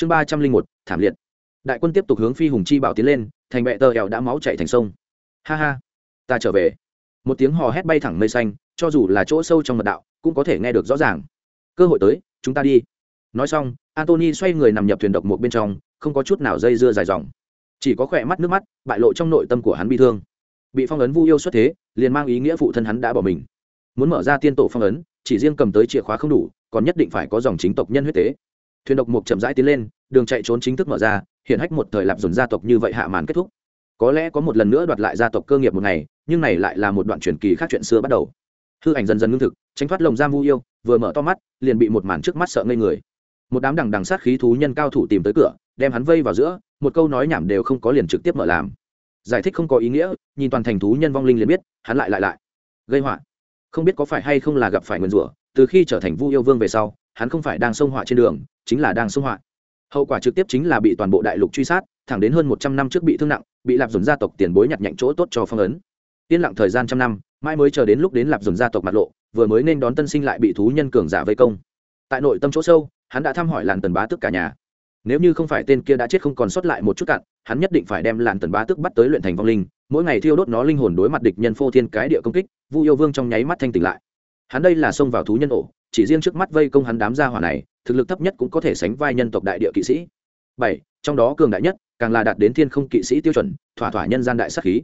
chương ba trăm linh một, thảm liệt. Đại quân tiếp tục hướng phi hùng chi bảo tiến lên, thành bệ tờ hẹo đã máu chạy thành sông. Ha ha, ta trở về. Một tiếng hò hét bay thẳng mây xanh, cho dù là chỗ sâu trong mật đạo, cũng có thể nghe được rõ ràng. Cơ hội tới, chúng ta đi. Nói xong antony xoay người nằm nhập thuyền độc một bên trong, không có chút nào dây dưa dài dòng. Chỉ có khỏe mắt nước mắt, bại lộ trong nội tâm của hắn bi thương. Bị phong ấn vu yêu xuất thế, liền mang ý nghĩa phụ thân hắn đã bỏ mình. Muốn mở ra tiên tổ phong ấn, chỉ riêng cầm tới chìa khóa không đủ, còn nhất định phải có dòng chính tộc nhân huyết tế thuyền độc mục chậm rãi tiến lên, đường chạy trốn chính thức mở ra hiện hách một thời lạp dồn gia tộc như vậy hạ màn kết thúc. Có lẽ có một lần nữa đoạt lại gia tộc cơ nghiệp một ngày, nhưng này lại là một đoạn truyền kỳ khác chuyện xưa bắt đầu. Hư ảnh dần dần ngưng thực, tránh thoát lồng giam vu yêu, vừa mở to mắt, liền bị một màn trước mắt sợ ngây người. Một đám đằng đằng sát khí thú nhân cao thủ tìm tới cửa, đem hắn vây vào giữa, một câu nói nhảm đều không có liền trực tiếp mở làm. Giải thích không có ý nghĩa, nhìn toàn thành thú nhân vong linh liền biết, hắn lại lại lại. Gây họa. Không biết có phải hay không là gặp phải nguyên rủa, từ khi trở thành vu yêu vương về sau hắn không phải đang xông họa trên đường, chính là đang xông họa. Hậu quả trực tiếp chính là bị toàn bộ đại lục truy sát, thẳng đến hơn một trăm năm trước bị thương nặng, bị lạp dồn gia tộc tiền bối nhặt nhạnh chỗ tốt cho phong ấn. Yên lặng thời gian trăm năm mai mới chờ đến lúc đến lạp dồn gia tộc mặt lộ, vừa mới nên đón tân sinh lại bị thú nhân cường giả vây công. Tại nội tâm chỗ sâu, hắn đã thăm hỏi làn tần bá tức cả nhà. Nếu như không phải tên kia đã chết không còn sót lại một chút cặn, hắn nhất định phải đem làn tần bá tức bắt tới luyện thành vong linh, mỗi ngày thiêu đốt nó linh hồn đối mặt địch nhân phô thiên cái địa công kích, vu yêu vương trong nháy mắt thanh tỉnh lại. Hắn đây là xông vào thú nhân ổ chỉ riêng trước mắt vây công hắn đám gia hỏa này, thực lực thấp nhất cũng có thể sánh vai nhân tộc đại địa kỵ sĩ. Bảy, trong đó cường đại nhất, càng là đạt đến thiên không kỵ sĩ tiêu chuẩn, thỏa thỏa nhân gian đại sắc khí.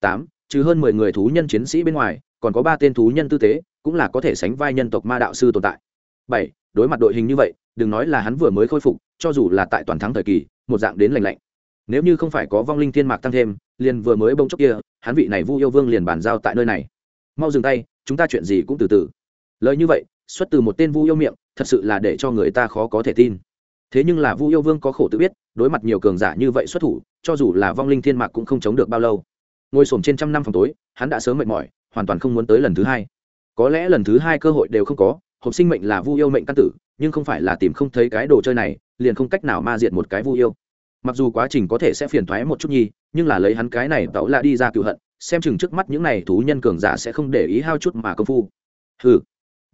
Tám, trừ hơn mười người thú nhân chiến sĩ bên ngoài, còn có ba tên thú nhân tư tế, cũng là có thể sánh vai nhân tộc ma đạo sư tồn tại. Bảy, đối mặt đội hình như vậy, đừng nói là hắn vừa mới khôi phục, cho dù là tại toàn thắng thời kỳ, một dạng đến lành lạnh. Nếu như không phải có vong linh thiên mạc tăng thêm, liền vừa mới bông chốc kia, hắn vị này vu yêu vương liền bàn giao tại nơi này. Mau dừng tay, chúng ta chuyện gì cũng từ từ. Lời như vậy xuất từ một tên vu yêu miệng, thật sự là để cho người ta khó có thể tin. Thế nhưng là vu yêu vương có khổ tự biết, đối mặt nhiều cường giả như vậy xuất thủ, cho dù là vong linh thiên mạc cũng không chống được bao lâu. Ngồi s trên trăm năm phòng tối, hắn đã sớm mệt mỏi, hoàn toàn không muốn tới lần thứ hai. Có lẽ lần thứ hai cơ hội đều không có, hộp sinh mệnh là vu yêu mệnh căn tử, nhưng không phải là tìm không thấy cái đồ chơi này, liền không cách nào ma diệt một cái vu yêu. Mặc dù quá trình có thể sẽ phiền thoái một chút nhi nhưng là lấy hắn cái này tẩu là đi ra cựu hận, xem chừng trước mắt những này thú nhân cường giả sẽ không để ý hao chút mà công phu. Ừ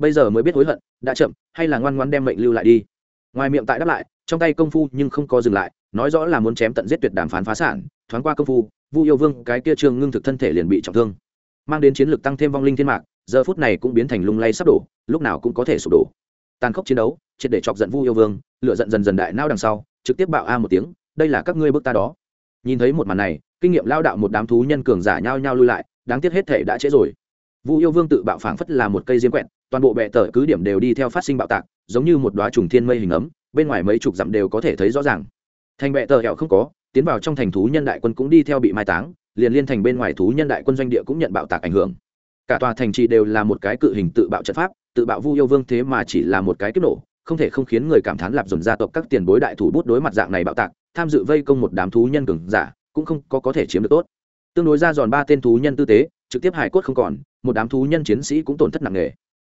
bây giờ mới biết hối hận, đã chậm, hay là ngoan ngoan đem mệnh lưu lại đi. Ngoài miệng tại đáp lại, trong tay công phu nhưng không có dừng lại, nói rõ là muốn chém tận giết tuyệt đàm phán phá sản, thoáng qua công phu, vu yêu vương, cái kia trương ngưng thực thân thể liền bị trọng thương. Mang đến chiến lược tăng thêm vong linh thiên mạc, giờ phút này cũng biến thành lung lay sắp đổ, lúc nào cũng có thể sụp đổ. Tàn khốc chiến đấu, triệt để chọc giận vu yêu vương lựa giận dần dần đại nao đằng sau, trực tiếp bạo a một tiếng, đây là các ngươi bước ta đó. Nhìn thấy một màn này, kinh nghiệm lao đạo một đám thú nhân cường giả nhao nhao lui lại, đáng tiếc hết thể đã trễ rồi vu yêu vương tự bạo phảng phất là một cây diêm quẹt, toàn bộ bệ tở cứ điểm đều đi theo phát sinh bạo tạc, giống như một đóa trùng thiên mây hình ấm, bên ngoài mấy chục dặm đều có thể thấy rõ ràng. Thành bệ tở hẻo không có, tiến vào trong thành thú nhân đại quân cũng đi theo bị mai táng, liền liên thành bên ngoài thú nhân đại quân doanh địa cũng nhận bạo tạc ảnh hưởng. Cả tòa thành trì đều là một cái cự hình tự bạo trận pháp, tự bạo vu yêu vương thế mà chỉ là một cái kích nổ, không thể không khiến người cảm thán lạp dồn gia tộc các tiền bối đại thủ bút đối mặt dạng này bạo tạc, tham dự vây công một đám thú nhân cường giả, cũng không có có thể chiếm được tốt tương đối ra giòn ba tên thú nhân tư tế, trực tiếp hải cốt không còn, một đám thú nhân chiến sĩ cũng tổn thất nặng nề.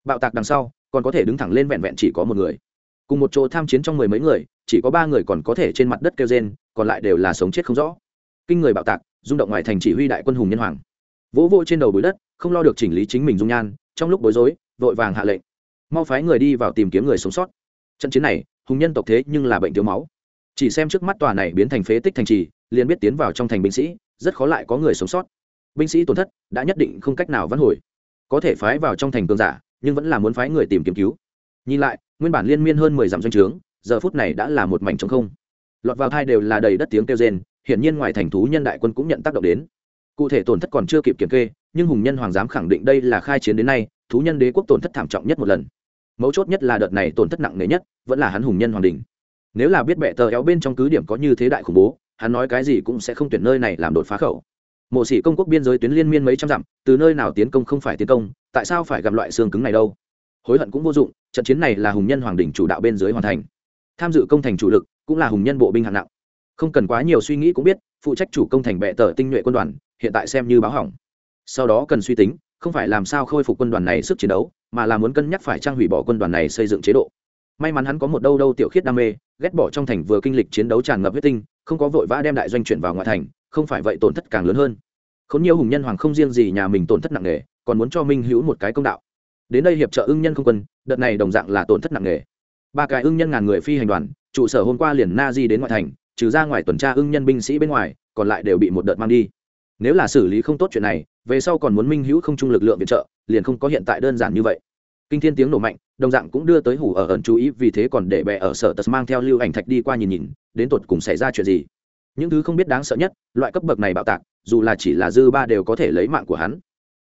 Bạo tạc đằng sau, còn có thể đứng thẳng lên vẹn vẹn chỉ có một người. Cùng một chỗ tham chiến trong mười mấy người, chỉ có ba người còn có thể trên mặt đất kêu rên, còn lại đều là sống chết không rõ. Kinh người bạo tạc, rung động ngoài thành chỉ huy đại quân hùng nhân hoàng. Vỗ vỗ trên đầu bụi đất, không lo được chỉnh lý chính mình dung nhan, trong lúc bối rối, vội vàng hạ lệnh. Mau phái người đi vào tìm kiếm người sống sót. Trận chiến này, hùng nhân tộc thế nhưng là bệnh thiếu máu. Chỉ xem trước mắt tòa này biến thành phế tích thành trì, liền biết tiến vào trong thành binh sĩ rất khó lại có người sống sót. Binh sĩ tổn thất đã nhất định không cách nào vãn hồi. Có thể phái vào trong thành cường giả, nhưng vẫn là muốn phái người tìm kiếm cứu. Nhìn lại, nguyên bản liên miên hơn mười dặm doanh trướng, giờ phút này đã là một mảnh trống không. Lọt vào thai đều là đầy đất tiếng kêu rên, hiển nhiên ngoài thành thú nhân đại quân cũng nhận tác động đến. Cụ thể tổn thất còn chưa kịp kiểm kê, nhưng hùng nhân hoàng giám khẳng định đây là khai chiến đến nay, thú nhân đế quốc tổn thất thảm trọng nhất một lần. Mấu chốt nhất là đợt này tổn thất nặng nề nhất, vẫn là hắn hùng nhân hoàng đình nếu là biết bệ tờ éo bên trong cứ điểm có như thế đại khủng bố hắn nói cái gì cũng sẽ không tuyển nơi này làm đột phá khẩu. Mộ sĩ công quốc biên giới tuyến liên miên mấy trăm dặm, từ nơi nào tiến công không phải tiến công, tại sao phải gặp loại xương cứng này đâu? Hối hận cũng vô dụng, trận chiến này là hùng nhân hoàng đình chủ đạo bên dưới hoàn thành. Tham dự công thành chủ lực cũng là hùng nhân bộ binh hạng nặng. Không cần quá nhiều suy nghĩ cũng biết, phụ trách chủ công thành bệ tờ tinh nhuệ quân đoàn, hiện tại xem như báo hỏng. Sau đó cần suy tính, không phải làm sao khôi phục quân đoàn này sức chiến đấu, mà là muốn cân nhắc phải trang hủy bỏ quân đoàn này xây dựng chế độ may mắn hắn có một đâu đâu tiểu khiết đam mê, ghét bỏ trong thành vừa kinh lịch chiến đấu tràn ngập huyết tinh, không có vội vã đem đại doanh chuyển vào ngoại thành, không phải vậy tổn thất càng lớn hơn. Khốn nhiều hùng nhân hoàng không riêng gì nhà mình tổn thất nặng nề, còn muốn cho minh hữu một cái công đạo. Đến đây hiệp trợ ưng nhân không quân, đợt này đồng dạng là tổn thất nặng nề. Ba cái ưng nhân ngàn người phi hành đoàn, trụ sở hôm qua liền na di đến ngoại thành, trừ ra ngoài tuần tra ưng nhân binh sĩ bên ngoài, còn lại đều bị một đợt mang đi. Nếu là xử lý không tốt chuyện này, về sau còn muốn minh hữu không chung lực lượng viện trợ, liền không có hiện tại đơn giản như vậy kinh thiên tiếng nổ mạnh, đồng dạng cũng đưa tới hủ ở ẩn chú ý, vì thế còn để bè ở sở tật mang theo lưu ảnh thạch đi qua nhìn nhìn, đến tột cùng xảy ra chuyện gì. Những thứ không biết đáng sợ nhất, loại cấp bậc này bạo tạc, dù là chỉ là dư ba đều có thể lấy mạng của hắn.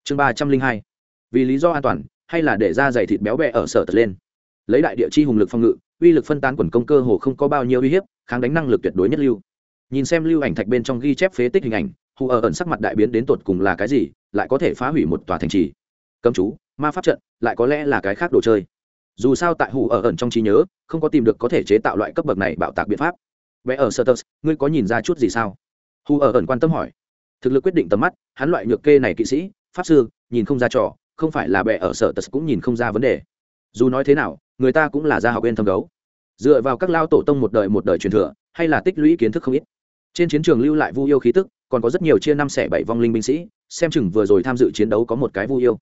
Chương ba trăm linh hai, vì lý do an toàn, hay là để ra giày thịt béo bẹ ở sở tật lên. Lấy đại địa chi hùng lực phòng ngự, uy lực phân tán quần công cơ hồ không có bao nhiêu uy hiếp, kháng đánh năng lực tuyệt đối nhất lưu. Nhìn xem lưu ảnh thạch bên trong ghi chép phế tích hình ảnh hù ở ẩn sắc mặt đại biến đến tột cùng là cái gì, lại có thể phá hủy một tòa thành trì cấm chú, ma pháp trận, lại có lẽ là cái khác đồ chơi. Dù sao tại hủ ở ẩn trong trí nhớ, không có tìm được có thể chế tạo loại cấp bậc này bạo tạc biện pháp. Vẽ ở sơ tơ ngươi có nhìn ra chút gì sao? Hù ở ẩn quan tâm hỏi. Thực lực quyết định tầm mắt, hắn loại nhược kê này kỵ sĩ, pháp sư, nhìn không ra trò, không phải là bệ ở sở tật cũng nhìn không ra vấn đề. Dù nói thế nào, người ta cũng là gia học bên thâm gấu. Dựa vào các lao tổ tông một đời một đời truyền thừa, hay là tích lũy kiến thức không ít. Trên chiến trường lưu lại vu yêu khí tức, còn có rất nhiều chia năm xẻ bảy vong linh binh sĩ, xem chừng vừa rồi tham dự chiến đấu có một cái vu yêu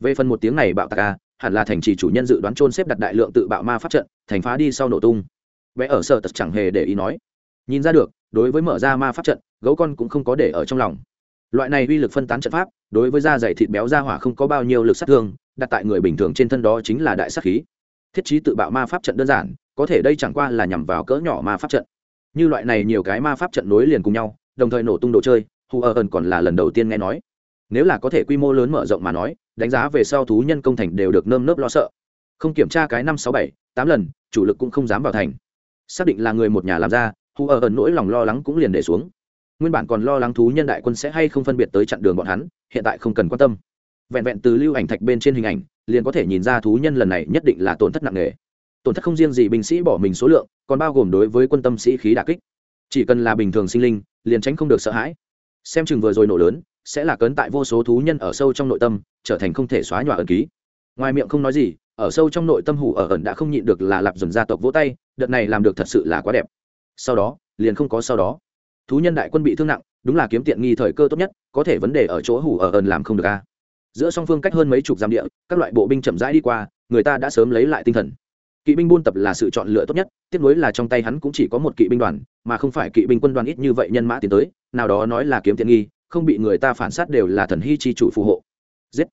về phần một tiếng này bạo tạc a, hẳn là thành trì chủ nhân dự đoán trôn xếp đặt đại lượng tự bạo ma pháp trận, thành phá đi sau nổ tung. Vẽ ở sở tật chẳng hề để ý nói. Nhìn ra được, đối với mở ra ma pháp trận, gấu con cũng không có để ở trong lòng. Loại này uy lực phân tán trận pháp, đối với da dày thịt béo da hỏa không có bao nhiêu lực sát thương, đặt tại người bình thường trên thân đó chính là đại sát khí. Thiết trí tự bạo ma pháp trận đơn giản, có thể đây chẳng qua là nhằm vào cỡ nhỏ ma pháp trận. Như loại này nhiều cái ma pháp trận nối liền cùng nhau, đồng thời nổ tung đồ chơi, hù ở ẩn còn là lần đầu tiên nghe nói nếu là có thể quy mô lớn mở rộng mà nói, đánh giá về sau thú nhân công thành đều được nơm nớp lo sợ. Không kiểm tra cái năm sáu bảy, tám lần, chủ lực cũng không dám vào thành. Xác định là người một nhà làm ra hù ở ẩn nỗi lòng lo lắng cũng liền để xuống. Nguyên bản còn lo lắng thú nhân đại quân sẽ hay không phân biệt tới chặn đường bọn hắn, hiện tại không cần quan tâm. Vẹn vẹn từ lưu ảnh thạch bên trên hình ảnh, liền có thể nhìn ra thú nhân lần này nhất định là tổn thất nặng nề. Tổn thất không riêng gì binh sĩ bỏ mình số lượng, còn bao gồm đối với quân tâm sĩ khí đà kích. Chỉ cần là bình thường sinh linh, liền tránh không được sợ hãi. Xem chừng vừa rồi nổ lớn sẽ là cấn tại vô số thú nhân ở sâu trong nội tâm, trở thành không thể xóa nhòa ẩn ký. Ngoài miệng không nói gì, ở sâu trong nội tâm hủ ở ẩn đã không nhịn được là lạp dần gia tộc vỗ tay, đợt này làm được thật sự là quá đẹp. Sau đó, liền không có sau đó. Thú nhân đại quân bị thương nặng, đúng là kiếm tiện nghi thời cơ tốt nhất, có thể vấn đề ở chỗ hủ ở ẩn làm không được a. Giữa song phương cách hơn mấy chục giam địa, các loại bộ binh chậm rãi đi qua, người ta đã sớm lấy lại tinh thần. Kỵ binh buôn tập là sự chọn lựa tốt nhất tiếp nối là trong tay hắn cũng chỉ có một kỵ binh đoàn, mà không phải kỵ binh quân đoàn ít như vậy nhân mã tiến tới, nào đó nói là kiếm tiện nghi không bị người ta phản sát đều là thần hy chi chủ phù hộ. Giết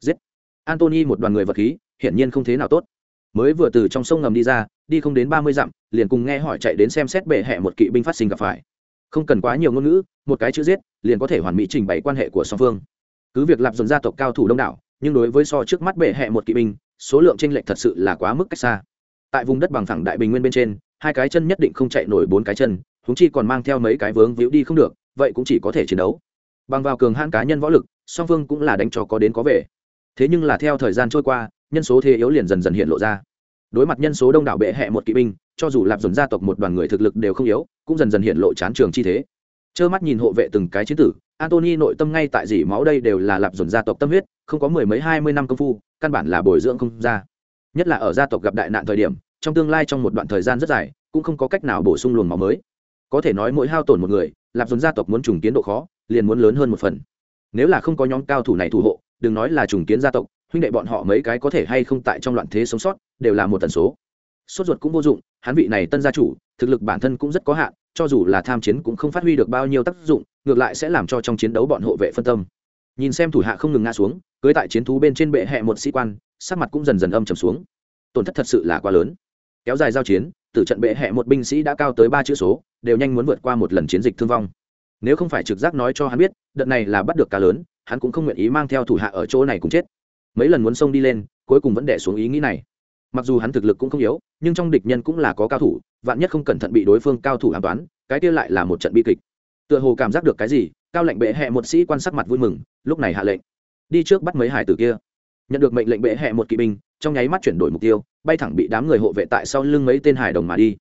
giết. Antony một đoàn người vật khí, hiển nhiên không thế nào tốt. Mới vừa từ trong sông ngầm đi ra, đi không đến ba mươi dặm, liền cùng nghe hỏi chạy đến xem xét bệ hẹ một kỵ binh phát sinh gặp phải. Không cần quá nhiều ngôn ngữ, một cái chữ giết, liền có thể hoàn mỹ trình bày quan hệ của song phương. Cứ việc lạp dồn gia tộc cao thủ đông đảo, nhưng đối với so trước mắt bệ hẹ một kỵ binh, số lượng tranh lệch thật sự là quá mức cách xa. Tại vùng đất bằng phẳng đại bình nguyên bên trên, hai cái chân nhất định không chạy nổi bốn cái chân húng chi còn mang theo mấy cái vướng víu đi không được, vậy cũng chỉ có thể chiến đấu bằng vào cường hãn cá nhân võ lực, song phương cũng là đánh cho có đến có về. Thế nhưng là theo thời gian trôi qua, nhân số thế yếu liền dần dần hiện lộ ra. Đối mặt nhân số đông đảo bệ hẹ một kỵ binh, cho dù lạp dồn gia tộc một đoàn người thực lực đều không yếu, cũng dần dần hiện lộ chán trường chi thế. Trơ mắt nhìn hộ vệ từng cái chiến tử, antony nội tâm ngay tại dỉ máu đây đều là lạp dồn gia tộc tâm huyết, không có mười mấy hai mươi năm công phu, căn bản là bồi dưỡng không ra. Nhất là ở gia tộc gặp đại nạn thời điểm, trong tương lai trong một đoạn thời gian rất dài, cũng không có cách nào bổ sung luồng máu mới. Có thể nói mỗi hao tổn một người, lạp dồn gia tộc muốn trùng kiến độ khó liền muốn lớn hơn một phần. Nếu là không có nhóm cao thủ này thủ hộ, đừng nói là trùng kiến gia tộc, huynh đệ bọn họ mấy cái có thể hay không tại trong loạn thế sống sót, đều là một tần số. Sốt ruột cũng vô dụng, hắn vị này tân gia chủ, thực lực bản thân cũng rất có hạn, cho dù là tham chiến cũng không phát huy được bao nhiêu tác dụng, ngược lại sẽ làm cho trong chiến đấu bọn hộ vệ phân tâm. Nhìn xem thủ hạ không ngừng ngã xuống, cưới tại chiến thú bên trên bệ hẹ một sĩ quan, sắc mặt cũng dần dần âm trầm xuống. Tổn thất thật sự là quá lớn. Kéo dài giao chiến từ trận bệ hẹ một binh sĩ đã cao tới ba chữ số, đều nhanh muốn vượt qua một lần chiến dịch thương vong nếu không phải trực giác nói cho hắn biết, đợt này là bắt được cá lớn, hắn cũng không nguyện ý mang theo thủ hạ ở chỗ này cũng chết. Mấy lần muốn xông đi lên, cuối cùng vẫn đẻ xuống ý nghĩ này. Mặc dù hắn thực lực cũng không yếu, nhưng trong địch nhân cũng là có cao thủ, vạn nhất không cẩn thận bị đối phương cao thủ an toán, cái kia lại là một trận bi kịch. Tựa hồ cảm giác được cái gì, cao lệnh bệ hẹ một sĩ quan sắc mặt vui mừng, lúc này hạ lệnh. Đi trước bắt mấy hải tử kia. Nhận được mệnh lệnh bệ hẹ một kỵ binh, trong nháy mắt chuyển đổi mục tiêu, bay thẳng bị đám người hộ vệ tại sau lưng mấy tên hải đồng mà đi.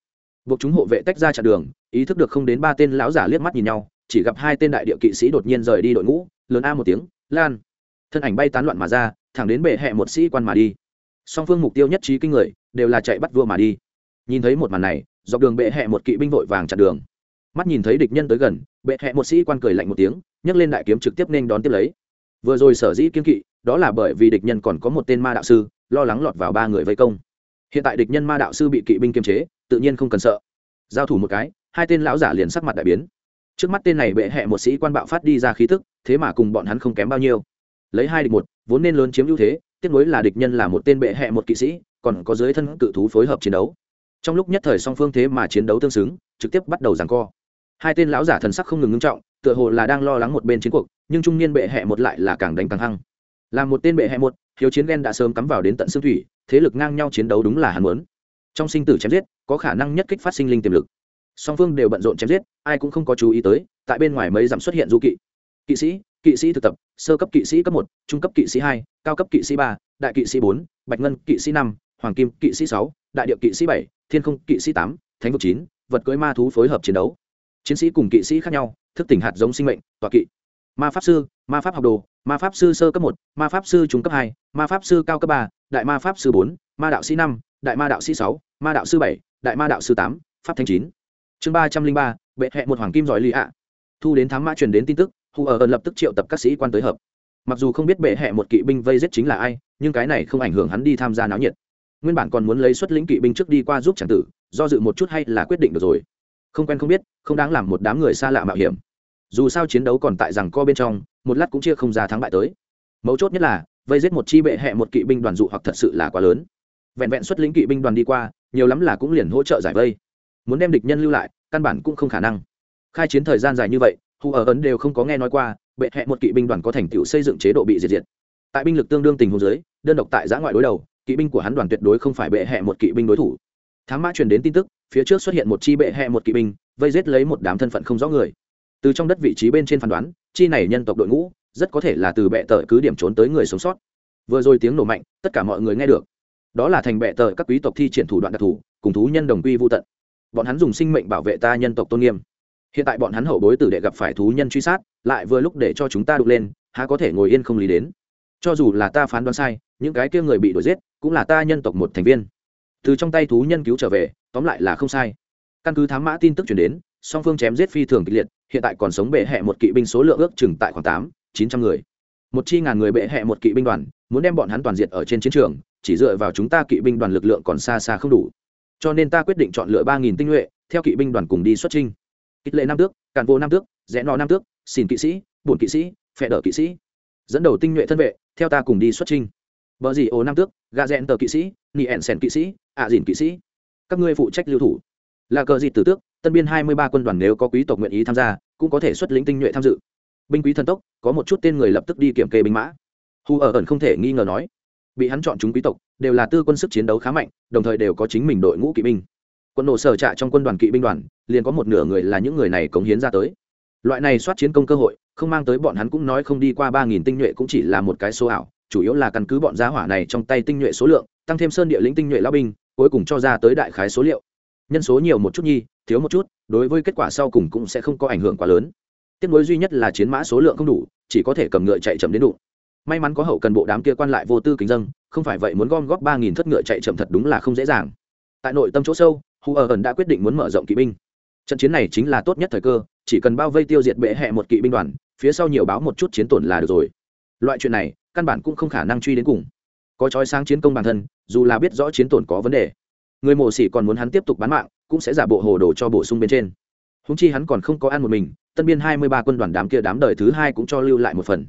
Buộc chúng hộ vệ tách ra chặn đường, ý thức được không đến ba tên lão giả liếc mắt nhìn nhau chỉ gặp hai tên đại địa kỵ sĩ đột nhiên rời đi đội ngũ, lớn a một tiếng, lan! Thân ảnh bay tán loạn mà ra, thẳng đến bệ hẹ một sĩ quan mà đi. Song phương mục tiêu nhất trí kinh người, đều là chạy bắt vua mà đi. Nhìn thấy một màn này, dọc đường bệ hẹ một kỵ binh vội vàng chặn đường. Mắt nhìn thấy địch nhân tới gần, bệ hẹ một sĩ quan cười lạnh một tiếng, nhấc lên đại kiếm trực tiếp nên đón tiếp lấy. Vừa rồi sở dĩ kiên kỵ, đó là bởi vì địch nhân còn có một tên ma đạo sư, lo lắng lọt vào ba người vây công. Hiện tại địch nhân ma đạo sư bị kỵ binh kiềm chế, tự nhiên không cần sợ. Giao thủ một cái, hai tên lão giả liền sắc mặt đại biến trước mắt tên này bệ hẹ một sĩ quan bạo phát đi ra khí tức, thế mà cùng bọn hắn không kém bao nhiêu. Lấy hai địch một, vốn nên lớn chiếm ưu thế tiếp nối là địch nhân là một tên bệ hẹ một kỵ sĩ, còn có dưới thân cự thú phối hợp chiến đấu. Trong lúc nhất thời song phương thế mà chiến đấu tương xứng, trực tiếp bắt đầu giằng co. Hai tên lão giả thần sắc không ngừng ngưng trọng, tựa hồ là đang lo lắng một bên chiến cuộc, nhưng trung niên bệ hẹ một lại là càng đánh càng hăng. Là một tên bệ hẹ một, hiếu chiến ghen đã sớm cắm vào đến tận xương thủy, thế lực ngang nhau chiến đấu đúng là hắn muốn. Trong sinh tử chém giết, có khả năng nhất kích phát sinh linh tiềm lực song phương đều bận rộn chém giết ai cũng không có chú ý tới tại bên ngoài mấy dặm xuất hiện du kỵ kỵ sĩ kỵ sĩ thực tập sơ cấp kỵ sĩ cấp một trung cấp kỵ sĩ hai cao cấp kỵ sĩ ba đại kỵ sĩ bốn bạch ngân kỵ sĩ năm hoàng kim kỵ sĩ sáu đại điệu kỵ sĩ bảy thiên không kỵ sĩ tám thánh vực chín vật cưới ma thú phối hợp chiến đấu chiến sĩ cùng kỵ sĩ khác nhau thức tỉnh hạt giống sinh mệnh tọa kỵ ma pháp sư ma pháp học đồ ma pháp sư sơ cấp một ma pháp sư trung cấp hai ma pháp sư cao cấp ba đại ma pháp sư bốn ma đạo sĩ năm đại ma đạo sĩ sáu ma đạo sư bảy đại ma đạo sư tám pháp thanh chín chương ba trăm linh ba, bệ hẹ một hoàng kim giỏi lì ạ. Thu đến thám mã truyền đến tin tức, hù ở ẩn lập tức triệu tập các sĩ quan tới hợp. Mặc dù không biết bệ hẹ một kỵ binh vây giết chính là ai, nhưng cái này không ảnh hưởng hắn đi tham gia náo nhiệt. Nguyên bản còn muốn lấy xuất lĩnh kỵ binh trước đi qua giúp tràng tử, do dự một chút hay là quyết định được rồi. Không quen không biết, không đáng làm một đám người xa lạ mạo hiểm. Dù sao chiến đấu còn tại rằng co bên trong, một lát cũng chia không ra thắng bại tới. Mấu chốt nhất là, vây giết một chi bệ hẹ một kỵ binh đoàn dụ hoặc thật sự là quá lớn. Vẹn vẹn xuất lĩnh kỵ binh đoàn đi qua, nhiều lắm là cũng liền hỗ trợ giải vây muốn đem địch nhân lưu lại, căn bản cũng không khả năng. Khai chiến thời gian dài như vậy, hù ở ấn đều không có nghe nói qua, bệ hẹ một kỵ binh đoàn có thành tựu xây dựng chế độ bị diệt diệt. Tại binh lực tương đương tình huống giới đơn độc tại giã ngoại đối đầu, kỵ binh của hắn đoàn tuyệt đối không phải bệ hẹ một kỵ binh đối thủ. Thám mã truyền đến tin tức, phía trước xuất hiện một chi bệ hẹ một kỵ binh, vây giết lấy một đám thân phận không rõ người. Từ trong đất vị trí bên trên phán đoán, chi này nhân tộc đội ngũ, rất có thể là từ bệ tờ cứ điểm trốn tới người sống sót. Vừa rồi tiếng nổ mạnh, tất cả mọi người nghe được. Đó là thành bệ tờ các quý tộc thi triển thủ đoạn đặc thù, cùng thú nhân đồng quy vô tận bọn hắn dùng sinh mệnh bảo vệ ta nhân tộc tôn nghiêm. Hiện tại bọn hắn hậu bối tử đệ gặp phải thú nhân truy sát, lại vừa lúc để cho chúng ta đục lên, há có thể ngồi yên không lý đến. Cho dù là ta phán đoán sai, những cái kia người bị đuổi giết, cũng là ta nhân tộc một thành viên. Từ trong tay thú nhân cứu trở về, tóm lại là không sai. Căn cứ thám mã tin tức chuyển đến, song phương chém giết phi thường kịch liệt, hiện tại còn sống bệ hẹ một kỵ binh số lượng ước chừng tại khoảng tám, chín trăm người. Một chi ngàn người bệ hẹ một kỵ binh đoàn, muốn đem bọn hắn toàn diện ở trên chiến trường, chỉ dựa vào chúng ta kỵ binh đoàn lực lượng còn xa xa không đủ cho nên ta quyết định chọn lựa ba nghìn tinh nhuệ, theo kỵ binh đoàn cùng đi xuất trinh ít lệ nam tước, cản vô nam tước, rẽ nọ nam tước xin kỵ sĩ, bổn kỵ sĩ, phệ đỡ kỵ sĩ. Dẫn đầu tinh nhuệ thân vệ, theo ta cùng đi xuất trinh bờ gì ồ nam tước gà rẽn tờ kỵ sĩ, nị ẹn sèn kỵ sĩ, ạ à dìn kỵ sĩ. Các ngươi phụ trách lưu thủ. Là cờ gì tử tước, tân biên hai mươi ba quân đoàn nếu có quý tộc nguyện ý tham gia, cũng có thể xuất lĩnh tinh nhuệ tham dự. Binh quý thần tốc, có một chút tên người lập tức đi kiểm kê binh mã. Hù ở ẩn không thể nghi ngờ nói. Bị hắn chọn chúng quý tộc đều là tư quân sức chiến đấu khá mạnh, đồng thời đều có chính mình đội ngũ kỵ binh. Quân nổ sở trạ trong quân đoàn kỵ binh đoàn, liền có một nửa người là những người này cống hiến ra tới. Loại này soát chiến công cơ hội, không mang tới bọn hắn cũng nói không đi qua ba nghìn tinh nhuệ cũng chỉ là một cái số ảo, chủ yếu là căn cứ bọn giá hỏa này trong tay tinh nhuệ số lượng, tăng thêm sơn địa lĩnh tinh nhuệ lao binh, cuối cùng cho ra tới đại khái số liệu. Nhân số nhiều một chút nhi, thiếu một chút, đối với kết quả sau cùng cũng sẽ không có ảnh hưởng quá lớn. Tiếc nối duy nhất là chiến mã số lượng không đủ, chỉ có thể cầm ngựa chạy chậm đến đủ may mắn có hậu cần bộ đám kia quan lại vô tư kính dân, không phải vậy muốn gom góp ba nghìn thất ngựa chạy chậm thật đúng là không dễ dàng. Tại nội tâm chỗ sâu, hu ở ẩn đã quyết định muốn mở rộng kỵ binh. Trận chiến này chính là tốt nhất thời cơ, chỉ cần bao vây tiêu diệt bệ hẹ một kỵ binh đoàn, phía sau nhiều báo một chút chiến tổn là được rồi. Loại chuyện này, căn bản cũng không khả năng truy đến cùng. Có trói sáng chiến công bản thân, dù là biết rõ chiến tổn có vấn đề, người mổ xỉ còn muốn hắn tiếp tục bán mạng, cũng sẽ giả bộ hồ đồ cho bổ sung bên trên. Húng chi hắn còn không có ăn một mình, tân biên hai mươi ba quân đoàn đám kia đám đời thứ hai cũng cho lưu lại một phần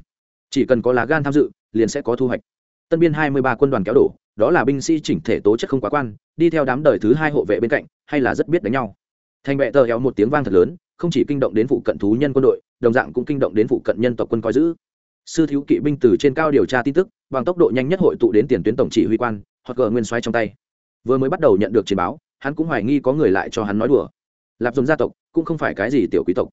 chỉ cần có lá gan tham dự, liền sẽ có thu hoạch. Tân biên hai mươi ba quân đoàn kéo đổ, đó là binh sĩ chỉnh thể tố chất không quá quan, đi theo đám đời thứ hai hộ vệ bên cạnh, hay là rất biết đánh nhau. Thành vệ tờ héo một tiếng vang thật lớn, không chỉ kinh động đến phụ cận thú nhân quân đội, đồng dạng cũng kinh động đến phụ cận nhân tộc quân coi giữ. Sư thiếu kỵ binh từ trên cao điều tra tin tức, bằng tốc độ nhanh nhất hội tụ đến tiền tuyến tổng chỉ huy quan, hoặc gờ nguyên xoáy trong tay. Vừa mới bắt đầu nhận được trình báo, hắn cũng hoài nghi có người lại cho hắn nói đùa. Lạp dùng gia tộc cũng không phải cái gì tiểu quý tộc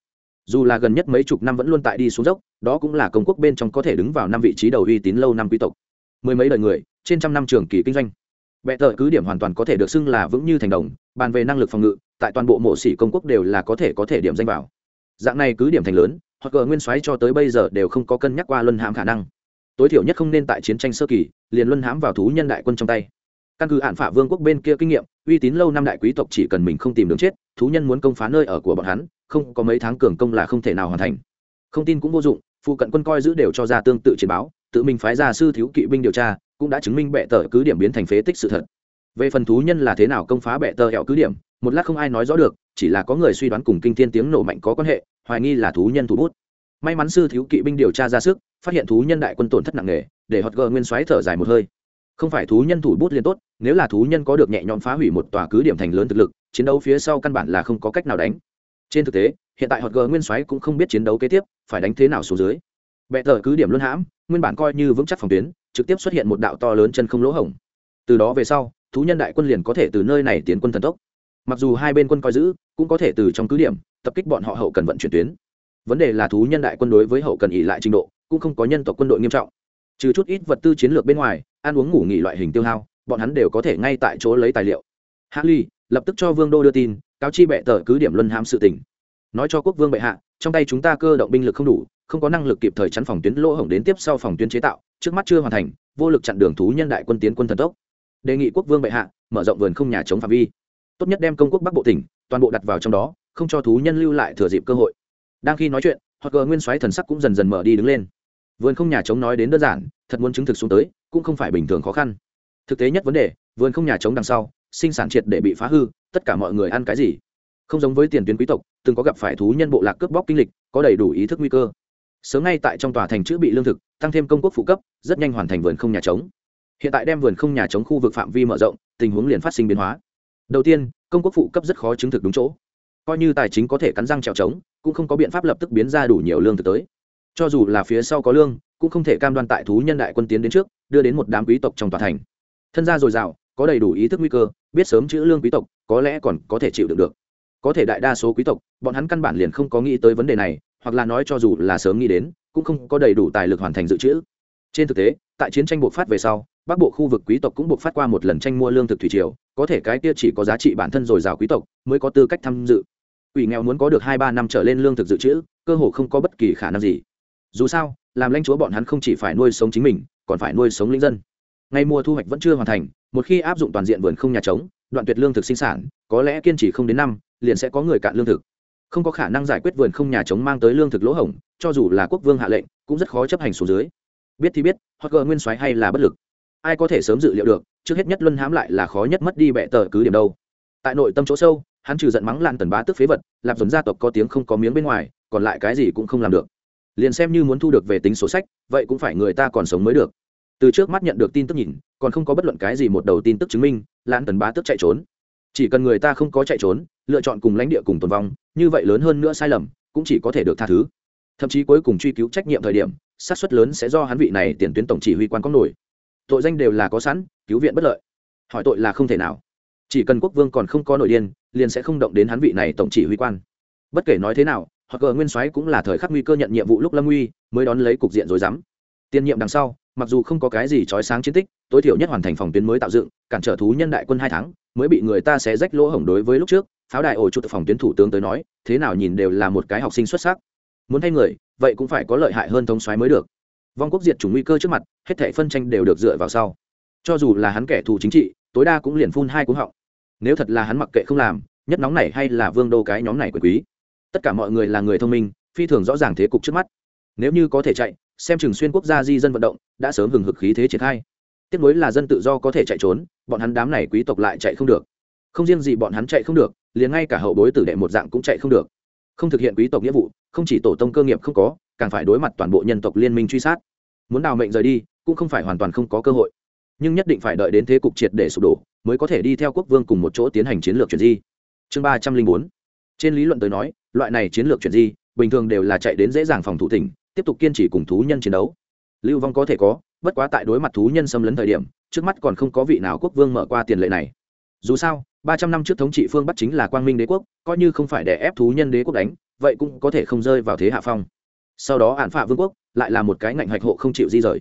dù là gần nhất mấy chục năm vẫn luôn tại đi xuống dốc, đó cũng là công quốc bên trong có thể đứng vào năm vị trí đầu uy tín lâu năm quý tộc. Mười mấy đời người, trên trăm năm trường kỳ kinh doanh. Bệ tờ cứ điểm hoàn toàn có thể được xưng là vững như thành đồng, bàn về năng lực phòng ngự, tại toàn bộ mộ sĩ công quốc đều là có thể có thể điểm danh vào. Dạng này cứ điểm thành lớn, hoặc cờ nguyên soái cho tới bây giờ đều không có cân nhắc qua luân hãm khả năng. Tối thiểu nhất không nên tại chiến tranh sơ kỳ, liền luân hãm vào thú nhân đại quân trong tay. Căn cứ hạn phả vương quốc bên kia kinh nghiệm, uy tín lâu năm đại quý tộc chỉ cần mình không tìm đường chết, thú nhân muốn công phá nơi ở của bọn hắn không có mấy tháng cường công là không thể nào hoàn thành. Không tin cũng vô dụng, phụ cận quân coi giữ đều cho ra tương tự chiến báo, tự mình phái ra sư thiếu kỵ binh điều tra, cũng đã chứng minh bệ tờ cứ điểm biến thành phế tích sự thật. Về phần thú nhân là thế nào công phá bệ tờ hẹo cứ điểm, một lát không ai nói rõ được, chỉ là có người suy đoán cùng kinh thiên tiếng nổ mạnh có quan hệ, hoài nghi là thú nhân thủ bút. May mắn sư thiếu kỵ binh điều tra ra sức, phát hiện thú nhân đại quân tổn thất nặng nề, để hot gờ nguyên xoáy thở dài một hơi. Không phải thú nhân thủ bút liên tốt, nếu là thú nhân có được nhẹ nhõm phá hủy một tòa cứ điểm thành lớn thực lực, chiến đấu phía sau căn bản là không có cách nào đánh trên thực tế, hiện tại hot gờ nguyên Soái cũng không biết chiến đấu kế tiếp phải đánh thế nào xuống dưới. Bệ tờ cứ điểm luân hãm, nguyên bản coi như vững chắc phòng tuyến, trực tiếp xuất hiện một đạo to lớn chân không lỗ hổng. Từ đó về sau, thú nhân đại quân liền có thể từ nơi này tiến quân thần tốc. Mặc dù hai bên quân coi giữ, cũng có thể từ trong cứ điểm, tập kích bọn họ hậu cần vận chuyển tuyến. Vấn đề là thú nhân đại quân đối với hậu cần ỉ lại trình độ, cũng không có nhân tộc quân đội nghiêm trọng. Trừ chút ít vật tư chiến lược bên ngoài, ăn uống ngủ nghỉ loại hình tiêu hao, bọn hắn đều có thể ngay tại chỗ lấy tài liệu. Harley lập tức cho vương đô đưa tin cáo chi bệ tờ cứ điểm luân hãm sự tỉnh nói cho quốc vương bệ hạ, trong tay chúng ta cơ động binh lực không đủ, không có năng lực kịp thời chắn phòng tuyến lỗ hổng đến tiếp sau phòng tuyến chế tạo, trước mắt chưa hoàn thành, vô lực chặn đường thú nhân đại quân tiến quân thần tốc. Đề nghị quốc vương bệ hạ, mở rộng vườn không nhà chống phạm vi. Tốt nhất đem công quốc bắc bộ tỉnh, toàn bộ đặt vào trong đó, không cho thú nhân lưu lại thừa dịp cơ hội. Đang khi nói chuyện hoặc cờ nguyên soái thần sắc cũng dần dần mở đi đứng lên. Vườn không nhà chống nói đến đơn giản, thật muốn chứng thực xuống tới, cũng không phải bình thường khó khăn. Thực tế nhất vấn đề, vườn không nhà chống đằng sau, sinh sản triệt để bị phá hư tất cả mọi người ăn cái gì? Không giống với tiền tuyến quý tộc, từng có gặp phải thú nhân bộ lạc cướp bóc kinh lịch, có đầy đủ ý thức nguy cơ. Sớm ngay tại trong tòa thành chữ bị lương thực, tăng thêm công quốc phụ cấp, rất nhanh hoàn thành vườn không nhà trống. Hiện tại đem vườn không nhà trống khu vực phạm vi mở rộng, tình huống liền phát sinh biến hóa. Đầu tiên, công quốc phụ cấp rất khó chứng thực đúng chỗ. Coi như tài chính có thể cắn răng trèo trống, cũng không có biện pháp lập tức biến ra đủ nhiều lương thực tới. Cho dù là phía sau có lương, cũng không thể cam đoan tại thú nhân đại quân tiến đến trước, đưa đến một đám quý tộc trong tòa thành. Thân gia dồi dào, có đầy đủ ý thức nguy cơ, biết sớm chữ lương quý tộc có lẽ còn có thể chịu được được. Có thể đại đa số quý tộc, bọn hắn căn bản liền không có nghĩ tới vấn đề này, hoặc là nói cho dù là sớm nghĩ đến, cũng không có đầy đủ tài lực hoàn thành dự trữ. Trên thực tế, tại chiến tranh buộc phát về sau, bắc bộ khu vực quý tộc cũng buộc phát qua một lần tranh mua lương thực thủy triều, có thể cái kia chỉ có giá trị bản thân dồi dào quý tộc mới có tư cách tham dự. Ủy nghèo muốn có được hai ba năm trở lên lương thực dự trữ, cơ hồ không có bất kỳ khả năng gì. Dù sao, làm lãnh chúa bọn hắn không chỉ phải nuôi sống chính mình, còn phải nuôi sống lĩnh dân. Ngay mùa thu hoạch vẫn chưa hoàn thành một khi áp dụng toàn diện vườn không nhà trống, đoạn tuyệt lương thực sinh sản, có lẽ kiên trì không đến năm, liền sẽ có người cạn lương thực. Không có khả năng giải quyết vườn không nhà trống mang tới lương thực lỗ hổng, cho dù là quốc vương hạ lệnh, cũng rất khó chấp hành xuống dưới. Biết thì biết, hoặc gờ nguyên soái hay là bất lực. Ai có thể sớm dự liệu được, trước hết nhất luân hãm lại là khó nhất mất đi bệ tờ cứ điểm đâu. Tại nội tâm chỗ sâu, hắn trừ giận mắng lan tần bá tức phế vật, lạp dồn gia tộc có tiếng không có miếng bên ngoài, còn lại cái gì cũng không làm được. Liền xem như muốn thu được về tính số sách, vậy cũng phải người ta còn sống mới được từ trước mắt nhận được tin tức nhìn, còn không có bất luận cái gì một đầu tin tức chứng minh, lãn tần bá tức chạy trốn. Chỉ cần người ta không có chạy trốn, lựa chọn cùng lãnh địa cùng tồn vong, như vậy lớn hơn nữa sai lầm, cũng chỉ có thể được tha thứ. Thậm chí cuối cùng truy cứu trách nhiệm thời điểm sát suất lớn sẽ do hắn vị này tiền tuyến tổng chỉ huy quan có nổi. Tội danh đều là có sẵn, cứu viện bất lợi. Hỏi tội là không thể nào. Chỉ cần quốc vương còn không có nội điên, liền sẽ không động đến hắn vị này tổng chỉ huy quan. Bất kể nói thế nào, hoặc cờ nguyên soái cũng là thời khắc nguy cơ nhận nhiệm vụ lúc lâm nguy mới đón lấy cục diện rồi dám tiên nhiệm đằng sau mặc dù không có cái gì trói sáng chiến tích, tối thiểu nhất hoàn thành phòng tuyến mới tạo dựng, cản trở thú nhân đại quân hai tháng, mới bị người ta xé rách lỗ hổng đối với lúc trước, pháo đài ổ trụ tịch phòng tuyến thủ tướng tới nói, thế nào nhìn đều là một cái học sinh xuất sắc. Muốn thay người, vậy cũng phải có lợi hại hơn thống xoáy mới được. Vong quốc diệt chủng nguy cơ trước mặt, hết thể phân tranh đều được dựa vào sau. Cho dù là hắn kẻ thù chính trị, tối đa cũng liền phun hai cú họng. Nếu thật là hắn mặc kệ không làm, nhất nóng này hay là vương đô cái nhóm này quyền quý. Tất cả mọi người là người thông minh, phi thường rõ ràng thế cục trước mắt. Nếu như có thể chạy xem chừng xuyên quốc gia di dân vận động đã sớm hừng hực khí thế triển khai. Tiếp nối là dân tự do có thể chạy trốn, bọn hắn đám này quý tộc lại chạy không được. Không riêng gì bọn hắn chạy không được, liền ngay cả hậu bối tử đệ một dạng cũng chạy không được. Không thực hiện quý tộc nghĩa vụ, không chỉ tổ tông cơ nghiệp không có, càng phải đối mặt toàn bộ nhân tộc liên minh truy sát. Muốn đào mệnh rời đi, cũng không phải hoàn toàn không có cơ hội. Nhưng nhất định phải đợi đến thế cục triệt để sụp đổ, mới có thể đi theo quốc vương cùng một chỗ tiến hành chiến lược chuyển di. Chương ba trăm linh bốn. Trên lý luận tới nói, loại này chiến lược chuyển di, bình thường đều là chạy đến dễ dàng phòng thủ tỉnh tiếp tục kiên trì cùng thú nhân chiến đấu. Lưu vong có thể có, bất quá tại đối mặt thú nhân xâm lấn thời điểm, trước mắt còn không có vị nào quốc vương mở qua tiền lệ này. Dù sao, ba trăm năm trước thống trị phương bắc chính là quang minh đế quốc, coi như không phải để ép thú nhân đế quốc đánh, vậy cũng có thể không rơi vào thế hạ phong. Sau đó hạn phạ vương quốc lại là một cái ngạnh hạch hộ không chịu di rời.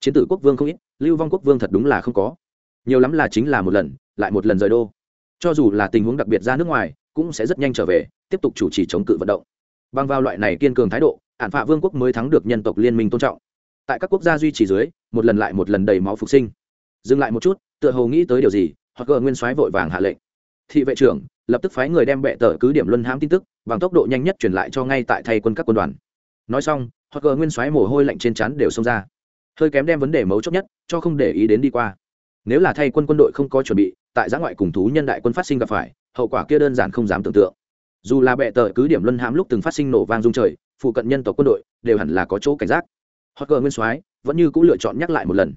Chiến tử quốc vương không ít, lưu vong quốc vương thật đúng là không có. Nhiều lắm là chính là một lần, lại một lần rời đô. Cho dù là tình huống đặc biệt ra nước ngoài, cũng sẽ rất nhanh trở về, tiếp tục chủ trì chống cự vận động. Bằng vào loại này kiên cường thái độ ản phạ vương quốc mới thắng được nhân tộc liên minh tôn trọng. Tại các quốc gia duy trì dưới, một lần lại một lần đầy máu phục sinh. Dừng lại một chút, tựa hồ nghĩ tới điều gì, hoặc gờ nguyên soái vội vàng hạ lệnh. Thị vệ trưởng, lập tức phái người đem bệ tờ cứ điểm luân hãm tin tức, bằng tốc độ nhanh nhất truyền lại cho ngay tại thay quân các quân đoàn. Nói xong, hoặc gờ nguyên soái mồ hôi lạnh trên chắn đều xông ra. Hơi kém đem vấn đề mấu chốt nhất, cho không để ý đến đi qua. Nếu là thay quân quân đội không có chuẩn bị, tại giã ngoại cùng thú nhân đại quân phát sinh gặp phải, hậu quả kia đơn giản không dám tưởng tượng. Dù là bệ tờ cứ điểm luân hãm lúc từng phát sinh nổ vang dung trời phụ cận nhân tộc quân đội đều hẳn là có chỗ cảnh giác. Hoặc cờ nguyên soái vẫn như cũng lựa chọn nhắc lại một lần.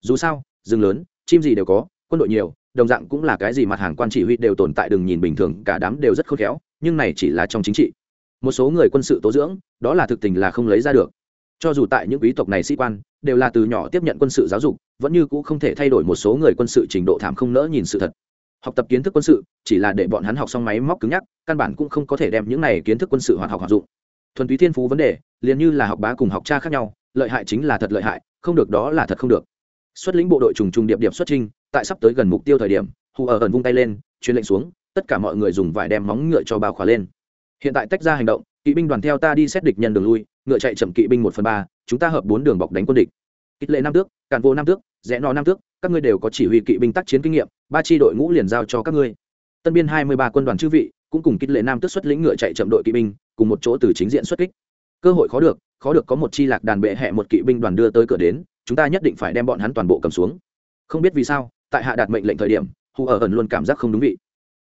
Dù sao, rừng lớn, chim gì đều có, quân đội nhiều, đồng dạng cũng là cái gì mặt hàng quan chỉ huy đều tồn tại đừng nhìn bình thường, cả đám đều rất khôn khéo, nhưng này chỉ là trong chính trị. Một số người quân sự tố dưỡng, đó là thực tình là không lấy ra được. Cho dù tại những quý tộc này sĩ quan, đều là từ nhỏ tiếp nhận quân sự giáo dục, vẫn như cũng không thể thay đổi một số người quân sự trình độ thảm không nỡ nhìn sự thật. Học tập kiến thức quân sự, chỉ là để bọn hắn học xong máy móc cứng nhắc, căn bản cũng không có thể đem những này kiến thức quân sự hoạt học hoạt dụng thuần túy thiên phú vấn đề, liền như là học bá cùng học cha khác nhau, lợi hại chính là thật lợi hại, không được đó là thật không được. Xuất lĩnh bộ đội trùng trùng điệp điệp xuất trinh tại sắp tới gần mục tiêu thời điểm, hù ở ẩn vung tay lên, truyền lệnh xuống, tất cả mọi người dùng vải đem móng ngựa cho bao khóa lên. Hiện tại tách ra hành động, kỵ binh đoàn theo ta đi xét địch nhân đường lui, ngựa chạy chậm kỵ binh một phần ba, chúng ta hợp bốn đường bọc đánh quân địch. Kích lệ năm tước, cản vô năm tước, rẽ nọ năm tước, các ngươi đều có chỉ huy kỵ binh tác chiến kinh nghiệm, ba tri đội ngũ liền giao cho các ngươi. Tân biên hai mươi ba quân đoàn chư vị cũng cùng kích lệ nam tước xuất lĩnh ngựa chạy chậm đội kỵ binh, cùng một chỗ từ chính diện xuất kích. Cơ hội khó được khó được có một chi lạc đàn bệ hẹ một kỵ binh đoàn đưa tới cửa đến, chúng ta nhất định phải đem bọn hắn toàn bộ cầm xuống. Không biết vì sao, tại hạ đạt mệnh lệnh thời điểm, hù ở ẩn luôn cảm giác không đúng vị.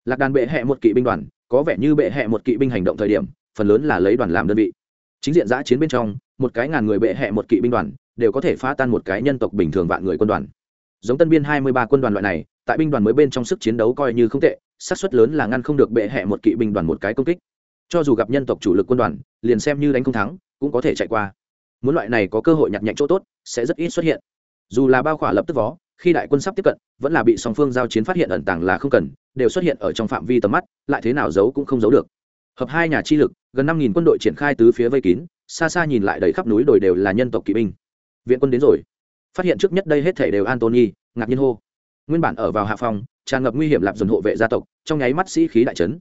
Lạc đàn bệ hẹ một kỵ binh đoàn, có vẻ như bệ hẹ một kỵ binh hành động thời điểm, phần lớn là lấy đoàn làm đơn vị. Chính diện giã chiến bên trong, một cái ngàn người bệ hẹ một kỵ binh đoàn, đều có thể phá tan một cái nhân tộc bình thường vạn người quân đoàn. Giống tân biên hai mươi ba quân đoàn loại này, tại binh đoàn mới bên trong sức chiến đấu coi như không tệ xác suất lớn là ngăn không được bệ hẹ một kỵ binh đoàn một cái công kích. Cho dù gặp nhân tộc chủ lực quân đoàn, liền xem như đánh không thắng, cũng có thể chạy qua. Muốn loại này có cơ hội nhặt nhạnh chỗ tốt, sẽ rất ít xuất hiện. Dù là bao khỏa lập tức vó, khi đại quân sắp tiếp cận, vẫn là bị song phương giao chiến phát hiện ẩn tàng là không cần, đều xuất hiện ở trong phạm vi tầm mắt, lại thế nào giấu cũng không giấu được. Hợp hai nhà chi lực, gần năm nghìn quân đội triển khai tứ phía vây kín, xa xa nhìn lại đầy khắp núi đồi đều là nhân tộc kỵ binh. Viện quân đến rồi. Phát hiện trước nhất đây hết thể đều antony, ngạc nhiên hô nguyên bản ở vào hạ phòng, tràn ngập nguy hiểm lạp dồn hộ vệ gia tộc, trong nháy mắt sĩ khí đại trấn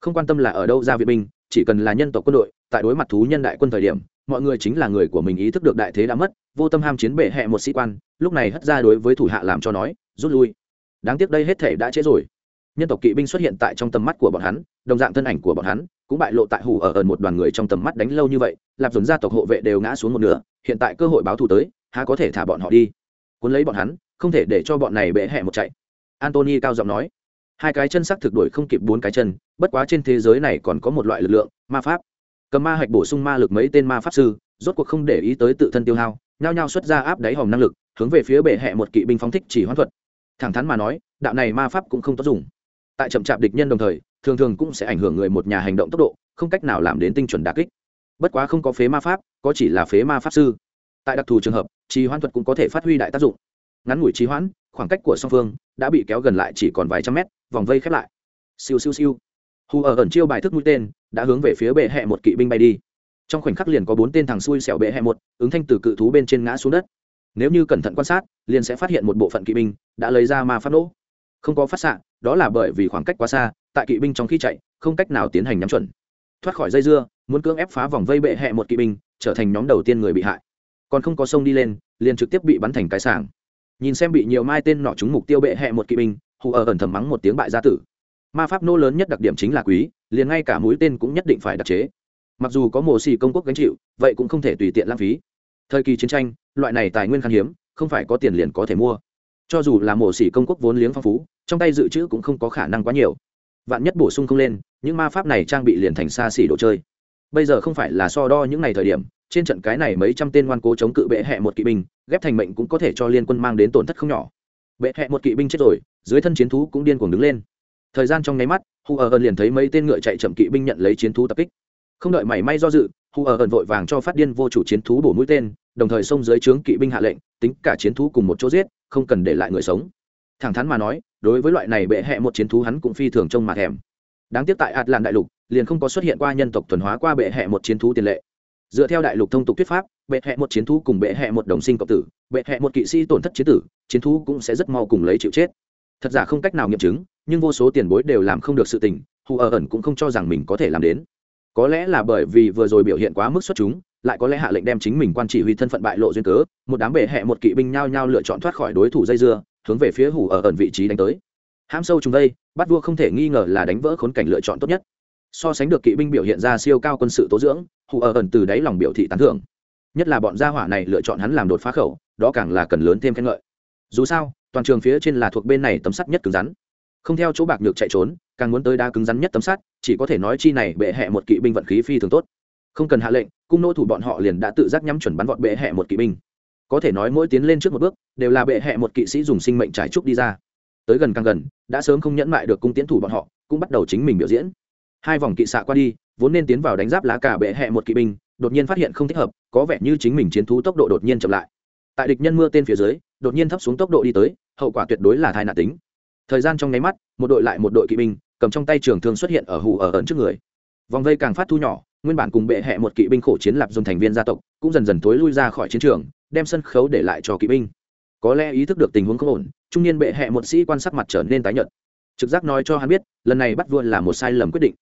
không quan tâm là ở đâu ra viện binh, chỉ cần là nhân tộc quân đội, tại đối mặt thú nhân đại quân thời điểm, mọi người chính là người của mình ý thức được đại thế đã mất, vô tâm ham chiến bệ hẹ một sĩ quan, lúc này hất ra đối với thủ hạ làm cho nói, rút lui. Đáng tiếc đây hết thể đã trễ rồi. Nhân tộc kỵ binh xuất hiện tại trong tầm mắt của bọn hắn, đồng dạng thân ảnh của bọn hắn, cũng bại lộ tại hủ ở ẩn một đoàn người trong tầm mắt đánh lâu như vậy, lạp dồn gia tộc hộ vệ đều ngã xuống một nửa, hiện tại cơ hội báo thù tới, há có thể thả bọn họ đi. Cuốn lấy bọn hắn không thể để cho bọn này bệ hẹ một chạy. Antony cao giọng nói, hai cái chân sắc thực đuổi không kịp bốn cái chân, bất quá trên thế giới này còn có một loại lực lượng, ma pháp. Cầm ma hạch bổ sung ma lực mấy tên ma pháp sư, rốt cuộc không để ý tới tự thân tiêu hao, nhao nhao xuất ra áp đáy hòm năng lực, hướng về phía bệ hẹ một kỵ binh phóng thích chỉ hoãn thuật. Thẳng thắn mà nói, đạo này ma pháp cũng không tốt dùng. Tại chậm chạp địch nhân đồng thời, thường thường cũng sẽ ảnh hưởng người một nhà hành động tốc độ, không cách nào làm đến tinh chuẩn đà kích. Bất quá không có phế ma pháp, có chỉ là phế ma pháp sư. Tại đặc thù trường hợp trì hoãn thuật cũng có thể phát huy đại tác dụng ngắn ngủi trí hoãn, khoảng cách của song phương đã bị kéo gần lại chỉ còn vài trăm mét, vòng vây khép lại. Siêu siêu siêu. Hù ở ẩn chiêu bài thức mũi tên, đã hướng về phía bệ hẹ một kỵ binh bay đi. Trong khoảnh khắc liền có bốn tên thằng xui xẻo bệ hẹ một, ứng thanh từ cự thú bên trên ngã xuống đất. Nếu như cẩn thận quan sát, liền sẽ phát hiện một bộ phận kỵ binh đã lấy ra ma phát nổ. không có phát xạ, đó là bởi vì khoảng cách quá xa, tại kỵ binh trong khi chạy, không cách nào tiến hành nhắm chuẩn. Thoát khỏi dây dưa, muốn cưỡng ép phá vòng vây bệ hẹ một kỵ binh, trở thành nhóm đầu tiên người bị hại. Còn không có sông đi lên, liền trực tiếp bị bắn thành cái sảng nhìn xem bị nhiều mai tên nọ trúng mục tiêu bệ hẹ một kỵ binh, hù ở ẩn thầm mắng một tiếng bại gia tử. Ma pháp nô lớn nhất đặc điểm chính là quý, liền ngay cả mũi tên cũng nhất định phải đặc chế. Mặc dù có mồ xì công quốc gánh chịu, vậy cũng không thể tùy tiện lãng phí. Thời kỳ chiến tranh, loại này tài nguyên khan hiếm, không phải có tiền liền có thể mua. Cho dù là mổ xỉ công quốc vốn liếng phong phú, trong tay dự trữ cũng không có khả năng quá nhiều. Vạn nhất bổ sung không lên, những ma pháp này trang bị liền thành xa xỉ đồ chơi. Bây giờ không phải là so đo những ngày thời điểm trên trận cái này mấy trăm tên ngoan cố chống cự bệ hẹ một kỵ binh, ghép thành mệnh cũng có thể cho liên quân mang đến tổn thất không nhỏ. Bệ hẹ một kỵ binh chết rồi, dưới thân chiến thú cũng điên cuồng đứng lên. Thời gian trong nháy mắt hù ở ẩn liền thấy mấy tên ngựa chạy chậm kỵ binh nhận lấy chiến thú tập kích. Không đợi mảy may do dự hù ở ẩn vội vàng cho phát điên vô chủ chiến thú bổ mũi tên, đồng thời xông dưới trướng kỵ binh hạ lệnh, tính cả chiến thú cùng một chỗ giết, không cần để lại người sống. Thẳng thắn mà nói, đối với loại này bệ hẹ một chiến thú hắn cũng phi thường trông mà thèm. Đáng tiếc tại ạt làn đại lục, liền không có xuất hiện qua nhân tộc thuần hóa qua bệ hẹ một chiến thú tiền lệ dựa theo đại lục thông tục thuyết pháp, bệ hẹ một chiến thú cùng bệ hẹ một đồng sinh cộng tử, bệ hẹ một kỵ sĩ tổn thất chiến tử, chiến thú cũng sẽ rất mau cùng lấy chịu chết. Thật giả không cách nào nghiệm chứng, nhưng vô số tiền bối đều làm không được sự tình, hù ở ẩn cũng không cho rằng mình có thể làm đến. Có lẽ là bởi vì vừa rồi biểu hiện quá mức xuất chúng, lại có lẽ hạ lệnh đem chính mình quan chỉ huy thân phận bại lộ duyên cớ, một đám bệ hẹ một kỵ binh nhao nhao lựa chọn thoát khỏi đối thủ dây dưa, hướng về phía hủ ở ẩn vị trí đánh tới. Hãm sâu chúng đây, bắt vua không thể nghi ngờ là đánh vỡ khốn cảnh lựa chọn tốt nhất so sánh được kỵ binh biểu hiện ra siêu cao quân sự tố dưỡng hủ ở ẩn từ đáy lòng biểu thị tán thưởng. Nhất là bọn gia hỏa này lựa chọn hắn làm đột phá khẩu, đó càng là cần lớn thêm khen ngợi. Dù sao, toàn trường phía trên là thuộc bên này tấm sắt nhất cứng rắn. Không theo chỗ bạc nhược chạy trốn, càng muốn tới đá cứng rắn nhất tấm sắt, chỉ có thể nói chi này bệ hẹ một kỵ binh vận khí phi thường tốt. Không cần hạ lệnh, cung nỗ thủ bọn họ liền đã tự giác nhắm chuẩn bắn vọt bệ hẹ một kỵ binh. Có thể nói mỗi tiến lên trước một bước, đều là bệ hẹ một kỵ sĩ dùng sinh mệnh trải trúc đi ra. Tới gần càng gần, đã sớm không nhẫn mại được cung tiến thủ bọn họ, cũng bắt đầu chính mình biểu diễn hai vòng kỵ xạ qua đi, vốn nên tiến vào đánh giáp lá cả bệ hẹ một kỵ binh, đột nhiên phát hiện không thích hợp, có vẻ như chính mình chiến thú tốc độ đột nhiên chậm lại. Tại địch nhân mưa tên phía dưới, đột nhiên thấp xuống tốc độ đi tới, hậu quả tuyệt đối là thai nạn tính. Thời gian trong nháy mắt, một đội lại một đội kỵ binh, cầm trong tay trường thương xuất hiện ở hù ở ẩn trước người. Vòng vây càng phát thu nhỏ, nguyên bản cùng bệ hẹ một kỵ binh khổ chiến lạp dùng thành viên gia tộc, cũng dần dần tối lui ra khỏi chiến trường, đem sân khấu để lại cho kỵ binh. Có lẽ ý thức được tình huống không ổn, trung niên bệ hẹ một sĩ quan sắc mặt trở nên tái nhợt. Trực giác nói cho hắn biết, lần này bắt vua là một sai lầm quyết định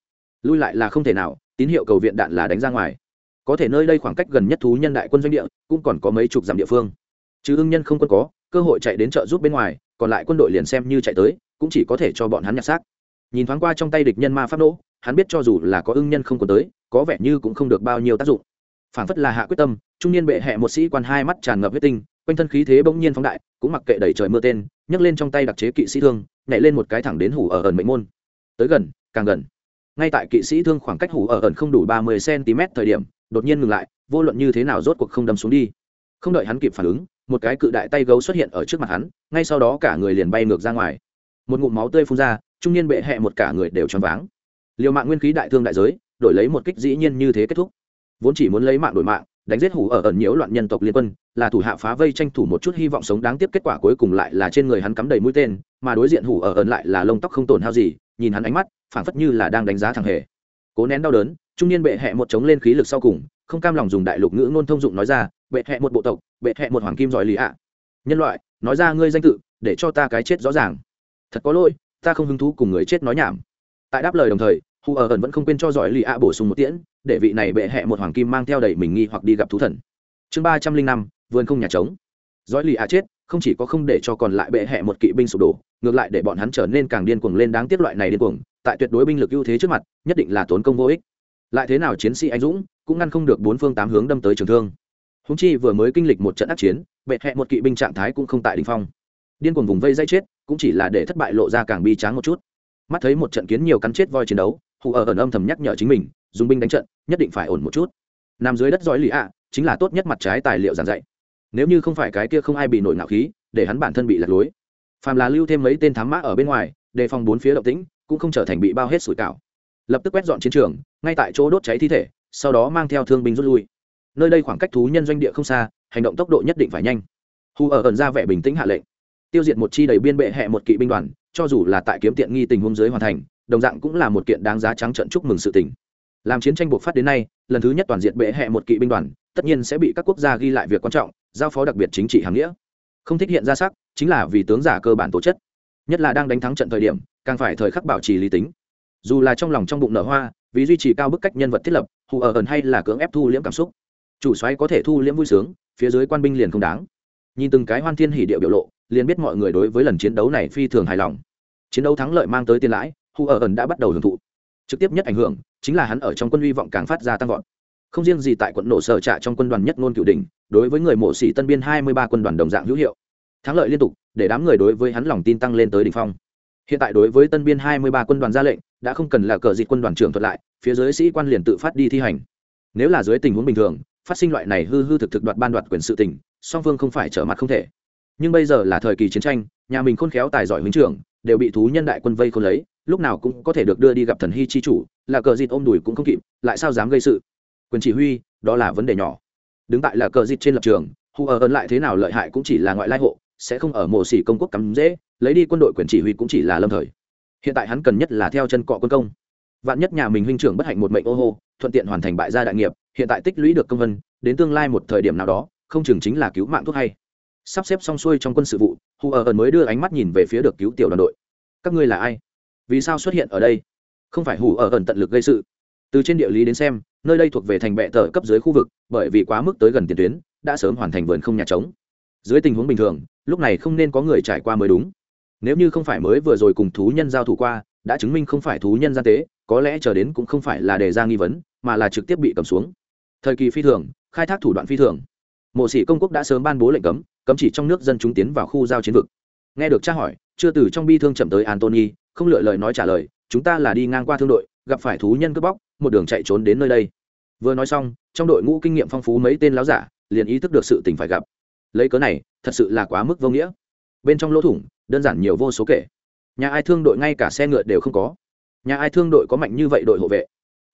lui lại là không thể nào, tín hiệu cầu viện đạn là đánh ra ngoài. Có thể nơi đây khoảng cách gần nhất thú nhân đại quân doanh địa, cũng còn có mấy chục dặm địa phương. Chứ ưng nhân không quân có, cơ hội chạy đến trợ giúp bên ngoài, còn lại quân đội liền xem như chạy tới, cũng chỉ có thể cho bọn hắn nhặt xác. Nhìn thoáng qua trong tay địch nhân ma pháp nỗ hắn biết cho dù là có ưng nhân không quân tới, có vẻ như cũng không được bao nhiêu tác dụng. Phản phất là hạ quyết tâm, trung niên bệ hẹ một sĩ quan hai mắt tràn ngập huyết tinh, quanh thân khí thế bỗng nhiên phóng đại, cũng mặc kệ đẩy trời mưa tên, nhấc lên trong tay đặc chế kỵ sĩ thương, nhảy lên một cái thẳng đến hủ ở ẩn mệnh môn. Tới gần, càng gần ngay tại kỵ sĩ thương khoảng cách hủ ở ẩn không đủ ba mươi cm thời điểm, đột nhiên ngừng lại, vô luận như thế nào rốt cuộc không đâm xuống đi. Không đợi hắn kịp phản ứng, một cái cự đại tay gấu xuất hiện ở trước mặt hắn, ngay sau đó cả người liền bay ngược ra ngoài. Một ngụm máu tươi phun ra, trung niên bệ hẹ một cả người đều choáng váng. Liều mạng nguyên khí đại thương đại giới, đổi lấy một kích dĩ nhiên như thế kết thúc. Vốn chỉ muốn lấy mạng đổi mạng, đánh giết hủ ở ẩn nhiễu loạn nhân tộc liên quân, là thủ hạ phá vây tranh thủ một chút hy vọng sống đáng tiếc kết quả cuối cùng lại là trên người hắn cắm đầy mũi tên, mà đối diện hủ ở ẩn lại là lông tóc không tổn hao gì, nhìn hắn ánh mắt phảng phất như là đang đánh giá thằng hề. Cố nén đau đớn, trung niên bệ hẹ một chống lên khí lực sau cùng, không cam lòng dùng đại lục ngữ ngôn thông dụng nói ra, bệ hẹ một bộ tộc, bệ hẹ một hoàng kim giỏi lý ạ. Nhân loại, nói ra ngươi danh tự, để cho ta cái chết rõ ràng. Thật có lỗi, ta không hứng thú cùng người chết nói nhảm. Tại đáp lời đồng thời hù ở ẩn vẫn không quên cho giỏi lì ạ bổ sung một tiễn, để vị này bệ hẹ một hoàng kim mang theo đầy mình nghi hoặc đi gặp thú thần. Chương ba trăm linh năm, vườn không nhà trống. Giỏi lì ạ chết, không chỉ có không để cho còn lại bệ hẹ một kỵ binh sụp đổ, ngược lại để bọn hắn trở nên càng điên cuồng lên đáng tiếc loại này điên cuồng tại tuyệt đối binh lực ưu thế trước mặt, nhất định là tốn công vô ích. Lại thế nào chiến sĩ anh dũng cũng ngăn không được bốn phương tám hướng đâm tới trường thương. Húng chi vừa mới kinh lịch một trận ác chiến, bệ hẹ một kỵ binh trạng thái cũng không tại đ ỉ n h phong. Điên cuồng vùng vây dây chết cũng chỉ là để thất bại lộ ra càng bi tráng một chút. Mắt thấy một trận kiến nhiều cắn chết voi chiến đấu hụ ở ẩn âm thầm nhắc nhở chính mình, dùng binh đánh trận, nhất định phải ổn một chút. Nằm dưới đất giỏi lì ạ, chính là tốt nhất mặt trái tài liệu giảng dạy. Nếu như không phải cái kia không ai bị nổi ngạo khí, để hắn bản thân bị lật lối. Phàm là lưu thêm mấy tên thám mã ở bên ngoài, đề phòng bốn phía động tĩnh cũng không trở thành bị bao hết sủi cảo. Lập tức quét dọn chiến trường, ngay tại chỗ đốt cháy thi thể, sau đó mang theo thương binh rút lui. Nơi đây khoảng cách thú nhân doanh địa không xa, hành động tốc độ nhất định phải nhanh. Hù ở ẩn ra vẻ bình tĩnh hạ lệnh. Tiêu diệt một chi đầy biên bệ hẹ một kỵ binh đoàn, cho dù là tại kiếm tiện nghi tình huống dưới hoàn thành, đồng dạng cũng là một kiện đáng giá trắng trận chúc mừng sự tình. Làm chiến tranh buộc phát đến nay, lần thứ nhất toàn diện bệ hẹ một kỵ binh đoàn, tất nhiên sẽ bị các quốc gia ghi lại việc quan trọng, giao phó đặc biệt chính trị hàng nghĩa. Không thích hiện ra sắc, chính là vì tướng giả cơ bản tổ chất nhất là đang đánh thắng trận thời điểm, càng phải thời khắc bảo trì lý tính. Dù là trong lòng trong bụng nở hoa, vì duy trì cao bức cách nhân vật thiết lập, hù ở ẩn hay là cưỡng ép thu liễm cảm xúc. Chủ xoáy có thể thu liễm vui sướng, phía dưới quan binh liền không đáng. Nhìn từng cái hoan thiên hỉ điệu biểu lộ, liền biết mọi người đối với lần chiến đấu này phi thường hài lòng. Chiến đấu thắng lợi mang tới tiền lãi, hù ở ẩn đã bắt đầu hưởng thụ. Trực tiếp nhất ảnh hưởng, chính là hắn ở trong quân hy vọng càng phát ra tăng vọt. Không riêng gì tại quận nổ sở trạ trong quân đoàn nhất ngôn cửu đình đối với người mộ sĩ tân biên hai mươi ba quân đoàn đồng dạng hữu hiệu. Thắng lợi liên tục để đám người đối với hắn lòng tin tăng lên tới đỉnh phong. Hiện tại đối với tân biên hai mươi ba quân đoàn ra lệnh, đã không cần là cờ dịch quân đoàn trưởng thuật lại, phía dưới sĩ quan liền tự phát đi thi hành. Nếu là dưới tình huống bình thường, phát sinh loại này hư hư thực thực đoạt ban đoạt quyền sự tình, song phương không phải trở mặt không thể. Nhưng bây giờ là thời kỳ chiến tranh, nhà mình khôn khéo tài giỏi huynh trưởng, đều bị thú nhân đại quân vây khôn lấy, lúc nào cũng có thể được đưa đi gặp thần hy chi chủ, là cờ dịch ôm đùi cũng không kịp, lại sao dám gây sự? Quyền chỉ huy, đó là vấn đề nhỏ. Đứng tại là cờ dịch trên lập trường, hù ở ơn lại thế nào lợi hại cũng chỉ là ngoại lai hộ sẽ không ở mộ xỉ công quốc cắm dễ, lấy đi quân đội quyền chỉ huy cũng chỉ là lâm thời. Hiện tại hắn cần nhất là theo chân cọ quân công. Vạn nhất nhà mình huynh trưởng bất hạnh một mệnh ô hô, thuận tiện hoàn thành bại gia đại nghiệp, hiện tại tích lũy được công vân, đến tương lai một thời điểm nào đó, không chừng chính là cứu mạng thuốc hay. Sắp xếp xong xuôi trong quân sự vụ hù ở ẩn mới đưa ánh mắt nhìn về phía được cứu tiểu đoàn đội. Các ngươi là ai? Vì sao xuất hiện ở đây? Không phải hù ở ẩn tận lực gây sự. Từ trên địa lý đến xem, nơi đây thuộc về thành bệ tờ cấp dưới khu vực, bởi vì quá mức tới gần tiền tuyến, đã sớm hoàn thành vườn không nhà trống dưới tình huống bình thường, lúc này không nên có người trải qua mới đúng. Nếu như không phải mới vừa rồi cùng thú nhân giao thủ qua, đã chứng minh không phải thú nhân gian tế, có lẽ chờ đến cũng không phải là đề ra nghi vấn, mà là trực tiếp bị cầm xuống. Thời kỳ phi thường, khai thác thủ đoạn phi thường. Mộ sĩ công quốc đã sớm ban bố lệnh cấm cấm chỉ trong nước dân chúng tiến vào khu giao chiến vực. Nghe được tra hỏi, chưa từ trong bi thương chậm tới antony không lựa lời nói trả lời, chúng ta là đi ngang qua thương đội, gặp phải thú nhân cướp bóc, một đường chạy trốn đến nơi đây. Vừa nói xong, trong đội ngũ kinh nghiệm phong phú mấy tên láo giả, liền ý thức được sự tình phải gặp lấy cớ này, thật sự là quá mức vô nghĩa. Bên trong lỗ thủng, đơn giản nhiều vô số kể. Nhà ai thương đội ngay cả xe ngựa đều không có. Nhà ai thương đội có mạnh như vậy đội hộ vệ.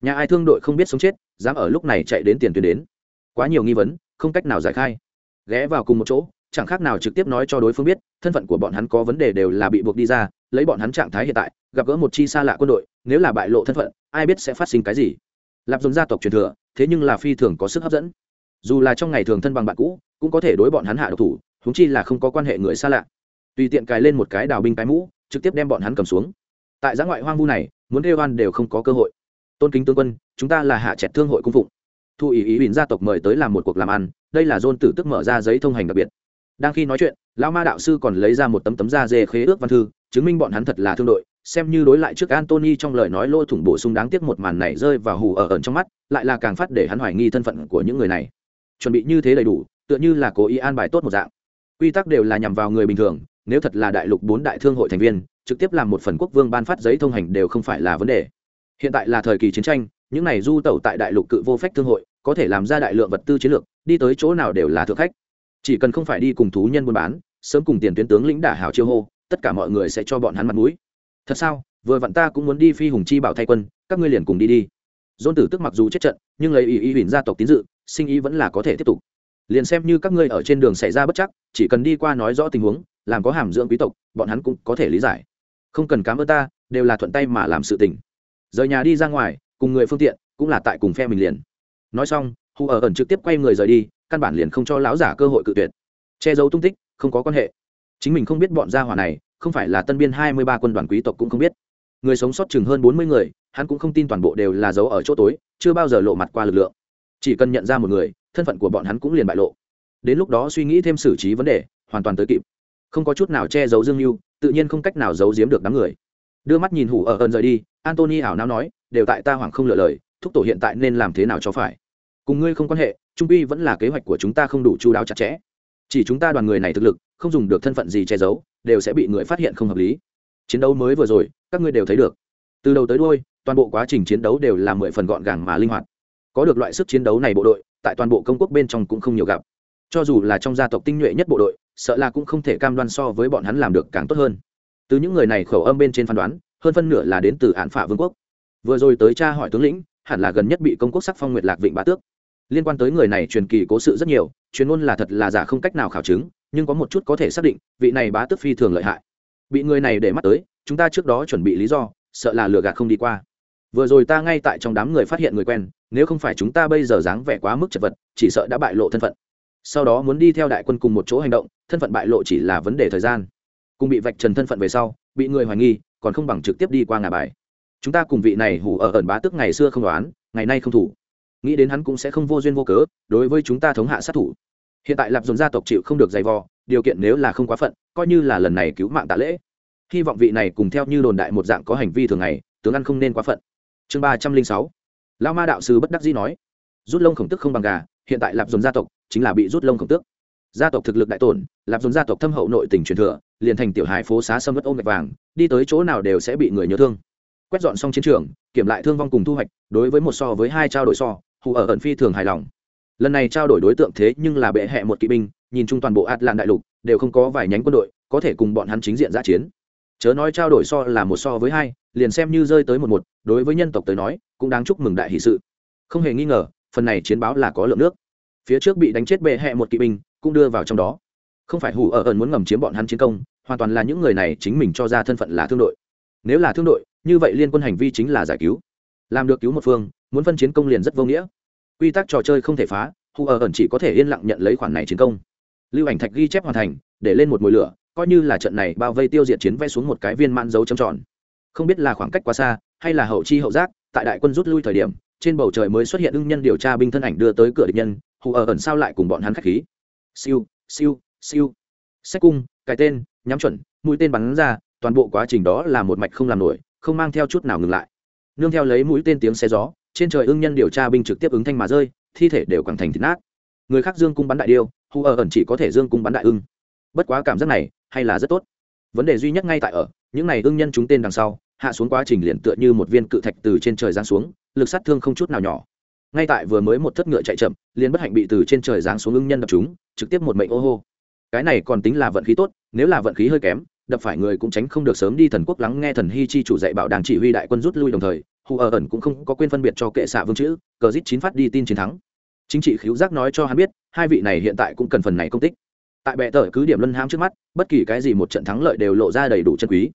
Nhà ai thương đội không biết sống chết, dám ở lúc này chạy đến tiền tuyến đến. Quá nhiều nghi vấn, không cách nào giải khai. Ghé vào cùng một chỗ, chẳng khác nào trực tiếp nói cho đối phương biết, thân phận của bọn hắn có vấn đề đều là bị buộc đi ra, lấy bọn hắn trạng thái hiện tại, gặp gỡ một chi xa lạ quân đội, nếu là bại lộ thân phận, ai biết sẽ phát sinh cái gì. Lạp dùng gia tộc truyền thừa, thế nhưng là phi thường có sức hấp dẫn. Dù là trong ngày thường thân bằng bạn cũ cũng có thể đối bọn hắn hạ độc thủ húng chi là không có quan hệ người xa lạ. Tùy tiện cài lên một cái đào binh cái mũ, trực tiếp đem bọn hắn cầm xuống. Tại giã ngoại hoang vu này, muốn đeo oan đều không có cơ hội. Tôn kính tướng quân, chúng ta là hạ trẹt thương hội cung phụng. Thu ý ý huỳnh gia tộc mời tới làm một cuộc làm ăn, đây là dôn tử tức mở ra giấy thông hành đặc biệt. Đang khi nói chuyện, lão ma đạo sư còn lấy ra một tấm tấm da dê khế ước văn thư, chứng minh bọn hắn thật là thương đội, xem như đối lại trước antony trong lời nói lô thủng bổ sung đáng tiếc một màn này rơi vào hù ở ẩn trong mắt, lại là càng phát để hắn hoài nghi thân phận của những người này. Chuẩn bị như thế đầy đủ tựa như là cố ý an bài tốt một dạng. Quy tắc đều là nhằm vào người bình thường, nếu thật là đại lục bốn đại thương hội thành viên, trực tiếp làm một phần quốc vương ban phát giấy thông hành đều không phải là vấn đề. Hiện tại là thời kỳ chiến tranh, những này du tẩu tại đại lục cự vô phách thương hội, có thể làm ra đại lượng vật tư chiến lược, đi tới chỗ nào đều là thượng khách. Chỉ cần không phải đi cùng thú nhân buôn bán, sớm cùng tiền tuyến tướng lĩnh đả hào chiêu hô, tất cả mọi người sẽ cho bọn hắn mặt mũi. Thật sao? Vừa vặn ta cũng muốn đi phi hùng chi bảo thay quân, các ngươi liền cùng đi đi. Dôn tử tức mặc dù chết trận, nhưng lấy ý ý huỳnh gia tộc tín dự, sinh ý vẫn là có thể tiếp tục liền xem như các ngươi ở trên đường xảy ra bất chắc, chỉ cần đi qua nói rõ tình huống, làm có hàm dưỡng quý tộc, bọn hắn cũng có thể lý giải. Không cần cám ơn ta, đều là thuận tay mà làm sự tình. Rời nhà đi ra ngoài, cùng người phương tiện, cũng là tại cùng phe mình liền. Nói xong, hù ở ẩn trực tiếp quay người rời đi, căn bản liền không cho lão giả cơ hội cự tuyệt. Che giấu tung tích, không có quan hệ. Chính mình không biết bọn gia hỏa này, không phải là tân biên hai mươi ba quân đoàn quý tộc cũng không biết. Người sống sót chừng hơn bốn mươi người, hắn cũng không tin toàn bộ đều là giấu ở chỗ tối, chưa bao giờ lộ mặt qua lực lượng. Chỉ cần nhận ra một người thân phận của bọn hắn cũng liền bại lộ. Đến lúc đó suy nghĩ thêm xử trí vấn đề, hoàn toàn tới kịp. Không có chút nào che giấu dương mưu tự nhiên không cách nào giấu giếm được đám người. Đưa mắt nhìn hủ ở ơn rời đi antony ảo não nói, đều tại ta hoảng không lựa lời, thúc tổ hiện tại nên làm thế nào cho phải? Cùng ngươi không quan hệ, trung pi vẫn là kế hoạch của chúng ta không đủ chú đáo chặt chẽ. Chỉ chúng ta đoàn người này thực lực, không dùng được thân phận gì che giấu, đều sẽ bị người phát hiện không hợp lý. Chiến đấu mới vừa rồi, các ngươi đều thấy được. Từ đầu tới đôi toàn bộ quá trình chiến đấu đều là mười phần gọn gàng mà linh hoạt có được loại sức chiến đấu này bộ đội, tại toàn bộ công quốc bên trong cũng không nhiều gặp. Cho dù là trong gia tộc tinh nhuệ nhất bộ đội, sợ là cũng không thể cam đoan so với bọn hắn làm được càng tốt hơn. Từ những người này khẩu âm bên trên phán đoán, hơn phân nửa là đến từ án phả vương quốc. Vừa rồi tới cha hỏi tướng lĩnh, hẳn là gần nhất bị công quốc sắc phong nguyệt lạc vịnh bá tước. Liên quan tới người này truyền kỳ cố sự rất nhiều, truyền ngôn là thật là giả không cách nào khảo chứng, nhưng có một chút có thể xác định, vị này bá tước phi thường lợi hại. Bị người này để mắt tới, chúng ta trước đó chuẩn bị lý do, sợ là lừa gạt không đi qua. Vừa rồi ta ngay tại trong đám người phát hiện người quen nếu không phải chúng ta bây giờ dáng vẻ quá mức chật vật, chỉ sợ đã bại lộ thân phận. Sau đó muốn đi theo đại quân cùng một chỗ hành động, thân phận bại lộ chỉ là vấn đề thời gian. Cùng bị vạch trần thân phận về sau, bị người hoài nghi, còn không bằng trực tiếp đi qua ngà bài. Chúng ta cùng vị này hủ ở ẩn bá tức ngày xưa không đoán, ngày nay không thủ. Nghĩ đến hắn cũng sẽ không vô duyên vô cớ, đối với chúng ta thống hạ sát thủ. Hiện tại lạp dồn gia tộc chịu không được giày vò, điều kiện nếu là không quá phận, coi như là lần này cứu mạng tạ lễ. Hy vọng vị này cùng theo như đồn đại một dạng có hành vi thường ngày, tướng ăn không nên quá phận. Chương ba trăm linh sáu lao ma đạo sư bất đắc dĩ nói, rút lông khổng tức không bằng gà, hiện tại lạp dồn gia tộc chính là bị rút lông khổng tước gia tộc thực lực đại tổn, lạp dồn gia tộc thâm hậu nội tỉnh truyền thừa, liền thành tiểu hài phố xá sâm vất ôm gạch vàng, đi tới chỗ nào đều sẽ bị người nhớ thương. Quét dọn xong chiến trường, kiểm lại thương vong cùng thu hoạch, đối với một so với hai trao đổi so, hù ở ẩn phi thường hài lòng. Lần này trao đổi đối tượng thế nhưng là bệ hẹ một kỵ binh, nhìn chung toàn bộ ạt lạn đại lục, đều không có vài nhánh quân đội, có thể cùng bọn hắn chính diện giã chiến. Chớ nói trao đổi so là một so với hai, liền xem như rơi tới một một, đối với nhân tộc tới nói cũng đáng chúc mừng đại hỷ sự. Không hề nghi ngờ, phần này chiến báo là có lượng nước. Phía trước bị đánh chết bệ hẹ một kỵ binh, cũng đưa vào trong đó. Không phải hủ ở ẩn muốn ngầm chiếm bọn hắn chiến công, hoàn toàn là những người này chính mình cho ra thân phận là thương đội. Nếu là thương đội, như vậy liên quân hành vi chính là giải cứu. Làm được cứu một phương, muốn phân chiến công liền rất vô nghĩa. Quy tắc trò chơi không thể phá, hủ ở ẩn chỉ có thể yên lặng nhận lấy khoản này chiến công. Lưu ảnh thạch ghi chép hoàn thành, để lên một mùi lửa, coi như là trận này bao vây tiêu diệt chiến vẽ xuống một cái viên man dấu trầm tròn. Không biết là khoảng cách quá xa, hay là hậu chi hậu giác tại đại quân rút lui thời điểm, trên bầu trời mới xuất hiện ưng nhân điều tra binh thân ảnh đưa tới cửa địch nhân, hù ở ẩn sao lại cùng bọn hắn khách khí. Siêu siêu siêu. Xét cung, cái tên, nhắm chuẩn, mũi tên bắn ra, toàn bộ quá trình đó là một mạch không làm nổi, không mang theo chút nào ngừng lại. Nương theo lấy mũi tên tiếng xe gió, trên trời ưng nhân điều tra binh trực tiếp ứng thanh mà rơi, thi thể đều càng thành thịt nát. Người khác dương cung bắn đại điêu, hù ở ẩn chỉ có thể dương cung bắn đại ưng. Bất quá cảm giác này, hay là rất tốt. Vấn đề duy nhất ngay tại ở, những này ưng nhân chúng tên đằng sau hạ xuống quá trình liền tựa như một viên cự thạch từ trên trời giáng xuống, lực sát thương không chút nào nhỏ. Ngay tại vừa mới một thất ngựa chạy chậm, liền bất hạnh bị từ trên trời giáng xuống ưng nhân đập chúng trực tiếp một mệnh ô hô. Cái này còn tính là vận khí tốt, nếu là vận khí hơi kém, đập phải người cũng tránh không được sớm đi thần quốc lắng nghe thần hy chi chủ dạy bảo đảng chỉ huy đại quân rút lui đồng thời hù ở ẩn cũng không có quên phân biệt cho kệ xạ vương chữ, cờ rít chín phát đi tin chiến thắng. Chính trị khiếu giác nói cho hắn biết, hai vị này hiện tại cũng cần phần này công tích. Tại bệ tở cứ điểm luân ham trước mắt, bất kỳ cái gì một trận thắng lợi đều lộ ra đầy đủ chân quý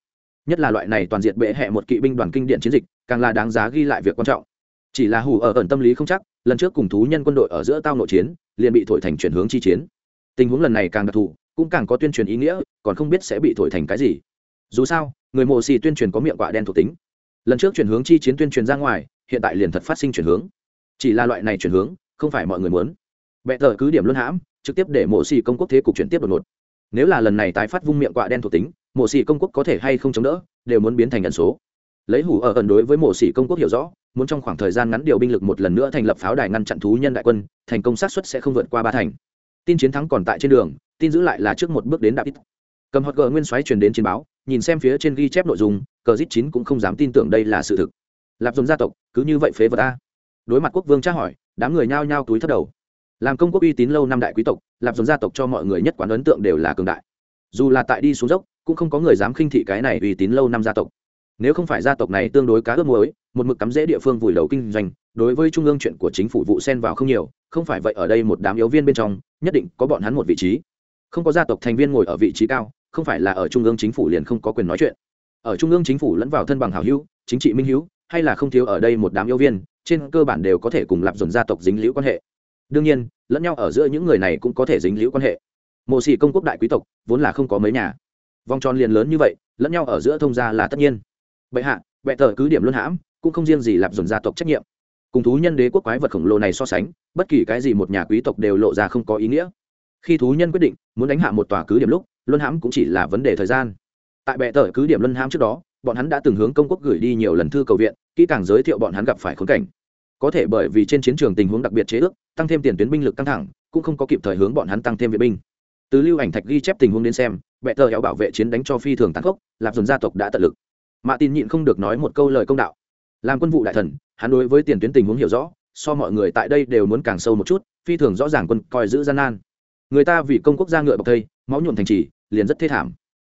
nhất là loại này toàn diện bệ hẹ một kỵ binh đoàn kinh điển chiến dịch, càng là đáng giá ghi lại việc quan trọng. Chỉ là hù ở ẩn tâm lý không chắc, lần trước cùng thú nhân quân đội ở giữa tao nội chiến, liền bị thổi thành chuyển hướng chi chiến. Tình huống lần này càng đặc thù, cũng càng có tuyên truyền ý nghĩa, còn không biết sẽ bị thổi thành cái gì. Dù sao, người mộ xì tuyên truyền có miệng quạ đen thuộc tính. Lần trước chuyển hướng chi chiến tuyên truyền ra ngoài, hiện tại liền thật phát sinh chuyển hướng. Chỉ là loại này chuyển hướng, không phải mọi người muốn. Bệ tờ cứ điểm luân hãm, trực tiếp để mộ xì công quốc thế cục chuyển tiếp đột ngột. Nếu là lần này tái phát vung miệng quạ đen thuộc tính mộ sĩ công quốc có thể hay không chống đỡ, đều muốn biến thành ẩn số. Lấy hủ ở ẩn đối với mộ sĩ công quốc hiểu rõ, muốn trong khoảng thời gian ngắn điều binh lực một lần nữa thành lập pháo đài ngăn chặn thú nhân đại quân, thành công sát xuất sẽ không vượt qua ba thành. Tin chiến thắng còn tại trên đường, tin giữ lại là trước một bước đến đạp ít cầm hot gờ nguyên xoáy truyền đến chiến báo, nhìn xem phía trên ghi chép nội dung, cờ dít chín cũng không dám tin tưởng đây là sự thực. Lạp dùng gia tộc, cứ như vậy phế vật a. Đối mặt quốc vương tra hỏi, đám người nhao nhao túi thất đầu. Làm công quốc uy tín lâu năm đại quý tộc, lạp dùng gia tộc cho mọi người nhất quán ấn tượng đều là cường đại. Dù là tại đi xuống dốc cũng không có người dám khinh thị cái này uy tín lâu năm gia tộc. Nếu không phải gia tộc này tương đối cá ướp muối, một mực cắm rễ địa phương vùi đầu kinh doanh, đối với trung ương chuyện của chính phủ vụ xen vào không nhiều, không phải vậy ở đây một đám yếu viên bên trong, nhất định có bọn hắn một vị trí. Không có gia tộc thành viên ngồi ở vị trí cao, không phải là ở trung ương chính phủ liền không có quyền nói chuyện. Ở trung ương chính phủ lẫn vào thân bằng hảo hữu, chính trị minh hữu, hay là không thiếu ở đây một đám yêu viên, trên cơ bản đều có thể cùng lạp dồn gia tộc dính liễu quan hệ. Đương nhiên, lẫn nhau ở giữa những người này cũng có thể dính liễu quan hệ. Mộ sĩ công quốc đại quý tộc, vốn là không có mấy nhà vòng tròn liền lớn như vậy, lẫn nhau ở giữa thông gia là tất nhiên. Bệ hạ, bệ tờ cứ điểm luân hãm, cũng không riêng gì lạp dồn gia tộc trách nhiệm. Cùng thú nhân đế quốc quái vật khổng lồ này so sánh, bất kỳ cái gì một nhà quý tộc đều lộ ra không có ý nghĩa. Khi thú nhân quyết định muốn đánh hạ một tòa cứ điểm lúc, luân hãm cũng chỉ là vấn đề thời gian. Tại bệ tờ cứ điểm luân hãm trước đó, bọn hắn đã từng hướng công quốc gửi đi nhiều lần thư cầu viện, kỹ càng giới thiệu bọn hắn gặp phải khốn cảnh. Có thể bởi vì trên chiến trường tình huống đặc biệt chế ước, tăng thêm tiền tuyến binh lực căng thẳng, cũng không có kịp thời hướng bọn hắn tăng thêm viện binh. Từ lưu ảnh thạch ghi chép tình huống đến xem bệ tờ éo bảo vệ chiến đánh cho phi thường tàn khốc, lạp dồn gia tộc đã tận lực. Mạ tin nhịn không được nói một câu lời công đạo. Làm quân vụ đại thần, hắn đối với tiền tuyến tình huống hiểu rõ, so mọi người tại đây đều muốn càng sâu một chút, phi thường rõ ràng quân coi giữ gian nan. Người ta vì công quốc gia ngựa bọc thây, máu nhuộm thành trì, liền rất thê thảm.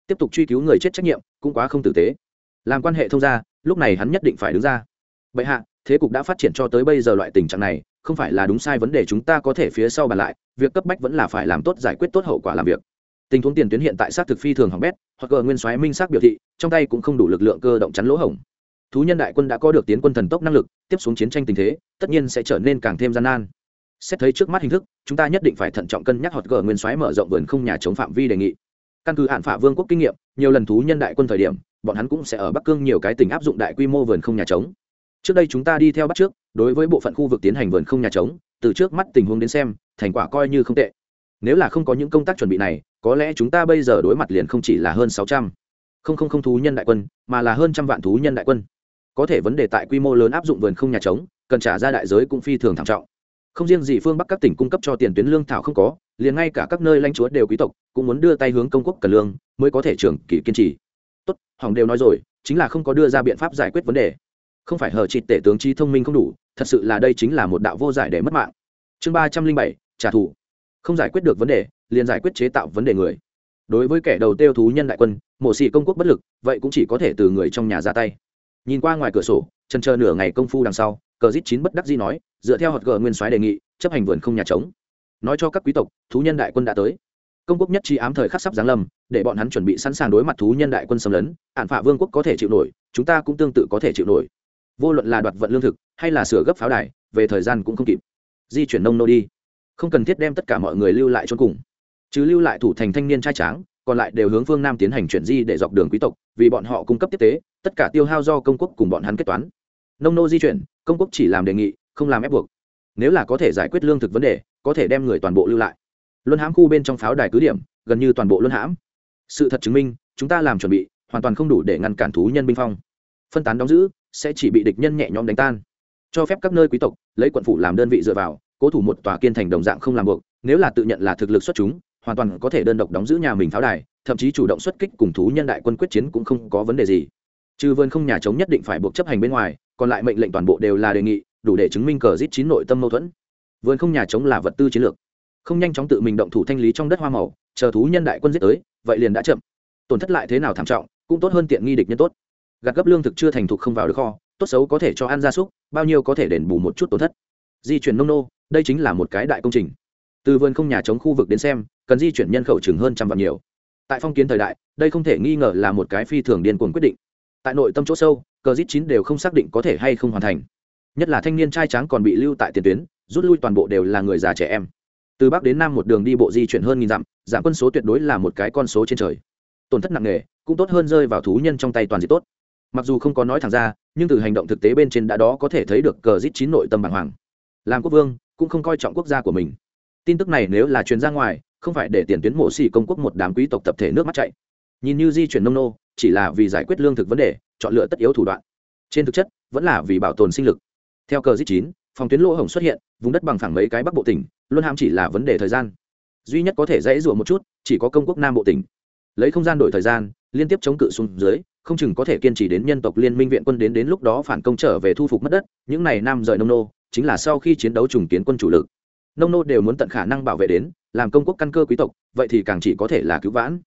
Tiếp tục truy cứu người chết trách nhiệm, cũng quá không tử tế. Làm quan hệ thông gia, lúc này hắn nhất định phải đứng ra. Bệ hạ, thế cục đã phát triển cho tới bây giờ loại tình trạng này, không phải là đúng sai vấn đề chúng ta có thể phía sau bàn lại, việc cấp bách vẫn là phải làm tốt giải quyết tốt hậu quả làm việc tình huống tiền tuyến hiện tại xác thực phi thường hỏng bét, hoặc gờ nguyên soái minh xác biểu thị, trong tay cũng không đủ lực lượng cơ động chắn lỗ hổng. Thú nhân đại quân đã có được tiến quân thần tốc năng lực, tiếp xuống chiến tranh tình thế, tất nhiên sẽ trở nên càng thêm gian nan. Xét thấy trước mắt hình thức, chúng ta nhất định phải thận trọng cân nhắc hoặc gờ nguyên soái mở rộng vườn không nhà chống phạm vi đề nghị. Căn cứ hạn phả vương quốc kinh nghiệm, nhiều lần thú nhân đại quân thời điểm, bọn hắn cũng sẽ ở bắc cương nhiều cái tỉnh áp dụng đại quy mô vườn không nhà trống trước đây chúng ta đi theo bắt trước, đối với bộ phận khu vực tiến hành vườn không nhà trống từ trước mắt tình huống đến xem, thành quả coi như không tệ nếu là không có những công tác chuẩn bị này, có lẽ chúng ta bây giờ đối mặt liền không chỉ là hơn sáu trăm. Không không không thú nhân đại quân, mà là hơn trăm vạn thú nhân đại quân. Có thể vấn đề tại quy mô lớn áp dụng vườn không nhà trống, cần trả ra đại giới cũng phi thường thảm trọng. Không riêng gì phương bắc các tỉnh cung cấp cho tiền tuyến lương thảo không có, liền ngay cả các nơi lãnh chúa đều quý tộc cũng muốn đưa tay hướng công quốc cần lương mới có thể trường kỳ kiên trì. Tốt hỏng đều nói rồi, chính là không có đưa ra biện pháp giải quyết vấn đề. Không phải hờ chịt tể tướng trí thông minh không đủ, thật sự là đây chính là một đạo vô giải để mất mạng. Chương ba trăm linh bảy, trả thù không giải quyết được vấn đề, liền giải quyết chế tạo vấn đề người. Đối với kẻ đầu tiêu thú nhân đại quân, mổ xị công quốc bất lực, vậy cũng chỉ có thể từ người trong nhà ra tay. Nhìn qua ngoài cửa sổ chân chờ nửa ngày công phu đằng sau, cờ dít chín bất đắc di nói, dựa theo hột gờ nguyên soái đề nghị, chấp hành vườn không nhà trống. Nói cho các quý tộc, thú nhân đại quân đã tới. Công quốc nhất trí ám thời khắc sắp giáng lâm, để bọn hắn chuẩn bị sẵn sàng đối mặt thú nhân đại quân xâm lấn ạn phả vương quốc có thể chịu nổi, chúng ta cũng tương tự có thể chịu nổi. Vô luận là đoạt vận lương thực, hay là sửa gấp pháo đài, về thời gian cũng không kịp. Di chuyển nông nô đi không cần thiết đem tất cả mọi người lưu lại cho cùng. Chứ lưu lại thủ thành thanh niên trai tráng, còn lại đều hướng phương nam tiến hành chuyển di để dọc đường quý tộc, vì bọn họ cung cấp tiếp tế, tất cả tiêu hao do công quốc cùng bọn hắn kết toán. Nông nô di chuyển, công quốc chỉ làm đề nghị, không làm ép buộc. Nếu là có thể giải quyết lương thực vấn đề, có thể đem người toàn bộ lưu lại. Luân hãm khu bên trong pháo đài cứ điểm, gần như toàn bộ luân hãm. Sự thật chứng minh, chúng ta làm chuẩn bị, hoàn toàn không đủ để ngăn cản thú nhân binh phong. Phân tán đóng giữ, sẽ chỉ bị địch nhân nhẹ nhõm đánh tan. Cho phép các nơi quý tộc, lấy quận phủ làm đơn vị dựa vào cố thủ một tòa kiên thành đồng dạng không làm buộc, nếu là tự nhận là thực lực xuất chúng, hoàn toàn có thể đơn độc đóng giữ nhà mình pháo đài, thậm chí chủ động xuất kích cùng thú nhân đại quân quyết chiến cũng không có vấn đề gì. Trừ vườn không nhà chống nhất định phải buộc chấp hành bên ngoài, còn lại mệnh lệnh toàn bộ đều là đề nghị, đủ để chứng minh cờ giết chín nội tâm mâu thuẫn. Vườn không nhà chống là vật tư chiến lược. Không nhanh chóng tự mình động thủ thanh lý trong đất hoa màu, chờ thú nhân đại quân giết tới, vậy liền đã chậm. Tổn thất lại thế nào thảm trọng, cũng tốt hơn tiện nghi địch nhân tốt. Gạt gấp lương thực chưa thành thục không vào được kho, tốt xấu có thể cho ăn gia súc, bao nhiêu có thể đền bù một chút tổn thất. Di chuyển nông nô đây chính là một cái đại công trình. Từ vườn không nhà chống khu vực đến xem, cần di chuyển nhân khẩu chừng hơn trăm vạn nhiều. Tại phong kiến thời đại, đây không thể nghi ngờ là một cái phi thường điên cuồng quyết định. Tại nội tâm chỗ sâu, cờ dít chín đều không xác định có thể hay không hoàn thành. Nhất là thanh niên trai tráng còn bị lưu tại tiền tuyến, rút lui toàn bộ đều là người già trẻ em. Từ bắc đến nam một đường đi bộ di chuyển hơn nghìn dặm, giảm quân số tuyệt đối là một cái con số trên trời. Tổn thất nặng nề, cũng tốt hơn rơi vào thú nhân trong tay toàn diện tốt. Mặc dù không có nói thẳng ra, nhưng từ hành động thực tế bên trên đã đó có thể thấy được cờ dít chín nội tâm bàng hoàng. Làm quốc vương cũng không coi trọng quốc gia của mình. Tin tức này nếu là truyền ra ngoài, không phải để tiền tuyến mổ xỉ công quốc một đám quý tộc tập thể nước mắt chạy. Nhìn như di chuyển nông nô, chỉ là vì giải quyết lương thực vấn đề, chọn lựa tất yếu thủ đoạn. Trên thực chất, vẫn là vì bảo tồn sinh lực. Theo cờ dít chín, phòng tuyến lỗ hổng xuất hiện, vùng đất bằng phẳng mấy cái bắc bộ tỉnh, luôn ham chỉ là vấn đề thời gian. Duy nhất có thể dễ dụa một chút, chỉ có công quốc nam bộ tỉnh. Lấy không gian đổi thời gian, liên tiếp chống cự xuống dưới, không chừng có thể kiên trì đến nhân tộc liên minh viện quân đến đến lúc đó phản công trở về thu phục mất đất, những này nam rời nông nô chính là sau khi chiến đấu trùng kiến quân chủ lực. Nông nô đều muốn tận khả năng bảo vệ đến, làm công quốc căn cơ quý tộc, vậy thì càng chỉ có thể là cứu vãn.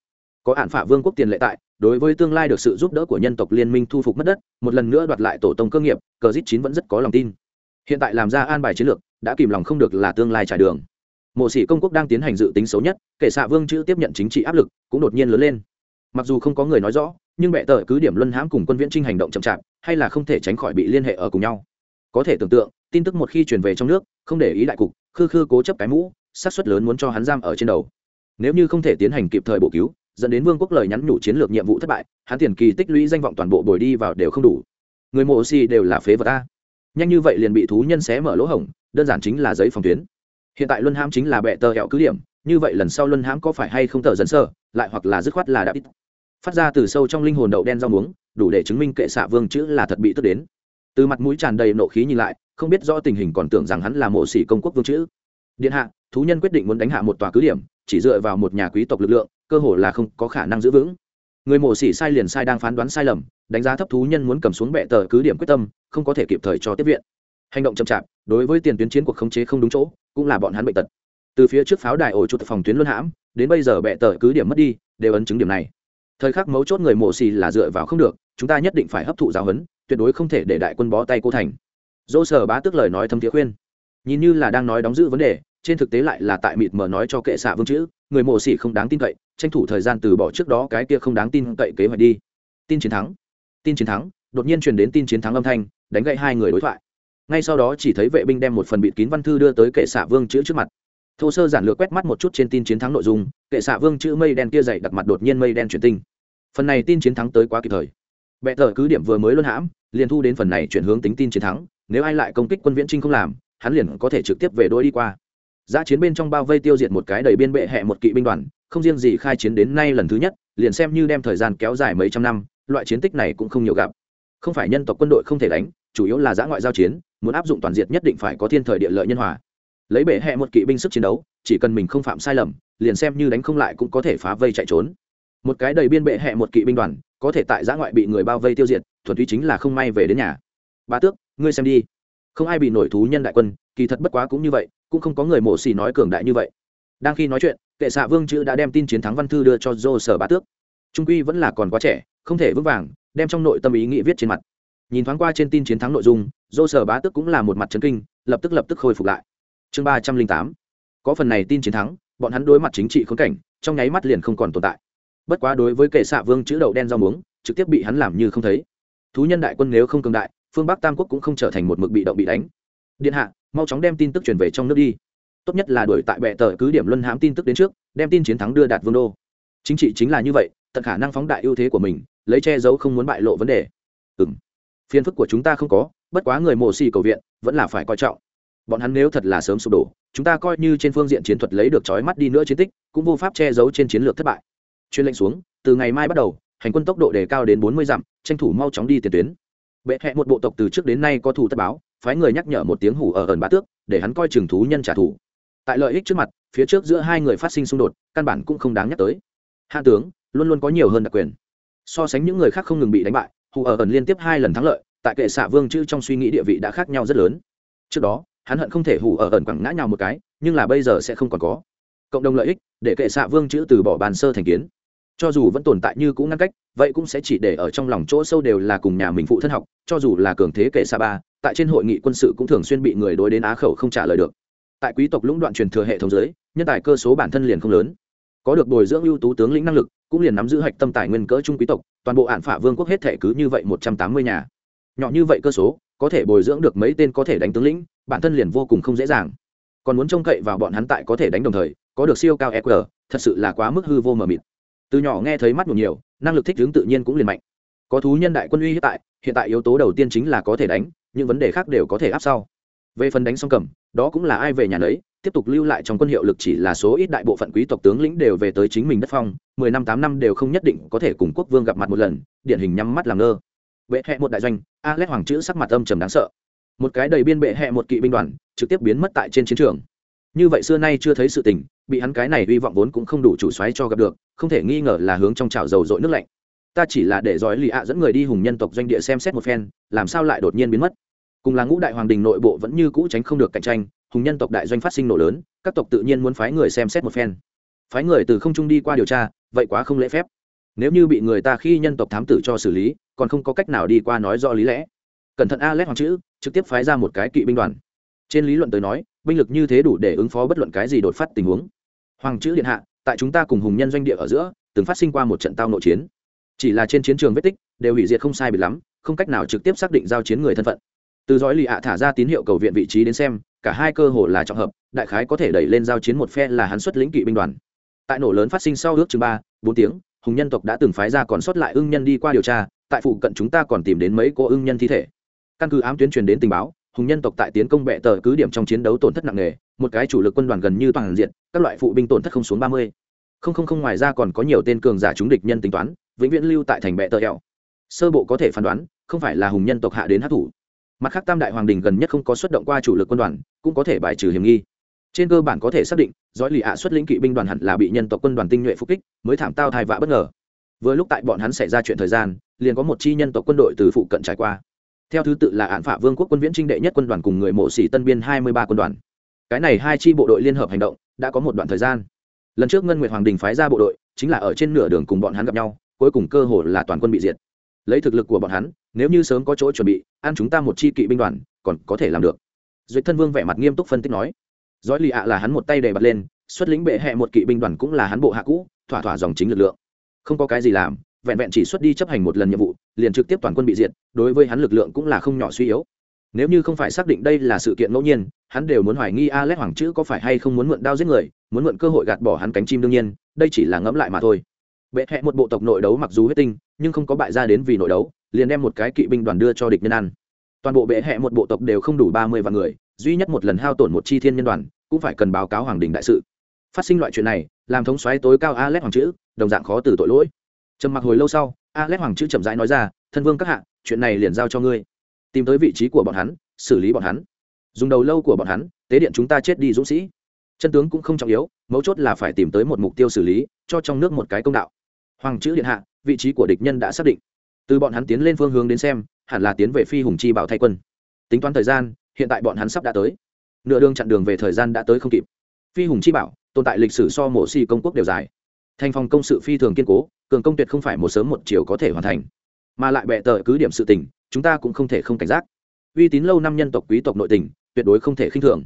Có hạn phả vương quốc tiền lệ tại, đối với tương lai được sự giúp đỡ của nhân tộc liên minh thu phục mất đất, một lần nữa đoạt lại tổ tông cơ nghiệp, cờ dít chín vẫn rất có lòng tin. Hiện tại làm ra an bài chiến lược, đã kìm lòng không được là tương lai trải đường. Mộ sĩ công quốc đang tiến hành dự tính xấu nhất, kể xạ vương chữ tiếp nhận chính trị áp lực, cũng đột nhiên lớn lên. Mặc dù không có người nói rõ, nhưng mẹ tờ cứ điểm luân hãm cùng quân viễn trinh hành động chậm chạp, hay là không thể tránh khỏi bị liên hệ ở cùng nhau có thể tưởng tượng, tin tức một khi truyền về trong nước, không để ý đại cục, khư khư cố chấp cái mũ sát suất lớn muốn cho hắn giam ở trên đầu. Nếu như không thể tiến hành kịp thời bổ cứu, dẫn đến vương quốc lời nhắn nhủ chiến lược nhiệm vụ thất bại, hắn tiền kỳ tích lũy danh vọng toàn bộ bồi đi vào đều không đủ. Người mộ si đều là phế vật a. Nhanh như vậy liền bị thú nhân xé mở lỗ hổng, đơn giản chính là giấy phòng tuyến. Hiện tại luân hãm chính là bệ tờ hẹo cứ điểm, như vậy lần sau luân hãm có phải hay không tờ dẫn sơ, lại hoặc là dứt khoát là đã ít phát ra từ sâu trong linh hồn đậu đen rau muống, đủ để chứng minh kệ xạ vương chữ là thật bị tức đến từ mặt mũi tràn đầy nộ khí nhìn lại, không biết rõ tình hình còn tưởng rằng hắn là mộ sĩ công quốc vương chữ. Điện hạ, thú nhân quyết định muốn đánh hạ một tòa cứ điểm, chỉ dựa vào một nhà quý tộc lực lượng, cơ hồ là không có khả năng giữ vững. Người mộ sĩ sai liền sai đang phán đoán sai lầm, đánh giá thấp thú nhân muốn cầm xuống bệ tờ cứ điểm quyết tâm, không có thể kịp thời cho tiếp viện. Hành động chậm chạp, đối với tiền tuyến chiến cuộc khống chế không đúng chỗ, cũng là bọn hắn bệnh tật. Từ phía trước pháo đài ổ chủ phòng tuyến luân hãm, đến bây giờ bệ tờ cứ điểm mất đi, đều ấn chứng điểm này. Thời khắc mấu chốt người mộ xì là dựa vào không được, chúng ta nhất định phải hấp thụ giáo huấn tuyệt đối không thể để đại quân bó tay cô thành. Dỗ sở bá tức lời nói thâm thiế khuyên. Nhìn như là đang nói đóng giữ vấn đề, trên thực tế lại là tại mịt mờ nói cho kệ xạ vương chữ, người mộ xỉ không đáng tin cậy, tranh thủ thời gian từ bỏ trước đó cái kia không đáng tin cậy kế hoạch đi. Tin chiến thắng, tin chiến thắng, đột nhiên truyền đến tin chiến thắng âm thanh, đánh gậy hai người đối thoại. Ngay sau đó chỉ thấy vệ binh đem một phần bịt kín văn thư đưa tới kệ xạ vương chữ trước mặt. Thô sơ giản lược quét mắt một chút trên tin chiến thắng nội dung, kệ xạ vương chữ mây đen kia dày đặt mặt đột nhiên mây đen chuyển tinh. Phần này tin chiến thắng tới quá kịp thời bệ tờ cứ điểm vừa mới luân hãm, liền thu đến phần này chuyển hướng tính tin chiến thắng, nếu ai lại công kích quân viễn trinh không làm, hắn liền có thể trực tiếp về đôi đi qua. Giã chiến bên trong bao vây tiêu diệt một cái đầy biên bệ hẹ một kỵ binh đoàn, không riêng gì khai chiến đến nay lần thứ nhất, liền xem như đem thời gian kéo dài mấy trăm năm, loại chiến tích này cũng không nhiều gặp. Không phải nhân tộc quân đội không thể đánh, chủ yếu là giã ngoại giao chiến, muốn áp dụng toàn diện nhất định phải có thiên thời địa lợi nhân hòa. Lấy bệ hẹ một kỵ binh sức chiến đấu, chỉ cần mình không phạm sai lầm, liền xem như đánh không lại cũng có thể phá vây chạy trốn một cái đầy biên bệ hẹ một kỵ binh đoàn, có thể tại giã ngoại bị người bao vây tiêu diệt, thuần túy chính là không may về đến nhà. Bá tước, ngươi xem đi. Không ai bị nổi thú nhân đại quân, kỳ thật bất quá cũng như vậy, cũng không có người mổ xì nói cường đại như vậy. Đang khi nói chuyện, kệ xạ vương chữ đã đem tin chiến thắng văn thư đưa cho dô sở bá tước. Trung quy vẫn là còn quá trẻ, không thể vững vàng, đem trong nội tâm ý nghĩ viết trên mặt. Nhìn thoáng qua trên tin chiến thắng nội dung, dô sở bá tước cũng là một mặt chấn kinh, lập tức lập tức khôi phục lại. Chương ba trăm linh tám. Có phần này tin chiến thắng, bọn hắn đối mặt chính trị khốn cảnh, trong nháy mắt liền không còn tồn tại bất quá đối với kệ xạ vương chữ đậu đen rau muống, trực tiếp bị hắn làm như không thấy. Thú nhân đại quân nếu không cường đại, phương bắc tam quốc cũng không trở thành một mực bị động bị đánh. Điện hạ, mau chóng đem tin tức truyền về trong nước đi. Tốt nhất là đuổi tại bệ tờ cứ điểm luân hãm tin tức đến trước, đem tin chiến thắng đưa đạt vương đô. Chính trị chính là như vậy, tận khả năng phóng đại ưu thế của mình, lấy che giấu không muốn bại lộ vấn đề. Ừ m phiền phức của chúng ta không có, bất quá người mồ xì cầu viện, vẫn là phải coi trọng. Bọn hắn nếu thật là sớm sụp đổ, chúng ta coi như trên phương diện chiến thuật lấy được trói mắt đi nữa chiến tích, cũng vô pháp che giấu trên chiến lược thất bại chuyên lệnh xuống, từ ngày mai bắt đầu, hành quân tốc độ đề cao đến bốn mươi dặm, tranh thủ mau chóng đi tiền tuyến. Bệ hẹ một bộ tộc từ trước đến nay có thủ tất báo, phái người nhắc nhở một tiếng hủ ở ẩn bá tước, để hắn coi trường thú nhân trả thù. Tại lợi ích trước mặt, phía trước giữa hai người phát sinh xung đột, căn bản cũng không đáng nhắc tới. Hạ tướng, luôn luôn có nhiều hơn đặc quyền. So sánh những người khác không ngừng bị đánh bại, hù ở ẩn liên tiếp hai lần thắng lợi, tại kệ xạ vương chữ trong suy nghĩ địa vị đã khác nhau rất lớn. Trước đó, hắn hận không thể hù ở ẩn quẳng ngã nhau một cái, nhưng là bây giờ sẽ không còn có. Cộng đồng lợi ích, để kệ xạ vương chữ từ bỏ bàn sơ thành kiến cho dù vẫn tồn tại như cũng ngăn cách, vậy cũng sẽ chỉ để ở trong lòng chỗ sâu đều là cùng nhà mình phụ thân học, cho dù là cường thế kệ xa ba, tại trên hội nghị quân sự cũng thường xuyên bị người đối đến á khẩu không trả lời được. Tại quý tộc lũng đoạn truyền thừa hệ thống giới, nhân tài cơ số bản thân liền không lớn. Có được bồi dưỡng ưu tú tướng lĩnh năng lực, cũng liền nắm giữ hạch tâm tài nguyên cỡ trung quý tộc, toàn bộ ạn phả vương quốc hết thể cứ như vậy một trăm tám mươi nhà. Nhỏ như vậy cơ số, có thể bồi dưỡng được mấy tên có thể đánh tướng lĩnh, bản thân liền vô cùng không dễ dàng. Còn muốn trông cậy vào bọn hắn tại có thể đánh đồng thời, có được siêu cao eq thật sự là quá mức hư vô mờ mịt từ nhỏ nghe thấy mắt một nhiều, năng lực thích ứng tự nhiên cũng liền mạnh. Có thú nhân đại quân uy hiện tại hiện tại yếu tố đầu tiên chính là có thể đánh, những vấn đề khác đều có thể áp sau. Về phần đánh song cầm, đó cũng là ai về nhà nấy, tiếp tục lưu lại trong quân hiệu lực chỉ là số ít đại bộ phận quý tộc tướng lĩnh đều về tới chính mình đất phong, mười năm tám năm đều không nhất định có thể cùng quốc vương gặp mặt một lần, điển hình nhắm mắt làm ngơ. Bệ hẹ một đại doanh alex hoàng chữ sắc mặt âm trầm đáng sợ. Một cái đầy biên bệ hẹ một kỵ binh đoàn, trực tiếp biến mất tại trên chiến trường. Như vậy xưa nay chưa thấy sự tình bị hắn cái này hy vọng vốn cũng không đủ chủ xoáy cho gặp được, không thể nghi ngờ là hướng trong chảo dầu dội nước lạnh. Ta chỉ là để dõi lì ạ dẫn người đi hùng nhân tộc doanh địa xem xét một phen, làm sao lại đột nhiên biến mất. Cùng là ngũ đại hoàng đình nội bộ vẫn như cũ tránh không được cạnh tranh, hùng nhân tộc đại doanh phát sinh nổ lớn, các tộc tự nhiên muốn phái người xem xét một phen. Phái người từ không trung đi qua điều tra, vậy quá không lễ phép. Nếu như bị người ta khi nhân tộc thám tử cho xử lý, còn không có cách nào đi qua nói rõ lý lẽ. Cẩn thận a lét hoàng chữ, trực tiếp phái ra một cái kỵ binh đoàn trên lý luận tới nói, binh lực như thế đủ để ứng phó bất luận cái gì đột phát tình huống. Hoàng chữ điện hạ, tại chúng ta cùng hùng nhân doanh địa ở giữa, từng phát sinh qua một trận tao nội chiến. Chỉ là trên chiến trường vết tích, đều hủy diệt không sai bị lắm, không cách nào trực tiếp xác định giao chiến người thân phận. Từ dõi lì ạ thả ra tín hiệu cầu viện vị trí đến xem, cả hai cơ hồ là trọng hợp, đại khái có thể đẩy lên giao chiến một phe là hắn xuất lĩnh kỵ binh đoàn. Tại nổ lớn phát sinh sau ước chừng ba, bốn tiếng, hùng nhân tộc đã từng phái ra còn sót lại ưng nhân đi qua điều tra, tại phụ cận chúng ta còn tìm đến mấy cô ưng nhân thi thể. Căn cứ ám tuyến truyền đến tình báo hùng nhân tộc tại tiến công bệ tờ cứ điểm trong chiến đấu tổn thất nặng nề, một cái chủ lực quân đoàn gần như toàn diện, các loại phụ binh tổn thất không xuống ba mươi. Không không không ngoài ra còn có nhiều tên cường giả chúng địch nhân tính toán, vĩnh viễn lưu tại thành bệ tờ hẹo sơ bộ có thể phán đoán, không phải là hùng nhân tộc hạ đến hát thủ mặt khác tam đại hoàng đình gần nhất không có xuất động qua chủ lực quân đoàn, cũng có thể bài trừ hiểm nghi. Trên cơ bản có thể xác định dõi lì ạ xuất lĩnh kỵ binh đoàn hẳn là bị nhân tộc quân đoàn tinh nhuệ phục kích, mới thảm tao thai vạ bất ngờ. Vừa lúc tại bọn hắn xảy ra chuyện thời gian, liền có một chi nhân tộc quân đội từ phụ cận trải qua theo thứ tự là án phả vương quốc quân viễn trinh đệ nhất quân đoàn cùng người mộ sĩ tân biên hai mươi ba quân đoàn. Cái này hai chi bộ đội liên hợp hành động đã có một đoạn thời gian. Lần trước ngân nguyệt hoàng đình phái ra bộ đội chính là ở trên nửa đường cùng bọn hắn gặp nhau, cuối cùng cơ hội là toàn quân bị diệt. Lấy thực lực của bọn hắn, nếu như sớm có chỗ chuẩn bị, ăn chúng ta một chi kỵ binh đoàn, còn có thể làm được. Duyệt thân vương vẻ mặt nghiêm túc phân tích nói. Dõi lì ạ là hắn một tay đề bật lên, xuất lĩnh bệ hẹ một kỵ binh đoàn cũng là hắn bộ hạ cũ, thỏa thỏa dòng chính lực lượng. Không có cái gì làm vẹn vẹn chỉ xuất đi chấp hành một lần nhiệm vụ, liền trực tiếp toàn quân bị diệt, đối với hắn lực lượng cũng là không nhỏ suy yếu. Nếu như không phải xác định đây là sự kiện ngẫu nhiên, hắn đều muốn hoài nghi alex hoàng chữ có phải hay không muốn mượn đao giết người, muốn mượn cơ hội gạt bỏ hắn cánh chim đương nhiên, đây chỉ là ngẫm lại mà thôi. Bệ hẹ một bộ tộc nội đấu mặc dù huyết tinh, nhưng không có bại ra đến vì nội đấu, liền đem một cái kỵ binh đoàn đưa cho địch nhân ăn. Toàn bộ bệ hẹ một bộ tộc đều không đủ ba mươi vạn người, duy nhất một lần hao tổn một chi thiên nhân đoàn, cũng phải cần báo cáo hoàng đình đại sự. Phát sinh loại chuyện này, làm thống xoáy tối cao alex hoàng chữ, đồng dạng khó từ tội lỗi trầm mặc hồi lâu sau A alex hoàng chữ chậm rãi nói ra, thân vương các hạ, chuyện này liền giao cho ngươi. Tìm tới vị trí của bọn hắn, xử lý bọn hắn. Dùng đầu lâu của bọn hắn, tế điện chúng ta chết đi dũng sĩ. Chân tướng cũng không trọng yếu, mấu chốt là phải tìm tới một mục tiêu xử lý, cho trong nước một cái công đạo. Hoàng chữ điện hạ, vị trí của địch nhân đã xác định. Từ bọn hắn tiến lên phương hướng đến xem, hẳn là tiến về phi hùng chi bảo thay quân. Tính toán thời gian, hiện tại bọn hắn sắp đã tới. Nửa đường chặn đường về thời gian đã tới không kịp. Phi hùng chi bảo, tồn tại lịch sử so mổ si công quốc đều dài. Thành phòng công sự phi thường kiên cố cường công tuyệt không phải một sớm một chiều có thể hoàn thành. Mà lại bệ tờ cứ điểm sự tình, chúng ta cũng không thể không cảnh giác. Uy tín lâu năm nhân tộc quý tộc nội tình, tuyệt đối không thể khinh thường.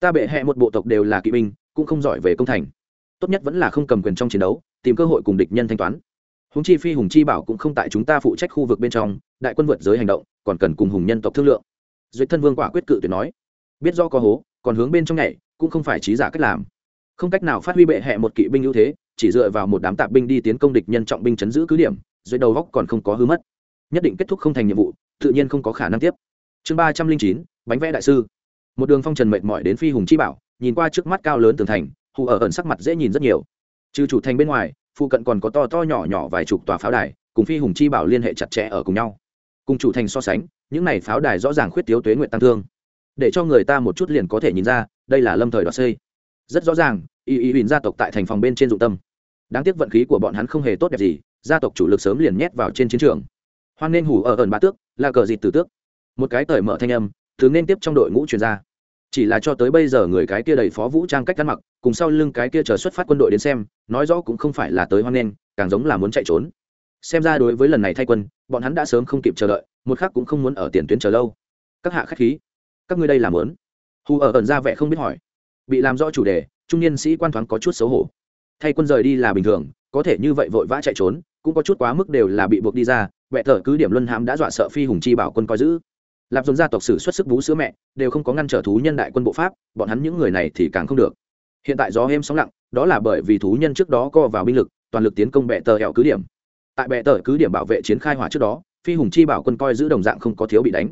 Ta bệ hẹ một bộ tộc đều là kỵ binh, cũng không giỏi về công thành. Tốt nhất vẫn là không cầm quyền trong chiến đấu, tìm cơ hội cùng địch nhân thanh toán. Hùng chi phi hùng chi bảo cũng không tại chúng ta phụ trách khu vực bên trong, đại quân vượt giới hành động, còn cần cùng hùng nhân tộc thương lượng. Duyệt thân vương quả quyết cự tuyệt nói. Biết do có hố, còn hướng bên trong nhảy, cũng không phải trí giả cách làm. Không cách nào phát huy bệ hẹ một kỵ binh ưu thế chỉ dựa vào một đám tạp binh đi tiến công địch nhân trọng binh chấn giữ cứ điểm, dưới đầu góc còn không có hư mất. Nhất định kết thúc không thành nhiệm vụ, tự nhiên không có khả năng tiếp. Chương ba trăm linh chín, bánh vẽ đại sư. Một đường phong trần mệt mỏi đến phi hùng chi bảo, nhìn qua trước mắt cao lớn tường thành, hù ở ẩn sắc mặt dễ nhìn rất nhiều. Trừ chủ thành bên ngoài, phụ cận còn có to to nhỏ nhỏ vài chục tòa pháo đài, cùng phi hùng chi bảo liên hệ chặt chẽ ở cùng nhau. Cùng chủ thành so sánh, những này pháo đài rõ ràng khuyết tiếu tuế nguyện tăng thương. Để cho người ta một chút liền có thể nhìn ra, đây là lâm thời đoạt xây. Rất rõ ràng, y y huỳnh gia tộc tại thành phòng bên trên dụng tâm đáng tiếc vận khí của bọn hắn không hề tốt đẹp gì, gia tộc chủ lực sớm liền nhét vào trên chiến trường. Hoan nên hủ ở ẩn bá tước, là cờ dịt tử tước. Một cái cởi mở thanh âm, thứ nên tiếp trong đội ngũ chuyên gia. chỉ là cho tới bây giờ người cái kia đầy phó vũ trang cách ăn mặc, cùng sau lưng cái kia chờ xuất phát quân đội đến xem, nói rõ cũng không phải là tới hoan nghênh càng giống là muốn chạy trốn. Xem ra đối với lần này thay quân, bọn hắn đã sớm không kịp chờ đợi, một khác cũng không muốn ở tiền tuyến chờ lâu. Các hạ khách khí. Các ngươi đây làm lớn hù ở ẩn ra vẻ không biết hỏi. Bị làm rõ chủ đề, trung niên sĩ quan thoáng có chút xấu hổ thay quân rời đi là bình thường, có thể như vậy vội vã chạy trốn, cũng có chút quá mức đều là bị buộc đi ra vẹ thở cứ điểm luân hãm đã dọa sợ phi hùng chi bảo quân coi giữ. Lạp dồn gia tộc sử xuất sức bú sữa mẹ, đều không có ngăn trở thú nhân đại quân bộ pháp, bọn hắn những người này thì càng không được. Hiện tại gió êm sóng lặng, đó là bởi vì thú nhân trước đó co vào binh lực, toàn lực tiến công bệ tờ hẹo cứ điểm. Tại bệ tờ cứ điểm bảo vệ chiến khai hỏa trước đó, phi hùng chi bảo quân coi giữ đồng dạng không có thiếu bị đánh.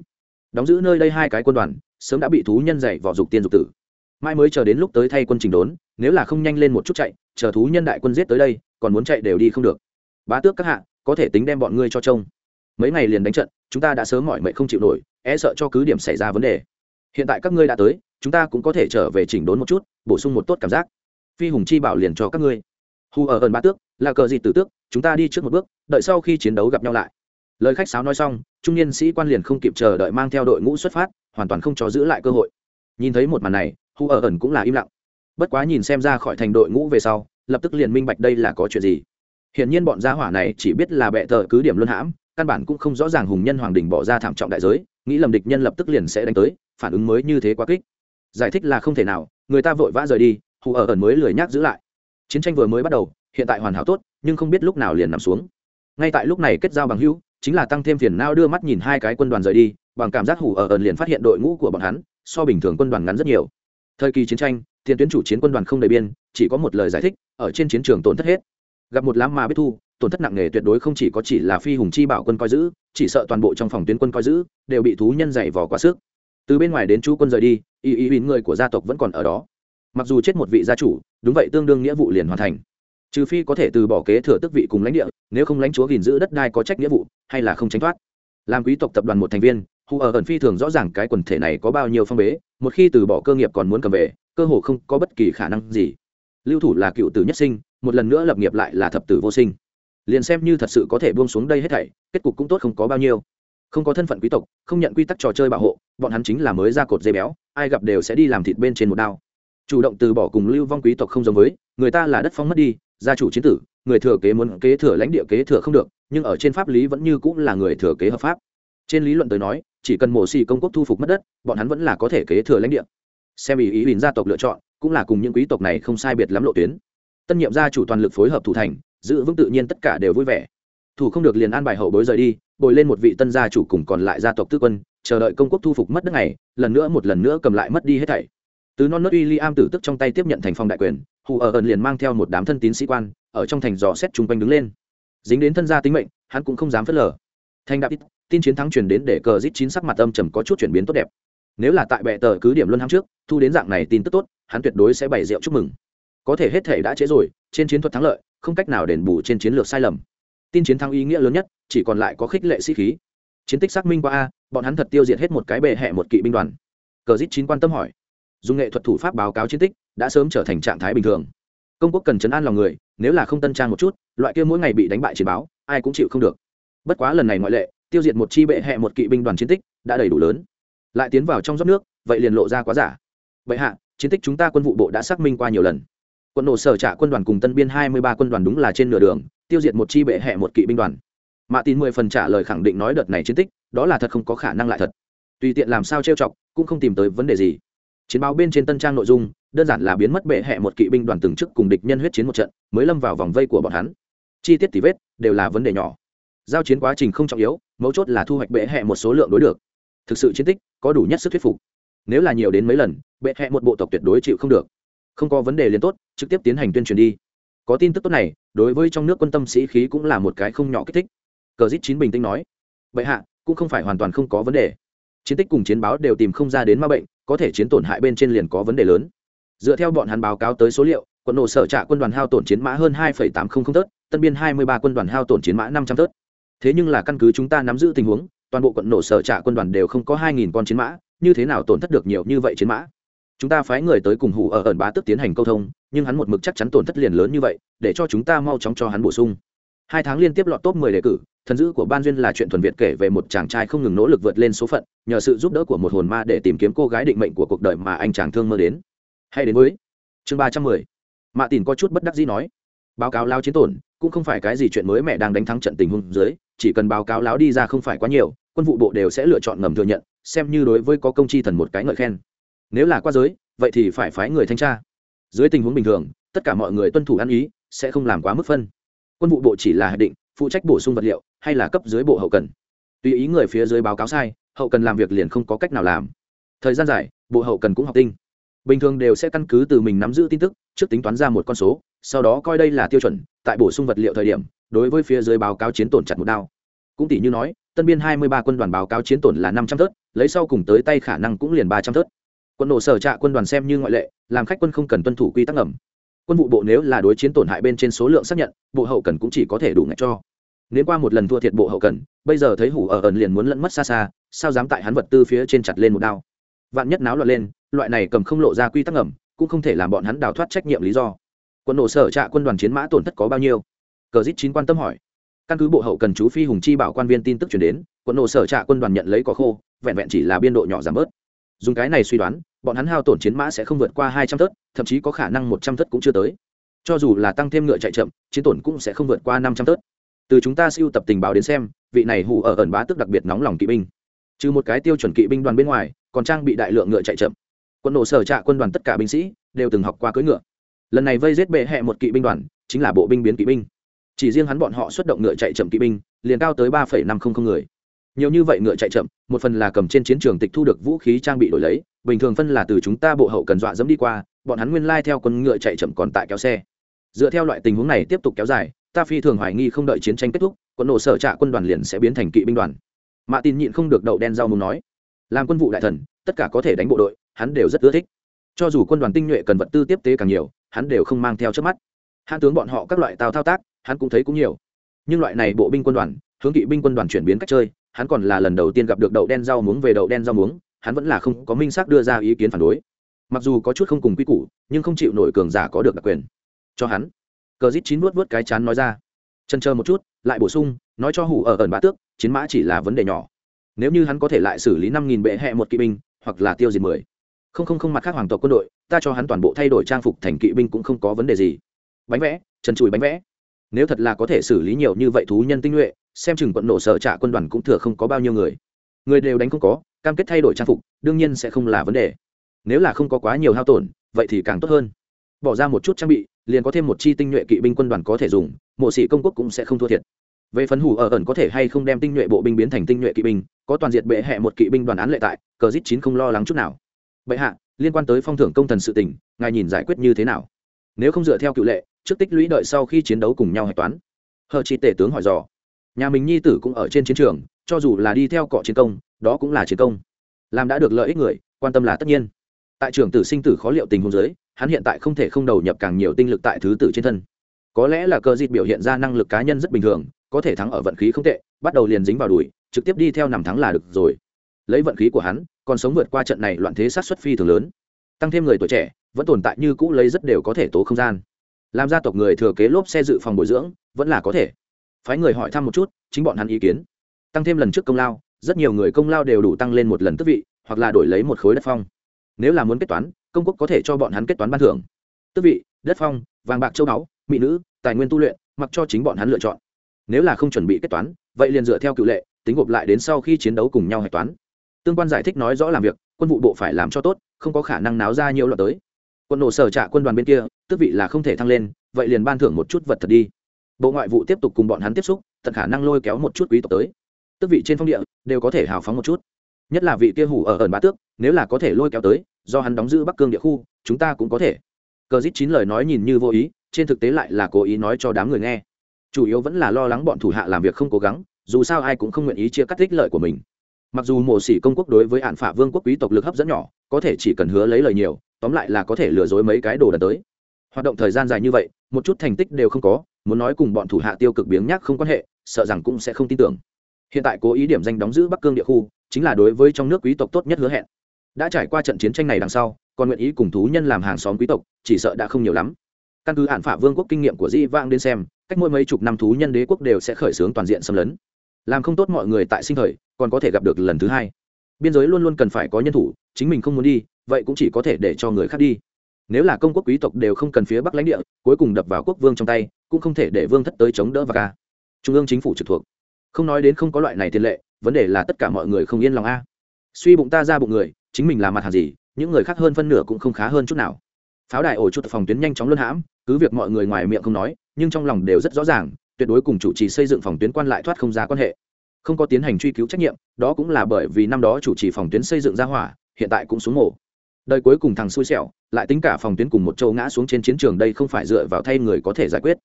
Đóng giữ nơi đây hai cái quân đoàn, sớm đã bị thú nhân dày vỏ dục tiên dục tử mai mới chờ đến lúc tới thay quân trình đốn, nếu là không nhanh lên một chút chạy, chờ thú nhân đại quân giết tới đây, còn muốn chạy đều đi không được. Bá tước các hạ, có thể tính đem bọn ngươi cho trông. Mấy ngày liền đánh trận, chúng ta đã sớm mỏi mệt không chịu nổi e sợ cho cứ điểm xảy ra vấn đề. Hiện tại các ngươi đã tới, chúng ta cũng có thể trở về chỉnh đốn một chút, bổ sung một tốt cảm giác. Phi hùng chi bảo liền cho các ngươi. Hù ở ẩn ba tước, là cờ gì tử tước, chúng ta đi trước một bước, đợi sau khi chiến đấu gặp nhau lại. Lời khách sáo nói xong, trung niên sĩ quan liền không kịp chờ đợi mang theo đội ngũ xuất phát, hoàn toàn không cho giữ lại cơ hội. Nhìn thấy một màn này hù ở ẩn cũng là im lặng. Bất quá nhìn xem ra khỏi thành đội ngũ về sau, lập tức liền minh bạch đây là có chuyện gì. Hiển nhiên bọn gia hỏa này chỉ biết là bệ tờ cứ điểm luân hãm, căn bản cũng không rõ ràng hùng nhân hoàng đình bỏ ra thảm trọng đại giới, nghĩ lầm địch nhân lập tức liền sẽ đánh tới, phản ứng mới như thế quá kích. Giải thích là không thể nào, người ta vội vã rời đi, hù ở ẩn mới lười nhác giữ lại. Chiến tranh vừa mới bắt đầu, hiện tại hoàn hảo tốt, nhưng không biết lúc nào liền nằm xuống. Ngay tại lúc này kết giao bằng hữu, chính là tăng thêm phiền nao đưa mắt nhìn hai cái quân đoàn rời đi, bằng cảm giác hủ ở ẩn liền phát hiện đội ngũ của bọn hắn, so bình thường quân đoàn ngắn rất nhiều thời kỳ chiến tranh, tiền tuyến chủ chiến quân đoàn không đầy biên, chỉ có một lời giải thích, ở trên chiến trường tổn thất hết. Gặp một lãm mà biết thu, tổn thất nặng nề tuyệt đối không chỉ có chỉ là phi hùng chi bảo quân coi giữ, chỉ sợ toàn bộ trong phòng tuyến quân coi giữ, đều bị thú nhân dày vò quá sức. Từ bên ngoài đến chú quân rời đi, y y y người của gia tộc vẫn còn ở đó. Mặc dù chết một vị gia chủ, đúng vậy tương đương nghĩa vụ liền hoàn thành. Trừ phi có thể từ bỏ kế thừa tức vị cùng lãnh địa, nếu không lãnh chúa gìn giữ đất đai có trách nghĩa vụ, hay là không tránh thoát. Làm quý tộc tập đoàn một thành viên hù ở ẩn phi thường rõ ràng cái quần thể này có bao nhiêu phong bế, một khi từ bỏ cơ nghiệp còn muốn cầm về, cơ hồ không có bất kỳ khả năng gì. Lưu thủ là cựu tử nhất sinh, một lần nữa lập nghiệp lại là thập tử vô sinh. Liền xem như thật sự có thể buông xuống đây hết thảy, kết cục cũng tốt không có bao nhiêu. Không có thân phận quý tộc, không nhận quy tắc trò chơi bảo hộ, bọn hắn chính là mới ra cột dây béo, ai gặp đều sẽ đi làm thịt bên trên một đao. Chủ động từ bỏ cùng lưu vong quý tộc không giống với, người ta là đất phong mất đi, gia chủ chiến tử, người thừa kế muốn kế thừa lãnh địa kế thừa không được, nhưng ở trên pháp lý vẫn như cũng là người thừa kế hợp pháp. Trên lý luận tới nói chỉ cần mổ xì công quốc thu phục mất đất, bọn hắn vẫn là có thể kế thừa lãnh địa. Xem ý ý bình gia tộc lựa chọn, cũng là cùng những quý tộc này không sai biệt lắm lộ tuyến. Tân nhiệm gia chủ toàn lực phối hợp thủ thành, giữ vững tự nhiên tất cả đều vui vẻ. Thủ không được liền an bài hậu bối rời đi, bồi lên một vị tân gia chủ cùng còn lại gia tộc tư quân, chờ đợi công quốc thu phục mất đất này lần nữa một lần nữa cầm lại mất đi hết thảy. Từ non nớt uy li am tử tức trong tay tiếp nhận thành phong đại quyền, hù ở ẩn liền mang theo một đám thân tín sĩ quan, ở trong thành dò xét chung quanh đứng lên. Dính đến thân gia tính mệnh, hắn cũng không dám phớt lờ. Thành đạp ít tin chiến thắng truyền đến để cờ giết chín sắc mặt âm trầm có chút chuyển biến tốt đẹp. Nếu là tại bệ tờ cứ điểm luân hãm trước, thu đến dạng này tin tức tốt, hắn tuyệt đối sẽ bày rượu chúc mừng. Có thể hết thể đã chế rồi, trên chiến thuật thắng lợi, không cách nào đền bù trên chiến lược sai lầm. Tin chiến thắng ý nghĩa lớn nhất, chỉ còn lại có khích lệ sĩ khí. Chiến tích xác minh qua a, bọn hắn thật tiêu diệt hết một cái bệ hẹ một kỵ binh đoàn. Cờ dít chín quan tâm hỏi. Dùng nghệ thuật thủ pháp báo cáo chiến tích, đã sớm trở thành trạng thái bình thường. Công quốc cần chấn an lòng người, nếu là không tân trang một chút, loại kia mỗi ngày bị đánh bại chiến báo, ai cũng chịu không được. Bất quá lần này ngoại lệ tiêu diệt một chi bệ hẹ một kỵ binh đoàn chiến tích đã đầy đủ lớn. Lại tiến vào trong dốc nước, vậy liền lộ ra quá giả. Bệ hạ, chiến tích chúng ta quân vụ bộ đã xác minh qua nhiều lần. Quân nổ sở trả quân đoàn cùng tân biên hai mươi ba quân đoàn đúng là trên nửa đường, tiêu diệt một chi bệ hẹ một kỵ binh đoàn. Mạ tin mười phần trả lời khẳng định nói đợt này chiến tích, đó là thật không có khả năng lại thật. Tùy tiện làm sao trêu chọc, cũng không tìm tới vấn đề gì. Chiến báo bên trên tân trang nội dung, đơn giản là biến mất bệ hẹ một kỵ binh đoàn từng chức cùng địch nhân huyết chiến một trận, mới lâm vào vòng vây của bọn hắn. Chi tiết tỉ vết, đều là vấn đề nhỏ giao chiến quá trình không trọng yếu, mấu chốt là thu hoạch bệ hẹ một số lượng đối được. Thực sự chiến tích, có đủ nhất sức thuyết phục. Nếu là nhiều đến mấy lần, bệ hẹ một bộ tộc tuyệt đối chịu không được. Không có vấn đề liền tốt, trực tiếp tiến hành tuyên truyền đi. Có tin tức tốt này, đối với trong nước quân tâm sĩ khí cũng là một cái không nhỏ kích thích. Cờ dít chín bình tĩnh nói, bệ hạ, cũng không phải hoàn toàn không có vấn đề. Chiến tích cùng chiến báo đều tìm không ra đến ma bệnh, có thể chiến tổn hại bên trên liền có vấn đề lớn. Dựa theo bọn hắn báo cáo tới số liệu, quân nổ sở trạ quân đoàn hao tổn chiến mã hơn hai tám trăm linh tớt, tân biên hai mươi ba quân đoàn hao tổn chiến mã năm trăm tớt thế nhưng là căn cứ chúng ta nắm giữ tình huống, toàn bộ quận nổ sở trạ quân đoàn đều không có hai nghìn con chiến mã, như thế nào tổn thất được nhiều như vậy chiến mã? Chúng ta phái người tới cùng hủ ở ẩn bá tức tiến hành câu thông, nhưng hắn một mực chắc chắn tổn thất liền lớn như vậy, để cho chúng ta mau chóng cho hắn bổ sung. Hai tháng liên tiếp lọt top 10 đề cử, thần dữ của ban duyên là chuyện thuần việt kể về một chàng trai không ngừng nỗ lực vượt lên số phận, nhờ sự giúp đỡ của một hồn ma để tìm kiếm cô gái định mệnh của cuộc đời mà anh chàng thương mơ đến. Hay đến với chương ba trăm mười. Mạ tìn có chút bất đắc dĩ nói báo cáo lao chiến tổn, cũng không phải cái gì chuyện mới mẹ đang đánh thắng trận tình huống dưới, chỉ cần báo cáo láo đi ra không phải quá nhiều, quân vụ bộ đều sẽ lựa chọn ngầm thừa nhận, xem như đối với có công chi thần một cái ngợi khen. Nếu là qua giới, vậy thì phải phái người thanh tra. Dưới tình huống bình thường, tất cả mọi người tuân thủ ăn ý, sẽ không làm quá mức phân. Quân vụ bộ chỉ là hạch định, phụ trách bổ sung vật liệu, hay là cấp dưới bộ hậu cần. Tùy ý người phía dưới báo cáo sai, hậu cần làm việc liền không có cách nào làm. Thời gian dài, bộ hậu cần cũng học tinh. Bình thường đều sẽ căn cứ từ mình nắm giữ tin tức, trước tính toán ra một con số sau đó coi đây là tiêu chuẩn, tại bổ sung vật liệu thời điểm, đối với phía dưới báo cáo chiến tổn chặt một đao. Cũng tỷ như nói, tân biên hai mươi ba quân đoàn báo cáo chiến tổn là năm trăm tớt lấy sau cùng tới tay khả năng cũng liền ba trăm tớt quân nổ sở trạ quân đoàn xem như ngoại lệ, làm khách quân không cần tuân thủ quy tắc ngầm. Quân vụ bộ nếu là đối chiến tổn hại bên trên số lượng xác nhận, bộ hậu cần cũng chỉ có thể đủ ngạch cho. Nếu qua một lần thua thiệt bộ hậu cần, bây giờ thấy hủ ở ẩn liền muốn lẫn mất xa xa, sao dám tại hắn vật tư phía trên chặt lên một đao? Vạn nhất náo loạn lên, loại này cầm không lộ ra quy tắc ngầm, cũng không thể làm bọn hắn đào thoát trách nhiệm lý do quân nổ sở trạ quân đoàn chiến mã tổn thất có bao nhiêu? Cờ dít chín quan tâm hỏi. Căn cứ bộ hậu cần chú phi hùng chi bảo quan viên tin tức chuyển đến quân nổ sở trạ quân đoàn nhận lấy có khô vẹn vẹn chỉ là biên độ nhỏ giảm bớt. Dùng cái này suy đoán bọn hắn hao tổn chiến mã sẽ không vượt qua hai trăm thất, thậm chí có khả năng một trăm thất cũng chưa tới. Cho dù là tăng thêm ngựa chạy chậm chiến tổn cũng sẽ không vượt qua năm trăm thất. từ chúng ta siêu tập tình báo đến xem vị này hù ở ẩn bá tức đặc biệt nóng lòng kỵ binh. Trừ một cái tiêu chuẩn kỵ binh đoàn bên ngoài còn trang bị đại lượng ngựa chạy chậm. Quân nổ sở trạ quân đoàn tất cả binh sĩ đều từng học qua cưỡi ngựa lần này vây giết bệ hẹ một kỵ binh đoàn, chính là bộ binh biến kỵ binh. Chỉ riêng hắn bọn họ xuất động ngựa chạy chậm kỵ binh, liền cao tới ba năm trăm linh người. Nhiều như vậy ngựa chạy chậm, một phần là cầm trên chiến trường tịch thu được vũ khí trang bị đổi lấy, bình thường phân là từ chúng ta bộ hậu cần dọa dẫm đi qua, bọn hắn nguyên lai theo quân ngựa chạy chậm còn tại kéo xe. Dựa theo loại tình huống này tiếp tục kéo dài, ta phi thường hoài nghi không đợi chiến tranh kết thúc, quân nổ sở trạ quân đoàn liền sẽ biến thành kỵ binh đoàn. Mạ tin nhịn không được đậu đen rau mùng nói, làm quân vụ đại thần, tất cả có thể đánh bộ đội, hắn đều rất ưa thích. Cho dù quân đoàn tinh nhuệ cần vật tư tiếp tế càng nhiều hắn đều không mang theo trước mắt. Hãn tướng bọn họ các loại tàu thao tác, hắn cũng thấy cũng nhiều. Nhưng loại này bộ binh quân đoàn, hướng kỵ binh quân đoàn chuyển biến cách chơi, hắn còn là lần đầu tiên gặp được đậu đen rau muống về đậu đen rau muống, hắn vẫn là không có minh xác đưa ra ý kiến phản đối. Mặc dù có chút không cùng quy củ, nhưng không chịu nổi cường giả có được đặc quyền. Cho hắn. Cờ dít chín vuốt vuốt cái chán nói ra. Chân chờ một chút, lại bổ sung, nói cho hủ ở ẩn bá tước, chiến mã chỉ là vấn đề nhỏ. Nếu như hắn có thể lại xử lý năm nghìn bệ hẹ một kỵ binh, hoặc là tiêu diệt mười. Không không không mặt khác hoàng tộc quân đội ta cho hắn toàn bộ thay đổi trang phục thành kỵ binh cũng không có vấn đề gì. Bánh vẽ, trần chùi bánh vẽ. Nếu thật là có thể xử lý nhiều như vậy thú nhân tinh nhuệ, xem chừng quận nổ sở trả quân đoàn cũng thừa không có bao nhiêu người. Người đều đánh không có, cam kết thay đổi trang phục, đương nhiên sẽ không là vấn đề. Nếu là không có quá nhiều hao tổn, vậy thì càng tốt hơn. Bỏ ra một chút trang bị, liền có thêm một chi tinh nhuệ kỵ binh quân đoàn có thể dùng, mộ sĩ công quốc cũng sẽ không thua thiệt. Về phấn hủ ở ẩn có thể hay không đem tinh nhuệ bộ binh biến thành tinh nhuệ kỵ binh, có toàn diện bệ hẹ một kỵ binh đoàn án lệ tại, cờ dít chín không lo lắng chút nào. Bệ hạ liên quan tới phong thưởng công thần sự tình, ngài nhìn giải quyết như thế nào? Nếu không dựa theo cựu lệ, trước tích lũy đợi sau khi chiến đấu cùng nhau hạch toán. Hờ chi tể tướng hỏi dò. Nhà mình nhi tử cũng ở trên chiến trường, cho dù là đi theo cọ chiến công, đó cũng là chiến công. Làm đã được lợi ích người, quan tâm là tất nhiên. Tại trường tử sinh tử khó liệu tình huống giới hắn hiện tại không thể không đầu nhập càng nhiều tinh lực tại thứ tử trên thân. Có lẽ là cơ dịp biểu hiện ra năng lực cá nhân rất bình thường, có thể thắng ở vận khí không tệ, bắt đầu liền dính vào đùi, trực tiếp đi theo nằm thắng là được rồi lấy vận khí của hắn, còn sống vượt qua trận này loạn thế sát xuất phi thường lớn. Tăng thêm người tuổi trẻ, vẫn tồn tại như cũ lấy rất đều có thể tố không gian. Làm gia tộc người thừa kế lốp xe dự phòng bồi dưỡng, vẫn là có thể. Phái người hỏi thăm một chút, chính bọn hắn ý kiến. Tăng thêm lần trước công lao, rất nhiều người công lao đều đủ tăng lên một lần tước vị, hoặc là đổi lấy một khối đất phong. Nếu là muốn kết toán, công quốc có thể cho bọn hắn kết toán ban thưởng. Tước vị, đất phong, vàng bạc châu báu, mỹ nữ, tài nguyên tu luyện, mặc cho chính bọn hắn lựa chọn. Nếu là không chuẩn bị kết toán, vậy liền dựa theo cựu lệ, tính gộp lại đến sau khi chiến đấu cùng nhau hạch toán tương quan giải thích nói rõ làm việc, quân vụ bộ phải làm cho tốt, không có khả năng náo ra nhiều loạt tới. Quân nổ sở trạ quân đoàn bên kia tước vị là không thể thăng lên, vậy liền ban thưởng một chút vật thật đi. Bộ ngoại vụ tiếp tục cùng bọn hắn tiếp xúc, tận khả năng lôi kéo một chút quý tộc tới. Tước vị trên phong địa, đều có thể hào phóng một chút. Nhất là vị kia hủ ở ẩn bá tước, nếu là có thể lôi kéo tới, do hắn đóng giữ bắc cương địa khu, chúng ta cũng có thể. Cờ dít chín lời nói nhìn như vô ý, trên thực tế lại là cố ý nói cho đám người nghe. Chủ yếu vẫn là lo lắng bọn thủ hạ làm việc không cố gắng, dù sao ai cũng không nguyện ý chia cắt ích lợi của mình mặc dù mộ sĩ công quốc đối với hạn phả vương quốc quý tộc lực hấp dẫn nhỏ, có thể chỉ cần hứa lấy lời nhiều, tóm lại là có thể lừa dối mấy cái đồ đần tới. Hoạt động thời gian dài như vậy, một chút thành tích đều không có, muốn nói cùng bọn thủ hạ tiêu cực biếng nhác không quan hệ, sợ rằng cũng sẽ không tin tưởng. Hiện tại cố ý điểm danh đóng giữ bắc cương địa khu, chính là đối với trong nước quý tộc tốt nhất hứa hẹn. Đã trải qua trận chiến tranh này đằng sau, còn nguyện ý cùng thú nhân làm hàng xóm quý tộc, chỉ sợ đã không nhiều lắm. Căn cứ hạn phả vương quốc kinh nghiệm của dĩ vang đến xem, cách mỗi mấy chục năm thú nhân đế quốc đều sẽ khởi xướng toàn diện xâm lấn làm không tốt mọi người tại sinh thời, còn có thể gặp được lần thứ hai. Biên giới luôn luôn cần phải có nhân thủ, chính mình không muốn đi, vậy cũng chỉ có thể để cho người khác đi. Nếu là công quốc quý tộc đều không cần phía bắc lãnh địa, cuối cùng đập vào quốc vương trong tay, cũng không thể để vương thất tới chống đỡ và ca. Trung ương chính phủ trực thuộc. Không nói đến không có loại này tiền lệ, vấn đề là tất cả mọi người không yên lòng a. Suy bụng ta ra bụng người, chính mình là mặt hàng gì, những người khác hơn phân nửa cũng không khá hơn chút nào. Pháo đài ổ chút phòng tuyến nhanh chóng luân hãm, cứ việc mọi người ngoài miệng không nói, nhưng trong lòng đều rất rõ ràng tuyệt đối cùng chủ trì xây dựng phòng tuyến quan lại thoát không ra quan hệ. Không có tiến hành truy cứu trách nhiệm, đó cũng là bởi vì năm đó chủ trì phòng tuyến xây dựng ra hỏa, hiện tại cũng xuống mổ đời cuối cùng thằng xui xẻo, lại tính cả phòng tuyến cùng một châu ngã xuống trên chiến trường đây không phải dựa vào thay người có thể giải quyết.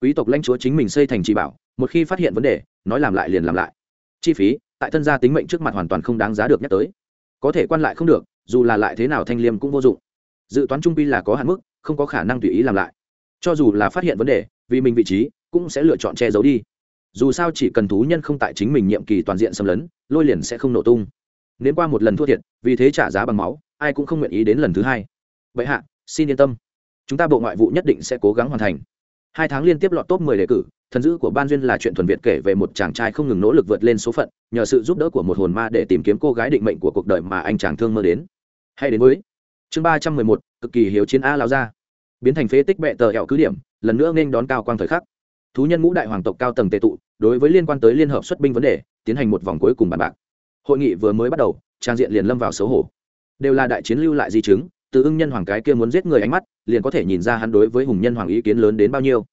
Quý tộc lãnh chúa chính mình xây thành trì bảo, một khi phát hiện vấn đề, nói làm lại liền làm lại. Chi phí, tại thân gia tính mệnh trước mặt hoàn toàn không đáng giá được nhắc tới. Có thể quan lại không được, dù là lại thế nào thanh liêm cũng vô dụng. Dự toán trung pi là có hạn mức, không có khả năng tùy ý làm lại. Cho dù là phát hiện vấn đề, vì mình vị trí cũng sẽ lựa chọn che giấu đi. Dù sao chỉ cần thú nhân không tại chính mình nhiệm kỳ toàn diện xâm lấn, lôi liền sẽ không nổ tung. Nếu qua một lần thua thiệt, vì thế trả giá bằng máu, ai cũng không nguyện ý đến lần thứ hai. Vậy hạ, xin yên tâm. Chúng ta bộ ngoại vụ nhất định sẽ cố gắng hoàn thành. Hai tháng liên tiếp lọt top 10 đề cử, thần dữ của ban duyên là chuyện thuần việt kể về một chàng trai không ngừng nỗ lực vượt lên số phận, nhờ sự giúp đỡ của một hồn ma để tìm kiếm cô gái định mệnh của cuộc đời mà anh chàng thương mơ đến. Hay đến với chương ba trăm mười một, cực kỳ hiếu chiến a lao ra biến thành phế tích bệ tờ hẹo cứ điểm, lần nữa nên đón cao quang thời khắc thú nhân ngũ đại hoàng tộc cao tầng tệ tụ, đối với liên quan tới liên hợp xuất binh vấn đề, tiến hành một vòng cuối cùng bàn bạc. Hội nghị vừa mới bắt đầu, trang diện liền lâm vào xấu hổ. Đều là đại chiến lưu lại di chứng, từ ưng nhân hoàng cái kia muốn giết người ánh mắt, liền có thể nhìn ra hắn đối với hùng nhân hoàng ý kiến lớn đến bao nhiêu.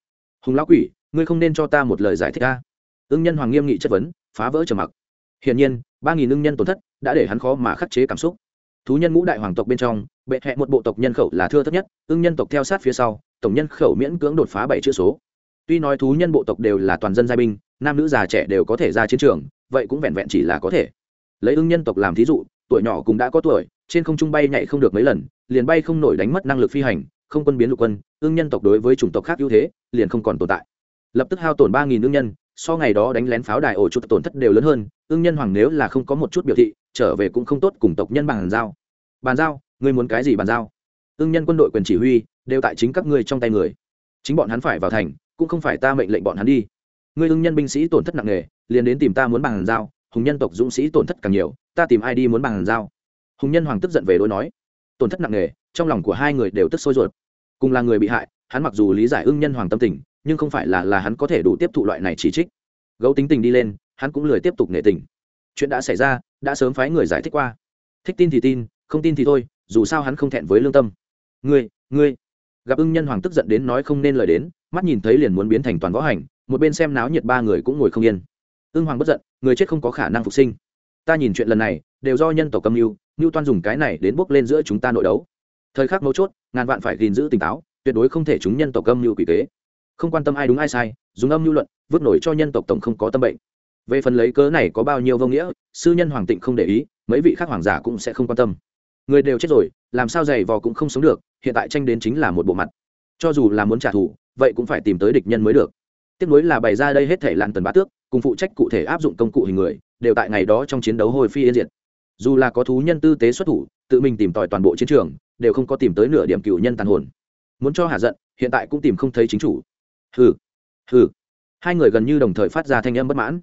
Hùng lão quỷ, ngươi không nên cho ta một lời giải thích ta ưng nhân hoàng nghiêm nghị chất vấn, phá vỡ trầm mặc. Hiển nhiên, ba nghìn ưng nhân tổn thất đã để hắn khó mà khắc chế cảm xúc. Thú nhân ngũ đại hoàng tộc bên trong, bệ hẹ một bộ tộc nhân khẩu là thưa thấp nhất, ưng nhân tộc theo sát phía sau, tổng nhân khẩu miễn cưỡng đột phá bảy chữ số tuy nói thú nhân bộ tộc đều là toàn dân giai binh, nam nữ già trẻ đều có thể ra chiến trường, vậy cũng vẹn vẹn chỉ là có thể. Lấy ưng nhân tộc làm thí dụ, tuổi nhỏ cũng đã có tuổi, trên không trung bay nhảy không được mấy lần, liền bay không nổi đánh mất năng lực phi hành, không quân biến lục quân, ưng nhân tộc đối với chủng tộc khác ưu thế, liền không còn tồn tại. Lập tức hao tổn ba nghìn ưng nhân, so ngày đó đánh lén pháo đài ổ chuột tổn thất đều lớn hơn, ưng nhân hoàng nếu là không có một chút biểu thị, trở về cũng không tốt cùng tộc nhân bàn giao. Bàn giao, ngươi muốn cái gì bàn giao? Ưng nhân quân đội quyền chỉ huy, đều tại chính các ngươi trong tay người. Chính bọn hắn phải vào thành cũng không phải ta mệnh lệnh bọn hắn đi. Ngươi ưng nhân binh sĩ tổn thất nặng nề, liền đến tìm ta muốn bàn giao, hùng nhân tộc dũng sĩ tổn thất càng nhiều, ta tìm ai đi muốn bàn giao? Hùng nhân hoàng tức giận về đối nói. Tổn thất nặng nề, trong lòng của hai người đều tức sôi ruột. Cùng là người bị hại, hắn mặc dù lý giải ưng nhân hoàng tâm tình, nhưng không phải là là hắn có thể đủ tiếp thụ loại này chỉ trích. Gấu tính tình đi lên, hắn cũng lười tiếp tục nể tình. Chuyện đã xảy ra, đã sớm phái người giải thích qua. Thích tin thì tin, không tin thì thôi, dù sao hắn không thẹn với lương tâm. Ngươi ngươi. Gặp ưng nhân hoàng tức giận đến nói không nên lời đến mắt nhìn thấy liền muốn biến thành toàn võ hành, một bên xem náo nhiệt ba người cũng ngồi không yên. Ưng hoàng bất giận, người chết không có khả năng phục sinh. Ta nhìn chuyện lần này, đều do nhân tộc cầm mưu mưu toan dùng cái này đến bốc lên giữa chúng ta nội đấu. Thời khắc mấu chốt, ngàn vạn phải gìn giữ tỉnh táo, tuyệt đối không thể chúng nhân tộc âm mưu quỷ kế. Không quan tâm ai đúng ai sai, dùng âm mưu luận, vứt nổi cho nhân tộc tổng không có tâm bệnh. Về phần lấy cớ này có bao nhiêu vô nghĩa, sư nhân hoàng tịnh không để ý, mấy vị khác hoàng giả cũng sẽ không quan tâm. Người đều chết rồi, làm sao giày vò cũng không sống được, hiện tại tranh đến chính là một bộ mặt. Cho dù là muốn trả thù vậy cũng phải tìm tới địch nhân mới được. Tiếp nối là bày ra đây hết thể lặn tần bá tước, cùng phụ trách cụ thể áp dụng công cụ hình người, đều tại ngày đó trong chiến đấu hồi phi yên diệt. Dù là có thú nhân tư tế xuất thủ, tự mình tìm tòi toàn bộ chiến trường, đều không có tìm tới nửa điểm cựu nhân tàn hồn. Muốn cho hạ giận, hiện tại cũng tìm không thấy chính chủ. Hừ hừ. Hai người gần như đồng thời phát ra thanh âm bất mãn.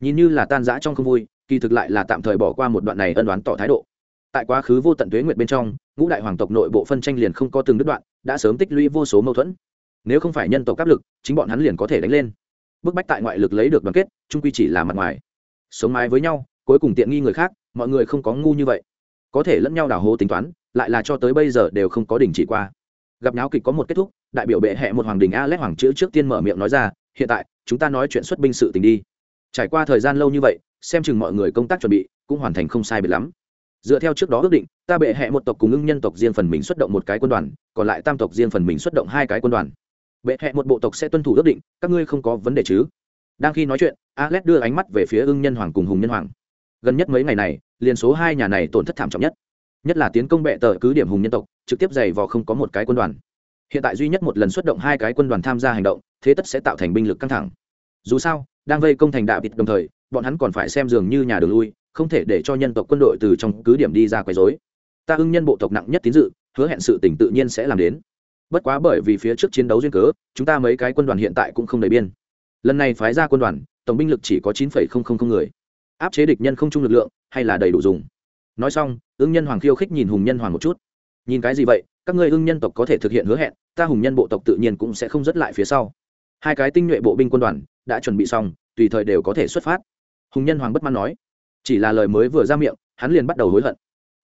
Nhìn như là tan rã trong không vui, kỳ thực lại là tạm thời bỏ qua một đoạn này ân đoán tỏ thái độ. Tại quá khứ vô tận tuế nguyệt bên trong, ngũ đại hoàng tộc nội bộ phân tranh liền không có từng đứt đoạn, đã sớm tích lũy vô số mâu thuẫn nếu không phải nhân tộc áp lực, chính bọn hắn liền có thể đánh lên. Bức bách tại ngoại lực lấy được đoàn kết trung quy chỉ là mặt ngoài. Sống mái với nhau, cuối cùng tiện nghi người khác, mọi người không có ngu như vậy. Có thể lẫn nhau đảo hố tính toán, lại là cho tới bây giờ đều không có đình chỉ qua. Gặp nháo kịch có một kết thúc, đại biểu bệ hẹ một hoàng đình a lét hoàng chữ trước tiên mở miệng nói ra, hiện tại, chúng ta nói chuyện xuất binh sự tình đi. Trải qua thời gian lâu như vậy, xem chừng mọi người công tác chuẩn bị cũng hoàn thành không sai biệt lắm. Dựa theo trước đó ước định, ta bệ hẹ một tộc cùng ưng nhân tộc riêng phần mình xuất động một cái quân đoàn, còn lại tam tộc riêng phần mình xuất động hai cái quân đoàn bệ hẹ một bộ tộc sẽ tuân thủ ước định, các ngươi không có vấn đề chứ? Đang khi nói chuyện, alex đưa ánh mắt về phía ưng nhân hoàng cùng hùng nhân hoàng. Gần nhất mấy ngày này, liền số hai nhà này tổn thất thảm trọng nhất. Nhất là tiến công bệ tờ cứ điểm hùng nhân tộc, trực tiếp dày vò không có một cái quân đoàn. Hiện tại duy nhất một lần xuất động hai cái quân đoàn tham gia hành động, thế tất sẽ tạo thành binh lực căng thẳng. Dù sao, đang vây công thành đạo vịt đồng thời, bọn hắn còn phải xem dường như nhà đường lui, không thể để cho nhân tộc quân đội từ trong cứ điểm đi ra quấy rối. Ta ưng nhân bộ tộc nặng nhất tín dự, hứa hẹn sự tỉnh tự nhiên sẽ làm đến bất quá bởi vì phía trước chiến đấu duyên cớ, chúng ta mấy cái quân đoàn hiện tại cũng không đầy biên. Lần này phái ra quân đoàn, tổng binh lực chỉ có chín người. Áp chế địch nhân không chung lực lượng, hay là đầy đủ dùng. Nói xong, ưng nhân hoàng khiêu khích nhìn hùng nhân hoàng một chút. Nhìn cái gì vậy? Các ngươi ưng nhân tộc có thể thực hiện hứa hẹn, ta hùng nhân bộ tộc tự nhiên cũng sẽ không dứt lại phía sau. Hai cái tinh nhuệ bộ binh quân đoàn đã chuẩn bị xong, tùy thời đều có thể xuất phát. Hùng nhân hoàng bất mãn nói. Chỉ là lời mới vừa ra miệng, hắn liền bắt đầu hối hận.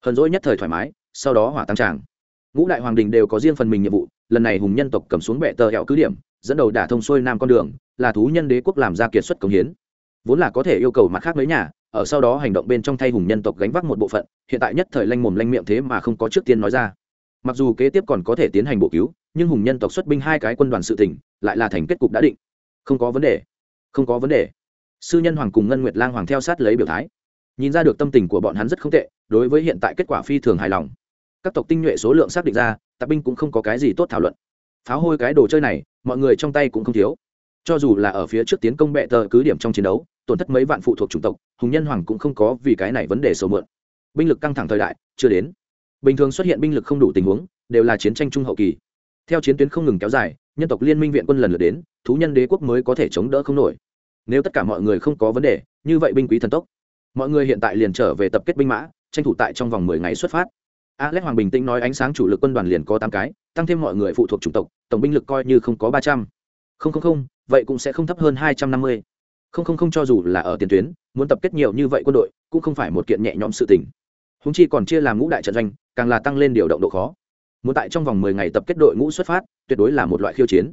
Hờn dỗi nhất thời thoải mái, sau đó hỏa tăng tràng ngũ đại hoàng đình đều có riêng phần mình nhiệm vụ, lần này hùng nhân tộc cầm xuống bệ tờ hẹo cứ điểm, dẫn đầu đả thông xuôi nam con đường, là thú nhân đế quốc làm ra kiệt xuất công hiến. Vốn là có thể yêu cầu mặt khác mấy nhà, ở sau đó hành động bên trong thay hùng nhân tộc gánh vác một bộ phận, hiện tại nhất thời lanh mồm lanh miệng thế mà không có trước tiên nói ra. Mặc dù kế tiếp còn có thể tiến hành bộ cứu, nhưng hùng nhân tộc xuất binh hai cái quân đoàn sự tỉnh, lại là thành kết cục đã định. Không có vấn đề. Không có vấn đề. Sư nhân hoàng cùng ngân nguyệt lang hoàng theo sát lấy biểu thái. Nhìn ra được tâm tình của bọn hắn rất không tệ, đối với hiện tại kết quả phi thường hài lòng các tộc tinh nhuệ số lượng xác định ra, tạp binh cũng không có cái gì tốt thảo luận. Pháo hôi cái đồ chơi này, mọi người trong tay cũng không thiếu. Cho dù là ở phía trước tiến công bệ tờ cứ điểm trong chiến đấu, tổn thất mấy vạn phụ thuộc chủng tộc, hùng nhân hoàng cũng không có vì cái này vấn đề sầu mượn. Binh lực căng thẳng thời đại, chưa đến. Bình thường xuất hiện binh lực không đủ tình huống, đều là chiến tranh trung hậu kỳ. Theo chiến tuyến không ngừng kéo dài, nhân tộc liên minh viện quân lần lượt đến, thú nhân đế quốc mới có thể chống đỡ không nổi. Nếu tất cả mọi người không có vấn đề, như vậy binh quý thần tốc. Mọi người hiện tại liền trở về tập kết binh mã, tranh thủ tại trong vòng mười ngày xuất phát alex hoàng bình tĩnh nói ánh sáng chủ lực quân đoàn liền có tám cái, tăng thêm mọi người phụ thuộc chủng tộc, tổng binh lực coi như không có ba trăm. Không không không, vậy cũng sẽ không thấp hơn hai trăm năm mươi. Không không không cho dù là ở tiền tuyến, muốn tập kết nhiều như vậy quân đội, cũng không phải một kiện nhẹ nhõm sự tình. Hùng chi còn chia làm ngũ đại trận doanh, càng là tăng lên điều động độ khó. Muốn tại trong vòng mười ngày tập kết đội ngũ xuất phát, tuyệt đối là một loại khiêu chiến.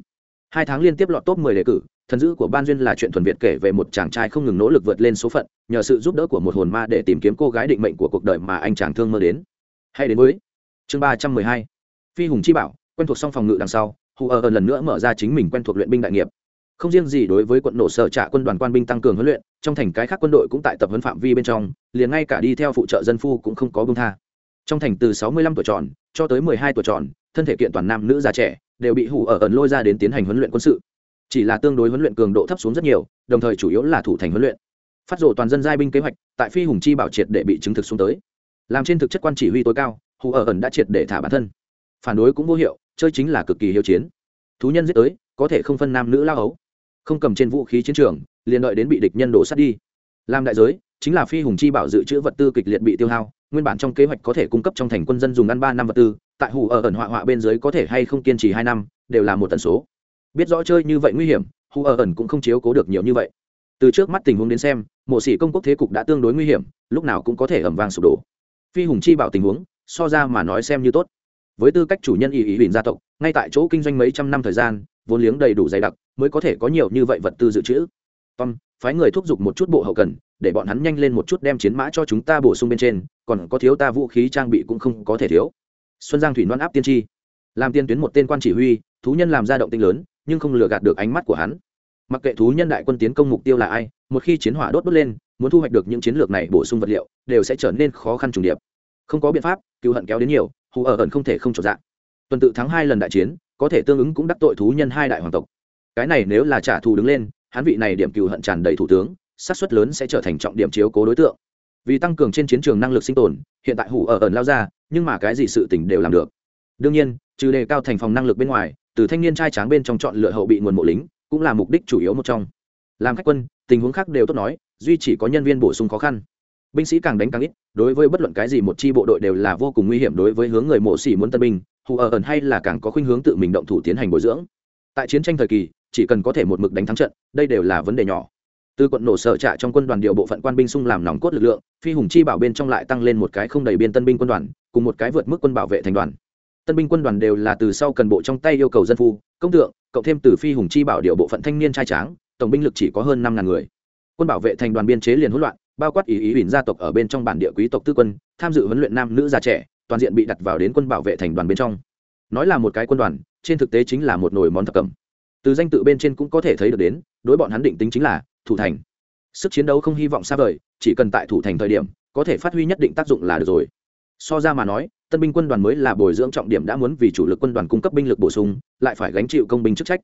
Hai tháng liên tiếp lọt top mười đề cử, thần dữ của ban duyên là chuyện thuần việt kể về một chàng trai không ngừng nỗ lực vượt lên số phận, nhờ sự giúp đỡ của một hồn ma để tìm kiếm cô gái định mệnh của cuộc đời mà anh chàng thương mơ đến hay đến với chương ba trăm mười hai. Phi hùng chi bảo, quen thuộc song phòng ngự đằng sau, hù ở lần nữa mở ra chính mình quen thuộc luyện binh đại nghiệp. Không riêng gì đối với quận nổ sở trả quân đoàn quan binh tăng cường huấn luyện, trong thành cái khác quân đội cũng tại tập huấn phạm vi bên trong, liền ngay cả đi theo phụ trợ dân phu cũng không có bông tha. Trong thành từ sáu mươi lăm tuổi tròn cho tới mười hai tuổi tròn, thân thể kiện toàn nam nữ già trẻ, đều bị hủ ở ẩn lôi ra đến tiến hành huấn luyện quân sự. Chỉ là tương đối huấn luyện cường độ thấp xuống rất nhiều, đồng thời chủ yếu là thủ thành huấn luyện. Phát rộ toàn dân giai binh kế hoạch, tại phi hùng chi bảo triệt để bị chứng thực xuống tới làm trên thực chất quan chỉ huy tối cao, Hù ở ẩn đã triệt để thả bản thân. Phản đối cũng vô hiệu, chơi chính là cực kỳ hiếu chiến. Thú nhân giết tới, có thể không phân nam nữ lao ấu không cầm trên vũ khí chiến trường, liền đợi đến bị địch nhân đổ sát đi. Làm đại giới, chính là phi hùng chi bảo dự trữ vật tư kịch liệt bị tiêu hao, nguyên bản trong kế hoạch có thể cung cấp trong thành quân dân dùng ăn ba năm vật tư, tại Hù ở ẩn họa họa bên dưới có thể hay không kiên trì hai năm, đều là một tần số. Biết rõ chơi như vậy nguy hiểm, Hù ở ẩn cũng không chiếu cố được nhiều như vậy. Từ trước mắt tình huống đến xem, mộ sĩ công quốc thế cục đã tương đối nguy hiểm, lúc nào cũng có thể ẩm vang sụp đổ phi hùng chi bảo tình huống, so ra mà nói xem như tốt. Với tư cách chủ nhân ý ý huỳnh gia tộc, ngay tại chỗ kinh doanh mấy trăm năm thời gian, vốn liếng đầy đủ dày đặc, mới có thể có nhiều như vậy vật tư dự trữ. Tom, phái người thúc giục một chút bộ hậu cần, để bọn hắn nhanh lên một chút đem chiến mã cho chúng ta bổ sung bên trên, còn có thiếu ta vũ khí trang bị cũng không có thể thiếu. Xuân giang thủy loan áp tiên tri. Làm tiên tuyến một tên quan chỉ huy, thú nhân làm ra động tinh lớn, nhưng không lừa gạt được ánh mắt của hắn. Mặc kệ thú nhân đại quân tiến công mục tiêu là ai, một khi chiến hỏa đốt đốt lên muốn thu hoạch được những chiến lược này bổ sung vật liệu, đều sẽ trở nên khó khăn trùng điệp. Không có biện pháp cựu hận kéo đến nhiều, hù ở ẩn không thể không trọn dạng. Tuần tự thắng hai lần đại chiến, có thể tương ứng cũng đắc tội thú nhân hai đại hoàng tộc. Cái này nếu là trả thù đứng lên, hắn vị này điểm cựu hận tràn đầy thủ tướng sát suất lớn sẽ trở thành trọng điểm chiếu cố đối tượng. Vì tăng cường trên chiến trường năng lực sinh tồn, hiện tại hủ ở ẩn lao ra, nhưng mà cái gì sự tình đều làm được. Đương nhiên, trừ đề cao thành phòng năng lực bên ngoài, từ thanh niên trai tráng bên trong chọn lựa hậu bị nguồn mộ lính, cũng là mục đích chủ yếu một trong. Làm khách quân, tình huống khác đều tốt nói duy chỉ có nhân viên bổ sung khó khăn. Binh sĩ càng đánh càng ít, đối với bất luận cái gì một chi bộ đội đều là vô cùng nguy hiểm đối với hướng người mộ xỉ muốn tân binh, hù ở ẩn hay là càng có khuynh hướng tự mình động thủ tiến hành bồi dưỡng. Tại chiến tranh thời kỳ, chỉ cần có thể một mực đánh thắng trận, đây đều là vấn đề nhỏ. Từ quận nổ sở trạ trong quân đoàn điều bộ phận quan binh sung làm nòng cốt lực lượng, phi hùng chi bảo bên trong lại tăng lên một cái không đầy biên tân binh quân đoàn, cùng một cái vượt mức quân bảo vệ thành đoàn. Tân binh quân đoàn đều là từ sau cần bộ trong tay yêu cầu dân phu, công tượng, cộng thêm từ phi hùng chi bảo điều bộ phận thanh niên trai tráng, tổng binh lực chỉ có hơn năm ngàn người quân bảo vệ thành đoàn biên chế liền hỗn loạn, bao quát ý ý ủy gia tộc ở bên trong bản địa quý tộc tư quân, tham dự huấn luyện nam nữ già trẻ, toàn diện bị đặt vào đến quân bảo vệ thành đoàn bên trong. Nói là một cái quân đoàn, trên thực tế chính là một nồi món thập cẩm. Từ danh tự bên trên cũng có thể thấy được đến, đối bọn hắn định tính chính là thủ thành. Sức chiến đấu không hy vọng xa vời, chỉ cần tại thủ thành thời điểm, có thể phát huy nhất định tác dụng là được rồi. So ra mà nói, tân binh quân đoàn mới là bồi dưỡng trọng điểm đã muốn vì chủ lực quân đoàn cung cấp binh lực bổ sung, lại phải gánh chịu công binh chức trách.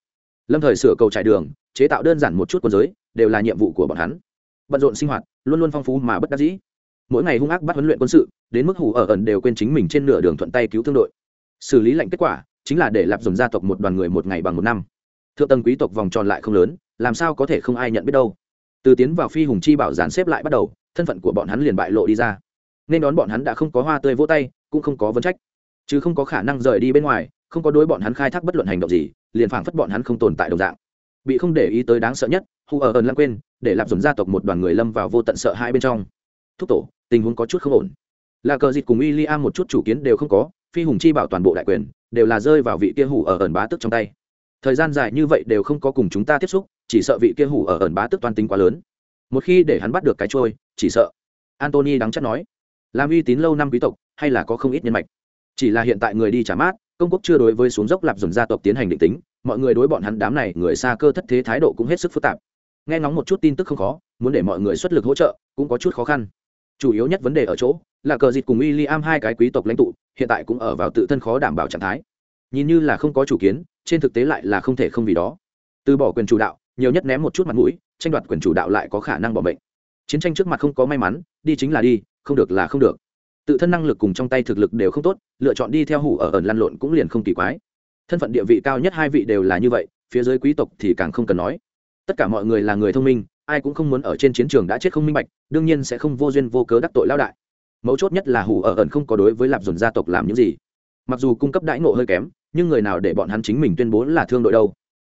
Lâm thời sửa cầu trải đường, chế tạo đơn giản một chút quân giới đều là nhiệm vụ của bọn hắn. Bận rộn sinh hoạt, luôn luôn phong phú mà bất đắc dĩ. Mỗi ngày hung ác bắt huấn luyện quân sự, đến mức hủ ở ẩn đều quên chính mình trên nửa đường thuận tay cứu thương đội. Xử lý lệnh kết quả, chính là để lạp dùng gia tộc một đoàn người một ngày bằng một năm. Thượng tầng quý tộc vòng tròn lại không lớn, làm sao có thể không ai nhận biết đâu. Từ tiến vào phi hùng chi bảo dàn xếp lại bắt đầu, thân phận của bọn hắn liền bại lộ đi ra. Nên đón bọn hắn đã không có hoa tươi vỗ tay, cũng không có vấn trách. Chứ không có khả năng rời đi bên ngoài, không có đối bọn hắn khai thác bất luận hành động gì, liền phảng phất bọn hắn không tồn tại đồng dạng bị không để ý tới đáng sợ nhất hù ở ẩn lãng quên, để lạp dồn gia tộc một đoàn người lâm vào vô tận sợ hai bên trong. Thúc tổ, tình huống có chút không ổn. Là cờ dịt cùng w i l l i am một chút chủ kiến đều không có, phi hùng chi bảo toàn bộ đại quyền, đều là rơi vào vị kia hủ ở ẩn bá tức trong tay. Thời gian dài như vậy đều không có cùng chúng ta tiếp xúc, chỉ sợ vị kia hủ ở ẩn bá tức toàn tính quá lớn. Một khi để hắn bắt được cái trôi, chỉ sợ. Antony đắng chắc nói, làm uy tín lâu năm quý tộc, hay là có không ít nhân mạch. Chỉ là hiện tại người đi trả mát, công quốc chưa đối với xuống dốc lạp dồn gia tộc tiến hành định tính mọi người đối bọn hắn đám này người xa cơ thất thế thái độ cũng hết sức phức tạp. Nghe ngóng một chút tin tức không khó, muốn để mọi người xuất lực hỗ trợ, cũng có chút khó khăn. Chủ yếu nhất vấn đề ở chỗ, là cờ dịt cùng w i l l i am hai cái quý tộc lãnh tụ, hiện tại cũng ở vào tự thân khó đảm bảo trạng thái. Nhìn như là không có chủ kiến, trên thực tế lại là không thể không vì đó. Từ bỏ quyền chủ đạo, nhiều nhất ném một chút mặt mũi, tranh đoạt quyền chủ đạo lại có khả năng bỏ mệnh. Chiến tranh trước mặt không có may mắn, đi chính là đi, không được là không được. Tự thân năng lực cùng trong tay thực lực đều không tốt, lựa chọn đi theo hủ ở ẩn lăn lộn cũng liền không kỳ quái thân phận địa vị cao nhất hai vị đều là như vậy, phía dưới quý tộc thì càng không cần nói. Tất cả mọi người là người thông minh, ai cũng không muốn ở trên chiến trường đã chết không minh bạch, đương nhiên sẽ không vô duyên vô cớ đắc tội lao đại. Mấu chốt nhất là hủ ở ẩn không có đối với lạp dồn gia tộc làm những gì. Mặc dù cung cấp đãi ngộ hơi kém, nhưng người nào để bọn hắn chính mình tuyên bố là thương đội đâu.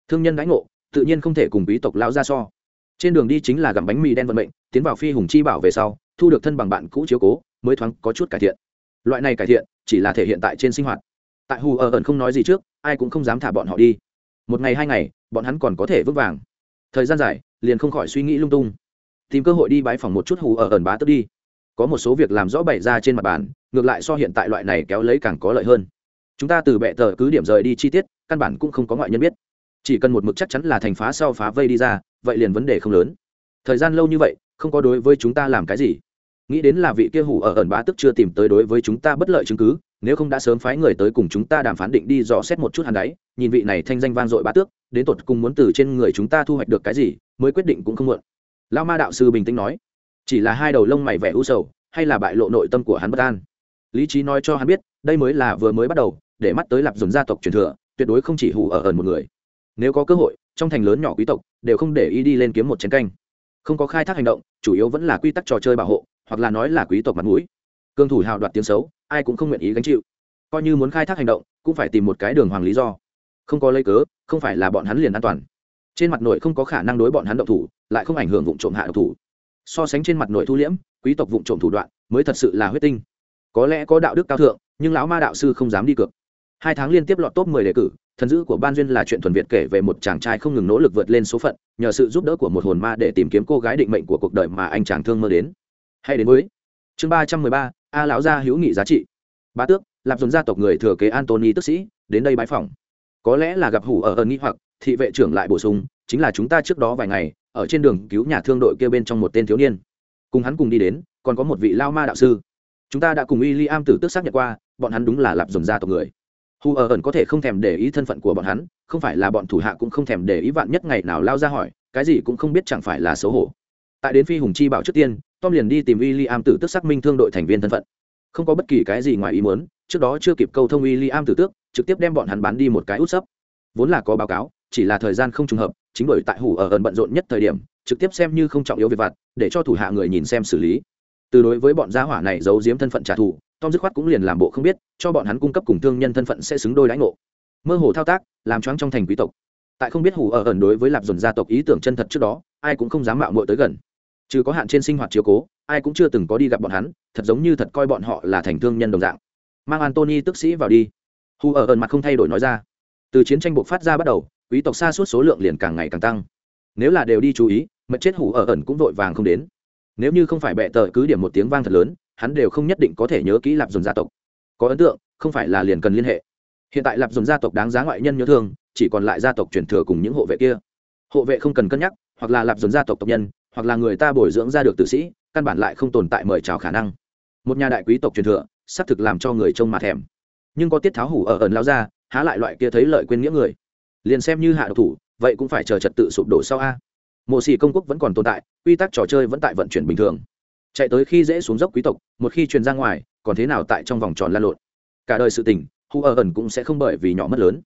Thương nhân đãi ngộ, tự nhiên không thể cùng quý tộc lao ra so. Trên đường đi chính là gặm bánh mì đen vận mệnh, tiến vào phi hùng chi bảo về sau, thu được thân bằng bạn cũ chiếu cố, mới thoáng có chút cải thiện. Loại này cải thiện, chỉ là thể hiện tại trên sinh hoạt. Tại hù ở ẩn không nói gì trước ai cũng không dám thả bọn họ đi. Một ngày hai ngày, bọn hắn còn có thể vững vàng. Thời gian dài, liền không khỏi suy nghĩ lung tung. Tìm cơ hội đi bãi phòng một chút hù ở ẩn bá tức đi. Có một số việc làm rõ bày ra trên mặt bàn, ngược lại so hiện tại loại này kéo lấy càng có lợi hơn. Chúng ta từ bệ tờ cứ điểm rời đi chi tiết, căn bản cũng không có ngoại nhân biết. Chỉ cần một mực chắc chắn là thành phá sau phá vây đi ra, vậy liền vấn đề không lớn. Thời gian lâu như vậy, không có đối với chúng ta làm cái gì. Nghĩ đến là vị kia hủ ở ẩn bá tức chưa tìm tới đối với chúng ta bất lợi chứng cứ nếu không đã sớm phái người tới cùng chúng ta đàm phán định đi dò xét một chút hàn đáy nhìn vị này thanh danh vang dội bá tước, đến tột cùng muốn từ trên người chúng ta thu hoạch được cái gì, mới quyết định cũng không muộn. Lao ma đạo sư bình tĩnh nói, chỉ là hai đầu lông mày vẻ u sầu, hay là bại lộ nội tâm của hắn bất an. Lý trí nói cho hắn biết, đây mới là vừa mới bắt đầu, để mắt tới lạp dồn gia tộc truyền thừa, tuyệt đối không chỉ hủ ở ẩn một người. Nếu có cơ hội, trong thành lớn nhỏ quý tộc, đều không để ý đi lên kiếm một chiến canh. Không có khai thác hành động, chủ yếu vẫn là quy tắc trò chơi bảo hộ, hoặc là nói là quý tộc mặt mũi cương thủ hào đoạt tiếng xấu, ai cũng không nguyện ý gánh chịu. Coi như muốn khai thác hành động, cũng phải tìm một cái đường hoàng lý do. Không có lấy cớ, không phải là bọn hắn liền an toàn. Trên mặt nội không có khả năng đối bọn hắn động thủ, lại không ảnh hưởng vụ trộm hạ độc thủ. So sánh trên mặt nội thu liễm, quý tộc vụ trộm thủ đoạn, mới thật sự là huyết tinh. Có lẽ có đạo đức cao thượng, nhưng lão ma đạo sư không dám đi cược. Hai tháng liên tiếp lọt top mười đề cử, thần dữ của ban duyên là chuyện thuần việt kể về một chàng trai không ngừng nỗ lực vượt lên số phận, nhờ sự giúp đỡ của một hồn ma để tìm kiếm cô gái định mệnh của cuộc đời mà anh chàng thương mơ đến. Hay đến với chương ba trăm mười ba a lão gia hữu nghị giá trị. Ba tước, lạp dồn gia tộc người thừa kế antony tức sĩ, đến đây bãi phòng có lẽ là gặp hủ ở ẩn nghĩ hoặc, thị vệ trưởng lại bổ sung, chính là chúng ta trước đó vài ngày, ở trên đường cứu nhà thương đội kia bên trong một tên thiếu niên. Cùng hắn cùng đi đến, còn có một vị lao ma đạo sư. Chúng ta đã cùng y li am tử tức xác nhận qua, bọn hắn đúng là lạp dồn gia tộc người. Hù ở ẩn có thể không thèm để ý thân phận của bọn hắn, không phải là bọn thủ hạ cũng không thèm để ý vạn nhất ngày nào lao ra hỏi, cái gì cũng không biết chẳng phải là xấu hổ. Tại đến phi hùng chi bảo trước tiên tom liền đi tìm William tử tức xác minh thương đội thành viên thân phận. Không có bất kỳ cái gì ngoài ý muốn, trước đó chưa kịp câu thông William tử tước, trực tiếp đem bọn hắn bán đi một cái út sấp. Vốn là có báo cáo, chỉ là thời gian không trùng hợp, chính bởi tại hủ ở ẩn bận rộn nhất thời điểm, trực tiếp xem như không trọng yếu về vặt, để cho thủ hạ người nhìn xem xử lý. Từ đối với bọn gia hỏa này giấu giếm thân phận trả thù, tom dứt khoát cũng liền làm bộ không biết, cho bọn hắn cung cấp cùng thương nhân thân phận sẽ xứng đôi đãi ngộ. Mơ hồ thao tác, làm choáng trong thành quý tộc. Tại không biết hủ ở ẩn đối với lạp dồn gia tộc ý tưởng chân thật trước đó, ai cũng không dám mạo muội tới gần trừ có hạn trên sinh hoạt chiếu cố, ai cũng chưa từng có đi gặp bọn hắn, thật giống như thật coi bọn họ là thành thương nhân đồng dạng. Mang antony tức sĩ vào đi. Hù ở ẩn mặt không thay đổi nói ra. Từ chiến tranh buộc phát ra bắt đầu, quý tộc xa suốt số lượng liền càng ngày càng tăng. Nếu là đều đi chú ý, mật chết hủ ở ẩn cũng vội vàng không đến. Nếu như không phải bệ tờ cứ điểm một tiếng vang thật lớn, hắn đều không nhất định có thể nhớ kỹ lạp dồn gia tộc. Có ấn tượng, không phải là liền cần liên hệ. Hiện tại lạp dồn gia tộc đáng giá ngoại nhân nhớ thương, chỉ còn lại gia tộc truyền thừa cùng những hộ vệ kia. Hộ vệ không cần cân nhắc, hoặc là lạp dồn gia tộc tộc nhân hoặc là người ta bồi dưỡng ra được tử sĩ, căn bản lại không tồn tại mời chào khả năng. Một nhà đại quý tộc truyền thừa, xác thực làm cho người trông mà thèm. Nhưng có tiết tháo hủ ở ẩn lao ra, há lại loại kia thấy lợi quên nghĩa người. Liền xem như hạ độc thủ, vậy cũng phải chờ trật tự sụp đổ sau a. Mộ xì công quốc vẫn còn tồn tại, quy tắc trò chơi vẫn tại vận chuyển bình thường. Chạy tới khi dễ xuống dốc quý tộc, một khi truyền ra ngoài, còn thế nào tại trong vòng tròn lan lộn? Cả đời sự tình hù ở ẩn cũng sẽ không bởi vì nhỏ mất lớn.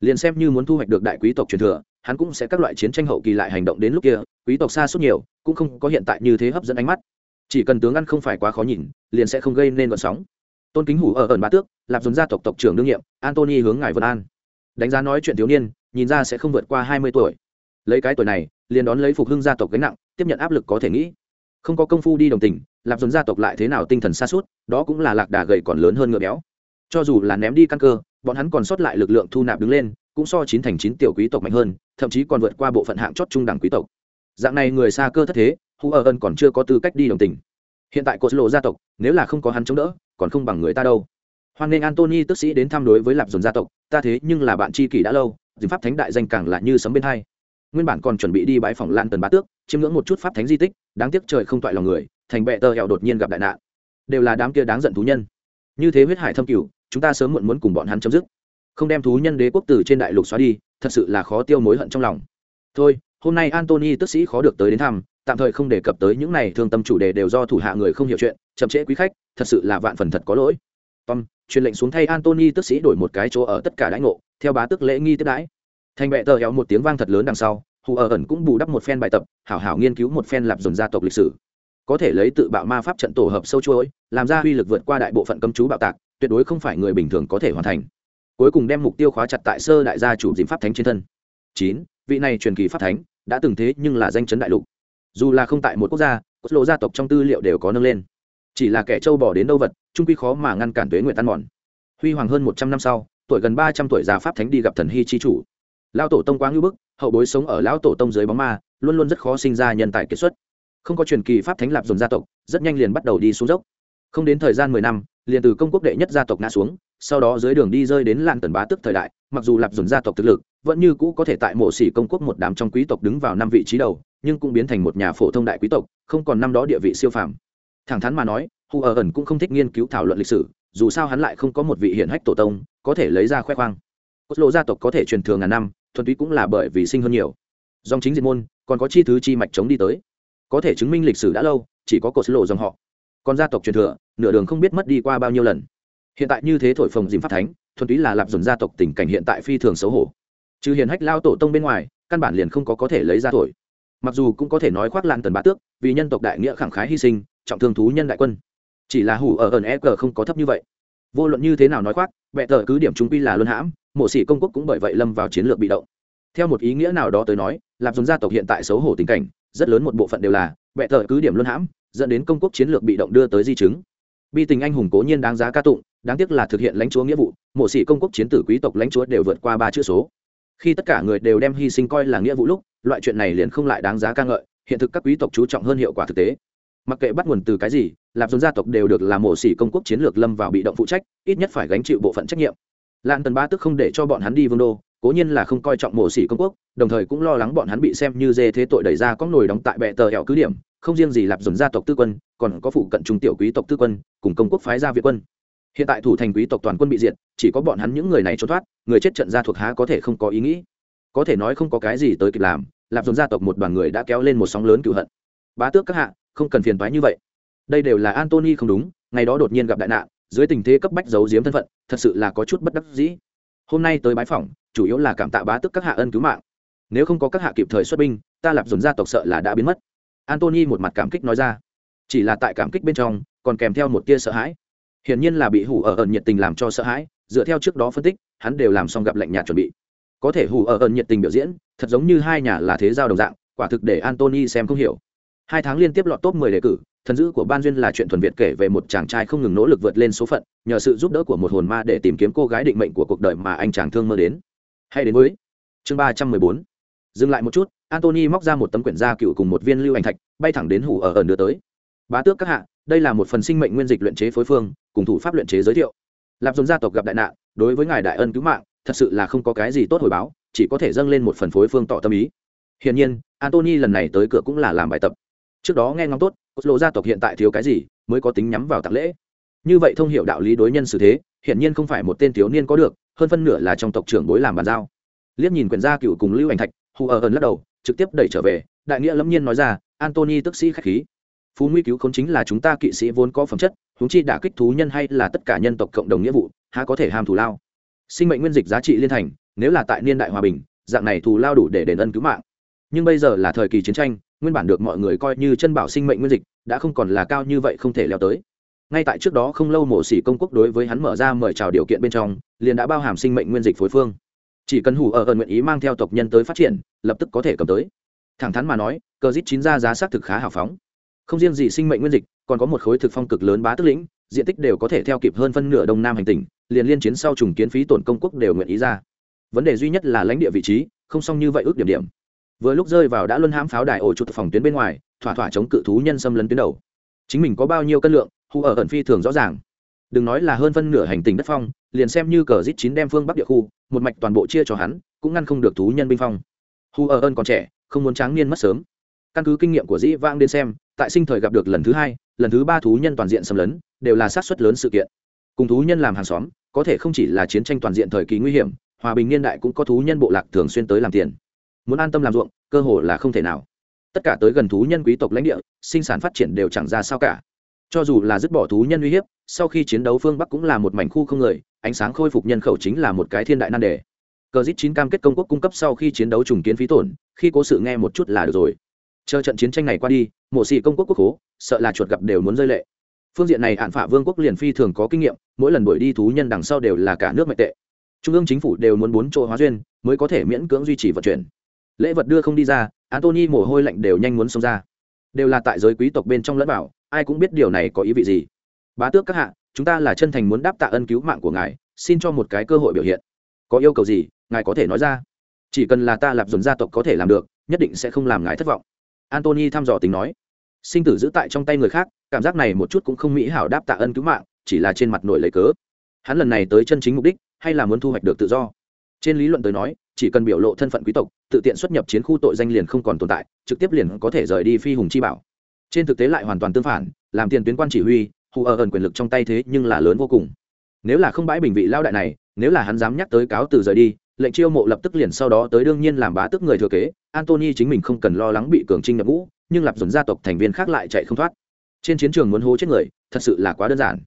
Liền xem như muốn thu hoạch được đại quý tộc truyền thừa, hắn cũng sẽ các loại chiến tranh hậu kỳ lại hành động đến lúc kia quý tộc xa suốt nhiều, cũng không có hiện tại như thế hấp dẫn ánh mắt. Chỉ cần tướng ăn không phải quá khó nhìn, liền sẽ không gây nên vận sóng. Tôn kính hủ ở ẩn ba tước, lạp dồn gia tộc tộc trưởng đương nhiệm, antony hướng ngài vân an. Đánh giá nói chuyện thiếu niên, nhìn ra sẽ không vượt qua hai mươi tuổi. Lấy cái tuổi này, liền đón lấy phục hưng gia tộc gánh nặng, tiếp nhận áp lực có thể nghĩ. Không có công phu đi đồng tình, lạp dồn gia tộc lại thế nào tinh thần xa suốt, đó cũng là lạc đà gầy còn lớn hơn ngựa béo. Cho dù là ném đi căn cơ, bọn hắn còn sót lại lực lượng thu nạp đứng lên, cũng so chín thành chín tiểu quý tộc mạnh hơn, thậm chí còn vượt qua bộ phận hạng chót trung đẳng quý tộc dạng này người xa cơ thất thế hù ở ân còn chưa có tư cách đi đồng tình. Hiện tại cột lộ gia tộc, nếu là không có hắn chống đỡ, còn không bằng người ta đâu. Hoan nghênh antony tức sĩ đến thăm đối với lạp dồn gia tộc, ta thế nhưng là bạn tri kỷ đã lâu dìm pháp thánh đại danh càng là như sấm bên hai. Nguyên bản còn chuẩn bị đi bãi phòng lan tần bá tước, chiêm ngưỡng một chút pháp thánh di tích, đáng tiếc trời không toại lòng người, thành bệ tơ hẹo đột nhiên gặp đại nạn. Đều là đám kia đáng giận thú nhân. Như thế huyết hải thâm cửu, chúng ta sớm muộn muốn cùng bọn hắn chấm dứt. Không đem thú nhân đế quốc tử trên đại lục xóa đi, thật sự là khó tiêu mối hận trong lòng. Thôi hôm nay antony tức sĩ khó được tới đến thăm, tạm thời không đề cập tới những này thương tâm chủ đề đều do thủ hạ người không hiểu chuyện, chậm trễ quý khách, thật sự là vạn phần thật có lỗi. Tom, truyền lệnh xuống thay antony tức sĩ đổi một cái chỗ ở tất cả đãi ngộ, theo bá tức lễ nghi tiếp đãi. Thành bệ tờ héo một tiếng vang thật lớn đằng sau, hù ở ẩn cũng bù đắp một phen bài tập, hảo hảo nghiên cứu một phen lạp dồn gia tộc lịch sử. Có thể lấy tự bạo ma pháp trận tổ hợp sâu chuỗi, làm ra uy lực vượt qua đại bộ phận cấm chú bạo tạc, tuyệt đối không phải người bình thường có thể hoàn thành. Cuối cùng đem mục tiêu khóa chặt tại sơ đại gia chủ dìm pháp thánh trên thân. Chín vị này truyền kỳ pháp thánh đã từng thế nhưng là danh chấn đại lục. Dù là không tại một quốc gia quốc lộ gia tộc trong tư liệu đều có nâng lên. Chỉ là kẻ trâu bỏ đến đâu vật, trung quy khó mà ngăn cản tuế nguyện tan mòn. Huy hoàng hơn một trăm năm sau, tuổi gần ba trăm tuổi già pháp thánh đi gặp thần hy chi chủ. Lao tổ tông quá ngưỡng bức, hậu bối sống ở lão tổ tông dưới bóng ma, luôn luôn rất khó sinh ra nhân tài kiệt xuất. Không có truyền kỳ pháp thánh lạp dồn gia tộc, rất nhanh liền bắt đầu đi xuống dốc. Không đến thời gian mười năm, liền từ công quốc đệ nhất gia tộc ngã xuống, sau đó dưới đường đi rơi đến làng tần bá tức thời đại mặc dù lạp dồn gia tộc thực lực vẫn như cũ có thể tại mộ xỉ công quốc một đám trong quý tộc đứng vào năm vị trí đầu, nhưng cũng biến thành một nhà phổ thông đại quý tộc, không còn năm đó địa vị siêu phàm. Thẳng thắn mà nói hù ở ẩn cũng không thích nghiên cứu thảo luận lịch sử, dù sao hắn lại không có một vị hiển hách tổ tông, có thể lấy ra khoe khoang. Cốt lộ gia tộc có thể truyền thừa ngàn năm, thuần túy cũng là bởi vì sinh hơn nhiều. Dòng chính diệt môn, còn có chi thứ chi mạch chống đi tới. Có thể chứng minh lịch sử đã lâu, chỉ có cột lộ dòng họ. Còn gia tộc truyền thừa, nửa đường không biết mất đi qua bao nhiêu lần. Hiện tại như thế thổi phồng dìm phát thánh thuần túy là lạp dồn gia tộc tình cảnh hiện tại phi thường xấu hổ. Trừ hiền hách lao tổ tông bên ngoài, căn bản liền không có có thể lấy ra thổi. Mặc dù cũng có thể nói khoác lan tần bá tước, vì nhân tộc đại nghĩa khẳng khái hy sinh, trọng thương thú nhân đại quân. Chỉ là hủ ở ẩn e g không có thấp như vậy. Vô luận như thế nào nói khoác vẹ tờ cứ điểm chúng quy là luân hãm, mộ sĩ công quốc cũng bởi vậy lâm vào chiến lược bị động. Theo một ý nghĩa nào đó tới nói, lạp dồn gia tộc hiện tại xấu hổ tình cảnh, rất lớn một bộ phận đều là vẹ tờ cứ điểm luân hãm, dẫn đến công quốc chiến lược bị động đưa tới di chứng bi tình anh hùng cố nhiên đáng giá ca tụng, đáng tiếc là thực hiện lãnh chúa nghĩa vụ, mộ sĩ công quốc chiến tử quý tộc lãnh chúa đều vượt qua ba chữ số. Khi tất cả người đều đem hy sinh coi là nghĩa vụ lúc, loại chuyện này liền không lại đáng giá ca ngợi, hiện thực các quý tộc chú trọng hơn hiệu quả thực tế. Mặc kệ bắt nguồn từ cái gì, lạp dồn gia tộc đều được làm mổ xỉ công quốc chiến lược lâm vào bị động phụ trách, ít nhất phải gánh chịu bộ phận trách nhiệm. Lan tần ba tức không để cho bọn hắn đi vương đô, cố nhiên là không coi trọng mổ xỉ công quốc, đồng thời cũng lo lắng bọn hắn bị xem như dê thế tội đẩy ra có nồi đóng tại bệ tờ hẹo cứ điểm không riêng gì lạp dồn gia tộc tư quân, còn có phụ cận trung tiểu quý tộc tư quân, cùng công quốc phái gia việt quân. Hiện tại thủ thành quý tộc toàn quân bị diệt, chỉ có bọn hắn những người này trốn thoát, người chết trận gia thuộc há có thể không có ý nghĩ. Có thể nói không có cái gì tới kịp làm, lạp dồn gia tộc một đoàn người đã kéo lên một sóng lớn cựu hận. Bá tước các hạ, không cần phiền toái như vậy. Đây đều là antony không đúng, ngày đó đột nhiên gặp đại nạn, dưới tình thế cấp bách giấu giếm thân phận, thật sự là có chút bất đắc dĩ. Hôm nay tới bái phỏng, chủ yếu là cảm tạ bá tước các hạ ân cứu mạng. Nếu không có các hạ kịp thời xuất binh, ta lạp dồn gia tộc sợ là đã biến mất antony một mặt cảm kích nói ra. Chỉ là tại cảm kích bên trong, còn kèm theo một tia sợ hãi. Hiển nhiên là bị hủ ở ẩn nhiệt tình làm cho sợ hãi, dựa theo trước đó phân tích, hắn đều làm xong gặp lệnh nhạt chuẩn bị. Có thể hủ ở ẩn nhiệt tình biểu diễn, thật giống như hai nhà là thế giao đồng dạng, quả thực để antony xem không hiểu. Hai tháng liên tiếp lọt top 10 đề cử, thần dữ của ban duyên là chuyện thuần việt kể về một chàng trai không ngừng nỗ lực vượt lên số phận, nhờ sự giúp đỡ của một hồn ma để tìm kiếm cô gái định mệnh của cuộc đời mà anh chàng thương mơ đến. Hay đến với chương ba trăm mười bốn. Dừng lại một chút antony móc ra một tấm quyển gia cựu cùng một viên lưu ảnh thạch, bay thẳng đến hủ ở ẩn đưa tới. Bá tước các hạ, đây là một phần sinh mệnh nguyên dịch luyện chế phối phương, cùng thủ pháp luyện chế giới thiệu. Lạp dồn gia tộc gặp đại nạn, đối với ngài đại ân cứu mạng, thật sự là không có cái gì tốt hồi báo, chỉ có thể dâng lên một phần phối phương tỏ tâm ý. Hiển nhiên antony lần này tới cửa cũng là làm bài tập. Trước đó nghe ngóng tốt lộ gia tộc hiện tại thiếu cái gì, mới có tính nhắm vào tặng lễ. Như vậy thông hiểu đạo lý đối nhân xử thế, hiển nhiên không phải một tên thiếu niên có được, hơn phân nửa là trong tộc trưởng bối làm bàn giao. Liếc nhìn quyển gia cựu cùng lưu ảnh thạch hù ở ẩn lắc đầu trực tiếp đẩy trở về, đại nghĩa lâm nhiên nói ra, antony tức sĩ khách khí. Phú nguy cứu không chính là chúng ta kỵ sĩ vốn có phẩm chất húng chi đả kích thú nhân hay là tất cả nhân tộc cộng đồng nghĩa vụ, há có thể ham thù lao. Sinh mệnh nguyên dịch giá trị liên thành, nếu là tại niên đại hòa bình, dạng này thù lao đủ để đền ân cứu mạng. Nhưng bây giờ là thời kỳ chiến tranh, nguyên bản được mọi người coi như chân bảo sinh mệnh nguyên dịch, đã không còn là cao như vậy không thể leo tới. Ngay tại trước đó không lâu mộ sĩ công quốc đối với hắn mở ra mời chào điều kiện bên trong, liền đã bao hàm sinh mệnh nguyên dịch phối phương chỉ cần hủ ở ẩn nguyện ý mang theo tộc nhân tới phát triển, lập tức có thể cầm tới. Thẳng thắn mà nói, cờ dít chín ra giá xác thực khá hào phóng. Không riêng gì sinh mệnh nguyên dịch, còn có một khối thực phong cực lớn bá tức lĩnh, diện tích đều có thể theo kịp hơn phân nửa đông nam hành tỉnh, liền liên chiến sau trùng kiến phí tổn công quốc đều nguyện ý ra. Vấn đề duy nhất là lãnh địa vị trí, không xong như vậy ước điểm điểm. Vừa lúc rơi vào đã luân hãm pháo đài ổ chuột phòng tuyến bên ngoài, thỏa thỏa chống cự thú nhân xâm lấn tuyến đầu. Chính mình có bao nhiêu cân lượng hù ở ẩn phi thường rõ ràng đừng nói là hơn phân nửa hành tình đất phong, liền xem như cờ rít chín đem phương bắc địa khu, một mạch toàn bộ chia cho hắn, cũng ngăn không được thú nhân binh phong. Hu ở ơn còn trẻ, không muốn tráng niên mất sớm. Căn cứ kinh nghiệm của dĩ vang đến xem, tại sinh thời gặp được lần thứ hai, lần thứ ba thú nhân toàn diện xâm lấn, đều là sát xuất lớn sự kiện. Cùng thú nhân làm hàng xóm, có thể không chỉ là chiến tranh toàn diện thời kỳ nguy hiểm, hòa bình niên đại cũng có thú nhân bộ lạc thường xuyên tới làm tiền. Muốn an tâm làm ruộng, cơ hồ là không thể nào. Tất cả tới gần thú nhân quý tộc lãnh địa, sinh sản phát triển đều chẳng ra sao cả cho dù là dứt bỏ thú nhân uy hiếp, sau khi chiến đấu phương bắc cũng là một mảnh khu không người, ánh sáng khôi phục nhân khẩu chính là một cái thiên đại nan đề. Cờ dít chín cam kết công quốc cung cấp sau khi chiến đấu trùng kiến phí tổn, khi cố sự nghe một chút là được rồi. Chờ trận chiến tranh này qua đi, mộ xì công quốc quốc hố, sợ là chuột gặp đều muốn rơi lệ. Phương diện này hạn phả vương quốc liền phi thường có kinh nghiệm, mỗi lần đuổi đi thú nhân đằng sau đều là cả nước mệnh tệ. Trung ương chính phủ đều muốn bốn chỗ hóa duyên, mới có thể miễn cưỡng duy trì vận chuyển. Lễ vật đưa không đi ra antony mồ hôi lạnh đều nhanh muốn xông ra. Đều là tại giới quý tộc bên trong lẫn bảo ai cũng biết điều này có ý vị gì. Bá tước các hạ, chúng ta là chân thành muốn đáp tạ ân cứu mạng của ngài, xin cho một cái cơ hội biểu hiện. Có yêu cầu gì, ngài có thể nói ra. Chỉ cần là ta lạp dồn gia tộc có thể làm được, nhất định sẽ không làm ngài thất vọng. Antony thăm dò tính nói. Sinh tử giữ tại trong tay người khác, cảm giác này một chút cũng không mỹ hảo đáp tạ ân cứu mạng, chỉ là trên mặt nổi lấy cớ. Hắn lần này tới chân chính mục đích, hay là muốn thu hoạch được tự do. Trên lý luận tới nói, chỉ cần biểu lộ thân phận quý tộc, tự tiện xuất nhập chiến khu tội danh liền không còn tồn tại, trực tiếp liền có thể rời đi phi hùng chi bảo trên thực tế lại hoàn toàn tương phản, làm tiền tuyến quan chỉ huy, hù ở ẩn quyền lực trong tay thế nhưng là lớn vô cùng. Nếu là không bãi bình vị lao đại này, nếu là hắn dám nhắc tới cáo từ rời đi, lệnh chiêu mộ lập tức liền sau đó tới đương nhiên làm bá tức người thừa kế, antony chính mình không cần lo lắng bị cường trinh nhập ngũ, nhưng lạp dồn gia tộc thành viên khác lại chạy không thoát. Trên chiến trường muốn hô chết người, thật sự là quá đơn giản.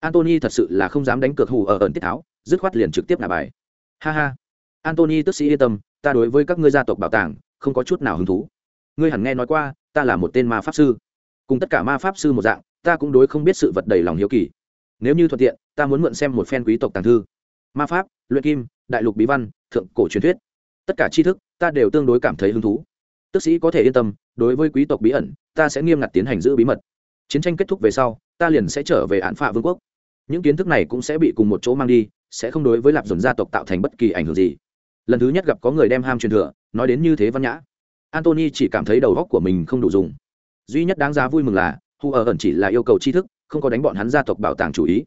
Antony thật sự là không dám đánh cược hù ở ẩn tiết tháo, dứt khoát liền trực tiếp ngả bài. Ha ha. Antony tức sĩ yên tâm, ta đối với các ngươi gia tộc bảo tàng, không có chút nào hứng thú. Ngươi hẳn nghe nói qua, ta là một tên ma pháp sư cùng tất cả ma pháp sư một dạng, ta cũng đối không biết sự vật đầy lòng hiếu kỳ. Nếu như thuận tiện, ta muốn mượn xem một phen quý tộc tàng thư. Ma pháp, luyện kim, đại lục bí văn, thượng cổ truyền thuyết. Tất cả tri thức, ta đều tương đối cảm thấy hứng thú. Tức sĩ có thể yên tâm, đối với quý tộc bí ẩn, ta sẽ nghiêm ngặt tiến hành giữ bí mật. Chiến tranh kết thúc về sau, ta liền sẽ trở về án phạ vương quốc. Những kiến thức này cũng sẽ bị cùng một chỗ mang đi, sẽ không đối với lạp dồn gia tộc tạo thành bất kỳ ảnh hưởng gì. Lần thứ nhất gặp có người đem ham truyền thừa, nói đến như thế văn nhã. Antony chỉ cảm thấy đầu góc của mình không đủ dùng duy nhất đáng giá vui mừng là hù ở ẩn chỉ là yêu cầu tri thức, không có đánh bọn hắn gia tộc bảo tàng chủ ý.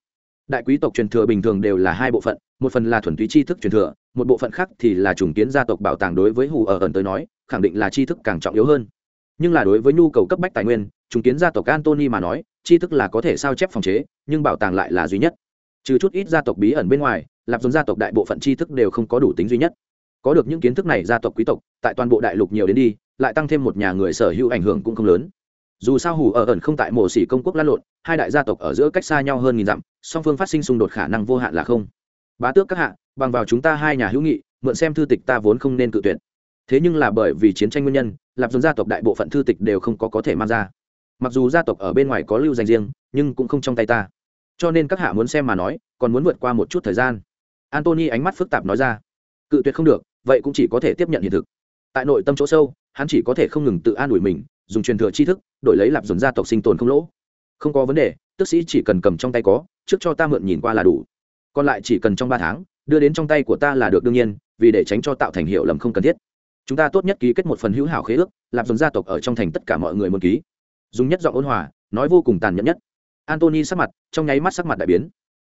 Đại quý tộc truyền thừa bình thường đều là hai bộ phận, một phần là thuần túy tri thức truyền thừa, một bộ phận khác thì là trùng kiến gia tộc bảo tàng đối với hù ở ẩn tới nói, khẳng định là tri thức càng trọng yếu hơn. Nhưng là đối với nhu cầu cấp bách tài nguyên, trùng kiến gia tộc antony mà nói, tri thức là có thể sao chép phòng chế, nhưng bảo tàng lại là duy nhất. Trừ chút ít gia tộc bí ẩn bên ngoài, lạp dồn gia tộc đại bộ phận tri thức đều không có đủ tính duy nhất. Có được những kiến thức này gia tộc quý tộc, tại toàn bộ đại lục nhiều đến đi, lại tăng thêm một nhà người sở hữu ảnh hưởng cũng không lớn dù sao hủ ở ẩn không tại mộ xỉ công quốc lăn lộn, hai đại gia tộc ở giữa cách xa nhau hơn nghìn dặm, song phương phát sinh xung đột khả năng vô hạn là không. Bá tước các hạ, bằng vào chúng ta hai nhà hữu nghị, mượn xem thư tịch ta vốn không nên cự tuyệt. Thế nhưng là bởi vì chiến tranh nguyên nhân, lạp dồn gia tộc đại bộ phận thư tịch đều không có có thể mang ra. Mặc dù gia tộc ở bên ngoài có lưu dành riêng, nhưng cũng không trong tay ta. Cho nên các hạ muốn xem mà nói, còn muốn vượt qua một chút thời gian. Antony ánh mắt phức tạp nói ra. Cự tuyệt không được, vậy cũng chỉ có thể tiếp nhận hiện thực. Tại nội tâm chỗ sâu, hắn chỉ có thể không ngừng tự an ủi mình dùng truyền thừa tri thức, đổi lấy lạp dồn gia tộc sinh tồn không lỗ. Không có vấn đề, tức sĩ chỉ cần cầm trong tay có, trước cho ta mượn nhìn qua là đủ. Còn lại chỉ cần trong ba tháng, đưa đến trong tay của ta là được đương nhiên, vì để tránh cho tạo thành hiệu lầm không cần thiết. Chúng ta tốt nhất ký kết một phần hữu hảo khế ước, lạp dồn gia tộc ở trong thành tất cả mọi người muốn ký. Dùng nhất giọng ôn hòa, nói vô cùng tàn nhẫn nhất. Antony sắc mặt, trong nháy mắt sắc mặt đại biến.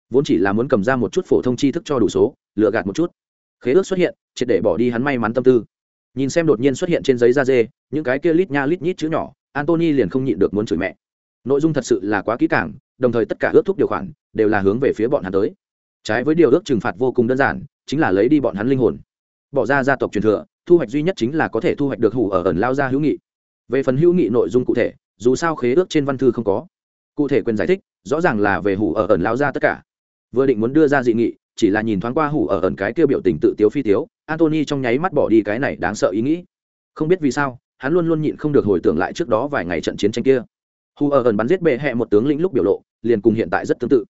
Vốn chỉ là muốn cầm ra một chút phổ thông tri thức cho đủ số lựa gạt một chút. Khế ước xuất hiện, triệt để bỏ đi hắn may mắn tâm tư. Nhìn xem đột nhiên xuất hiện trên giấy da dê những cái kia lít nha lít nhít chữ nhỏ antony liền không nhịn được muốn chửi mẹ. Nội dung thật sự là quá kỹ càng, đồng thời tất cả ước thúc điều khoản đều là hướng về phía bọn hắn tới. Trái với điều ước trừng phạt vô cùng đơn giản, chính là lấy đi bọn hắn linh hồn. Bỏ ra gia tộc truyền thừa, thu hoạch duy nhất chính là có thể thu hoạch được hủ ở ẩn lao gia hữu nghị. Về phần hữu nghị nội dung cụ thể, dù sao khế ước trên văn thư không có. Cụ thể quyền giải thích, rõ ràng là về hủ ở ẩn lao gia tất cả. Vừa định muốn đưa ra dị nghị, chỉ là nhìn thoáng qua hủ ở ẩn cái kia biểu tình tự tiếu phi tiếu antony trong nháy mắt bỏ đi cái này đáng sợ ý nghĩ. Không biết vì sao hắn luôn luôn nhịn không được hồi tưởng lại trước đó vài ngày trận chiến tranh kia. Hù ở gần bắn giết bệ hẹ một tướng lĩnh lúc biểu lộ, liền cùng hiện tại rất tương tự.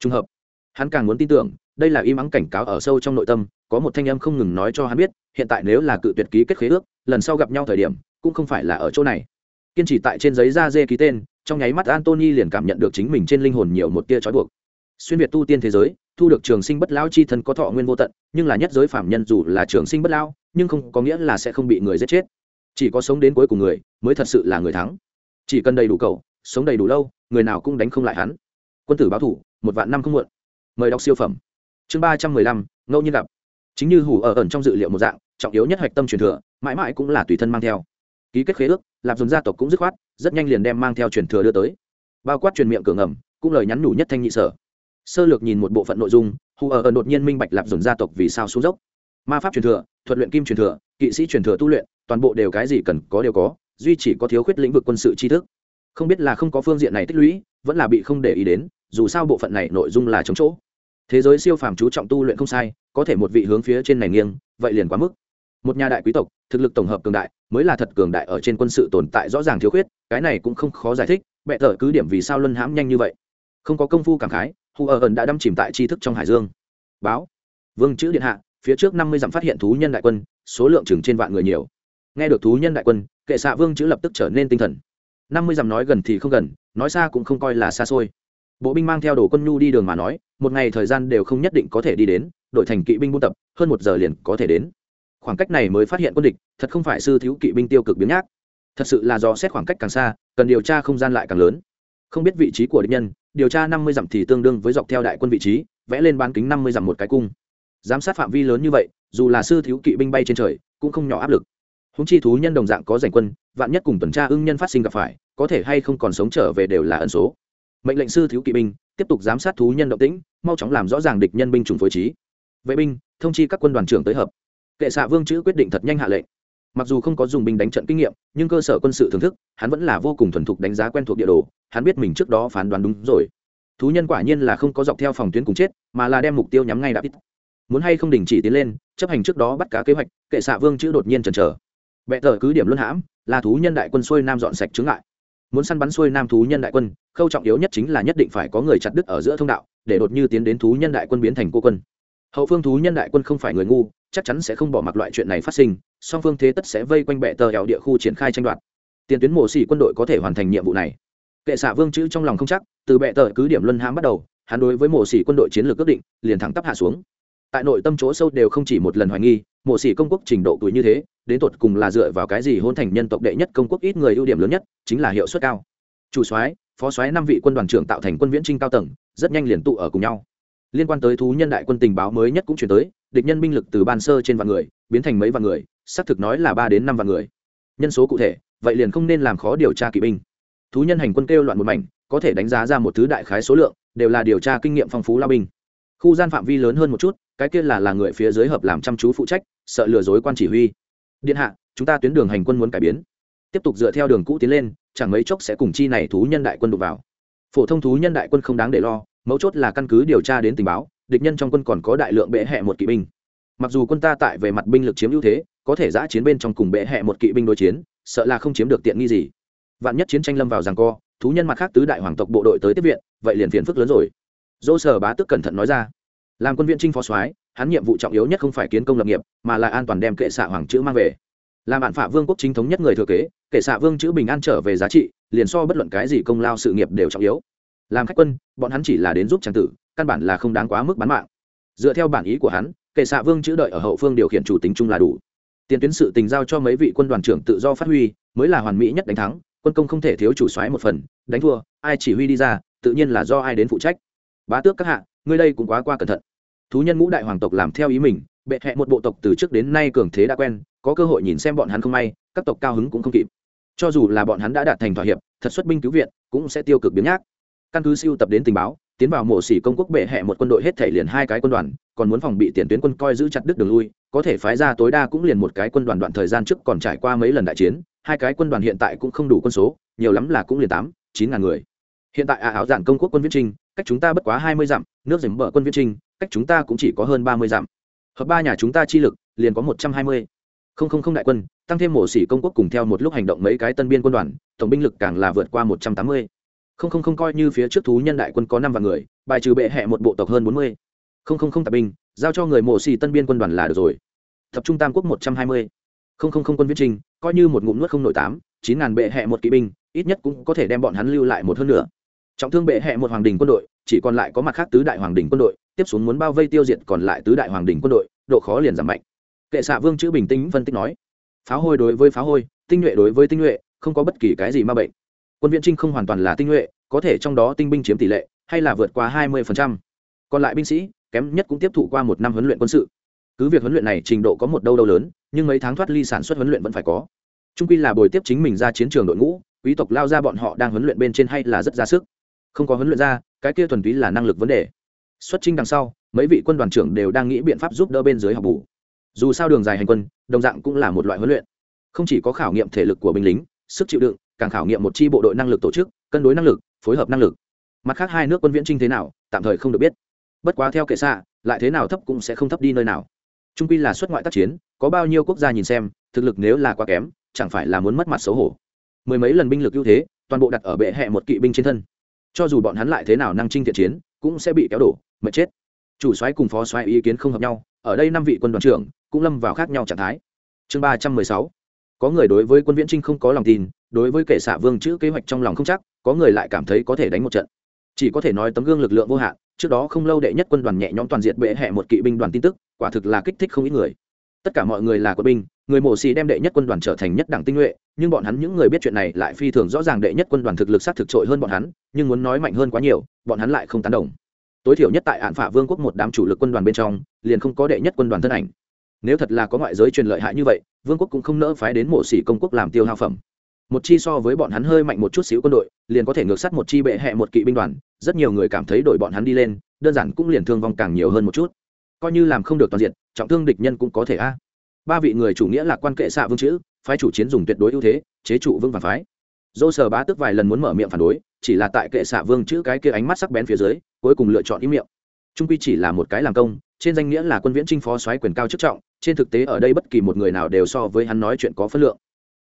Trùng hợp, hắn càng muốn tin tưởng, đây là im ắng cảnh cáo ở sâu trong nội tâm, có một thanh âm không ngừng nói cho hắn biết, hiện tại nếu là cự tuyệt ký kết khế ước, lần sau gặp nhau thời điểm, cũng không phải là ở chỗ này. Kiên trì tại trên giấy da dê ký tên, trong nháy mắt antony liền cảm nhận được chính mình trên linh hồn nhiều một tia trói buộc. Xuyên việt tu tiên thế giới, thu được trường sinh bất lao chi thân có thọ nguyên vô tận, nhưng là nhất giới phạm nhân dù là trường sinh bất lao, nhưng không có nghĩa là sẽ không bị người giết chết chỉ có sống đến cuối cùng người mới thật sự là người thắng. Chỉ cần đầy đủ cầu sống đầy đủ lâu, người nào cũng đánh không lại hắn. Quân tử báo thủ, một vạn năm không muộn. Mời đọc siêu phẩm. Chương ba trăm mười lăm, ngẫu nhiên gặp. Chính như hủ ở ẩn trong dự liệu một dạng, trọng yếu nhất hạch tâm truyền thừa, mãi mãi cũng là tùy thân mang theo. Ký kết khế ước, lạp dùng gia tộc cũng dứt khoát, rất nhanh liền đem mang theo truyền thừa đưa tới. Bao quát truyền miệng cửa ngầm, cũng lời nhắn nhủ nhất thanh nhị sở. Sơ lược nhìn một bộ phận nội dung hù ở ẩn đột nhiên minh bạch lạp dùng gia tộc vì sao xuống dốc ma pháp truyền thừa, thuật luyện kim truyền thừa, kỵ sĩ truyền thừa tu luyện, toàn bộ đều cái gì cần có đều có, duy chỉ có thiếu khuyết lĩnh vực quân sự tri thức. Không biết là không có phương diện này tích lũy, vẫn là bị không để ý đến, dù sao bộ phận này nội dung là chống chỗ. Thế giới siêu phàm chú trọng tu luyện không sai, có thể một vị hướng phía trên này nghiêng, vậy liền quá mức. Một nhà đại quý tộc, thực lực tổng hợp cường đại, mới là thật cường đại ở trên quân sự tồn tại rõ ràng thiếu khuyết, cái này cũng không khó giải thích, bệ tở cứ điểm vì sao luân hãm nhanh như vậy. Không có công phu cảm khái hù ở ẩn đã đâm chìm tại tri thức trong hải dương. Báo. Vương chữ điện hạ phía trước năm mươi dặm phát hiện thú nhân đại quân, số lượng chừng trên vạn người nhiều. Nghe được thú nhân đại quân, kệ xạ vương chữ lập tức trở nên tinh thần. Năm mươi dặm nói gần thì không gần, nói xa cũng không coi là xa xôi. Bộ binh mang theo đồ quân nhu đi đường mà nói, một ngày thời gian đều không nhất định có thể đi đến, đội thành kỵ binh buôn tập, hơn một giờ liền có thể đến. Khoảng cách này mới phát hiện quân địch, thật không phải sư thiếu kỵ binh tiêu cực biến nhác. Thật sự là do xét khoảng cách càng xa, cần điều tra không gian lại càng lớn. Không biết vị trí của địch nhân, điều tra năm mươi dặm thì tương đương với dọc theo đại quân vị trí, vẽ lên bán kính năm mươi dặm một cái cung giám sát phạm vi lớn như vậy, dù là sư thiếu kỵ binh bay trên trời, cũng không nhỏ áp lực. Húng chi thú nhân đồng dạng có giành quân, vạn nhất cùng tuần tra ưng nhân phát sinh gặp phải, có thể hay không còn sống trở về đều là ẩn số. Mệnh lệnh sư thiếu kỵ binh, tiếp tục giám sát thú nhân động tĩnh, mau chóng làm rõ ràng địch nhân binh chủng phối trí. Vệ binh, thông chi các quân đoàn trưởng tới hợp. Kệ xạ vương chữ quyết định thật nhanh hạ lệnh. Mặc dù không có dùng binh đánh trận kinh nghiệm, nhưng cơ sở quân sự thưởng thức, hắn vẫn là vô cùng thuần thục đánh giá quen thuộc địa đồ, hắn biết mình trước đó phán đoán đúng rồi. Thú nhân quả nhiên là không có dọc theo phòng tuyến cùng chết, mà là đem mục tiêu nhắm ngay đã ít muốn hay không đình chỉ tiến lên, chấp hành trước đó bắt cá kế hoạch, kệ xạ vương chữ đột nhiên chần chờ. Bệ thờ cứ điểm luân hãm, là thú nhân đại quân xuôi nam dọn sạch chướng ngại. Muốn săn bắn xuôi nam thú nhân đại quân, khâu trọng yếu nhất chính là nhất định phải có người chặt đứt ở giữa thông đạo, để đột như tiến đến thú nhân đại quân biến thành cô quân. Hậu phương thú nhân đại quân không phải người ngu, chắc chắn sẽ không bỏ mặc loại chuyện này phát sinh, song phương thế tất sẽ vây quanh bệ tờ hẻo địa khu triển khai tranh đoạt. Tiền tuyến mổ xỉ quân đội có thể hoàn thành nhiệm vụ này. Kệ xạ vương chữ trong lòng không chắc, từ bệ tờ cứ điểm luân hãm bắt đầu, hắn đối với mổ xỉ quân đội chiến lược ước định, liền thẳng tắp hạ xuống tại nội tâm chỗ sâu đều không chỉ một lần hoài nghi, mộ sĩ công quốc trình độ tuổi như thế, đến tột cùng là dựa vào cái gì hôn thành nhân tộc đệ nhất công quốc ít người ưu điểm lớn nhất, chính là hiệu suất cao. Chủ soái, phó soái năm vị quân đoàn trưởng tạo thành quân viễn trinh cao tầng, rất nhanh liền tụ ở cùng nhau. Liên quan tới thú nhân đại quân tình báo mới nhất cũng chuyển tới, địch nhân binh lực từ ban sơ trên vạn người, biến thành mấy vạn người, xác thực nói là ba đến năm vạn người. Nhân số cụ thể, vậy liền không nên làm khó điều tra kỵ binh. Thú nhân hành quân kêu loạn một mảnh, có thể đánh giá ra một thứ đại khái số lượng, đều là điều tra kinh nghiệm phong phú lao binh. Khu gian phạm vi lớn hơn một chút cái kia là là người phía dưới hợp làm chăm chú phụ trách, sợ lừa dối quan chỉ huy. Điện hạ, chúng ta tuyến đường hành quân muốn cải biến. Tiếp tục dựa theo đường cũ tiến lên, chẳng mấy chốc sẽ cùng chi này thú nhân đại quân đụng vào. Phổ thông thú nhân đại quân không đáng để lo, mấu chốt là căn cứ điều tra đến tình báo, địch nhân trong quân còn có đại lượng bệ hẹ một kỵ binh. Mặc dù quân ta tại về mặt binh lực chiếm ưu thế, có thể giã chiến bên trong cùng bệ hẹ một kỵ binh đối chiến, sợ là không chiếm được tiện nghi gì. Vạn nhất chiến tranh lâm vào rằng co, thú nhân mặt khác tứ đại hoàng tộc bộ đội tới tiếp viện, vậy liền phiền phức lớn rồi. Dô sở bá tức cẩn thận nói ra làm quân viện trinh phó soái, hắn nhiệm vụ trọng yếu nhất không phải kiến công lập nghiệp, mà là an toàn đem kệ xạ hoàng chữ mang về. Làm bạn phạ vương quốc chính thống nhất người thừa kế, kệ xạ vương chữ bình an trở về giá trị, liền so bất luận cái gì công lao sự nghiệp đều trọng yếu. Làm khách quân, bọn hắn chỉ là đến giúp trang tử, căn bản là không đáng quá mức bán mạng. Dựa theo bản ý của hắn, kệ xạ vương chữ đợi ở hậu phương điều khiển chủ tính chung là đủ. Tiền tuyến sự tình giao cho mấy vị quân đoàn trưởng tự do phát huy, mới là hoàn mỹ nhất đánh thắng, quân công không thể thiếu chủ soái một phần, đánh thua, ai chỉ huy đi ra, tự nhiên là do ai đến phụ trách. Bá tước các hạ, ngươi đây cũng quá qua cẩn thận thú nhân ngũ đại hoàng tộc làm theo ý mình, bệ hẹ một bộ tộc từ trước đến nay cường thế đã quen, có cơ hội nhìn xem bọn hắn không may, các tộc cao hứng cũng không kịp. Cho dù là bọn hắn đã đạt thành thỏa hiệp, thật xuất binh cứu viện, cũng sẽ tiêu cực biến nhác. Căn cứ siêu tập đến tình báo, tiến vào mộ xỉ công quốc bệ hẹ một quân đội hết thể liền hai cái quân đoàn, còn muốn phòng bị tiền tuyến quân coi giữ chặt đứt đường lui, có thể phái ra tối đa cũng liền một cái quân đoàn đoạn thời gian trước còn trải qua mấy lần đại chiến, hai cái quân đoàn hiện tại cũng không đủ quân số, nhiều lắm là cũng liền tám, chín ngàn người. Hiện tại ả áo giản công quốc quân viết trinh, cách chúng ta bất quá hai mươi dặm nước dìm bờ quân viễn trinh, cách chúng ta cũng chỉ có hơn ba mươi dặm. Hợp ba nhà chúng ta chi lực, liền có một trăm hai mươi. Không không không đại quân, tăng thêm mổ xỉ công quốc cùng theo một lúc hành động mấy cái tân biên quân đoàn, tổng binh lực càng là vượt qua một trăm tám mươi. Không không không coi như phía trước thú nhân đại quân có năm vạn người, bài trừ bệ hẹ một bộ tộc hơn bốn mươi. Không không không tạp binh, giao cho người mổ xỉ tân biên quân đoàn là được rồi. Tập trung tam quốc một trăm hai mươi. Không không không quân viễn trình coi như một ngụm nuốt không nội tám, chín ngàn bệ hẹ một kỵ binh, ít nhất cũng có thể đem bọn hắn lưu lại một hơn nữa trọng thương bệ hẹ một hoàng đình quân đội chỉ còn lại có mặt khác tứ đại hoàng đình quân đội, tiếp xuống muốn bao vây tiêu diệt còn lại tứ đại hoàng đình quân đội, độ khó liền giảm mạnh. Kệ xạ vương chữ bình tĩnh phân tích nói pháo hôi đối với pháo hôi, tinh nhuệ đối với tinh nhuệ, không có bất kỳ cái gì ma bệnh. Quân viện trinh không hoàn toàn là tinh nhuệ, có thể trong đó tinh binh chiếm tỷ lệ, hay là vượt qua hai mươi còn lại binh sĩ, kém nhất cũng tiếp thụ qua một năm huấn luyện quân sự. Cứ việc huấn luyện này trình độ có một đâu đâu lớn, nhưng mấy tháng thoát ly sản xuất huấn luyện vẫn phải có. Trung quy là bồi tiếp chính mình ra chiến trường đội ngũ, quý tộc lao ra bọn họ đang huấn luyện bên trên hay là rất ra sức. Không có huấn luyện ra cái kia thuần túy là năng lực vấn đề. Xuất chinh đằng sau, mấy vị quân đoàn trưởng đều đang nghĩ biện pháp giúp đỡ bên dưới học bù. Dù sao đường dài hành quân, đồng dạng cũng là một loại huấn luyện. Không chỉ có khảo nghiệm thể lực của binh lính, sức chịu đựng, càng khảo nghiệm một chi bộ đội năng lực tổ chức, cân đối năng lực, phối hợp năng lực. Mặt khác hai nước quân viễn trinh thế nào, tạm thời không được biết. Bất quá theo kệ xạ lại thế nào thấp cũng sẽ không thấp đi nơi nào. Trung quy là xuất ngoại tác chiến, có bao nhiêu quốc gia nhìn xem, thực lực nếu là quá kém, chẳng phải là muốn mất mặt xấu hổ. Mười mấy lần binh lực ưu thế, toàn bộ đặt ở bệ hẹ một kỵ binh trên thân cho dù bọn hắn lại thế nào năng trinh thiện chiến, cũng sẽ bị kéo đổ, mệt chết. Chủ soái cùng phó soái ý kiến không hợp nhau, ở đây năm vị quân đoàn trưởng cũng lâm vào khác nhau trạng thái. Chương ba trăm mười sáu. Có người đối với quân viễn trinh không có lòng tin, đối với kẻ xạ vương chữ kế hoạch trong lòng không chắc, có người lại cảm thấy có thể đánh một trận. Chỉ có thể nói tấm gương lực lượng vô hạn, trước đó không lâu đệ nhất quân đoàn nhẹ nhõm toàn diện bệ hẹ một kỵ binh đoàn tin tức, quả thực là kích thích không ít người. Tất cả mọi người là quân binh người mổ xì đem đệ nhất quân đoàn trở thành nhất đảng tinh nhuệ, nhưng bọn hắn những người biết chuyện này lại phi thường rõ ràng đệ nhất quân đoàn thực lực sát thực trội hơn bọn hắn, nhưng muốn nói mạnh hơn quá nhiều, bọn hắn lại không tán đồng. Tối thiểu nhất tại hạn phả vương quốc một đám chủ lực quân đoàn bên trong, liền không có đệ nhất quân đoàn thân ảnh. Nếu thật là có ngoại giới truyền lợi hại như vậy, vương quốc cũng không nỡ phái đến mộ xỉ công quốc làm tiêu hao phẩm. Một chi so với bọn hắn hơi mạnh một chút xíu quân đội, liền có thể ngược sát một chi bệ hẹ một kỵ binh đoàn, rất nhiều người cảm thấy đội bọn hắn đi lên, đơn giản cũng liền thương vong càng nhiều hơn một chút. Coi như làm không được toàn diện, trọng thương địch nhân cũng có thể a ba vị người chủ nghĩa là quan kệ xạ vương chữ, phái chủ chiến dùng tuyệt đối ưu thế, chế trụ vương vàng phái. Dô sờ bá tức vài lần muốn mở miệng phản đối, chỉ là tại kệ xạ vương chữ cái kia ánh mắt sắc bén phía dưới, cuối cùng lựa chọn ý miệng. Trung quy chỉ là một cái làm công, trên danh nghĩa là quân viễn trinh phó soái quyền cao chức trọng, trên thực tế ở đây bất kỳ một người nào đều so với hắn nói chuyện có phân lượng.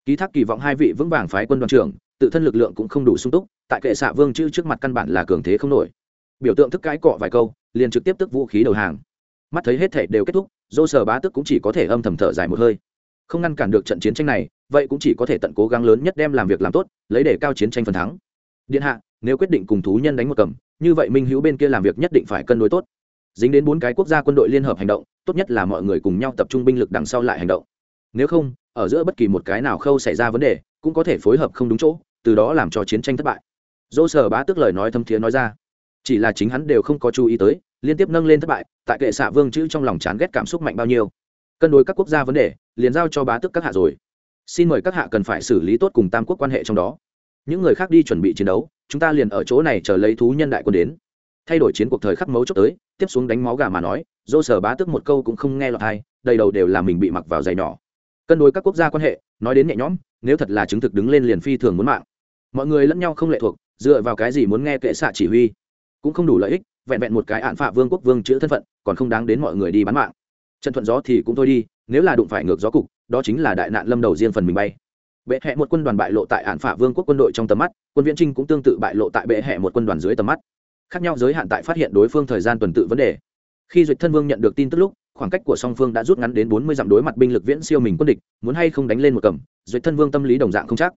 Ký thác kỳ vọng hai vị vững vàng phái quân đoàn trưởng, tự thân lực lượng cũng không đủ sung túc, tại kệ xạ vương chữ trước mặt căn bản là cường thế không nổi. Biểu tượng thức cãi cọ vài câu, liền trực tiếp tức vũ khí đầu hàng. Mắt thấy hết thể đều kết thúc dô sờ bá tức cũng chỉ có thể âm thầm thở dài một hơi. Không ngăn cản được trận chiến tranh này, vậy cũng chỉ có thể tận cố gắng lớn nhất đem làm việc làm tốt, lấy để cao chiến tranh phần thắng. Điện hạ, nếu quyết định cùng thú nhân đánh một cầm, như vậy minh hữu bên kia làm việc nhất định phải cân đối tốt. Dính đến bốn cái quốc gia quân đội liên hợp hành động, tốt nhất là mọi người cùng nhau tập trung binh lực đằng sau lại hành động. Nếu không, ở giữa bất kỳ một cái nào khâu xảy ra vấn đề, cũng có thể phối hợp không đúng chỗ, từ đó làm cho chiến tranh thất bại. Dô sở bá tức lời nói thâm thiế nói ra. Chỉ là chính hắn đều không có chú ý tới liên tiếp nâng lên thất bại, tại kệ xạ vương chữ trong lòng chán ghét cảm xúc mạnh bao nhiêu. Cân đối các quốc gia vấn đề, liền giao cho bá tức các hạ rồi. Xin mời các hạ cần phải xử lý tốt cùng tam quốc quan hệ trong đó. Những người khác đi chuẩn bị chiến đấu, chúng ta liền ở chỗ này chờ lấy thú nhân đại quân đến. Thay đổi chiến cuộc thời khắc mấu chốt tới, tiếp xuống đánh máu gà mà nói, dô sở bá tức một câu cũng không nghe lọt hay đầy đầu đều là mình bị mặc vào giày nhỏ. Cân đối các quốc gia quan hệ, nói đến nhẹ nhõm, nếu thật là chứng thực đứng lên liền phi thường muốn mạng. Mọi người lẫn nhau không lệ thuộc, dựa vào cái gì muốn nghe kệ xạ chỉ huy. Cũng không đủ lợi ích vẹn vẹn một cái ạn phạ vương quốc vương chữ thân phận, còn không đáng đến mọi người đi bán mạng. Trận thuận gió thì cũng thôi đi, nếu là đụng phải ngược gió cục, đó chính là đại nạn lâm đầu riêng phần mình bay. Bệ hẹ một quân đoàn bại lộ tại ạn phạ vương quốc quân đội trong tầm mắt, quân viễn trinh cũng tương tự bại lộ tại bệ hẹ một quân đoàn dưới tầm mắt. Khác nhau giới hạn tại phát hiện đối phương thời gian tuần tự vấn đề. Khi duyệt thân vương nhận được tin tức lúc, khoảng cách của song phương đã rút ngắn đến bốn mươi dặm đối mặt binh lực viễn siêu mình quân địch, muốn hay không đánh lên một cầm, duyệt thân vương tâm lý đồng dạng không chắc.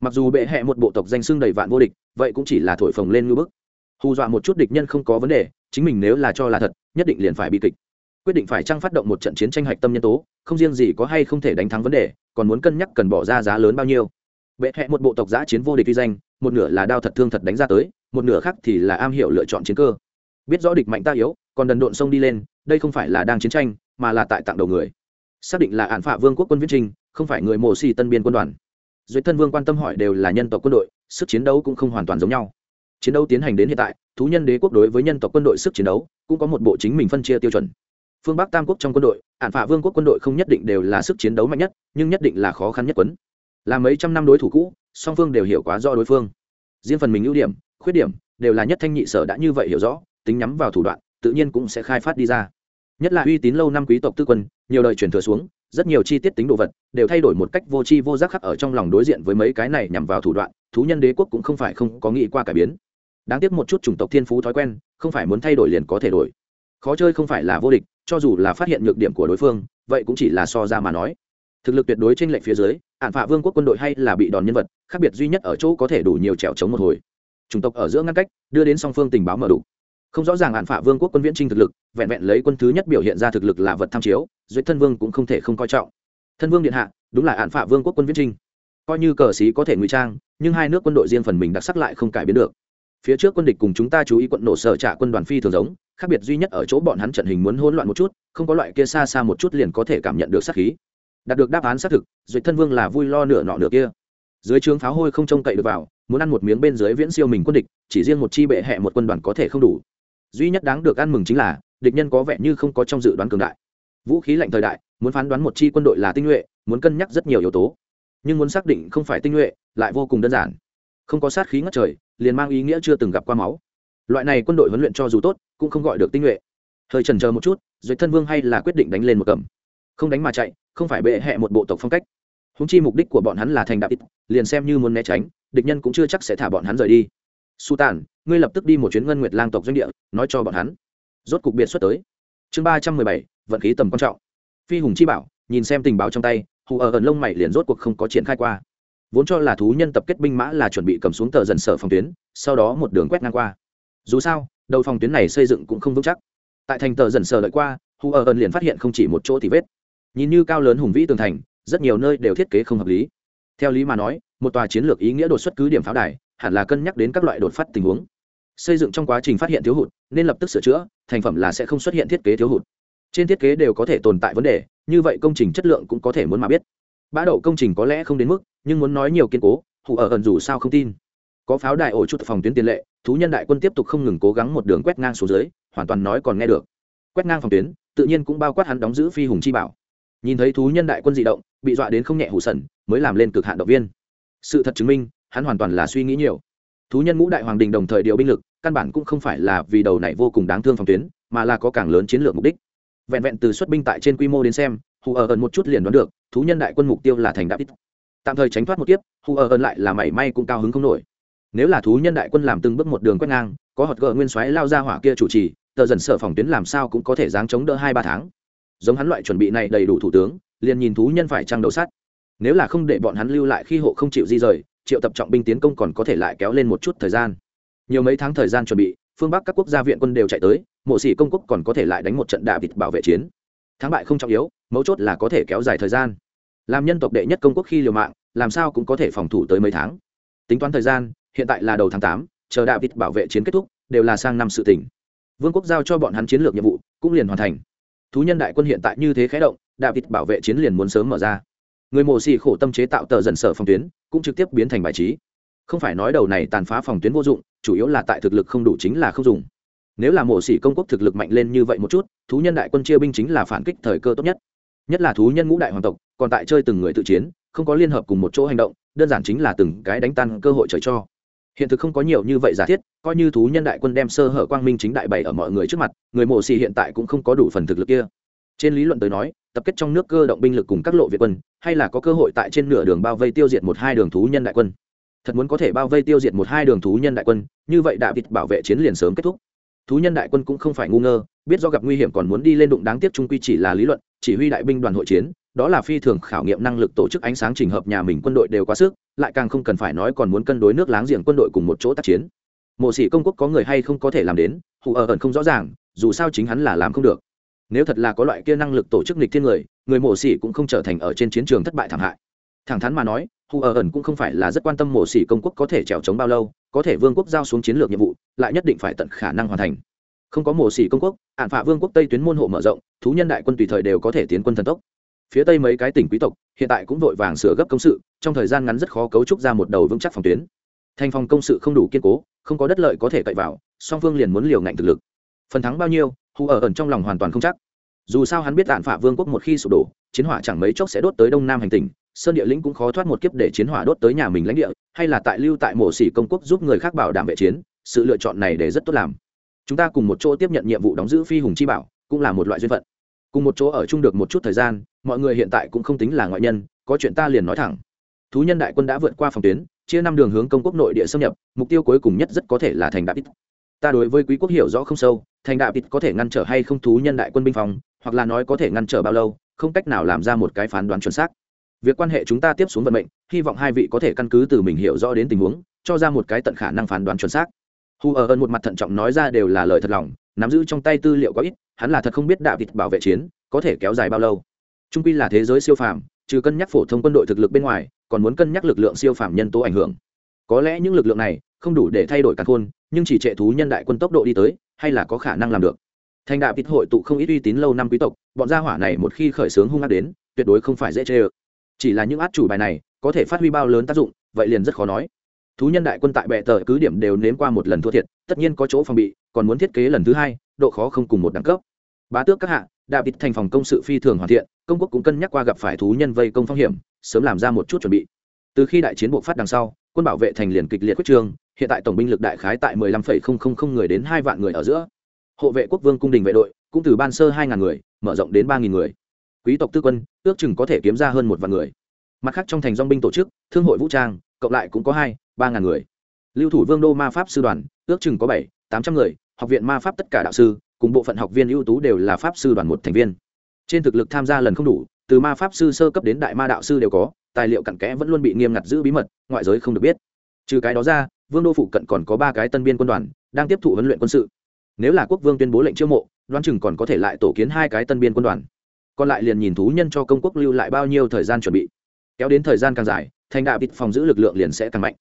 Mặc dù bệ hẹ một bộ tộc danh xưng đầy vạn vô địch, vậy cũng chỉ là thổi phồng lên ngưỡng bức hù dọa một chút địch nhân không có vấn đề, chính mình nếu là cho là thật, nhất định liền phải bị kịch. Quyết định phải chăng phát động một trận chiến tranh hạch tâm nhân tố, không riêng gì có hay không thể đánh thắng vấn đề, còn muốn cân nhắc cần bỏ ra giá lớn bao nhiêu. Bệ hẹ một bộ tộc giã chiến vô địch vi danh, một nửa là đao thật thương thật đánh ra tới, một nửa khác thì là am hiểu lựa chọn chiến cơ. Biết rõ địch mạnh ta yếu, còn đần độn sông đi lên, đây không phải là đang chiến tranh, mà là tại tặng đầu người. Xác định là ạn phạ vương quốc quân viễn trinh không phải người mổ xì tân biên quân đoàn. Duyệt thân vương quan tâm hỏi đều là nhân tộc quân đội, sức chiến đấu cũng không hoàn toàn giống nhau chiến đấu tiến hành đến hiện tại, thú nhân đế quốc đối với nhân tộc quân đội sức chiến đấu cũng có một bộ chính mình phân chia tiêu chuẩn. Phương bắc tam quốc trong quân đội ạn phạ vương quốc quân đội không nhất định đều là sức chiến đấu mạnh nhất, nhưng nhất định là khó khăn nhất quấn. Là mấy trăm năm đối thủ cũ, song phương đều hiểu quá do đối phương. Riêng phần mình ưu điểm, khuyết điểm, đều là nhất thanh nhị sở đã như vậy hiểu rõ, tính nhắm vào thủ đoạn, tự nhiên cũng sẽ khai phát đi ra. Nhất là uy tín lâu năm quý tộc tư quân, nhiều đời chuyển thừa xuống, rất nhiều chi tiết tính đồ vật, đều thay đổi một cách vô tri vô giác khắc ở trong lòng đối diện với mấy cái này nhằm vào thủ đoạn, thú nhân đế quốc cũng không phải không có nghĩ qua cải biến đáng tiếc một chút chủng tộc thiên phú thói quen, không phải muốn thay đổi liền có thể đổi. Khó chơi không phải là vô địch, cho dù là phát hiện nhược điểm của đối phương, vậy cũng chỉ là so ra mà nói. Thực lực tuyệt đối trên lệnh phía dưới ạn phạ vương quốc quân đội hay là bị đòn nhân vật, khác biệt duy nhất ở chỗ có thể đủ nhiều trèo chống một hồi. Chủng tộc ở giữa ngăn cách, đưa đến song phương tình báo mở đủ. Không rõ ràng ạn phạ vương quốc quân viễn trinh thực lực, vẹn vẹn lấy quân thứ nhất biểu hiện ra thực lực là vật tham chiếu duyệt thân vương cũng không thể không coi trọng. Thân vương điện hạ, đúng là ạn phạ vương quốc quân viễn trinh. Coi như cờ sĩ có thể ngụy trang, nhưng hai nước quân đội riêng phần mình đặc sắc lại không cải biến được phía trước quân địch cùng chúng ta chú ý quận nổ sở trả quân đoàn phi thường giống, khác biệt duy nhất ở chỗ bọn hắn trận hình muốn hỗn loạn một chút, không có loại kia xa xa một chút liền có thể cảm nhận được sát khí. Đạt được đáp án xác thực duyệt thân vương là vui lo nửa nọ nửa kia. Dưới trướng pháo hôi không trông cậy được vào, muốn ăn một miếng bên dưới viễn siêu mình quân địch, chỉ riêng một chi bệ hẹ một quân đoàn có thể không đủ. Duy nhất đáng được ăn mừng chính là, địch nhân có vẻ như không có trong dự đoán cường đại. Vũ khí lạnh thời đại, muốn phán đoán một chi quân đội là tinh nhuệ, muốn cân nhắc rất nhiều yếu tố. Nhưng muốn xác định không phải tinh nhuệ, lại vô cùng đơn giản không có sát khí ngất trời, liền mang ý nghĩa chưa từng gặp qua máu. Loại này quân đội huấn luyện cho dù tốt, cũng không gọi được tinh nhuệ. Hơi trần chờ một chút, duyệt thân vương hay là quyết định đánh lên một cầm. Không đánh mà chạy, không phải bệ hẹ một bộ tộc phong cách. Húng chi mục đích của bọn hắn là thành đạo ít, liền xem như muốn né tránh, địch nhân cũng chưa chắc sẽ thả bọn hắn rời đi. Su tàn, ngươi lập tức đi một chuyến ngân nguyệt lang tộc doanh địa, nói cho bọn hắn. Rốt cục biệt xuất tới. Chương ba trăm mười bảy, vận khí tầm quan trọng. Phi hùng chi bảo, nhìn xem tình báo trong tay, hù ở ẩn lông mày liền rốt cuộc không có triển khai qua vốn cho là thú nhân tập kết binh mã là chuẩn bị cầm xuống tờ dần sở phòng tuyến, sau đó một đường quét ngang qua. Dù sao, đầu phòng tuyến này xây dựng cũng không vững chắc. Tại thành tờ dần sở đợi qua hù ở ẩn liền phát hiện không chỉ một chỗ thì vết. Nhìn như cao lớn hùng vĩ tường thành, rất nhiều nơi đều thiết kế không hợp lý. Theo lý mà nói, một tòa chiến lược ý nghĩa đột xuất cứ điểm pháo đài, hẳn là cân nhắc đến các loại đột phát tình huống. Xây dựng trong quá trình phát hiện thiếu hụt, nên lập tức sửa chữa, thành phẩm là sẽ không xuất hiện thiết kế thiếu hụt. Trên thiết kế đều có thể tồn tại vấn đề, như vậy công trình chất lượng cũng có thể muốn mà biết bã đậu công trình có lẽ không đến mức, nhưng muốn nói nhiều kiên cố hụ ở ẩn dù sao không tin. Có pháo đài ổ chút phòng tuyến tiền lệ, thú nhân đại quân tiếp tục không ngừng cố gắng một đường quét ngang xuống dưới, hoàn toàn nói còn nghe được. Quét ngang phòng tuyến, tự nhiên cũng bao quát hắn đóng giữ phi hùng chi bảo. Nhìn thấy thú nhân đại quân di động, bị dọa đến không nhẹ hụ sần, mới làm lên cực hạn động viên. Sự thật chứng minh, hắn hoàn toàn là suy nghĩ nhiều. Thú nhân ngũ đại hoàng đình đồng thời điều binh lực, căn bản cũng không phải là vì đầu này vô cùng đáng thương phòng tuyến, mà là có càng lớn chiến lược mục đích vẹn vẹn từ xuất binh tại trên quy mô đến xem, hù ở ẩn một chút liền đoán được, thú nhân đại quân mục tiêu là thành đạp ít tạm thời tránh thoát một kiếp, hù ở ẩn lại là mảy may cũng cao hứng không nổi. Nếu là thú nhân đại quân làm từng bước một đường quét ngang, có hột gợ nguyên xoáy lao ra hỏa kia chủ trì, tờ dần sở phòng tuyến làm sao cũng có thể dáng chống đỡ hai ba tháng. Giống hắn loại chuẩn bị này đầy đủ thủ tướng, liền nhìn thú nhân phải trăng đầu sắt. Nếu là không để bọn hắn lưu lại khi hộ không chịu di rời, triệu tập trọng binh tiến công còn có thể lại kéo lên một chút thời gian. Nhiều mấy tháng thời gian chuẩn bị phương bắc các quốc gia viện quân đều chạy tới, mộ sĩ công quốc còn có thể lại đánh một trận đạ vịt bảo vệ chiến. Thắng bại không trọng yếu, mấu chốt là có thể kéo dài thời gian. Làm nhân tộc đệ nhất công quốc khi liều mạng, làm sao cũng có thể phòng thủ tới mấy tháng. Tính toán thời gian, hiện tại là đầu tháng tám, chờ đạ vịt bảo vệ chiến kết thúc, đều là sang năm sự tỉnh vương quốc giao cho bọn hắn chiến lược nhiệm vụ, cũng liền hoàn thành. Thú nhân đại quân hiện tại như thế khé động đạ vịt bảo vệ chiến liền muốn sớm mở ra. Người mộ xì khổ tâm chế tạo tờ dần sở phòng tuyến, cũng trực tiếp biến thành bài trí không phải nói đầu này tàn phá phòng tuyến vô dụng, chủ yếu là tại thực lực không đủ chính là không dùng. Nếu là mộ xỉ công quốc thực lực mạnh lên như vậy một chút, thú nhân đại quân chia binh chính là phản kích thời cơ tốt nhất. Nhất là thú nhân ngũ đại hoàng tộc, còn tại chơi từng người tự chiến, không có liên hợp cùng một chỗ hành động, đơn giản chính là từng cái đánh tan cơ hội trời cho. Hiện thực không có nhiều như vậy giả thiết, coi như thú nhân đại quân đem sơ hở quang minh chính đại bày ở mọi người trước mặt, người mộ xỉ hiện tại cũng không có đủ phần thực lực kia. Trên lý luận tới nói, tập kết trong nước cơ động binh lực cùng các lộ việt quân, hay là có cơ hội tại trên nửa đường bao vây tiêu diệt một hai đường thú nhân đại quân thật muốn có thể bao vây tiêu diệt một hai đường thú nhân đại quân, như vậy đạo vịt bảo vệ chiến liền sớm kết thúc. Thú nhân đại quân cũng không phải ngu ngơ, biết do gặp nguy hiểm còn muốn đi lên đụng đáng tiếc trung quy chỉ là lý luận, chỉ huy đại binh đoàn hội chiến, đó là phi thường khảo nghiệm năng lực tổ chức ánh sáng trình hợp nhà mình quân đội đều quá sức, lại càng không cần phải nói còn muốn cân đối nước láng giềng quân đội cùng một chỗ tác chiến. Mộ sĩ công quốc có người hay không có thể làm đến, hù ở ẩn không rõ ràng, dù sao chính hắn là làm không được. Nếu thật là có loại kia năng lực tổ chức nghịch thiên người người mộ sĩ cũng không trở thành ở trên chiến trường thất bại thảm hại. Thẳng thắn mà nói hù ở ẩn cũng không phải là rất quan tâm mổ xỉ công quốc có thể trèo trống bao lâu, có thể vương quốc giao xuống chiến lược nhiệm vụ, lại nhất định phải tận khả năng hoàn thành. Không có mổ xỉ công quốc, ạn phạ vương quốc tây tuyến môn hộ mở rộng, thú nhân đại quân tùy thời đều có thể tiến quân thần tốc. Phía tây mấy cái tỉnh quý tộc, hiện tại cũng vội vàng sửa gấp công sự, trong thời gian ngắn rất khó cấu trúc ra một đầu vững chắc phòng tuyến. Thành phòng công sự không đủ kiên cố, không có đất lợi có thể cậy vào, song phương liền muốn liều ngạnh thực lực. Phần thắng bao nhiêu, hù ở ẩn trong lòng hoàn toàn không chắc. Dù sao hắn biết ạn phạ vương quốc một khi sụp đổ, chiến hỏa chẳng mấy chốc sẽ đốt tới đông nam hành tỉnh sơn địa lĩnh cũng khó thoát một kiếp để chiến hỏa đốt tới nhà mình lãnh địa, hay là tại lưu tại mộ sĩ công quốc giúp người khác bảo đảm vệ chiến, sự lựa chọn này để rất tốt làm. Chúng ta cùng một chỗ tiếp nhận nhiệm vụ đóng giữ phi hùng chi bảo, cũng là một loại duyên phận. Cùng một chỗ ở chung được một chút thời gian, mọi người hiện tại cũng không tính là ngoại nhân, có chuyện ta liền nói thẳng. Thú nhân đại quân đã vượt qua phòng tuyến, chia năm đường hướng công quốc nội địa xâm nhập, mục tiêu cuối cùng nhất rất có thể là thành đạo ít ta đối với quý quốc hiểu rõ không sâu, thành đạo ít có thể ngăn trở hay không thú nhân đại quân binh phòng, hoặc là nói có thể ngăn trở bao lâu, không cách nào làm ra một cái phán đoán chuẩn xác việc quan hệ chúng ta tiếp xuống vận mệnh hy vọng hai vị có thể căn cứ từ mình hiểu rõ đến tình huống cho ra một cái tận khả năng phán đoán chuẩn xác. Hù ở ơn một mặt thận trọng nói ra đều là lời thật lòng nắm giữ trong tay tư liệu có ít hắn là thật không biết đạo vịt bảo vệ chiến có thể kéo dài bao lâu. Trung quy là thế giới siêu phàm trừ cân nhắc phổ thông quân đội thực lực bên ngoài còn muốn cân nhắc lực lượng siêu phàm nhân tố ảnh hưởng. Có lẽ những lực lượng này không đủ để thay đổi cả thôn, nhưng chỉ trệ thú nhân đại quân tốc độ đi tới hay là có khả năng làm được. Thành đạo vịt hội tụ không ít uy tín lâu năm quý tộc bọn gia hỏa này một khi khởi xướng hung ác đến tuyệt đối không phải dễ chê ơ chỉ là những át chủ bài này có thể phát huy bao lớn tác dụng vậy liền rất khó nói. Thú nhân đại quân tại bệ tờ cứ điểm đều nếm qua một lần thua thiệt tất nhiên có chỗ phòng bị còn muốn thiết kế lần thứ hai độ khó không cùng một đẳng cấp. Bá tước các hạ đạ vịt thành phòng công sự phi thường hoàn thiện công quốc cũng cân nhắc qua gặp phải thú nhân vây công phong hiểm sớm làm ra một chút chuẩn bị. Từ khi đại chiến bộ phát đằng sau quân bảo vệ thành liền kịch liệt quyết trương hiện tại tổng binh lực đại khái tại 15,000 người đến hai vạn người ở giữa. Hộ vệ quốc vương cung đình vệ đội cũng từ ban sơ hai ngàn người mở rộng đến ba nghìn người quý tộc tư quân, ước chừng có thể kiếm ra hơn một vạn người. Mặt khác trong thành dong binh tổ chức, thương hội vũ trang, cộng lại cũng có hai, ba ngàn người. Lưu thủ vương đô ma pháp sư đoàn, ước chừng có bảy, tám trăm người, học viện ma pháp tất cả đạo sư, cùng bộ phận học viên ưu tú đều là pháp sư đoàn một thành viên. Trên thực lực tham gia lần không đủ, từ ma pháp sư sơ cấp đến đại ma đạo sư đều có, tài liệu cặn kẽ vẫn luôn bị nghiêm ngặt giữ bí mật, ngoại giới không được biết. Trừ cái đó ra, vương đô phụ cận còn có ba cái tân biên quân đoàn, đang tiếp thụ huấn luyện quân sự. Nếu là quốc vương tuyên bố lệnh chiêu mộ, đoán chừng còn có thể lại tổ kiến hai cái tân biên quân đoàn còn lại liền nhìn thú nhân cho công quốc lưu lại bao nhiêu thời gian chuẩn bị. Kéo đến thời gian càng dài, thành đạo bịt phòng giữ lực lượng liền sẽ càng mạnh.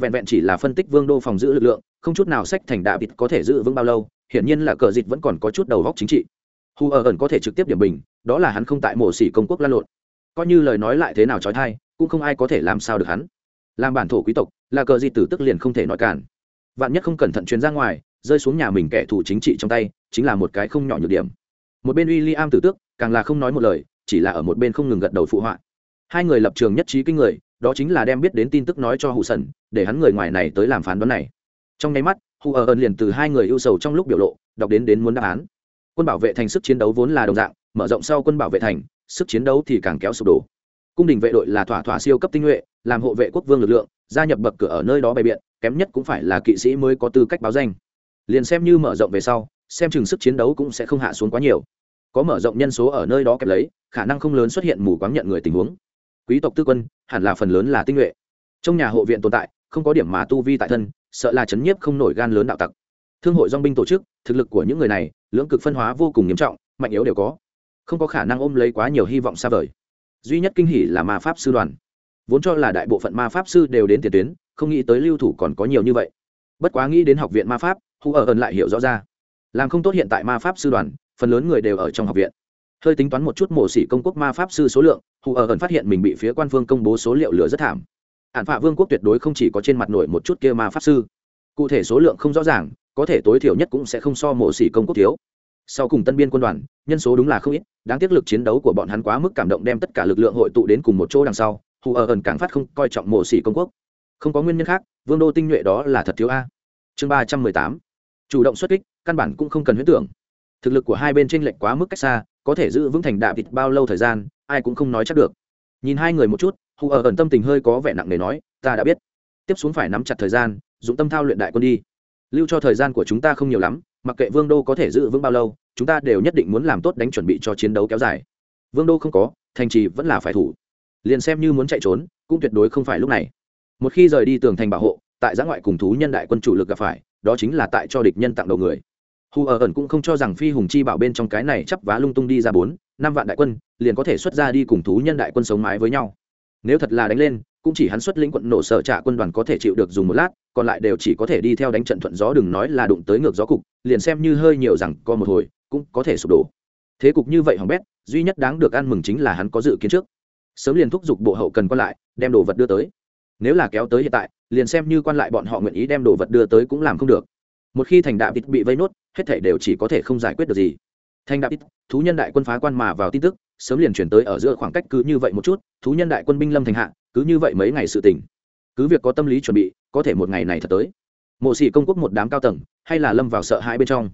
Vẹn vẹn chỉ là phân tích vương đô phòng giữ lực lượng, không chút nào sách thành đạo bịt có thể giữ vững bao lâu, hiển nhiên là cờ dịch vẫn còn có chút đầu góc chính trị. Hù ở ẩn có thể trực tiếp điểm bình, đó là hắn không tại mổ xỉ công quốc lan lộn. Coi như lời nói lại thế nào trói thai, cũng không ai có thể làm sao được hắn. Làm bản thổ quý tộc, là cờ dịch tử tức liền không thể nói cản. Vạn nhất không cẩn thận chuyến ra ngoài, rơi xuống nhà mình kẻ thù chính trị trong tay, chính là một cái không nhỏ nhược điểm. Một bên w i l l i am tử tước càng là không nói một lời, chỉ là ở một bên không ngừng gật đầu phụ họa. Hai người lập trường nhất trí kinh người, đó chính là đem biết đến tin tức nói cho hụ sần để hắn người ngoài này tới làm phán đoán này. Trong nháy mắt, hụ ở ơn liền từ hai người ưu sầu trong lúc biểu lộ, đọc đến đến muốn đáp án. Quân bảo vệ thành sức chiến đấu vốn là đồng dạng, mở rộng sau quân bảo vệ thành, sức chiến đấu thì càng kéo sụp đổ. Cung đình vệ đội là thỏa thỏa siêu cấp tinh nhuệ, làm hộ vệ quốc vương lực lượng, gia nhập bậc cửa ở nơi đó bày biện, kém nhất cũng phải là kỵ sĩ mới có tư cách báo danh. Liền xem như mở rộng về sau, xem chừng sức chiến đấu cũng sẽ không hạ xuống quá nhiều có mở rộng nhân số ở nơi đó kẹp lấy, khả năng không lớn xuất hiện mù quáng nhận người tình huống. Quý tộc tư quân, hẳn là phần lớn là tinh nhuệ. Trong nhà hộ viện tồn tại, không có điểm mà tu vi tại thân, sợ là chấn nhiếp không nổi gan lớn đạo tặc. Thương hội dong binh tổ chức, thực lực của những người này, lưỡng cực phân hóa vô cùng nghiêm trọng, mạnh yếu đều có. Không có khả năng ôm lấy quá nhiều hy vọng xa vời. Duy nhất kinh hỉ là ma pháp sư đoàn. Vốn cho là đại bộ phận ma pháp sư đều đến tiền tuyến, không nghĩ tới lưu thủ còn có nhiều như vậy. Bất quá nghĩ đến học viện ma pháp hù ở ẩn lại hiểu rõ ra. Làm không tốt hiện tại ma pháp sư đoàn phần lớn người đều ở trong học viện. Hơi tính toán một chút mổ xỉ công quốc ma pháp sư số lượng, hù ở ẩn phát hiện mình bị phía quan phương công bố số liệu lửa rất thảm. Hạn phạ vương quốc tuyệt đối không chỉ có trên mặt nổi một chút kia ma pháp sư. Cụ thể số lượng không rõ ràng, có thể tối thiểu nhất cũng sẽ không so mổ xỉ công quốc thiếu. Sau cùng tân biên quân đoàn, nhân số đúng là không ít, đáng tiếc lực chiến đấu của bọn hắn quá mức cảm động đem tất cả lực lượng hội tụ đến cùng một chỗ đằng sau, hù ở ẩn càng phát không coi trọng mổ xỉ công quốc. Không có nguyên nhân khác, vương đô tinh nhuệ đó là thật thiếu a. Chương ba trăm mười tám. Chủ động xuất kích, căn bản cũng không cần huyết tưởng thực lực của hai bên tranh lệch quá mức cách xa, có thể giữ vững thành đạm thịt bao lâu thời gian, ai cũng không nói chắc được. Nhìn hai người một chút, hù ở ẩn tâm tình hơi có vẻ nặng nề nói, ta đã biết. Tiếp xuống phải nắm chặt thời gian, dụng tâm thao luyện đại quân đi. Lưu cho thời gian của chúng ta không nhiều lắm, mặc kệ vương đô có thể giữ vững bao lâu, chúng ta đều nhất định muốn làm tốt đánh chuẩn bị cho chiến đấu kéo dài. Vương đô không có, thành trì vẫn là phải thủ. Liền xem như muốn chạy trốn, cũng tuyệt đối không phải lúc này. Một khi rời đi tường thành bảo hộ, tại giã ngoại cùng thú nhân đại quân chủ lực gặp phải, đó chính là tại cho địch nhân tặng đầu người hù ở ẩn cũng không cho rằng phi hùng chi bảo bên trong cái này chắp vá lung tung đi ra bốn, năm vạn đại quân, liền có thể xuất ra đi cùng thú nhân đại quân sống mái với nhau. Nếu thật là đánh lên, cũng chỉ hắn xuất lĩnh quận nổ sở trả quân đoàn có thể chịu được dùng một lát, còn lại đều chỉ có thể đi theo đánh trận thuận gió đừng nói là đụng tới ngược gió cục, liền xem như hơi nhiều rằng có một hồi, cũng có thể sụp đổ. Thế cục như vậy hỏng bét, duy nhất đáng được ăn mừng chính là hắn có dự kiến trước. Sớm liền thúc giục bộ hậu cần quan lại, đem đồ vật đưa tới. Nếu là kéo tới hiện tại, liền xem như quan lại bọn họ nguyện ý đem đồ vật đưa tới cũng làm không được một khi thành đạo bị vây nốt, hết thảy đều chỉ có thể không giải quyết được gì. Thành đạo thú nhân đại quân phá quan mà vào tin tức, sớm liền chuyển tới ở giữa khoảng cách cứ như vậy một chút, thú nhân đại quân binh lâm thành hạ, cứ như vậy mấy ngày sự tình. Cứ việc có tâm lý chuẩn bị, có thể một ngày này thật tới. Mộ sĩ công quốc một đám cao tầng, hay là lâm vào sợ hãi bên trong.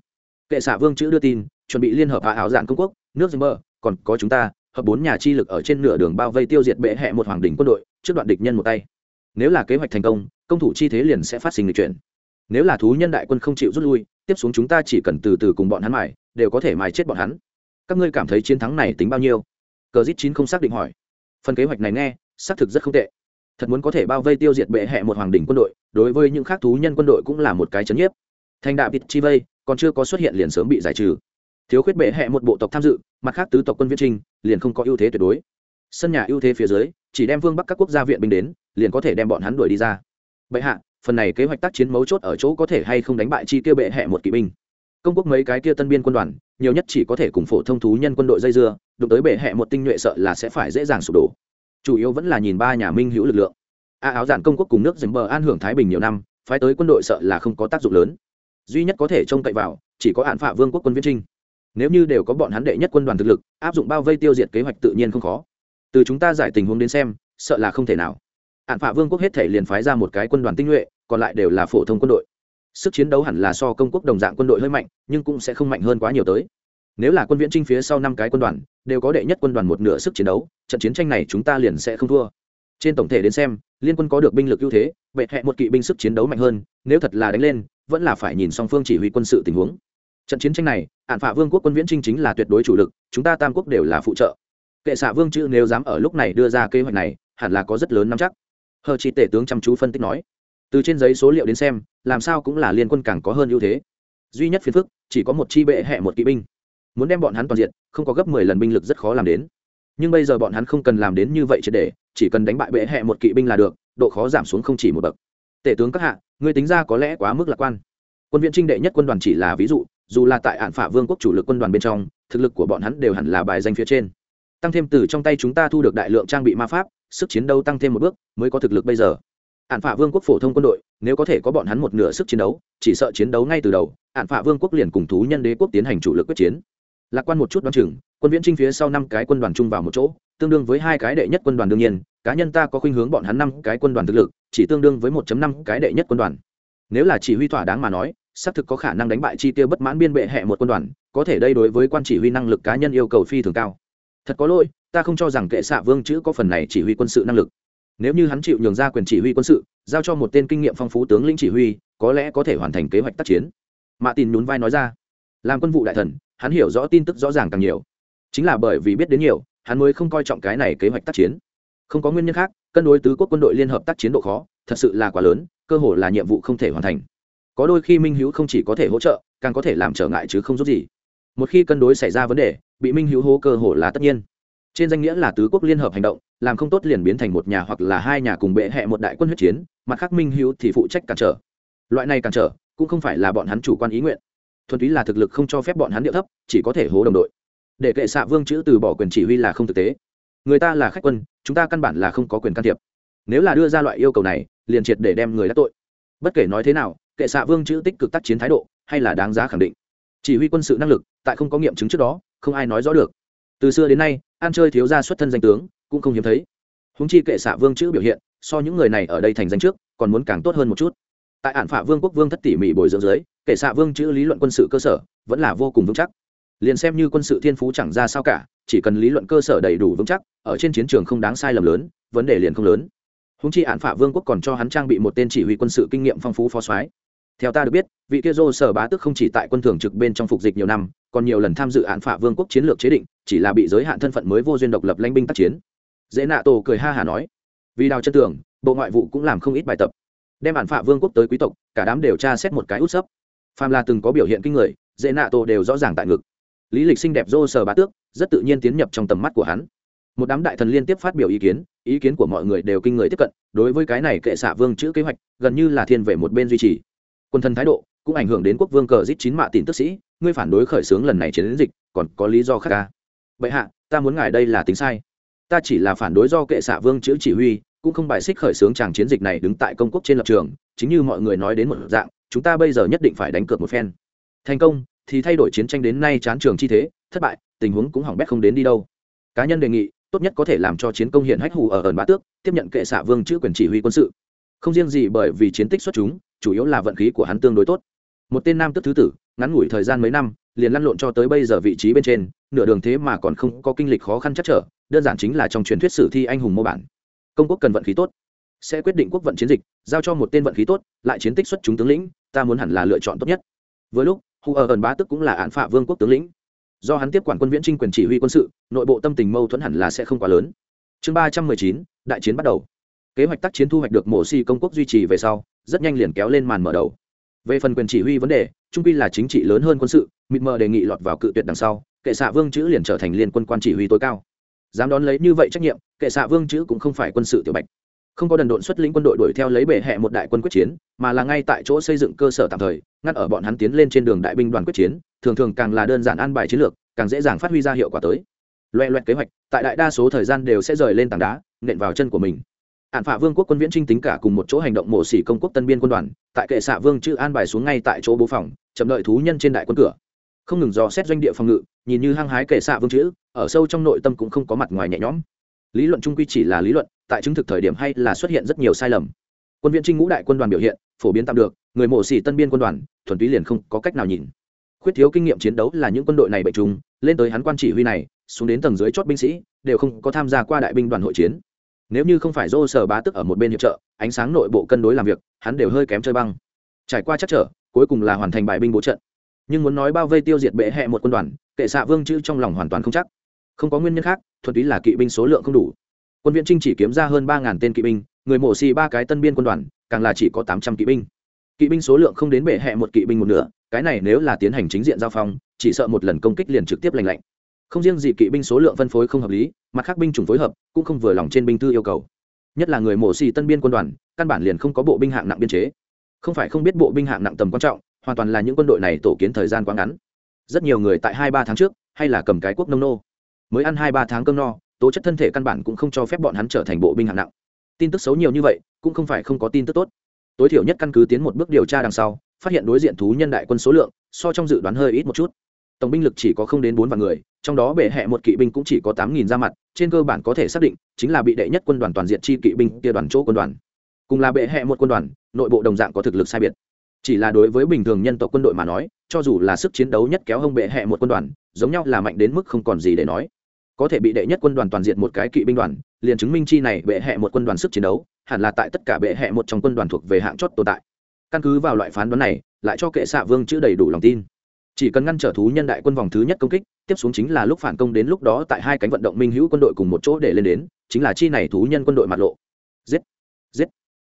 Kệ xạ vương chữ đưa tin, chuẩn bị liên hợp hạ ảo dạn công quốc, nước dưng mơ còn có chúng ta, hợp bốn nhà chi lực ở trên nửa đường bao vây tiêu diệt bệ hẹ một hoàng đỉnh quân đội, trước đoạn địch nhân một tay. Nếu là kế hoạch thành công công thủ chi thế liền sẽ phát sinh lịch chuyển nếu là thú nhân đại quân không chịu rút lui, tiếp xuống chúng ta chỉ cần từ từ cùng bọn hắn mài, đều có thể mài chết bọn hắn. Các ngươi cảm thấy chiến thắng này tính bao nhiêu? Cờ Dít chín không xác định hỏi. Phần kế hoạch này nghe, xác thực rất không tệ. Thật muốn có thể bao vây tiêu diệt bệ hẹ một hoàng đỉnh quân đội, đối với những khác thú nhân quân đội cũng là một cái chấn nhiếp. Thành đạo vịt chi vây, còn chưa có xuất hiện liền sớm bị giải trừ. Thiếu khuyết bệ hẹ một bộ tộc tham dự, mặt khác tứ tộc quân viết trinh liền không có ưu thế tuyệt đối. Sân nhà ưu thế phía dưới, chỉ đem vương bắc các quốc gia viện binh đến, liền có thể đem bọn hắn đuổi đi ra. Bệ hạ phần này kế hoạch tác chiến mấu chốt ở chỗ có thể hay không đánh bại chi tiêu bệ hẹ một kỵ binh. Công quốc mấy cái kia tân biên quân đoàn, nhiều nhất chỉ có thể cùng phổ thông thú nhân quân đội dây dưa, đụng tới bệ hẹ một tinh nhuệ sợ là sẽ phải dễ dàng sụp đổ. Chủ yếu vẫn là nhìn ba nhà minh hữu lực lượng. A áo giản công quốc cùng nước dình bờ an hưởng thái bình nhiều năm, phái tới quân đội sợ là không có tác dụng lớn. Duy nhất có thể trông cậy vào, chỉ có hạn phạ vương quốc quân viễn trinh. Nếu như đều có bọn hắn đệ nhất quân đoàn thực lực, áp dụng bao vây tiêu diệt kế hoạch tự nhiên không khó. Từ chúng ta giải tình huống đến xem, sợ là không thể nào hạn phạ vương quốc hết thể liền phái ra một cái quân đoàn tinh nhuệ, còn lại đều là phổ thông quân đội. Sức chiến đấu hẳn là so công quốc đồng dạng quân đội hơi mạnh, nhưng cũng sẽ không mạnh hơn quá nhiều tới. Nếu là quân viễn trinh phía sau năm cái quân đoàn, đều có đệ nhất quân đoàn một nửa sức chiến đấu, trận chiến tranh này chúng ta liền sẽ không thua. Trên tổng thể đến xem, liên quân có được binh lực ưu thế vệ hẹ một kỵ binh sức chiến đấu mạnh hơn, nếu thật là đánh lên, vẫn là phải nhìn song phương chỉ huy quân sự tình huống. Trận chiến tranh này ạn phạ vương quốc quân viễn trinh chính là tuyệt đối chủ lực, chúng ta tam quốc đều là phụ trợ. Kệ xạ vương chữ nếu dám ở lúc này đưa ra kế hoạch này, hẳn là có rất lớn nắm chắc hờ chỉ tể tướng chăm chú phân tích nói. Từ trên giấy số liệu đến xem, làm sao cũng là liên quân càng có hơn ưu thế. Duy nhất phiền phức, chỉ có một chi bệ hẹ một kỵ binh. Muốn đem bọn hắn toàn diện không có gấp mười lần binh lực rất khó làm đến. Nhưng bây giờ bọn hắn không cần làm đến như vậy triệt để, chỉ cần đánh bại bệ hẹ một kỵ binh là được, độ khó giảm xuống không chỉ một bậc. Tể tướng các hạ người tính ra có lẽ quá mức lạc quan. Quân viện trinh đệ nhất quân đoàn chỉ là ví dụ, dù là tại ản phả vương quốc chủ lực quân đoàn bên trong, thực lực của bọn hắn đều hẳn là bài danh phía trên. Tăng thêm từ trong tay chúng ta thu được đại lượng trang bị ma pháp sức chiến đấu tăng thêm một bước mới có thực lực bây giờ. Ạn phả vương quốc phổ thông quân đội, nếu có thể có bọn hắn một nửa sức chiến đấu, chỉ sợ chiến đấu ngay từ đầu ạn phả vương quốc liền cùng thú nhân đế quốc tiến hành chủ lực quyết chiến. Lạc quan một chút đoán chừng, quân viễn trinh phía sau năm cái quân đoàn chung vào một chỗ, tương đương với hai cái đệ nhất quân đoàn đương nhiên, cá nhân ta có khuynh hướng bọn hắn năm cái quân đoàn thực lực, chỉ tương đương với 1 năm cái đệ nhất quân đoàn. Nếu là chỉ huy thỏa đáng mà nói, xác thực có khả năng đánh bại chi tiêu bất mãn biên bệ hệ một quân đoàn, có thể đây đối với quan chỉ huy năng lực cá nhân yêu cầu phi thường cao thật có lỗi, ta không cho rằng kệ xạ vương chữ có phần này chỉ huy quân sự năng lực. Nếu như hắn chịu nhường ra quyền chỉ huy quân sự, giao cho một tên kinh nghiệm phong phú tướng lĩnh chỉ huy, có lẽ có thể hoàn thành kế hoạch tác chiến. Mạ tin nhún vai nói ra. Làm quân vụ đại thần, hắn hiểu rõ tin tức rõ ràng càng nhiều. Chính là bởi vì biết đến nhiều, hắn mới không coi trọng cái này kế hoạch tác chiến. Không có nguyên nhân khác, cân đối tứ quốc quân đội liên hợp tác chiến độ khó, thật sự là quá lớn, cơ hội là nhiệm vụ không thể hoàn thành. Có đôi khi minh hữu không chỉ có thể hỗ trợ, càng có thể làm trở ngại chứ không giúp gì một khi cân đối xảy ra vấn đề, bị minh hữu hố cơ hồ là tất nhiên. Trên danh nghĩa là tứ quốc liên hợp hành động, làm không tốt liền biến thành một nhà hoặc là hai nhà cùng bệ hẹ một đại quân huyết chiến, mặt khác minh hữu thì phụ trách cản trở. Loại này cản trở cũng không phải là bọn hắn chủ quan ý nguyện. Thuần túy là thực lực không cho phép bọn hắn điệu thấp, chỉ có thể hố đồng đội. Để kệ xạ vương chữ từ bỏ quyền chỉ huy là không thực tế. Người ta là khách quân, chúng ta căn bản là không có quyền can thiệp. Nếu là đưa ra loại yêu cầu này, liền triệt để đem người đã tội. Bất kể nói thế nào, kệ xạ vương chữ tích cực tác chiến thái độ, hay là đáng giá khẳng định chỉ huy quân sự năng lực, tại không có nghiệm chứng trước đó, không ai nói rõ được. Từ xưa đến nay, ăn chơi thiếu gia xuất thân danh tướng, cũng không hiếm thấy. Húng chi kệ xạ vương chữ biểu hiện, so những người này ở đây thành danh trước, còn muốn càng tốt hơn một chút. Tại ản phả vương quốc vương thất tỉ mỉ bồi dưỡng dưới, kệ xạ vương chữ lý luận quân sự cơ sở, vẫn là vô cùng vững chắc. Liền xem như quân sự thiên phú chẳng ra sao cả, chỉ cần lý luận cơ sở đầy đủ vững chắc, ở trên chiến trường không đáng sai lầm lớn, vấn đề liền không lớn. Húng chi ản phả vương quốc còn cho hắn trang bị một tên chỉ huy quân sự kinh nghiệm phong phú phó soái theo ta được biết, vị kia dô sở bá tức không chỉ tại quân thường trực bên trong phục dịch nhiều năm, còn nhiều lần tham dự án phả vương quốc chiến lược chế định, chỉ là bị giới hạn thân phận mới vô duyên độc lập lãnh binh tác chiến. Dễ nạ tổ cười ha hà nói, vì đào chân tưởng bộ ngoại vụ cũng làm không ít bài tập. Đem bản phả vương quốc tới quý tộc, cả đám đều tra xét một cái út sấp. Phàm là từng có biểu hiện kinh người, dễ nạ tổ đều rõ ràng tại ngực. Lý lịch xinh đẹp dô sở bá tước, rất tự nhiên tiến nhập trong tầm mắt của hắn. Một đám đại thần liên tiếp phát biểu ý kiến ý kiến của mọi người đều kinh người tiếp cận, đối với cái này kệ xạ vương chữ kế hoạch, gần như là thiên về một bên duy trì quân thần thái độ cũng ảnh hưởng đến quốc vương cờ giết chín mạ tin tức sĩ, ngươi phản đối khởi xướng lần này chiến dịch, còn có lý do khác ca bệ hạ, ta muốn ngài đây là tính sai. Ta chỉ là phản đối do kệ xạ vương chữ chỉ huy, cũng không bài xích khởi xướng chàng chiến dịch này đứng tại công quốc trên lập trường, chính như mọi người nói đến một dạng, chúng ta bây giờ nhất định phải đánh cược một phen. Thành công, thì thay đổi chiến tranh đến nay chán trường chi thế, thất bại, tình huống cũng hỏng bét không đến đi đâu. Cá nhân đề nghị, tốt nhất có thể làm cho chiến công hiện hách hù ở ẩn bá tước, tiếp nhận kệ xạ vương chữ quyền chỉ huy quân sự. Không riêng gì bởi vì chiến tích xuất chúng chủ yếu là vận khí của hắn tương đối tốt. Một tên nam tức thứ tử, ngắn ngủi thời gian mấy năm, liền lăn lộn cho tới bây giờ vị trí bên trên, nửa đường thế mà còn không có kinh lịch khó khăn chắc trở, đơn giản chính là trong truyền thuyết sử thi anh hùng mô bản. Công quốc cần vận khí tốt, sẽ quyết định quốc vận chiến dịch, giao cho một tên vận khí tốt, lại chiến tích xuất chúng tướng lĩnh, ta muốn hẳn là lựa chọn tốt nhất. Với lúc, hù ở ẩn bá tức cũng là án phạ vương quốc tướng lĩnh. Do hắn tiếp quản quân viễn trinh quyền chỉ huy quân sự, nội bộ tâm tình mâu thuẫn hẳn là sẽ không quá lớn. Chương ba trăm mười chín, đại chiến bắt đầu kế hoạch tác chiến thu hoạch được mổ si công quốc duy trì về sau, rất nhanh liền kéo lên màn mở đầu. Về phần quyền chỉ huy vấn đề, trung quy là chính trị lớn hơn quân sự, mịt mờ đề nghị lọt vào cự tuyệt đằng sau, kệ xạ vương chữ liền trở thành liên quân quan chỉ huy tối cao. Dám đón lấy như vậy trách nhiệm, kệ xạ vương chữ cũng không phải quân sự tiểu bạch. Không có đần độn xuất lĩnh quân đội đuổi theo lấy bệ hẹ một đại quân quyết chiến, mà là ngay tại chỗ xây dựng cơ sở tạm thời ngắt ở bọn hắn tiến lên trên đường đại binh đoàn quyết chiến, thường thường càng là đơn giản an bài chiến lược, càng dễ dàng phát huy ra hiệu quả tới. Loẹ loẹt kế hoạch, tại đại đa số thời gian đều sẽ rời lên tảng đá, nện vào chân của mình ạn phạ vương quốc quân viễn trinh tính cả cùng một chỗ hành động mổ xỉ công quốc tân biên quân đoàn, tại kệ xạ vương chữ an bài xuống ngay tại chỗ bố phòng, chậm đợi thú nhân trên đại quân cửa. Không ngừng dò xét doanh địa phòng ngự, nhìn như hăng hái kệ xạ vương chữ, ở sâu trong nội tâm cũng không có mặt ngoài nhẹ nhõm. Lý luận trung quy chỉ là lý luận, tại chứng thực thời điểm hay là xuất hiện rất nhiều sai lầm. Quân viễn trinh ngũ đại quân đoàn biểu hiện, phổ biến tạm được, người mổ xỉ tân biên quân đoàn, thuần túy liền không có cách nào nhìn. Khuyết thiếu kinh nghiệm chiến đấu là những quân đội này bệnh trùng, lên tới hắn quan chỉ huy này, xuống đến tầng dưới chót binh sĩ, đều không có tham gia qua đại binh đoàn hội chiến nếu như không phải dô sở bá tức ở một bên hiệp trợ, ánh sáng nội bộ cân đối làm việc, hắn đều hơi kém chơi băng. Trải qua chắc trở, cuối cùng là hoàn thành bài binh bố trận. Nhưng muốn nói bao vây tiêu diệt bệ hẹ một quân đoàn, kệ xạ vương chữ trong lòng hoàn toàn không chắc. Không có nguyên nhân khác, thuần túy là kỵ binh số lượng không đủ. Quân viện trinh chỉ kiếm ra hơn ba tên kỵ binh, người mổ xì ba cái tân biên quân đoàn, càng là chỉ có tám trăm kỵ binh. Kỵ binh số lượng không đến bệ hẹ một kỵ binh một nửa, cái này nếu là tiến hành chính diện giao phong, chỉ sợ một lần công kích liền trực tiếp lành lạnh không riêng gì kỵ binh số lượng phân phối không hợp lý, mặt khác binh chủng phối hợp cũng không vừa lòng trên binh thư yêu cầu. Nhất là người mổ xì tân biên quân đoàn, căn bản liền không có bộ binh hạng nặng biên chế. Không phải không biết bộ binh hạng nặng tầm quan trọng, hoàn toàn là những quân đội này tổ kiến thời gian quá ngắn. Rất nhiều người tại hai ba tháng trước, hay là cầm cái quốc nông nô. Mới ăn hai ba tháng cơm no, tố chất thân thể căn bản cũng không cho phép bọn hắn trở thành bộ binh hạng nặng. Tin tức xấu nhiều như vậy, cũng không phải không có tin tức tốt. Tối thiểu nhất căn cứ tiến một bước điều tra đằng sau, phát hiện đối diện thú nhân đại quân số lượng, so trong dự đoán hơi ít một chút tổng binh lực chỉ có không đến bốn vạn người, trong đó bệ hẹ một kỵ binh cũng chỉ có tám nghìn ra mặt, trên cơ bản có thể xác định chính là bị đệ nhất quân đoàn toàn diện chi kỵ binh kia đoàn chỗ quân đoàn. Cùng là bệ hẹ một quân đoàn, nội bộ đồng dạng có thực lực sai biệt. Chỉ là đối với bình thường nhân tộc quân đội mà nói, cho dù là sức chiến đấu nhất kéo hông bệ hẹ một quân đoàn, giống nhau là mạnh đến mức không còn gì để nói. Có thể bị đệ nhất quân đoàn toàn diện một cái kỵ binh đoàn, liền chứng minh chi này bệ hẹ một quân đoàn sức chiến đấu, hẳn là tại tất cả bệ hẹ một trong quân đoàn thuộc về hạng chót tồn tại. Căn cứ vào loại phán đoán này, lại cho kệ xạ vương chữ đầy đủ lòng tin chỉ cần ngăn trở thú nhân đại quân vòng thứ nhất công kích, tiếp xuống chính là lúc phản công đến lúc đó tại hai cánh vận động minh hữu quân đội cùng một chỗ để lên đến, chính là chi này thú nhân quân đội mặt lộ. Giết! Giết!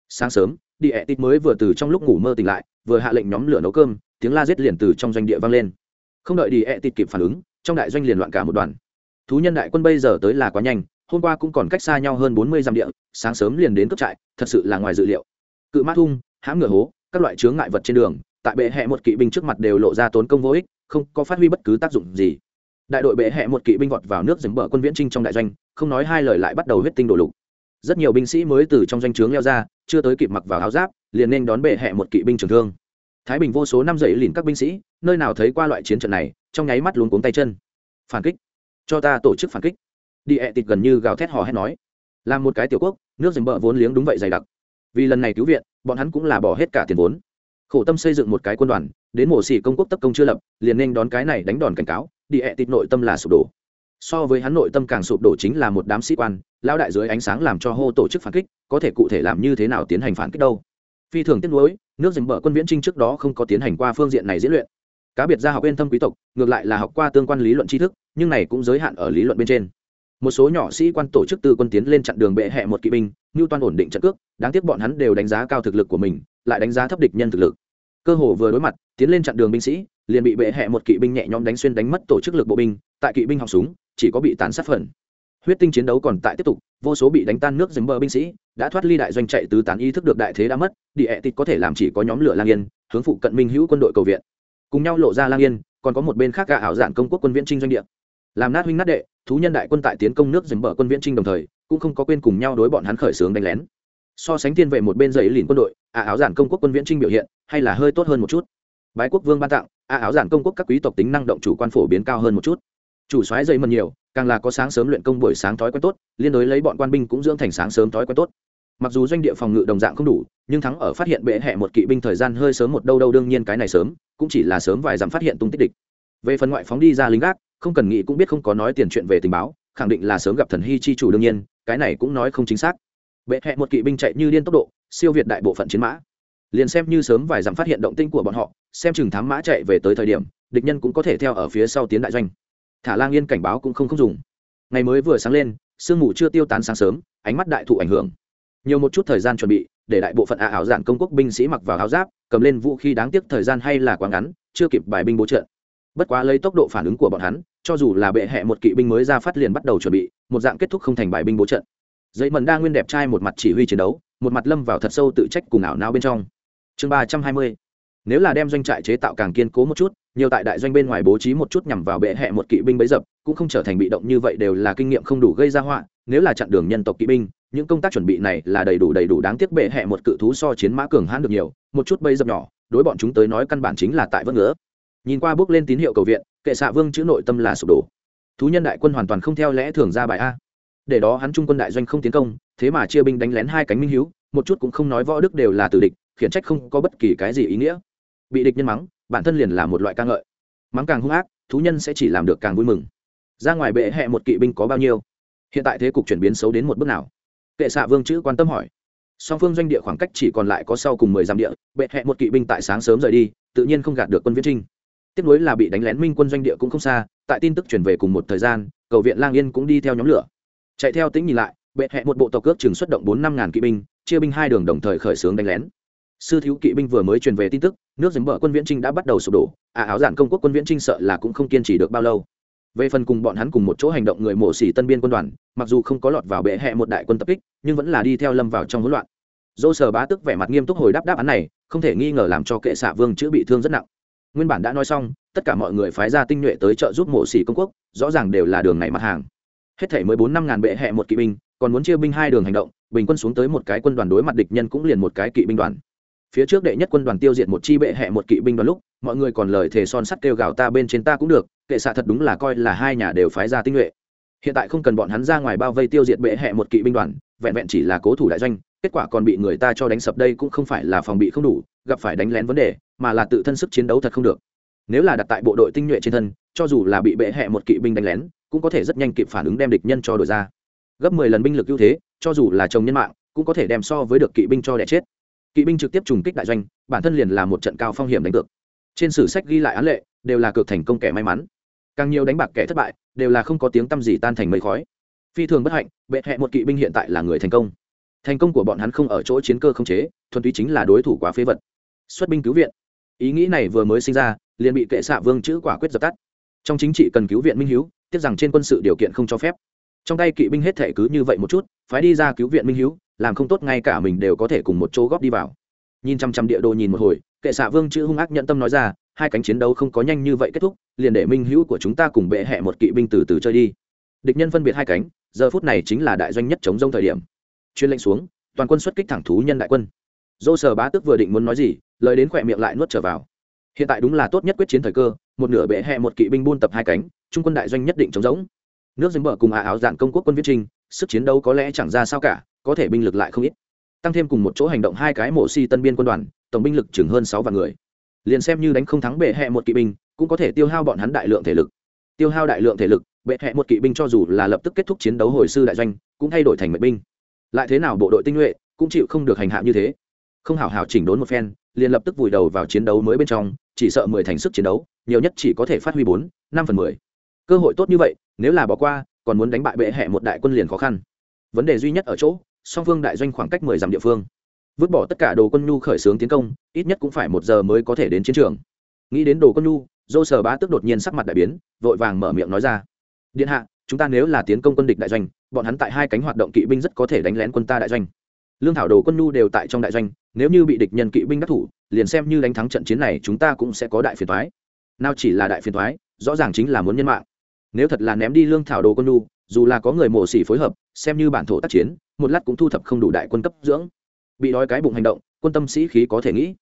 Sáng sớm, đi ẹ tít mới vừa từ trong lúc ngủ mơ tỉnh lại, vừa hạ lệnh nhóm lửa nấu cơm, tiếng la giết liền từ trong doanh địa vang lên. Không đợi đi ẹ tít kịp phản ứng, trong đại doanh liền loạn cả một đoàn. Thú nhân đại quân bây giờ tới là quá nhanh, hôm qua cũng còn cách xa nhau hơn bốn mươi dặm địa, sáng sớm liền đến cướp trại, thật sự là ngoài dự liệu. Cự mã thung, hãm ngựa hố, các loại chướng ngại vật trên đường tại bệ hẹ một kỵ binh trước mặt đều lộ ra tốn công vô ích, không có phát huy bất cứ tác dụng gì. Đại đội bệ hẹ một kỵ binh vọt vào nước dừng bờ quân viễn trinh trong đại doanh, không nói hai lời lại bắt đầu huyết tinh đổ lục. Rất nhiều binh sĩ mới từ trong doanh trướng leo ra, chưa tới kịp mặc vào áo giáp, liền nên đón bệ hẹ một kỵ binh trường thương. Thái bình vô số năm dậy lìn các binh sĩ, nơi nào thấy qua loại chiến trận này, trong nháy mắt luống cuống tay chân. Phản kích. Cho ta tổ chức phản kích. Đi ẹ tịt gần như gào thét hò hét nói. Là một cái tiểu quốc, nước dừng bờ vốn liếng đúng vậy dày đặc. Vì lần này cứu viện, bọn hắn cũng là bỏ hết cả tiền vốn khổ tâm xây dựng một cái quân đoàn, đến mổ xỉ công quốc tập công chưa lập, liền nên đón cái này đánh đòn cảnh cáo, đi ẹ tịt nội tâm là sụp đổ. So với hắn nội tâm càng sụp đổ chính là một đám sĩ quan lao đại dưới ánh sáng làm cho hô tổ chức phản kích, có thể cụ thể làm như thế nào tiến hành phản kích đâu. Phi thường tiết nuối, nước dình bờ quân viễn trinh trước đó không có tiến hành qua phương diện này diễn luyện. Cá biệt gia học bên thâm quý tộc, ngược lại là học qua tương quan lý luận tri thức, nhưng này cũng giới hạn ở lý luận bên trên. Một số nhỏ sĩ quan tổ chức tư quân tiến lên chặn đường bệ hẹ một kỵ binh như toàn ổn định trận cước, đáng tiếc bọn hắn đều đánh giá cao thực lực của mình lại đánh giá thấp địch nhân thực lực. Cơ hồ vừa đối mặt, tiến lên chặn đường binh sĩ, liền bị bệ hẹ một kỵ binh nhẹ nhõm đánh xuyên đánh mất tổ chức lực bộ binh, tại kỵ binh học súng, chỉ có bị tàn sát phần. Huyết tinh chiến đấu còn tại tiếp tục, vô số bị đánh tan nước dừng bờ binh sĩ, đã thoát ly đại doanh chạy tứ tán ý thức được đại thế đã mất đi ẹ tịt có thể làm chỉ có nhóm lửa lang yên, hướng phụ cận minh hữu quân đội cầu viện. Cùng nhau lộ ra lang yên, còn có một bên khác gạ ảo giản công quốc quân viễn trinh doanh địa. Làm nát huynh nát đệ, thú nhân đại quân tại tiến công nước dừng bờ quân viễn trinh đồng thời, cũng không có quên cùng nhau đối bọn hắn khởi xướng đánh lén so sánh thiên vệ một bên dày lìn quân đội ả áo giản công quốc quân viễn trinh biểu hiện, hay là hơi tốt hơn một chút. Bái quốc vương ban tặng ả áo giản công quốc các quý tộc tính năng động chủ quan phổ biến cao hơn một chút. Chủ soái dày mần nhiều, càng là có sáng sớm luyện công buổi sáng thói quen tốt, liên đối lấy bọn quan binh cũng dưỡng thành sáng sớm thói quen tốt. Mặc dù doanh địa phòng ngự đồng dạng không đủ, nhưng thắng ở phát hiện bệ hẹ một kỵ binh thời gian hơi sớm một đâu đâu đương nhiên cái này sớm, cũng chỉ là sớm vài dặm phát hiện tung tích địch. Về phần ngoại phóng đi ra lính gác, không cần nghĩ cũng biết không có nói tiền chuyện về tình báo, khẳng định là sớm gặp thần hy chi chủ đương nhiên, cái này cũng nói không chính xác bệ hẹ một kỵ binh chạy như điên tốc độ, siêu việt đại bộ phận chiến mã. Liền xem như sớm vài dặm phát hiện động tinh của bọn họ, xem chừng thám mã chạy về tới thời điểm, địch nhân cũng có thể theo ở phía sau tiến đại doanh. Thả lang yên cảnh báo cũng không không dùng. Ngày mới vừa sáng lên, sương mù chưa tiêu tán sáng sớm, ánh mắt đại thụ ảnh hưởng. Nhiều một chút thời gian chuẩn bị, để đại bộ phận ả ảo giản công quốc binh sĩ mặc vào áo giáp, cầm lên vũ khí đáng tiếc thời gian hay là quá ngắn, chưa kịp bài binh bố trợ. Bất quá lấy tốc độ phản ứng của bọn hắn, cho dù là bệ hẹ một kỵ binh mới ra phát liền bắt đầu chuẩn bị, một dạng kết thúc không thành bài binh bố trận dây mần đa nguyên đẹp trai một mặt chỉ huy chiến đấu, một mặt lâm vào thật sâu tự trách cùng ảo não bên trong. Chương ba trăm hai mươi. Nếu là đem doanh trại chế tạo càng kiên cố một chút, nhiều tại đại doanh bên ngoài bố trí một chút nhằm vào bệ hẹ một kỵ binh bấy dập, cũng không trở thành bị động như vậy đều là kinh nghiệm không đủ gây ra họa. Nếu là chặn đường nhân tộc kỵ binh, những công tác chuẩn bị này là đầy đủ đầy đủ đáng tiếc bệ hẹ một cự thú so chiến mã cường hãn được nhiều, một chút bấy dập nhỏ, đối bọn chúng tới nói căn bản chính là tại vất ngứa nhìn qua bước lên tín hiệu cầu viện, kệ xạ vương chữ nội tâm là sụp đổ. Thú nhân đại quân hoàn toàn không theo lẽ thường ra bài a để đó hắn trung quân đại doanh không tiến công, thế mà chia binh đánh lén hai cánh minh hữu một chút cũng không nói võ đức đều là tử địch, khiển trách không có bất kỳ cái gì ý nghĩa. Bị địch nhân mắng, bản thân liền là một loại ca ngợi. Mắng càng hung ác, thú nhân sẽ chỉ làm được càng vui mừng. Ra ngoài bệ hẹ một kỵ binh có bao nhiêu? Hiện tại thế cục chuyển biến xấu đến một bước nào? Kệ xạ vương chữ quan tâm hỏi. Song phương doanh địa khoảng cách chỉ còn lại có sau cùng mười dặm địa, bệ hẹ một kỵ binh tại sáng sớm rời đi, tự nhiên không gạt được quân viễn trinh. Tiếp nối là bị đánh lén minh quân doanh địa cũng không xa, tại tin tức chuyển về cùng một thời gian, cầu viện lang yên cũng đi theo nhóm lửa chạy theo tính nhìn lại, bệ hẹ một bộ tộc cước chừng xuất động bốn năm ngàn kỵ binh, chia binh hai đường đồng thời khởi xướng đánh lén. Sư thiếu kỵ binh vừa mới truyền về tin tức, nước dấm bờ quân viễn trinh đã bắt đầu sụp đổ à áo giản công quốc quân viễn trinh sợ là cũng không kiên trì được bao lâu. Về phần cùng bọn hắn cùng một chỗ hành động người mổ xỉ tân biên quân đoàn, mặc dù không có lọt vào bệ hẹ một đại quân tập kích, nhưng vẫn là đi theo lâm vào trong hỗn loạn. Dô sờ bá tức vẻ mặt nghiêm túc hồi đáp đáp án này, không thể nghi ngờ làm cho kệ xạ vương chữ bị thương rất nặng. Nguyên bản đã nói xong, tất cả mọi người phái ra tinh nhuệ tới trợ giúp mổ xỉ công quốc, rõ ràng đều là đường này mặt hàng hết thể mới bốn năm ngàn bệ hẹ một kỵ binh, còn muốn chia binh hai đường hành động, bình quân xuống tới một cái quân đoàn đối mặt địch nhân cũng liền một cái kỵ binh đoàn. Phía trước đệ nhất quân đoàn tiêu diệt một chi bệ hẹ một kỵ binh đoàn lúc, mọi người còn lời thề son sắt kêu gào ta bên trên ta cũng được, kệ xạ thật đúng là coi là hai nhà đều phái ra tinh nhuệ. Hiện tại không cần bọn hắn ra ngoài bao vây tiêu diệt bệ hẹ một kỵ binh đoàn, vẹn vẹn chỉ là cố thủ đại doanh, kết quả còn bị người ta cho đánh sập đây cũng không phải là phòng bị không đủ, gặp phải đánh lén vấn đề, mà là tự thân sức chiến đấu thật không được. Nếu là đặt tại bộ đội tinh nhuệ trên thân, cho dù là bị bệ hẹ một kỵ binh đánh lén cũng có thể rất nhanh kịp phản ứng đem địch nhân cho đổi ra. Gấp mười lần binh lực ưu thế, cho dù là chồng nhân mạng, cũng có thể đem so với được kỵ binh cho đẻ chết. Kỵ binh trực tiếp trùng kích đại doanh, bản thân liền là một trận cao phong hiểm đánh cược. Trên sử sách ghi lại án lệ, đều là cược thành công kẻ may mắn. Càng nhiều đánh bạc kẻ thất bại, đều là không có tiếng tăm gì tan thành mây khói. Phi thường bất hạnh, bệ hẹ một kỵ binh hiện tại là người thành công. Thành công của bọn hắn không ở chỗ chiến cơ không chế, thuần túy chính là đối thủ quá phế vật. Xuất binh cứu viện. Ý nghĩ này vừa mới sinh ra, liền bị kệ xạ vương chữ quả quyết dập tắt. Trong chính trị cần cứu viện minh hiếu tiếc rằng trên quân sự điều kiện không cho phép. Trong tay kỵ binh hết thể cứ như vậy một chút, phái đi ra cứu viện minh hiếu, làm không tốt ngay cả mình đều có thể cùng một chỗ góp đi vào. Nhìn chăm chăm địa đồ nhìn một hồi, kệ xạ vương chữ hung ác nhận tâm nói ra, hai cánh chiến đấu không có nhanh như vậy kết thúc, liền để minh hữu của chúng ta cùng bệ hẹ một kỵ binh từ từ chơi đi. Địch nhân phân biệt hai cánh, giờ phút này chính là đại doanh nhất chống rông thời điểm. Chuyên lệnh xuống, toàn quân xuất kích thẳng thú nhân đại quân. Dô sở bá tức vừa định muốn nói gì, lời đến khỏe miệng lại nuốt trở vào. Hiện tại đúng là tốt nhất quyết chiến thời cơ, một nửa bệ hẹ một kỵ binh buôn tập hai cánh trung quân đại doanh nhất định chống giống. Nước dân bờ cùng ả áo dạn công quốc quân viết trinh sức chiến đấu có lẽ chẳng ra sao cả, có thể binh lực lại không ít. Tăng thêm cùng một chỗ hành động hai cái mộ si tân biên quân đoàn, tổng binh lực chừng hơn sáu vạn người. Liền xem như đánh không thắng bệ hẹ một kỵ binh, cũng có thể tiêu hao bọn hắn đại lượng thể lực. Tiêu hao đại lượng thể lực, bệ hẹ một kỵ binh cho dù là lập tức kết thúc chiến đấu hồi sư đại doanh, cũng thay đổi thành mệnh binh. Lại thế nào bộ đội tinh nhuệ, cũng chịu không được hành hạ như thế. Không hảo hảo chỉnh đốn một phen, liền lập tức vùi đầu vào chiến đấu mới bên trong, chỉ sợ mười thành sức chiến đấu, nhiều nhất chỉ có thể phát huy bốn, năm phần mười cơ hội tốt như vậy, nếu là bỏ qua, còn muốn đánh bại bệ hẹ một đại quân liền khó khăn. Vấn đề duy nhất ở chỗ, song phương đại doanh khoảng cách mười dặm địa phương. Vứt bỏ tất cả đồ quân nhu khởi xướng tiến công, ít nhất cũng phải một giờ mới có thể đến chiến trường. Nghĩ đến đồ quân nhu, dô sở bá tức đột nhiên sắc mặt đại biến, vội vàng mở miệng nói ra. Điện hạ, chúng ta nếu là tiến công quân địch đại doanh, bọn hắn tại hai cánh hoạt động kỵ binh rất có thể đánh lén quân ta đại doanh. Lương thảo đồ quân nhu đều tại trong đại doanh, nếu như bị địch nhân kỵ binh đắc thủ, liền xem như đánh thắng trận chiến này chúng ta cũng sẽ có đại phiền thoái nào chỉ là đại phiền thoái rõ ràng chính là muốn nhân mạng nếu thật là ném đi lương thảo đồ quân nhu, dù là có người mổ xỉ phối hợp, xem như bản thổ tác chiến, một lát cũng thu thập không đủ đại quân cấp dưỡng. Bị đói cái bụng hành động, quân tâm sĩ khí có thể nghĩ.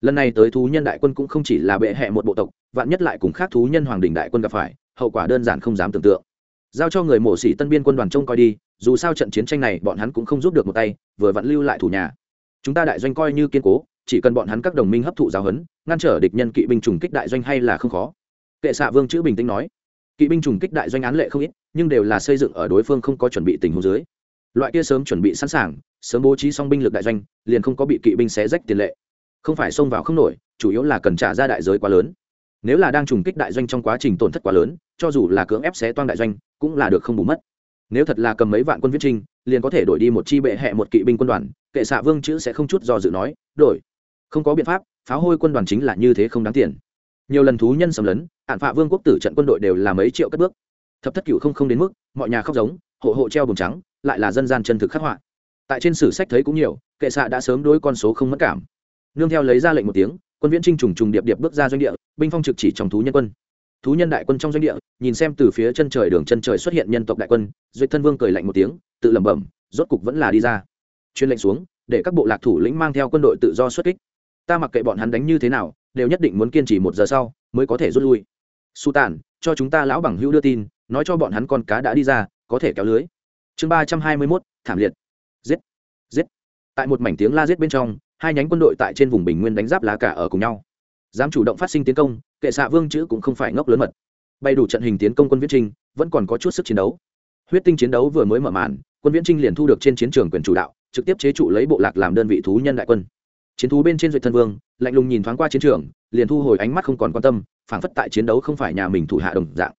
Lần này tới thú nhân đại quân cũng không chỉ là bệ hẹ một bộ tộc, vạn nhất lại cùng khác thú nhân hoàng đình đại quân gặp phải, hậu quả đơn giản không dám tưởng tượng. Giao cho người mổ xỉ tân biên quân đoàn trông coi đi, dù sao trận chiến tranh này bọn hắn cũng không giúp được một tay, vừa vặn lưu lại thủ nhà. Chúng ta đại doanh coi như kiên cố, chỉ cần bọn hắn các đồng minh hấp thụ giáo huấn, ngăn trở địch nhân kỵ binh trùng kích đại doanh hay là không khó. Kệ xạ vương chữ bình tĩnh nói kỵ binh trùng kích đại doanh án lệ không ít, nhưng đều là xây dựng ở đối phương không có chuẩn bị tình huống dưới. Loại kia sớm chuẩn bị sẵn sàng, sớm bố trí xong binh lực đại doanh, liền không có bị kỵ binh xé rách tiền lệ. Không phải xông vào không nổi, chủ yếu là cần trả ra đại giới quá lớn. Nếu là đang trùng kích đại doanh trong quá trình tổn thất quá lớn, cho dù là cưỡng ép xé toan đại doanh, cũng là được không bù mất. Nếu thật là cầm mấy vạn quân viết trinh, liền có thể đổi đi một chi bệ hẹ một kỵ binh quân đoàn, kệ xạ vương chữ sẽ không chút do dự nói, đổi. Không có biện pháp pháo hôi quân đoàn chính là như thế không đáng tiền nhiều lần thú nhân xâm lấn, hạn phạ vương quốc tử trận quân đội đều là mấy triệu cất bước. Thập thất cựu không không đến mức, mọi nhà khóc giống, hộ hộ treo bùn trắng, lại là dân gian chân thực khắc họa. Tại trên sử sách thấy cũng nhiều, kệ xạ đã sớm đối con số không mất cảm. Nương theo lấy ra lệnh một tiếng, quân viễn trinh trùng trùng điệp điệp bước ra doanh địa, binh phong trực chỉ trong thú nhân quân. Thú nhân đại quân trong doanh địa, nhìn xem từ phía chân trời đường chân trời xuất hiện nhân tộc đại quân duyệt thân vương cười lạnh một tiếng, tự lẩm bẩm, rốt cục vẫn là đi ra. Chuyên lệnh xuống, để các bộ lạc thủ lĩnh mang theo quân đội tự do xuất kích. Ta mặc kệ bọn hắn đánh như thế nào đều nhất định muốn kiên trì một giờ sau mới có thể rút lui. Su tàn. cho chúng ta lão bằng hữu đưa tin, nói cho bọn hắn con cá đã đi ra, có thể kéo lưới. Chương ba trăm hai mươi mốt, thảm liệt. Giết giết. Tại một mảnh tiếng la giết bên trong, hai nhánh quân đội tại trên vùng bình nguyên đánh giáp lá cả ở cùng nhau. Dám chủ động phát sinh tiến công, kệ xạ vương chữ cũng không phải ngốc lớn mật. Bay đủ trận hình tiến công quân viễn trinh, vẫn còn có chút sức chiến đấu. Huyết tinh chiến đấu vừa mới mở màn, quân viễn trinh liền thu được trên chiến trường quyền chủ đạo, trực tiếp chế trụ lấy bộ lạc làm đơn vị thú nhân đại quân chiến thú bên trên duyệt thân vương, lạnh lùng nhìn thoáng qua chiến trường, liền thu hồi ánh mắt không còn quan tâm, phảng phất tại chiến đấu không phải nhà mình thủ hạ đồng dạng.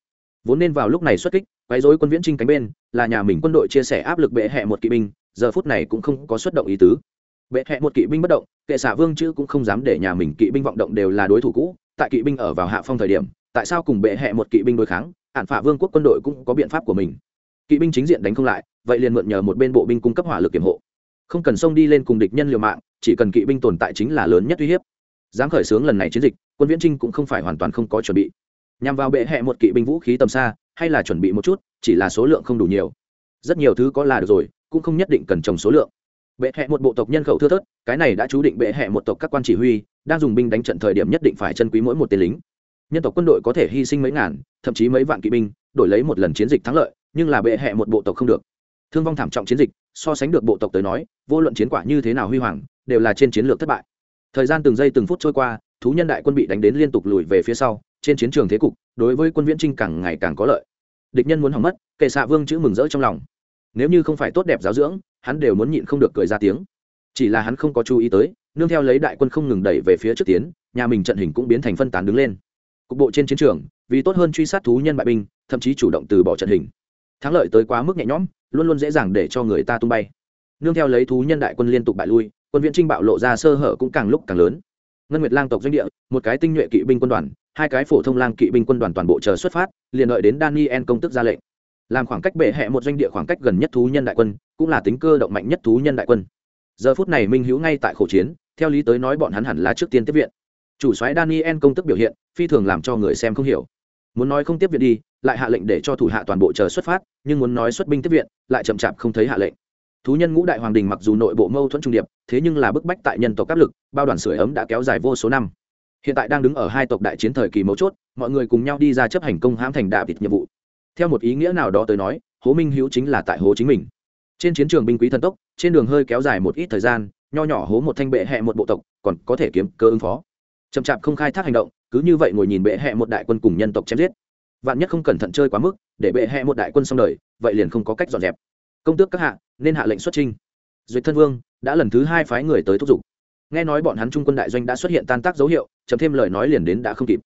Vốn nên vào lúc này xuất kích, quấy rối quân viễn trinh cánh bên, là nhà mình quân đội chia sẻ áp lực bệ hẹ một kỵ binh, giờ phút này cũng không có xuất động ý tứ. Bệ hẹ một kỵ binh bất động, kệ xả vương chữ cũng không dám để nhà mình kỵ binh vọng động đều là đối thủ cũ, tại kỵ binh ở vào hạ phong thời điểm, tại sao cùng bệ hẹ một kỵ binh đối kháng, ản phả vương quốc quân đội cũng có biện pháp của mình. Kỵ binh chính diện đánh không lại, vậy liền mượn nhờ một bên bộ binh cung cấp hỏa lực kiểm hộ. Không cần xông đi lên cùng địch nhân liều mạng chỉ cần kỵ binh tồn tại chính là lớn nhất uy hiếp. Dám khởi xướng lần này chiến dịch, quân viễn trinh cũng không phải hoàn toàn không có chuẩn bị. Nhằm vào bệ hẹ một kỵ binh vũ khí tầm xa, hay là chuẩn bị một chút, chỉ là số lượng không đủ nhiều. Rất nhiều thứ có là được rồi, cũng không nhất định cần trồng số lượng. Bệ hẹ một bộ tộc nhân khẩu thưa thớt, cái này đã chú định bệ hẹ một tộc các quan chỉ huy, đang dùng binh đánh trận thời điểm nhất định phải chân quý mỗi một tên lính. Nhân tộc quân đội có thể hy sinh mấy ngàn, thậm chí mấy vạn kỵ binh, đổi lấy một lần chiến dịch thắng lợi, nhưng là bệ hẹ một bộ tộc không được thương vong thảm trọng chiến dịch, so sánh được bộ tộc tới nói, vô luận chiến quả như thế nào huy hoàng, đều là trên chiến lược thất bại. Thời gian từng giây từng phút trôi qua, thú nhân đại quân bị đánh đến liên tục lùi về phía sau, trên chiến trường thế cục, đối với quân viễn trinh càng ngày càng có lợi. Địch nhân muốn hỏng mất, kệ xạ vương chữ mừng rỡ trong lòng. Nếu như không phải tốt đẹp giáo dưỡng, hắn đều muốn nhịn không được cười ra tiếng. Chỉ là hắn không có chú ý tới, nương theo lấy đại quân không ngừng đẩy về phía trước tiến, nhà mình trận hình cũng biến thành phân tán đứng lên. Cục bộ trên chiến trường, vì tốt hơn truy sát thú nhân bại binh, thậm chí chủ động từ bỏ trận hình. Thắng lợi tới quá mức nhẹ nhõm luôn luôn dễ dàng để cho người ta tung bay. Nương theo lấy thú nhân đại quân liên tục bại lui, quân viện trinh bạo lộ ra sơ hở cũng càng lúc càng lớn. Ngân nguyệt lang tộc doanh địa, một cái tinh nhuệ kỵ binh quân đoàn, hai cái phổ thông lang kỵ binh quân đoàn toàn bộ chờ xuất phát, liền đợi đến daniel công tức ra lệnh. Làm khoảng cách bệ hẹ một doanh địa khoảng cách gần nhất thú nhân đại quân, cũng là tính cơ động mạnh nhất thú nhân đại quân. Giờ phút này minh hữu ngay tại khổ chiến, theo lý tới nói bọn hắn hẳn là trước tiên tiếp viện. Chủ soái daniel công tức biểu hiện, phi thường làm cho người xem không hiểu. Muốn nói không tiếp viện đi lại hạ lệnh để cho thủ hạ toàn bộ chờ xuất phát, nhưng muốn nói xuất binh tiếp viện, lại chậm chạp không thấy hạ lệnh. Thú nhân ngũ đại hoàng đình mặc dù nội bộ mâu thuẫn trung điệp, thế nhưng là bức bách tại nhân tộc áp lực, bao đoàn sưởi ấm đã kéo dài vô số năm. Hiện tại đang đứng ở hai tộc đại chiến thời kỳ mấu chốt, mọi người cùng nhau đi ra chấp hành công hãm thành đạ vịt nhiệm vụ. Theo một ý nghĩa nào đó tới nói, hố minh hữu chính là tại hố chính mình. Trên chiến trường binh quý thần tốc, trên đường hơi kéo dài một ít thời gian, nho nhỏ hố một thanh bệ hẹ một bộ tộc, còn có thể kiếm cơ ứng phó. Chậm chạp không khai thác hành động, cứ như vậy ngồi nhìn bệ hẹ một đại quân cùng nhân tộc chém giết vạn nhất không cẩn thận chơi quá mức, để bệ hẹ một đại quân xong đời, vậy liền không có cách dọn dẹp. Công tước các hạ, nên hạ lệnh xuất trinh duyệt thân vương, đã lần thứ hai phái người tới thúc giục. Nghe nói bọn hắn trung quân đại doanh đã xuất hiện tan tác dấu hiệu chấm thêm lời nói liền đến đã không kịp.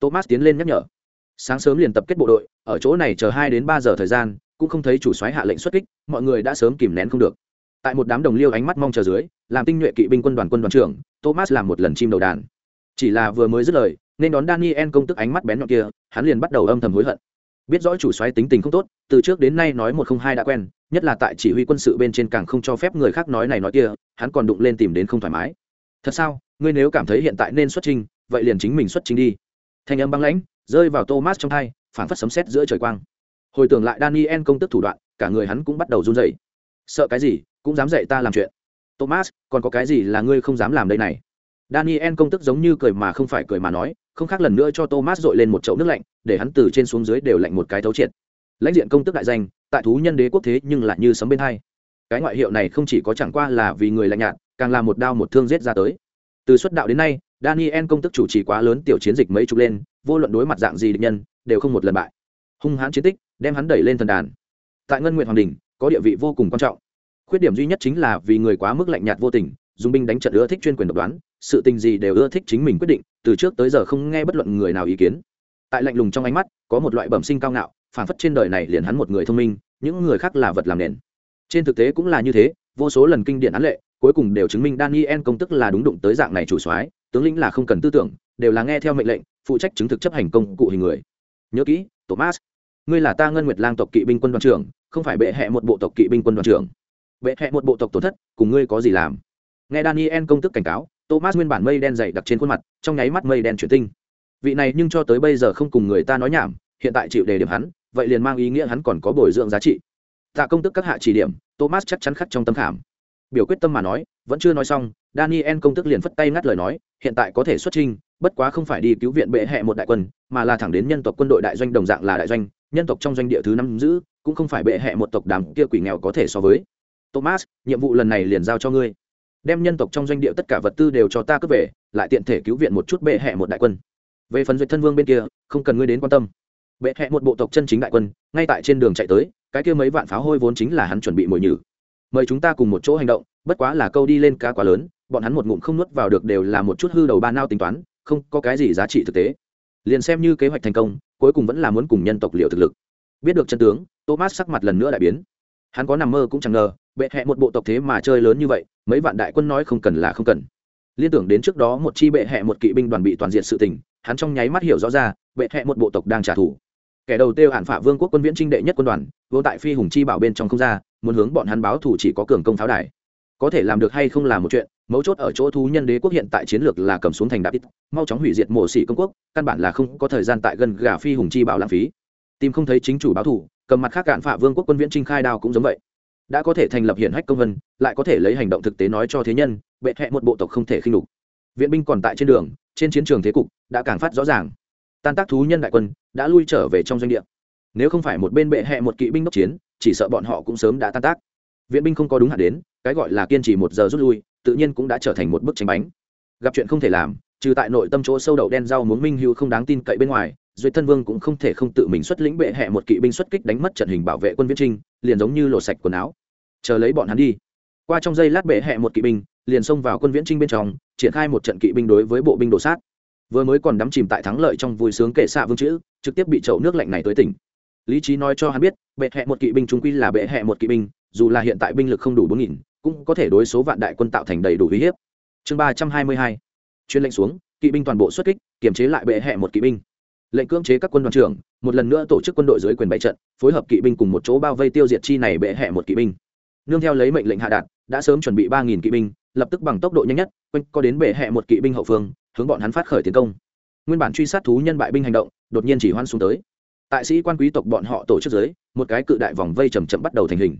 Thomas tiến lên nhắc nhở. Sáng sớm liền tập kết bộ đội, ở chỗ này chờ hai đến ba giờ thời gian, cũng không thấy chủ soái hạ lệnh xuất kích, mọi người đã sớm kìm nén không được. Tại một đám đồng liêu ánh mắt mong chờ dưới, làm tinh nhuệ kỵ binh quân đoàn quân đoàn trưởng, thomas làm một lần chim đầu đàn. Chỉ là vừa mới dứt lời nên đón daniel công tức ánh mắt bén nhọn kia, hắn liền bắt đầu âm thầm hối hận. Biết rõ chủ soái tính tình không tốt, từ trước đến nay nói một không hai đã quen, nhất là tại chỉ huy quân sự bên trên càng không cho phép người khác nói này nói kia, hắn còn đụng lên tìm đến không thoải mái. Thật sao? Ngươi nếu cảm thấy hiện tại nên xuất trình, vậy liền chính mình xuất trình đi. Thanh âm băng lãnh, rơi vào thomas trong thai phản phất sấm sét giữa trời quang. Hồi tưởng lại daniel công tức thủ đoạn, cả người hắn cũng bắt đầu run rẩy. Sợ cái gì? Cũng dám dạy ta làm chuyện. Thomas, còn có cái gì là ngươi không dám làm đây này? Daniel công tức giống như cười mà không phải cười mà nói không khác lần nữa cho thomas dội lên một chậu nước lạnh, để hắn từ trên xuống dưới đều lạnh một cái thấu triệt. Lãnh diện công tức đại danh, tại thú nhân đế quốc thế nhưng lại như sấm bên hai. Cái ngoại hiệu này không chỉ có chẳng qua là vì người lạnh nhạt, càng là một đao một thương giết ra tới. Từ xuất đạo đến nay, daniel công tức chủ trì quá lớn tiểu chiến dịch mấy chục lên, vô luận đối mặt dạng gì địch nhân, đều không một lần bại. Hung hãn chiến tích, đem hắn đẩy lên thần đàn. Tại ngân nguyện hoàng đình có địa vị vô cùng quan trọng. Khuyết điểm duy nhất chính là vì người quá mức lạnh nhạt vô tình dùng binh đánh trận ưa thích chuyên quyền độc đoán, sự tình gì đều ưa thích chính mình quyết định, từ trước tới giờ không nghe bất luận người nào ý kiến. Tại lạnh lùng trong ánh mắt, có một loại bẩm sinh cao ngạo phản phất trên đời này liền hắn một người thông minh, những người khác là vật làm nền. Trên thực tế cũng là như thế, vô số lần kinh điển án lệ, cuối cùng đều chứng minh daniel công tức là đúng đụng tới dạng này chủ soái, tướng lĩnh là không cần tư tưởng, đều là nghe theo mệnh lệnh, phụ trách chứng thực chấp hành công cụ hình người. Nhớ kỹ, thomas, ngươi là ta ngân nguyệt lang tộc kỵ binh quân đoàn trưởng, không phải bệ hẹ một bộ tộc kỵ binh quân đoàn trưởng. Bệ hẹ một bộ tộc tổn thất, cùng ngươi có gì làm? Nghe daniel công tức cảnh cáo, thomas nguyên bản mây đen dày đặc trên khuôn mặt, trong nháy mắt mây đen chuyển tinh. Vị này nhưng cho tới bây giờ không cùng người ta nói nhảm, hiện tại chịu đề điểm hắn, vậy liền mang ý nghĩa hắn còn có bồi dưỡng giá trị. Tạ công tức các hạ chỉ điểm, thomas chắc chắn khắc trong tâm khảm. Biểu quyết tâm mà nói, vẫn chưa nói xong, daniel công tức liền phất tay ngắt lời nói, hiện tại có thể xuất trình bất quá không phải đi cứu viện bệ hẹ một đại quân, mà là thẳng đến nhân tộc quân đội đại doanh đồng dạng là đại doanh, nhân tộc trong doanh địa thứ năm giữ, cũng không phải bệ hẹ một tộc đám kia quỷ nghèo có thể so với. Thomas, nhiệm vụ lần này liền giao cho ngươi đem nhân tộc trong doanh địa tất cả vật tư đều cho ta cướp về, lại tiện thể cứu viện một chút bệ hẹ một đại quân. Về phần duyệt thân vương bên kia, không cần ngươi đến quan tâm. Bệ hẹ một bộ tộc chân chính đại quân, ngay tại trên đường chạy tới, cái kia mấy vạn pháo hôi vốn chính là hắn chuẩn bị mồi nhử. Mời chúng ta cùng một chỗ hành động, bất quá là câu đi lên cá quá lớn, bọn hắn một ngụm không nuốt vào được đều là một chút hư đầu ba nao tính toán, không có cái gì giá trị thực tế. Liền xem như kế hoạch thành công, cuối cùng vẫn là muốn cùng nhân tộc liệu thực lực. Biết được chân tướng, thomas sắc mặt lần nữa đại biến. Hắn có nằm mơ cũng chẳng ngờ bệ hẹ một bộ tộc thế mà chơi lớn như vậy, mấy vạn đại quân nói không cần là không cần. Liên tưởng đến trước đó một chi bệ hẹ một kỵ binh đoàn bị toàn diện sự tình, hắn trong nháy mắt hiểu rõ ra, bệ hẹ một bộ tộc đang trả thù. Kẻ đầu tiêu hạn phả vương quốc quân viễn trinh đệ nhất quân đoàn, vô tại phi hùng chi bảo bên trong không ra, muốn hướng bọn hắn báo thù chỉ có cường công pháo đài. Có thể làm được hay không là một chuyện, mấu chốt ở chỗ thú nhân đế quốc hiện tại chiến lược là cầm xuống thành đạp ít, mau chóng hủy diệt mổ xỉ công quốc, căn bản là không có thời gian tại gần gà phi hùng chi bảo lãng phí. Tìm không thấy chính chủ báo thù, cầm mặt khác cạn phạ vương quốc quân viễn trinh khai đao cũng giống vậy đã có thể thành lập hiển hách công vân, lại có thể lấy hành động thực tế nói cho thế nhân, bệ hẹ một bộ tộc không thể khinh đục viện binh còn tại trên đường, trên chiến trường thế cục đã càng phát rõ ràng. Tan tác thú nhân đại quân đã lui trở về trong doanh địa. Nếu không phải một bên bệ hẹ một kỵ binh đốc chiến, chỉ sợ bọn họ cũng sớm đã tan tác. Viện binh không có đúng hạn đến, cái gọi là kiên trì một giờ rút lui, tự nhiên cũng đã trở thành một bức tranh bánh. Gặp chuyện không thể làm, trừ tại nội tâm chỗ sâu đậu đen rau muốn minh hữu không đáng tin cậy bên ngoài duy thân vương cũng không thể không tự mình xuất lĩnh bệ hẹ một kỵ binh xuất kích đánh mất trận hình bảo vệ quân viễn trinh, liền giống như lột sạch quần áo. Chờ lấy bọn hắn đi. Qua trong giây lát bệ hẹ một kỵ binh, liền xông vào quân viễn trinh bên trong, triển khai một trận kỵ binh đối với bộ binh đổ sát. Vừa mới còn đắm chìm tại thắng lợi trong vui sướng kệ xạ vương chữ, trực tiếp bị chậu nước lạnh này tới tỉnh. Lý trí nói cho hắn biết, bệ hẹ một kỵ binh trung quy là bệ hẹ một kỵ binh, dù là hiện tại binh lực không đủ bốn nghìn, cũng có thể đối số vạn đại quân tạo thành đầy đủ uy hiếp. Chương ba trăm hai mươi hai. Chuyên lệnh xuống, kỵ binh toàn bộ xuất kích, kiềm chế lại bệ hẹ một kỵ binh lệnh cưỡng chế các quân đoàn trưởng một lần nữa tổ chức quân đội dưới quyền bày trận phối hợp kỵ binh cùng một chỗ bao vây tiêu diệt chi này bệ hẹ một kỵ binh. Nương theo lấy mệnh lệnh hạ đạt đã sớm chuẩn bị ba nghìn kỵ binh lập tức bằng tốc độ nhanh nhất quanh có đến bệ hẹ một kỵ binh hậu phương hướng bọn hắn phát khởi tiến công. Nguyên bản truy sát thú nhân bại binh hành động đột nhiên chỉ hoan xuống tới. Tại sĩ quan quý tộc bọn họ tổ chức dưới, một cái cự đại vòng vây chầm chậm bắt đầu thành hình.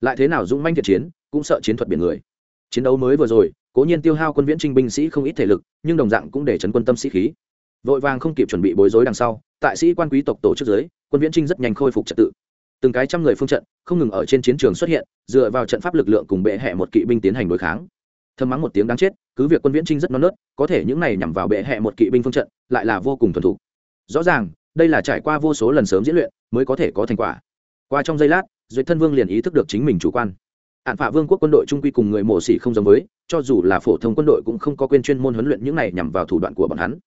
Lại thế nào dũng manh thiện chiến cũng sợ chiến thuật biển người. Chiến đấu mới vừa rồi cố nhiên tiêu hao quân viễn trinh binh sĩ không ít thể lực nhưng đồng dạng cũng để chấn quân tâm sĩ khí vội vàng không kịp chuẩn bị bối rối đằng sau, tại sĩ quan quý tộc tổ chức giới, quân viễn trinh rất nhanh khôi phục trật tự. Từng cái trăm người phương trận, không ngừng ở trên chiến trường xuất hiện, dựa vào trận pháp lực lượng cùng bệ hẹ một kỵ binh tiến hành đối kháng. Thơm mắng một tiếng đáng chết, cứ việc quân viễn trinh rất non nớt, có thể những này nhằm vào bệ hẹ một kỵ binh phương trận, lại là vô cùng thuần thục. Rõ ràng, đây là trải qua vô số lần sớm diễn luyện, mới có thể có thành quả. Qua trong giây lát, duyệt thân vương liền ý thức được chính mình chủ quan. Hạn phả vương quốc quân đội trung quy cùng người mổ xỉ không giống với, cho dù là phổ thông quân đội cũng không có quên chuyên môn huấn luyện những này nhằm vào thủ đoạn của bọn hắn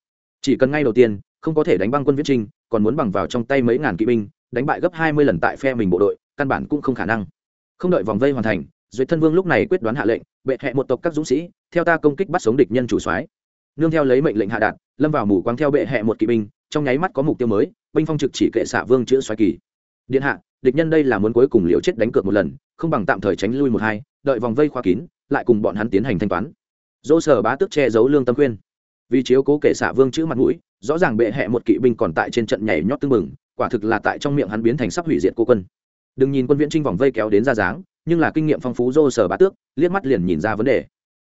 chỉ cần ngay đầu tiên, không có thể đánh băng quân viễn trinh còn muốn bằng vào trong tay mấy ngàn kỵ binh, đánh bại gấp hai mươi lần tại phe mình bộ đội, căn bản cũng không khả năng. Không đợi vòng vây hoàn thành duyệt thân vương lúc này quyết đoán hạ lệnh, bệ hẹ một tộc các dũng sĩ, theo ta công kích bắt sống địch nhân chủ soái. Nương theo lấy mệnh lệnh hạ đạt, lâm vào mù quáng theo bệ hẹ một kỵ binh, trong nháy mắt có mục tiêu mới, binh phong trực chỉ kệ xạ vương chữ xoáy kỳ. Điện hạ, địch nhân đây là muốn cuối cùng liều chết đánh cược một lần, không bằng tạm thời tránh lui một hai, đợi vòng vây khoa kín, lại cùng bọn hắn tiến hành thanh toán. Dỗ sở bá tước che giấu lương tâm khuyên vì chiếu cố kệ xạ vương chữ mặt mũi, rõ ràng bệ hẹ một kỵ binh còn tại trên trận nhảy nhót tưng bừng, quả thực là tại trong miệng hắn biến thành sắp hủy diệt cô quân. Đừng nhìn quân viễn trinh vòng vây kéo đến ra dáng, nhưng là kinh nghiệm phong phú dô sở bá tước, liếc mắt liền nhìn ra vấn đề.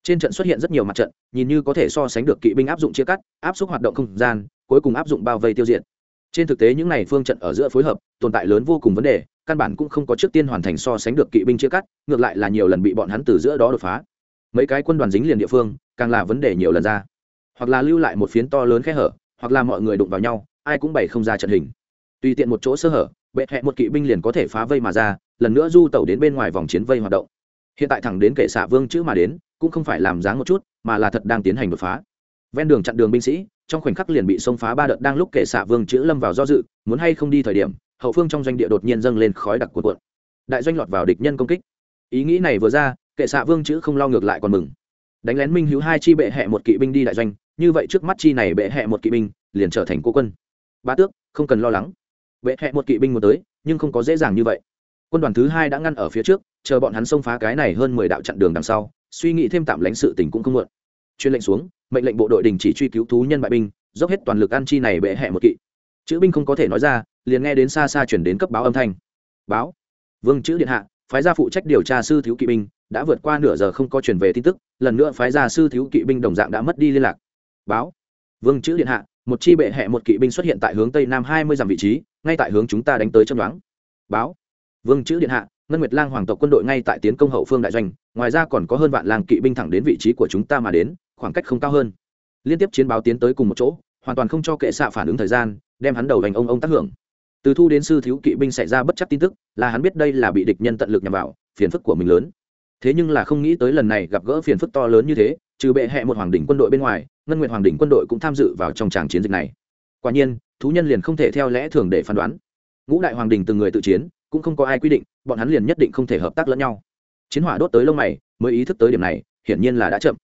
Trên trận xuất hiện rất nhiều mặt trận, nhìn như có thể so sánh được kỵ binh áp dụng chia cắt, áp suất hoạt động không gian, cuối cùng áp dụng bao vây tiêu diệt. Trên thực tế những này phương trận ở giữa phối hợp, tồn tại lớn vô cùng vấn đề, căn bản cũng không có trước tiên hoàn thành so sánh được kỵ binh chia cắt, ngược lại là nhiều lần bị bọn hắn từ giữa đó đột phá. Mấy cái quân đoàn dính liền địa phương, càng là vấn đề nhiều lần ra hoặc là lưu lại một phiến to lớn khe hở, hoặc là mọi người đụng vào nhau, ai cũng bày không ra trận hình. Tùy tiện một chỗ sơ hở, bệ hẹ một kỵ binh liền có thể phá vây mà ra, lần nữa du tẩu đến bên ngoài vòng chiến vây hoạt động. Hiện tại thẳng đến kệ xạ vương chữ mà đến, cũng không phải làm dáng một chút, mà là thật đang tiến hành đột phá. Ven đường chặn đường binh sĩ, trong khoảnh khắc liền bị xông phá ba đợt đang lúc kệ xạ vương chữ lâm vào do dự, muốn hay không đi thời điểm, hậu phương trong doanh địa đột nhiên dâng lên khói đặc cuộn cuộn. Đại doanh lọt vào địch nhân công kích. Ý nghĩ này vừa ra, kệ xạ vương chữ không lo ngược lại còn mừng. Đánh lén minh hữu hai chi bệ hẹ một kỵ binh đi đại doanh như vậy trước mắt chi này bệ hẹ một kỵ binh, liền trở thành cô quân. Ba tước, không cần lo lắng. Bệ hẹ một kỵ binh muốn tới, nhưng không có dễ dàng như vậy. Quân đoàn thứ hai đã ngăn ở phía trước, chờ bọn hắn xông phá cái này hơn mười đạo chặn đường đằng sau, suy nghĩ thêm tạm lãnh sự tình cũng không muộn. Chuyên lệnh xuống, mệnh lệnh bộ đội đình chỉ truy cứu thú nhân bại binh, dốc hết toàn lực ăn chi này bệ hẹ một kỵ. Chữ binh không có thể nói ra, liền nghe đến xa xa chuyển đến cấp báo âm thanh. Báo. Vương chữ điện hạ, phái gia phụ trách điều tra sư thiếu kỵ binh, đã vượt qua nửa giờ không có chuyển về tin tức, lần nữa phái gia sư thiếu kỵ binh đồng dạng đã mất đi liên lạc báo. Vương chữ điện hạ, một chi bệ hẹ một kỵ binh xuất hiện tại hướng tây nam hai mươi dặm vị trí, ngay tại hướng chúng ta đánh tới châm đoán. Báo. Vương chữ điện hạ, ngân nguyệt lang hoàng tộc quân đội ngay tại tiến công hậu phương đại doanh, ngoài ra còn có hơn vạn làng kỵ binh thẳng đến vị trí của chúng ta mà đến, khoảng cách không cao hơn. Liên tiếp chiến báo tiến tới cùng một chỗ, hoàn toàn không cho kệ xạ phản ứng thời gian, đem hắn đầu hành ông ông tác hưởng. Từ thu đến sư thiếu kỵ binh xảy ra bất chấp tin tức, là hắn biết đây là bị địch nhân tận lực nhằm vào, phiền phức của mình lớn. Thế nhưng là không nghĩ tới lần này gặp gỡ phiền phức to lớn như thế trừ bệ hẹ một hoàng đỉnh quân đội bên ngoài, ngân nguyện hoàng đỉnh quân đội cũng tham dự vào trong tràng chiến dịch này. Quả nhiên, thú nhân liền không thể theo lẽ thường để phán đoán. Ngũ đại hoàng đình từng người tự chiến, cũng không có ai quy định, bọn hắn liền nhất định không thể hợp tác lẫn nhau. Chiến hỏa đốt tới lông mày, mới ý thức tới điểm này, hiển nhiên là đã chậm.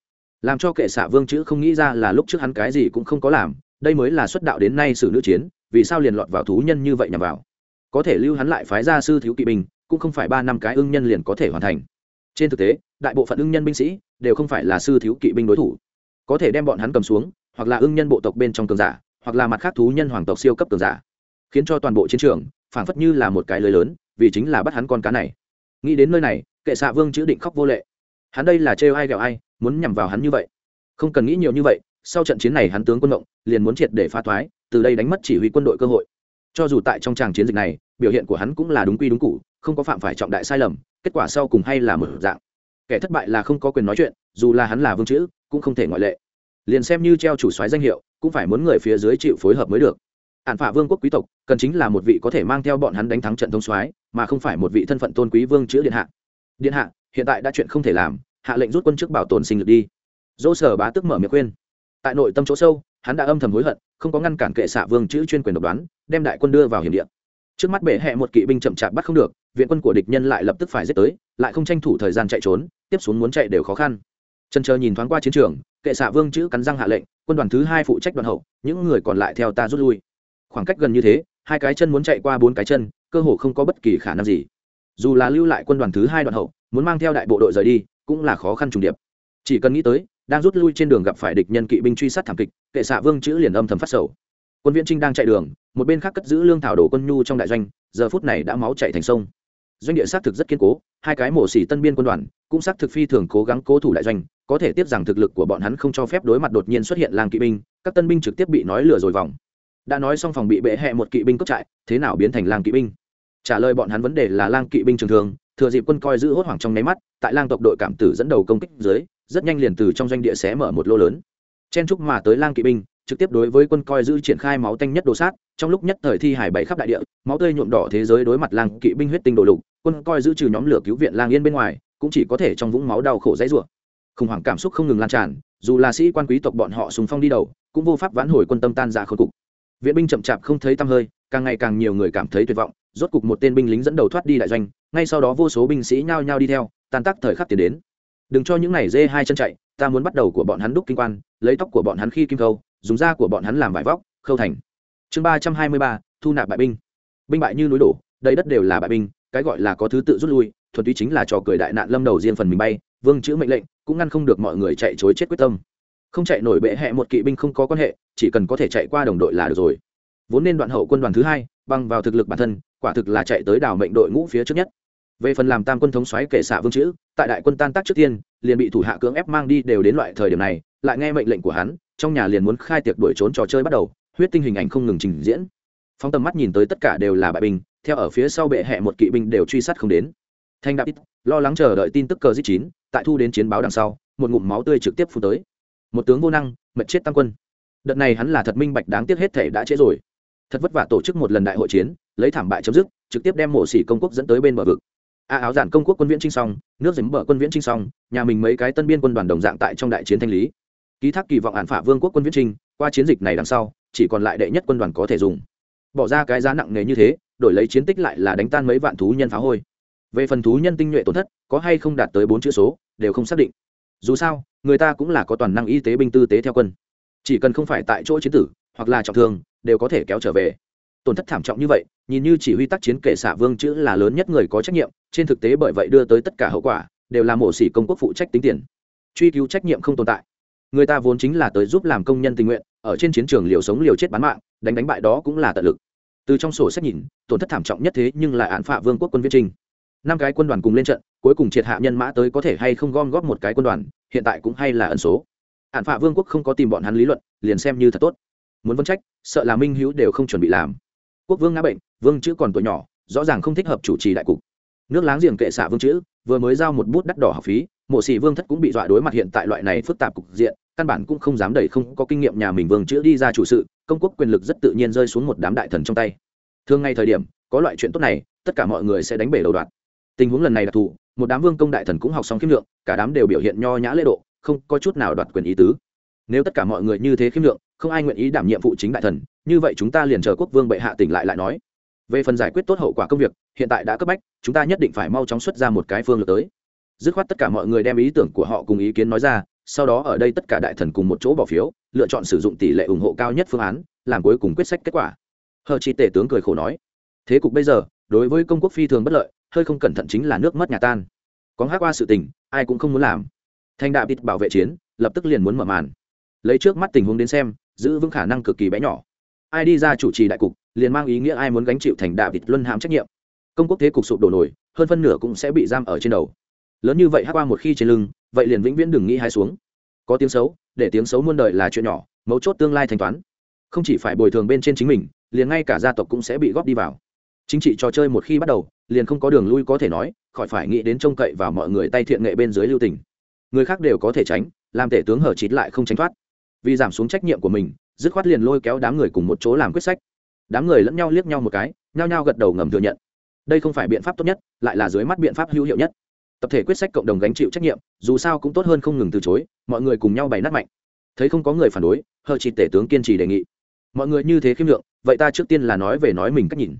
Làm cho kệ xạ vương chữ không nghĩ ra là lúc trước hắn cái gì cũng không có làm, đây mới là xuất đạo đến nay xử nữ chiến, vì sao liền lọt vào thú nhân như vậy nhằm vào. Có thể lưu hắn lại phái gia sư thiếu kỵ binh, cũng không phải ba năm cái ưng nhân liền có thể hoàn thành. Trên thực tế đại bộ phận ưng nhân binh sĩ đều không phải là sư thiếu kỵ binh đối thủ. Có thể đem bọn hắn cầm xuống, hoặc là ưng nhân bộ tộc bên trong cường giả, hoặc là mặt khác thú nhân hoàng tộc siêu cấp cường giả, khiến cho toàn bộ chiến trường phảng phất như là một cái lưới lớn, vì chính là bắt hắn con cá này. Nghĩ đến nơi này, kệ xạ vương chữ định khóc vô lệ. Hắn đây là trêu ai ghẹo ai, muốn nhằm vào hắn như vậy. Không cần nghĩ nhiều như vậy, sau trận chiến này hắn tướng quân động, liền muốn triệt để phá thoái, từ đây đánh mất chỉ huy quân đội cơ hội. Cho dù tại trong tràng chiến dịch này, biểu hiện của hắn cũng là đúng quy đúng cụ không có phạm phải trọng đại sai lầm, kết quả sau cùng hay là một dạng kẻ thất bại là không có quyền nói chuyện, dù là hắn là vương chữ, cũng không thể ngoại lệ. Liền xem như treo chủ soái danh hiệu, cũng phải muốn người phía dưới chịu phối hợp mới được. Ạn phả vương quốc quý tộc, cần chính là một vị có thể mang theo bọn hắn đánh thắng trận thông soái, mà không phải một vị thân phận tôn quý vương chữ điện hạ. Điện hạ, hiện tại đã chuyện không thể làm, hạ lệnh rút quân chức bảo tồn sinh lực đi. Dỗ sở bá tức mở miệng khuyên. Tại nội tâm chỗ sâu, hắn đã âm thầm hối hận, không có ngăn cản kệ xạ vương chữ chuyên quyền độc đoán, đem đại quân đưa vào hiểm địa. Trước mắt bệ hẹ một kỵ binh chậm chạp bắt không được, viện quân của địch nhân lại lập tức phải giết tới, lại không tranh thủ thời gian chạy trốn tiếp xuống muốn chạy đều khó khăn. Chân chờ nhìn thoáng qua chiến trường, kệ xạ vương chữ cắn răng hạ lệnh, quân đoàn thứ hai phụ trách đoàn hậu, những người còn lại theo ta rút lui. Khoảng cách gần như thế, hai cái chân muốn chạy qua bốn cái chân, cơ hồ không có bất kỳ khả năng gì. Dù là lưu lại quân đoàn thứ hai đoàn hậu, muốn mang theo đại bộ đội rời đi, cũng là khó khăn trùng điệp. Chỉ cần nghĩ tới, đang rút lui trên đường gặp phải địch nhân kỵ binh truy sát thảm kịch, kệ xạ vương chữ liền âm thầm phát sầu. Quân viễn trinh đang chạy đường, một bên khác cất giữ lương thảo đồ quân nhu trong đại doanh, giờ phút này đã máu chạy thành sông doanh địa xác thực rất kiên cố, hai cái mổ xỉ tân biên quân đoàn cũng xác thực phi thường cố gắng cố thủ đại doanh, có thể tiếp rằng thực lực của bọn hắn không cho phép đối mặt đột nhiên xuất hiện lang kỵ binh, các tân binh trực tiếp bị nói lừa rồi vòng. Đã nói xong phòng bị bệ hẹ một kỵ binh cốc trại, thế nào biến thành lang kỵ binh? Trả lời bọn hắn vấn đề là lang kỵ binh trường thường, thừa dịp quân coi giữ hốt hoảng trong nháy mắt, tại lang tộc đội cảm tử dẫn đầu công kích dưới, rất nhanh liền từ trong doanh địa xé mở một lô lớn. Chen trúc mà tới lang kỵ binh, trực tiếp đối với quân coi giữ triển khai máu tanh nhất đồ sát trong lúc nhất thời thi hải bảy khắp đại địa, máu tươi nhuộm đỏ thế giới đối mặt lang kỵ binh huyết tinh đồ lục, quân coi giữ trừ nhóm lửa cứu viện lang yên bên ngoài, cũng chỉ có thể trong vũng máu đau khổ dãy rủa. Khủng hoảng cảm xúc không ngừng lan tràn, dù là sĩ quan quý tộc bọn họ sùng phong đi đầu, cũng vô pháp vãn hồi quân tâm tan ra khôi cục. Viện binh chậm chạp không thấy tăm hơi, càng ngày càng nhiều người cảm thấy tuyệt vọng, rốt cục một tên binh lính dẫn đầu thoát đi đại doanh, ngay sau đó vô số binh sĩ nhao nhao đi theo, tan tác thời khắc tiến đến. Đừng cho những này dê hai chân chạy, ta muốn bắt đầu của bọn hắn đúc kinh quan, lấy tóc của bọn hắn khi kim khâu, dùng da của bọn hắn làm vải vóc, khâu thành chương ba trăm hai mươi ba, thu nạp bại binh. Binh bại như núi đổ đây đất đều là bại binh, cái gọi là có thứ tự rút lui, thuần túy chính là trò cười đại nạn lâm đầu riêng phần mình bay, vương chữ mệnh lệnh, cũng ngăn không được mọi người chạy chối chết quyết tâm. Không chạy nổi bệ hẹ một kỵ binh không có quan hệ, chỉ cần có thể chạy qua đồng đội là được rồi. Vốn nên đoạn hậu quân đoàn thứ hai băng vào thực lực bản thân, quả thực là chạy tới đảo mệnh đội ngũ phía trước nhất. Về phần làm tam quân thống xoáy kể xạ vương chữ, tại đại quân tan tác trước tiên, liền bị thủ hạ cưỡng ép mang đi đều đến loại thời điểm này, lại nghe mệnh lệnh của hắn, trong nhà liền muốn khai tiệc đuổi trốn trò chơi bắt đầu huyết tinh hình ảnh không ngừng trình diễn. Phóng tầm mắt nhìn tới tất cả đều là bại binh, theo ở phía sau bệ hẹ một kỵ binh đều truy sát không đến. Thanh đạp ít, lo lắng chờ đợi tin tức cờ giết chín, tại thu đến chiến báo đằng sau, một ngụm máu tươi trực tiếp phun tới. Một tướng vô năng mật chết tăng quân. Đợt này hắn là thật minh bạch đáng tiếc hết thể đã trễ rồi. Thật vất vả tổ chức một lần đại hội chiến, lấy thảm bại chấm dứt, trực tiếp đem mộ xỉ công quốc dẫn tới bên bờ vực. A áo giản công quốc quân viễn trinh xong, nước dính bờ quân viễn trinh xong, nhà mình mấy cái tân biên quân đoàn đồng dạng tại trong đại chiến thanh lý. Ký thác kỳ vọng hạn phả vương quốc quân viễn trinh qua chiến dịch này đằng sau chỉ còn lại đệ nhất quân đoàn có thể dùng. Bỏ ra cái giá nặng nề như thế, đổi lấy chiến tích lại là đánh tan mấy vạn thú nhân phá hôi. Về phần thú nhân tinh nhuệ tổn thất, có hay không đạt tới bốn chữ số, đều không xác định. Dù sao, người ta cũng là có toàn năng y tế binh tư tế theo quân. Chỉ cần không phải tại chỗ chiến tử, hoặc là trọng thương, đều có thể kéo trở về. Tổn thất thảm trọng như vậy, nhìn như chỉ huy tác chiến kể xạ vương chữ là lớn nhất người có trách nhiệm, trên thực tế bởi vậy đưa tới tất cả hậu quả, đều là mổ xỉ công quốc phụ trách tính tiền. Truy cứu trách nhiệm không tồn tại người ta vốn chính là tới giúp làm công nhân tình nguyện, ở trên chiến trường liều sống liều chết bán mạng, đánh đánh bại đó cũng là tận lực. Từ trong sổ sách nhìn, tổn thất thảm trọng nhất thế nhưng là án phạ vương quốc quân viết trinh. Năm cái quân đoàn cùng lên trận, cuối cùng triệt hạ nhân mã tới có thể hay không gom góp một cái quân đoàn, hiện tại cũng hay là ẩn số. Án phạ vương quốc không có tìm bọn hắn lý luận, liền xem như thật tốt. Muốn vấn trách, sợ là minh hữu đều không chuẩn bị làm. Quốc vương ngã bệnh, vương chữ còn tuổi nhỏ, rõ ràng không thích hợp chủ trì đại cục. Nước láng giềng kệ xạ vương chữ, vừa mới giao một bút đắt đỏ học phí mộ sĩ vương thất cũng bị dọa đối mặt hiện tại loại này phức tạp cục diện, căn bản cũng không dám đẩy không có kinh nghiệm nhà mình vương chữ đi ra chủ sự, công quốc quyền lực rất tự nhiên rơi xuống một đám đại thần trong tay. Thường ngay thời điểm, có loại chuyện tốt này, tất cả mọi người sẽ đánh bể đầu đoạn. Tình huống lần này đặc thù, một đám vương công đại thần cũng học xong khiêm lượng, cả đám đều biểu hiện nho nhã lễ độ, không có chút nào đoạt quyền ý tứ. Nếu tất cả mọi người như thế khiêm lượng, không ai nguyện ý đảm nhiệm vụ chính đại thần, như vậy chúng ta liền chờ quốc vương bệ hạ tỉnh lại lại nói. Về phần giải quyết tốt hậu quả công việc, hiện tại đã cấp bách, chúng ta nhất định phải mau chóng xuất ra một cái phương lược tới dứt khoát tất cả mọi người đem ý tưởng của họ cùng ý kiến nói ra, sau đó ở đây tất cả đại thần cùng một chỗ bỏ phiếu, lựa chọn sử dụng tỷ lệ ủng hộ cao nhất phương án, làm cuối cùng quyết sách kết quả. Hờ chi tể tướng cười khổ nói, thế cục bây giờ, đối với công quốc phi thường bất lợi, hơi không cẩn thận chính là nước mất nhà tan. Có hát qua sự tình, ai cũng không muốn làm. Thanh đạo bịt bảo vệ chiến, lập tức liền muốn mở màn. Lấy trước mắt tình huống đến xem, giữ vững khả năng cực kỳ bé nhỏ. Ai đi ra chủ trì đại cục, liền mang ý nghĩa ai muốn gánh chịu thành đạo bịt luân hãm trách nhiệm. Công quốc thế cục sụp đổ nổi, hơn phân nửa cũng sẽ bị giam ở trên đầu lớn như vậy hát qua một khi trên lưng, vậy liền vĩnh viễn đừng nghĩ hai xuống. Có tiếng xấu, để tiếng xấu muôn đời là chuyện nhỏ, mấu chốt tương lai thanh toán. Không chỉ phải bồi thường bên trên chính mình, liền ngay cả gia tộc cũng sẽ bị góp đi vào. Chính trị trò chơi một khi bắt đầu, liền không có đường lui có thể nói, khỏi phải nghĩ đến trông cậy vào mọi người tay thiện nghệ bên dưới lưu tình. Người khác đều có thể tránh, làm tể tướng hở chít lại không tránh thoát. Vì giảm xuống trách nhiệm của mình, dứt khoát liền lôi kéo đám người cùng một chỗ làm quyết sách. Đám người lẫn nhau liếc nhau một cái, nhao nhao gật đầu ngầm thừa nhận. Đây không phải biện pháp tốt nhất, lại là dưới mắt biện pháp hữu hiệu nhất tập thể quyết sách cộng đồng gánh chịu trách nhiệm, dù sao cũng tốt hơn không ngừng từ chối, mọi người cùng nhau bày nát mạnh. Thấy không có người phản đối hờ chỉ tể tướng kiên trì đề nghị. Mọi người như thế khiêm lượng, vậy ta trước tiên là nói về nói mình cách nhìn.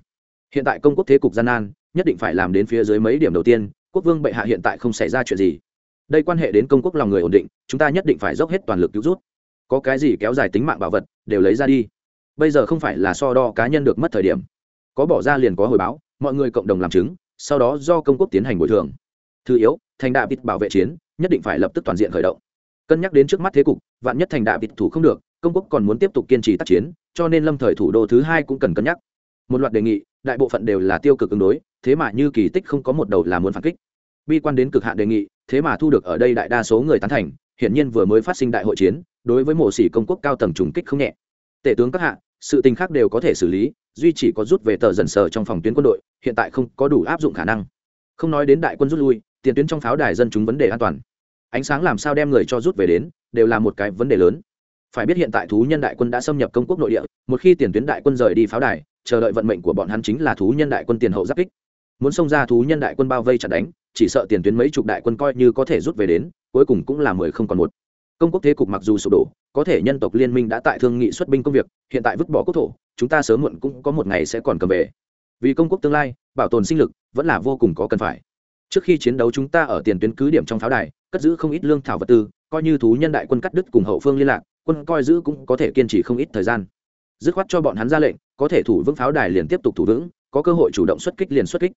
Hiện tại công quốc thế cục gian nan, nhất định phải làm đến phía dưới mấy điểm đầu tiên, quốc vương bệ hạ hiện tại không xảy ra chuyện gì. Đây quan hệ đến công quốc lòng người ổn định, chúng ta nhất định phải dốc hết toàn lực cứu rút. Có cái gì kéo dài tính mạng bảo vật, đều lấy ra đi. Bây giờ không phải là so đo cá nhân được mất thời điểm. Có bỏ ra liền có hồi báo, mọi người cộng đồng làm chứng, sau đó do công quốc tiến hành bồi thường thứ yếu, thành đạo vịt bảo vệ chiến, nhất định phải lập tức toàn diện khởi động. Cân nhắc đến trước mắt thế cục, vạn nhất thành đạo vịt thủ không được, công quốc còn muốn tiếp tục kiên trì tác chiến, cho nên lâm thời thủ đô thứ hai cũng cần cân nhắc. Một loạt đề nghị, đại bộ phận đều là tiêu cực ứng đối, thế mà như kỳ tích không có một đầu là muốn phản kích. Bi quan đến cực hạn đề nghị, thế mà thu được ở đây đại đa số người tán thành, hiển nhiên vừa mới phát sinh đại hội chiến, đối với mộ sĩ công quốc cao tầng trùng kích không nhẹ. Tể tướng các hạ, sự tình khác đều có thể xử lý, duy chỉ có rút về tờ dần sờ trong phòng tuyến quân đội, hiện tại không có đủ áp dụng khả năng. Không nói đến đại quân rút lui tiền tuyến trong pháo đài dân chúng vấn đề an toàn. Ánh sáng làm sao đem người cho rút về đến, đều là một cái vấn đề lớn. Phải biết hiện tại thú nhân đại quân đã xâm nhập công quốc nội địa, một khi tiền tuyến đại quân rời đi pháo đài, chờ đợi vận mệnh của bọn hắn chính là thú nhân đại quân tiền hậu giáp kích. Muốn xông ra thú nhân đại quân bao vây chặt đánh, chỉ sợ tiền tuyến mấy chục đại quân coi như có thể rút về đến, cuối cùng cũng là mười không còn một. Công quốc thế cục mặc dù sụp đổ, có thể nhân tộc liên minh đã tại thương nghị xuất binh công việc, hiện tại vứt bỏ quốc thổ, chúng ta sớm muộn cũng có một ngày sẽ còn cầm về. Vì công quốc tương lai, bảo tồn sinh lực vẫn là vô cùng có cần phải trước khi chiến đấu chúng ta ở tiền tuyến cứ điểm trong pháo đài, cất giữ không ít lương thảo vật tư, coi như thú nhân đại quân cắt đứt cùng hậu phương liên lạc, quân coi giữ cũng có thể kiên trì không ít thời gian. Dứt khoát cho bọn hắn ra lệnh, có thể thủ vững pháo đài liền tiếp tục thủ vững, có cơ hội chủ động xuất kích liền xuất kích.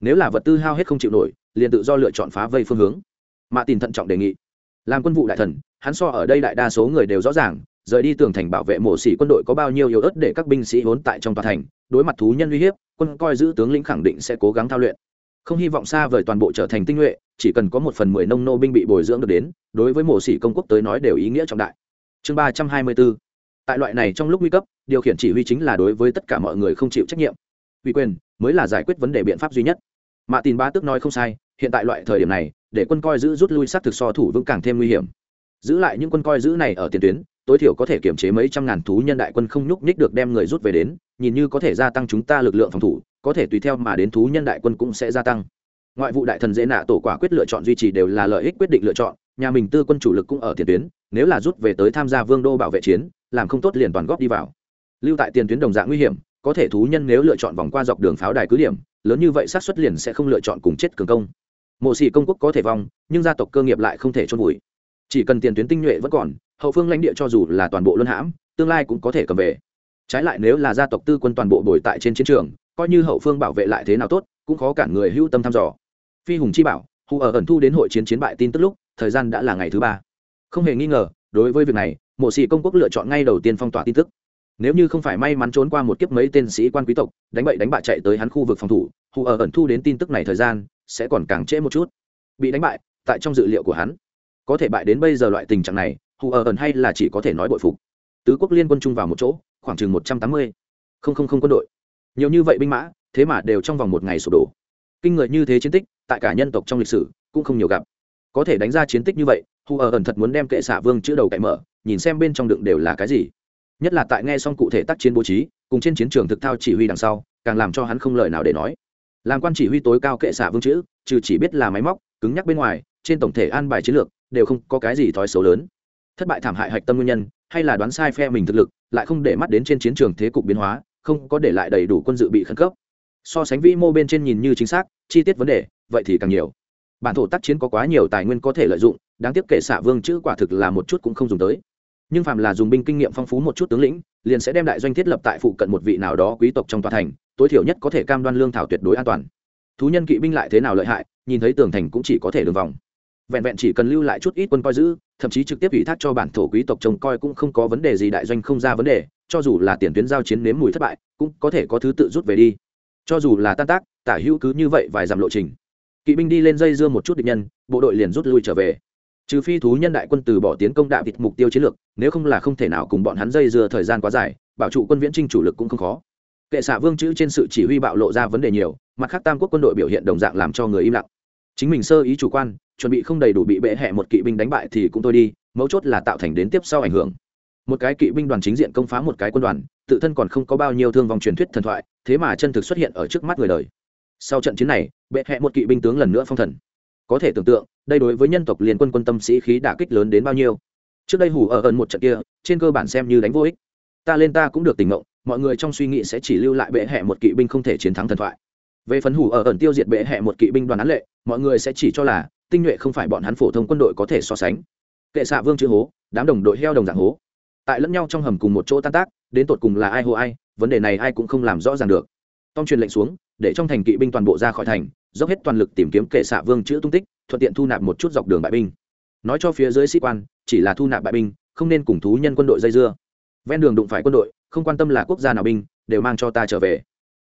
Nếu là vật tư hao hết không chịu nổi, liền tự do lựa chọn phá vây phương hướng. Mạ tìm thận trọng đề nghị. Làm quân vụ đại thần, hắn so ở đây đại đa số người đều rõ ràng, rời đi tường thành bảo vệ mổ xỉ quân đội có bao nhiêu yếu ớt để các binh sĩ vốn tại trong tòa thành, đối mặt thú nhân uy hiếp, quân coi giữ tướng lĩnh khẳng định sẽ cố gắng thao luyện không hy vọng xa vời toàn bộ trở thành tinh nhuệ, chỉ cần có một phần mười nông nô binh bị bồi dưỡng được đến, đối với mổ xỉ công quốc tới nói đều ý nghĩa trọng đại. Chương ba trăm hai mươi bốn, tại loại này trong lúc nguy cấp, điều khiển chỉ huy chính là đối với tất cả mọi người không chịu trách nhiệm. Uy quyền mới là giải quyết vấn đề biện pháp duy nhất. Mạ tin ba tức nói không sai, hiện tại loại thời điểm này, để quân coi giữ rút lui sát thực so thủ vững càng thêm nguy hiểm. Giữ lại những quân coi giữ này ở tiền tuyến, tối thiểu có thể kiểm chế mấy trăm ngàn thú nhân đại quân không nhúc nhích được đem người rút về đến, nhìn như có thể gia tăng chúng ta lực lượng phòng thủ có thể tùy theo mà đến thú nhân đại quân cũng sẽ gia tăng. Ngoại vụ đại thần dễ nạ tổ quả quyết lựa chọn duy trì đều là lợi ích quyết định lựa chọn, nhà mình tư quân chủ lực cũng ở tiền tuyến, nếu là rút về tới tham gia vương đô bảo vệ chiến, làm không tốt liền toàn góp đi vào. Lưu tại tiền tuyến đồng dạng nguy hiểm, có thể thú nhân nếu lựa chọn vòng qua dọc đường pháo đài cứ điểm, lớn như vậy sát xuất liền sẽ không lựa chọn cùng chết cường công. Mộ sĩ công quốc có thể vong, nhưng gia tộc cơ nghiệp lại không thể trôn vùi. Chỉ cần tiền tuyến tinh nhuệ vẫn còn, hậu phương lãnh địa cho dù là toàn bộ luân hãm, tương lai cũng có thể cầm về. Trái lại nếu là gia tộc tư quân toàn bộ bồi tại trên chiến trường coi như hậu phương bảo vệ lại thế nào tốt, cũng khó cản người hữu tâm thăm dò. Phi hùng chi bảo, hù ở ẩn thu đến hội chiến chiến bại tin tức lúc, thời gian đã là ngày thứ ba. Không hề nghi ngờ, đối với việc này, mộ sĩ công quốc lựa chọn ngay đầu tiên phong tỏa tin tức. Nếu như không phải may mắn trốn qua một kiếp mấy tên sĩ quan quý tộc, đánh bậy đánh bại chạy tới hắn khu vực phòng thủ, hù ở ẩn thu đến tin tức này thời gian, sẽ còn càng trễ một chút. Bị đánh bại, tại trong dự liệu của hắn, có thể bại đến bây giờ loại tình trạng này, hù ở ẩn hay là chỉ có thể nói bội phục. Tứ quốc liên quân chung vào một chỗ, khoảng chừng một trăm tám mươi không không không quân đội nhiều như vậy binh mã, thế mà đều trong vòng một ngày sụp đổ. Kinh người như thế chiến tích, tại cả nhân tộc trong lịch sử, cũng không nhiều gặp. Có thể đánh ra chiến tích như vậy hù ở ẩn thật muốn đem kệ xạ vương chữ đầu cậy mở, nhìn xem bên trong đựng đều là cái gì. Nhất là tại nghe xong cụ thể tác chiến bố trí, cùng trên chiến trường thực thao chỉ huy đằng sau, càng làm cho hắn không lời nào để nói. Làm quan chỉ huy tối cao kệ xạ vương chữ, trừ chỉ biết là máy móc, cứng nhắc bên ngoài, trên tổng thể an bài chiến lược, đều không có cái gì thói xấu lớn. Thất bại thảm hại hạch tâm nguyên nhân, hay là đoán sai phe mình thực lực, lại không để mắt đến trên chiến trường thế cục biến hóa không có để lại đầy đủ quân dự bị khẩn cấp. So sánh vĩ mô bên trên nhìn như chính xác, chi tiết vấn đề, vậy thì càng nhiều. Bản thổ tác chiến có quá nhiều tài nguyên có thể lợi dụng, đáng tiếc kể xạ vương chữ quả thực là một chút cũng không dùng tới. Nhưng phạm là dùng binh kinh nghiệm phong phú một chút tướng lĩnh, liền sẽ đem đại doanh thiết lập tại phụ cận một vị nào đó quý tộc trong tòa thành, tối thiểu nhất có thể cam đoan lương thảo tuyệt đối an toàn. Thú nhân kỵ binh lại thế nào lợi hại, nhìn thấy tường thành cũng chỉ có thể đường vòng. Vẹn vẹn chỉ cần lưu lại chút ít quân coi giữ, thậm chí trực tiếp ủy thác cho bản thổ quý tộc trông coi cũng không có vấn đề gì đại doanh không ra vấn đề cho dù là tiền tuyến giao chiến nếm mùi thất bại, cũng có thể có thứ tự rút về đi. Cho dù là tan tác, tả hữu cứ như vậy vài dặm lộ trình. Kỵ binh đi lên dây dưa một chút địch nhân, bộ đội liền rút lui trở về. Trừ phi thú nhân đại quân từ bỏ tiến công đạo vịt mục tiêu chiến lược, nếu không là không thể nào cùng bọn hắn dây dưa thời gian quá dài, bảo trụ quân viễn trinh chủ lực cũng không khó. Kệ xạ vương chữ trên sự chỉ huy bạo lộ ra vấn đề nhiều, mặt khác tam quốc quân đội biểu hiện đồng dạng làm cho người im lặng. Chính mình sơ ý chủ quan, chuẩn bị không đầy đủ bị bệ hẹ một kỵ binh đánh bại thì cũng thôi đi, mấu chốt là tạo thành đến tiếp sau ảnh hưởng một cái kỵ binh đoàn chính diện công phá một cái quân đoàn, tự thân còn không có bao nhiêu thương vong truyền thuyết thần thoại, thế mà chân thực xuất hiện ở trước mắt người đời. Sau trận chiến này, bệ hẹ một kỵ binh tướng lần nữa phong thần. Có thể tưởng tượng, đây đối với nhân tộc liên quân quân tâm sĩ khí đả kích lớn đến bao nhiêu. Trước đây hủ ở ẩn một trận kia, trên cơ bản xem như đánh vô ích. Ta lên ta cũng được tình ngộ, mọi người trong suy nghĩ sẽ chỉ lưu lại bệ hẹ một kỵ binh không thể chiến thắng thần thoại. Về phấn hủ ở ẩn tiêu diệt bệ hẹ một kỵ binh đoàn án lệ, mọi người sẽ chỉ cho là, tinh nhuệ không phải bọn hắn phổ thông quân đội có thể so sánh. Kệ xạ vương chữ hố, đám đồng đội heo đồng dạng hố tại lẫn nhau trong hầm cùng một chỗ tan tác, đến tột cùng là ai hô ai, vấn đề này ai cũng không làm rõ ràng được. Tông truyền lệnh xuống, để trong thành kỵ binh toàn bộ ra khỏi thành, dốc hết toàn lực tìm kiếm kệ xạ vương chữ tung tích, thuận tiện thu nạp một chút dọc đường bại binh. Nói cho phía dưới sĩ quan, chỉ là thu nạp bại binh, không nên cùng thú nhân quân đội dây dưa. Ven đường đụng phải quân đội, không quan tâm là quốc gia nào binh, đều mang cho ta trở về.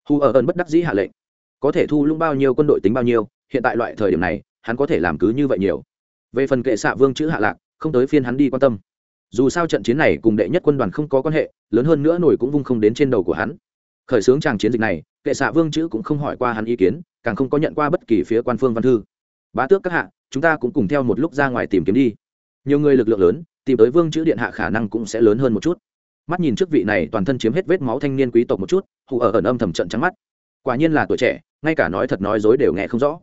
Hù ở ơn bất đắc dĩ hạ lệnh. Có thể thu lũng bao nhiêu quân đội tính bao nhiêu, hiện tại loại thời điểm này, hắn có thể làm cứ như vậy nhiều. Về phần kệ xạ vương chữ hạ lạc, không tới phiên hắn đi quan tâm dù sao trận chiến này cùng đệ nhất quân đoàn không có quan hệ, lớn hơn nữa nổi cũng vung không đến trên đầu của hắn. Khởi xướng tràng chiến dịch này, kệ xạ vương chữ cũng không hỏi qua hắn ý kiến, càng không có nhận qua bất kỳ phía quan phương văn thư. Bá tước các hạ, chúng ta cũng cùng theo một lúc ra ngoài tìm kiếm đi. Nhiều người lực lượng lớn, tìm tới vương chữ điện hạ khả năng cũng sẽ lớn hơn một chút. Mắt nhìn trước vị này toàn thân chiếm hết vết máu thanh niên quý tộc một chút hụ ở ẩn âm thầm trận trắng mắt. Quả nhiên là tuổi trẻ, ngay cả nói thật nói dối đều nghe không rõ.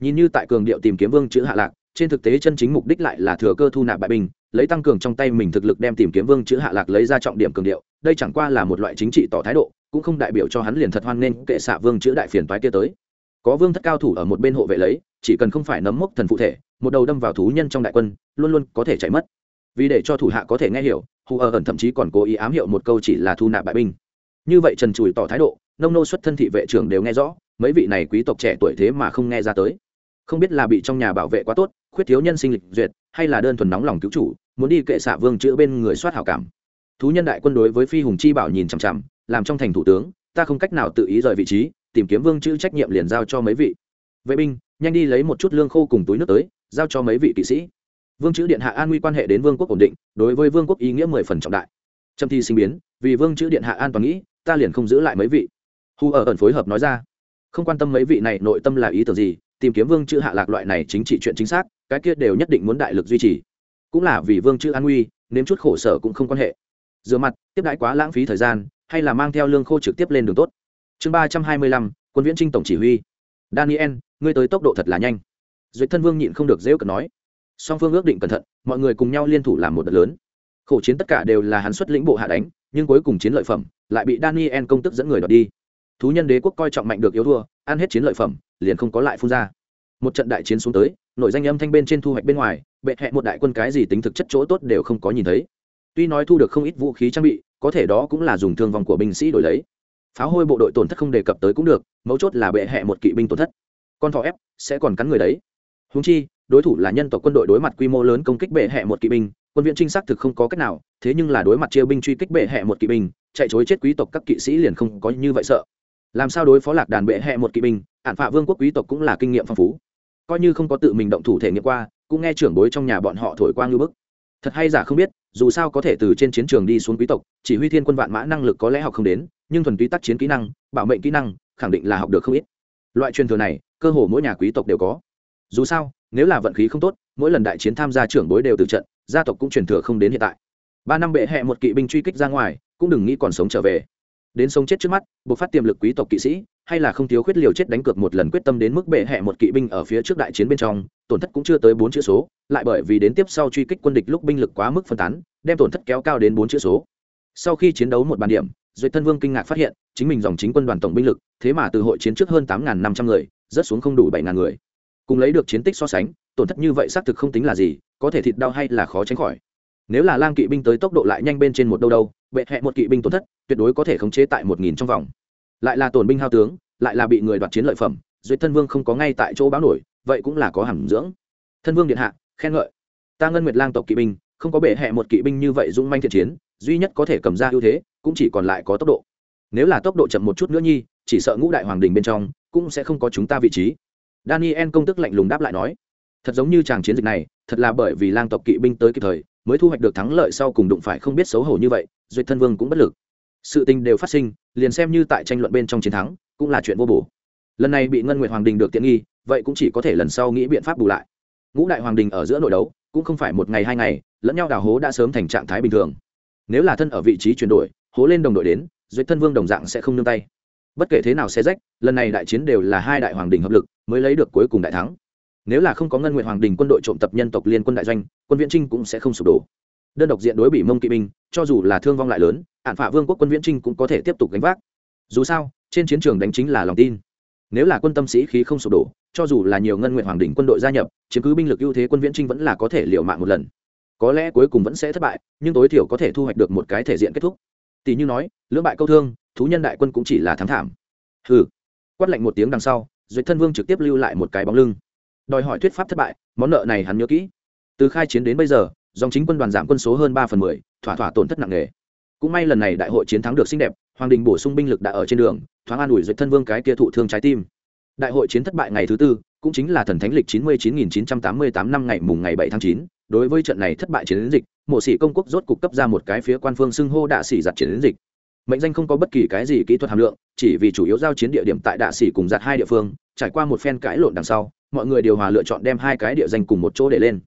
Nhìn như tại cường điệu tìm kiếm vương chữ hạ lạc, trên thực tế chân chính mục đích lại là thừa cơ thu nạp bại binh lấy tăng cường trong tay mình thực lực đem tìm kiếm vương chữ hạ lạc lấy ra trọng điểm cường điệu, đây chẳng qua là một loại chính trị tỏ thái độ, cũng không đại biểu cho hắn liền thật hoan nên kệ xạ vương chữ đại phiền toái kia tới. Có vương thất cao thủ ở một bên hộ vệ lấy, chỉ cần không phải nấm mốc thần phụ thể, một đầu đâm vào thú nhân trong đại quân, luôn luôn có thể chạy mất. Vì để cho thủ hạ có thể nghe hiểu, hù ở ẩn thậm chí còn cố ý ám hiệu một câu chỉ là thu nạp bại binh. Như vậy trần trùi tỏ thái độ, nông nô xuất thân thị vệ trưởng đều nghe rõ, mấy vị này quý tộc trẻ tuổi thế mà không nghe ra tới. Không biết là bị trong nhà bảo vệ quá tốt, khuyết thiếu nhân sinh lịch duyệt hay là đơn thuần nóng lòng cứu chủ, muốn đi kệ xạ vương chữa bên người soát hảo cảm. Thú nhân đại quân đối với phi hùng chi bảo nhìn chằm chằm, làm trong thành thủ tướng, ta không cách nào tự ý rời vị trí, tìm kiếm vương chữ trách nhiệm liền giao cho mấy vị. Vệ binh, nhanh đi lấy một chút lương khô cùng túi nước tới, giao cho mấy vị kỵ sĩ. Vương chữ điện hạ an nguy quan hệ đến vương quốc ổn định, đối với vương quốc ý nghĩa mười phần trọng đại. Trâm thi sinh biến, vì vương chữ điện hạ an toàn nghĩ, ta liền không giữ lại mấy vị. Hu ở ẩn phối hợp nói ra. Không quan tâm mấy vị này, nội tâm là ý tưởng gì tìm kiếm vương chữ hạ lạc loại này chính trị chuyện chính xác, cái kia đều nhất định muốn đại lực duy trì. Cũng là vì vương chữ an nguy, nếm chút khổ sở cũng không quan hệ. Rửa mặt, tiếp đãi quá lãng phí thời gian, hay là mang theo lương khô trực tiếp lên đường tốt. Chương ba trăm hai mươi lăm, quân viễn trinh tổng chỉ huy. Daniel, ngươi tới tốc độ thật là nhanh. Duyệt thân vương nhịn không được dễ cận nói. Song phương ước định cẩn thận, mọi người cùng nhau liên thủ làm một đợt lớn. Khổ chiến tất cả đều là hắn xuất lĩnh bộ hạ đánh, nhưng cuối cùng chiến lợi phẩm lại bị daniel công tức dẫn người đoạt đi. Thú nhân đế quốc coi trọng mạnh được yếu thua, ăn hết chiến lợi phẩm liền không có lại phun ra. Một trận đại chiến xuống tới, nội danh âm thanh bên trên thu hoạch bên ngoài, bệ hẹ một đại quân cái gì tính thực chất chỗ tốt đều không có nhìn thấy. Tuy nói thu được không ít vũ khí trang bị, có thể đó cũng là dùng thương vong của binh sĩ đổi lấy. Pháo hôi bộ đội tổn thất không đề cập tới cũng được, mấu chốt là bệ hẹ một kỵ binh tổn thất. Con thỏ ép sẽ còn cắn người đấy. Húng chi, đối thủ là nhân tộc quân đội đối mặt quy mô lớn công kích bệ hẹ một kỵ binh, quân viện trinh xác thực không có cách nào, thế nhưng là đối mặt chia binh truy kích bệ hẹ một kỵ binh, chạy chối chết quý tộc các kỵ sĩ liền không có như vậy sợ làm sao đối phó lạc đàn bệ hẹ một kỵ binh ạn phạ vương quốc quý tộc cũng là kinh nghiệm phong phú. Coi như không có tự mình động thủ thể nghiệm qua, cũng nghe trưởng bối trong nhà bọn họ thổi qua ngư bức. Thật hay giả không biết, dù sao có thể từ trên chiến trường đi xuống quý tộc, chỉ huy thiên quân vạn mã năng lực có lẽ học không đến, nhưng thuần túy tác chiến kỹ năng, bảo mệnh kỹ năng, khẳng định là học được không ít. Loại truyền thừa này, cơ hồ mỗi nhà quý tộc đều có. Dù sao, nếu là vận khí không tốt, mỗi lần đại chiến tham gia trưởng bối đều từ trận, gia tộc cũng truyền thừa không đến hiện tại. Ba năm bệ hẹ một kỵ binh truy kích ra ngoài, cũng đừng nghĩ còn sống trở về đến sống chết trước mắt, buộc phát tiềm lực quý tộc kỵ sĩ, hay là không thiếu khuyết liều chết đánh cược một lần quyết tâm đến mức bệ hẹ một kỵ binh ở phía trước đại chiến bên trong, tổn thất cũng chưa tới bốn chữ số, lại bởi vì đến tiếp sau truy kích quân địch lúc binh lực quá mức phân tán, đem tổn thất kéo cao đến bốn chữ số. Sau khi chiến đấu một bàn điểm duy thân vương kinh ngạc phát hiện, chính mình dòng chính quân đoàn tổng binh lực, thế mà từ hội chiến trước hơn tám năm trăm người, rớt xuống không đủ bảy người. Cùng lấy được chiến tích so sánh, tổn thất như vậy xác thực không tính là gì, có thể thịt đau hay là khó tránh khỏi nếu là lang kỵ binh tới tốc độ lại nhanh bên trên một đâu đâu, bệ hẹ một kỵ binh tổn thất, tuyệt đối có thể khống chế tại một nghìn trong vòng. Lại là tổn binh hao tướng, lại là bị người đoạt chiến lợi phẩm duy thân vương không có ngay tại chỗ báo nổi, vậy cũng là có hàm dưỡng. Thân vương điện hạ, khen ngợi. Ta ngân nguyệt lang tộc kỵ binh, không có bệ hẹ một kỵ binh như vậy dũng manh thiện chiến, duy nhất có thể cầm ra ưu thế, cũng chỉ còn lại có tốc độ. Nếu là tốc độ chậm một chút nữa nhi, chỉ sợ ngũ đại hoàng đình bên trong, cũng sẽ không có chúng ta vị trí. Daniel công tức lạnh lùng đáp lại nói. Thật giống như chàng chiến dịch này, thật là bởi vì lang tộc kỵ binh tới kịp thời mới thu hoạch được thắng lợi sau cùng đụng phải không biết xấu hổ như vậy, duyệt thân vương cũng bất lực. Sự tình đều phát sinh, liền xem như tại tranh luận bên trong chiến thắng, cũng là chuyện vô bổ. Lần này bị ngân nguyệt hoàng đình được tiện nghi, vậy cũng chỉ có thể lần sau nghĩ biện pháp bù lại. Ngũ đại hoàng đình ở giữa nội đấu, cũng không phải một ngày hai ngày, lẫn nhau đào hố đã sớm thành trạng thái bình thường. Nếu là thân ở vị trí chuyển đổi, hố lên đồng đội đến, duyệt thân vương đồng dạng sẽ không nương tay. Bất kể thế nào xe rách, lần này đại chiến đều là hai đại hoàng đình hợp lực, mới lấy được cuối cùng đại thắng nếu là không có ngân nguyện hoàng đình quân đội trộm tập nhân tộc liên quân đại doanh, quân viễn trinh cũng sẽ không sụp đổ. Đơn độc diện đối bị mông kỵ binh, cho dù là thương vong lại lớn, hạn phả vương quốc quân viễn trinh cũng có thể tiếp tục gánh vác. Dù sao, trên chiến trường đánh chính là lòng tin. Nếu là quân tâm sĩ khí không sụp đổ, cho dù là nhiều ngân nguyện hoàng đình quân đội gia nhập, chiếm cứ binh lực ưu thế quân viễn trinh vẫn là có thể liều mạng một lần. Có lẽ cuối cùng vẫn sẽ thất bại, nhưng tối thiểu có thể thu hoạch được một cái thể diện kết thúc. Tỷ như nói, lưỡng bại câu thương, thú nhân đại quân cũng chỉ là thắng thảm. Hừ. Quát lạnh một tiếng đằng sau duyệt thân vương trực tiếp lưu lại một cái bóng lưng đòi hỏi thuyết pháp thất bại, món nợ này hắn nhớ kỹ. Từ khai chiến đến bây giờ, dòng chính quân đoàn giảm quân số hơn ba phần mười, thỏa thỏa tổn thất nặng nề. Cũng may lần này đại hội chiến thắng được xinh đẹp, hoàng đình bổ sung binh lực đã ở trên đường, thoáng an ủi duyệt thân vương cái kia thụ thương trái tim. Đại hội chiến thất bại ngày thứ tư, cũng chính là thần thánh lịch chín mươi chín nghìn chín trăm tám mươi tám năm ngày mùng ngày bảy tháng chín, đối với trận này thất bại chiến dịch, mộ sĩ công quốc rốt cục cấp ra một cái phía quan phương xưng hô đạ sĩ giặt chiến dịch mệnh danh không có bất kỳ cái gì kỹ thuật hàm lượng, chỉ vì chủ yếu giao chiến địa điểm tại đạ sĩ cùng giặt hai địa phương, trải qua một phen cãi lộn đằng sau, mọi người điều hòa lựa chọn đem hai cái địa danh cùng một chỗ để lên.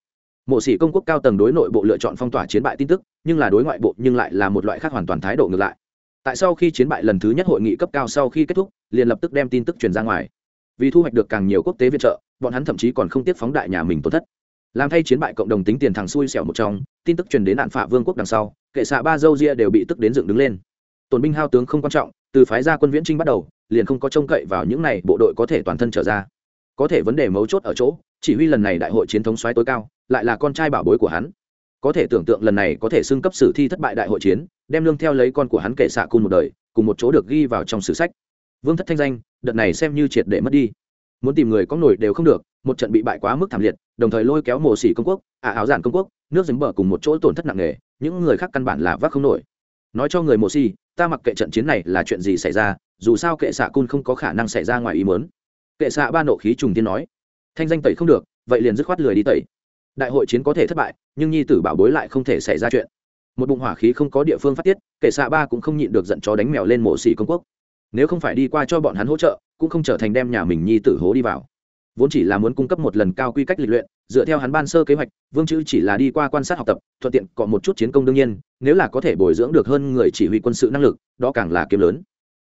Mộ sĩ công quốc cao tầng đối nội bộ lựa chọn phong tỏa chiến bại tin tức, nhưng là đối ngoại bộ nhưng lại là một loại khác hoàn toàn thái độ ngược lại. Tại sau khi chiến bại lần thứ nhất hội nghị cấp cao sau khi kết thúc, liền lập tức đem tin tức truyền ra ngoài. Vì thu hoạch được càng nhiều quốc tế viện trợ, bọn hắn thậm chí còn không tiếp phóng đại nhà mình tổn thất. Làm thay chiến bại cộng đồng tính tiền thằng xui xẻo một trong, tin tức truyền đến nạn phạ vương quốc đằng sau, kệ xạ ba dâu ria đều bị tức đến dựng đứng lên tổn binh hao tướng không quan trọng, từ phái gia quân viễn trinh bắt đầu, liền không có trông cậy vào những này, bộ đội có thể toàn thân trở ra. Có thể vấn đề mấu chốt ở chỗ, chỉ huy lần này đại hội chiến thống xoáy tối cao, lại là con trai bảo bối của hắn. Có thể tưởng tượng lần này có thể xưng cấp sử thi thất bại đại hội chiến, đem lương theo lấy con của hắn kệ xạ cùng một đời, cùng một chỗ được ghi vào trong sử sách. Vương thất thanh danh, đợt này xem như triệt để mất đi. Muốn tìm người có nổi đều không được, một trận bị bại quá mức thảm liệt, đồng thời lôi kéo mồ xỉ công quốc ả áo giản công quốc, nước dính bờ cùng một chỗ tổn thất nặng nề, những người khác căn bản là vác không nổi. Nói cho người mồ xỉ ta mặc kệ trận chiến này là chuyện gì xảy ra, dù sao kệ xạ cun không có khả năng xảy ra ngoài ý mớn kệ xạ ba nộ khí trùng tiên nói, thanh danh tẩy không được, vậy liền dứt khoát lười đi tẩy. Đại hội chiến có thể thất bại, nhưng nhi tử bảo bối lại không thể xảy ra chuyện. Một bụng hỏa khí không có địa phương phát tiết, kệ xạ ba cũng không nhịn được giận chó đánh mèo lên mộ xỉ công quốc. Nếu không phải đi qua cho bọn hắn hỗ trợ, cũng không trở thành đem nhà mình nhi tử hố đi vào vốn chỉ là muốn cung cấp một lần cao quy cách lịch luyện, dựa theo hắn ban sơ kế hoạch, vương chữ chỉ là đi qua quan sát học tập, thuận tiện cọ một chút chiến công đương nhiên, nếu là có thể bồi dưỡng được hơn người chỉ huy quân sự năng lực, đó càng là kiếm lớn.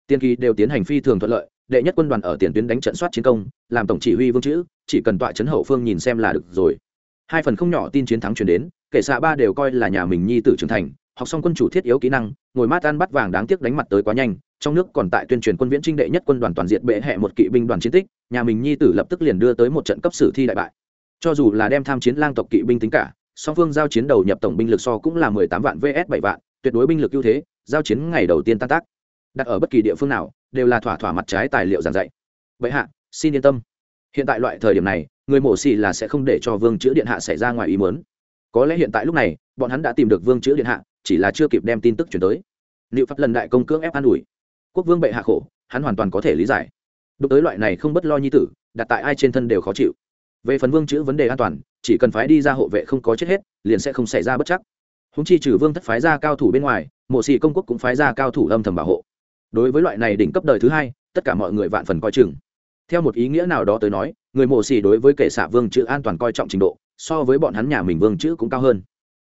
Tiên kỳ đều tiến hành phi thường thuận lợi, đệ nhất quân đoàn ở tiền tuyến đánh trận soát chiến công, làm tổng chỉ huy vương chữ, chỉ cần tọa chấn hậu phương nhìn xem là được rồi. Hai phần không nhỏ tin chiến thắng chuyển đến, kể xạ ba đều coi là nhà mình nhi tử trưởng thành, học xong quân chủ thiết yếu kỹ năng, ngồi mát ăn bắt vàng đáng tiếc đánh mặt tới quá nhanh trong nước còn tại tuyên truyền quân viễn trinh đệ nhất quân đoàn toàn diện bệ hệ một kỵ binh đoàn chiến tích, nhà mình nhi tử lập tức liền đưa tới một trận cấp sử thi đại bại. Cho dù là đem tham chiến lang tộc kỵ binh tính cả, song phương giao chiến đầu nhập tổng binh lực so cũng là mười tám vạn vs bảy vạn, tuyệt đối binh lực ưu thế, giao chiến ngày đầu tiên tan tác. Đặt ở bất kỳ địa phương nào, đều là thỏa thỏa mặt trái tài liệu giảng dạy. Vậy hạ, xin yên tâm. Hiện tại loại thời điểm này, người mổ xì là sẽ không để cho vương chữ điện hạ xảy ra ngoài ý muốn. Có lẽ hiện tại lúc này, bọn hắn đã tìm được vương chữ điện hạ, chỉ là chưa kịp đem tin tức chuyển tới. Liệu pháp lần đại công cưỡng ép an ủi quốc vương bệ hạ khổ, hắn hoàn toàn có thể lý giải. Đụng tới loại này không bất lo nhi tử, đặt tại ai trên thân đều khó chịu. Về phần vương chữ vấn đề an toàn, chỉ cần phái đi ra hộ vệ không có chết hết, liền sẽ không xảy ra bất chắc. Húng chi trừ vương thất phái ra cao thủ bên ngoài, mộ xì công quốc cũng phái ra cao thủ âm thầm bảo hộ. Đối với loại này đỉnh cấp đời thứ hai, tất cả mọi người vạn phần coi chừng. Theo một ý nghĩa nào đó tới nói, người mộ xì đối với kệ xạ vương chữ an toàn coi trọng trình độ, so với bọn hắn nhà mình vương chữ cũng cao hơn.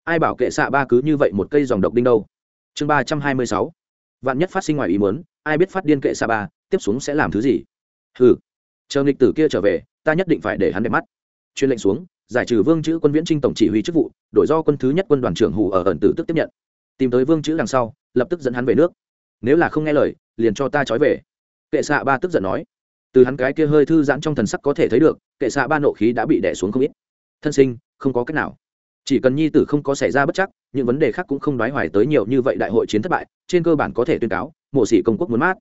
Ai bảo kệ xạ ba cứ như vậy một cây dòng độc đinh đâu? Chương ba trăm hai mươi sáu vạn nhất phát sinh ngoài ý muốn, ai biết phát điên kệ sa ba, tiếp xuống sẽ làm thứ gì? Hừ. Chờ nghịch tử kia trở về, ta nhất định phải để hắn đẹp mắt. Chuyên lệnh xuống, giải trừ vương chữ quân viễn trinh tổng chỉ huy chức vụ, đổi do quân thứ nhất quân đoàn trưởng hù ở ẩn tử tức tiếp nhận. Tìm tới vương chữ đằng sau, lập tức dẫn hắn về nước. Nếu là không nghe lời, liền cho ta trói về. Kệ xạ ba tức giận nói. Từ hắn cái kia hơi thư giãn trong thần sắc có thể thấy được, kệ xạ ba nộ khí đã bị đẻ xuống không ít. Thân sinh, không có cách nào chỉ cần nhi tử không có xảy ra bất chắc, những vấn đề khác cũng không đoái hoài tới nhiều như vậy đại hội chiến thất bại, trên cơ bản có thể tuyên cáo, mộ sĩ công quốc muốn mát.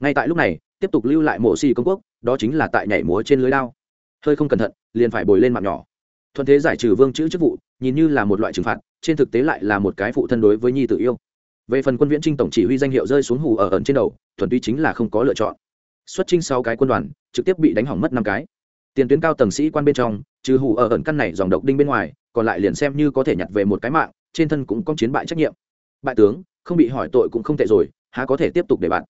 Ngay tại lúc này, tiếp tục lưu lại mộ sĩ công quốc, đó chính là tại nhảy múa trên lưới đao. Hơi không cẩn thận, liền phải bồi lên mạng nhỏ. Thuận thế giải trừ vương chữ chức vụ, nhìn như là một loại trừng phạt, trên thực tế lại là một cái phụ thân đối với nhi tử yêu. Về phần quân viễn trinh tổng chỉ huy danh hiệu rơi xuống hù ở ẩn trên đầu, thuần túy chính là không có lựa chọn. Xuất trinh sau cái quân đoàn, trực tiếp bị đánh hỏng mất năm cái. Tiền tuyến cao tầng sĩ quan bên trong, trừ hù ở ẩn căn này dòng độc đinh bên ngoài còn lại liền xem như có thể nhặt về một cái mạng, trên thân cũng có chiến bại trách nhiệm. Bại tướng, không bị hỏi tội cũng không tệ rồi, há có thể tiếp tục để bạn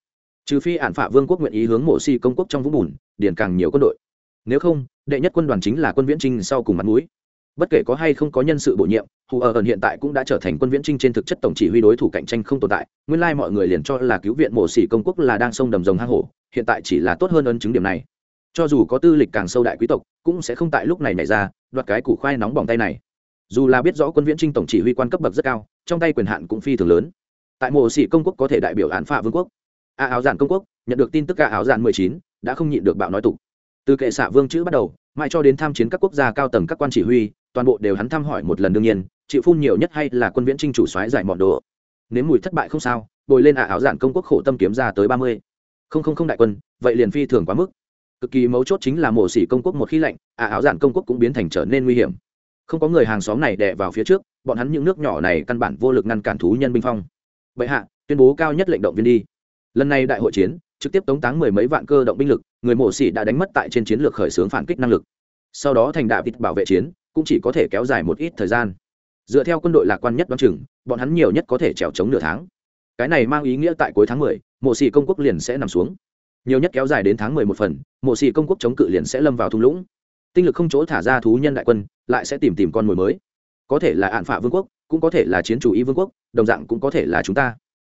trừ phi ản phả vương quốc nguyện ý hướng mộ si công quốc trong vũng bùn, điền càng nhiều quân đội. Nếu không, đệ nhất quân đoàn chính là quân viễn trinh sau cùng mặt mũi. Bất kể có hay không có nhân sự bổ nhiệm, hù ở ẩn hiện tại cũng đã trở thành quân viễn trinh trên thực chất tổng chỉ huy đối thủ cạnh tranh không tồn tại, nguyên lai mọi người liền cho là cứu viện mộ sĩ công quốc là đang sông đầm rồng hang hổ, hiện tại chỉ là tốt hơn ấn chứng điểm này. Cho dù có tư lịch càng sâu đại quý tộc, cũng sẽ không tại lúc này nảy ra, đoạt cái củ khoai nóng bỏng tay này dù là biết rõ quân viễn trinh tổng chỉ huy quan cấp bậc rất cao, trong tay quyền hạn cũng phi thường lớn. Tại mộ sĩ công quốc có thể đại biểu án phạ vương quốc. A áo giản công quốc, nhận được tin tức cả áo giản mười chín, đã không nhịn được bạo nói tục. Từ kệ xạ vương chữ bắt đầu, mãi cho đến tham chiến các quốc gia cao tầng các quan chỉ huy, toàn bộ đều hắn thăm hỏi một lần đương nhiên, chịu phun nhiều nhất hay là quân viễn trinh chủ soái giải mọn đồ. Nếu mùi thất bại không sao, bồi lên ả áo giản công quốc khổ tâm kiếm ra tới ba mươi. Không không không đại quân, vậy liền phi thường quá mức. Cực kỳ mấu chốt chính là mổ xỉ công quốc một khi lạnh ả áo giản công quốc cũng biến thành trở nên nguy hiểm không có người hàng xóm này đè vào phía trước bọn hắn những nước nhỏ này căn bản vô lực ngăn cản thú nhân binh phong. Bệ hạ tuyên bố cao nhất lệnh động viên đi. Lần này đại hội chiến trực tiếp tống táng mười mấy vạn cơ động binh lực người mổ xỉ đã đánh mất tại trên chiến lược khởi xướng phản kích năng lực. Sau đó thành đạo vịt bảo vệ chiến cũng chỉ có thể kéo dài một ít thời gian. Dựa theo quân đội lạc quan nhất đoán chừng bọn hắn nhiều nhất có thể trèo chống nửa tháng. Cái này mang ý nghĩa tại cuối tháng mười, mộ xỉ công quốc liền sẽ nằm xuống. Nhiều nhất kéo dài đến tháng mười một phần mộ xỉ công quốc chống cự liền sẽ lâm vào thung lũng. Tinh lực không chỗ thả ra thú nhân đại quân lại sẽ tìm tìm con mồi mới. Có thể là ạn phạ vương quốc, cũng có thể là chiến chủ y vương quốc, đồng dạng cũng có thể là chúng ta.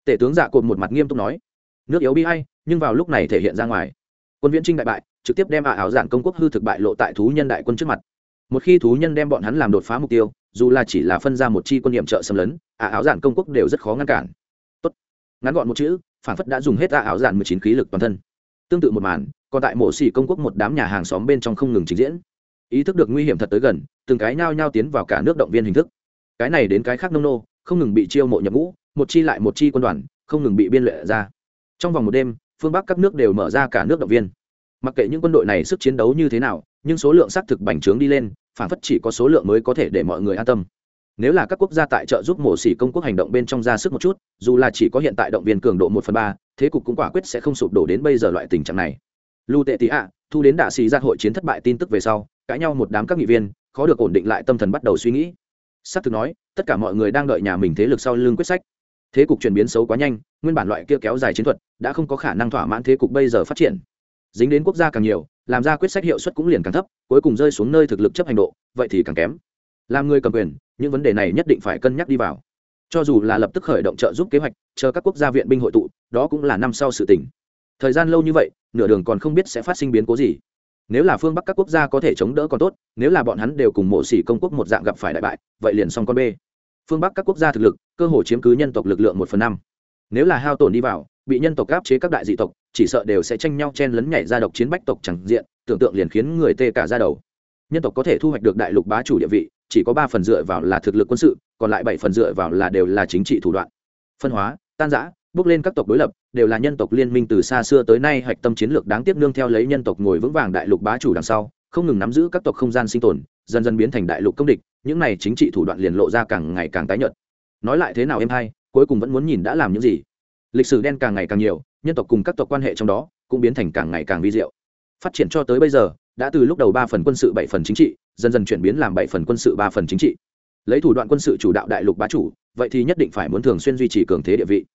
Tể tướng dạ cột một mặt nghiêm túc nói. Nước yếu bi hay nhưng vào lúc này thể hiện ra ngoài. Quân viễn trinh đại bại, trực tiếp đem ả ảo giản công quốc hư thực bại lộ tại thú nhân đại quân trước mặt. Một khi thú nhân đem bọn hắn làm đột phá mục tiêu, dù là chỉ là phân ra một chi quân điểm trợ xâm lấn ả áo giản công quốc đều rất khó ngăn cản. Tốt. ngắn gọn một chữ, phản phất đã dùng hết ả áo giản mười chín khí lực toàn thân. Tương tự một màn, còn tại mộ xỉ công quốc một đám nhà hàng xóm bên trong không ngừng trình diễn ý thức được nguy hiểm thật tới gần, từng cái nhao nhao tiến vào cả nước động viên hình thức. Cái này đến cái khác nông nô, không ngừng bị chiêu mộ nhập ngũ, một chi lại một chi quân đoàn, không ngừng bị biên lệ ra. Trong vòng một đêm, phương bắc các nước đều mở ra cả nước động viên. Mặc kệ những quân đội này sức chiến đấu như thế nào, nhưng số lượng xác thực bành trướng đi lên, phản phất chỉ có số lượng mới có thể để mọi người an tâm. Nếu là các quốc gia tại trợ giúp mổ xỉ công quốc hành động bên trong ra sức một chút, dù là chỉ có hiện tại động viên cường độ một phần ba, thế cục cũng quả quyết sẽ không sụp đổ đến bây giờ loại tình trạng này. Lưu tệ tị ạ, thu đến đạ xì ra hội chiến thất bại tin tức về sau cãi nhau một đám các nghị viên, khó được ổn định lại tâm thần bắt đầu suy nghĩ. S ắ c thực nói, tất cả mọi người đang đợi nhà mình thế lực sau lưng quyết sách. Thế cục chuyển biến xấu quá nhanh, nguyên bản loại kia kéo dài chiến thuật, đã không có khả năng thỏa mãn thế cục bây giờ phát triển. Dính đến quốc gia càng nhiều, làm ra quyết sách hiệu suất cũng liền càng thấp, cuối cùng rơi xuống nơi thực lực chấp hành độ, vậy thì càng kém. Làm người cầm quyền, những vấn đề này nhất định phải cân nhắc đi vào. Cho dù là lập tức khởi động trợ giúp kế hoạch, chờ các quốc gia viện binh hội tụ, đó cũng là năm sau sự tỉnh thời gian lâu như vậy, nửa đường còn không biết sẽ phát sinh biến cố gì nếu là phương bắc các quốc gia có thể chống đỡ còn tốt, nếu là bọn hắn đều cùng mộ xỉ công quốc một dạng gặp phải đại bại, vậy liền xong con b phương bắc các quốc gia thực lực, cơ hồ chiếm cứ nhân tộc lực lượng một phần năm. Nếu là hao tổn đi vào, bị nhân tộc áp chế các đại dị tộc, chỉ sợ đều sẽ tranh nhau chen lấn nhảy ra độc chiến bách tộc chẳng diện, tưởng tượng liền khiến người tê cả ra đầu. Nhân tộc có thể thu hoạch được đại lục bá chủ địa vị, chỉ có ba phần dựa vào là thực lực quân sự, còn lại bảy phần dựa vào là đều là chính trị thủ đoạn. Phân hóa, tan giã bước lên các tộc đối lập, đều là nhân tộc liên minh từ xa xưa tới nay hạch tâm chiến lược đáng tiếc nương theo lấy nhân tộc ngồi vững vàng đại lục bá chủ đằng sau, không ngừng nắm giữ các tộc không gian sinh tồn, dần dần biến thành đại lục công địch, những này chính trị thủ đoạn liền lộ ra càng ngày càng tái nhợt. Nói lại thế nào em hay cuối cùng vẫn muốn nhìn đã làm những gì. Lịch sử đen càng ngày càng nhiều, nhân tộc cùng các tộc quan hệ trong đó cũng biến thành càng ngày càng vi diệu. Phát triển cho tới bây giờ, đã từ lúc đầu ba phần quân sự, bảy phần chính trị, dần dần chuyển biến làm bảy phần quân sự, ba phần chính trị. Lấy thủ đoạn quân sự chủ đạo đại lục bá chủ, vậy thì nhất định phải muốn thường xuyên duy trì cường thế địa vị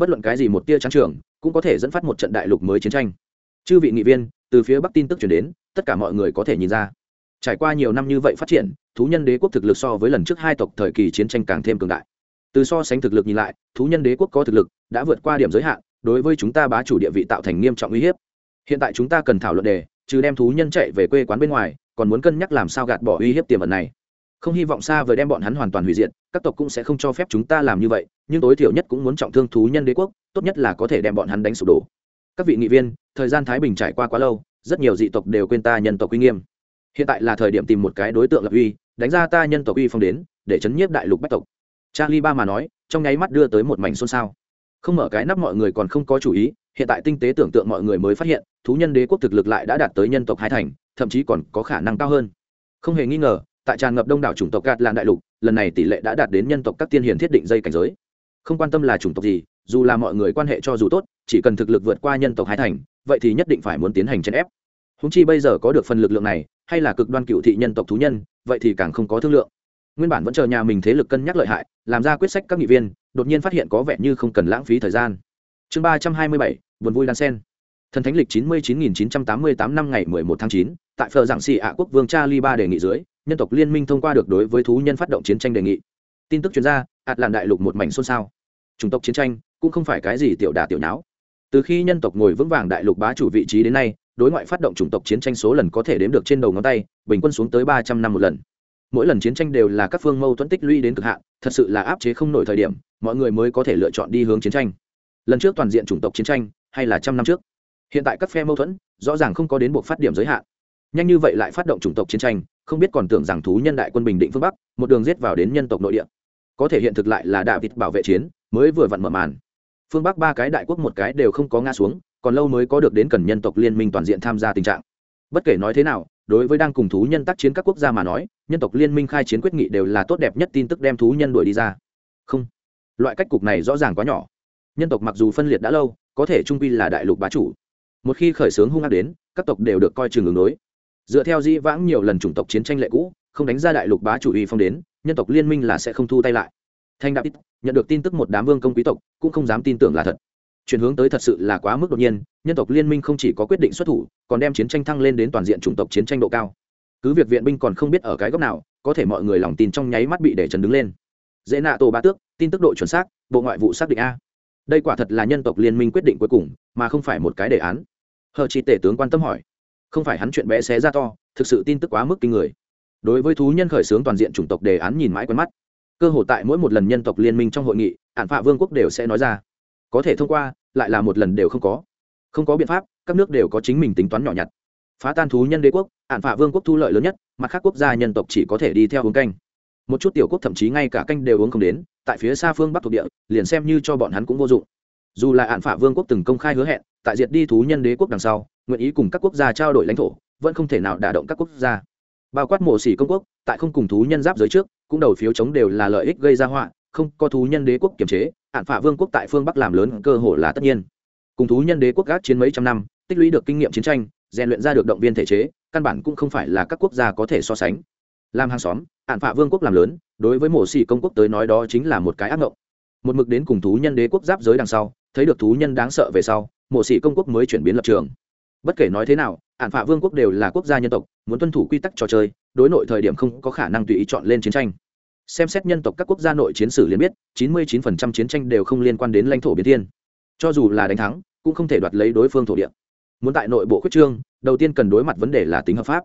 bất luận cái gì một tia trắng trường, cũng có thể dẫn phát một trận đại lục mới chiến tranh. Chư vị nghị viên, từ phía bắc tin tức chuyển đến, tất cả mọi người có thể nhìn ra. Trải qua nhiều năm như vậy phát triển, thú nhân đế quốc thực lực so với lần trước hai tộc thời kỳ chiến tranh càng thêm cường đại. Từ so sánh thực lực nhìn lại, thú nhân đế quốc có thực lực, đã vượt qua điểm giới hạn, đối với chúng ta bá chủ địa vị tạo thành nghiêm trọng uy hiếp. Hiện tại chúng ta cần thảo luận đề, trừ đem thú nhân chạy về quê quán bên ngoài, còn muốn cân nhắc làm sao gạt bỏ uy hiếp tiềm ẩn này. Không hy vọng xa vời đem bọn hắn hoàn toàn hủy diệt các tộc cũng sẽ không cho phép chúng ta làm như vậy, nhưng tối thiểu nhất cũng muốn trọng thương thú nhân đế quốc, tốt nhất là có thể đem bọn hắn đánh sụp đổ. Các vị nghị viên, thời gian thái bình trải qua quá lâu, rất nhiều dị tộc đều quên ta nhân tộc uy nghiêm. Hiện tại là thời điểm tìm một cái đối tượng lập uy, đánh ra ta nhân tộc uy phong đến, để chấn nhiếp đại lục bách tộc. Charlie ba mà nói, trong nháy mắt đưa tới một mảnh xôn xao. Không mở cái nắp mọi người còn không có chủ ý, hiện tại tinh tế tưởng tượng mọi người mới phát hiện, thú nhân đế quốc thực lực lại đã đạt tới nhân tộc hai thành, thậm chí còn có khả năng cao hơn. Không hề nghi ngờ tại tràn ngập đông đảo chủng tộc gạt làn đại lục, lần này tỷ lệ đã đạt đến nhân tộc các tiên hiền thiết định dây cảnh giới. Không quan tâm là chủng tộc gì, dù là mọi người quan hệ cho dù tốt, chỉ cần thực lực vượt qua nhân tộc hai thành, vậy thì nhất định phải muốn tiến hành chèn ép. Húng chi bây giờ có được phần lực lượng này, hay là cực đoan cựu thị nhân tộc thú nhân, vậy thì càng không có thương lượng. Nguyên bản vẫn chờ nhà mình thế lực cân nhắc lợi hại, làm ra quyết sách các nghị viên, đột nhiên phát hiện có vẻ như không cần lãng phí thời gian. Chương ba trăm hai mươi bảy, buồn vui đan sen. Thần thánh lịch chín mươi chín nghìn chín trăm tám mươi tám năm ngày mười một tháng chín, tại phờ giảng xì ạ quốc vương cha li ba đề nghị dưới nhân tộc liên minh thông qua được đối với thú nhân phát động chiến tranh đề nghị. Tin tức chuyên gia ạt làn đại lục một mảnh xôn xao. Chủng tộc chiến tranh cũng không phải cái gì tiểu đà tiểu nháo. Từ khi nhân tộc ngồi vững vàng đại lục bá chủ vị trí đến nay, đối ngoại phát động chủng tộc chiến tranh số lần có thể đếm được trên đầu ngón tay, bình quân xuống tới ba trăm năm một lần. Mỗi lần chiến tranh đều là các phương mâu thuẫn tích lũy đến cực hạn, thật sự là áp chế không nổi thời điểm, mọi người mới có thể lựa chọn đi hướng chiến tranh. Lần trước toàn diện chủng tộc chiến tranh, hay là trăm năm trước? Hiện tại các phe mâu thuẫn rõ ràng không có đến buộc phát điểm giới hạn. Nhanh như vậy lại phát động chủng tộc chiến tranh không biết còn tưởng rằng thú nhân đại quân bình định phương bắc, một đường giết vào đến nhân tộc nội địa. Có thể hiện thực lại là đạ vịt bảo vệ chiến, mới vừa vặn mở màn. Phương bắc ba cái đại quốc một cái đều không có ngã xuống, còn lâu mới có được đến cần nhân tộc liên minh toàn diện tham gia tình trạng. Bất kể nói thế nào, đối với đang cùng thú nhân tác chiến các quốc gia mà nói, nhân tộc liên minh khai chiến quyết nghị đều là tốt đẹp nhất tin tức đem thú nhân đuổi đi ra. Không. Loại cách cục này rõ ràng quá nhỏ. Nhân tộc mặc dù phân liệt đã lâu, có thể trung quy là đại lục bá chủ. Một khi khởi xướng hung ác đến, các tộc đều được coi chừng ứng đối dựa theo di vãng nhiều lần chủng tộc chiến tranh lệ cũ, không đánh ra đại lục bá chủ uy phong đến, nhân tộc liên minh là sẽ không thu tay lại. Thanh đạo ít nhận được tin tức một đám vương công quý tộc cũng không dám tin tưởng là thật. Chuyển hướng tới thật sự là quá mức đột nhiên, nhân tộc liên minh không chỉ có quyết định xuất thủ, còn đem chiến tranh thăng lên đến toàn diện chủng tộc chiến tranh độ cao. Cứ việc viện binh còn không biết ở cái góc nào, có thể mọi người lòng tin trong nháy mắt bị để trần đứng lên. Dễ nạ tổ ba tước, tin tức độ chuẩn xác, bộ ngoại vụ xác định a. Đây quả thật là nhân tộc liên minh quyết định cuối cùng, mà không phải một cái đề án. Hờ chỉ tể tướng quan tâm hỏi không phải hắn chuyện bé xé ra to, thực sự tin tức quá mức kinh người. Đối với thú nhân khởi xướng toàn diện chủng tộc đề án nhìn mãi quen mắt. Cơ hội tại mỗi một lần nhân tộc liên minh trong hội nghị ạn phạ vương quốc đều sẽ nói ra. Có thể thông qua, lại là một lần đều không có. Không có biện pháp, các nước đều có chính mình tính toán nhỏ nhặt. Phá tan thú nhân đế quốc ạn phạ vương quốc thu lợi lớn nhất, mặt khác quốc gia nhân tộc chỉ có thể đi theo uống canh. Một chút tiểu quốc thậm chí ngay cả canh đều uống không đến, tại phía xa phương bắc thuộc địa, liền xem như cho bọn hắn cũng vô dụng. Dù là ạn phạ vương quốc từng công khai hứa hẹn, tại diệt đi thú nhân đế quốc đằng sau nguyện ý cùng các quốc gia trao đổi lãnh thổ, vẫn không thể nào đả động các quốc gia. Bao quát mộ xỉ công quốc, tại không cùng thú nhân giáp giới trước, cũng đầu phiếu chống đều là lợi ích gây ra họa, không có thú nhân đế quốc kiềm chế, hạn phạ vương quốc tại phương bắc làm lớn cơ hội là tất nhiên. Cùng thú nhân đế quốc gác chiến mấy trăm năm, tích lũy được kinh nghiệm chiến tranh, rèn luyện ra được động viên thể chế, căn bản cũng không phải là các quốc gia có thể so sánh. Làm hàng xóm, hạn phạ vương quốc làm lớn, đối với mổ xỉ công quốc tới nói đó chính là một cái ác mộng một mực đến cùng thú nhân đế quốc giáp giới đằng sau, thấy được thú nhân đáng sợ về sau mổ xỉ công quốc mới chuyển biến lập trường bất kể nói thế nào, ản phạ vương quốc đều là quốc gia nhân tộc, muốn tuân thủ quy tắc trò chơi, đối nội thời điểm không có khả năng tùy ý chọn lên chiến tranh. Xem xét nhân tộc các quốc gia nội chiến sử liền biết 99% chiến tranh đều không liên quan đến lãnh thổ biến thiên. Cho dù là đánh thắng, cũng không thể đoạt lấy đối phương thổ địa. Muốn tại nội bộ khuyết trương, đầu tiên cần đối mặt vấn đề là tính hợp pháp.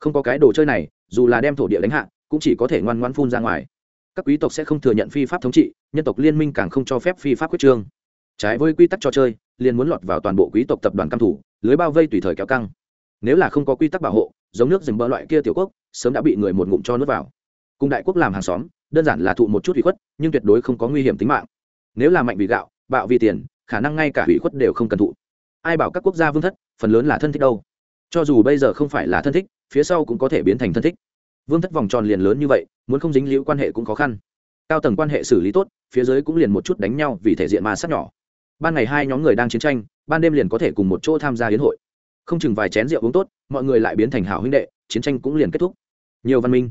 Không có cái đồ chơi này, dù là đem thổ địa đánh hạ, cũng chỉ có thể ngoan ngoan phun ra ngoài. Các quý tộc sẽ không thừa nhận phi pháp thống trị, nhân tộc liên minh càng không cho phép phi pháp quyết trương. Trái với quy tắc trò chơi liền muốn lọt vào toàn bộ quý tộc tập đoàn căm thủ, lưới bao vây tùy thời kéo căng. Nếu là không có quy tắc bảo hộ, giống nước dừng bỡ loại kia tiểu quốc, sớm đã bị người một ngụm cho nước vào. Cùng đại quốc làm hàng xóm, đơn giản là thụ một chút hủy khuất, nhưng tuyệt đối không có nguy hiểm tính mạng. Nếu là mạnh vì gạo, bạo vì tiền, khả năng ngay cả hủy khuất đều không cần thụ. Ai bảo các quốc gia vương thất, phần lớn là thân thích đâu. Cho dù bây giờ không phải là thân thích, phía sau cũng có thể biến thành thân thích. Vương thất vòng tròn liền lớn như vậy, muốn không dính liễu quan hệ cũng khó khăn. Cao tầng quan hệ xử lý tốt, phía dưới cũng liền một chút đánh nhau vì thể diện ma sát nhỏ ban ngày hai nhóm người đang chiến tranh, ban đêm liền có thể cùng một chỗ tham gia hiến hội. Không chừng vài chén rượu uống tốt, mọi người lại biến thành hảo huynh đệ, chiến tranh cũng liền kết thúc. Nhiều văn minh.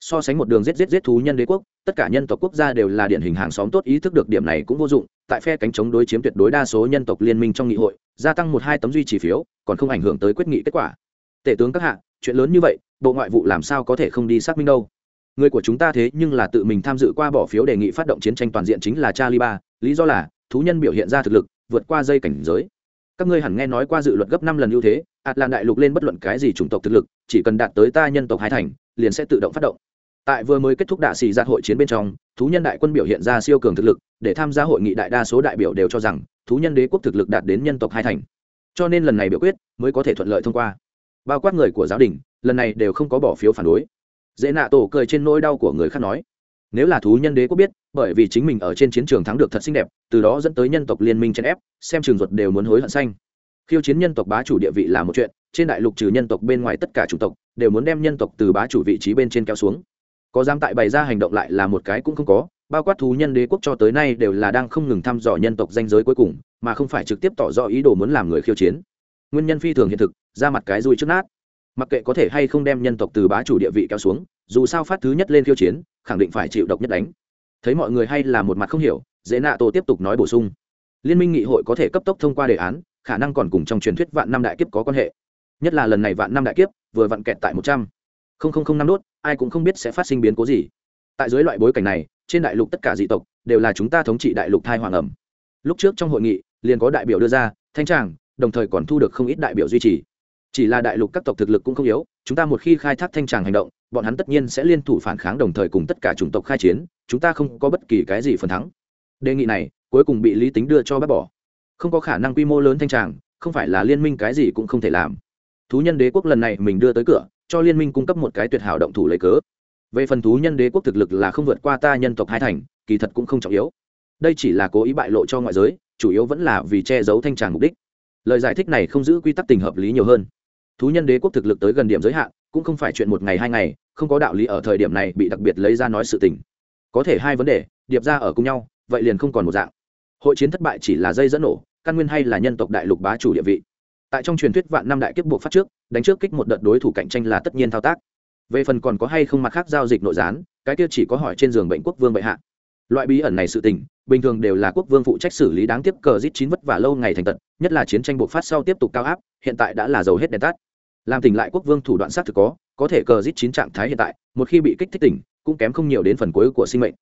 So sánh một đường giết giết giết thú nhân đế quốc, tất cả nhân tộc quốc gia đều là điển hình hàng xóm tốt ý thức được điểm này cũng vô dụng, tại phe cánh chống đối chiếm tuyệt đối đa số nhân tộc liên minh trong nghị hội, gia tăng một hai tấm duy trì phiếu, còn không ảnh hưởng tới quyết nghị kết quả. Tể tướng các hạ, chuyện lớn như vậy, bộ ngoại vụ làm sao có thể không đi xác minh đâu? Người của chúng ta thế nhưng là tự mình tham dự qua bỏ phiếu đề nghị phát động chiến tranh toàn diện chính là charlie ba, lý do là thú nhân biểu hiện ra thực lực, vượt qua dây cảnh giới. Các ngươi hẳn nghe nói qua dự luật gấp năm lần ưu thế ạt lan đại lục lên bất luận cái gì chủng tộc thực lực, chỉ cần đạt tới ta nhân tộc hai thành, liền sẽ tự động phát động. Tại vừa mới kết thúc đạ xì ra hội chiến bên trong, thú nhân đại quân biểu hiện ra siêu cường thực lực, để tham gia hội nghị đại đa số đại biểu đều cho rằng, thú nhân đế quốc thực lực đạt đến nhân tộc hai thành. Cho nên lần này biểu quyết, mới có thể thuận lợi thông qua. Bao quát người của giáo đình, lần này đều không có bỏ phiếu phản đối. Dễ nạ tổ cười trên nỗi đau của người khác nói nếu là thú nhân đế quốc biết, bởi vì chính mình ở trên chiến trường thắng được thật xinh đẹp, từ đó dẫn tới nhân tộc liên minh chèn ép, xem trường ruột đều muốn hối hận xanh. Khiêu chiến nhân tộc bá chủ địa vị là một chuyện, trên đại lục trừ nhân tộc bên ngoài tất cả chủng tộc, đều muốn đem nhân tộc từ bá chủ vị trí bên trên kéo xuống. Có dám tại bày ra hành động lại là một cái cũng không có, bao quát thú nhân đế quốc cho tới nay đều là đang không ngừng thăm dò nhân tộc danh giới cuối cùng, mà không phải trực tiếp tỏ rõ ý đồ muốn làm người khiêu chiến. Nguyên nhân phi thường hiện thực, ra mặt cái rùi trước nát mặc kệ có thể hay không đem nhân tộc từ bá chủ địa vị kéo xuống, dù sao phát thứ nhất lên khiêu chiến, khẳng định phải chịu độc nhất đánh. Thấy mọi người hay là một mặt không hiểu, dễ nạ tổ tiếp tục nói bổ sung. Liên minh nghị hội có thể cấp tốc thông qua đề án, khả năng còn cùng trong truyền thuyết vạn năm đại kiếp có quan hệ. Nhất là lần này vạn năm đại kiếp, vừa vặn kẹt tại một trăm. Linh năm đốt, ai cũng không biết sẽ phát sinh biến cố gì. Tại dưới loại bối cảnh này, trên đại lục tất cả dị tộc, đều là chúng ta thống trị đại lục thai hoàng ẩm. Lúc trước trong hội nghị, liền có đại biểu đưa ra, thanh tràng, đồng thời còn thu được không ít đại biểu duy trì chỉ là đại lục các tộc thực lực cũng không yếu, chúng ta một khi khai thác thanh tràng hành động, bọn hắn tất nhiên sẽ liên thủ phản kháng đồng thời cùng tất cả chủng tộc khai chiến, chúng ta không có bất kỳ cái gì phần thắng. Đề nghị này, cuối cùng bị lý tính đưa cho bác bỏ. Không có khả năng quy mô lớn thanh tràng, không phải là liên minh cái gì cũng không thể làm. Thú nhân đế quốc lần này mình đưa tới cửa, cho liên minh cung cấp một cái tuyệt hảo động thủ lấy cớ. Về phần thú nhân đế quốc thực lực là không vượt qua ta nhân tộc hai thành, kỳ thật cũng không trọng yếu. Đây chỉ là cố ý bại lộ cho ngoại giới, chủ yếu vẫn là vì che giấu thanh tràng mục đích. Lời giải thích này không giữ quy tắc tình hợp lý nhiều hơn thú nhân đế quốc thực lực tới gần điểm giới hạn, cũng không phải chuyện một ngày hai ngày, không có đạo lý ở thời điểm này bị đặc biệt lấy ra nói sự tình. Có thể hai vấn đề, điệp ra ở cùng nhau, vậy liền không còn một dạng. Hội chiến thất bại chỉ là dây dẫn nổ, căn nguyên hay là nhân tộc đại lục bá chủ địa vị. Tại trong truyền thuyết vạn năm đại kiếp buộc phát trước, đánh trước kích một đợt đối thủ cạnh tranh là tất nhiên thao tác. Về phần còn có hay không mặt khác giao dịch nội gián, cái kia chỉ có hỏi trên giường bệnh quốc vương bệ hạ. Loại bí ẩn này sự tình, bình thường đều là quốc vương phụ trách xử lý đáng tiếc cờ giết chín vất vả lâu ngày thành tật, nhất là chiến tranh buộc phát sau tiếp tục cao áp, hiện tại đã là dầu hết đèn tắt làm tỉnh lại quốc vương thủ đoạn sát thực có có thể cờ giết chín trạng thái hiện tại, một khi bị kích thích tỉnh, cũng kém không nhiều đến phần cuối của sinh mệnh.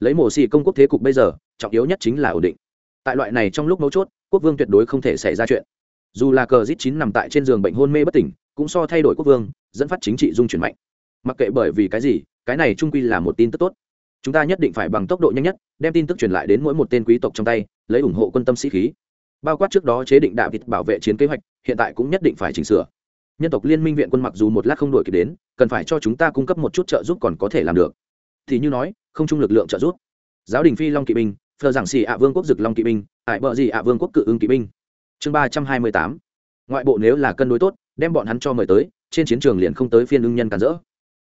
Lấy mổ xì công quốc thế cục bây giờ, trọng yếu nhất chính là ổn định. Tại loại này trong lúc mấu chốt, quốc vương tuyệt đối không thể xảy ra chuyện. Dù là cờ giết chín nằm tại trên giường bệnh hôn mê bất tỉnh, cũng so thay đổi quốc vương, dẫn phát chính trị dung chuyển mạnh. Mặc kệ bởi vì cái gì, cái này trung quy là một tin tức tốt. Chúng ta nhất định phải bằng tốc độ nhanh nhất, đem tin tức truyền lại đến mỗi một tên quý tộc trong tay, lấy ủng hộ quân tâm sĩ khí. Bao quát trước đó chế định đạo vịt bảo vệ chiến kế hoạch, hiện tại cũng nhất định phải chỉnh sửa nhân tộc liên minh viện quân mặc dù một lát không đổi kịp đến, cần phải cho chúng ta cung cấp một chút trợ giúp còn có thể làm được. Thì như nói, không chung lực lượng trợ giúp. Giáo đình phi long kỵ binh, phờ giảng xì ạ vương quốc dực long kỵ binh ải bờ gì ạ vương quốc cự ưng kỵ binh. Chương ba trăm hai mươi tám. Ngoại bộ nếu là cân đối tốt, đem bọn hắn cho mời tới, trên chiến trường liền không tới phiên ưng nhân cản rỡ.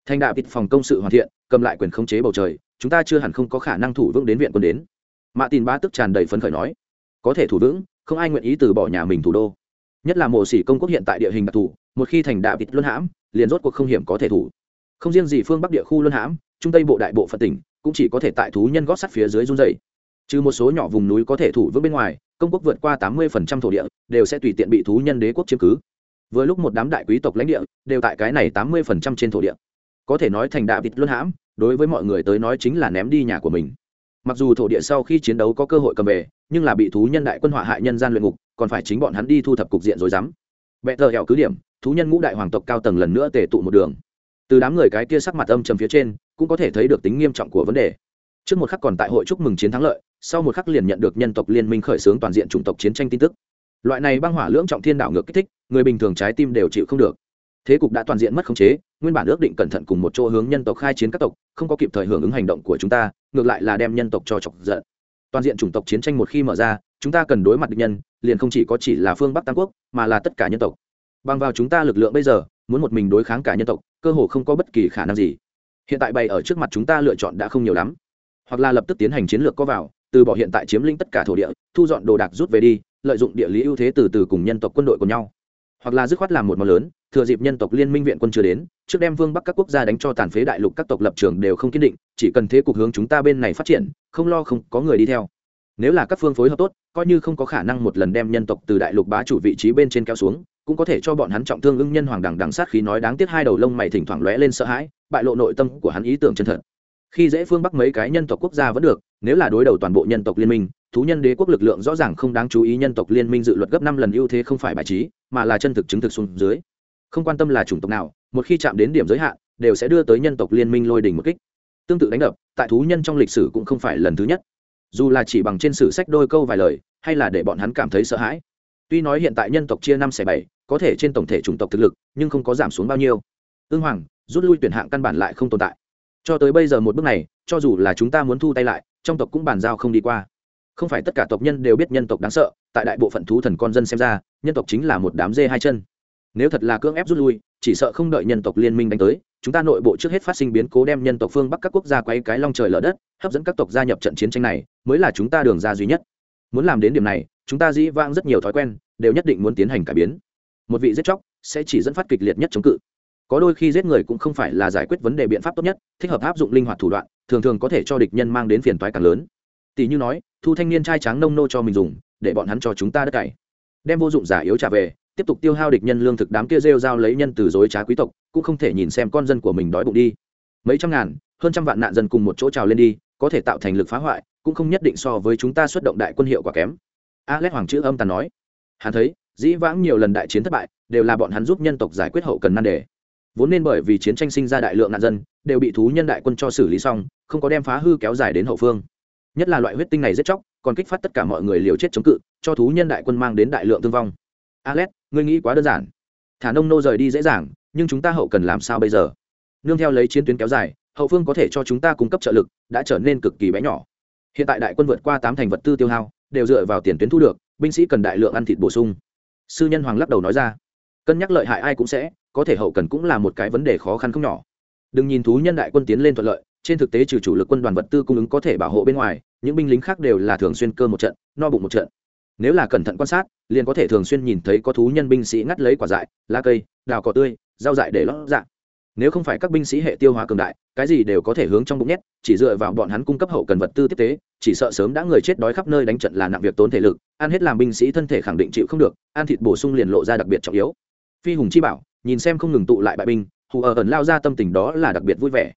Thanh đạo vịt phòng công sự hoàn thiện, cầm lại quyền khống chế bầu trời, chúng ta chưa hẳn không có khả năng thủ vững đến viện quân đến. Mạ tin ba tức tràn đầy phấn khởi nói, có thể thủ vững, không ai nguyện ý từ bỏ nhà mình thủ đô nhất là mộ sĩ công quốc hiện tại địa hình đặc thù, một khi thành đạo vịt luân hãm, liền rốt cuộc không hiểm có thể thủ. Không riêng gì phương bắc địa khu luân hãm, trung tây bộ đại bộ phận tỉnh cũng chỉ có thể tại thú nhân gót sắt phía dưới run dày trừ một số nhỏ vùng núi có thể thủ vững bên ngoài, công quốc vượt qua tám mươi thổ địa đều sẽ tùy tiện bị thú nhân đế quốc chiếm cứ. Vừa lúc một đám đại quý tộc lãnh địa đều tại cái này tám mươi trên thổ địa. Có thể nói thành đạo vịt luân hãm, đối với mọi người tới nói chính là ném đi nhà của mình mặc dù thổ địa sau khi chiến đấu có cơ hội cầm về, nhưng là bị thú nhân đại quân họa hại nhân gian luyện ngục, còn phải chính bọn hắn đi thu thập cục diện rồi dám. Bệ thờ hẹo cứ điểm, thú nhân ngũ đại hoàng tộc cao tầng lần nữa tề tụ một đường. Từ đám người cái kia sắc mặt âm trầm phía trên, cũng có thể thấy được tính nghiêm trọng của vấn đề. Trước một khắc còn tại hội chúc mừng chiến thắng lợi, sau một khắc liền nhận được nhân tộc liên minh khởi xướng toàn diện chủng tộc chiến tranh tin tức. Loại này băng hỏa lưỡng trọng thiên đảo ngược kích thích, người bình thường trái tim đều chịu không được. Thế cục đã toàn diện mất khống chế, nguyên bản ước định cẩn thận cùng một chỗ hướng nhân tộc khai chiến các tộc, không có kịp thời hưởng ứng hành động của chúng ta ngược lại là đem nhân tộc cho chọc giận. Toàn diện chủng tộc chiến tranh một khi mở ra, chúng ta cần đối mặt địch nhân, liền không chỉ có chỉ là phương bắc tam quốc, mà là tất cả nhân tộc. Bằng vào chúng ta lực lượng bây giờ, muốn một mình đối kháng cả nhân tộc, cơ hồ không có bất kỳ khả năng gì. Hiện tại bày ở trước mặt chúng ta lựa chọn đã không nhiều lắm. Hoặc là lập tức tiến hành chiến lược có vào, từ bỏ hiện tại chiếm lĩnh tất cả thổ địa, thu dọn đồ đạc rút về đi, lợi dụng địa lý ưu thế từ từ cùng nhân tộc quân đội của nhau hoặc là dứt khoát làm một món lớn, thừa dịp nhân tộc liên minh viện quân chưa đến, trước đem vương bắc các quốc gia đánh cho tàn phế đại lục các tộc lập trường đều không kiên định, chỉ cần thế cục hướng chúng ta bên này phát triển, không lo không có người đi theo. Nếu là các phương phối hợp tốt, coi như không có khả năng một lần đem nhân tộc từ đại lục bá chủ vị trí bên trên kéo xuống, cũng có thể cho bọn hắn trọng thương ưng nhân hoàng đằng đằng sát khí nói đáng tiếc hai đầu lông mày thỉnh thoảng lóe lên sợ hãi, bại lộ nội tâm của hắn ý tưởng chân thật. Khi dễ phương bắc mấy cái nhân tộc quốc gia vẫn được, nếu là đối đầu toàn bộ nhân tộc liên minh thú nhân đế quốc lực lượng rõ ràng không đáng chú ý nhân tộc liên minh dự luật gấp năm lần ưu thế không phải bài trí, mà là chân thực chứng thực xuống dưới. Không quan tâm là chủng tộc nào, một khi chạm đến điểm giới hạn, đều sẽ đưa tới nhân tộc liên minh lôi đỉnh một kích. Tương tự đánh đập, tại thú nhân trong lịch sử cũng không phải lần thứ nhất. Dù là chỉ bằng trên sử sách đôi câu vài lời, hay là để bọn hắn cảm thấy sợ hãi. Tuy nói hiện tại nhân tộc chia năm xẻ bảy, có thể trên tổng thể chủng tộc thực lực, nhưng không có giảm xuống bao nhiêu. Ương hoàng, rút lui tuyển hạng căn bản lại không tồn tại. Cho tới bây giờ một bước này, cho dù là chúng ta muốn thu tay lại, trong tộc cũng bàn giao không đi qua không phải tất cả tộc nhân đều biết nhân tộc đáng sợ, tại đại bộ phận thú thần con dân xem ra, nhân tộc chính là một đám dê hai chân. Nếu thật là cưỡng ép rút lui, chỉ sợ không đợi nhân tộc liên minh đánh tới, chúng ta nội bộ trước hết phát sinh biến cố đem nhân tộc phương bắc các quốc gia quay cái long trời lở đất, hấp dẫn các tộc gia nhập trận chiến tranh này, mới là chúng ta đường ra duy nhất. Muốn làm đến điểm này, chúng ta dĩ vãng rất nhiều thói quen, đều nhất định muốn tiến hành cải biến. Một vị giết chóc sẽ chỉ dẫn phát kịch liệt nhất chống cự. Có đôi khi giết người cũng không phải là giải quyết vấn đề biện pháp tốt nhất, thích hợp áp dụng linh hoạt thủ đoạn, thường thường có thể cho địch nhân mang đến phiền toái càng lớn tỷ như nói, thu thanh niên trai tráng nông nô cho mình dùng, để bọn hắn cho chúng ta đất cày. Đem vô dụng giả yếu trả về, tiếp tục tiêu hao địch nhân lương thực đám kia rêu giao lấy nhân từ dối trá quý tộc, cũng không thể nhìn xem con dân của mình đói bụng đi. Mấy trăm ngàn, hơn trăm vạn nạn dân cùng một chỗ trào lên đi, có thể tạo thành lực phá hoại, cũng không nhất định so với chúng ta xuất động đại quân hiệu quả kém. Alex hoàng chữ âm tàn nói. Hắn thấy, dĩ vãng nhiều lần đại chiến thất bại, đều là bọn hắn giúp nhân tộc giải quyết hậu cần nan đề. Vốn nên bởi vì chiến tranh sinh ra đại lượng nạn dân, đều bị thú nhân đại quân cho xử lý xong, không có đem phá hư kéo dài đến hậu phương nhất là loại huyết tinh này rất chóc, còn kích phát tất cả mọi người liều chết chống cự, cho thú nhân đại quân mang đến đại lượng thương vong. Alex, ngươi nghĩ quá đơn giản. Thả nông nô rời đi dễ dàng, nhưng chúng ta hậu cần làm sao bây giờ? Nương theo lấy chiến tuyến kéo dài, hậu phương có thể cho chúng ta cung cấp trợ lực, đã trở nên cực kỳ bé nhỏ. Hiện tại đại quân vượt qua tám thành vật tư tiêu hao, đều dựa vào tiền tuyến thu được, binh sĩ cần đại lượng ăn thịt bổ sung. Sư nhân hoàng lắc đầu nói ra. Cân nhắc lợi hại ai cũng sẽ, có thể hậu cần cũng là một cái vấn đề khó khăn không nhỏ. Đừng nhìn thú nhân đại quân tiến lên thuận lợi trên thực tế trừ chủ lực quân đoàn vật tư cung ứng có thể bảo hộ bên ngoài, những binh lính khác đều là thường xuyên cơ một trận, no bụng một trận. Nếu là cẩn thận quan sát, liền có thể thường xuyên nhìn thấy có thú nhân binh sĩ ngắt lấy quả dại, lá cây, đào cỏ tươi, rau dại để lót dạ. Nếu không phải các binh sĩ hệ tiêu hóa cường đại, cái gì đều có thể hướng trong bụng nhét, chỉ dựa vào bọn hắn cung cấp hậu cần vật tư tiếp tế, chỉ sợ sớm đã người chết đói khắp nơi đánh trận là nặng việc tốn thể lực, ăn hết làm binh sĩ thân thể khẳng định chịu không được, ăn thịt bổ sung liền lộ ra đặc biệt trọng yếu. Phi hùng chi bảo, nhìn xem không ngừng tụ lại bại binh, hù ở ẩn lao ra tâm tình đó là đặc biệt vui vẻ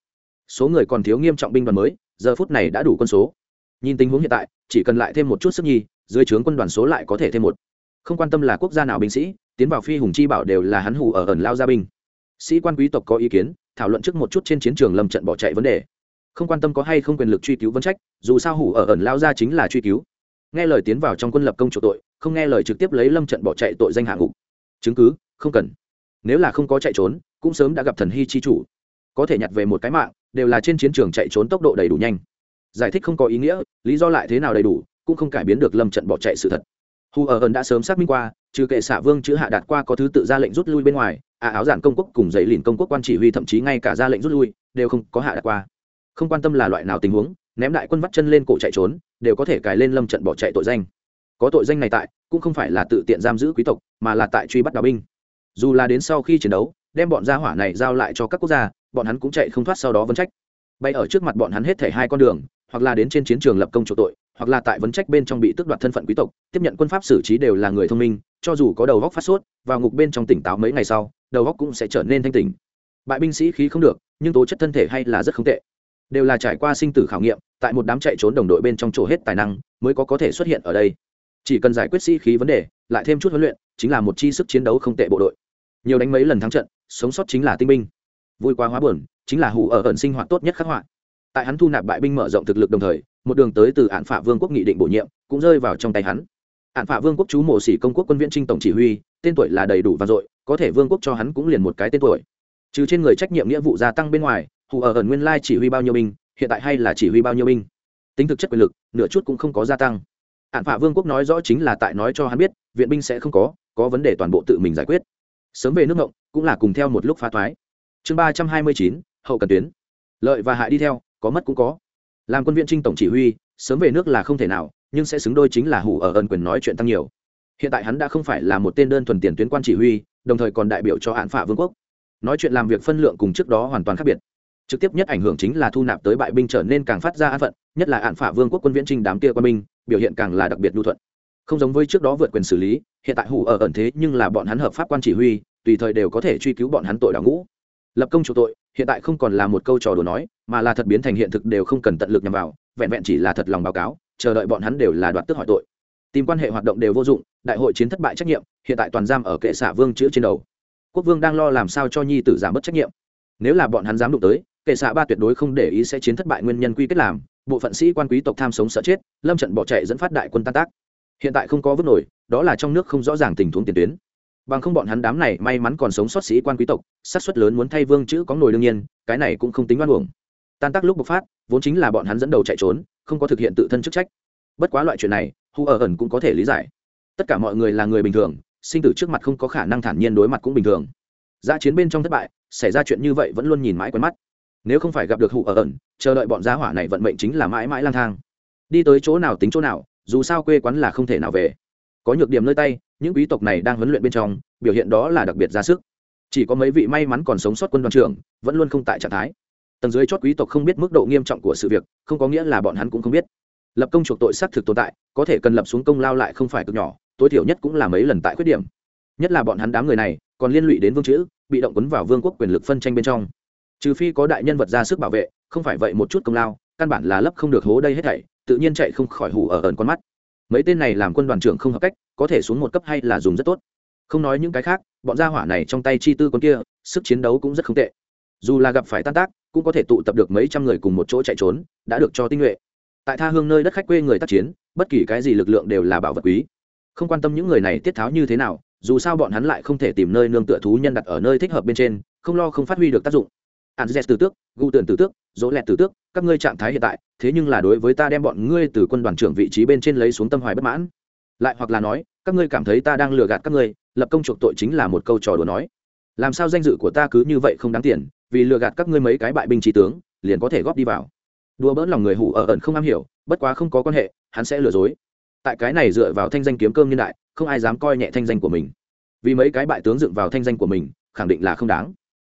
số người còn thiếu nghiêm trọng binh đoàn mới, giờ phút này đã đủ quân số. Nhìn tình huống hiện tại, chỉ cần lại thêm một chút sức nhi, dưới trướng quân đoàn số lại có thể thêm một. Không quan tâm là quốc gia nào binh sĩ, tiến vào phi hùng chi bảo đều là hắn hù ở ẩn lao gia binh. Sĩ quan quý tộc có ý kiến, thảo luận trước một chút trên chiến trường lâm trận bỏ chạy vấn đề. Không quan tâm có hay không quyền lực truy cứu vấn trách, dù sao hủ ở ẩn lao ra chính là truy cứu. Nghe lời tiến vào trong quân lập công chủ tội, không nghe lời trực tiếp lấy lâm trận bỏ chạy tội danh hạ ngục. Chứng cứ, không cần. Nếu là không có chạy trốn, cũng sớm đã gặp thần hy chi chủ có thể nhặt về một cái mạng, đều là trên chiến trường chạy trốn tốc độ đầy đủ nhanh. Giải thích không có ý nghĩa, lý do lại thế nào đầy đủ, cũng không cải biến được lâm trận bỏ chạy sự thật. Hù ở ẩn đã sớm xác minh qua, trừ kệ xạ vương chữ hạ đạt qua có thứ tự ra lệnh rút lui bên ngoài à áo giản công quốc cùng giấy lìn công quốc quan chỉ huy thậm chí ngay cả ra lệnh rút lui, đều không có hạ đạt qua. Không quan tâm là loại nào tình huống, ném đại quân vắt chân lên cổ chạy trốn, đều có thể cài lên lâm trận bỏ chạy tội danh. Có tội danh này tại, cũng không phải là tự tiện giam giữ quý tộc, mà là tại truy bắt đào binh. Dù là đến sau khi chiến đấu, đem bọn gia hỏa này giao lại cho các quốc gia bọn hắn cũng chạy không thoát sau đó vấn trách. Bay ở trước mặt bọn hắn hết thể hai con đường, hoặc là đến trên chiến trường lập công chỗ tội, hoặc là tại vấn trách bên trong bị tước đoạt thân phận quý tộc, tiếp nhận quân pháp xử trí đều là người thông minh, cho dù có đầu góc phát sốt, vào ngục bên trong tỉnh táo mấy ngày sau, đầu góc cũng sẽ trở nên thanh tỉnh. Bại binh sĩ khí không được, nhưng tố chất thân thể hay là rất không tệ. Đều là trải qua sinh tử khảo nghiệm, tại một đám chạy trốn đồng đội bên trong chỗ hết tài năng, mới có có thể xuất hiện ở đây. Chỉ cần giải quyết sĩ khí vấn đề, lại thêm chút huấn luyện, chính là một chi sức chiến đấu không tệ bộ đội. Nhiều đánh mấy lần thắng trận, sống sót chính là tinh binh vui quá hóa buồn, chính là hủ ở ẩn sinh hoạt tốt nhất khắc họa. Tại hắn thu nạp bại binh mở rộng thực lực đồng thời, một đường tới từ hạn phả vương quốc nghị định bổ nhiệm, cũng rơi vào trong tay hắn. Hạn phả vương quốc chú mộ sĩ công quốc quân viễn trinh tổng chỉ huy, tên tuổi là đầy đủ vang dội, có thể vương quốc cho hắn cũng liền một cái tên tuổi. Trừ trên người trách nhiệm nghĩa vụ gia tăng bên ngoài hù ở ẩn nguyên lai chỉ huy bao nhiêu binh, hiện tại hay là chỉ huy bao nhiêu binh? Tính thực chất quyền lực, nửa chút cũng không có gia tăng. Hạn phả vương quốc nói rõ chính là tại nói cho hắn biết, viện binh sẽ không có có vấn đề toàn bộ tự mình giải quyết. Sớm về nước ngộng, cũng là cùng theo một lúc phá thoái chương ba trăm hai mươi chín, hậu cần tuyến. Lợi và hại đi theo, có mất cũng có. Làm quân viện trinh tổng chỉ huy, sớm về nước là không thể nào, nhưng sẽ xứng đôi chính là hủ ở ẩn quyền nói chuyện tăng nhiều. Hiện tại hắn đã không phải là một tên đơn thuần tiền tuyến quan chỉ huy, đồng thời còn đại biểu cho hạn phả vương quốc. Nói chuyện làm việc phân lượng cùng trước đó hoàn toàn khác biệt. Trực tiếp nhất ảnh hưởng chính là thu nạp tới bại binh trở nên càng phát ra an phận, nhất là hạn phả vương quốc quân viễn trinh đám kia quân binh, biểu hiện càng là đặc biệt lưu thuận. Không giống với trước đó vượt quyền xử lý, hiện tại hủ ở ẩn thế nhưng là bọn hắn hợp pháp quan chỉ huy, tùy thời đều có thể truy cứu bọn hắn tội đào ngũ lập công chủ tội, hiện tại không còn là một câu trò đùa nói, mà là thật biến thành hiện thực đều không cần tận lực nhằm vào, vẹn vẹn chỉ là thật lòng báo cáo, chờ đợi bọn hắn đều là đoạt tước hỏi tội. Tìm quan hệ hoạt động đều vô dụng, đại hội chiến thất bại trách nhiệm, hiện tại toàn giam ở kệ xạ vương chữ trên đầu. Quốc vương đang lo làm sao cho nhi tử giảm bớt trách nhiệm. Nếu là bọn hắn dám đụng tới, kệ xạ ba tuyệt đối không để ý sẽ chiến thất bại nguyên nhân quy kết làm, bộ phận sĩ quan quý tộc tham sống sợ chết, lâm trận bỏ chạy dẫn phát đại quân tan tác. Hiện tại không có vứt nổi, đó là trong nước không rõ ràng tình huống tiền tuyến bằng không bọn hắn đám này may mắn còn sống sót sĩ quan quý tộc sát suất lớn muốn thay vương chữ có nổi đương nhiên, cái này cũng không tính oan uổng. Tan tác lúc bộc phát, vốn chính là bọn hắn dẫn đầu chạy trốn, không có thực hiện tự thân chức trách. Bất quá loại chuyện này, hu ở ẩn cũng có thể lý giải. Tất cả mọi người là người bình thường, sinh tử trước mặt không có khả năng thản nhiên đối mặt cũng bình thường. Giã chiến bên trong thất bại, xảy ra chuyện như vậy vẫn luôn nhìn mãi quen mắt. Nếu không phải gặp được hụ ở ẩn, chờ đợi bọn giá hỏa này vận mệnh chính là mãi mãi lang thang. Đi tới chỗ nào tính chỗ nào, dù sao quê quán là không thể nào về. Có nhược điểm nơi tay những quý tộc này đang huấn luyện bên trong, biểu hiện đó là đặc biệt ra sức. Chỉ có mấy vị may mắn còn sống sót quân đoàn trưởng, vẫn luôn không tại trạng thái. Tầng dưới chót quý tộc không biết mức độ nghiêm trọng của sự việc, không có nghĩa là bọn hắn cũng không biết. Lập công chuộc tội xác thực tồn tại, có thể cần lập xuống công lao lại không phải cực nhỏ, tối thiểu nhất cũng là mấy lần tại khuyết điểm. Nhất là bọn hắn đám người này, còn liên lụy đến vương chữ, bị động quấn vào vương quốc quyền lực phân tranh bên trong. Trừ phi có đại nhân vật ra sức bảo vệ, không phải vậy một chút công lao, căn bản là lấp không được hố đây hết thảy, tự nhiên chạy không khỏi hủ ở ẩn con mắt. Mấy tên này làm quân đoàn trưởng không hợp cách có thể xuống một cấp hay là dùng rất tốt. Không nói những cái khác bọn gia hỏa này trong tay chi tư con kia sức chiến đấu cũng rất không tệ. Dù là gặp phải tan tác cũng có thể tụ tập được mấy trăm người cùng một chỗ chạy trốn đã được cho tinh nhuệ. Tại tha hương nơi đất khách quê người tác chiến bất kỳ cái gì lực lượng đều là bảo vật quý. Không quan tâm những người này tiết tháo như thế nào dù sao bọn hắn lại không thể tìm nơi nương tựa thú nhân đặt ở nơi thích hợp bên trên không lo không phát huy được tác dụng. Anzes từ tước, Gu Tường từ tước, Dỗ Lẹt từ tước, các ngươi trạng thái hiện tại, thế nhưng là đối với ta đem bọn ngươi từ quân đoàn trưởng vị trí bên trên lấy xuống tâm hoài bất mãn. Lại hoặc là nói, các ngươi cảm thấy ta đang lừa gạt các ngươi, lập công chuộc tội chính là một câu trò đùa nói. Làm sao danh dự của ta cứ như vậy không đáng tiền, vì lừa gạt các ngươi mấy cái bại binh trí tướng, liền có thể góp đi vào. Đùa bỡn lòng người hủ ở ẩn không am hiểu, bất quá không có quan hệ, hắn sẽ lừa dối. Tại cái này dựa vào thanh danh kiếm cơm nhân đại, không ai dám coi nhẹ thanh danh của mình. Vì mấy cái bại tướng dựng vào thanh danh của mình, khẳng định là không đáng.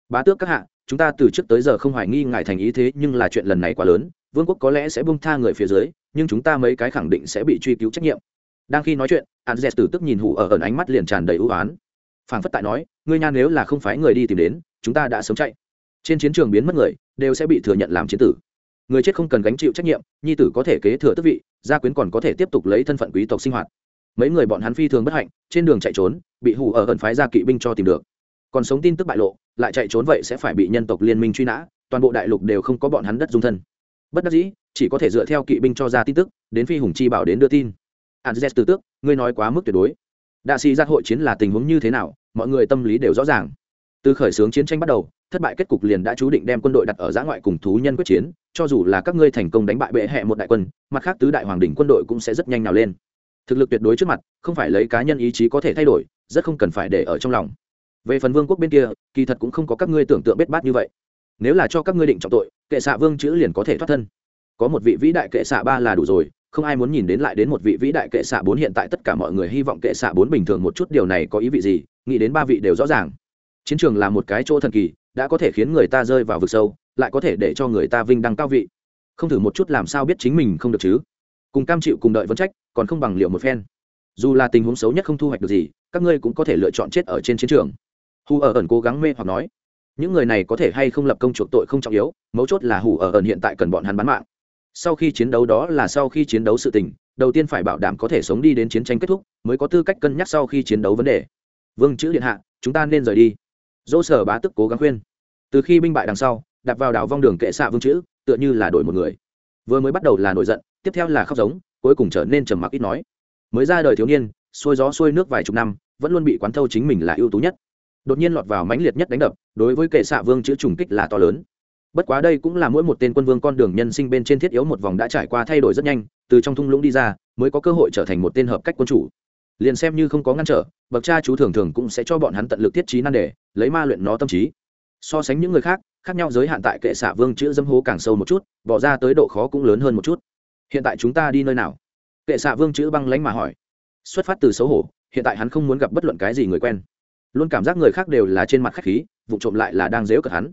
Bá tước các hạ, chúng ta từ trước tới giờ không hoài nghi ngài thành ý thế nhưng là chuyện lần này quá lớn vương quốc có lẽ sẽ bung tha người phía dưới nhưng chúng ta mấy cái khẳng định sẽ bị truy cứu trách nhiệm đang khi nói chuyện, hắn dẹt tử tức nhìn hủ ở ẩn ánh mắt liền tràn đầy ưu oán. Phảng phất tại nói, ngươi nha nếu là không phải người đi tìm đến, chúng ta đã sớm chạy. Trên chiến trường biến mất người, đều sẽ bị thừa nhận làm chiến tử. Người chết không cần gánh chịu trách nhiệm, nhi tử có thể kế thừa tước vị, gia quyến còn có thể tiếp tục lấy thân phận quý tộc sinh hoạt. Mấy người bọn hắn phi thường bất hạnh, trên đường chạy trốn, bị hủ ở ẩn phái ra kỵ binh cho tìm được. Còn sống tin tức bại lộ, lại chạy trốn vậy sẽ phải bị nhân tộc liên minh truy nã, toàn bộ đại lục đều không có bọn hắn đất dung thân. Bất đắc dĩ, chỉ có thể dựa theo kỵ binh cho ra tin tức, đến phi hùng chi bảo đến đưa tin anzes từ tước, ngươi nói quá mức tuyệt đối. Đạ sĩ giác hội chiến là tình huống như thế nào, mọi người tâm lý đều rõ ràng. Từ khởi xướng chiến tranh bắt đầu, thất bại kết cục liền đã chú định đem quân đội đặt ở giã ngoại cùng thú nhân quyết chiến, cho dù là các ngươi thành công đánh bại bệ hệ một đại quân, mặt khác tứ đại hoàng đỉnh quân đội cũng sẽ rất nhanh nào lên. Thực lực tuyệt đối trước mặt, không phải lấy cá nhân ý chí có thể thay đổi, rất không cần phải để ở trong lòng. Về phần vương quốc bên kia, kỳ thật cũng không có các ngươi tưởng tượng bết bát như vậy. Nếu là cho các ngươi định trọng tội, kệ xạ vương chữ liền có thể thoát thân. Có một vị vĩ đại kệ xạ ba là đủ rồi không ai muốn nhìn đến lại đến một vị vĩ đại kệ xạ bốn hiện tại tất cả mọi người hy vọng kệ xạ bốn bình thường một chút điều này có ý vị gì, nghĩ đến ba vị đều rõ ràng. Chiến trường là một cái chỗ thần kỳ, đã có thể khiến người ta rơi vào vực sâu, lại có thể để cho người ta vinh đăng cao vị. Không thử một chút làm sao biết chính mình không được chứ? Cùng cam chịu cùng đợi vấn trách, còn không bằng liệu một phen. Dù là tình huống xấu nhất không thu hoạch được gì, các ngươi cũng có thể lựa chọn chết ở trên chiến trường. Hù ở ẩn cố gắng mê hoặc nói, những người này có thể hay không lập công chuộc tội không trọng yếu, mấu chốt là hù ở ẩn hiện tại cần bọn hắn bán mạng sau khi chiến đấu đó là sau khi chiến đấu sự tình, đầu tiên phải bảo đảm có thể sống đi đến chiến tranh kết thúc, mới có tư cách cân nhắc sau khi chiến đấu vấn đề. Vương chữ điện hạ, chúng ta nên rời đi. Dỗ sở bá tức cố gắng khuyên. Từ khi binh bại đằng sau đặt vào đảo vong đường kệ xạ vương chữ, tựa như là đổi một người. Vừa mới bắt đầu là nổi giận, tiếp theo là khóc giống, cuối cùng trở nên trầm mặc ít nói. Mới ra đời thiếu niên, xuôi gió xuôi nước vài chục năm, vẫn luôn bị quán thâu chính mình là ưu tú nhất. Đột nhiên lọt vào mãnh liệt nhất đánh đập, đối với kệ xạ vương chữ trùng kích là to lớn bất quá đây cũng là mỗi một tên quân vương con đường nhân sinh bên trên thiết yếu một vòng đã trải qua thay đổi rất nhanh, từ trong thung lũng đi ra, mới có cơ hội trở thành một tên hợp cách quân chủ. Liền xem như không có ngăn trở, bậc cha chú thường thường cũng sẽ cho bọn hắn tận lực tiết trí nan đề, lấy ma luyện nó tâm trí. So sánh những người khác khác nhau giới hạn tại kệ xạ vương chữ dâm hố càng sâu một chút, bỏ ra tới độ khó cũng lớn hơn một chút. Hiện tại chúng ta đi nơi nào? Kệ xạ vương chữ băng lánh mà hỏi. Xuất phát từ xấu hổ, hiện tại hắn không muốn gặp bất luận cái gì người quen. Luôn cảm giác người khác đều là trên mặt khách khí, vụ trộm lại là đang dếu cợt hắn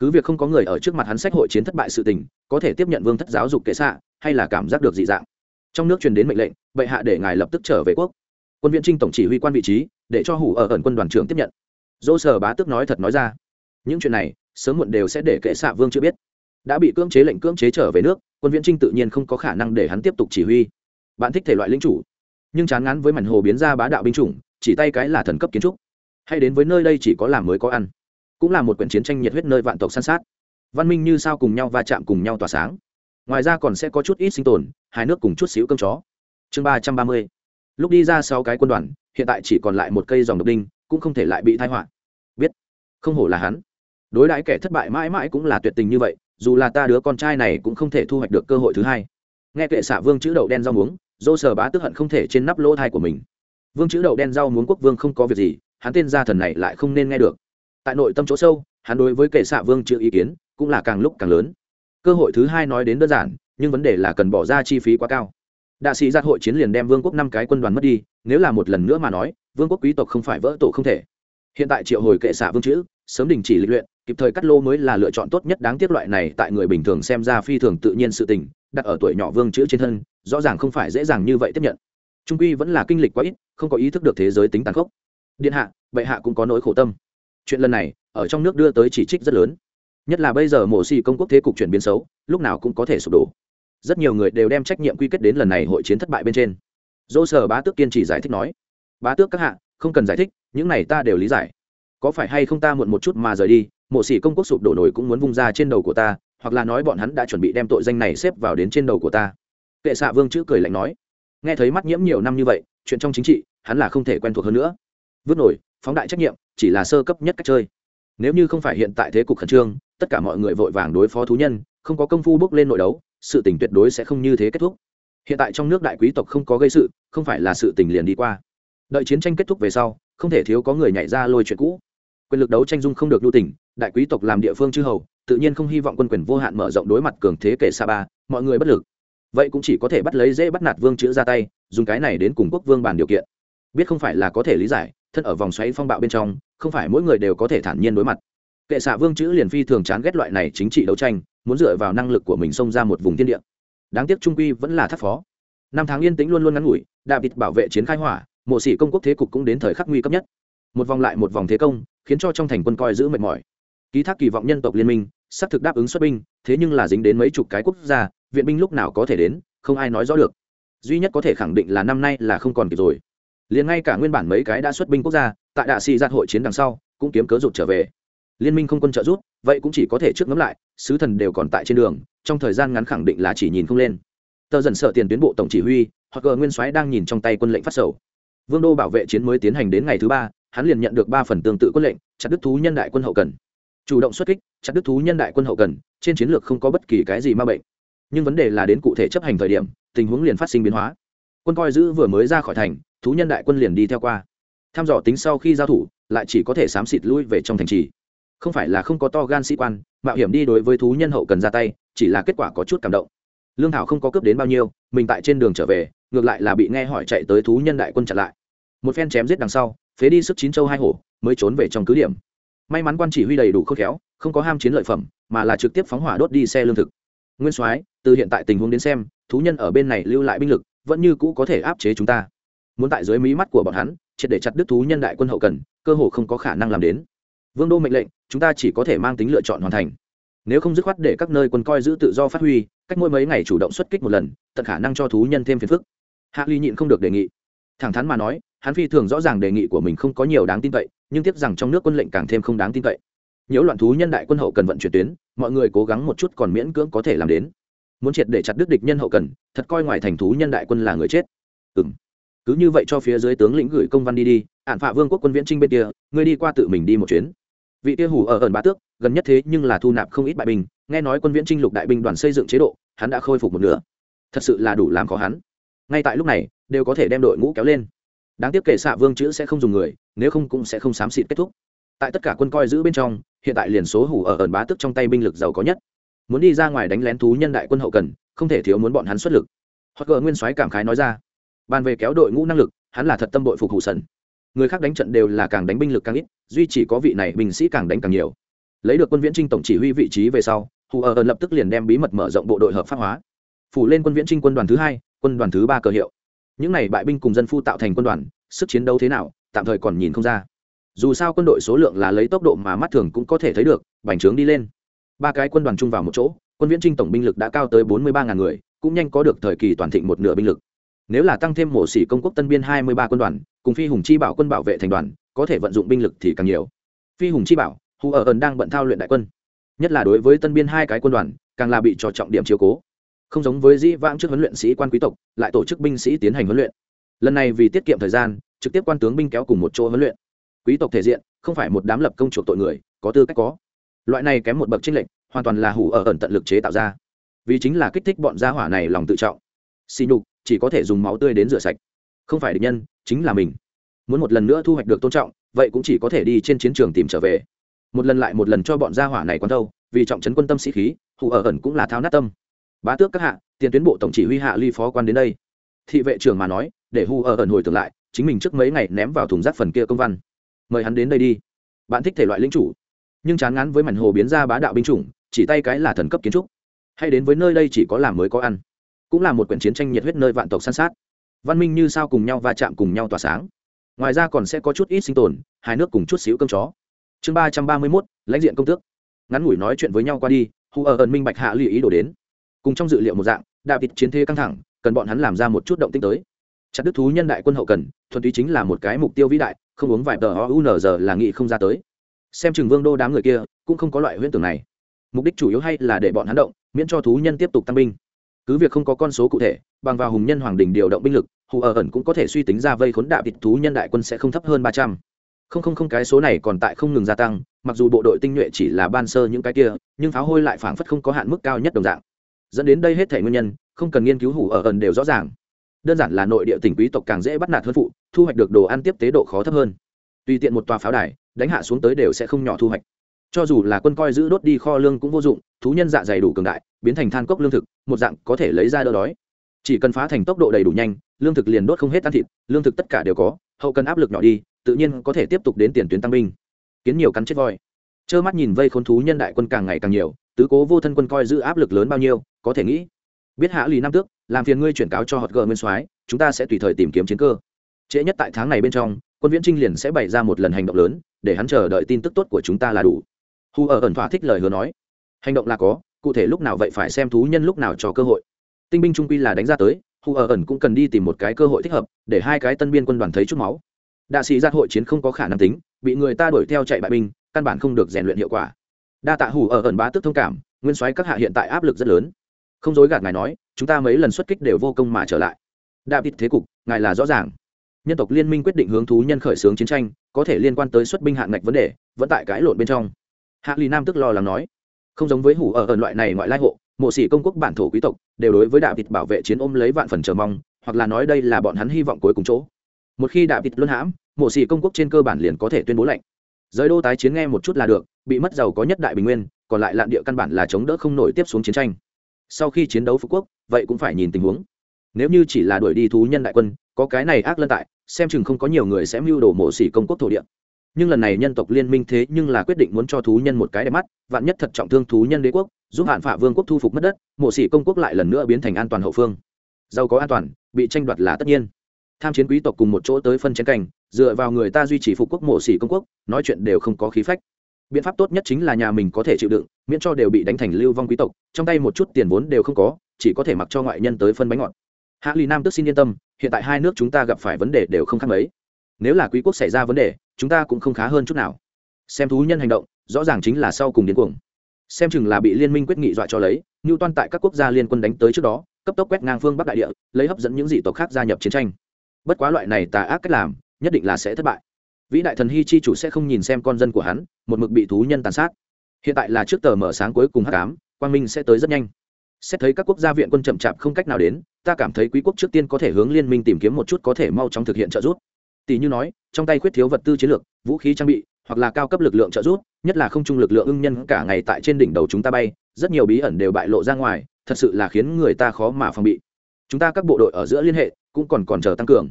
cứ việc không có người ở trước mặt hắn sách hội chiến thất bại sự tình, có thể tiếp nhận vương thất giáo dục kệ xạ, hay là cảm giác được dị dạng. Trong nước truyền đến mệnh lệnh, bệ hạ để ngài lập tức trở về quốc. Quân viện trinh tổng chỉ huy quan vị trí, để cho hủ ở ẩn quân đoàn trưởng tiếp nhận. Dỗ sở bá tức nói thật nói ra. Những chuyện này, sớm muộn đều sẽ để kệ xạ vương chưa biết. Đã bị cưỡng chế lệnh cưỡng chế trở về nước, quân viễn trinh tự nhiên không có khả năng để hắn tiếp tục chỉ huy. Bạn thích thể loại lính chủ, nhưng chán ngán với mảnh hồ biến ra bá đạo binh chủng, chỉ tay cái là thần cấp kiến trúc. Hay đến với nơi đây chỉ có làm mới có ăn cũng là một quyển chiến tranh nhiệt huyết nơi vạn tộc săn sát. Văn minh như sao cùng nhau va chạm cùng nhau tỏa sáng. Ngoài ra còn sẽ có chút ít sinh tồn, hai nước cùng chút xíu cơm chó. Chương ba trăm ba mươi. Lúc đi ra sáu cái quân đoàn, hiện tại chỉ còn lại một cây dòng độc đinh, cũng không thể lại bị thai họa. Biết, không hổ là hắn. Đối đãi kẻ thất bại mãi mãi cũng là tuyệt tình như vậy, dù là ta đứa con trai này cũng không thể thu hoạch được cơ hội thứ hai. Nghe kệ xạ vương chữ đậu đen rau muống, dô sờ bá tức hận không thể trên nắp lỗ thai của mình. Vương chữ đậu đen rau muống quốc vương không có việc gì, hắn tên gia thần này lại không nên nghe được tại nội tâm chỗ sâu, hắn đối với kệ xạ vương chữ ý kiến cũng là càng lúc càng lớn. Cơ hội thứ hai nói đến đơn giản, nhưng vấn đề là cần bỏ ra chi phí quá cao. Đạ sĩ giặc hội chiến liền đem vương quốc năm cái quân đoàn mất đi, nếu là một lần nữa mà nói, vương quốc quý tộc không phải vỡ tổ không thể. Hiện tại triệu hồi kệ xạ vương chữ, sớm đình chỉ lịch luyện, kịp thời cắt lô mới là lựa chọn tốt nhất đáng tiếc loại này tại người bình thường xem ra phi thường tự nhiên sự tình, đặt ở tuổi nhỏ vương chữ trên thân, rõ ràng không phải dễ dàng như vậy tiếp nhận. Trung quy vẫn là kinh lịch quá ít, không có ý thức được thế giới tính tàn khốc. Điện hạ, bệ hạ cũng có nỗi khổ tâm chuyện lần này ở trong nước đưa tới chỉ trích rất lớn. Nhất là bây giờ mổ xì công quốc thế cục chuyển biến xấu, lúc nào cũng có thể sụp đổ. Rất nhiều người đều đem trách nhiệm quy kết đến lần này hội chiến thất bại bên trên. Dô sở bá tước kiên trì giải thích nói, bá tước các hạ, không cần giải thích, những này ta đều lý giải. Có phải hay không ta muộn một chút mà rời đi mộ sĩ công quốc sụp đổ nổi cũng muốn vung ra trên đầu của ta, hoặc là nói bọn hắn đã chuẩn bị đem tội danh này xếp vào đến trên đầu của ta. Kệ xạ vương chữ cười lạnh nói, nghe thấy mắt nhiễm nhiều năm như vậy, chuyện trong chính trị, hắn là không thể quen thuộc hơn nữa. Vứt nổi, phóng đại trách nhiệm chỉ là sơ cấp nhất cách chơi. Nếu như không phải hiện tại thế cục khẩn trương, tất cả mọi người vội vàng đối phó thú nhân, không có công phu bước lên nội đấu, sự tình tuyệt đối sẽ không như thế kết thúc. Hiện tại trong nước đại quý tộc không có gây sự, không phải là sự tình liền đi qua. Đợi chiến tranh kết thúc về sau, không thể thiếu có người nhảy ra lôi chuyện cũ. Quyền lực đấu tranh dung không được lưu tỉnh đại quý tộc làm địa phương chư hầu, tự nhiên không hy vọng quân quyền vô hạn mở rộng đối mặt cường thế kể sa ba, mọi người bất lực. Vậy cũng chỉ có thể bắt lấy dễ bắt nạt vương chữ ra tay, dùng cái này đến cùng quốc vương bàn điều kiện. Biết không phải là có thể lý giải thân ở vòng xoáy phong bạo bên trong, không phải mỗi người đều có thể thản nhiên đối mặt. Kệ xạ vương chữ liền phi thường chán ghét loại này chính trị đấu tranh, muốn dựa vào năng lực của mình xông ra một vùng thiên địa. Đáng tiếc trung quy vẫn là thất phó. Năm tháng yên tĩnh luôn luôn ngắn ngủi, david bảo vệ chiến khai hỏa, mộ sĩ công quốc thế cục cũng đến thời khắc nguy cấp nhất. Một vòng lại một vòng thế công, khiến cho trong thành quân coi giữ mệt mỏi. Ký thác kỳ vọng nhân tộc liên minh xác thực đáp ứng xuất binh, thế nhưng là dính đến mấy chục cái quốc gia, viện binh lúc nào có thể đến, không ai nói rõ được. Duy nhất có thể khẳng định là năm nay là không còn kịp rồi liền ngay cả nguyên bản mấy cái đã xuất binh quốc gia, tại đạ sĩ giặt hội chiến đằng sau, cũng kiếm cớ rụt trở về. Liên minh không quân trợ rút, vậy cũng chỉ có thể trước ngẫm lại, sứ thần đều còn tại trên đường, trong thời gian ngắn khẳng định là chỉ nhìn không lên. Tờ dần sợ tiền tuyến bộ tổng chỉ huy, hoặc gờ nguyên soái đang nhìn trong tay quân lệnh phát sầu. Vương đô bảo vệ chiến mới tiến hành đến ngày thứ ba, hắn liền nhận được ba phần tương tự quân lệnh, chặt đứt thú nhân đại quân hậu cần. Chủ động xuất kích, chặt đứt thú nhân đại quân hậu cần, trên chiến lược không có bất kỳ cái gì ma bệnh. Nhưng vấn đề là đến cụ thể chấp hành thời điểm, tình huống liền phát sinh biến hóa. Quân coi giữ vừa mới ra khỏi thành thú nhân đại quân liền đi theo qua. Tham dò tính sau khi giao thủ, lại chỉ có thể xám xịt lui về trong thành trì. Không phải là không có to gan sĩ quan, mạo hiểm đi đối với thú nhân hậu cần ra tay, chỉ là kết quả có chút cảm động. Lương thảo không có cướp đến bao nhiêu, mình tại trên đường trở về, ngược lại là bị nghe hỏi chạy tới thú nhân đại quân chặn lại. Một phen chém giết đằng sau, phế đi sức chín châu hai hổ, mới trốn về trong cứ điểm. May mắn quan chỉ huy đầy đủ khôn khéo, không có ham chiến lợi phẩm, mà là trực tiếp phóng hỏa đốt đi xe lương thực. Nguyên soái, từ hiện tại tình huống đến xem, thú nhân ở bên này lưu lại binh lực, vẫn như cũ có thể áp chế chúng ta muốn tại dưới mí mắt của bọn hắn, triệt để chặt đứt thú nhân đại quân hậu cần, cơ hồ không có khả năng làm đến. Vương đô mệnh lệnh, chúng ta chỉ có thể mang tính lựa chọn hoàn thành. Nếu không dứt khoát để các nơi quân coi giữ tự do phát huy, cách mỗi mấy ngày chủ động xuất kích một lần, tận khả năng cho thú nhân thêm phiền phức. Hạ ly nhịn không được đề nghị. Thẳng thắn mà nói, hắn phi thường rõ ràng đề nghị của mình không có nhiều đáng tin cậy, nhưng tiếc rằng trong nước quân lệnh càng thêm không đáng tin cậy. Nhiễu loạn thú nhân đại quân hậu cần vận chuyển tuyến, mọi người cố gắng một chút còn miễn cưỡng có thể làm đến. Muốn triệt để chặt đứt địch nhân hậu cần, thật coi ngoài thành thú nhân đại quân là người chết. Ừ cứ như vậy cho phía dưới tướng lĩnh gửi công văn đi đi ạn phạ vương quốc quân viễn trinh bên kia, ngươi đi qua tự mình đi một chuyến. Vị kia hủ ở ẩn bá tước, gần nhất thế nhưng là thu nạp không ít bại binh, nghe nói quân viễn trinh lục đại binh đoàn xây dựng chế độ, hắn đã khôi phục một nửa. Thật sự là đủ làm khó hắn. Ngay tại lúc này, đều có thể đem đội ngũ kéo lên. Đáng tiếc kệ xạ vương chữ sẽ không dùng người, nếu không cũng sẽ không xám xịt kết thúc. Tại tất cả quân coi giữ bên trong, hiện tại liền số hủ ở ẩn bá tức trong tay binh lực giàu có nhất. Muốn đi ra ngoài đánh lén thú nhân đại quân hậu cần, không thể thiếu muốn bọn hắn xuất lực. Hoặc gờ nguyên soái cảm khái nói ra bàn về kéo đội ngũ năng lực, hắn là thật tâm bội phục hủ sần. Người khác đánh trận đều là càng đánh binh lực càng ít, duy chỉ có vị này binh sĩ càng đánh càng nhiều. Lấy được quân viễn trinh tổng chỉ huy vị trí về sau, hù ở ẩn lập tức liền đem bí mật mở rộng bộ đội hợp pháp hóa. Phủ lên quân viễn trinh quân đoàn thứ hai, quân đoàn thứ ba cờ hiệu. Những này bại binh cùng dân phu tạo thành quân đoàn, sức chiến đấu thế nào, tạm thời còn nhìn không ra. Dù sao quân đội số lượng là lấy tốc độ mà mắt thường cũng có thể thấy được, bành trướng đi lên. Ba cái quân đoàn chung vào một chỗ, quân viễn trinh tổng binh lực đã cao tới bốn mươi ba ngàn người, cũng nhanh có được thời kỳ toàn thịnh một nửa binh lực nếu là tăng thêm mổ xỉ công quốc tân biên hai mươi ba quân đoàn, cùng phi hùng chi bảo quân bảo vệ thành đoàn, có thể vận dụng binh lực thì càng nhiều. Phi hùng chi bảo, hù ở ẩn đang bận thao luyện đại quân. Nhất là đối với tân biên hai cái quân đoàn, càng là bị cho trọng điểm chiếu cố. Không giống với dĩ vãng trước huấn luyện sĩ quan quý tộc, lại tổ chức binh sĩ tiến hành huấn luyện. Lần này vì tiết kiệm thời gian, trực tiếp quan tướng binh kéo cùng một chỗ huấn luyện. Quý tộc thể diện, không phải một đám lập công chuộc tội người, có tư cách có. Loại này kém một bậc tranh lệch, hoàn toàn là hủ ở ẩn tận lực chế tạo ra. Vì chính là kích thích bọn gia hỏa này lòng tự trọng. Xì nhục chỉ có thể dùng máu tươi đến rửa sạch. Không phải địch nhân, chính là mình. Muốn một lần nữa thu hoạch được tôn trọng, vậy cũng chỉ có thể đi trên chiến trường tìm trở về. Một lần lại một lần cho bọn gia hỏa này quán thâu, vì trọng trấn quân tâm sĩ khí hụ ở ẩn cũng là thao nát tâm. Bá tước các hạ, tiền tuyến bộ tổng chỉ huy hạ ly phó quan đến đây. Thị vệ trưởng mà nói, để hù ở ẩn hồi tưởng lại, chính mình trước mấy ngày ném vào thùng rác phần kia công văn. Mời hắn đến đây đi. Bạn thích thể loại lính chủ. Nhưng chán ngán với mảnh hồ biến ra bá đạo binh chủng, chỉ tay cái là thần cấp kiến trúc. Hay đến với nơi đây chỉ có làm mới có ăn cũng là một quyển chiến tranh nhiệt huyết nơi vạn tộc săn sát. Văn minh như sao cùng nhau va chạm cùng nhau tỏa sáng. Ngoài ra còn sẽ có chút ít sinh tồn hai nước cùng chút xíu cơm chó. Chương ba trăm ba mươi mốt, lãnh diện công tước. Ngắn ngủi nói chuyện với nhau qua đi hù ở ẩn minh bạch hạ lụy ý đổ đến. Cùng trong dự liệu một dạng, đạo địch chiến thế căng thẳng, cần bọn hắn làm ra một chút động tích tới. Chặt đức thú nhân đại quân hậu cần, thuần túy chính là một cái mục tiêu vĩ đại, không uống vài tờ o là nghị không ra tới. Xem chừng vương đô đám người kia, cũng không có loại huyễn tưởng này. Mục đích chủ yếu hay là để bọn hắn động, miễn cho thú nhân tiếp tục tăng binh cứ việc không có con số cụ thể, bằng vào hùng nhân hoàng đình điều động binh lực, hù ở ẩn cũng có thể suy tính ra vây khốn đạo vịt thú nhân đại quân sẽ không thấp hơn ba trăm. Không không không, cái số này còn tại không ngừng gia tăng, mặc dù bộ đội tinh nhuệ chỉ là ban sơ những cái kia, nhưng pháo hôi lại phảng phất không có hạn mức cao nhất đồng dạng. Dẫn đến đây hết thể nguyên nhân, không cần nghiên cứu hủ ở ẩn đều rõ ràng. Đơn giản là nội địa tỉnh quý tộc càng dễ bắt nạt hơn phụ, thu hoạch được đồ ăn tiếp tế độ khó thấp hơn. Tùy tiện một tòa pháo đài, đánh hạ xuống tới đều sẽ không nhỏ thu hoạch. Cho dù là quân coi giữ đốt đi kho lương cũng vô dụng, thú nhân dạ dày đủ cường đại biến thành than cốc lương thực, một dạng có thể lấy ra đỡ đói. Chỉ cần phá thành tốc độ đầy đủ nhanh, lương thực liền đốt không hết ăn thịt, lương thực tất cả đều có, hậu cần áp lực nhỏ đi, tự nhiên có thể tiếp tục đến tiền tuyến tăng binh. Kiến nhiều cắn chết voi. Trơ mắt nhìn vây khốn thú nhân đại quân càng ngày càng nhiều, tứ cố vô thân quân coi giữ áp lực lớn bao nhiêu, có thể nghĩ. Biết hạ lì năm tước, làm phiền ngươi chuyển cáo cho hot gờ nguyên soái, chúng ta sẽ tùy thời tìm kiếm chiến cơ. Trễ nhất tại tháng này bên trong, quân viễn trinh liền sẽ bày ra một lần hành động lớn, để hắn chờ đợi tin tức tốt của chúng ta là đủ. Hù ở ẩn thỏa thích lời hứa nói. Hành động là có cụ thể lúc nào vậy phải xem thú nhân lúc nào cho cơ hội. Tinh binh trung quy là đánh ra tới, hù ở ẩn cũng cần đi tìm một cái cơ hội thích hợp, để hai cái tân biên quân đoàn thấy chút máu. Đạ sĩ giác hội chiến không có khả năng tính, bị người ta đuổi theo chạy bại binh, căn bản không được rèn luyện hiệu quả. Đa tạ hủ ở ẩn bá tức thông cảm, nguyên soái các hạ hiện tại áp lực rất lớn. Không dối gạt ngài nói, chúng ta mấy lần xuất kích đều vô công mà trở lại. David thế cục, ngài là rõ ràng. Nhân tộc liên minh quyết định hướng thú nhân khởi xướng chiến tranh, có thể liên quan tới xuất binh hạng ngạch vấn đề, vẫn tại cãi lộn bên trong. Hạ lì nam tức lo lắng nói không giống với hủ ở ẩn loại này ngoại lai hộ, mộ sĩ công quốc bản thổ quý tộc, đều đối với đạo vịt bảo vệ chiến ôm lấy vạn phần chờ mong, hoặc là nói đây là bọn hắn hy vọng cuối cùng chỗ. Một khi đạo vịt luân hãm, mộ sĩ công quốc trên cơ bản liền có thể tuyên bố lệnh. Giới đô tái chiến nghe một chút là được, bị mất giàu có nhất đại bình nguyên, còn lại lạn địa căn bản là chống đỡ không nổi tiếp xuống chiến tranh. Sau khi chiến đấu phú quốc, vậy cũng phải nhìn tình huống. Nếu như chỉ là đuổi đi thú nhân đại quân, có cái này ác lân tại, xem chừng không có nhiều người sẽ mưu đồ mộ sĩ công quốc thổ địa nhưng lần này nhân tộc liên minh thế nhưng là quyết định muốn cho thú nhân một cái đẹp mắt, vạn nhất thật trọng thương thú nhân đế quốc, giúp hạn phạ vương quốc thu phục mất đất, mộ sĩ công quốc lại lần nữa biến thành an toàn hậu phương. Giàu có an toàn, bị tranh đoạt là tất nhiên. Tham chiến quý tộc cùng một chỗ tới phân chiến cảnh, dựa vào người ta duy trì phục quốc mộ sĩ công quốc, nói chuyện đều không có khí phách. Biện pháp tốt nhất chính là nhà mình có thể chịu đựng, miễn cho đều bị đánh thành lưu vong quý tộc, trong tay một chút tiền vốn đều không có, chỉ có thể mặc cho ngoại nhân tới phân bánh ngọt. Hạ lì nam tức xin yên tâm, hiện tại hai nước chúng ta gặp phải vấn đề đều không khác mấy nếu là quý quốc xảy ra vấn đề, chúng ta cũng không khá hơn chút nào. Xem thú nhân hành động, rõ ràng chính là sau cùng điên cuồng. Xem chừng là bị liên minh quyết nghị dọa cho lấy như toan tại các quốc gia liên quân đánh tới trước đó, cấp tốc quét ngang phương bắc đại địa, lấy hấp dẫn những dị tộc khác gia nhập chiến tranh. Bất quá loại này tà ác cách làm, nhất định là sẽ thất bại. Vĩ đại thần hy chi chủ sẽ không nhìn xem con dân của hắn, một mực bị thú nhân tàn sát. Hiện tại là trước tờ mở sáng cuối cùng h tám quang minh sẽ tới rất nhanh. Xét thấy các quốc gia viện quân chậm chạp không cách nào đến, ta cảm thấy quý quốc trước tiên có thể hướng liên minh tìm kiếm một chút có thể mau chóng thực hiện trợ giúp tỷ như nói, trong tay khuyết thiếu vật tư chiến lược, vũ khí trang bị, hoặc là cao cấp lực lượng trợ giúp, nhất là không trung lực lượng ưng nhân cả ngày tại trên đỉnh đầu chúng ta bay, rất nhiều bí ẩn đều bại lộ ra ngoài, thật sự là khiến người ta khó mà phòng bị. Chúng ta các bộ đội ở giữa liên hệ, cũng còn còn chờ tăng cường.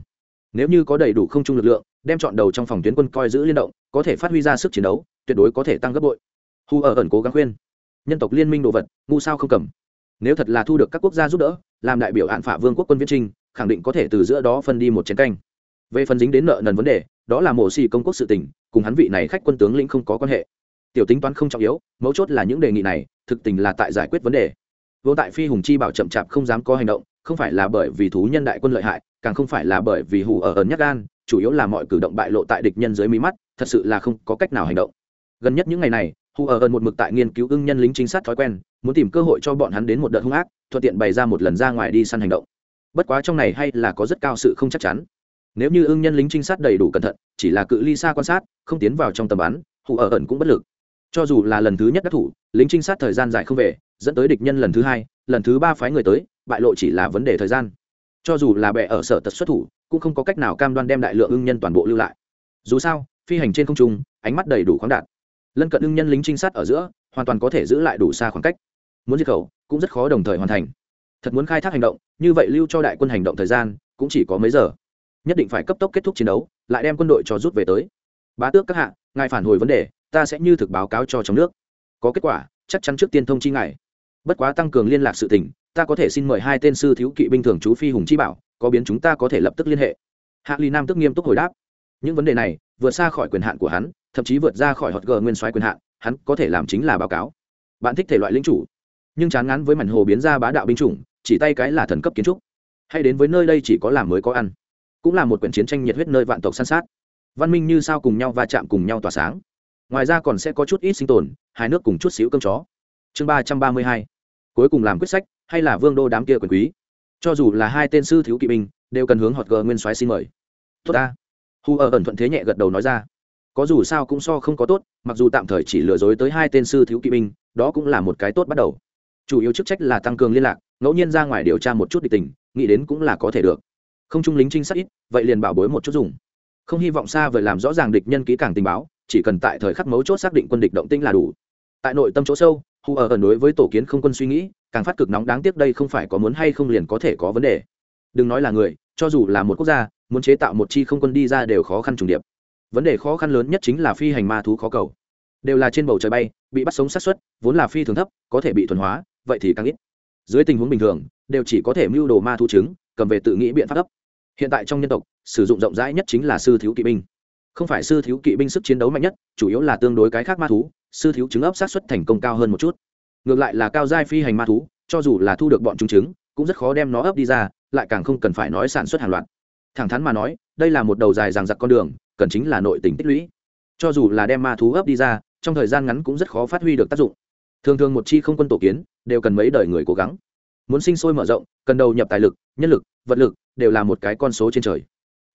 Nếu như có đầy đủ không trung lực lượng, đem chọn đầu trong phòng tuyến quân coi giữ liên động, có thể phát huy ra sức chiến đấu, tuyệt đối có thể tăng gấp bội. Hu ở ẩn cố gắng khuyên. Nhân tộc liên minh đồ vật, ngu sao không cầm. Nếu thật là thu được các quốc gia giúp đỡ, làm đại biểu hạn phả vương quốc quân viễn trinh khẳng định có thể từ giữa đó phân đi một chiến canh về phần dính đến nợ nần vấn đề, đó là mổ xì công quốc sự tình, cùng hắn vị này khách quân tướng lĩnh không có quan hệ. Tiểu tính toán không trọng yếu, mấu chốt là những đề nghị này, thực tình là tại giải quyết vấn đề. Vô tại phi hùng chi bảo chậm chạp không dám có hành động, không phải là bởi vì thú nhân đại quân lợi hại, càng không phải là bởi vì hủ ở ẩn nhắc gan, chủ yếu là mọi cử động bại lộ tại địch nhân dưới mí mắt, thật sự là không có cách nào hành động. Gần nhất những ngày này hủ ở ẩn một mực tại nghiên cứu ưng nhân lính chính sát thói quen, muốn tìm cơ hội cho bọn hắn đến một đợt hung ác, thuận tiện bày ra một lần ra ngoài đi săn hành động. Bất quá trong này hay là có rất cao sự không chắc chắn nếu như ưng nhân lính trinh sát đầy đủ cẩn thận, chỉ là cự ly xa quan sát, không tiến vào trong tầm bắn hụ ở ẩn cũng bất lực. Cho dù là lần thứ nhất đắc thủ, lính trinh sát thời gian dài không về, dẫn tới địch nhân lần thứ hai, lần thứ ba phái người tới, bại lộ chỉ là vấn đề thời gian. Cho dù là bệ ở sở tật xuất thủ, cũng không có cách nào cam đoan đem đại lượng ưng nhân toàn bộ lưu lại. Dù sao, phi hành trên không trung, ánh mắt đầy đủ khoáng đạt. Lân cận ưng nhân lính trinh sát ở giữa, hoàn toàn có thể giữ lại đủ xa khoảng cách. Muốn diệt khẩu, cũng rất khó đồng thời hoàn thành. Thật muốn khai thác hành động, như vậy lưu cho đại quân hành động thời gian, cũng chỉ có mấy giờ nhất định phải cấp tốc kết thúc chiến đấu, lại đem quân đội cho rút về tới. Bá tước các hạ, ngài phản hồi vấn đề, ta sẽ như thực báo cáo cho trong nước. Có kết quả, chắc chắn trước tiên thông chi ngài. Bất quá tăng cường liên lạc sự tình, ta có thể xin mời hai tên sư thiếu kỵ binh thường chú phi hùng chi bảo, có biến chúng ta có thể lập tức liên hệ. Hạ ly nam tức nghiêm túc hồi đáp. Những vấn đề này, vượt xa khỏi quyền hạn của hắn, thậm chí vượt ra khỏi hot g nguyên soái quyền hạn, hắn có thể làm chính là báo cáo. Bạn thích thể loại lính chủ. Nhưng chán ngắn với mảnh hồ biến ra bá đạo binh chủng, chỉ tay cái là thần cấp kiến trúc. Hay đến với nơi đây chỉ có làm mới có ăn cũng là một quyển chiến tranh nhiệt huyết nơi vạn tộc san sát. Văn minh như sao cùng nhau va chạm cùng nhau tỏa sáng. Ngoài ra còn sẽ có chút ít sinh tồn hai nước cùng chút xíu cơm chó. Chương ba trăm ba mươi hai. Cuối cùng làm quyết sách, hay là vương đô đám kia quyền quý. Cho dù là hai tên sư thiếu kỵ binh, đều cần hướng họt gờ nguyên soái xin mời. Tốt ta. Hù ở ẩn thuận thế nhẹ gật đầu nói ra. Có dù sao cũng so không có tốt, mặc dù tạm thời chỉ lừa dối tới hai tên sư thiếu kỵ binh, đó cũng là một cái tốt bắt đầu. Chủ yếu chức trách là tăng cường liên lạc, ngẫu nhiên ra ngoài điều tra một chút địch tình, nghĩ đến cũng là có thể được không trung lính trinh sát ít, vậy liền bảo bối một chút dùng. Không hy vọng xa vời làm rõ ràng địch nhân kỹ càng tình báo, chỉ cần tại thời khắc mấu chốt xác định quân địch động tĩnh là đủ. Tại nội tâm chỗ sâu hù ở ẩn đối với tổ kiến không quân suy nghĩ, càng phát cực nóng đáng tiếc đây không phải có muốn hay không liền có thể có vấn đề. Đừng nói là người, cho dù là một quốc gia, muốn chế tạo một chi không quân đi ra đều khó khăn trùng điệp. Vấn đề khó khăn lớn nhất chính là phi hành ma thú khó cầu. Đều là trên bầu trời bay, bị bắt sống sát xuất vốn là phi thường thấp, có thể bị thuần hóa, vậy thì càng ít. Dưới tình huống bình thường, đều chỉ có thể mưu đồ ma thú trứng, cầm về tự nghĩ biện pháp thấp hiện tại trong nhân tộc, sử dụng rộng rãi nhất chính là sư thiếu kỵ binh. Không phải sư thiếu kỵ binh sức chiến đấu mạnh nhất, chủ yếu là tương đối cái khác ma thú, sư thiếu trứng ấp sát xuất thành công cao hơn một chút. Ngược lại là cao giai phi hành ma thú, cho dù là thu được bọn chúng trứng cũng rất khó đem nó ấp đi ra, lại càng không cần phải nói sản xuất hàng loạt. Thẳng thắn mà nói, đây là một đầu dài ràng giặc con đường, cần chính là nội tình tích lũy. Cho dù là đem ma thú ấp đi ra, trong thời gian ngắn cũng rất khó phát huy được tác dụng. Thường thường một chi không quân tổ kiến, đều cần mấy đời người cố gắng muốn sinh sôi mở rộng, cần đầu nhập tài lực, nhân lực, vật lực, đều là một cái con số trên trời.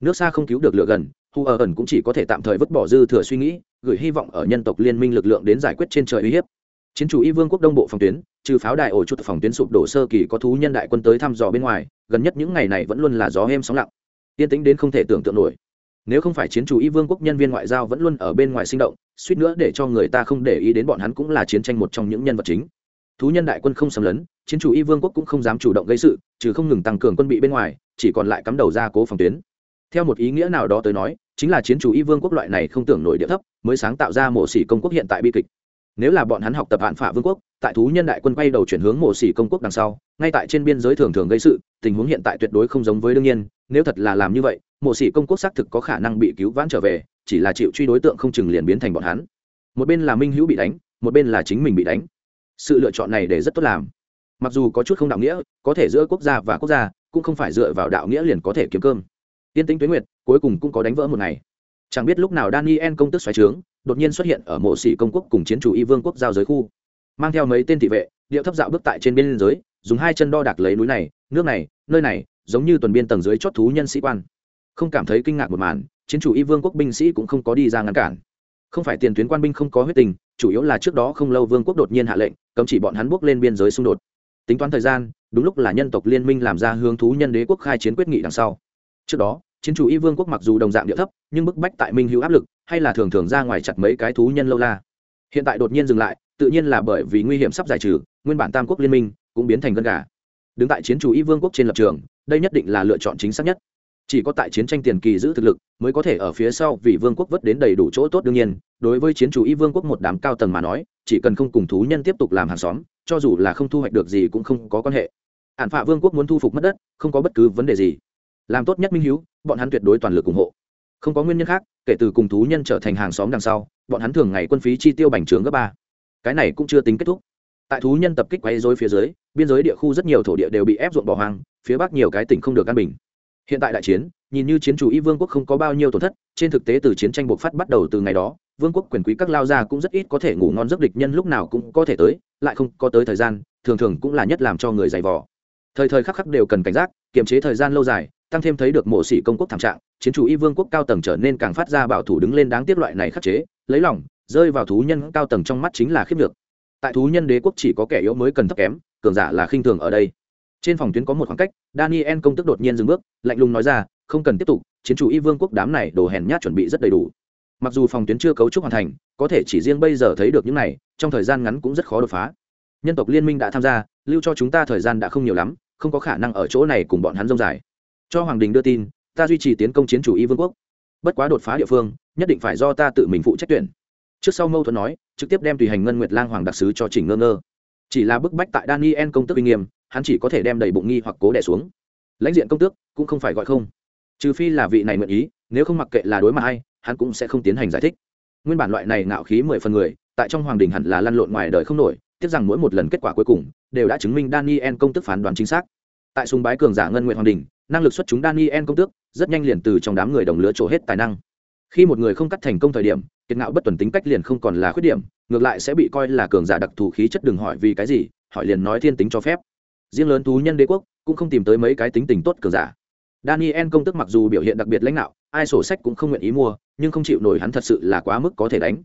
Nước xa không cứu được lửa gần hù ở ẩn cũng chỉ có thể tạm thời vứt bỏ dư thừa suy nghĩ, gửi hy vọng ở nhân tộc liên minh lực lượng đến giải quyết trên trời uy hiếp. Chiến chủ y vương quốc đông bộ phòng tuyến, trừ pháo đài ổ chút phòng tuyến sụp đổ sơ kỳ có thú nhân đại quân tới thăm dò bên ngoài, gần nhất những ngày này vẫn luôn là gió êm sóng lặng. Yên tĩnh đến không thể tưởng tượng nổi. Nếu không phải chiến chủ y vương quốc nhân viên ngoại giao vẫn luôn ở bên ngoài sinh động, suýt nữa để cho người ta không để ý đến bọn hắn cũng là chiến tranh một trong những nhân vật chính thú nhân đại quân không xâm lấn, chiến chủ y vương quốc cũng không dám chủ động gây sự, trừ không ngừng tăng cường quân bị bên ngoài, chỉ còn lại cắm đầu ra cố phòng tuyến. Theo một ý nghĩa nào đó tới nói, chính là chiến chủ y vương quốc loại này không tưởng nổi địa thấp, mới sáng tạo ra mộ sĩ công quốc hiện tại bi kịch. Nếu là bọn hắn học tập hạn phả vương quốc, tại thú nhân đại quân quay đầu chuyển hướng mộ sĩ công quốc đằng sau, ngay tại trên biên giới thường thường gây sự, tình huống hiện tại tuyệt đối không giống với đương nhiên, nếu thật là làm như vậy mộ sĩ công quốc xác thực có khả năng bị cứu vãn trở về, chỉ là chịu truy đối tượng không chừng liền biến thành bọn hắn. Một bên là minh hữu bị đánh, một bên là chính mình bị đánh sự lựa chọn này để rất tốt làm. Mặc dù có chút không đạo nghĩa, có thể giữa quốc gia và quốc gia, cũng không phải dựa vào đạo nghĩa liền có thể kiếm cơm. Tiên tính tuyến nguyệt, cuối cùng cũng có đánh vỡ một ngày. Chẳng biết lúc nào daniel công tức xoáy trướng, đột nhiên xuất hiện ở mộ sĩ công quốc cùng chiến chủ y vương quốc giao giới khu. Mang theo mấy tên thị vệ, điệu thấp dạo bước tại trên biên giới, dùng hai chân đo đạc lấy núi này, nước này, nơi này, giống như tuần biên tầng dưới chót thú nhân sĩ quan. Không cảm thấy kinh ngạc một màn, chiến chủ y vương quốc binh sĩ cũng không có đi ra ngăn cản. Không phải tiền tuyến quan binh không có huyết tình, chủ yếu là trước đó không lâu vương quốc đột nhiên hạ lệnh cấm chỉ bọn hắn bước lên biên giới xung đột. Tính toán thời gian, đúng lúc là nhân tộc liên minh làm ra hướng thú nhân đế quốc khai chiến quyết nghị đằng sau. Trước đó, chiến chủ y vương quốc mặc dù đồng dạng địa thấp, nhưng bức bách tại minh hữu áp lực, hay là thường thường ra ngoài chặt mấy cái thú nhân lâu la. Hiện tại đột nhiên dừng lại, tự nhiên là bởi vì nguy hiểm sắp giải trừ, nguyên bản tam quốc liên minh cũng biến thành gân gà. Đứng tại chiến chủ y vương quốc trên lập trường, đây nhất định là lựa chọn chính xác nhất. Chỉ có tại chiến tranh tiền kỳ giữ thực lực, mới có thể ở phía sau vì vương quốc vất đến đầy đủ chỗ tốt đương nhiên, đối với chiến chủ y vương quốc một đám cao tầng mà nói chỉ cần không cùng thú nhân tiếp tục làm hàng xóm, cho dù là không thu hoạch được gì cũng không có quan hệ. Ạn phạ vương quốc muốn thu phục mất đất, không có bất cứ vấn đề gì. Làm tốt nhất minh hiếu, bọn hắn tuyệt đối toàn lực ủng hộ. Không có nguyên nhân khác, kể từ cùng thú nhân trở thành hàng xóm đằng sau, bọn hắn thường ngày quân phí chi tiêu bành trướng gấp ba. Cái này cũng chưa tính kết thúc. Tại thú nhân tập kích quay dối phía dưới, biên giới địa khu rất nhiều thổ địa đều bị ép ruộng bỏ hoang, phía bắc nhiều cái tỉnh không được căn bình hiện tại đại chiến, nhìn như chiến chủ y vương quốc không có bao nhiêu tổn thất, trên thực tế từ chiến tranh bộc phát bắt đầu từ ngày đó, vương quốc quyền quý các lao gia cũng rất ít có thể ngủ ngon giấc địch nhân lúc nào cũng có thể tới, lại không có tới thời gian, thường thường cũng là nhất làm cho người dày vò. Thời thời khắc khắc đều cần cảnh giác, kiềm chế thời gian lâu dài, tăng thêm thấy được mộ sĩ công quốc thảm trạng, chiến chủ y vương quốc cao tầng trở nên càng phát ra bảo thủ đứng lên đáng tiếc loại này khắc chế, lấy lòng, rơi vào thú nhân cao tầng trong mắt chính là khiếp được tại thú nhân đế quốc chỉ có kẻ yếu mới cần thấp kém, cường giả là khinh thường ở đây trên phòng tuyến có một khoảng cách, daniel công tức đột nhiên dừng bước, lạnh lùng nói ra, không cần tiếp tục, chiến chủ y vương quốc đám này đồ hèn nhát chuẩn bị rất đầy đủ. Mặc dù phòng tuyến chưa cấu trúc hoàn thành, có thể chỉ riêng bây giờ thấy được những này, trong thời gian ngắn cũng rất khó đột phá. Nhân tộc liên minh đã tham gia, lưu cho chúng ta thời gian đã không nhiều lắm, không có khả năng ở chỗ này cùng bọn hắn rông dài. Cho hoàng đình đưa tin, ta duy trì tiến công chiến chủ y vương quốc. Bất quá đột phá địa phương, nhất định phải do ta tự mình phụ trách tuyển. Trước sau mâu thuẫn nói, trực tiếp đem tùy hành ngân nguyệt lang hoàng đặc sứ cho chỉnh ngơ ngơ. Chỉ là bức bách tại daniel công tức uy nghiêm hắn chỉ có thể đem đầy bụng nghi hoặc cố đẻ xuống. Lãnh diện công tước, cũng không phải gọi không. Trừ phi là vị này mượn ý, nếu không mặc kệ là đối mặt hay hắn cũng sẽ không tiến hành giải thích. Nguyên bản loại này ngạo khí mười phần người, tại trong hoàng đình hẳn là lăn lộn ngoài đời không nổi, tiếc rằng mỗi một lần kết quả cuối cùng, đều đã chứng minh daniel công tức phán đoán chính xác. Tại sùng bái cường giả ngân nguyện hoàng đình, năng lực xuất chúng daniel công tước, rất nhanh liền từ trong đám người đồng lứa trổ hết tài năng. Khi một người không cắt thành công thời điểm, kiệt ngạo bất tuần tính cách liền không còn là khuyết điểm, ngược lại sẽ bị coi là cường giả đặc thù khí chất đừng hỏi vì cái gì, hỏi liền nói thiên tính cho phép riêng lớn thú nhân đế quốc cũng không tìm tới mấy cái tính tình tốt cường giả. Daniel công tức mặc dù biểu hiện đặc biệt lãnh đạo, ai sổ sách cũng không nguyện ý mua, nhưng không chịu nổi hắn thật sự là quá mức có thể đánh.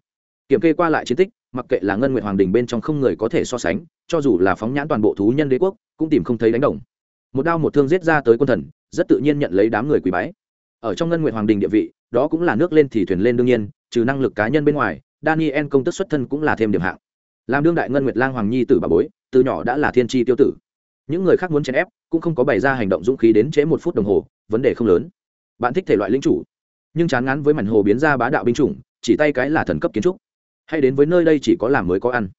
Kiểm kê qua lại chiến tích, mặc kệ là ngân nguyện hoàng đình bên trong không người có thể so sánh, cho dù là phóng nhãn toàn bộ thú nhân đế quốc, cũng tìm không thấy đánh đồng. Một đao một thương giết ra tới quân thần, rất tự nhiên nhận lấy đám người quý bái. Ở trong ngân nguyện hoàng đình địa vị, đó cũng là nước lên thì thuyền lên đương nhiên, trừ năng lực cá nhân bên ngoài, daniel công tức xuất thân cũng là thêm điểm hạng. Làm đương đại ngân nguyệt lang hoàng nhi tử bà bối, từ nhỏ đã là thiên tri tiêu tử những người khác muốn chèn ép, cũng không có bày ra hành động dũng khí đến trễ một phút đồng hồ, vấn đề không lớn. Bạn thích thể loại lính chủ, nhưng chán ngán với mảnh hồ biến ra bá đạo binh chủng, chỉ tay cái là thần cấp kiến trúc. Hay đến với nơi đây chỉ có làm mới có ăn.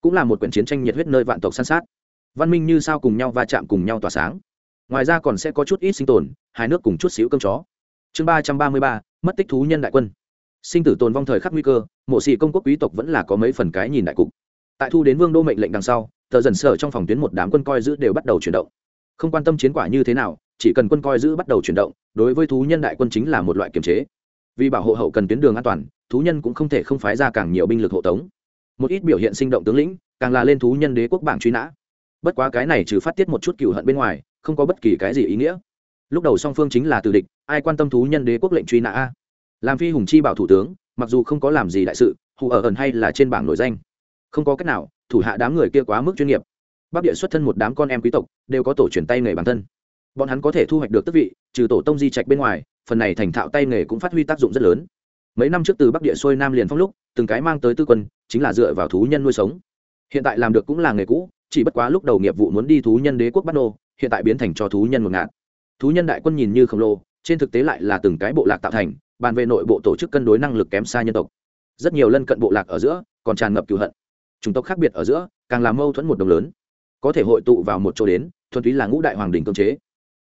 Cũng là một quyển chiến tranh nhiệt huyết nơi vạn tộc san sát. Văn minh như sao cùng nhau va chạm cùng nhau tỏa sáng. Ngoài ra còn sẽ có chút ít sinh tồn, hai nước cùng chút xíu cơm chó. Chương ba trăm ba mươi ba, mất tích thú nhân đại quân. Sinh tử tồn vong thời khắc nguy cơ, mộ sĩ công quốc quý tộc vẫn là có mấy phần cái nhìn đại cục. Tại thu đến vương đô mệnh lệnh đằng sau tờ dần sở trong phòng tuyến một đám quân coi giữ đều bắt đầu chuyển động. Không quan tâm chiến quả như thế nào, chỉ cần quân coi giữ bắt đầu chuyển động, đối với thú nhân đại quân chính là một loại kiềm chế. Vì bảo hộ hậu cần tuyến đường an toàn, thú nhân cũng không thể không phái ra càng nhiều binh lực hộ tống. Một ít biểu hiện sinh động tướng lĩnh, càng là lên thú nhân đế quốc bảng truy nã. Bất quá cái này trừ phát tiết một chút cựu hận bên ngoài, không có bất kỳ cái gì ý nghĩa. Lúc đầu song phương chính là từ địch, ai quan tâm thú nhân đế quốc lệnh truy nã a? Làm phi hùng chi bảo thủ tướng, mặc dù không có làm gì đại sự, hù ở ẩn hay là trên bảng nổi danh không có cách nào, thủ hạ đám người kia quá mức chuyên nghiệp. Bắc địa xuất thân một đám con em quý tộc, đều có tổ truyền tay nghề bản thân. Bọn hắn có thể thu hoạch được tước vị, trừ tổ tông di trạch bên ngoài, phần này thành thạo tay nghề cũng phát huy tác dụng rất lớn. Mấy năm trước từ bắc địa xuôi nam liền phong lúc, từng cái mang tới tư quân, chính là dựa vào thú nhân nuôi sống. Hiện tại làm được cũng là nghề cũ, chỉ bất quá lúc đầu nghiệp vụ muốn đi thú nhân đế quốc bắt nô, hiện tại biến thành cho thú nhân một ngạn. Thú nhân đại quân nhìn như khổng lồ, trên thực tế lại là từng cái bộ lạc tạo thành, bàn về nội bộ tổ chức cân đối năng lực kém xa nhân tộc. Rất nhiều lân cận bộ lạc ở giữa, còn tràn ngập cựu hận chủng tộc khác biệt ở giữa, càng làm mâu thuẫn một đồng lớn. Có thể hội tụ vào một chỗ đến, thuần túy là ngũ đại hoàng đình cơ chế.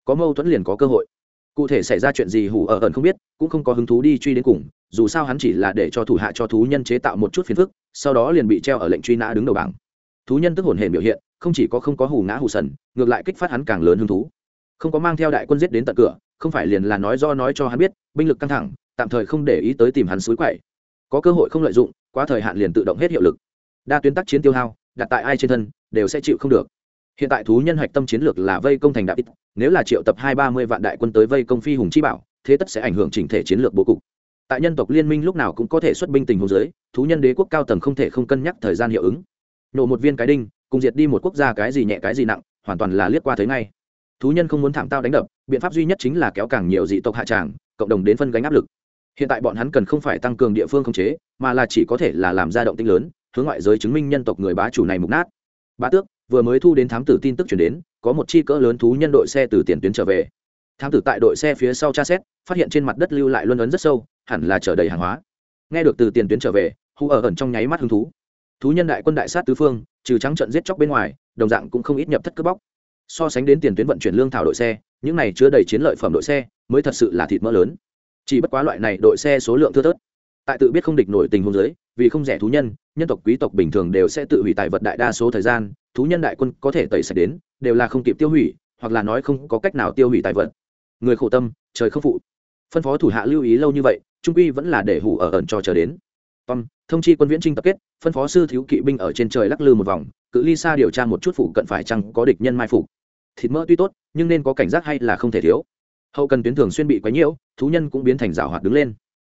Có mâu thuẫn liền có cơ hội. Cụ thể xảy ra chuyện gì hủ ở ẩn không biết, cũng không có hứng thú đi truy đến cùng, dù sao hắn chỉ là để cho thủ hạ cho thú nhân chế tạo một chút phiền phức, sau đó liền bị treo ở lệnh truy nã đứng đầu bảng. Thú nhân tức hồn hển biểu hiện, không chỉ có không có hù ngã hù sần, ngược lại kích phát hắn càng lớn hứng thú. Không có mang theo đại quân giết đến tận cửa, không phải liền là nói do nói cho hắn biết, binh lực căng thẳng, tạm thời không để ý tới tìm hắn suối quậy. Có cơ hội không lợi dụng, quá thời hạn liền tự động hết hiệu lực đa tuyến tác chiến tiêu hao, đặt tại ai trên thân, đều sẽ chịu không được. Hiện tại thú nhân hạch tâm chiến lược là vây công thành đạo ít nếu là triệu tập hai ba mươi vạn đại quân tới vây công phi hùng chi bảo, thế tất sẽ ảnh hưởng chỉnh thể chiến lược bố cục. Tại nhân tộc liên minh lúc nào cũng có thể xuất binh tình hồ dưới, thú nhân đế quốc cao tầng không thể không cân nhắc thời gian hiệu ứng. Nổ một viên cái đinh, cùng diệt đi một quốc gia cái gì nhẹ cái gì nặng, hoàn toàn là liếc qua thấy ngay. Thú nhân không muốn thảm tao đánh đập, biện pháp duy nhất chính là kéo càng nhiều dị tộc hạ tràng, cộng đồng đến phân gánh áp lực. Hiện tại bọn hắn cần không phải tăng cường địa phương khống chế, mà là chỉ có thể là làm ra động tinh lớn hướng ngoại giới chứng minh nhân tộc người bá chủ này mục nát. Bá tước, vừa mới thu đến thám tử tin tức chuyển đến, có một chi cỡ lớn thú nhân đội xe từ tiền tuyến trở về. Thám tử tại đội xe phía sau tra xét, phát hiện trên mặt đất lưu lại luân ấn rất sâu, hẳn là chở đầy hàng hóa. Nghe được từ tiền tuyến trở về hù ở ẩn trong nháy mắt hứng thú. Thú nhân đại quân đại sát tứ phương, trừ trắng trận giết chóc bên ngoài, đồng dạng cũng không ít nhập thất cướp bóc. So sánh đến tiền tuyến vận chuyển lương thảo đội xe, những này chứa đầy chiến lợi phẩm đội xe, mới thật sự là thịt mỡ lớn. Chỉ bất quá loại này đội xe số lượng thưa thớt. Tại tự biết không địch nổi tình huống giới vì không rẻ thú nhân nhân tộc quý tộc bình thường đều sẽ tự hủy tài vật đại đa số thời gian, thú nhân đại quân có thể tẩy sạch đến, đều là không kịp tiêu hủy, hoặc là nói không có cách nào tiêu hủy tài vật. Người khổ tâm, trời không phụ. Phân phó thủ hạ lưu ý lâu như vậy, trung quy vẫn là để hủ ở ẩn cho chờ đến. Tom, thông chi quân viễn trinh tập kết, phân phó sư thiếu kỵ binh ở trên trời lắc lư một vòng, cự ly xa điều tra một chút phụ cận phải chăng có địch nhân mai phục. Thịt mỡ tuy tốt, nhưng nên có cảnh giác hay là không thể thiếu. Hậu cần tuyến thường xuyên bị quấy nhiễu, thú nhân cũng biến thành rào hoạt đứng lên.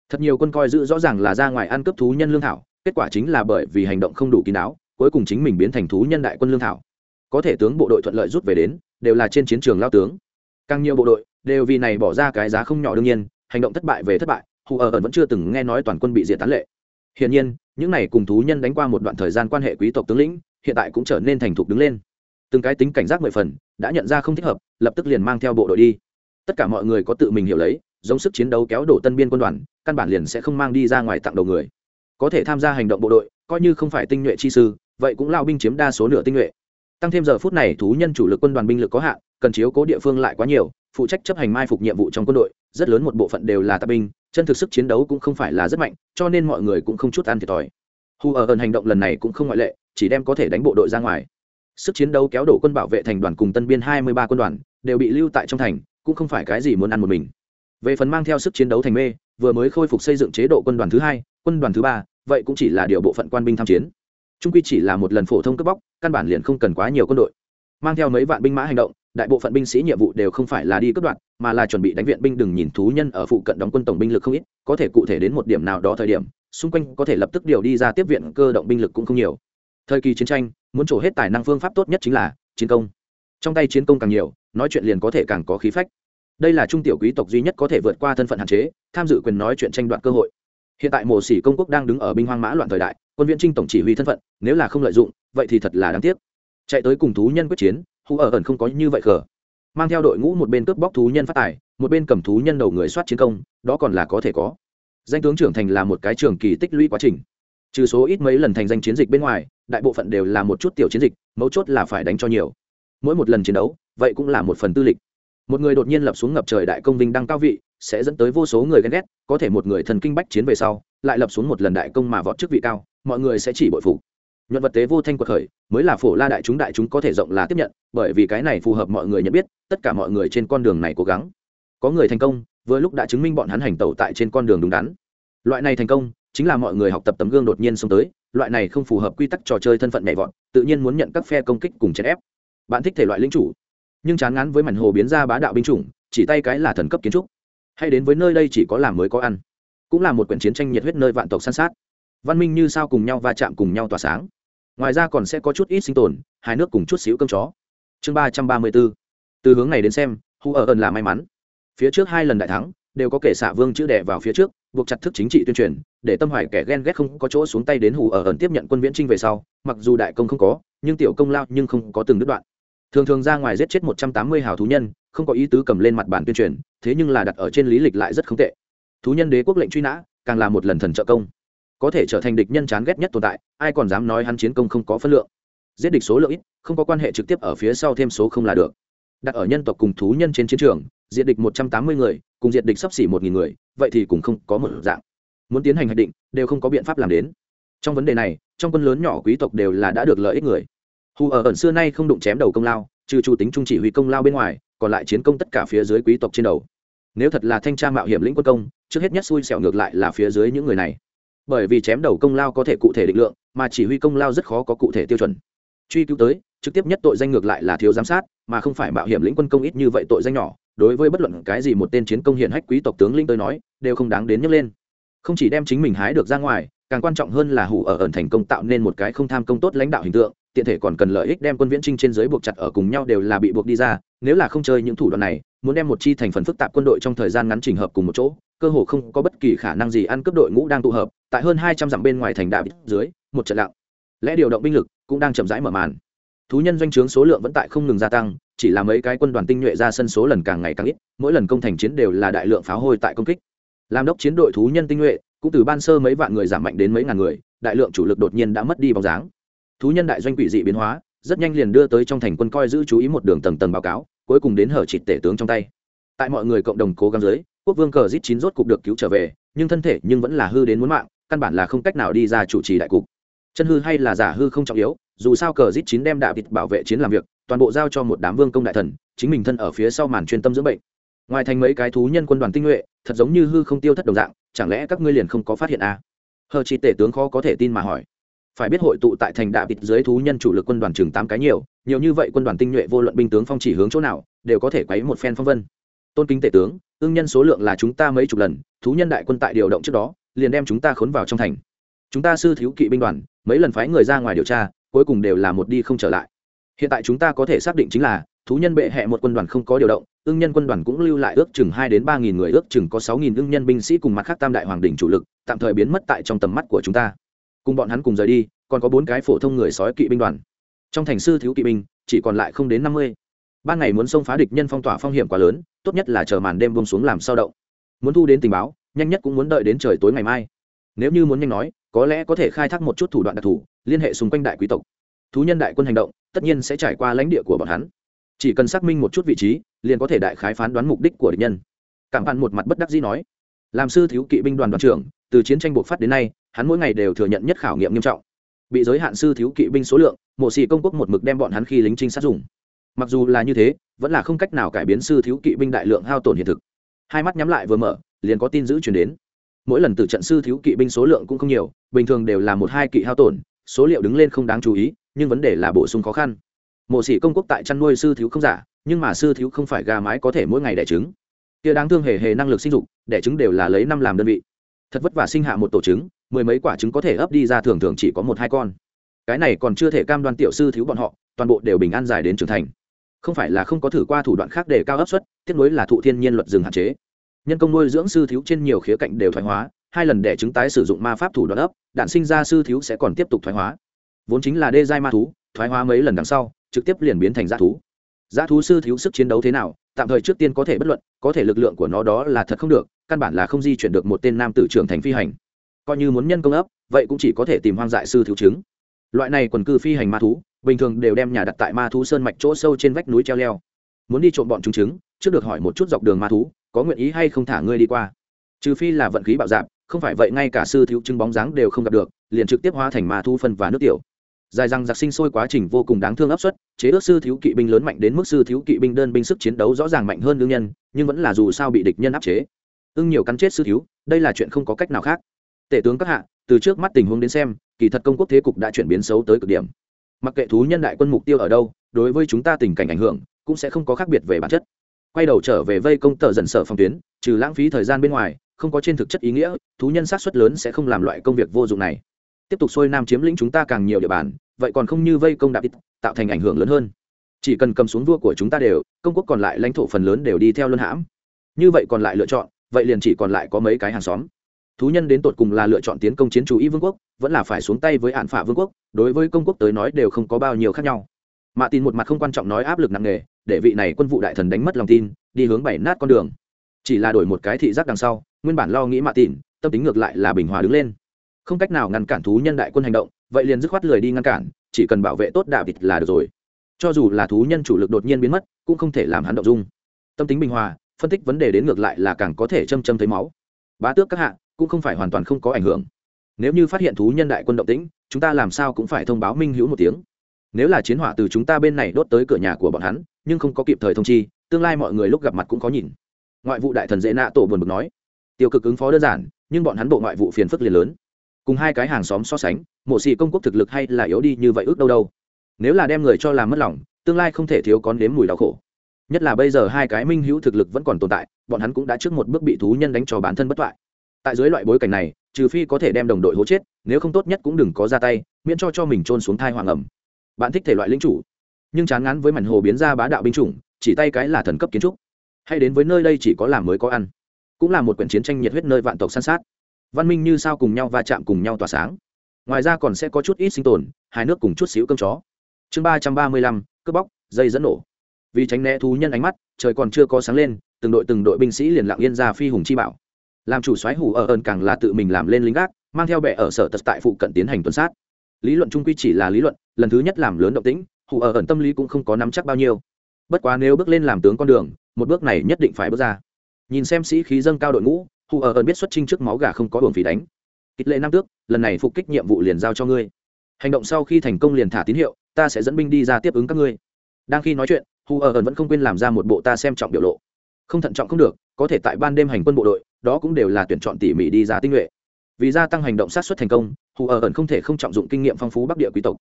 Thật nhiều quân coi giữ rõ ràng là ra ngoài ăn cướp thú nhân lương thảo kết quả chính là bởi vì hành động không đủ kín đáo, cuối cùng chính mình biến thành thú nhân đại quân lương thảo. Có thể tướng bộ đội thuận lợi rút về đến, đều là trên chiến trường lao tướng. Càng nhiều bộ đội, đều vì này bỏ ra cái giá không nhỏ đương nhiên, hành động thất bại về thất bại, hù ở ẩn vẫn chưa từng nghe nói toàn quân bị diệt tán lệ. Hiển nhiên, những này cùng thú nhân đánh qua một đoạn thời gian quan hệ quý tộc tướng lĩnh, hiện tại cũng trở nên thành thục đứng lên. Từng cái tính cảnh giác mười phần, đã nhận ra không thích hợp, lập tức liền mang theo bộ đội đi. Tất cả mọi người có tự mình hiểu lấy, giống sức chiến đấu kéo đổ tân biên quân đoàn, căn bản liền sẽ không mang đi ra ngoài tặng đầu người có thể tham gia hành động bộ đội, coi như không phải tinh nhuệ chi sư, vậy cũng lao binh chiếm đa số nửa tinh nhuệ. Tăng thêm giờ phút này, thú nhân chủ lực quân đoàn binh lực có hạn, cần chiếu cố địa phương lại quá nhiều, phụ trách chấp hành mai phục nhiệm vụ trong quân đội, rất lớn một bộ phận đều là tạp binh, chân thực sức chiến đấu cũng không phải là rất mạnh, cho nên mọi người cũng không chút ăn thiệt thòi. Hù ở ẩn hành động lần này cũng không ngoại lệ, chỉ đem có thể đánh bộ đội ra ngoài. Sức chiến đấu kéo đổ quân bảo vệ thành đoàn cùng tân biên hai mươi ba quân đoàn, đều bị lưu tại trong thành, cũng không phải cái gì muốn ăn một mình. Về phần mang theo sức chiến đấu thành mê, vừa mới khôi phục xây dựng chế độ quân đoàn thứ hai, quân đoàn thứ ba vậy cũng chỉ là điều bộ phận quan binh tham chiến. Trung quy chỉ là một lần phổ thông cướp bóc, căn bản liền không cần quá nhiều quân đội. Mang theo mấy vạn binh mã hành động, đại bộ phận binh sĩ nhiệm vụ đều không phải là đi cướp đoạt, mà là chuẩn bị đánh viện binh đừng nhìn thú nhân ở phụ cận đóng quân tổng binh lực không ít, có thể cụ thể đến một điểm nào đó thời điểm, xung quanh có thể lập tức điều đi ra tiếp viện cơ động binh lực cũng không nhiều. Thời kỳ chiến tranh, muốn trổ hết tài năng phương pháp tốt nhất chính là chiến công. Trong tay chiến công càng nhiều, nói chuyện liền có thể càng có khí phách. Đây là trung tiểu quý tộc duy nhất có thể vượt qua thân phận hạn chế, tham dự quyền nói chuyện tranh đoạt cơ hội hiện tại mồ sĩ công quốc đang đứng ở binh hoang mã loạn thời đại, quân viễn trinh tổng chỉ huy thân phận, nếu là không lợi dụng, vậy thì thật là đáng tiếc. Chạy tới cùng thú nhân quyết chiến, hù ở ẩn không có như vậy khờ. Mang theo đội ngũ một bên cướp bóc thú nhân phát tài, một bên cầm thú nhân đầu người soát chiến công, đó còn là có thể có. Danh tướng trưởng thành là một cái trường kỳ tích lũy quá trình. Trừ số ít mấy lần thành danh chiến dịch bên ngoài, đại bộ phận đều là một chút tiểu chiến dịch, mấu chốt là phải đánh cho nhiều. Mỗi một lần chiến đấu, vậy cũng là một phần tư lịch một người đột nhiên lập xuống ngập trời đại công vinh đăng cao vị, sẽ dẫn tới vô số người ghen ghét, có thể một người thần kinh bách chiến về sau, lại lập xuống một lần đại công mà vọt chức vị cao, mọi người sẽ chỉ bội phục. Nhuận vật tế vô thanh quật khởi, mới là phổ la đại chúng đại chúng có thể rộng là tiếp nhận, bởi vì cái này phù hợp mọi người nhận biết, tất cả mọi người trên con đường này cố gắng. Có người thành công, vừa lúc đã chứng minh bọn hắn hành tẩu tại trên con đường đúng đắn. Loại này thành công, chính là mọi người học tập tấm gương đột nhiên xông tới, loại này không phù hợp quy tắc trò chơi thân phận nhảy vọt, tự nhiên muốn nhận các phe công kích cùng chèn ép. Bạn thích thể loại lính chủ nhưng chán ngán với mảnh hồ biến ra bá đạo binh chủng, chỉ tay cái là thần cấp kiến trúc. Hay đến với nơi đây chỉ có làm mới có ăn, cũng là một quyển chiến tranh nhiệt huyết nơi vạn tộc san sát. Văn minh như sao cùng nhau va chạm cùng nhau tỏa sáng. Ngoài ra còn sẽ có chút ít sinh tồn, hai nước cùng chút xíu cơm chó. Chương ba trăm ba mươi bốn. Từ hướng này đến xem, hu ở ẩn là may mắn. Phía trước hai lần đại thắng, đều có kẻ xạ vương chữ đẻ vào phía trước, buộc chặt thức chính trị tuyên truyền, để tâm hoài kẻ ghen ghét không có chỗ xuống tay đến hù ở ẩn tiếp nhận quân viễn trinh về sau, mặc dù đại công không có, nhưng tiểu công lao nhưng không có từng đứt đoạn thường thường ra ngoài giết chết một trăm tám mươi hào thú nhân, không có ý tứ cầm lên mặt bản tuyên truyền, thế nhưng là đặt ở trên lý lịch lại rất không tệ. Thú nhân đế quốc lệnh truy nã, càng là một lần thần trợ công. Có thể trở thành địch nhân chán ghét nhất tồn tại, ai còn dám nói hắn chiến công không có phân lượng. Giết địch số lượng ít, không có quan hệ trực tiếp ở phía sau thêm số không là được. Đặt ở nhân tộc cùng thú nhân trên chiến trường, diệt địch một trăm tám mươi người, cùng diệt địch sắp xỉ một nghìn người, vậy thì cũng không có một dạng. Muốn tiến hành hạch định, đều không có biện pháp làm đến. Trong vấn đề này, trong quân lớn nhỏ quý tộc đều là đã được lợi ích người hù ở ẩn xưa nay không đụng chém đầu công lao, trừ chủ tính trung chỉ huy công lao bên ngoài, còn lại chiến công tất cả phía dưới quý tộc trên đầu. Nếu thật là thanh tra mạo hiểm lĩnh quân công, trước hết nhất xui xẻo ngược lại là phía dưới những người này. Bởi vì chém đầu công lao có thể cụ thể định lượng, mà chỉ huy công lao rất khó có cụ thể tiêu chuẩn. Truy cứu tới, trực tiếp nhất tội danh ngược lại là thiếu giám sát, mà không phải mạo hiểm lĩnh quân công ít như vậy tội danh nhỏ. Đối với bất luận cái gì một tên chiến công hiển hách quý tộc tướng linh tới nói, đều không đáng đến nhấc lên. Không chỉ đem chính mình hái được ra ngoài càng quan trọng hơn là hủ ở ẩn thành công tạo nên một cái không tham công tốt lãnh đạo hình tượng, tiện thể còn cần lợi ích đem quân viễn trinh trên dưới buộc chặt ở cùng nhau đều là bị buộc đi ra, nếu là không chơi những thủ đoạn này, muốn đem một chi thành phần phức tạp quân đội trong thời gian ngắn trình hợp cùng một chỗ, cơ hồ không có bất kỳ khả năng gì ăn cướp đội ngũ đang tụ hợp, tại hơn hai trăm dặm bên ngoài thành đạo dưới, một trận lặng. Lẽ điều động binh lực cũng đang chậm rãi mở màn. Thú nhân doanh trướng số lượng vẫn tại không ngừng gia tăng, chỉ là mấy cái quân đoàn tinh nhuệ ra sân số lần càng ngày càng ít, mỗi lần công thành chiến đều là đại lượng pháo hôi tại công kích. Làm đốc chiến đội thú nhân tinh nhuệ cũng từ ban sơ mấy vạn người giảm mạnh đến mấy ngàn người, đại lượng chủ lực đột nhiên đã mất đi bóng dáng. Thú nhân đại doanh quỷ dị biến hóa, rất nhanh liền đưa tới trong thành quân coi giữ chú ý một đường tầng tầng báo cáo, cuối cùng đến hở trịt tể tướng trong tay. Tại mọi người cộng đồng cố gắng dưới, quốc vương cờ dít chín rốt cục được cứu trở về, nhưng thân thể nhưng vẫn là hư đến muốn mạng, căn bản là không cách nào đi ra chủ trì đại cục. Chân hư hay là giả hư không trọng yếu, dù sao cờ dít chín đem đạo vịt bảo vệ chiến làm việc, toàn bộ giao cho một đám vương công đại thần, chính mình thân ở phía sau màn chuyên tâm dưỡng bệnh. Ngoài thành mấy cái thú nhân quân đoàn tinh nhuệ, thật giống như hư không tiêu thất đồng dạng chẳng lẽ các ngươi liền không có phát hiện à? hờ chỉ tể tướng khó có thể tin mà hỏi. Phải biết hội tụ tại thành đạ vịt dưới thú nhân chủ lực quân đoàn chừng tám cái nhiều nhiều như vậy quân đoàn tinh nhuệ vô luận binh tướng phong chỉ hướng chỗ nào, đều có thể quấy một phen phong vân. Tôn kính tể tướng ương nhân số lượng là chúng ta mấy chục lần, thú nhân đại quân tại điều động trước đó, liền đem chúng ta khốn vào trong thành. Chúng ta sư thiếu kỵ binh đoàn, mấy lần phái người ra ngoài điều tra, cuối cùng đều là một đi không trở lại. Hiện tại chúng ta có thể xác định chính là thú nhân bệ hẹ một quân đoàn không có điều động, ưng nhân quân đoàn cũng lưu lại ước chừng hai đến ba nghìn người, ước chừng có sáu nghìn ưng nhân binh sĩ cùng mặt khác tam đại hoàng đình chủ lực, tạm thời biến mất tại trong tầm mắt của chúng ta. Cùng bọn hắn cùng rời đi, còn có bốn cái phổ thông người sói kỵ binh đoàn. Trong thành sư thiếu kỵ binh, chỉ còn lại không đến năm mươi. Ban ngày muốn xông phá địch nhân phong tỏa phong hiểm quá lớn, tốt nhất là chờ màn đêm bông xuống làm sao động. Muốn thu đến tình báo, nhanh nhất cũng muốn đợi đến trời tối ngày mai. Nếu như muốn nhanh nói, có lẽ có thể khai thác một chút thủ đoạn đặc thù, liên hệ xung quanh đại quý tộc. Thú nhân đại quân hành động, tất nhiên sẽ trải qua lãnh địa của bọn hắn chỉ cần xác minh một chút vị trí, liền có thể đại khái phán đoán mục đích của địch nhân. Cảm bạn một mặt bất đắc dĩ nói, làm sư thiếu kỵ binh đoàn đoàn trưởng, từ chiến tranh bộc phát đến nay, hắn mỗi ngày đều thừa nhận nhất khảo nghiệm nghiêm trọng. Bị giới hạn sư thiếu kỵ binh số lượng, mộ sĩ công quốc một mực đem bọn hắn khi lính trinh sát dùng. Mặc dù là như thế, vẫn là không cách nào cải biến sư thiếu kỵ binh đại lượng hao tổn hiện thực. Hai mắt nhắm lại vừa mở, liền có tin giữ chuyển đến. Mỗi lần từ trận sư thiếu kỵ binh số lượng cũng không nhiều, bình thường đều là một hai kỵ hao tổn, số liệu đứng lên không đáng chú ý, nhưng vấn đề là bổ sung khó khăn mộ sĩ công quốc tại chăn nuôi sư thiếu không giả, nhưng mà sư thiếu không phải gà mái có thể mỗi ngày đẻ trứng. Kia đáng thương hề hề năng lực sinh dục, đẻ trứng đều là lấy năm làm đơn vị. Thật vất vả sinh hạ một tổ trứng, mười mấy quả trứng có thể ấp đi ra thường thường chỉ có một hai con. Cái này còn chưa thể cam đoan tiểu sư thiếu bọn họ, toàn bộ đều bình an dài đến trưởng thành. Không phải là không có thử qua thủ đoạn khác để cao ấp suất tiếp nối là thụ thiên nhiên luật dừng hạn chế. Nhân công nuôi dưỡng sư thiếu trên nhiều khía cạnh đều thoái hóa, hai lần đẻ trứng tái sử dụng ma pháp thủ đoạn ấp, đạn sinh ra sư thiếu sẽ còn tiếp tục thoái hóa. Vốn chính là đê giai ma thú, thoái hóa mấy lần đằng sau trực tiếp liền biến thành g thú. G thú sư thiếu sức chiến đấu thế nào tạm thời trước tiên có thể bất luận có thể lực lượng của nó đó là thật không được căn bản là không di chuyển được một tên nam tử trưởng thành phi hành. Coi như muốn nhân công ấp vậy cũng chỉ có thể tìm hoang dại sư thiếu chứng. Loại này quần cư phi hành ma thú bình thường đều đem nhà đặt tại ma thú sơn mạch chỗ sâu trên vách núi treo leo. Muốn đi trộm bọn chúng chứng, trước được hỏi một chút dọc đường ma thú có nguyện ý hay không thả ngươi đi qua. Trừ phi là vận khí bạo dạp không phải vậy ngay cả sư thiếu chứng bóng dáng đều không gặp được liền trực tiếp hóa thành ma thu phân và nước tiểu dài rằng giặc sinh sôi quá trình vô cùng đáng thương áp suất chế ước sư thiếu kỵ binh lớn mạnh đến mức sư thiếu kỵ binh đơn binh sức chiến đấu rõ ràng mạnh hơn đương nhân, nhưng vẫn là dù sao bị địch nhân áp chế. Ưng nhiều cắn chết sư thiếu, đây là chuyện không có cách nào khác. Tể tướng các hạ, từ trước mắt tình huống đến xem, kỳ thật công quốc thế cục đã chuyển biến xấu tới cực điểm. Mặc kệ thú nhân đại quân mục tiêu ở đâu, đối với chúng ta tình cảnh ảnh hưởng, cũng sẽ không có khác biệt về bản chất. Quay đầu trở về vây công tờ dần sở phòng tuyến, trừ lãng phí thời gian bên ngoài, không có trên thực chất ý nghĩa, thú nhân sát xuất lớn sẽ không làm loại công việc vô dụng này tiếp tục xuôi nam chiếm lĩnh chúng ta càng nhiều địa bàn, vậy còn không như vây công đạp ít, tạo thành ảnh hưởng lớn hơn. Chỉ cần cầm xuống vua của chúng ta đều, công quốc còn lại lãnh thổ phần lớn đều đi theo luân hãm. Như vậy còn lại lựa chọn, vậy liền chỉ còn lại có mấy cái hàng xóm. Thú nhân đến tột cùng là lựa chọn tiến công chiến chủ y vương quốc, vẫn là phải xuống tay với hạn phả vương quốc, đối với công quốc tới nói đều không có bao nhiêu khác nhau. Mạ tin một mặt không quan trọng nói áp lực nặng nề, để vị này quân vụ đại thần đánh mất lòng tin, đi hướng bảy nát con đường. Chỉ là đổi một cái thị giác đằng sau, nguyên bản lo nghĩ mạ tin tâm tính ngược lại là bình hòa đứng lên không cách nào ngăn cản thú nhân đại quân hành động, vậy liền dứt khoát lười đi ngăn cản, chỉ cần bảo vệ tốt đạ vịt là được rồi. Cho dù là thú nhân chủ lực đột nhiên biến mất, cũng không thể làm hắn động dung. Tâm tính bình hòa, phân tích vấn đề đến ngược lại là càng có thể châm châm thấy máu. Bá tước các hạ, cũng không phải hoàn toàn không có ảnh hưởng. Nếu như phát hiện thú nhân đại quân động tĩnh, chúng ta làm sao cũng phải thông báo minh hữu một tiếng. Nếu là chiến hỏa từ chúng ta bên này đốt tới cửa nhà của bọn hắn, nhưng không có kịp thời thông chi, tương lai mọi người lúc gặp mặt cũng có nhìn. Ngoại vụ đại thần dễ nạ tổ buồn bực nói, tiêu cực ứng phó đơn giản, nhưng bọn hắn bộ ngoại vụ phiền phức liền lớn cùng hai cái hàng xóm so sánh, mộ xì công quốc thực lực hay là yếu đi như vậy ước đâu đâu. Nếu là đem người cho làm mất lòng, tương lai không thể thiếu con đếm mùi đau khổ. Nhất là bây giờ hai cái minh hữu thực lực vẫn còn tồn tại, bọn hắn cũng đã trước một bước bị thú nhân đánh cho bản thân bất toại. Tại dưới loại bối cảnh này, trừ phi có thể đem đồng đội hố chết, nếu không tốt nhất cũng đừng có ra tay, miễn cho cho mình trôn xuống thai hoàng ẩm. Bạn thích thể loại lính chủ, nhưng chán ngắn với mảnh hồ biến ra bá đạo binh chủng, chỉ tay cái là thần cấp kiến trúc. Hay đến với nơi đây chỉ có làm mới có ăn. Cũng là một quyển chiến tranh nhiệt huyết nơi vạn tộc san sát văn minh như sao cùng nhau va chạm cùng nhau tỏa sáng. Ngoài ra còn sẽ có chút ít sinh tồn, hai nước cùng chút xíu cơm chó. Chương ba trăm ba mươi lăm, cướp bóc, dây dẫn nổ. Vì tránh né thú nhân ánh mắt, trời còn chưa có sáng lên, từng đội từng đội binh sĩ liền lặng yên ra phi hùng chi bảo. Làm chủ soái hủ ở ơn càng là tự mình làm lên lính gác, mang theo bệ ở sở tật tại phụ cận tiến hành tuần sát. Lý luận trung quy chỉ là lý luận, lần thứ nhất làm lớn động tĩnh, hủ ở ẩn tâm lý cũng không có nắm chắc bao nhiêu. Bất quá nếu bước lên làm tướng con đường, một bước này nhất định phải bước ra. Nhìn xem sĩ khí dâng cao đội ngũ Hù ở ẩn biết xuất trinh trước máu gà không có đường phí đánh. Kịch lệ nam tước, lần này phục kích nhiệm vụ liền giao cho ngươi. Hành động sau khi thành công liền thả tín hiệu, ta sẽ dẫn binh đi ra tiếp ứng các ngươi. Đang khi nói chuyện, hù ở ẩn vẫn không quên làm ra một bộ ta xem trọng biểu lộ. Không thận trọng không được, có thể tại ban đêm hành quân bộ đội, đó cũng đều là tuyển chọn tỉ mỉ đi ra tinh nhuệ. Vì gia tăng hành động sát xuất thành công, hù ở ẩn không thể không trọng dụng kinh nghiệm phong phú bắc địa quý tộc.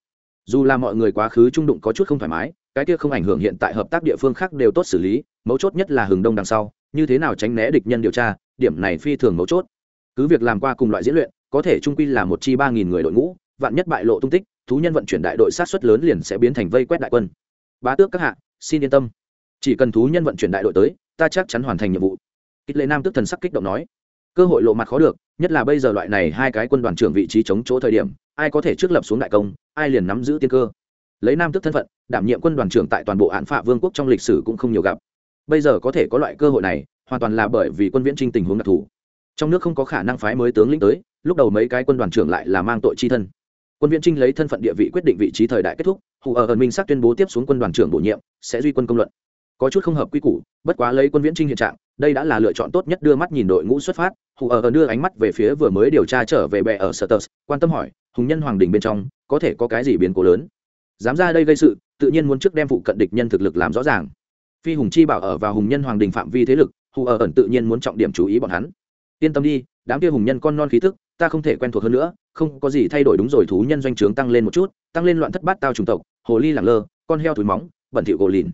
Dù là mọi người quá khứ trung đụng có chút không thoải mái, cái kia không ảnh hưởng hiện tại hợp tác địa phương khác đều tốt xử lý, mấu chốt nhất là hừng đông đằng sau, như thế nào tránh né địch nhân điều tra điểm này phi thường mấu chốt. Cứ việc làm qua cùng loại diễn luyện, có thể trung quy là một chi ba nghìn người đội ngũ, vạn nhất bại lộ tung tích, thú nhân vận chuyển đại đội sát xuất lớn liền sẽ biến thành vây quét đại quân. Bá tước các hạ, xin yên tâm. Chỉ cần thú nhân vận chuyển đại đội tới, ta chắc chắn hoàn thành nhiệm vụ. Kích lệ nam tức thần sắc kích động nói. Cơ hội lộ mặt khó được, nhất là bây giờ loại này hai cái quân đoàn trưởng vị trí chống chỗ thời điểm, ai có thể trước lập xuống đại công, ai liền nắm giữ tiên cơ. Lấy nam tức thân phận, đảm nhiệm quân đoàn trưởng tại toàn bộ án phạ vương quốc trong lịch sử cũng không nhiều gặp. Bây giờ có thể có loại cơ hội này hoàn toàn là bởi vì quân viễn trinh tình huống đặc thù. Trong nước không có khả năng phái mới tướng lĩnh tới, lúc đầu mấy cái quân đoàn trưởng lại là mang tội chi thân. Quân viễn trinh lấy thân phận địa vị quyết định vị trí thời đại kết thúc, hù ở ẩn minh sắc tuyên bố tiếp xuống quân đoàn trưởng bổ nhiệm, sẽ duy quân công luận. Có chút không hợp quy củ, bất quá lấy quân viễn trinh hiện trạng, đây đã là lựa chọn tốt nhất đưa mắt nhìn đội ngũ xuất phát, hù ở ẩn đưa ánh mắt về phía vừa mới điều tra trở về bè ở sở tờ quan tâm hỏi, hùng nhân hoàng đình bên trong, có thể có cái gì biến cố lớn? Dám ra đây gây sự, tự nhiên muốn trước đem phụ cận địch nhân thực lực làm rõ ràng. Phi hùng chi bảo ở vào hùng nhân hoàng đình phạm vi thế lực hù ở ẩn tự nhiên muốn trọng điểm chú ý bọn hắn. Yên tâm đi, đám kia hùng nhân con non khí thức, ta không thể quen thuộc hơn nữa, không có gì thay đổi đúng rồi, thú nhân doanh trướng tăng lên một chút, tăng lên loạn thất bát tao trùng tộc, hồ ly lẳng lơ, con heo thúi móng, bẩn thỉu gỗ lìn.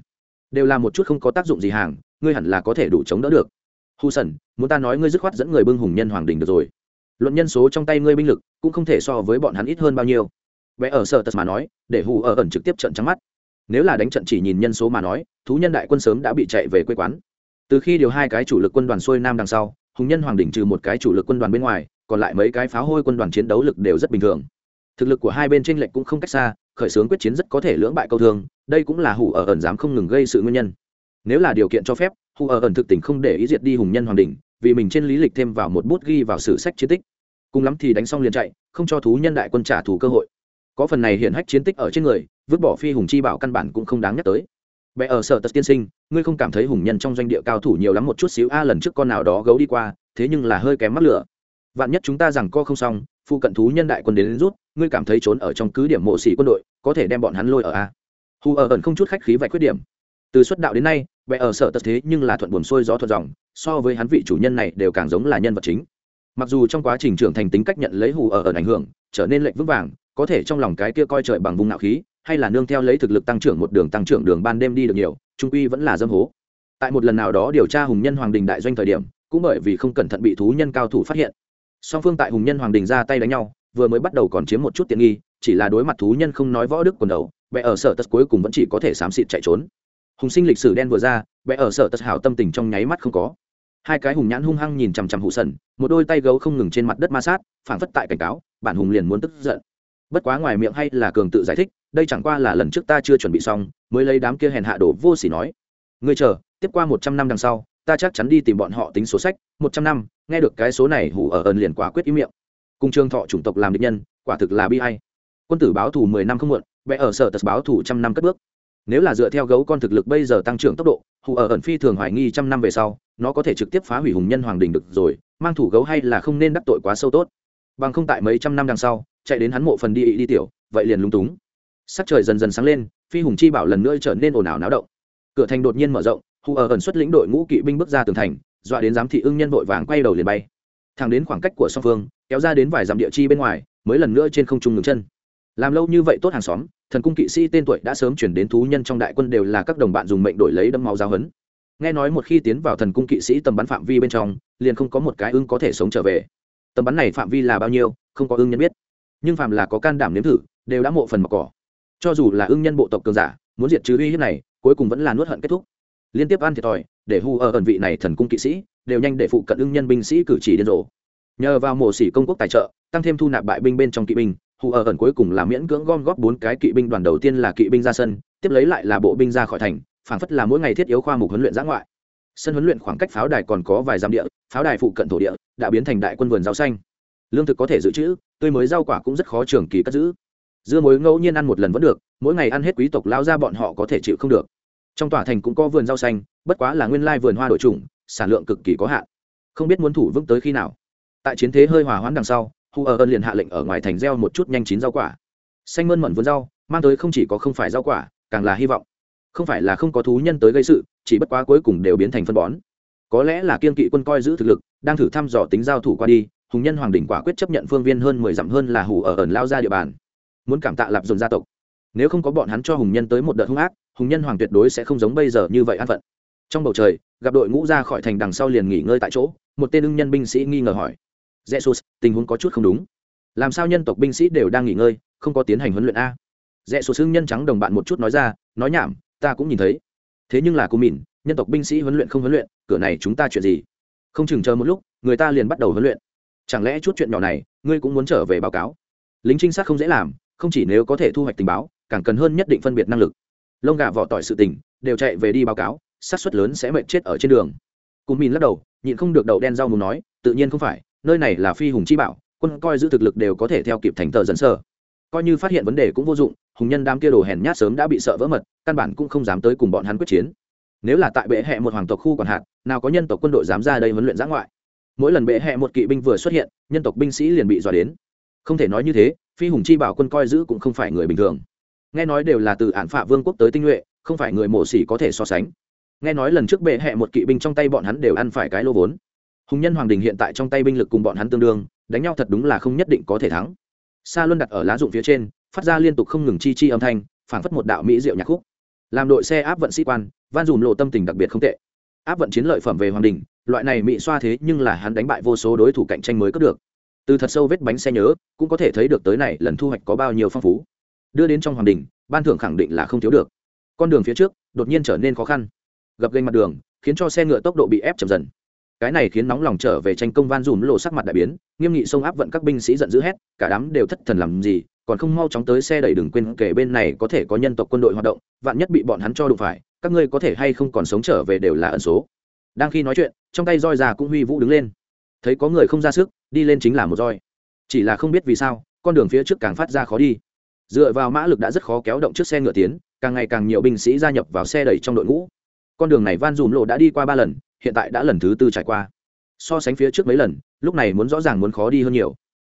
Đều là một chút không có tác dụng gì hàng, ngươi hẳn là có thể đủ chống đỡ được. Hù sần, muốn ta nói ngươi dứt khoát dẫn người bưng hùng nhân hoàng đình được rồi. Luận nhân số trong tay ngươi binh lực, cũng không thể so với bọn hắn ít hơn bao nhiêu. Vẽ ở sợ tật mà nói, để hù ở ẩn trực tiếp trận trắng mắt. Nếu là đánh trận chỉ nhìn nhân số mà nói, thú nhân đại quân sớm đã bị chạy về quê quán từ khi điều hai cái chủ lực quân đoàn xuôi nam đằng sau, hùng nhân hoàng đỉnh trừ một cái chủ lực quân đoàn bên ngoài, còn lại mấy cái pháo hôi quân đoàn chiến đấu lực đều rất bình thường. Thực lực của hai bên tranh lệch cũng không cách xa, khởi xướng quyết chiến rất có thể lưỡng bại câu thương đây cũng là hủ ở ẩn dám không ngừng gây sự nguyên nhân. Nếu là điều kiện cho phép, hủ ở ẩn thực tình không để ý diệt đi hùng nhân hoàng đình vì mình trên lý lịch thêm vào một bút ghi vào sử sách chiến tích. Cùng lắm thì đánh xong liền chạy, không cho thú nhân đại quân trả thù cơ hội. Có phần này hiện hách chiến tích ở trên người, vứt bỏ phi hùng chi bảo căn bản cũng không đáng nhắc tới. Bệ ở sở tật tiên sinh, ngươi không cảm thấy hùng nhân trong doanh địa cao thủ nhiều lắm một chút xíu a lần trước con nào đó gấu đi qua, thế nhưng là hơi kém mắt lửa. Vạn nhất chúng ta rằng co không xong, phụ cận thú nhân đại quân đến, đến rút, ngươi cảm thấy trốn ở trong cứ điểm mộ sĩ quân đội, có thể đem bọn hắn lôi ở a. Hù ở ẩn không chút khách khí vạch khuyết điểm. Từ xuất đạo đến nay, bệ ở sở tật thế nhưng là thuận buồm xuôi gió thuận dòng, so với hắn vị chủ nhân này đều càng giống là nhân vật chính. Mặc dù trong quá trình trưởng thành tính cách nhận lấy hù ở ẩn ảnh hưởng, trở nên lệnh vững vàng, có thể trong lòng cái kia coi trời bằng vùng nạo khí, hay là nương theo lấy thực lực tăng trưởng một đường tăng trưởng đường ban đêm đi được nhiều, trung quy vẫn là dâm hố. Tại một lần nào đó điều tra hùng nhân hoàng đình đại doanh thời điểm, cũng bởi vì không cẩn thận bị thú nhân cao thủ phát hiện. Song phương tại hùng nhân hoàng đình ra tay đánh nhau, vừa mới bắt đầu còn chiếm một chút tiện nghi, chỉ là đối mặt thú nhân không nói võ đức quần đầu vẽ ở sở tất cuối cùng vẫn chỉ có thể xám xịt chạy trốn. Hùng sinh lịch sử đen vừa ra vẽ ở sở tất hảo tâm tình trong nháy mắt không có. Hai cái hùng nhãn hung hăng nhìn chằm chằm hụ sần, một đôi tay gấu không ngừng trên mặt đất ma sát, phảng phất tại cảnh cáo, bản hùng liền muốn tức giận. Bất quá ngoài miệng hay là cường tự giải thích đây chẳng qua là lần trước ta chưa chuẩn bị xong, mới lấy đám kia hèn hạ đổ vô xỉ nói. Ngươi chờ, tiếp qua một trăm năm đằng sau, ta chắc chắn đi tìm bọn họ tính số sách, một trăm năm, nghe được cái số này hủ ở ẩn liền quả quyết ý miệng. Cùng trường thọ chủng tộc làm định nhân, quả thực là bi hay quân tử báo thù mười năm không muộn vẽ ở sở tật báo thù trăm năm cất bước. Nếu là dựa theo gấu con thực lực bây giờ tăng trưởng tốc độ hủ ở ẩn phi thường hoài nghi trăm năm về sau, nó có thể trực tiếp phá hủy hùng nhân hoàng đình được rồi, mang thủ gấu hay là không nên đắc tội quá sâu tốt. Bằng không tại mấy trăm năm đằng sau, chạy đến hắn mộ phần đi ị đi tiểu, vậy liền lúng túng sắc trời dần dần sáng lên, phi hùng chi bảo lần nữa trở nên ồn ào náo động. Cửa thành đột nhiên mở rộng hù ở ẩn xuất lĩnh đội ngũ kỵ binh bước ra tường thành, dọa đến giám thị ưng nhân vội vàng quay đầu liền bay. Thẳng đến khoảng cách của song phương, kéo ra đến vài dặm địa chi bên ngoài, mới lần nữa trên không trung ngừng chân. Làm lâu như vậy tốt hàng xóm, thần cung kỵ sĩ tên tuổi đã sớm chuyển đến thú nhân trong đại quân đều là các đồng bạn dùng mệnh đổi lấy đâm máu giáo hấn nghe nói một khi tiến vào thần cung kỵ sĩ tầm bắn phạm vi bên trong, liền không có một cái ưng có thể sống trở về. Tầm bắn này phạm vi là bao nhiêu, không có ưng nhân biết. Nhưng phạm là có can đảm nếm thử, đều đã mộ phần mặc cỏ cho dù là ưng nhân bộ tộc cường giả, muốn diệt trừ uy hiếp này, cuối cùng vẫn là nuốt hận kết thúc. Liên tiếp ăn thiệt thòi, để hu ở ẩn vị này thần cung kỵ sĩ, đều nhanh để phụ cận ưng nhân binh sĩ cử chỉ điên rồ. Nhờ vào mổ xỉ công quốc tài trợ, tăng thêm thu nạp bại binh bên trong kỵ binh hù ở ẩn cuối cùng là miễn cưỡng gom góp bốn cái kỵ binh đoàn đầu tiên là kỵ binh ra sân, tiếp lấy lại là bộ binh ra khỏi thành phảng phất là mỗi ngày thiết yếu khoa mục huấn luyện giã ngoại. Sân huấn luyện khoảng cách pháo đài còn có vài dặm địa, pháo đài phụ cận thổ địa đã biến thành đại quân vườn rau xanh. Lương thực có thể dự trữ, tươi mới rau quả cũng rất khó trường kỳ cất giữ dưa muối ngẫu nhiên ăn một lần vẫn được, mỗi ngày ăn hết quý tộc lao ra bọn họ có thể chịu không được. Trong tòa thành cũng có vườn rau xanh, bất quá là nguyên lai vườn hoa đổi trùng sản lượng cực kỳ có hạn. Không biết muốn thủ vững tới khi nào. Tại chiến thế hơi hòa hoãn đằng sau, hu ở ơn liền hạ lệnh ở ngoài thành gieo một chút nhanh chín rau quả. Xanh mơn mận vườn rau, mang tới không chỉ có không phải rau quả, càng là hy vọng. Không phải là không có thú nhân tới gây sự, chỉ bất quá cuối cùng đều biến thành phân bón. Có lẽ là kiên kỵ quân coi giữ thực lực, đang thử thăm dò tính giao thủ qua đi, hùng nhân hoàng đỉnh quả quyết chấp nhận phương viên hơn mười dặm hơn là hủ ở ẩn lao ra địa bàn muốn cảm tạ lạp dồn gia tộc. Nếu không có bọn hắn cho hùng nhân tới một đợt hung ác, hùng nhân hoàng tuyệt đối sẽ không giống bây giờ như vậy an phận. Trong bầu trời, gặp đội ngũ ra khỏi thành đằng sau liền nghỉ ngơi tại chỗ, một tên ưng nhân binh sĩ nghi ngờ hỏi jesus tình huống có chút không đúng. Làm sao nhân tộc binh sĩ đều đang nghỉ ngơi, không có tiến hành huấn luyện a? Jesus ưng nhân trắng đồng bạn một chút nói ra, nói nhảm, ta cũng nhìn thấy. Thế nhưng là cô mìn, nhân tộc binh sĩ huấn luyện không huấn luyện, cửa này chúng ta chuyện gì? Không chừng chờ một lúc, người ta liền bắt đầu huấn luyện. Chẳng lẽ chút chuyện nhỏ này, ngươi cũng muốn trở về báo cáo? Lính trinh sát không dễ làm không chỉ nếu có thể thu hoạch tình báo, càng cần hơn nhất định phân biệt năng lực. Lông gà vỏ tỏi sự tình, đều chạy về đi báo cáo sát suất lớn sẽ mệt chết ở trên đường. Cùng mìn lắc đầu, nhịn không được đậu đen rau mù nói, tự nhiên không phải, nơi này là phi hùng chi bảo, quân coi giữ thực lực đều có thể theo kịp thành tờ dẫn sơ coi như phát hiện vấn đề cũng vô dụng, hùng nhân đám kia đồ hèn nhát sớm đã bị sợ vỡ mật, căn bản cũng không dám tới cùng bọn hắn quyết chiến. Nếu là tại bệ hẹ một hoàng tộc khu còn hạt, nào có nhân tộc quân đội dám ra đây huấn luyện giã ngoại? Mỗi lần bệ hẹ một kỵ binh vừa xuất hiện, nhân tộc binh sĩ liền bị dọa đến. Không thể nói như thế phi hùng chi bảo quân coi giữ cũng không phải người bình thường. Nghe nói đều là từ ản phạ vương quốc tới tinh nhuệ, không phải người mổ xỉ có thể so sánh. Nghe nói lần trước bệ hẹ một kỵ binh trong tay bọn hắn đều ăn phải cái lô vốn. Hùng nhân hoàng đình hiện tại trong tay binh lực cùng bọn hắn tương đương, đánh nhau thật đúng là không nhất định có thể thắng. Sa luân đặt ở lá dụng phía trên, phát ra liên tục không ngừng chi chi âm thanh, phảng phất một đạo mỹ diệu nhạc khúc. Làm đội xe áp vận sĩ quan, van dùm lộ tâm tình đặc biệt không tệ. Áp vận chiến lợi phẩm về hoàng đình, loại này mỹ xoa thế nhưng là hắn đánh bại vô số đối thủ cạnh tranh mới có được từ thật sâu vết bánh xe nhớ, cũng có thể thấy được tới này lần thu hoạch có bao nhiêu phong phú. Đưa đến trong hoàng đình, ban thưởng khẳng định là không thiếu được. Con đường phía trước, đột nhiên trở nên khó khăn. Gập ghềnh mặt đường, khiến cho xe ngựa tốc độ bị ép chậm dần. Cái này khiến nóng lòng trở về tranh công van dùm lộ sắc mặt đại biến, nghiêm nghị xông áp vận các binh sĩ giận dữ hét, cả đám đều thất thần làm gì, còn không mau chóng tới xe đẩy đừng quên kể bên này có thể có nhân tộc quân đội hoạt động, vạn nhất bị bọn hắn cho đụng phải, các ngươi có thể hay không còn sống trở về đều là ẩn số. Đang khi nói chuyện, trong tay roi già cũng huy vũ đứng lên. Thấy có người không ra sức đi lên chính là một roi. Chỉ là không biết vì sao, con đường phía trước càng phát ra khó đi. Dựa vào mã lực đã rất khó kéo động chiếc xe ngựa tiến, càng ngày càng nhiều binh sĩ gia nhập vào xe đẩy trong đội ngũ. Con đường này van dùm lộ đã đi qua ba lần, hiện tại đã lần thứ tư trải qua. So sánh phía trước mấy lần, lúc này muốn rõ ràng muốn khó đi hơn nhiều.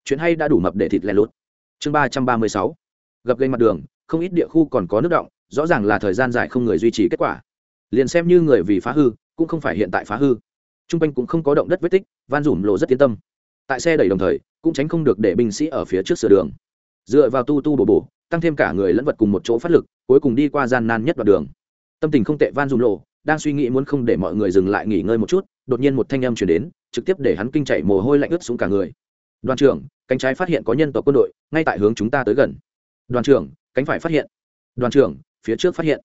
Chuyện hay đã đủ mập để thịt lẻ lút. Chương ba trăm ba mươi sáu. Gập gây mặt đường, không ít địa khu còn có nước động, rõ ràng là thời gian dài không người duy trì kết quả. Liền xem như người vì phá hư, cũng không phải hiện tại phá hư. T r u n g quanh cũng không có động đất vết tích, van dùm lộ rất yên tâm tại xe đẩy đồng thời, cũng tránh không được để binh sĩ ở phía trước sửa đường. Dựa vào tu tu bổ bổ, tăng thêm cả người lẫn vật cùng một chỗ phát lực, cuối cùng đi qua gian nan nhất đoạn đường. Tâm tình không tệ, van dùm lộ, đang suy nghĩ muốn không để mọi người dừng lại nghỉ ngơi một chút, đột nhiên một thanh âm chuyển đến, trực tiếp để hắn kinh chạy mồ hôi lạnh ướt xuống cả người. Đoàn trưởng, cánh trái phát hiện có nhân tộc quân đội, ngay tại hướng chúng ta tới gần. Đoàn trưởng, cánh phải phát hiện. Đoàn trưởng, phía trước phát hiện.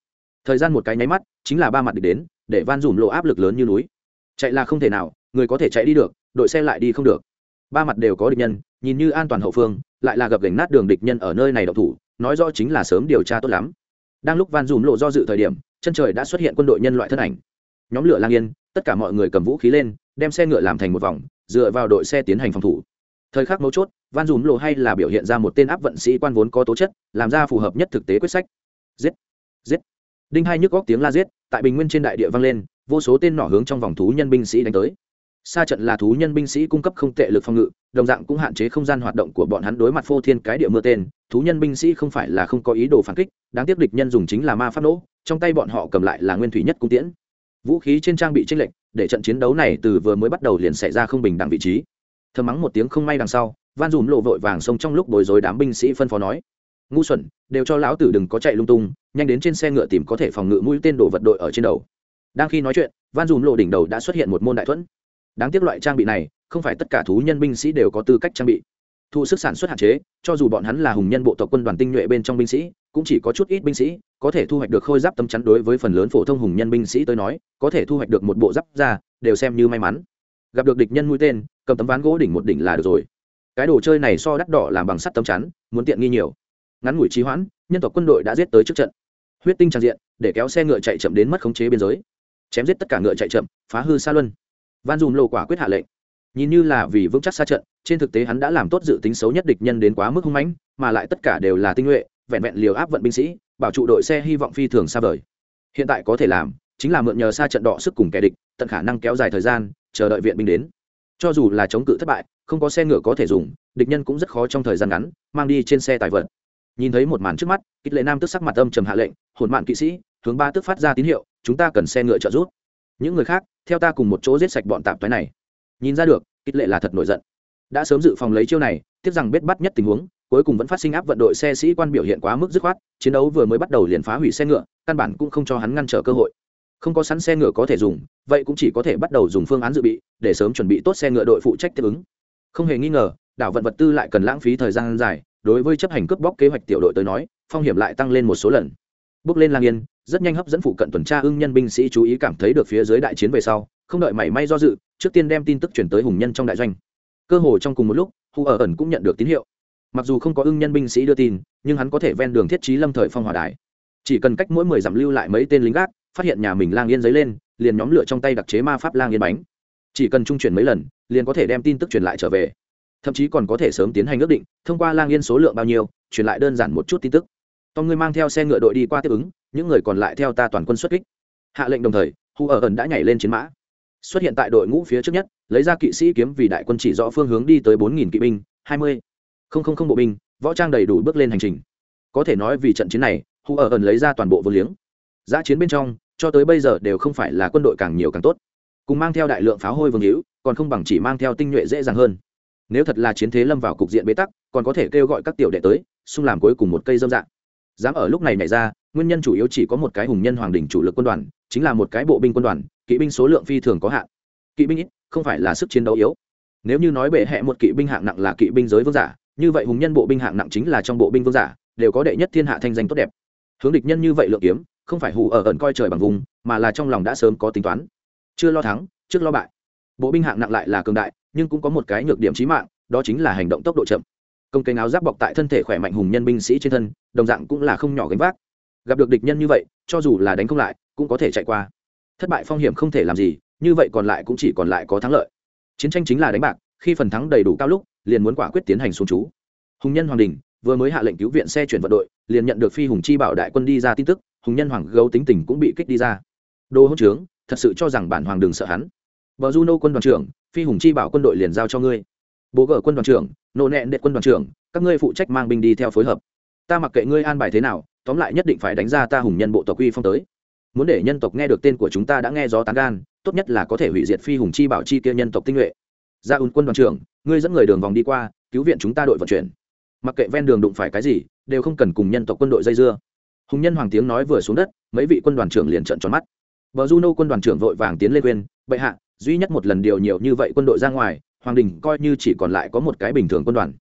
Thời gian một cái nháy mắt, chính là ba mặt địch đến, để van dùm lộ áp lực lớn như núi. Chạy là không thể nào, người có thể chạy đi được, đội xe lại đi không được ba mặt đều có địch nhân, nhìn như an toàn hậu phương, lại là gặp gành nát đường địch nhân ở nơi này độc thủ, nói rõ chính là sớm điều tra tốt lắm. Đang lúc van dùm lộ do dự thời điểm, chân trời đã xuất hiện quân đội nhân loại thân ảnh. Nhóm lửa lang yên, tất cả mọi người cầm vũ khí lên, đem xe ngựa làm thành một vòng, dựa vào đội xe tiến hành phòng thủ. Thời khắc mấu chốt, van dùm lộ hay là biểu hiện ra một tên áp vận sĩ quan vốn có tố chất, làm ra phù hợp nhất thực tế quyết sách. Giết! Giết! Đinh hai nhức góc tiếng la giết, tại bình nguyên trên đại địa vang lên, vô số tên nỏ hướng trong vòng thú nhân binh sĩ đánh tới xa trận là thú nhân binh sĩ cung cấp không tệ lực phòng ngự, đồng dạng cũng hạn chế không gian hoạt động của bọn hắn đối mặt phô thiên cái địa mưa tên. Thú nhân binh sĩ không phải là không có ý đồ phản kích, đáng tiếc địch nhân dùng chính là ma pháp nỗ trong tay bọn họ cầm lại là nguyên thủy nhất cung tiễn. Vũ khí trên trang bị tranh lệch, để trận chiến đấu này từ vừa mới bắt đầu liền xảy ra không bình đẳng vị trí. Thơm mắng một tiếng không may đằng sau, van dùm lộ vội vàng xông trong lúc bối rối đám binh sĩ phân phó nói. Ngu xuẩn, đều cho lão tử đừng có chạy lung tung, nhanh đến trên xe ngựa tìm có thể phòng ngự mũi tên đổ vật đội ở trên đầu. Đang khi nói chuyện, van dùm lộ đỉnh đầu đã xuất hiện một môn đại thuẫn đáng tiếc loại trang bị này, không phải tất cả thú nhân binh sĩ đều có tư cách trang bị. Thu sức sản xuất hạn chế, cho dù bọn hắn là hùng nhân bộ tộc quân đoàn tinh nhuệ bên trong binh sĩ, cũng chỉ có chút ít binh sĩ, có thể thu hoạch được khôi giáp tấm chắn đối với phần lớn phổ thông hùng nhân binh sĩ tới nói, có thể thu hoạch được một bộ giáp ra đều xem như may mắn. Gặp được địch nhân mũi tên, cầm tấm ván gỗ đỉnh một đỉnh là được rồi. Cái đồ chơi này so đắt đỏ làm bằng sắt tấm chắn, muốn tiện nghi nhiều. Ngắn ngủi trí hoãn, nhân tộc quân đội đã giết tới trước trận. Huyết tinh tràn diện, để kéo xe ngựa chạy chậm đến mất khống chế biên giới. Chém giết tất cả ngựa chạy chậm, phá hư xa luân van dùm lộ quả quyết hạ lệnh. Nhìn như là vì vững chắc xa trận, trên thực tế hắn đã làm tốt dự tính xấu nhất địch nhân đến quá mức hung mãnh, mà lại tất cả đều là tinh nhuệ, vẹn vẹn liều áp vận binh sĩ, bảo trụ đội xe hy vọng phi thường xa vời. Hiện tại có thể làm, chính là mượn nhờ xa trận đỏ sức cùng kẻ địch, tận khả năng kéo dài thời gian, chờ đợi viện binh đến. Cho dù là chống cự thất bại, không có xe ngựa có thể dùng, địch nhân cũng rất khó trong thời gian ngắn, mang đi trên xe tài vật. Nhìn thấy một màn trước mắt, kích lệ nam tức sắc mặt âm trầm hạ lệnh hồn mạn kỵ sĩ, hướng ba tức phát ra tín hiệu, chúng ta cần xe ngựa trợ giúp. Những người khác theo ta cùng một chỗ giết sạch bọn tạp thoái này. Nhìn ra được, kích lệ là thật nổi giận. Đã sớm dự phòng lấy chiêu này, tiếc rằng biết bắt nhất tình huống, cuối cùng vẫn phát sinh áp vận đội xe sĩ quan biểu hiện quá mức dứt khoát, chiến đấu vừa mới bắt đầu liền phá hủy xe ngựa, căn bản cũng không cho hắn ngăn trở cơ hội. Không có sẵn xe ngựa có thể dùng, vậy cũng chỉ có thể bắt đầu dùng phương án dự bị, để sớm chuẩn bị tốt xe ngựa đội phụ trách tiếp ứng. Không hề nghi ngờ, đảo vận vật tư lại cần lãng phí thời gian dài, đối với chấp hành cướp bóc kế hoạch tiểu đội tới nói, phong hiểm lại tăng lên một số lần. Bước lên lang yên rất nhanh hấp dẫn phụ cận tuần tra ưng nhân binh sĩ chú ý cảm thấy được phía dưới đại chiến về sau, không đợi mảy may do dự, trước tiên đem tin tức chuyển tới hùng nhân trong đại doanh. Cơ hồ trong cùng một lúc hù ở ẩn cũng nhận được tín hiệu. Mặc dù không có ưng nhân binh sĩ đưa tin, nhưng hắn có thể ven đường thiết trí lâm thời phong hỏa đài. Chỉ cần cách mỗi mười dặm lưu lại mấy tên lính gác, phát hiện nhà mình lang yên giấy lên, liền nhóm lửa trong tay đặc chế ma pháp lang yên bánh. Chỉ cần trung chuyển mấy lần, liền có thể đem tin tức truyền lại trở về. Thậm chí còn có thể sớm tiến hành ước định, thông qua lang yên số lượng bao nhiêu, truyền lại đơn giản một chút tin tức. To ngươi mang theo xe ngựa đội đi qua tiếp ứng những người còn lại theo ta toàn quân xuất kích. Hạ lệnh đồng thời, hu ở ẩn đã nhảy lên chiến mã. Xuất hiện tại đội ngũ phía trước nhất, lấy ra kỵ sĩ kiếm vì đại quân chỉ rõ phương hướng đi tới bốn nghìn kỵ binh, hai mươi không không không bộ binh, võ trang đầy đủ bước lên hành trình. Có thể nói vì trận chiến này, hu ở ẩn lấy ra toàn bộ vô liếng. Giã chiến bên trong, cho tới bây giờ đều không phải là quân đội càng nhiều càng tốt. Cùng mang theo đại lượng pháo hôi vương hữu, còn không bằng chỉ mang theo tinh nhuệ dễ dàng hơn. Nếu thật là chiến thế lâm vào cục diện bế tắc, còn có thể kêu gọi các tiểu đệ tới, xung làm cuối cùng một cây dâm dạng. Dám ở lúc này nhảy ra nguyên nhân chủ yếu chỉ có một cái hùng nhân hoàng đình chủ lực quân đoàn, chính là một cái bộ binh quân đoàn, kỵ binh số lượng phi thường có hạn. Kỵ binh ít, không phải là sức chiến đấu yếu. Nếu như nói bệ hệ một kỵ binh hạng nặng là kỵ binh giới vương giả, như vậy hùng nhân bộ binh hạng nặng chính là trong bộ binh vương giả, đều có đệ nhất thiên hạ thanh danh tốt đẹp. Hướng địch nhân như vậy lượng kiếm, không phải hù ở ẩn coi trời bằng vùng, mà là trong lòng đã sớm có tính toán. Chưa lo thắng, trước lo bại. Bộ binh hạng nặng lại là cường đại, nhưng cũng có một cái nhược điểm chí mạng, đó chính là hành động tốc độ chậm. Công kênh áo giáp bọc tại thân thể khỏe mạnh hùng nhân binh sĩ trên thân, đồng dạng cũng là không nhỏ gánh vác gặp được địch nhân như vậy, cho dù là đánh không lại, cũng có thể chạy qua. Thất bại phong hiểm không thể làm gì, như vậy còn lại cũng chỉ còn lại có thắng lợi. Chiến tranh chính là đánh bạc, khi phần thắng đầy đủ cao lúc, liền muốn quả quyết tiến hành xuống chú. Hùng nhân hoàng đình vừa mới hạ lệnh cứu viện xe chuyển vận đội, liền nhận được phi hùng chi bảo đại quân đi ra tin tức, hùng nhân hoàng gấu tính tình cũng bị kích đi ra. Đô hỗn trướng, thật sự cho rằng bản hoàng đừng sợ hắn. Bờ juno quân đoàn trưởng, phi hùng chi bảo quân đội liền giao cho ngươi. Bố gở quân đoàn trưởng nộ nẹn đệ quân đoàn trưởng, các ngươi phụ trách mang binh đi theo phối hợp. Ta mặc kệ ngươi an bài thế nào tóm lại nhất định phải đánh ra ta hùng nhân bộ tộc uy phong tới. Muốn để nhân tộc nghe được tên của chúng ta đã nghe gió tán gan, tốt nhất là có thể hủy diệt phi hùng chi bảo chi kia nhân tộc tinh nhuệ. Ra ùn quân đoàn trưởng, ngươi dẫn người đường vòng đi qua, cứu viện chúng ta đội vận chuyển. Mặc kệ ven đường đụng phải cái gì, đều không cần cùng nhân tộc quân đội dây dưa. Hùng nhân hoàng tiếng nói vừa xuống đất, mấy vị quân đoàn trưởng liền trợn tròn mắt. Bờ juno quân đoàn trưởng vội vàng tiến lên quên bệ hạ, duy nhất một lần điều nhiều như vậy quân đội ra ngoài, hoàng đình coi như chỉ còn lại có một cái bình thường quân đoàn.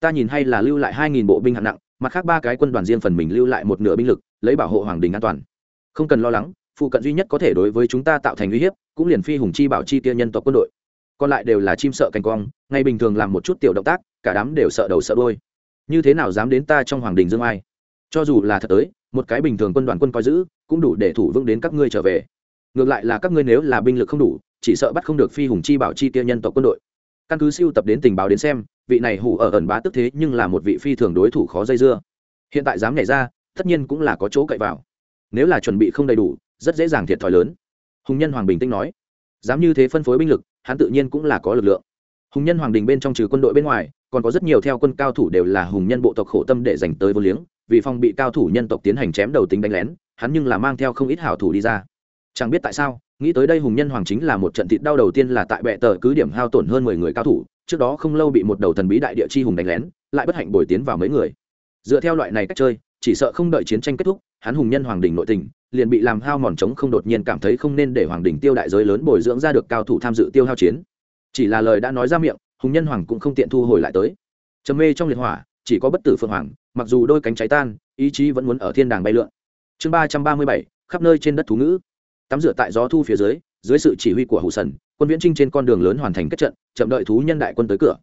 Ta nhìn hay là lưu lại hai nghìn bộ binh hạng nặng mặt khác ba cái quân đoàn riêng phần mình lưu lại một nửa binh lực, lấy bảo hộ hoàng đình an toàn. Không cần lo lắng, phụ cận duy nhất có thể đối với chúng ta tạo thành uy hiếp, cũng liền phi hùng chi bảo chi tia nhân tộc quân đội. Còn lại đều là chim sợ cành quang ngay bình thường làm một chút tiểu động tác, cả đám đều sợ đầu sợ đôi như thế nào dám đến ta trong hoàng đình dương ai? Cho dù là thật tới, một cái bình thường quân đoàn quân coi giữ, cũng đủ để thủ vững đến các ngươi trở về. Ngược lại là các ngươi nếu là binh lực không đủ, chỉ sợ bắt không được phi hùng chi bảo chi tia nhân tộc quân đội. Căn cứ siêu tập đến tình báo đến xem vị này hủ ở ẩn bá tức thế nhưng là một vị phi thường đối thủ khó dây dưa. Hiện tại dám nhảy ra, tất nhiên cũng là có chỗ cậy vào. Nếu là chuẩn bị không đầy đủ, rất dễ dàng thiệt thòi lớn. Hùng nhân hoàng bình tĩnh nói. Dám như thế phân phối binh lực, hắn tự nhiên cũng là có lực lượng. Hùng nhân hoàng đình bên trong trừ quân đội bên ngoài, còn có rất nhiều theo quân cao thủ đều là hùng nhân bộ tộc khổ tâm để dành tới vô liếng, vì phong bị cao thủ nhân tộc tiến hành chém đầu tính đánh lén, hắn nhưng là mang theo không ít hảo thủ đi ra. Chẳng biết tại sao, nghĩ tới đây hùng nhân hoàng chính là một trận thịt đau đầu tiên là tại bệ tờ cứ điểm hao tổn hơn mười người cao thủ trước đó không lâu bị một đầu thần bí đại địa chi hùng đánh lén, lại bất hạnh bồi tiến vào mấy người. Dựa theo loại này cách chơi, chỉ sợ không đợi chiến tranh kết thúc, hắn hùng nhân hoàng đình nội tình, liền bị làm hao mòn trống không đột nhiên cảm thấy không nên để hoàng đình tiêu đại giới lớn bồi dưỡng ra được cao thủ tham dự tiêu hao chiến. Chỉ là lời đã nói ra miệng, hùng nhân hoàng cũng không tiện thu hồi lại tới. Trầm mê trong liệt hỏa, chỉ có bất tử phượng hoàng, mặc dù đôi cánh cháy tan, ý chí vẫn muốn ở thiên đàng bay lượn. Chương ba trăm ba mươi bảy, khắp nơi trên đất thú ngữ. Tắm rửa tại gió thu phía dưới dưới sự chỉ huy của hủ sần, quân viễn trinh trên con đường lớn hoàn thành kết trận chậm đợi thú nhân đại quân tới cửa.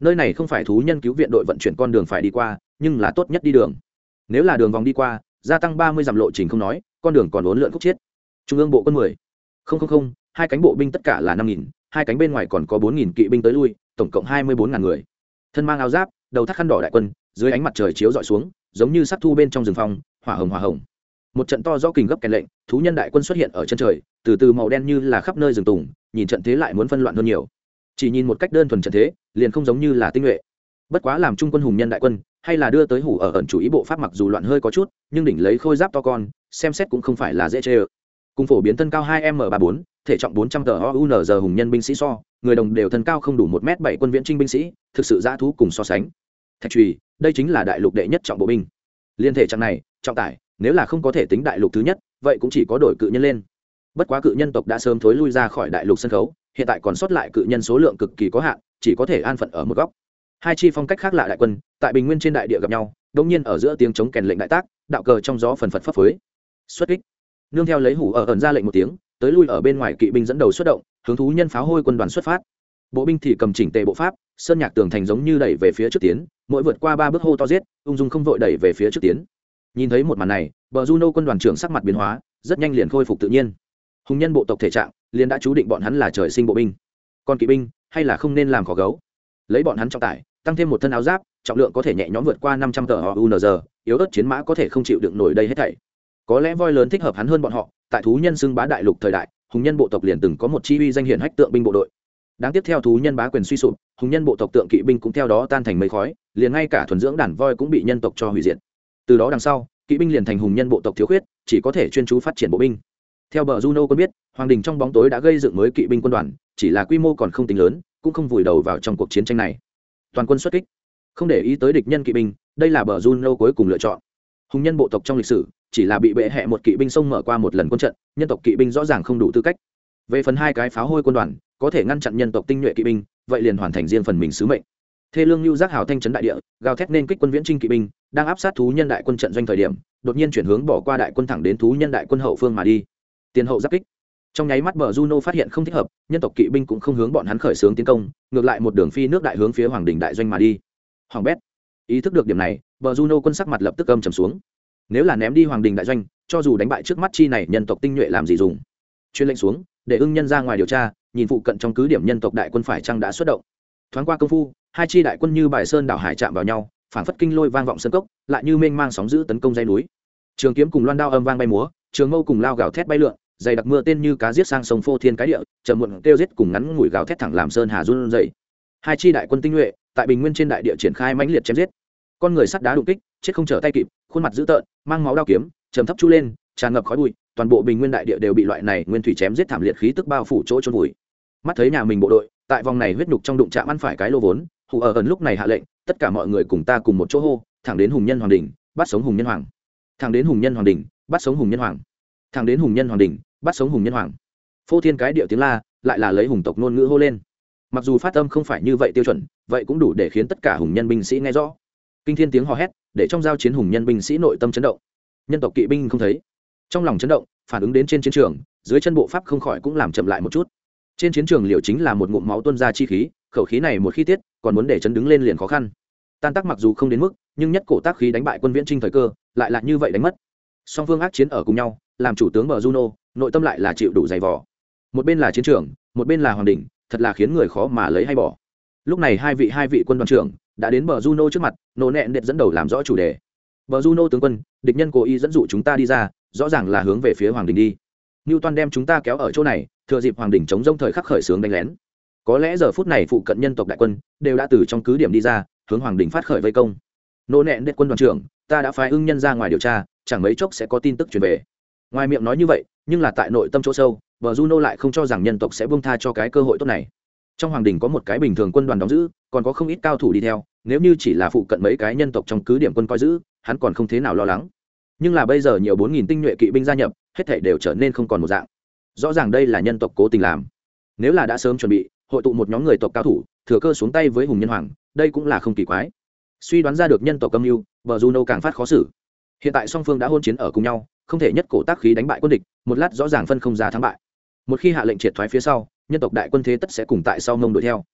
Nơi này không phải thú nhân cứu viện đội vận chuyển con đường phải đi qua, nhưng là tốt nhất đi đường. Nếu là đường vòng đi qua, gia tăng ba mươi dặm lộ trình không nói, con đường còn ốn lượn khúc chiết. Trung ương bộ quân mười. Không không không, hai cánh bộ binh tất cả là năm nghìn, hai cánh bên ngoài còn có bốn nghìn kỵ binh tới lui, tổng cộng hai mươi bốn ngàn người. Thân mang áo giáp, đầu thắt khăn đỏ đại quân, dưới ánh mặt trời chiếu dọi xuống, giống như sắc thu bên trong rừng phong, hỏa hồng hỏa hồng. Một trận to do kình gấp kèn lệnh, thú nhân đại quân xuất hiện ở chân trời, từ từ màu đen như là khắp nơi rừng tùng, nhìn trận thế lại muốn phân loạn hơn nhiều chỉ nhìn một cách đơn thuần trận thế, liền không giống như là tinh nhuệ. Bất quá làm trung quân hùng nhân đại quân, hay là đưa tới hủ ở ẩn chủ ý bộ pháp mặc dù loạn hơi có chút, nhưng đỉnh lấy khôi giáp to con, xem xét cũng không phải là dễ chê ơ. Cùng phổ biến thân cao hai m ba bốn, thể trọng bốn trăm tờ ounz hùng nhân binh sĩ so, người đồng đều thân cao không đủ một m bảy quân viễn trinh binh sĩ, thực sự dã thú cùng so sánh. Thạch trùy, đây chính là đại lục đệ nhất trọng bộ binh. Liên thể trạng này, trọng tải, nếu là không có thể tính đại lục thứ nhất, vậy cũng chỉ có đổi cự nhân lên. Bất quá cự nhân tộc đã sớm thối lui ra khỏi đại lục sân khấu hiện tại còn sót lại cự nhân số lượng cực kỳ có hạn, chỉ có thể an phận ở một góc. Hai chi phong cách khác lạ đại quân, tại bình nguyên trên đại địa gặp nhau đông nhiên ở giữa tiếng chống kèn lệnh đại tác, đạo cờ trong gió phần phật phấp phới. Xuất kích. Nương theo lấy hủ ở ẩn ra lệnh một tiếng, tới lui ở bên ngoài kỵ binh dẫn đầu xuất động, hướng thú nhân pháo hôi quân đoàn xuất phát. Bộ binh thì cầm chỉnh tề bộ pháp, sơn nhạc tường thành giống như đẩy về phía trước tiến, mỗi vượt qua ba bước hô to giết, ung dung không vội đẩy về phía trước tiến. Nhìn thấy một màn này, bờ juno quân đoàn trưởng sắc mặt biến hóa, rất nhanh liền khôi phục tự nhiên hùng nhân bộ tộc thể trạng, liền đã chú định bọn hắn là trời sinh bộ binh. Còn kỵ binh, hay là không nên làm khó gấu. Lấy bọn hắn trọng tải, tăng thêm một thân áo giáp, trọng lượng có thể nhẹ nhõm vượt qua năm trăm tờ họ unz yếu ớt chiến mã có thể không chịu đựng nổi đây hết thảy. Có lẽ voi lớn thích hợp hắn hơn bọn họ, tại thú nhân xưng bá đại lục thời đại, hùng nhân bộ tộc liền từng có một chi uy danh hiển hách tượng binh bộ đội. Đáng tiếp theo thú nhân bá quyền suy sụp, hùng nhân bộ tộc tượng kỵ binh cũng theo đó tan thành mây khói, liền ngay cả thuần dưỡng đàn voi cũng bị nhân tộc cho hủy diệt. Từ đó đằng sau, kỵ binh liền thành hùng nhân bộ tộc thiếu khuyết, chỉ có thể chuyên chú phát triển bộ binh theo bờ juno có biết, hoàng đình trong bóng tối đã gây dựng mới kỵ binh quân đoàn, chỉ là quy mô còn không tính lớn, cũng không vùi đầu vào trong cuộc chiến tranh này. Toàn quân xuất kích. Không để ý tới địch nhân kỵ binh, đây là bờ juno cuối cùng lựa chọn. Hùng nhân bộ tộc trong lịch sử, chỉ là bị bệ hẹ một kỵ binh sông mở qua một lần quân trận, nhân tộc kỵ binh rõ ràng không đủ tư cách. Về phần hai cái pháo hôi quân đoàn, có thể ngăn chặn nhân tộc tinh nhuệ kỵ binh, vậy liền hoàn thành riêng phần mình sứ mệnh. Thê lương lưu giác hào thanh trấn đại địa, gào thét nên kích quân viễn trinh kỵ binh, đang áp sát thú nhân đại quân trận doanh thời điểm, đột nhiên chuyển hướng bỏ qua đại quân thẳng đến thú nhân đại quân hậu phương mà đi tiền hậu giáp kích. Trong nháy mắt bờ juno phát hiện không thích hợp, nhân tộc kỵ binh cũng không hướng bọn hắn khởi xướng tiến công, ngược lại một đường phi nước đại hướng phía hoàng đình đại doanh mà đi. Hoàng bét. Ý thức được điểm này, bờ juno quân sắc mặt lập tức âm trầm xuống. Nếu là ném đi hoàng đình đại doanh, cho dù đánh bại trước mắt chi này nhân tộc tinh nhuệ làm gì dùng? Chuyên lệnh xuống, để ưng nhân ra ngoài điều tra, nhìn phụ cận trong cứ điểm nhân tộc đại quân phải chăng đã xuất động. Thoáng qua công phu, hai chi đại quân như bài sơn đảo hải chạm vào nhau phản phất kinh lôi vang vọng sân cốc, lại như mênh mang sóng giữ tấn công dây núi. Trường kiếm cùng loan đao âm vang bay múa, trường mâu cùng lao gào thét bay lượn dày đặc mưa tên như cá giết sang sông phô thiên cái địa chậm muộn kêu giết cùng ngắn ngủi gào thét thẳng làm sơn hà run dậy hai chi đại quân tinh nhuệ, tại bình nguyên trên đại địa triển khai mãnh liệt chém giết. Con người sắt đá đụng kích, chết không trở tay kịp, khuôn mặt dữ tợn, mang máu đao kiếm, trầm thấp chu lên, tràn ngập khói bụi, toàn bộ bình nguyên đại địa đều bị loại này nguyên thủy chém giết thảm liệt khí tức bao phủ chỗ trôn vùi. Mắt thấy nhà mình bộ đội, tại vòng này huyết nhục trong đụng chạm ăn phải cái lô vốn, hù ở ẩn lúc này hạ lệnh, tất cả mọi người cùng ta cùng một chỗ hô, thẳng đến hùng nhân hoàng đình bắt sống hùng nhân hoàng. Thẳng đến hùng nhân hoàng đình bắt sống hùng nhân hoàng. Thẳng đến hùng nhân hoàng đình bắt sống hùng nhân hoàng. Phô thiên cái điệu tiếng la, lại là lấy hùng tộc ngôn ngữ hô lên. Mặc dù phát âm không phải như vậy tiêu chuẩn, vậy cũng đủ để khiến tất cả hùng nhân binh sĩ nghe rõ. Kinh thiên tiếng hò hét, để trong giao chiến hùng nhân binh sĩ nội tâm chấn động. Nhân tộc kỵ binh không thấy. Trong lòng chấn động, phản ứng đến trên chiến trường, dưới chân bộ pháp không khỏi cũng làm chậm lại một chút. Trên chiến trường liệu chính là một ngụm máu tuân ra chi khí, khẩu khí này một khi tiết, còn muốn để chấn đứng lên liền khó khăn. Tan tác mặc dù không đến mức, nhưng nhất cổ tác khí đánh bại quân viễn trinh thời cơ, lại là như vậy đánh mất. Song phương ác chiến ở cùng nhau làm chủ tướng bờ juno nội tâm lại là chịu đủ dày vò. Một bên là chiến trường một bên là hoàng đỉnh, thật là khiến người khó mà lấy hay bỏ. Lúc này hai vị hai vị quân đoàn trưởng đã đến bờ juno trước mặt nổ nẹn đệt dẫn đầu làm rõ chủ đề. Bờ juno tướng quân địch nhân cố ý dẫn dụ chúng ta đi ra rõ ràng là hướng về phía hoàng đỉnh đi. Newton đem chúng ta kéo ở chỗ này thừa dịp hoàng đỉnh chống rông thời khắc khởi sướng đánh lén. Có lẽ giờ phút này phụ cận nhân tộc đại quân đều đã từ trong cứ điểm đi ra hướng hoàng đỉnh phát khởi vây công. Nô nẹn đệt quân đoàn trưởng ta đã phái ưng nhân ra ngoài điều tra chẳng mấy chốc sẽ có tin tức truyền về ngoài miệng nói như vậy, nhưng là tại nội tâm chỗ sâu vợ juno lại không cho rằng nhân tộc sẽ buông tha cho cái cơ hội tốt này. Trong hoàng đình có một cái bình thường quân đoàn đóng giữ, còn có không ít cao thủ đi theo, nếu như chỉ là phụ cận mấy cái nhân tộc trong cứ điểm quân coi giữ, hắn còn không thế nào lo lắng. Nhưng là bây giờ nhiều bốn nghìn tinh nhuệ kỵ binh gia nhập, hết thể đều trở nên không còn một dạng. Rõ ràng đây là nhân tộc cố tình làm. Nếu là đã sớm chuẩn bị, hội tụ một nhóm người tộc cao thủ, thừa cơ xuống tay với hùng nhân hoàng, đây cũng là không kỳ quái. Suy đoán ra được nhân tộc âm mưu vợ juno càng phát khó xử hiện tại song phương đã hôn chiến ở cùng nhau, không thể nhất cổ tác khí đánh bại quân địch, một lát rõ ràng phân không ra thắng bại. Một khi hạ lệnh triệt thoái phía sau, nhân tộc đại quân thế tất sẽ cùng tại sau mông đuổi theo.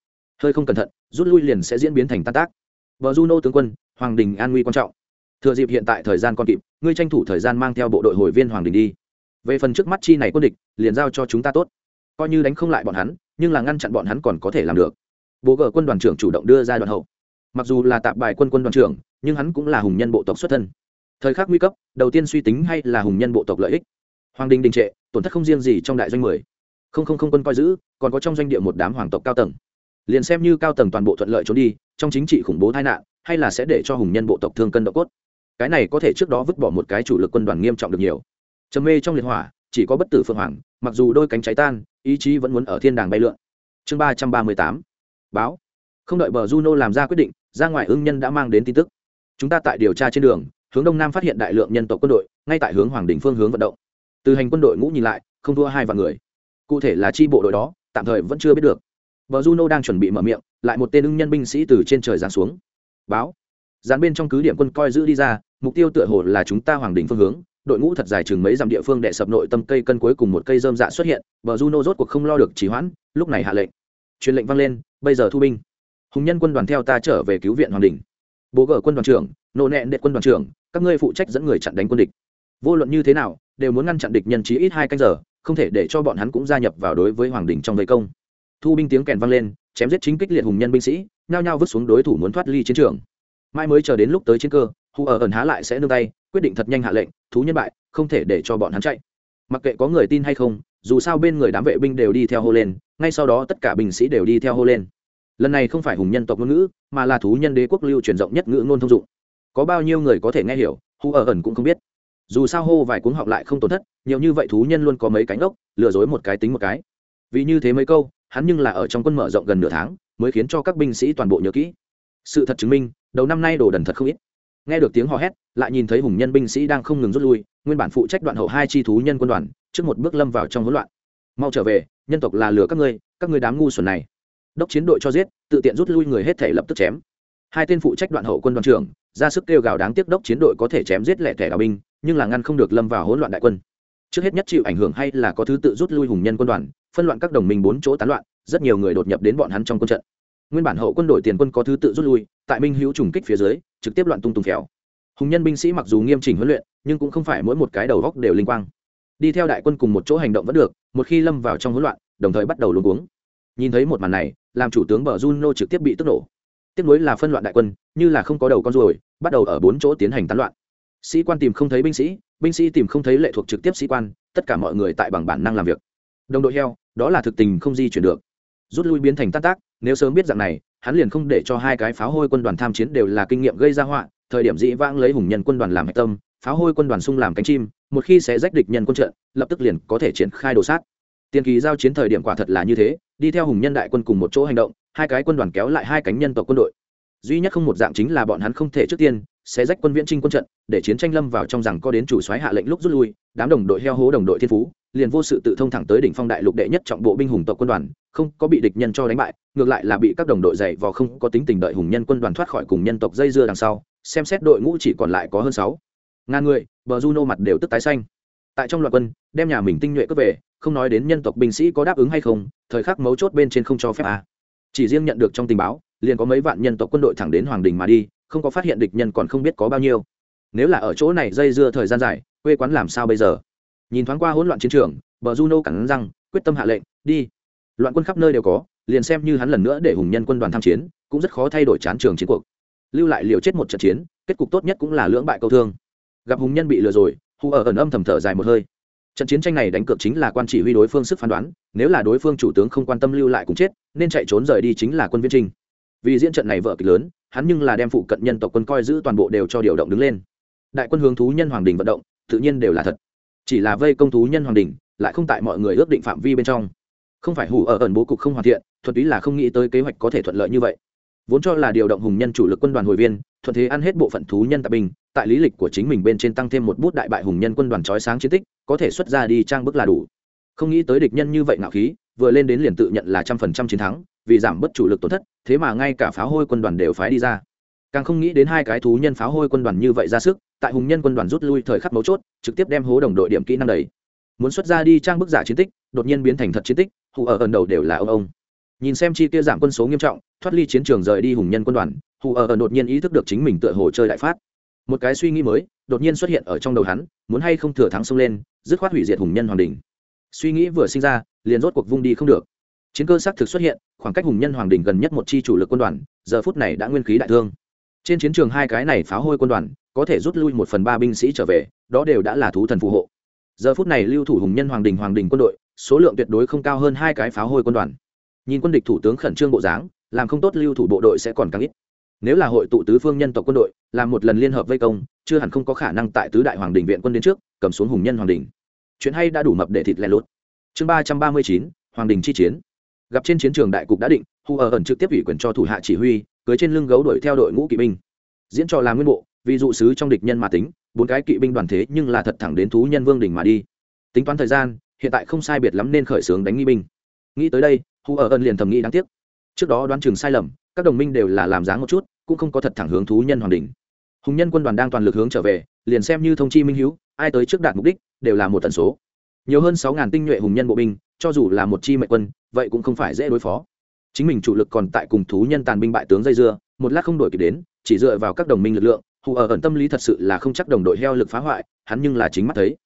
Hơi không cẩn thận, rút lui liền sẽ diễn biến thành tan tác. Vợ juno tướng quân, hoàng đình an nguy quan trọng. Thừa dịp hiện tại thời gian còn kịp, ngươi tranh thủ thời gian mang theo bộ đội hồi viên hoàng đình đi. Về phần trước mắt chi này quân địch, liền giao cho chúng ta tốt. Coi như đánh không lại bọn hắn, nhưng là ngăn chặn bọn hắn còn có thể làm được. Bố gờ quân đoàn trưởng chủ động đưa ra đoạn hậu. Mặc dù là tạp bài quân quân đoàn trưởng, nhưng hắn cũng là hùng nhân bộ tộc xuất thân thời khắc nguy cấp, đầu tiên suy tính hay là hùng nhân bộ tộc lợi ích. Hoàng đình đình trệ, tổn thất không riêng gì trong đại doanh mười. Không không không quân coi giữ, còn có trong doanh địa một đám hoàng tộc cao tầng. Liền xem như cao tầng toàn bộ thuận lợi trốn đi, trong chính trị khủng bố tai nạn, hay là sẽ để cho hùng nhân bộ tộc thương cân độ cốt. Cái này có thể trước đó vứt bỏ một cái chủ lực quân đoàn nghiêm trọng được nhiều. Trầm mê trong liệt hỏa, chỉ có bất tử phượng hoàng, mặc dù đôi cánh cháy tan, ý chí vẫn muốn ở thiên đàng bay lượn. Chương ba trăm ba mươi tám. Báo. Không đợi bờ juno làm ra quyết định, ra ngoài ưng nhân đã mang đến tin tức. Chúng ta tại điều tra trên đường hướng đông nam phát hiện đại lượng nhân tộc quân đội, ngay tại hướng hoàng đình phương hướng vận động. Từ hành quân đội ngũ nhìn lại, không thua hai vạn người. Cụ thể là chi bộ đội đó, tạm thời vẫn chưa biết được. Bờ juno đang chuẩn bị mở miệng, lại một tên ưng nhân binh sĩ từ trên trời giáng xuống. Báo. Dán bên trong cứ điểm quân coi giữ đi ra, mục tiêu tựa hồ là chúng ta hoàng đình phương hướng. Đội ngũ thật dài chừng mấy dặm địa phương đệ sập nội tâm cây cân cuối cùng một cây dơm dạ xuất hiện, bờ juno rốt cuộc không lo được trì hoãn, lúc này hạ lệnh. Truyền lệnh vang lên, bây giờ thu binh. Hùng nhân quân đoàn theo ta trở về cứu viện hoàng đình. Bố gở quân đoàn trưởng nộ nẹn đệ quân đoàn trưởng các ngươi phụ trách dẫn người chặn đánh quân địch. Vô luận như thế nào, đều muốn ngăn chặn địch nhân chí ít hai canh giờ, không thể để cho bọn hắn cũng gia nhập vào đối với hoàng đình trong vây công. Thu binh tiếng kèn vang lên, chém giết chính kích liệt hùng nhân binh sĩ, nhao nhao vứt xuống đối thủ muốn thoát ly chiến trường. Mai mới chờ đến lúc tới chiến cơ, hù ở ẩn há lại sẽ nương tay, quyết định thật nhanh hạ lệnh, thú nhân bại, không thể để cho bọn hắn chạy. Mặc kệ có người tin hay không, dù sao bên người đám vệ binh đều đi theo hô lên, ngay sau đó tất cả binh sĩ đều đi theo hô lên. Lần này không phải hùng nhân tộc ngôn ngữ, mà là thú nhân đế quốc lưu truyền rộng nhất ngữ ngôn thông dụng có bao nhiêu người có thể nghe hiểu hù ở ẩn cũng không biết. Dù sao hô vài cuống học lại không tổn thất, nhiều như vậy thú nhân luôn có mấy cánh ốc, lừa dối một cái tính một cái. Vì như thế mấy câu, hắn nhưng là ở trong quân mở rộng gần nửa tháng, mới khiến cho các binh sĩ toàn bộ nhớ kỹ. Sự thật chứng minh, đầu năm nay đồ đần thật không ít. Nghe được tiếng hò hét, lại nhìn thấy hùng nhân binh sĩ đang không ngừng rút lui, nguyên bản phụ trách đoạn hậu hai chi thú nhân quân đoàn, trước một bước lâm vào trong hỗn loạn. Mau trở về, nhân tộc là lừa các ngươi các ngươi đám ngu xuẩn này. Đốc chiến đội cho giết, tự tiện rút lui người hết thể lập tức chém hai tên phụ trách đoạn hậu quân đoàn trưởng, ra sức kêu gào đáng tiếc đốc chiến đội có thể chém giết lẻ thẻ đào binh, nhưng là ngăn không được lâm vào hỗn loạn đại quân. Trước hết nhất chịu ảnh hưởng hay là có thứ tự rút lui hùng nhân quân đoàn, phân loạn các đồng minh bốn chỗ tán loạn, rất nhiều người đột nhập đến bọn hắn trong quân trận. Nguyên bản hậu quân đội tiền quân có thứ tự rút lui, tại minh hữu trùng kích phía dưới, trực tiếp loạn tung tùng phèo. Hùng nhân binh sĩ mặc dù nghiêm chỉnh huấn luyện, nhưng cũng không phải mỗi một cái đầu góc đều linh quang. Đi theo đại quân cùng một chỗ hành động vẫn được, một khi lâm vào trong hỗn loạn, đồng thời bắt đầu luống cuống. Nhìn thấy một màn này, làm chủ tướng bờ juno trực tiếp bị tức nổ tiếp nối là phân loạn đại quân, như là không có đầu con ruồi, bắt đầu ở bốn chỗ tiến hành tán loạn. Sĩ quan tìm không thấy binh sĩ binh sĩ tìm không thấy lệ thuộc trực tiếp sĩ quan, tất cả mọi người tại bằng bản năng làm việc. Đồng đội heo, đó là thực tình không di chuyển được. Rút lui biến thành tan tác, nếu sớm biết dạng này, hắn liền không để cho hai cái pháo hôi quân đoàn tham chiến đều là kinh nghiệm gây ra họa, thời điểm dĩ vãng lấy hùng nhân quân đoàn làm hạch tâm, pháo hôi quân đoàn sung làm cánh chim, một khi sẽ rách địch nhân quân trận, lập tức liền có thể triển khai đồ sát. Tiền kỳ giao chiến thời điểm quả thật là như thế, đi theo hùng nhân đại quân cùng một chỗ hành động hai cái quân đoàn kéo lại hai cánh nhân tộc quân đội duy nhất không một dạng chính là bọn hắn không thể trước tiên sẽ rách quân viễn trinh quân trận, để chiến tranh lâm vào trong rằng có đến chủ soái hạ lệnh lúc rút lui, đám đồng đội heo hố đồng đội thiên phú, liền vô sự tự thông thẳng tới đỉnh phong đại lục đệ nhất trọng bộ binh hùng tộc quân đoàn, không có bị địch nhân cho đánh bại, ngược lại là bị các đồng đội dày vò không có tính tình đợi hùng nhân quân đoàn thoát khỏi cùng nhân tộc dây dưa đằng sau, xem xét đội ngũ chỉ còn lại có hơn sáu ngàn người, bờ juno mặt đều tức tái xanh tại trong loạt quân, đem nhà mình tinh nhuệ cướp về, không nói đến nhân tộc binh sĩ có đáp ứng hay không, thời khắc mấu chốt bên trên không cho phép à chỉ riêng nhận được trong tình báo, liền có mấy vạn nhân tộc quân đội thẳng đến hoàng đình mà đi, không có phát hiện địch nhân còn không biết có bao nhiêu. Nếu là ở chỗ này dây dưa thời gian dài, quê quán làm sao bây giờ? Nhìn thoáng qua hỗn loạn chiến trường, bờ juno cắn răng, quyết tâm hạ lệnh, đi. Loạn quân khắp nơi đều có, liền xem như hắn lần nữa để hùng nhân quân đoàn tham chiến, cũng rất khó thay đổi chán trường chiến cuộc. Lưu lại liều chết một trận chiến, kết cục tốt nhất cũng là lưỡng bại câu thương. Gặp hùng nhân bị lừa rồi hù ở ẩn âm thầm thở dài một hơi trận chiến tranh này đánh cược chính là quan chỉ huy đối phương sức phán đoán, nếu là đối phương chủ tướng không quan tâm lưu lại cũng chết, nên chạy trốn rời đi chính là quân viên trinh. Vì diễn trận này vợ kịch lớn, hắn nhưng là đem phụ cận nhân tộc quân coi giữ toàn bộ đều cho điều động đứng lên. Đại quân hướng thú nhân hoàng đình vận động, tự nhiên đều là thật. Chỉ là vây công thú nhân hoàng đình, lại không tại mọi người ước định phạm vi bên trong. Không phải hủ ở ẩn bố cục không hoàn thiện thuật ý là không nghĩ tới kế hoạch có thể thuận lợi như vậy. Vốn cho là điều động hùng nhân chủ lực quân đoàn hồi viên, thuận thế ăn hết bộ phận thú nhân tạp binh, tại lý lịch của chính mình bên trên tăng thêm một bút đại bại hùng nhân quân đoàn trói sáng chiến tích có thể xuất ra đi trang bức là đủ. Không nghĩ tới địch nhân như vậy ngạo khí, vừa lên đến liền tự nhận là trăm phần trăm chiến thắng, vì giảm bớt chủ lực tổn thất, thế mà ngay cả pháo hôi quân đoàn đều phái đi ra. Càng không nghĩ đến hai cái thú nhân pháo hôi quân đoàn như vậy ra sức, tại hùng nhân quân đoàn rút lui thời khắc mấu chốt, trực tiếp đem hố đồng đội điểm kỹ năng đầy muốn xuất ra đi trang bức giả chiến tích, đột nhiên biến thành thật chiến tích, hù ở ẩn đầu đều là ông ông. Nhìn xem chi kia giảm quân số nghiêm trọng, thoát ly chiến trường rời đi hùng nhân quân đoàn, hù ở ẩn đột nhiên ý thức được chính mình tựa hồ chơi đại phát. Một cái suy nghĩ mới đột nhiên xuất hiện ở trong đầu hắn, muốn hay không thừa thắng xông lên, dứt khoát hủy diệt hùng nhân hoàng đình suy nghĩ vừa sinh ra, liền rốt cuộc vung đi không được. Chiến cơ xác thực xuất hiện, khoảng cách hùng nhân hoàng đình gần nhất một chi chủ lực quân đoàn, giờ phút này đã nguyên khí đại thương. Trên chiến trường hai cái này pháo hôi quân đoàn, có thể rút lui một phần ba binh sĩ trở về, đó đều đã là thú thần phù hộ. Giờ phút này lưu thủ hùng nhân hoàng đình hoàng đình quân đội, số lượng tuyệt đối không cao hơn hai cái pháo hôi quân đoàn. Nhìn quân địch thủ tướng khẩn trương bộ dáng, làm không tốt lưu thủ bộ đội sẽ còn càng ít nếu là hội tụ tứ phương nhân tộc quân đội, làm một lần liên hợp vây công, chưa hẳn không có khả năng tại tứ đại hoàng đình viện quân đến trước, cầm xuống hùng nhân hoàng đình. Chuyện hay đã đủ mập để thịt lẻ lốt chương ba trăm ba mươi chín, hoàng đình chi chiến. Gặp trên chiến trường đại cục đã định hù ở ẩn trực tiếp ủy quyền cho thủ hạ chỉ huy, cưới trên lưng gấu đuổi theo đội ngũ kỵ binh. Diễn trò là nguyên bộ, vì dụ sứ trong địch nhân mà tính, bốn cái kỵ binh đoàn thế nhưng là thật thẳng đến thú nhân vương đình mà đi. Tính toán thời gian, hiện tại không sai biệt lắm nên khởi xướng đánh nghi binh. Nghĩ tới đây hù ở ẩn liền thầm nghĩ đáng tiếc. Trước đó đoán chừng sai lầm, các đồng minh đều là làm dáng một chút cũng không có thật thẳng hướng thú nhân hoàng đỉnh, hùng nhân quân đoàn đang toàn lực hướng trở về liền xem như thông chi minh hữu ai tới trước đạt mục đích đều là một tần số. Nhiều hơn sáu ngàn tinh nhuệ hùng nhân bộ binh cho dù là một chi mệnh quân vậy cũng không phải dễ đối phó. Chính mình chủ lực còn tại cùng thú nhân tàn binh bại tướng dây dưa một lát không đổi kịp đến chỉ dựa vào các đồng minh lực lượng hù ở ẩn tâm lý thật sự là không chắc đồng đội heo lực phá hoại hắn nhưng là chính mắt thấy.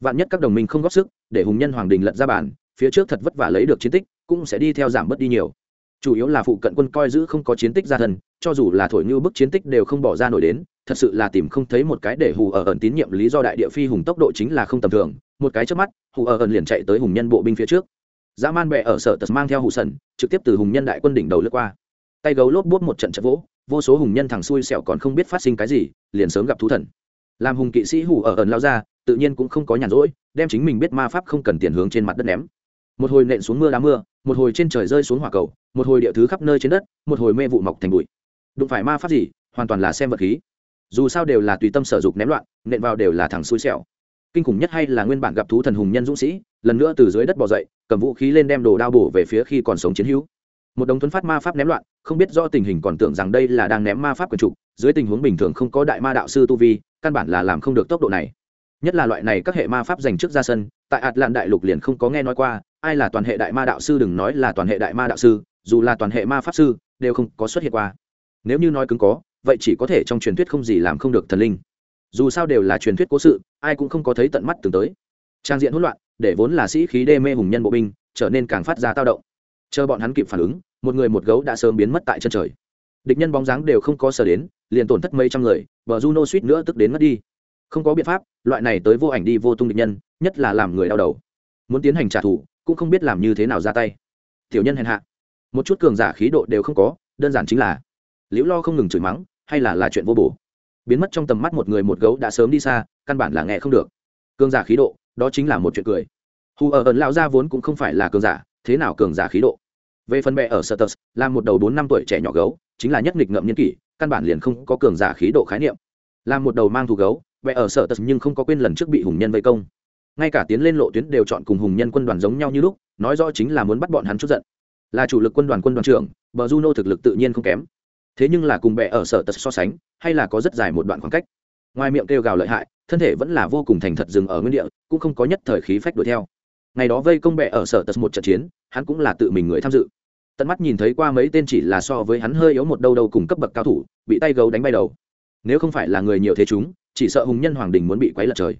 Vạn nhất các đồng minh không góp sức để hùng nhân hoàng đình lật ra bản phía trước thật vất vả lấy được chiến tích cũng sẽ đi theo giảm bớt đi nhiều chủ yếu là phụ cận quân coi giữ không có chiến tích ra thần cho dù là thổi như bức chiến tích đều không bỏ ra nổi đến, thật sự là tìm không thấy một cái để hù ở ẩn tín nhiệm lý do đại địa phi hùng tốc độ chính là không tầm thường, một cái trước mắt, hù ở ẩn liền chạy tới hùng nhân bộ binh phía trước. Dã man bẹ ở sở tật mang theo hù sần, trực tiếp từ hùng nhân đại quân đỉnh đầu lướt qua. Tay gấu lốp bút một trận trận vỗ, vô số hùng nhân thằng xui xẻo còn không biết phát sinh cái gì, liền sớm gặp thú thần. Làm hùng kỵ sĩ hù ở ẩn lao ra, tự nhiên cũng không có nhàn rỗi, đem chính mình biết ma pháp không cần tiền hướng trên mặt đất ném. Một hồi nện xuống mưa đá mưa, một hồi trên trời rơi xuống hỏa cầu một hồi địa thứ khắp nơi trên đất, một hồi mê vụ mọc thành bụi. Đụng phải ma pháp gì, hoàn toàn là xem vật khí. Dù sao đều là tùy tâm sở dục ném loạn, nện vào đều là thằng xui xẻo. Kinh khủng nhất hay là nguyên bản gặp thú thần hùng nhân dũng sĩ, lần nữa từ dưới đất bỏ dậy, cầm vũ khí lên đem đồ đao bổ về phía khi còn sống chiến hữu. Một đống tuấn phát ma pháp ném loạn, không biết do tình hình còn tưởng rằng đây là đang ném ma pháp quần trục dưới tình huống bình thường không có đại ma đạo sư tu vi, căn bản là làm không được tốc độ này. Nhất là loại này các hệ ma pháp dành trước ra sân, tại ạt lạn đại lục liền không có nghe nói qua, ai là toàn hệ đại ma đạo sư đừng nói là toàn hệ đại ma đạo sư dù là toàn hệ ma pháp sư, đều không có xuất hiện qua. Nếu như nói cứng có, vậy chỉ có thể trong truyền thuyết không gì làm không được thần linh. Dù sao đều là truyền thuyết cố sự, ai cũng không có thấy tận mắt từng tới. Trang diện hỗn loạn, để vốn là sĩ khí đê mê hùng nhân bộ binh, trở nên càng phát ra tao động. Chờ bọn hắn kịp phản ứng, một người một gấu đã sớm biến mất tại chân trời. Địch nhân bóng dáng đều không có sờ đến, liền tổn thất mấy trăm người vợ juno suýt nữa tức đến mất đi. Không có biện pháp, loại này tới vô ảnh đi vô tung địch nhân, nhất là làm người đau đầu. Muốn tiến hành trả thù, cũng không biết làm như thế nào ra tay. Tiểu nhân hèn hạ một chút cường giả khí độ đều không có đơn giản chính là liễu lo không ngừng chửi mắng hay là là chuyện vô bổ. Biến mất trong tầm mắt một người một gấu đã sớm đi xa căn bản là nghe không được. Cường giả khí độ đó chính là một chuyện cười. Hù ở ẩn lão gia vốn cũng không phải là cường giả thế nào cường giả khí độ? Về phần mẹ ở Sertus, là một đầu bốn năm tuổi trẻ nhỏ gấu chính là nhất nghịch ngợm nhân kỷ căn bản liền không có cường giả khí độ khái niệm. Là một đầu mang thù gấu mẹ ở Sertus nhưng không có quên lần trước bị hùng nhân vây công. Ngay cả tiến lên lộ tuyến đều chọn cùng hùng nhân quân đoàn giống nhau như lúc nói rõ chính là muốn bắt bọn hắn chút giận là chủ lực quân đoàn quân đoàn trưởng, bờ juno thực lực tự nhiên không kém. Thế nhưng là cùng bệ ở sở tật so sánh, hay là có rất dài một đoạn khoảng cách. Ngoài miệng kêu gào lợi hại, thân thể vẫn là vô cùng thành thật dừng ở nguyên địa, cũng không có nhất thời khí phách đuổi theo. Ngày đó vây công bệ ở sở tật một trận chiến, hắn cũng là tự mình người tham dự. Tận mắt nhìn thấy qua mấy tên chỉ là so với hắn hơi yếu một đâu đâu cùng cấp bậc cao thủ, bị tay gấu đánh bay đầu. Nếu không phải là người nhiều thế chúng, chỉ sợ hùng nhân hoàng đình muốn bị quấy lật trời.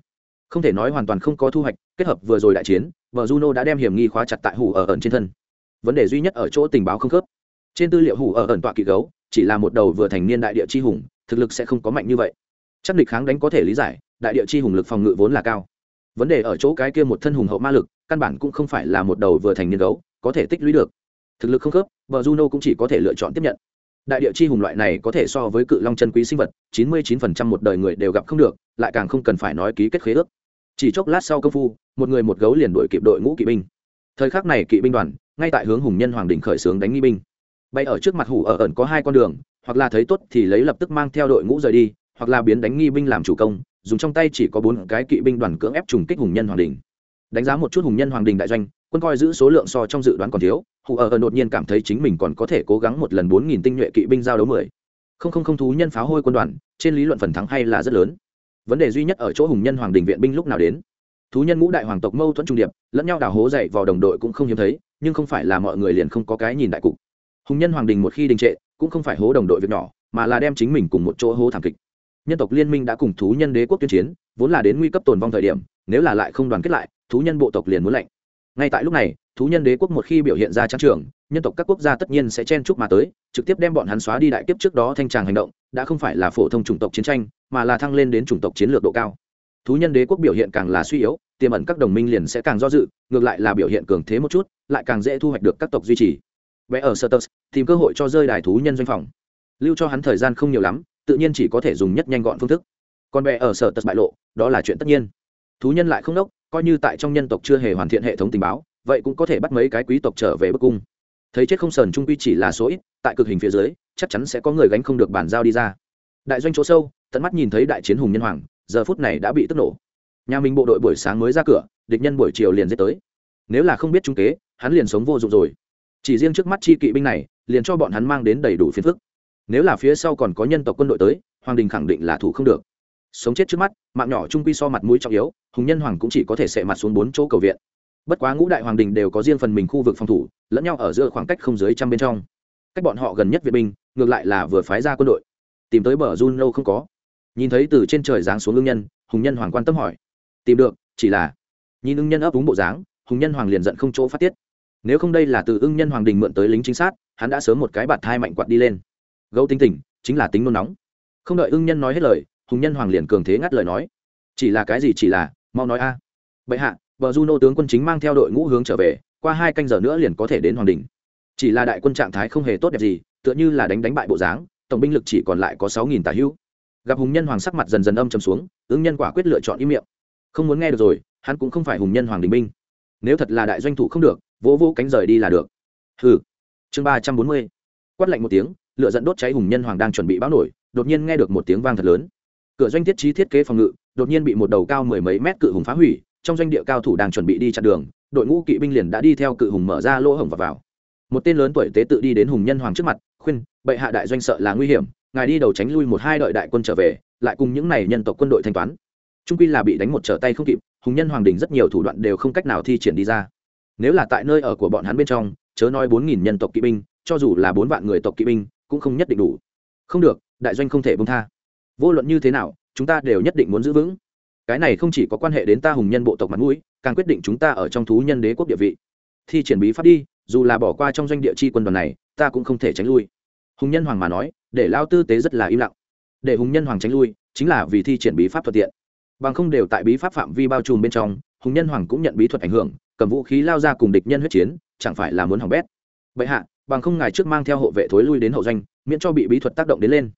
Không thể nói hoàn toàn không có thu hoạch, kết hợp vừa rồi đại chiến vợ juno đã đem hiểm nghi khóa chặt tại hủ ở ẩn trên thân vấn đề duy nhất ở chỗ tình báo không khớp. Trên tư liệu hủ ở ẩn tọa kỵ gấu, chỉ là một đầu vừa thành niên đại địa chi hùng, thực lực sẽ không có mạnh như vậy. Chắc địch kháng đánh có thể lý giải, đại địa chi hùng lực phòng ngự vốn là cao. Vấn đề ở chỗ cái kia một thân hùng hậu ma lực, căn bản cũng không phải là một đầu vừa thành niên gấu, có thể tích lũy được. Thực lực không khớp vợ juno cũng chỉ có thể lựa chọn tiếp nhận. Đại địa chi hùng loại này có thể so với cự long chân quý sinh vật, chín mươi 99% một đời người đều gặp không được, lại càng không cần phải nói ký kết khế ước. Chỉ chốc lát sau công phu, một người một gấu liền đuổi kịp đội ngũ kỵ binh. Thời khắc này kỵ binh đoàn ngay tại hướng hùng nhân hoàng đình khởi xướng đánh nghi binh. Bay ở trước mặt hủ ở ẩn có hai con đường, hoặc là thấy tốt thì lấy lập tức mang theo đội ngũ rời đi, hoặc là biến đánh nghi binh làm chủ công, dùng trong tay chỉ có bốn cái kỵ binh đoàn cưỡng ép trùng kích hùng nhân hoàng đình đánh giá một chút hùng nhân hoàng đình đại doanh, quân coi giữ số lượng so trong dự đoán còn thiếu hù ở ẩn đột nhiên cảm thấy chính mình còn có thể cố gắng một lần bốn nghìn tinh nhuệ kỵ binh giao đấu mười. Không không không thú nhân pháo hôi quân đoàn, trên lý luận phần thắng hay là rất lớn. Vấn đề duy nhất ở chỗ hùng nhân hoàng đình viện binh lúc nào đến. Thú nhân ngũ đại hoàng tộc mâu thuẫn trung điệp, lẫn nhau đào hố dậy vào đồng đội cũng không hiếm thấy nhưng không phải là mọi người liền không có cái nhìn đại cục. Hùng nhân hoàng đình một khi đình trệ, cũng không phải hố đồng đội việc nhỏ, mà là đem chính mình cùng một chỗ hố thảm kịch. Nhân tộc liên minh đã cùng thú nhân đế quốc tuyên chiến, vốn là đến nguy cấp tồn vong thời điểm, nếu là lại không đoàn kết lại, thú nhân bộ tộc liền muốn lạnh. Ngay tại lúc này, thú nhân đế quốc một khi biểu hiện ra trang trường nhân tộc các quốc gia tất nhiên sẽ chen chúc mà tới, trực tiếp đem bọn hắn xóa đi đại kiếp trước đó thanh tràng hành động, đã không phải là phổ thông chủng tộc chiến tranh, mà là thăng lên đến chủng tộc chiến lược độ cao. Thú nhân đế quốc biểu hiện càng là suy yếu tiềm ẩn các đồng minh liền sẽ càng do dự, ngược lại là biểu hiện cường thế một chút, lại càng dễ thu hoạch được các tộc duy trì. Vẽ ở sơ tìm cơ hội cho rơi đài thú nhân doanh phòng. Lưu cho hắn thời gian không nhiều lắm, tự nhiên chỉ có thể dùng nhất nhanh gọn phương thức. Còn vẽ ở sở bại lộ, đó là chuyện tất nhiên. Thú nhân lại không đốc, coi như tại trong nhân tộc chưa hề hoàn thiện hệ thống tình báo, vậy cũng có thể bắt mấy cái quý tộc trở về bức cung. Thấy chết không sờn trung quy chỉ là số ít, tại cực hình phía dưới, chắc chắn sẽ có người gánh không được bản giao đi ra. Đại doanh chỗ sâu, tận mắt nhìn thấy đại chiến hùng nhân hoàng, giờ phút này đã bị tức nổ nhà mình bộ đội buổi sáng mới ra cửa, địch nhân buổi chiều liền dết tới. Nếu là không biết trung kế, hắn liền sống vô dụng rồi. Chỉ riêng trước mắt chi kỵ binh này, liền cho bọn hắn mang đến đầy đủ phiền phức. Nếu là phía sau còn có nhân tộc quân đội tới, hoàng đình khẳng định là thủ không được. Sống chết trước mắt, mạng nhỏ trung quy so mặt mũi trọng yếu, hùng nhân hoàng cũng chỉ có thể sệ mặt xuống bốn chỗ cầu viện. Bất quá ngũ đại hoàng đình đều có riêng phần mình khu vực phòng thủ, lẫn nhau ở giữa khoảng cách không dưới trăm bên trong. Cách bọn họ gần nhất viện binh, ngược lại là vừa phái ra quân đội. Tìm tới bờ run lâu không có. Nhìn thấy từ trên trời giáng xuống lương nhân, hùng nhân hoàng quan tâm hỏi tìm được, chỉ là nhìn ưng nhân ấp úng bộ dáng, hùng nhân hoàng liền giận không chỗ phát tiết. Nếu không đây là từ ưng nhân hoàng đình mượn tới lính chính sát hắn đã sớm một cái bạt thai mạnh quạt đi lên. Gấu tính tình, chính là tính nôn nóng. Không đợi ưng nhân nói hết lời, hùng nhân hoàng liền cường thế ngắt lời nói. Chỉ là cái gì chỉ là, mau nói a. Bệ hạ vợ du nô tướng quân chính mang theo đội ngũ hướng trở về, qua hai canh giờ nữa liền có thể đến hoàng đình. Chỉ là đại quân trạng thái không hề tốt đẹp gì, tựa như là đánh đánh bại bộ dáng, tổng binh lực chỉ còn lại có sáu nghìn tà hữu gặp hùng nhân hoàng sắc mặt dần dần âm chầm xuống ứng nhân quả quyết lựa chọn im miệng không muốn nghe được rồi, hắn cũng không phải hùng nhân hoàng đình binh. Nếu thật là đại doanh thủ không được, vỗ vỗ cánh rời đi là được. Hừ. Chương ba trăm bốn mươi. Quát lạnh một tiếng lựa dẫn đốt cháy hùng nhân hoàng đang chuẩn bị báo nổi, đột nhiên nghe được một tiếng vang thật lớn. Cửa doanh thiết trí thiết kế phòng ngự, đột nhiên bị một đầu cao mười mấy mét cự hùng phá hủy, trong doanh địa cao thủ đang chuẩn bị đi chặn đường, đội ngũ kỵ binh liền đã đi theo cự hùng mở ra lỗ hổng và vào. Một tên lớn tuổi tế tự đi đến hùng nhân hoàng trước mặt, khuyên, bệ hạ đại doanh sợ là nguy hiểm, ngài đi đầu tránh lui một hai đợi đại quân trở về, lại cùng những này nhân tộc quân đội thanh toán trung quy là bị đánh một trở tay không kịp, hùng nhân hoàng đình rất nhiều thủ đoạn đều không cách nào thi triển đi ra. Nếu là tại nơi ở của bọn hắn bên trong, chớ nói bốn nghìn nhân tộc kỵ binh, cho dù là bốn vạn người tộc kỵ binh, cũng không nhất định đủ. Không được, đại doanh không thể bông tha. Vô luận như thế nào, chúng ta đều nhất định muốn giữ vững. Cái này không chỉ có quan hệ đến ta hùng nhân bộ tộc mặt mũi, càng quyết định chúng ta ở trong thú nhân đế quốc địa vị. Thi triển bí pháp đi, dù là bỏ qua trong doanh địa chi quân đoàn này, ta cũng không thể tránh lui. Hùng nhân hoàng mà nói, để lao tư tế rất là im lặng. Để hùng nhân hoàng tránh lui, chính là vì thi triển bí pháp thuận tiện bằng không đều tại bí pháp phạm vi bao trùm bên trong, hùng nhân hoàng cũng nhận bí thuật ảnh hưởng, cầm vũ khí lao ra cùng địch nhân huyết chiến, chẳng phải là muốn hỏng bét. Bệ hạ, bằng không ngài trước mang theo hộ vệ thối lui đến hậu doanh, miễn cho bị bí thuật tác động đến lên.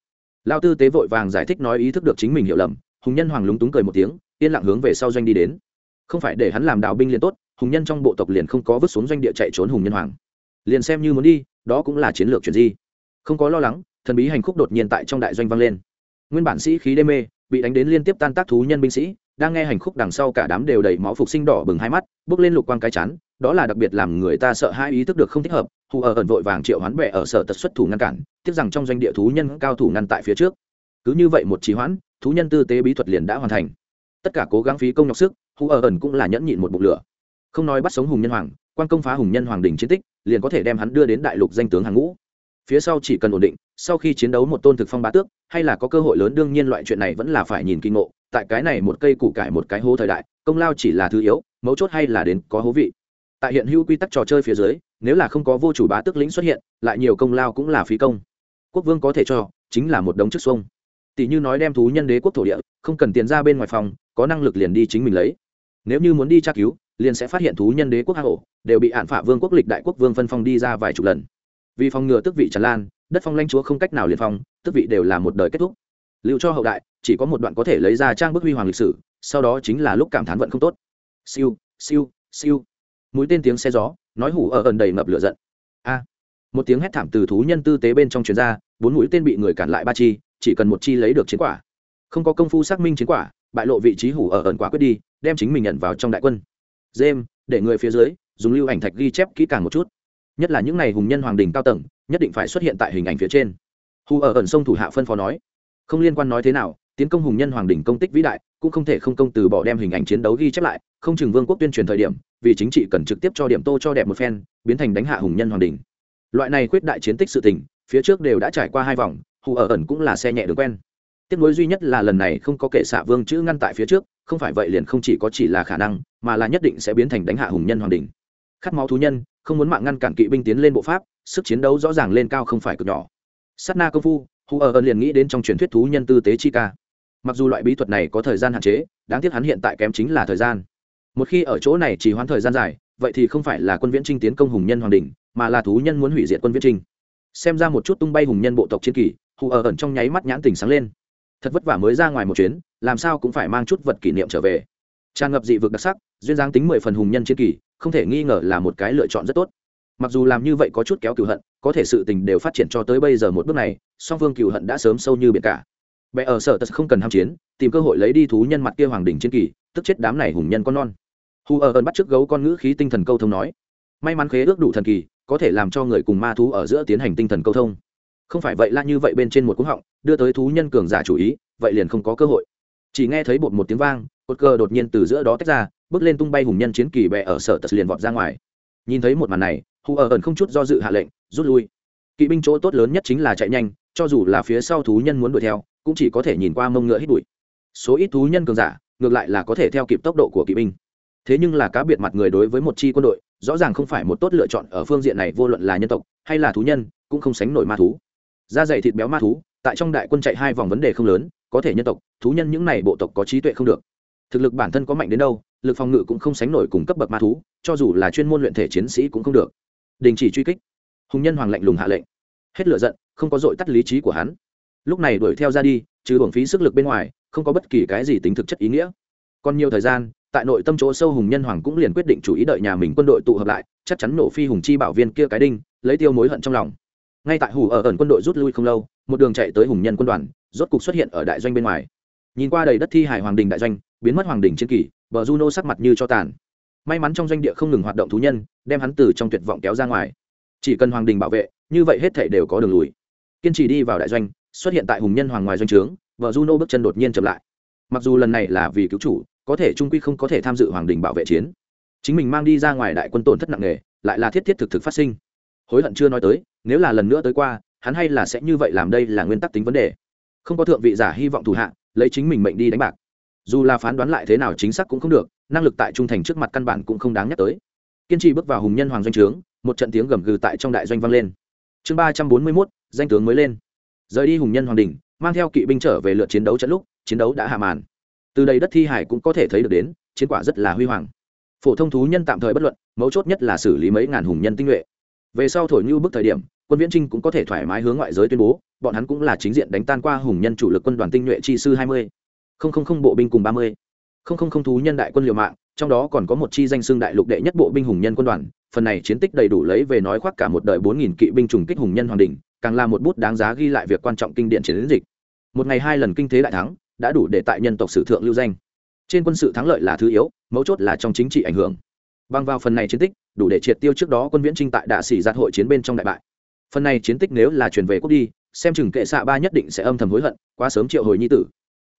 Lao tư tế vội vàng giải thích nói ý thức được chính mình hiểu lầm, hùng nhân hoàng lúng túng cười một tiếng, yên lặng hướng về sau doanh đi đến. Không phải để hắn làm đào binh liền tốt, hùng nhân trong bộ tộc liền không có vứt xuống doanh địa chạy trốn hùng nhân hoàng. Liền xem như muốn đi, đó cũng là chiến lược chuyển di. Không có lo lắng, thần bí hành khúc đột nhiên tại trong đại doanh vang lên. Nguyên bản sĩ khí đê mê bị đánh đến liên tiếp tan tác thú nhân binh sĩ, đang nghe hành khúc đằng sau cả đám đều đầy máu phục sinh đỏ bừng hai mắt, bước lên lục quang cái chắn đó là đặc biệt làm người ta sợ hai ý thức được không thích hợp, hù ở ẩn vội vàng triệu hoán bệ ở sở tật xuất thủ ngăn cản, tiếc rằng trong doanh địa thú nhân cao thủ ngăn tại phía trước. Cứ như vậy một trì hoãn, thú nhân tư tế bí thuật liền đã hoàn thành. Tất cả cố gắng phí công nhọc sức, hù ở ẩn cũng là nhẫn nhịn một bụng lửa. Không nói bắt sống hùng nhân hoàng, quan công phá hùng nhân hoàng đình chiến tích, liền có thể đem hắn đưa đến đại lục danh tướng hàng ngũ phía sau chỉ cần ổn định, sau khi chiến đấu một tôn thực phong bá tước, hay là có cơ hội lớn, đương nhiên loại chuyện này vẫn là phải nhìn kinh ngộ. Tại cái này một cây củ cải một cái hố thời đại, công lao chỉ là thứ yếu, mấu chốt hay là đến có hố vị. Tại hiện hữu quy tắc trò chơi phía dưới, nếu là không có vô chủ bá tước lĩnh xuất hiện, lại nhiều công lao cũng là phí công. Quốc vương có thể cho, chính là một đống chức xuông. Tỷ như nói đem thú nhân đế quốc thổ địa, không cần tiền ra bên ngoài phòng, có năng lực liền đi chính mình lấy. Nếu như muốn đi tra cứu, liền sẽ phát hiện thú nhân đế quốc hạ hổ đều bị hạn phạ vương quốc lịch đại quốc vương phân phong đi ra vài chục lần vì phòng ngừa tức vị tràn lan, đất phong lãnh chúa không cách nào liền phong tức vị đều là một đời kết thúc. Lưu cho hậu đại, chỉ có một đoạn có thể lấy ra trang bức huy hoàng lịch sử, sau đó chính là lúc cảm thán vận không tốt. Siêu siêu siêu. Mũi tên tiếng xe gió, nói hủ ở ẩn đầy ngập lửa giận. A. Một tiếng hét thảm từ thú nhân tư tế bên trong chuyến ra, bốn mũi tên bị người cản lại ba chi, chỉ cần một chi lấy được chiến quả. Không có công phu xác minh chiến quả, bại lộ vị trí hủ ở ẩn quả quyết đi, đem chính mình nhận vào trong đại quân. Dêm để người phía dưới, dùng lưu ảnh thạch ghi chép kỹ càng một chút nhất là những n à y hùng nhân hoàng đình cao tầng, nhất định phải xuất hiện tại hình ảnh phía trên. Hù ở ẩn sông thủ hạ phân phó nói, không liên quan nói thế nào, tiến công hùng nhân hoàng đình công tích vĩ đại, cũng không thể không công từ bỏ đem hình ảnh chiến đấu ghi chép lại, không chừng vương quốc tuyên truyền thời điểm, vì chính trị cần trực tiếp cho điểm tô cho đẹp một phen, biến thành đánh hạ hùng nhân hoàng đình. Loại này khuyết đại chiến tích sự tình, phía trước đều đã trải qua hai vòng, hù ở ẩn cũng là xe nhẹ được quen. Tiếc nối duy nhất là lần này không có kệ xạ vương chữ ngăn tại phía trước, không phải vậy liền không chỉ có chỉ là khả năng, mà là nhất định sẽ biến thành đánh hạ hùng nhân hoàng đình khát máu thú nhân, không muốn mạng ngăn cản kỵ binh tiến lên bộ pháp, sức chiến đấu rõ ràng lên cao không phải cực nhỏ. Sát na công phu hù ở ẩn liền nghĩ đến trong truyền thuyết thú nhân tư tế chi ca. Mặc dù loại bí thuật này có thời gian hạn chế, đáng tiếc hắn hiện tại kém chính là thời gian. Một khi ở chỗ này chỉ hoãn thời gian dài, vậy thì không phải là quân viễn trinh tiến công hùng nhân hoàng đình mà là thú nhân muốn hủy diệt quân viễn trinh. Xem ra một chút tung bay hùng nhân bộ tộc chiến kỳ hù ở ẩn trong nháy mắt nhãn tình sáng lên. Thật vất vả mới ra ngoài một chuyến, làm sao cũng phải mang chút vật kỷ niệm trở về. Tràn ngập dị vực đặc sắc, duyên dáng tính mười phần hùng nhân chiến kỳ không thể nghi ngờ là một cái lựa chọn rất tốt. Mặc dù làm như vậy có chút kéo cựu hận, có thể sự tình đều phát triển cho tới bây giờ một bước này, song phương cựu hận đã sớm sâu như biển cả. Bệ ở sở tật không cần ham chiến, tìm cơ hội lấy đi thú nhân mặt kia hoàng đỉnh chiến kỳ, tức chết đám này hùng nhân con non. Hù ở ẩn bắt trước gấu con ngữ khí tinh thần câu thông nói. May mắn khế ước đủ thần kỳ, có thể làm cho người cùng ma thú ở giữa tiến hành tinh thần câu thông. Không phải vậy là như vậy bên trên một cú họng, đưa tới thú nhân cường giả chủ ý, vậy liền không có cơ hội chỉ nghe thấy bột một tiếng vang, cột cờ đột nhiên từ giữa đó tách ra, bước lên tung bay hùng nhân chiến kỳ bẹ ở sở tật liền vọt ra ngoài. Nhìn thấy một màn này, hù ở ẩn không chút do dự hạ lệnh, rút lui. Kỵ binh chỗ tốt lớn nhất chính là chạy nhanh, cho dù là phía sau thú nhân muốn đuổi theo, cũng chỉ có thể nhìn qua mông ngựa hít bụi. Số ít thú nhân cường giả, ngược lại là có thể theo kịp tốc độ của kỵ binh. Thế nhưng là cá biệt mặt người đối với một chi quân đội, rõ ràng không phải một tốt lựa chọn ở phương diện này vô luận là nhân tộc hay là thú nhân, cũng không sánh nổi ma thú. Da dày thịt béo ma thú, tại trong đại quân chạy hai vòng vấn đề không lớn có thể nhân tộc, thú nhân những này bộ tộc có trí tuệ không được. Thực lực bản thân có mạnh đến đâu, lực phòng ngự cũng không sánh nổi cùng cấp bậc ma thú, cho dù là chuyên môn luyện thể chiến sĩ cũng không được. Đình chỉ truy kích. Hùng nhân hoàng lạnh lùng hạ lệnh. Hết lửa giận, không có dội tắt lý trí của hắn. Lúc này đuổi theo ra đi, trừ hưởng phí sức lực bên ngoài, không có bất kỳ cái gì tính thực chất ý nghĩa. Còn nhiều thời gian, tại nội tâm chỗ sâu hùng nhân hoàng cũng liền quyết định chủ ý đợi nhà mình quân đội tụ hợp lại, chắc chắn nổ phi hùng chi bảo viên kia cái đinh, lấy tiêu mối hận trong lòng. Ngay tại hủ ở ẩn quân đội rút lui không lâu, một đường chạy tới hùng nhân quân đoàn rốt cục xuất hiện ở đại doanh bên ngoài. Nhìn qua đầy đất thi hải hoàng đình đại doanh, biến mất hoàng đình chiến kỳ bờ juno sắc mặt như cho tàn. May mắn trong doanh địa không ngừng hoạt động thú nhân, đem hắn từ trong tuyệt vọng kéo ra ngoài. Chỉ cần hoàng đình bảo vệ, như vậy hết thể đều có đường lùi. Kiên trì đi vào đại doanh, xuất hiện tại hùng nhân hoàng ngoài doanh trướng vợ juno bước chân đột nhiên chậm lại. Mặc dù lần này là vì cứu chủ, có thể trung quy không có thể tham dự hoàng đình bảo vệ chiến. Chính mình mang đi ra ngoài đại quân tổn thất nặng nề, lại là thiết thiết thực thực phát sinh. Hối hận chưa nói tới, nếu là lần nữa tới qua, hắn hay là sẽ như vậy làm đây là nguyên tắc tính vấn đề không có thượng vị giả hy vọng thủ hạ, lấy chính mình mệnh đi đánh bạc. Dù là phán đoán lại thế nào chính xác cũng không được, năng lực tại trung thành trước mặt căn bản cũng không đáng nhắc tới. Kiên trì bước vào hùng nhân hoàng doanh trướng, một trận tiếng gầm gừ tại trong đại doanh vang lên. Chương ba trăm bốn mươi mốt, danh tướng mới lên. Rời đi hùng nhân hoàng đình mang theo kỵ binh trở về lượt chiến đấu trận lúc, chiến đấu đã hạ màn. Từ đây đất thi hải cũng có thể thấy được đến, chiến quả rất là huy hoàng. Phổ thông thú nhân tạm thời bất luận, mấu chốt nhất là xử lý mấy ngàn hùng nhân tinh nhuệ. Về sau thổi như bức thời điểm quân viễn trinh cũng có thể thoải mái hướng ngoại giới tuyên bố, bọn hắn cũng là chính diện đánh tan qua hùng nhân chủ lực quân đoàn tinh nhuệ chi sư hai mươi. Không không không, bộ binh cùng ba mươi. Không không không, thú nhân đại quân liều mạng, trong đó còn có một chi danh xương đại lục đệ nhất bộ binh hùng nhân quân đoàn, phần này chiến tích đầy đủ lấy về nói khoác cả một đời bốn nghìn kỵ binh trùng kích hùng nhân hoàng đình càng là một bút đáng giá ghi lại việc quan trọng kinh điển chiến dịch. Một ngày hai lần kinh thế đại thắng, đã đủ để tại nhân tộc sử thượng lưu danh. Trên quân sự thắng lợi là thứ yếu, mấu chốt là trong chính trị ảnh hưởng. Bằng vào phần này chiến tích, đủ để triệt tiêu trước đó quân viễn trinh tại đạ sĩ giạt hội chiến bên trong đại bại phần này chiến tích nếu là truyền về quốc đi, xem chừng kệ xạ ba nhất định sẽ âm thầm hối hận, quá sớm triệu hồi nhi tử.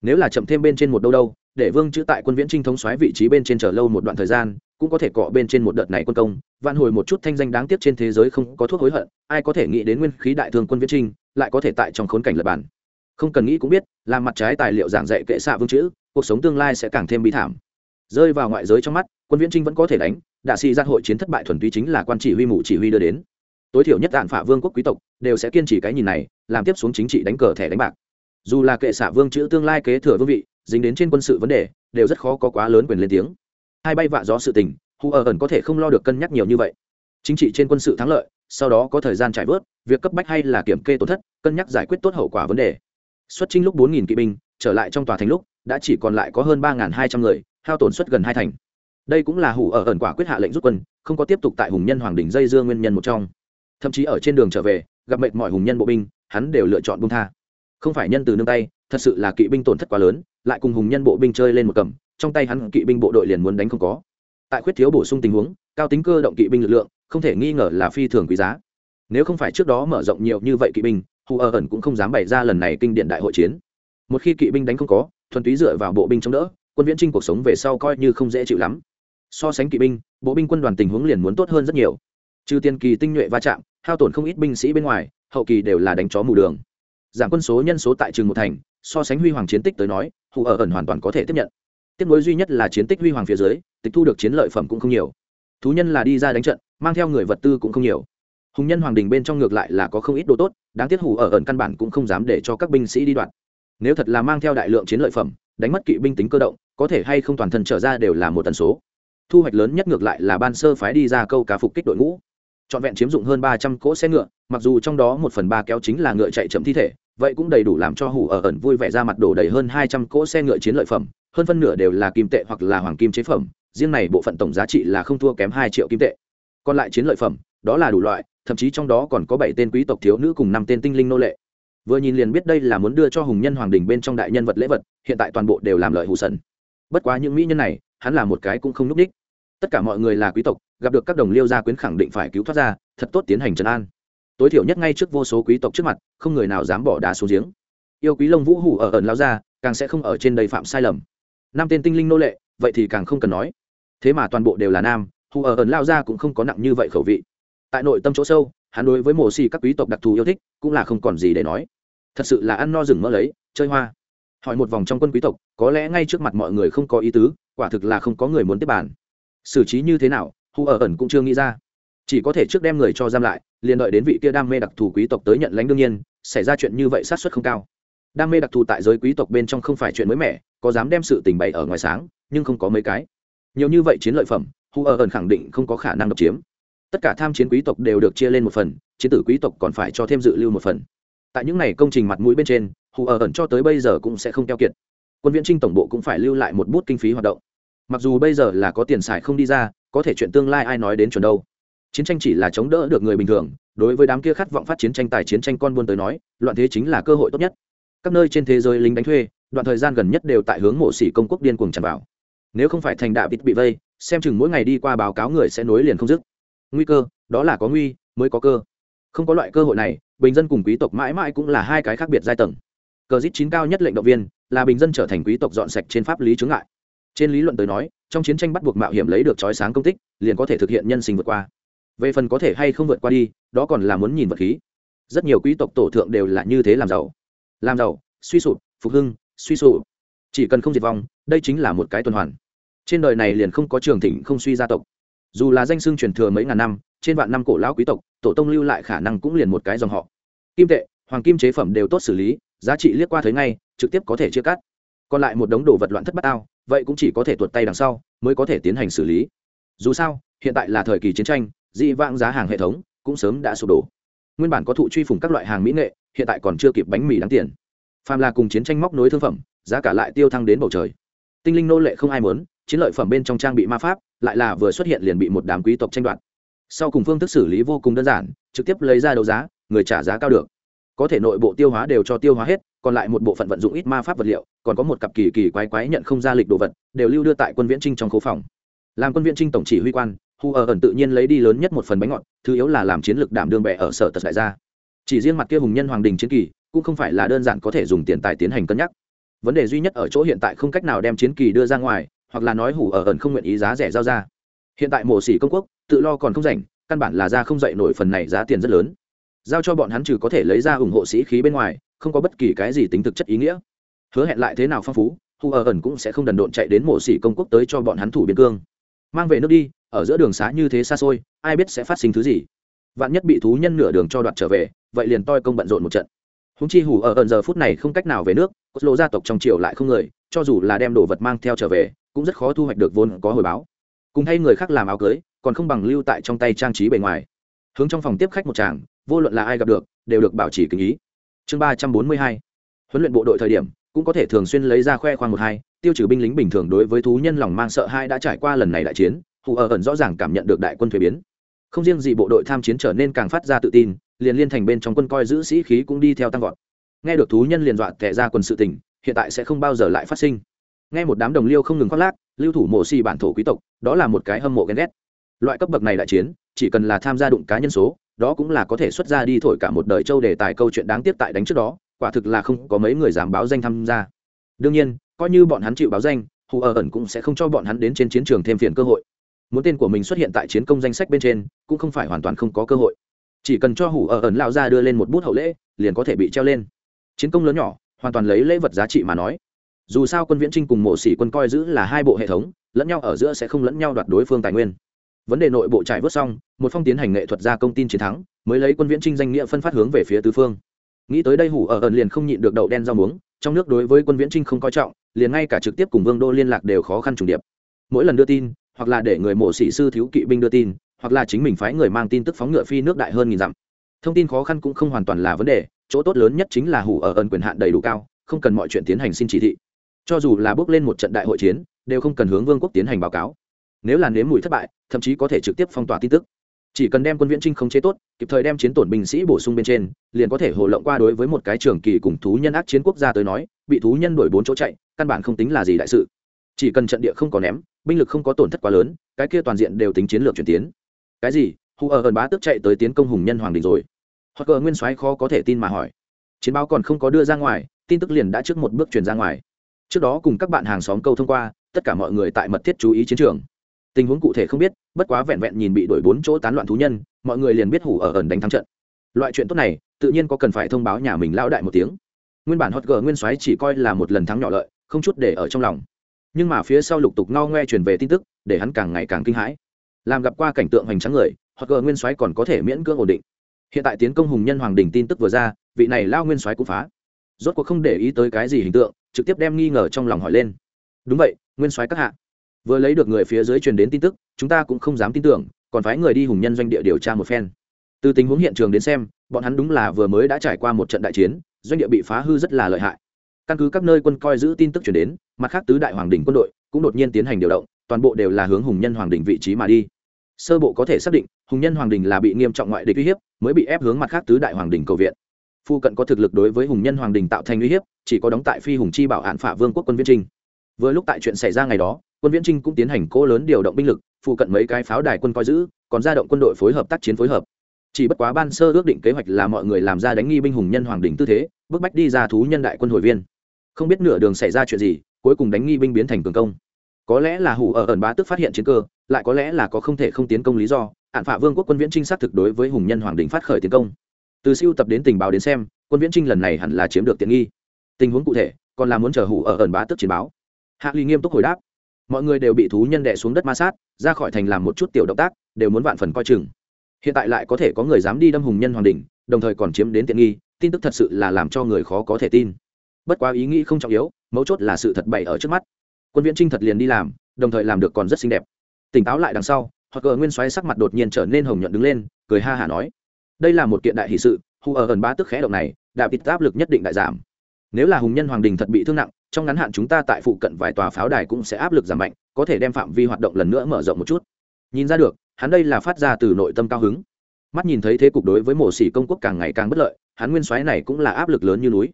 Nếu là chậm thêm bên trên một đâu đâu, để vương chữ tại quân viễn trinh thống xoáy vị trí bên trên chờ lâu một đoạn thời gian, cũng có thể cọ bên trên một đợt này quân công, vạn hồi một chút thanh danh đáng tiếc trên thế giới không có thuốc hối hận, ai có thể nghĩ đến nguyên khí đại thương quân viễn trinh, lại có thể tại trong khốn cảnh lập bản không cần nghĩ cũng biết, làm mặt trái tài liệu giảng dạy kệ xạ vương chữ, cuộc sống tương lai sẽ càng thêm bi thảm. Rơi vào ngoại giới trong mắt, quân viễn trinh vẫn có thể đánh, đạ sĩ giác hội chiến thất bại thuần túy chính là quan chỉ huy mụ chỉ huy đưa đến tối thiểu nhất đạn phả vương quốc quý tộc đều sẽ kiên trì cái nhìn này, làm tiếp xuống chính trị đánh cờ thẻ đánh bạc. Dù là kệ xả vương chữ tương lai kế thừa vương vị, dính đến trên quân sự vấn đề, đều rất khó có quá lớn quyền lên tiếng. Hai bay vạ gió sự tình hù ở ẩn có thể không lo được cân nhắc nhiều như vậy. Chính trị trên quân sự thắng lợi, sau đó có thời gian trải vớt, việc cấp bách hay là kiểm kê tổn thất, cân nhắc giải quyết tốt hậu quả vấn đề. Xuất trinh lúc bốn kỵ binh, trở lại trong tòa thành lúc, đã chỉ còn lại có hơn ba hai trăm người, hao tổn suất gần hai thành. Đây cũng là hủ ở ẩn quả quyết hạ lệnh rút quân, không có tiếp tục tại hùng nhân hoàng đình dây dưa nguyên nhân một trong thậm chí ở trên đường trở về, gặp mệt mọi hùng nhân bộ binh, hắn đều lựa chọn bung tha. Không phải nhân từ nương tay, thật sự là kỵ binh tổn thất quá lớn, lại cùng hùng nhân bộ binh chơi lên một cầm, trong tay hắn kỵ binh bộ đội liền muốn đánh không có. Tại khuyết thiếu bổ sung tình huống, cao tính cơ động kỵ binh lực lượng, không thể nghi ngờ là phi thường quý giá. Nếu không phải trước đó mở rộng nhiều như vậy kỵ binh, hù ở ẩn cũng không dám bày ra lần này kinh điện đại hội chiến. Một khi kỵ binh đánh không có, thuần túy dựa vào bộ binh chống đỡ, quân viễn trinh cuộc sống về sau coi như không dễ chịu lắm. So sánh kỵ binh, bộ binh quân đoàn tình huống liền muốn tốt hơn rất nhiều trừ tiền kỳ tinh nhuệ va chạm, hao tổn không ít binh sĩ bên ngoài, hậu kỳ đều là đánh chó mù đường. Giảm quân số nhân số tại trường một thành, so sánh huy hoàng chiến tích tới nói, hù ở ẩn hoàn toàn có thể tiếp nhận. Tiếp nối duy nhất là chiến tích huy hoàng phía dưới, tịch thu được chiến lợi phẩm cũng không nhiều. Thú nhân là đi ra đánh trận, mang theo người vật tư cũng không nhiều. Hùng nhân hoàng đình bên trong ngược lại là có không ít đồ tốt, đáng tiếc hủ ở ẩn căn bản cũng không dám để cho các binh sĩ đi đoạn. Nếu thật là mang theo đại lượng chiến lợi phẩm, đánh mất kỵ binh tính cơ động, có thể hay không toàn thân trở ra đều là một tần số. Thu hoạch lớn nhất ngược lại là ban sơ phái đi ra câu cá phục kích đội ngũ trọn vẹn chiếm dụng hơn ba trăm cỗ xe ngựa, mặc dù trong đó một phần ba kéo chính là ngựa chạy chậm thi thể, vậy cũng đầy đủ làm cho hủ ở ẩn vui vẻ ra mặt đổ đầy hơn hai trăm cỗ xe ngựa chiến lợi phẩm, hơn phân nửa đều là kim tệ hoặc là hoàng kim chế phẩm, riêng này bộ phận tổng giá trị là không thua kém hai triệu kim tệ. Còn lại chiến lợi phẩm, đó là đủ loại, thậm chí trong đó còn có bảy tên quý tộc thiếu nữ cùng năm tên tinh linh nô lệ. Vừa nhìn liền biết đây là muốn đưa cho hùng nhân hoàng đình bên trong đại nhân vật lễ vật, hiện tại toàn bộ đều làm lợi hủ sần. Bất quá những mỹ nhân này, hắn là một cái cũng không n ú c đích. Tất cả mọi người là quý tộc gặp được các đồng liêu gia quyến khẳng định phải cứu thoát ra, thật tốt tiến hành trấn an. Tối thiểu nhất ngay trước vô số quý tộc trước mặt, không người nào dám bỏ đá xuống giếng. Yêu quý lông vũ hủ ở ẩn lao ra, càng sẽ không ở trên đầy phạm sai lầm. Năm tên tinh linh nô lệ, vậy thì càng không cần nói. Thế mà toàn bộ đều là nam, hủ ở ẩn lao ra cũng không có nặng như vậy khẩu vị. Tại nội tâm chỗ sâu, hắn đối với mổ xì các quý tộc đặc thù yêu thích, cũng là không còn gì để nói. Thật sự là ăn no rừng mỡ lấy, chơi hoa. Hỏi một vòng trong quân quý tộc, có lẽ ngay trước mặt mọi người không có ý tứ, quả thực là không có người muốn tiếp bàn. Xử trí như thế nào hù ở ẩn cũng chưa nghĩ ra. Chỉ có thể trước đem người cho giam lại, liền đợi đến vị kia đam mê đặc thù quý tộc tới nhận lãnh đương nhiên, xảy ra chuyện như vậy sát xuất không cao. Đam mê đặc thù tại giới quý tộc bên trong không phải chuyện mới mẻ, có dám đem sự tình bày ở ngoài sáng, nhưng không có mấy cái. Nhiều như vậy chiến lợi phẩm, hù ở ẩn khẳng định không có khả năng độc chiếm. Tất cả tham chiến quý tộc đều được chia lên một phần, chiến tử quý tộc còn phải cho thêm dự lưu một phần. Tại những n à y công trình mặt mũi bên trên, hù ở ẩn cho tới bây giờ cũng sẽ không keo kiệt. Quân viễn trinh tổng bộ cũng phải lưu lại một bút kinh phí hoạt động. Mặc dù bây giờ là có tiền xài không đi ra có thể chuyện tương lai ai nói đến chuẩn đâu. Chiến tranh chỉ là chống đỡ được người bình thường, đối với đám kia khát vọng phát chiến tranh tài chiến tranh con buôn tới nói, loạn thế chính là cơ hội tốt nhất. Các nơi trên thế giới lính đánh thuê, đoạn thời gian gần nhất đều tại hướng mộ sĩ công quốc điên cuồng tràn vào. Nếu không phải thành đạo bịt bị vây, xem chừng mỗi ngày đi qua báo cáo người sẽ nối liền không dứt. Nguy cơ, đó là có nguy, mới có cơ. Không có loại cơ hội này, bình dân cùng quý tộc mãi mãi cũng là hai cái khác biệt giai tầng. Cờ dít chín cao nhất lệnh động viên, là bình dân trở thành quý tộc dọn sạch trên pháp lý chướng ngại trên lý luận tới nói, trong chiến tranh bắt buộc mạo hiểm lấy được trói sáng công tích, liền có thể thực hiện nhân sinh vượt qua. Về phần có thể hay không vượt qua đi, đó còn là muốn nhìn vật khí. Rất nhiều quý tộc tổ thượng đều là như thế làm giàu. Làm giàu, suy sụp, phục hưng, suy sụp. Chỉ cần không diệt vong, đây chính là một cái tuần hoàn. Trên đời này liền không có trường thịnh không suy gia tộc. Dù là danh xưng truyền thừa mấy ngàn năm, trên vạn năm cổ lão quý tộc, tổ tông lưu lại khả năng cũng liền một cái dòng họ. Kim tệ, hoàng kim chế phẩm đều tốt xử lý, giá trị liếc qua thấy ngay, trực tiếp có thể chia cắt. Còn lại một đống đồ vật loạn thất bát ao vậy cũng chỉ có thể tuột tay đằng sau, mới có thể tiến hành xử lý. Dù sao, hiện tại là thời kỳ chiến tranh, dị vãng giá hàng hệ thống cũng sớm đã sụp đổ. Nguyên bản có thụ truy phủng các loại hàng mỹ nghệ, hiện tại còn chưa kịp bánh mì đáng tiền. Phàm là cùng chiến tranh móc nối thương phẩm, giá cả lại tiêu thăng đến bầu trời. Tinh linh nô lệ không ai muốn, chiến lợi phẩm bên trong trang bị ma pháp, lại là vừa xuất hiện liền bị một đám quý tộc tranh đoạt. Sau cùng phương thức xử lý vô cùng đơn giản, trực tiếp lấy ra đấu giá, người trả giá cao được. Có thể nội bộ tiêu hóa đều cho tiêu hóa hết còn lại một bộ phận vận dụng ít ma pháp vật liệu, còn có một cặp kỳ kỳ quái quái nhận không ra lịch đồ vật, đều lưu đưa tại quân viễn trinh trong khố phòng. Làm quân viễn trinh tổng chỉ huy quan, hu ở ẩn tự nhiên lấy đi lớn nhất một phần bánh ngọt, thứ yếu là làm chiến lược đảm đương bệ ở sở tật đại gia. Chỉ riêng mặt kia hùng nhân hoàng đình chiến kỳ, cũng không phải là đơn giản có thể dùng tiền tài tiến hành cân nhắc. Vấn đề duy nhất ở chỗ hiện tại không cách nào đem chiến kỳ đưa ra ngoài, hoặc là nói hủ ở ẩn không nguyện ý giá rẻ giao ra. Hiện tại mổ xỉ công quốc, tự lo còn không rảnh, căn bản là ra không dạy nổi phần này giá tiền rất lớn. Giao cho bọn hắn trừ có thể lấy ra ủng hộ sĩ khí bên ngoài không có bất kỳ cái gì tính thực chất ý nghĩa. Hứa hẹn lại thế nào phong phú hù ở ẩn cũng sẽ không đần độn chạy đến mộ xỉ công quốc tới cho bọn hắn thủ biên cương. Mang về nước đi, ở giữa đường xá như thế xa xôi, ai biết sẽ phát sinh thứ gì. Vạn nhất bị thú nhân nửa đường cho đoạt trở về, vậy liền toi công bận rộn một trận. Húng chi hủ ở ẩn giờ phút này không cách nào về nước, cốt lộ gia tộc trong triều lại không người, cho dù là đem đồ vật mang theo trở về, cũng rất khó thu hoạch được vốn có hồi báo. Cùng hay người khác làm áo cưới, còn không bằng lưu tại trong tay trang trí bề ngoài. Hướng trong phòng tiếp khách một chàng vô luận là ai gặp được, đều được bảo trì kính ý chương ba trăm bốn mươi hai. Huấn luyện bộ đội thời điểm, cũng có thể thường xuyên lấy ra khoe khoang một hai, tiêu trừ binh lính bình thường đối với thú nhân lòng mang sợ hai đã trải qua lần này đại chiến, hù ở ẩn rõ ràng cảm nhận được đại quân thuế biến. Không riêng gì bộ đội tham chiến trở nên càng phát ra tự tin, liền liên thành bên trong quân coi giữ sĩ khí cũng đi theo tăng vọt. Nghe được thú nhân liền dọa tệ ra quần sự tình, hiện tại sẽ không bao giờ lại phát sinh. Nghe một đám đồng liêu không ngừng khoác lác, lưu thủ mộ xì bản thổ quý tộc, đó là một cái hâm mộ ghen ghét. Loại cấp bậc này đại chiến, chỉ cần là tham gia đụng cá nhân số đó cũng là có thể xuất ra đi thổi cả một đời châu để tài câu chuyện đáng tiếc tại đánh trước đó, quả thực là không có mấy người dám báo danh tham gia. Đương nhiên, coi như bọn hắn chịu báo danh, hù ở ẩn cũng sẽ không cho bọn hắn đến trên chiến trường thêm phiền cơ hội. Muốn tên của mình xuất hiện tại chiến công danh sách bên trên, cũng không phải hoàn toàn không có cơ hội. Chỉ cần cho hủ ở ẩn lao ra đưa lên một bút hậu lễ, liền có thể bị treo lên. Chiến công lớn nhỏ, hoàn toàn lấy lễ vật giá trị mà nói. Dù sao quân viễn trinh cùng mộ sĩ quân coi giữ là hai bộ hệ thống, lẫn nhau ở giữa sẽ không lẫn nhau đoạt đối phương tài nguyên vấn đề nội bộ trải vớt xong, một phong tiến hành nghệ thuật gia công tin chiến thắng, mới lấy quân viễn trinh danh nghĩa phân phát hướng về phía tứ phương. Nghĩ tới đây hủ ở ẩn liền không nhịn được đậu đen rau muống, trong nước đối với quân viễn trinh không coi trọng, liền ngay cả trực tiếp cùng vương đô liên lạc đều khó khăn trùng điệp. Mỗi lần đưa tin, hoặc là để người mộ sĩ sư thiếu kỵ binh đưa tin, hoặc là chính mình phái người mang tin tức phóng ngựa phi nước đại hơn nghìn dặm. Thông tin khó khăn cũng không hoàn toàn là vấn đề, chỗ tốt lớn nhất chính là hủ ở ẩn quyền hạn đầy đủ cao, không cần mọi chuyện tiến hành xin chỉ thị. Cho dù là bước lên một trận đại hội chiến, đều không cần hướng vương quốc tiến hành báo cáo nếu là nếm mùi thất bại, thậm chí có thể trực tiếp phong tỏa tin tức. Chỉ cần đem quân viễn trinh không chế tốt, kịp thời đem chiến tổn binh sĩ bổ sung bên trên, liền có thể hộ lộng qua đối với một cái trường kỳ cùng thú nhân ác chiến quốc gia tới nói, bị thú nhân đổi bốn chỗ chạy, căn bản không tính là gì đại sự. Chỉ cần trận địa không có ném, binh lực không có tổn thất quá lớn, cái kia toàn diện đều tính chiến lược chuyển tiến. Cái gì? Hù ở ẩn bá tức chạy tới tiến công hùng nhân hoàng đình rồi. Hoặc cờ nguyên soái khó có thể tin mà hỏi. Chiến báo còn không có đưa ra ngoài, tin tức liền đã trước một bước truyền ra ngoài. Trước đó cùng các bạn hàng xóm câu thông qua, tất cả mọi người tại mật thiết chú ý chiến trường tình huống cụ thể không biết, bất quá vẹn vẹn nhìn bị đổi bốn chỗ tán loạn thú nhân, mọi người liền biết hủ ở ẩn đánh thắng trận. Loại chuyện tốt này, tự nhiên có cần phải thông báo nhà mình lao đại một tiếng. Nguyên bản hot g nguyên soái chỉ coi là một lần thắng nhỏ lợi, không chút để ở trong lòng. Nhưng mà phía sau lục tục ngao ngoe truyền về tin tức, để hắn càng ngày càng kinh hãi. Làm gặp qua cảnh tượng hoành tráng người, hot g nguyên soái còn có thể miễn cưỡng ổn định. Hiện tại tiến công hùng nhân hoàng đình tin tức vừa ra, vị này lao nguyên soái cũng phá. Rốt cuộc không để ý tới cái gì hình tượng, trực tiếp đem nghi ngờ trong lòng hỏi lên. Đúng vậy, nguyên soái các hạ vừa lấy được người phía dưới truyền đến tin tức, chúng ta cũng không dám tin tưởng, còn phái người đi hùng nhân doanh địa điều tra một phen. Từ tình huống hiện trường đến xem, bọn hắn đúng là vừa mới đã trải qua một trận đại chiến, doanh địa bị phá hư rất là lợi hại. Căn cứ các nơi quân coi giữ tin tức chuyển đến, mặt khác tứ đại hoàng đình quân đội cũng đột nhiên tiến hành điều động, toàn bộ đều là hướng hùng nhân hoàng đình vị trí mà đi. Sơ bộ có thể xác định, hùng nhân hoàng đình là bị nghiêm trọng ngoại địch uy hiếp, mới bị ép hướng mặt khác tứ đại hoàng đình cầu viện. Phu cận có thực lực đối với hùng nhân hoàng đình tạo thành uy hiếp, chỉ có đóng tại phi hùng chi bảo hạn phả vương quốc quân viên trinh vừa lúc tại chuyện xảy ra ngày đó quân viễn trinh cũng tiến hành cố lớn điều động binh lực, phụ cận mấy cái pháo đài quân coi giữ, còn ra động quân đội phối hợp tác chiến phối hợp. Chỉ bất quá ban sơ ước định kế hoạch là mọi người làm ra đánh nghi binh hùng nhân hoàng đình tư thế, bức bách đi ra thú nhân đại quân hội viên. Không biết nửa đường xảy ra chuyện gì, cuối cùng đánh nghi binh biến thành cường công. Có lẽ là hủ ở ẩn bá tức phát hiện chiến cơ, lại có lẽ là có không thể không tiến công lý do, hạn phạ vương quốc quân viễn trinh xác thực đối với hùng nhân hoàng đình phát khởi tiến công. Từ siêu tập đến tình báo đến xem, quân viễn trinh lần này hẳn là chiếm được tiện nghi. Tình huống cụ thể, còn là muốn chờ hủ ở ẩn bá tức chiến báo. Hạ ly nghiêm túc hồi đáp mọi người đều bị thú nhân đè xuống đất ma sát, ra khỏi thành làm một chút tiểu động tác, đều muốn vạn phần coi chừng. Hiện tại lại có thể có người dám đi đâm hùng nhân hoàng đình đồng thời còn chiếm đến tiện nghi, tin tức thật sự là làm cho người khó có thể tin. Bất quá ý nghĩ không trọng yếu, mấu chốt là sự thật bày ở trước mắt. Quân viễn trinh thật liền đi làm, đồng thời làm được còn rất xinh đẹp. Tỉnh táo lại đằng sau, hoặc cờ nguyên xoáy sắc mặt đột nhiên trở nên hồng nhuận đứng lên, cười ha hả nói. Đây là một kiện đại hỷ sự hù ở gần ba tức khẽ động này đạp tít áp lực nhất định đại giảm nếu là hùng nhân hoàng đình thật bị thương nặng, trong ngắn hạn chúng ta tại phụ cận vài tòa pháo đài cũng sẽ áp lực giảm mạnh, có thể đem phạm vi hoạt động lần nữa mở rộng một chút. Nhìn ra được, hắn đây là phát ra từ nội tâm cao hứng. Mắt nhìn thấy thế cục đối với mổ xỉ công quốc càng ngày càng bất lợi, hắn nguyên soái này cũng là áp lực lớn như núi.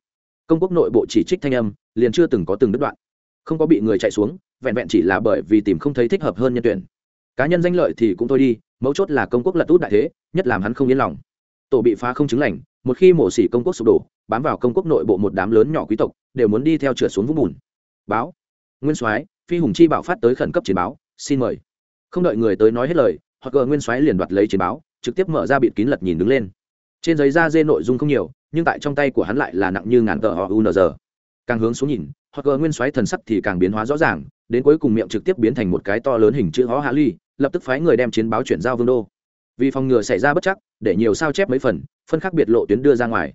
Công quốc nội bộ chỉ trích thanh âm, liền chưa từng có từng đứt đoạn. Không có bị người chạy xuống, vẹn vẹn chỉ là bởi vì tìm không thấy thích hợp hơn nhân tuyển. Cá nhân danh lợi thì cũng thôi đi, mấu chốt là công quốc lật út đại thế, nhất làm hắn không yên lòng. Tổ bị phá không chứng lành một khi mổ xỉ công quốc sụp đổ, bám vào công quốc nội bộ một đám lớn nhỏ quý tộc, đều muốn đi theo trượt xuống vũng bùn. Báo. Nguyên soái, phi hùng chi bảo phát tới khẩn cấp chiến báo, xin mời. Không đợi người tới nói hết lời, hoặc gờ nguyên soái liền đoạt lấy chiến báo, trực tiếp mở ra bịt kín lật nhìn đứng lên. Trên giấy da dê nội dung không nhiều, nhưng tại trong tay của hắn lại là nặng như ngàn tờ họ unr càng hướng xuống nhìn, hoặc gờ nguyên soái thần sắc thì càng biến hóa rõ ràng, đến cuối cùng miệng trực tiếp biến thành một cái to lớn hình chữ hó hạ ly, lập tức phái người đem chiến báo chuyển giao vương đô. Vì phòng ngừa xảy ra bất chắc, để nhiều sao chép mấy phần phân khác biệt lộ tuyến đưa ra ngoài.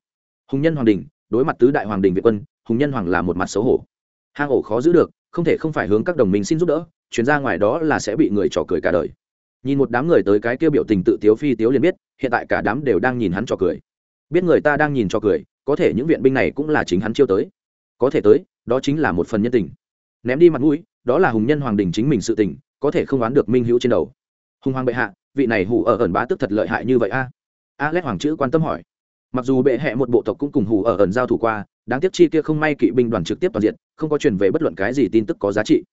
Hùng nhân hoàng đình đối mặt tứ đại hoàng đình việt quân, hùng nhân hoàng là một mặt xấu hổ. Hang ổ khó giữ được, không thể không phải hướng các đồng minh xin giúp đỡ chuyển ra ngoài đó là sẽ bị người trò cười cả đời. Nhìn một đám người tới cái kia biểu tình tự tiếu phi tiếu liền biết, hiện tại cả đám đều đang nhìn hắn trò cười. Biết người ta đang nhìn trò cười, có thể những viện binh này cũng là chính hắn chiêu tới. Có thể tới, đó chính là một phần nhân tình. Ném đi mặt mũi, đó là hùng nhân hoàng đình chính mình sự tình, có thể không đoán được minh hữu trên đầu. Hùng hoàng bệ hạ, vị này hủ ở ẩn bá tức thật lợi hại như vậy a a alex hoàng chữ quan tâm hỏi. Mặc dù bệ hẹ một bộ tộc cũng cùng hủ ở ẩn giao thủ qua, đáng tiếc chi kia không may kỵ binh đoàn trực tiếp toàn diện, không có truyền về bất luận cái gì tin tức có giá trị.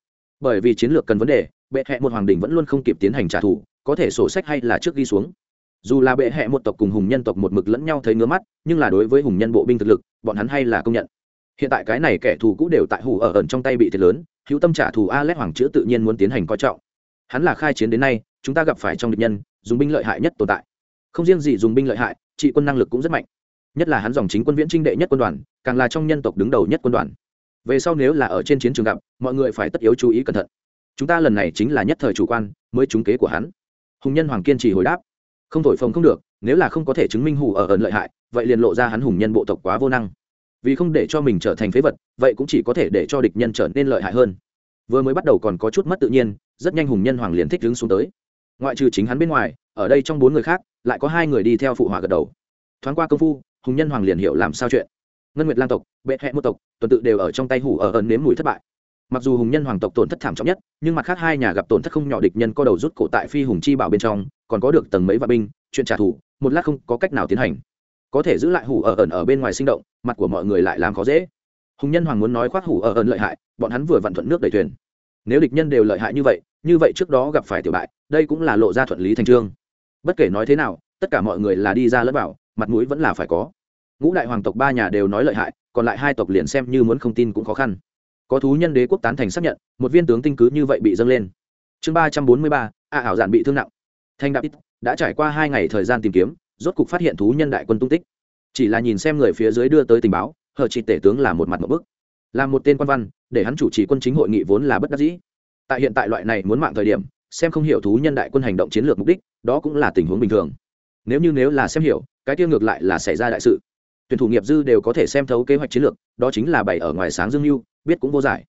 Bởi vì chiến lược cần vấn đề, bệ hẹ một hoàng đình vẫn luôn không kịp tiến hành trả thù, có thể sổ sách hay là trước ghi xuống. Dù là bệ hẹ một tộc cùng hùng nhân tộc một mực lẫn nhau thấy ngứa mắt, nhưng là đối với hùng nhân bộ binh thực lực, bọn hắn hay là công nhận. Hiện tại cái này kẻ thù cũ đều tại hủ ở ẩn trong tay bị thiệt lớn, hữu tâm trả thù a l hoàng chữ tự nhiên muốn tiến hành coi trọng. Hắn là khai chiến đến nay, chúng ta gặp phải trong địch nhân, dùng binh lợi hại nhất tồn tại không riêng gì dùng binh lợi hại, trị quân năng lực cũng rất mạnh. Nhất là hắn dòng chính quân viễn trinh đệ nhất quân đoàn, càng là trong nhân tộc đứng đầu nhất quân đoàn. Về sau nếu là ở trên chiến trường gặp, mọi người phải tất yếu chú ý cẩn thận. Chúng ta lần này chính là nhất thời chủ quan, mới trúng kế của hắn. Hùng nhân hoàng kiên trì hồi đáp. Không thổi phồng không được, nếu là không có thể chứng minh hủ ở ẩn lợi hại, vậy liền lộ ra hắn hùng nhân bộ tộc quá vô năng. Vì không để cho mình trở thành phế vật, vậy cũng chỉ có thể để cho địch nhân trở nên lợi hại hơn. Vừa mới bắt đầu còn có chút mất tự nhiên, rất nhanh hùng nhân hoàng liền thích đứng xuống tới. Ngoại trừ chính hắn bên ngoài, ở đây trong bốn người khác lại có hai người đi theo phụ họa gật đầu. Thoáng qua công phu, hùng nhân hoàng liền hiểu làm sao chuyện. Ngân nguyệt lang tộc, bệ hẹ một tộc, tuần tự đều ở trong tay hủ ở ẩn nếm mùi thất bại. Mặc dù hùng nhân hoàng tộc tổn thất thảm trọng nhất, nhưng mặt khác hai nhà gặp tổn thất không nhỏ địch nhân có đầu rút cổ tại phi hùng chi bảo bên trong, còn có được tầng mấy vạn binh, chuyện trả thù, một lát không có cách nào tiến hành. Có thể giữ lại hủ ở ẩn ở bên ngoài sinh động, mặt của mọi người lại làm khó dễ. Hùng nhân hoàng muốn nói khoác hủ ở ẩn lợi hại, bọn hắn vừa vặn thuận nước đầy thuyền. Nếu địch nhân đều lợi hại như vậy như vậy trước đó gặp phải tiểu bại, đây cũng là lộ ra thuận lý thành trương bất kể nói thế nào, tất cả mọi người là đi ra lẫn vào, mặt mũi vẫn là phải có. Ngũ đại hoàng tộc ba nhà đều nói lợi hại, còn lại hai tộc liền xem như muốn không tin cũng khó khăn. Có thú nhân đế quốc tán thành xác nhận, một viên tướng tinh cứ như vậy bị dâng lên. Chương ba trăm bốn mươi ba, a ảo giản bị thương nặng. Thanh đạo ít đã trải qua hai ngày thời gian tìm kiếm, rốt cục phát hiện thú nhân đại quân tung tích. Chỉ là nhìn xem người phía dưới đưa tới tình báo, hờ trị tể tướng là một mặt một bức. Là một tên quan văn, để hắn chủ trì quân chính hội nghị vốn là bất đắc dĩ. Tại hiện tại loại này muốn mạng thời điểm xem không hiểu thú nhân đại quân hành động chiến lược mục đích, đó cũng là tình huống bình thường. Nếu như nếu là xem hiểu, cái tiêu ngược lại là xảy ra đại sự. Tuyển thủ nghiệp dư đều có thể xem thấu kế hoạch chiến lược, đó chính là bày ở ngoài sáng dương mưu biết cũng vô giải.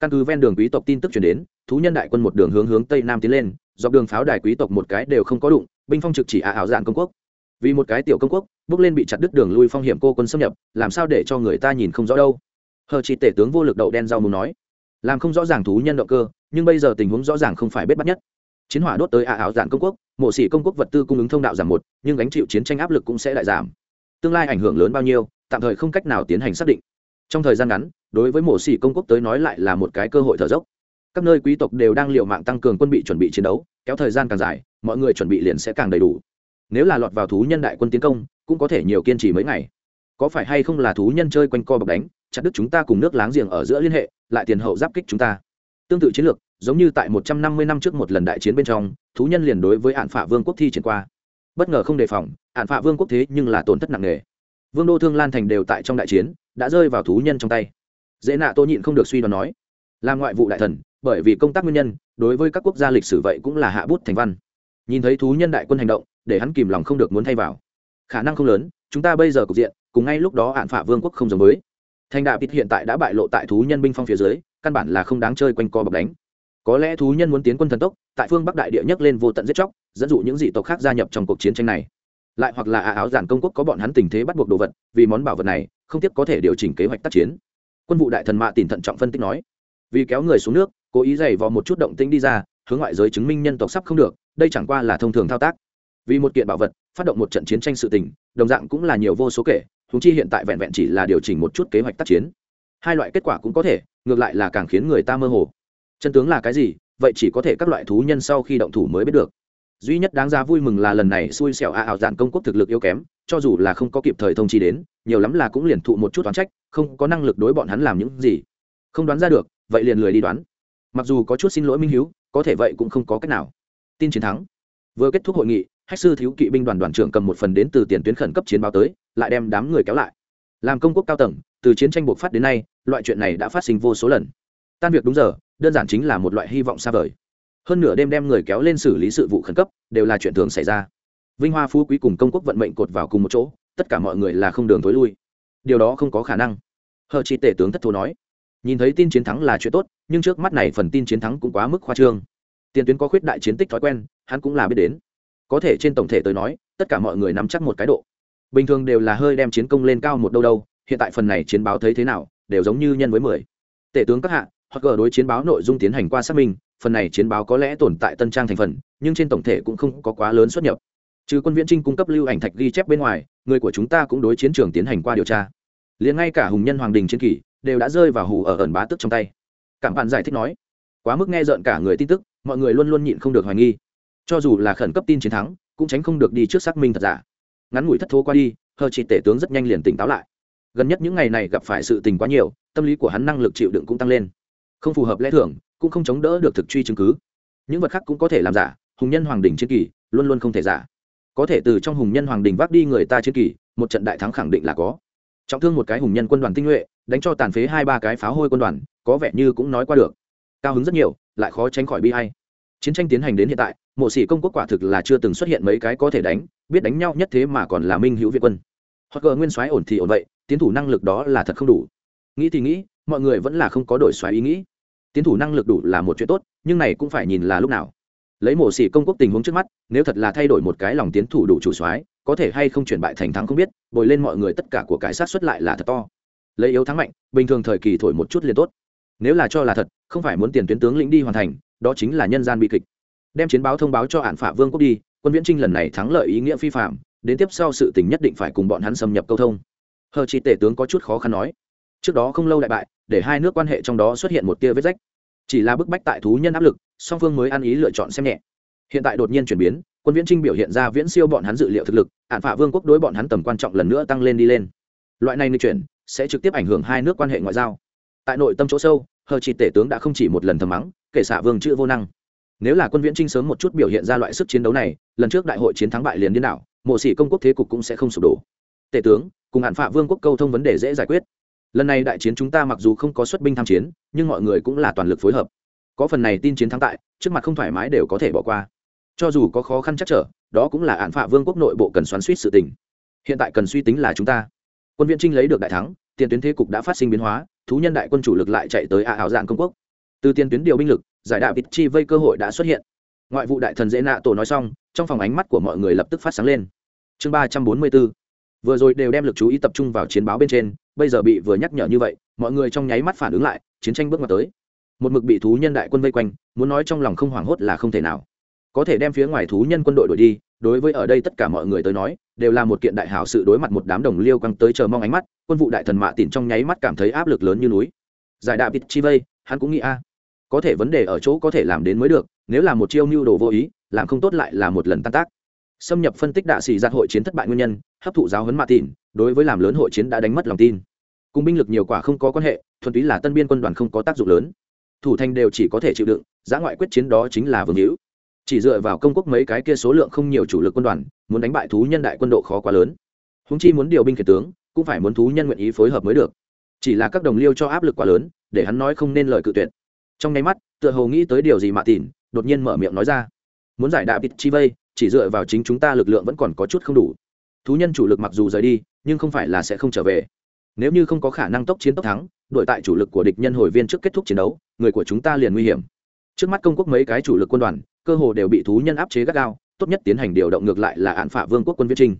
Căn cứ ven đường quý tộc tin tức chuyển đến, thú nhân đại quân một đường hướng hướng tây nam tiến lên, dọc đường pháo đài quý tộc một cái đều không có đụng, binh phong trực chỉ ả ảo dạng công quốc. Vì một cái tiểu công quốc, bước lên bị chặt đứt đường lui phong hiểm cô quân xâm nhập, làm sao để cho người ta nhìn không rõ đâu? Hờ chỉ tể tướng vô lực đậu đen rau mù nói làm không rõ ràng thú nhân động cơ, nhưng bây giờ tình huống rõ ràng không phải bết bắt nhất. Chiến hỏa đốt tới ả ảo dạng công quốc, mộ sĩ công quốc vật tư cung ứng thông đạo giảm một, nhưng gánh chịu chiến tranh áp lực cũng sẽ lại giảm. Tương lai ảnh hưởng lớn bao nhiêu, tạm thời không cách nào tiến hành xác định. Trong thời gian ngắn, đối với mổ xỉ công quốc tới nói lại là một cái cơ hội thở dốc. Các nơi quý tộc đều đang l i ề u mạng tăng cường quân bị chuẩn bị chiến đấu, kéo thời gian càng dài, mọi người chuẩn bị liền sẽ càng đầy đủ. Nếu là lọt vào thú nhân đại quân tiến công, cũng có thể nhiều kiên trì mấy ngày có phải hay không là thú nhân chơi quanh co bọc đánh, chặt đứt chúng ta cùng nước láng giềng ở giữa liên hệ, lại tiền hậu giáp kích chúng ta. Tương tự chiến lược, giống như tại một trăm năm mươi năm trước một lần đại chiến bên trong, thú nhân liền đối với hạn phạ vương quốc thi triển qua. Bất ngờ không đề phòng hạn phạ vương quốc thế nhưng là tổn thất nặng nề. Vương đô thương lan thành đều tại trong đại chiến, đã rơi vào thú nhân trong tay. Dễ nạ tô nhịn không được suy đoán nói làm ngoại vụ đại thần, bởi vì công tác nguyên nhân, đối với các quốc gia lịch sử vậy cũng là hạ bút thành văn. Nhìn thấy thú nhân đại quân hành động, để hắn kìm lòng không được muốn thay vào. Khả năng không lớn, chúng ta bây giờ cục diện cùng ngay lúc đó hạn phả vương quốc không giống mới thành đạo hiện tại đã bại lộ tại thú nhân binh phong phía dưới, căn bản là không đáng chơi quanh co bọc đánh. Có lẽ thú nhân muốn tiến quân thần tốc, tại phương bắc đại địa nhấc lên vô tận giết chóc, dẫn dụ những dị tộc khác gia nhập trong cuộc chiến tranh này. Lại hoặc là áo giản công quốc có bọn hắn tình thế bắt buộc đồ vật, vì món bảo vật này, không tiếc có thể điều chỉnh kế hoạch tác chiến. Quân vụ đại thần mạ tìm thận trọng phân tích nói, vì kéo người xuống nước, cố ý dày vò một chút động tĩnh đi ra, hướng ngoại giới chứng minh nhân tộc sắp không được, đây chẳng qua là thông thường thao tác. Vì một kiện bảo vật, phát động một trận chiến tranh sự tình, đồng dạng cũng là nhiều vô số kể húng chi hiện tại vẹn vẹn chỉ là điều chỉnh một chút kế hoạch tác chiến. Hai loại kết quả cũng có thể, ngược lại là càng khiến người ta mơ hồ. Chân tướng là cái gì, vậy chỉ có thể các loại thú nhân sau khi động thủ mới biết được. Duy nhất đáng ra vui mừng là lần này xui xẻo a ảo dạn công quốc thực lực yếu kém, cho dù là không có kịp thời thông chi đến, nhiều lắm là cũng liền thụ một chút đoán trách, không có năng lực đối bọn hắn làm những gì. Không đoán ra được, vậy liền lười đi đoán. Mặc dù có chút xin lỗi minh hiếu, có thể vậy cũng không có cách nào. Tin chiến thắng. Vừa kết thúc hội nghị hách sư thiếu kỵ binh đoàn đoàn trưởng cầm một phần đến từ tiền tuyến khẩn cấp chiến báo tới, lại đem đám người kéo lại. Làm công quốc cao tầng, từ chiến tranh buộc phát đến nay, loại chuyện này đã phát sinh vô số lần. Tan việc đúng giờ, đơn giản chính là một loại hy vọng xa vời. Hơn nửa đêm đem người kéo lên xử lý sự vụ khẩn cấp, đều là chuyện thường xảy ra. Vinh hoa phú quý cùng công quốc vận mệnh cột vào cùng một chỗ, tất cả mọi người là không đường thối lui. Điều đó không có khả năng. Hờ chị tể tướng thất thố nói, nhìn thấy tin chiến thắng là chuyện tốt, nhưng trước mắt này phần tin chiến thắng cũng quá mức khoa trương. Tiền tuyến có khuyết đại chiến tích thói quen, hắn cũng là biết đến có thể trên tổng thể tới nói, tất cả mọi người nắm chắc một cái độ. Bình thường đều là hơi đem chiến công lên cao một đâu đâu, hiện tại phần này chiến báo thấy thế nào, đều giống như nhân với mười. Tể tướng các hạ, hoặc gờ đối chiến báo nội dung tiến hành qua xác minh, phần này chiến báo có lẽ tồn tại tân trang thành phần, nhưng trên tổng thể cũng không có quá lớn xuất nhập. Trừ quân viễn trinh cung cấp lưu ảnh thạch ghi chép bên ngoài, người của chúng ta cũng đối chiến trường tiến hành qua điều tra. Liền ngay cả hùng nhân hoàng đình chiến kỷ, đều đã rơi vào hủ ở ẩn bá tức trong tay. Cảm bạn giải thích nói, quá mức nghe rợn cả người tin tức, mọi người luôn luôn nhịn không được hoài nghi cho dù là khẩn cấp tin chiến thắng, cũng tránh không được đi trước xác minh thật giả. Ngắn ngủi thất thố qua đi hờ chị tể tướng rất nhanh liền tỉnh táo lại. Gần nhất những ngày này gặp phải sự tình quá nhiều, tâm lý của hắn năng lực chịu đựng cũng tăng lên. Không phù hợp lẽ thường, cũng không chống đỡ được thực truy chứng cứ. Những vật khác cũng có thể làm giả, hùng nhân hoàng đình chiến kỳ, luôn luôn không thể giả. Có thể từ trong hùng nhân hoàng đình vác đi người ta chiến kỳ, một trận đại thắng khẳng định là có. Trọng thương một cái hùng nhân quân đoàn tinh nhuệ, đánh cho tàn phế hai ba cái pháo hôi quân đoàn, có vẻ như cũng nói qua được. Cao hứng rất nhiều, lại khó tránh khỏi bi hay chiến tranh tiến hành đến hiện tại mộ sĩ công quốc quả thực là chưa từng xuất hiện mấy cái có thể đánh, biết đánh nhau nhất thế mà còn là minh hữu việt quân. Hoặc gờ nguyên soái ổn thì ổn vậy, tiến thủ năng lực đó là thật không đủ. Nghĩ thì nghĩ, mọi người vẫn là không có đổi xoáy ý nghĩ. Tiến thủ năng lực đủ là một chuyện tốt, nhưng này cũng phải nhìn là lúc nào. Lấy mổ xỉ công quốc tình huống trước mắt, nếu thật là thay đổi một cái lòng tiến thủ đủ chủ soái, có thể hay không chuyển bại thành thắng không biết, bồi lên mọi người tất cả của cái sát xuất lại là thật to. Lấy yếu thắng mạnh, bình thường thời kỳ thổi một chút liền tốt. Nếu là cho là thật, không phải muốn tiền tuyến tướng lĩnh đi hoàn thành, đó chính là nhân gian bi kịch đem chiến báo thông báo cho hạn phả vương quốc đi, quân viễn trinh lần này thắng lợi ý nghĩa phi phạm, đến tiếp sau sự tình nhất định phải cùng bọn hắn xâm nhập câu thông. Hờ chi tể tướng có chút khó khăn nói, trước đó không lâu đại bại, để hai nước quan hệ trong đó xuất hiện một tia vết rách. Chỉ là bức bách tại thú nhân áp lực, song phương mới ăn ý lựa chọn xem nhẹ. Hiện tại đột nhiên chuyển biến, quân viễn trinh biểu hiện ra viễn siêu bọn hắn dự liệu thực lực ạn phả vương quốc đối bọn hắn tầm quan trọng lần nữa tăng lên đi lên. Loại này di chuyển sẽ trực tiếp ảnh hưởng hai nước quan hệ ngoại giao. Tại nội tâm chỗ sâu, hờ chỉ tể tướng đã không chỉ một lần thầm mắng, kể xả vương chữ vô năng nếu là quân viễn trinh sớm một chút biểu hiện ra loại sức chiến đấu này, lần trước đại hội chiến thắng bại liền điên đảo, mộ sĩ công quốc thế cục cũng sẽ không sụp đổ. Tể tướng, cùng hạn phạ vương quốc câu thông vấn đề dễ giải quyết. Lần này đại chiến chúng ta mặc dù không có xuất binh tham chiến, nhưng mọi người cũng là toàn lực phối hợp. Có phần này tin chiến thắng tại, trước mặt không thoải mái đều có thể bỏ qua. Cho dù có khó khăn chắc trở, đó cũng là hạn phạ vương quốc nội bộ cần xoắn suýt sự tình. Hiện tại cần suy tính là chúng ta. Quân viện trinh lấy được đại thắng, tiền tuyến thế cục đã phát sinh biến hóa, thú nhân đại quân chủ lực lại chạy tới ả hảo dạng công quốc. Từ tiền tuyến điều binh lực giải đạo vịt chi vây cơ hội đã xuất hiện. Ngoại vụ đại thần dễ nạ tổ nói xong, trong phòng ánh mắt của mọi người lập tức phát sáng lên. Chương ba trăm bốn mươi bốn. Vừa rồi đều đem lực chú ý tập trung vào chiến báo bên trên, bây giờ bị vừa nhắc nhở như vậy, mọi người trong nháy mắt phản ứng lại, chiến tranh bước vào tới. Một mực bị thú nhân đại quân vây quanh, muốn nói trong lòng không hoảng hốt là không thể nào. Có thể đem phía ngoài thú nhân quân đội đổi đi, đối với ở đây tất cả mọi người tới nói, đều là một kiện đại hảo sự đối mặt một đám đồng liêu căng tới chờ mong ánh mắt, quân vụ đại thần mạ tỉn trong nháy mắt cảm thấy áp lực lớn như núi. Giải đạo vịt chi vây, hắn cũng nghĩ a có thể vấn đề ở chỗ có thể làm đến mới được, nếu là một chiêu mưu đồ vô ý, làm không tốt lại là một lần tan tác. Xâm nhập phân tích đạ sĩ giặt hội chiến thất bại nguyên nhân, hấp thụ giáo huấn mạ tịn, đối với làm lớn hội chiến đã đánh mất lòng tin. Cùng binh lực nhiều quả không có quan hệ, thuần túy là tân biên quân đoàn không có tác dụng lớn. Thủ thành đều chỉ có thể chịu đựng, giã ngoại quyết chiến đó chính là vương hữu. Chỉ dựa vào công quốc mấy cái kia số lượng không nhiều chủ lực quân đoàn, muốn đánh bại thú nhân đại quân độ khó quá lớn. Húng chi muốn điều binh kể tướng, cũng phải muốn thú nhân nguyện ý phối hợp mới được. Chỉ là các đồng liêu cho áp lực quá lớn, để hắn nói không nên lời cự tuyệt trong nháy mắt, tựa hồ nghĩ tới điều gì mà tìn đột nhiên mở miệng nói ra. Muốn giải đạ bịt chi vây, chỉ dựa vào chính chúng ta lực lượng vẫn còn có chút không đủ. Thú nhân chủ lực mặc dù rời đi, nhưng không phải là sẽ không trở về. Nếu như không có khả năng tốc chiến tốc thắng đội tại chủ lực của địch nhân hồi viên trước kết thúc chiến đấu, người của chúng ta liền nguy hiểm. Trước mắt công quốc mấy cái chủ lực quân đoàn, cơ hồ đều bị thú nhân áp chế gắt gao, tốt nhất tiến hành điều động ngược lại là án phả vương quốc quân viết trinh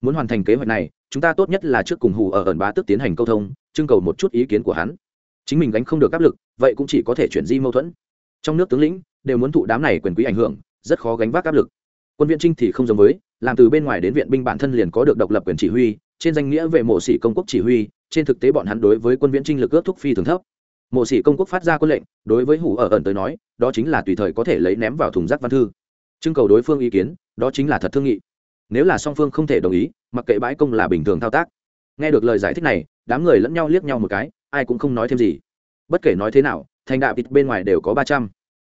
muốn hoàn thành kế hoạch này, chúng ta tốt nhất là trước cùng hù ở ẩn bá tức tiến hành câu thông, trưng cầu một chút ý kiến của hắn chính mình gánh không được áp lực, vậy cũng chỉ có thể chuyển di mâu thuẫn. Trong nước tướng lĩnh, đều muốn thụ đám này quyền quý ảnh hưởng, rất khó gánh vác áp lực. Quân viện trinh thì không giống với, làm từ bên ngoài đến viện binh bản thân liền có được độc lập quyền chỉ huy, trên danh nghĩa về mộ sĩ công quốc chỉ huy, trên thực tế bọn hắn đối với quân viễn trinh lực ước thúc phi thường thấp. Mộ sĩ công quốc phát ra quân lệnh, đối với hủ ở ẩn tới nói, đó chính là tùy thời có thể lấy ném vào thùng rác văn thư. Trưng cầu đối phương ý kiến, đó chính là thật thương nghị. Nếu là song phương không thể đồng ý, mặc kệ bãi công là bình thường thao tác. Nghe được lời giải thích này, đám người lẫn nhau liếc nhau một cái ai cũng không nói thêm gì. Bất kể nói thế nào, thành đạo vịt bên ngoài đều có ba trăm.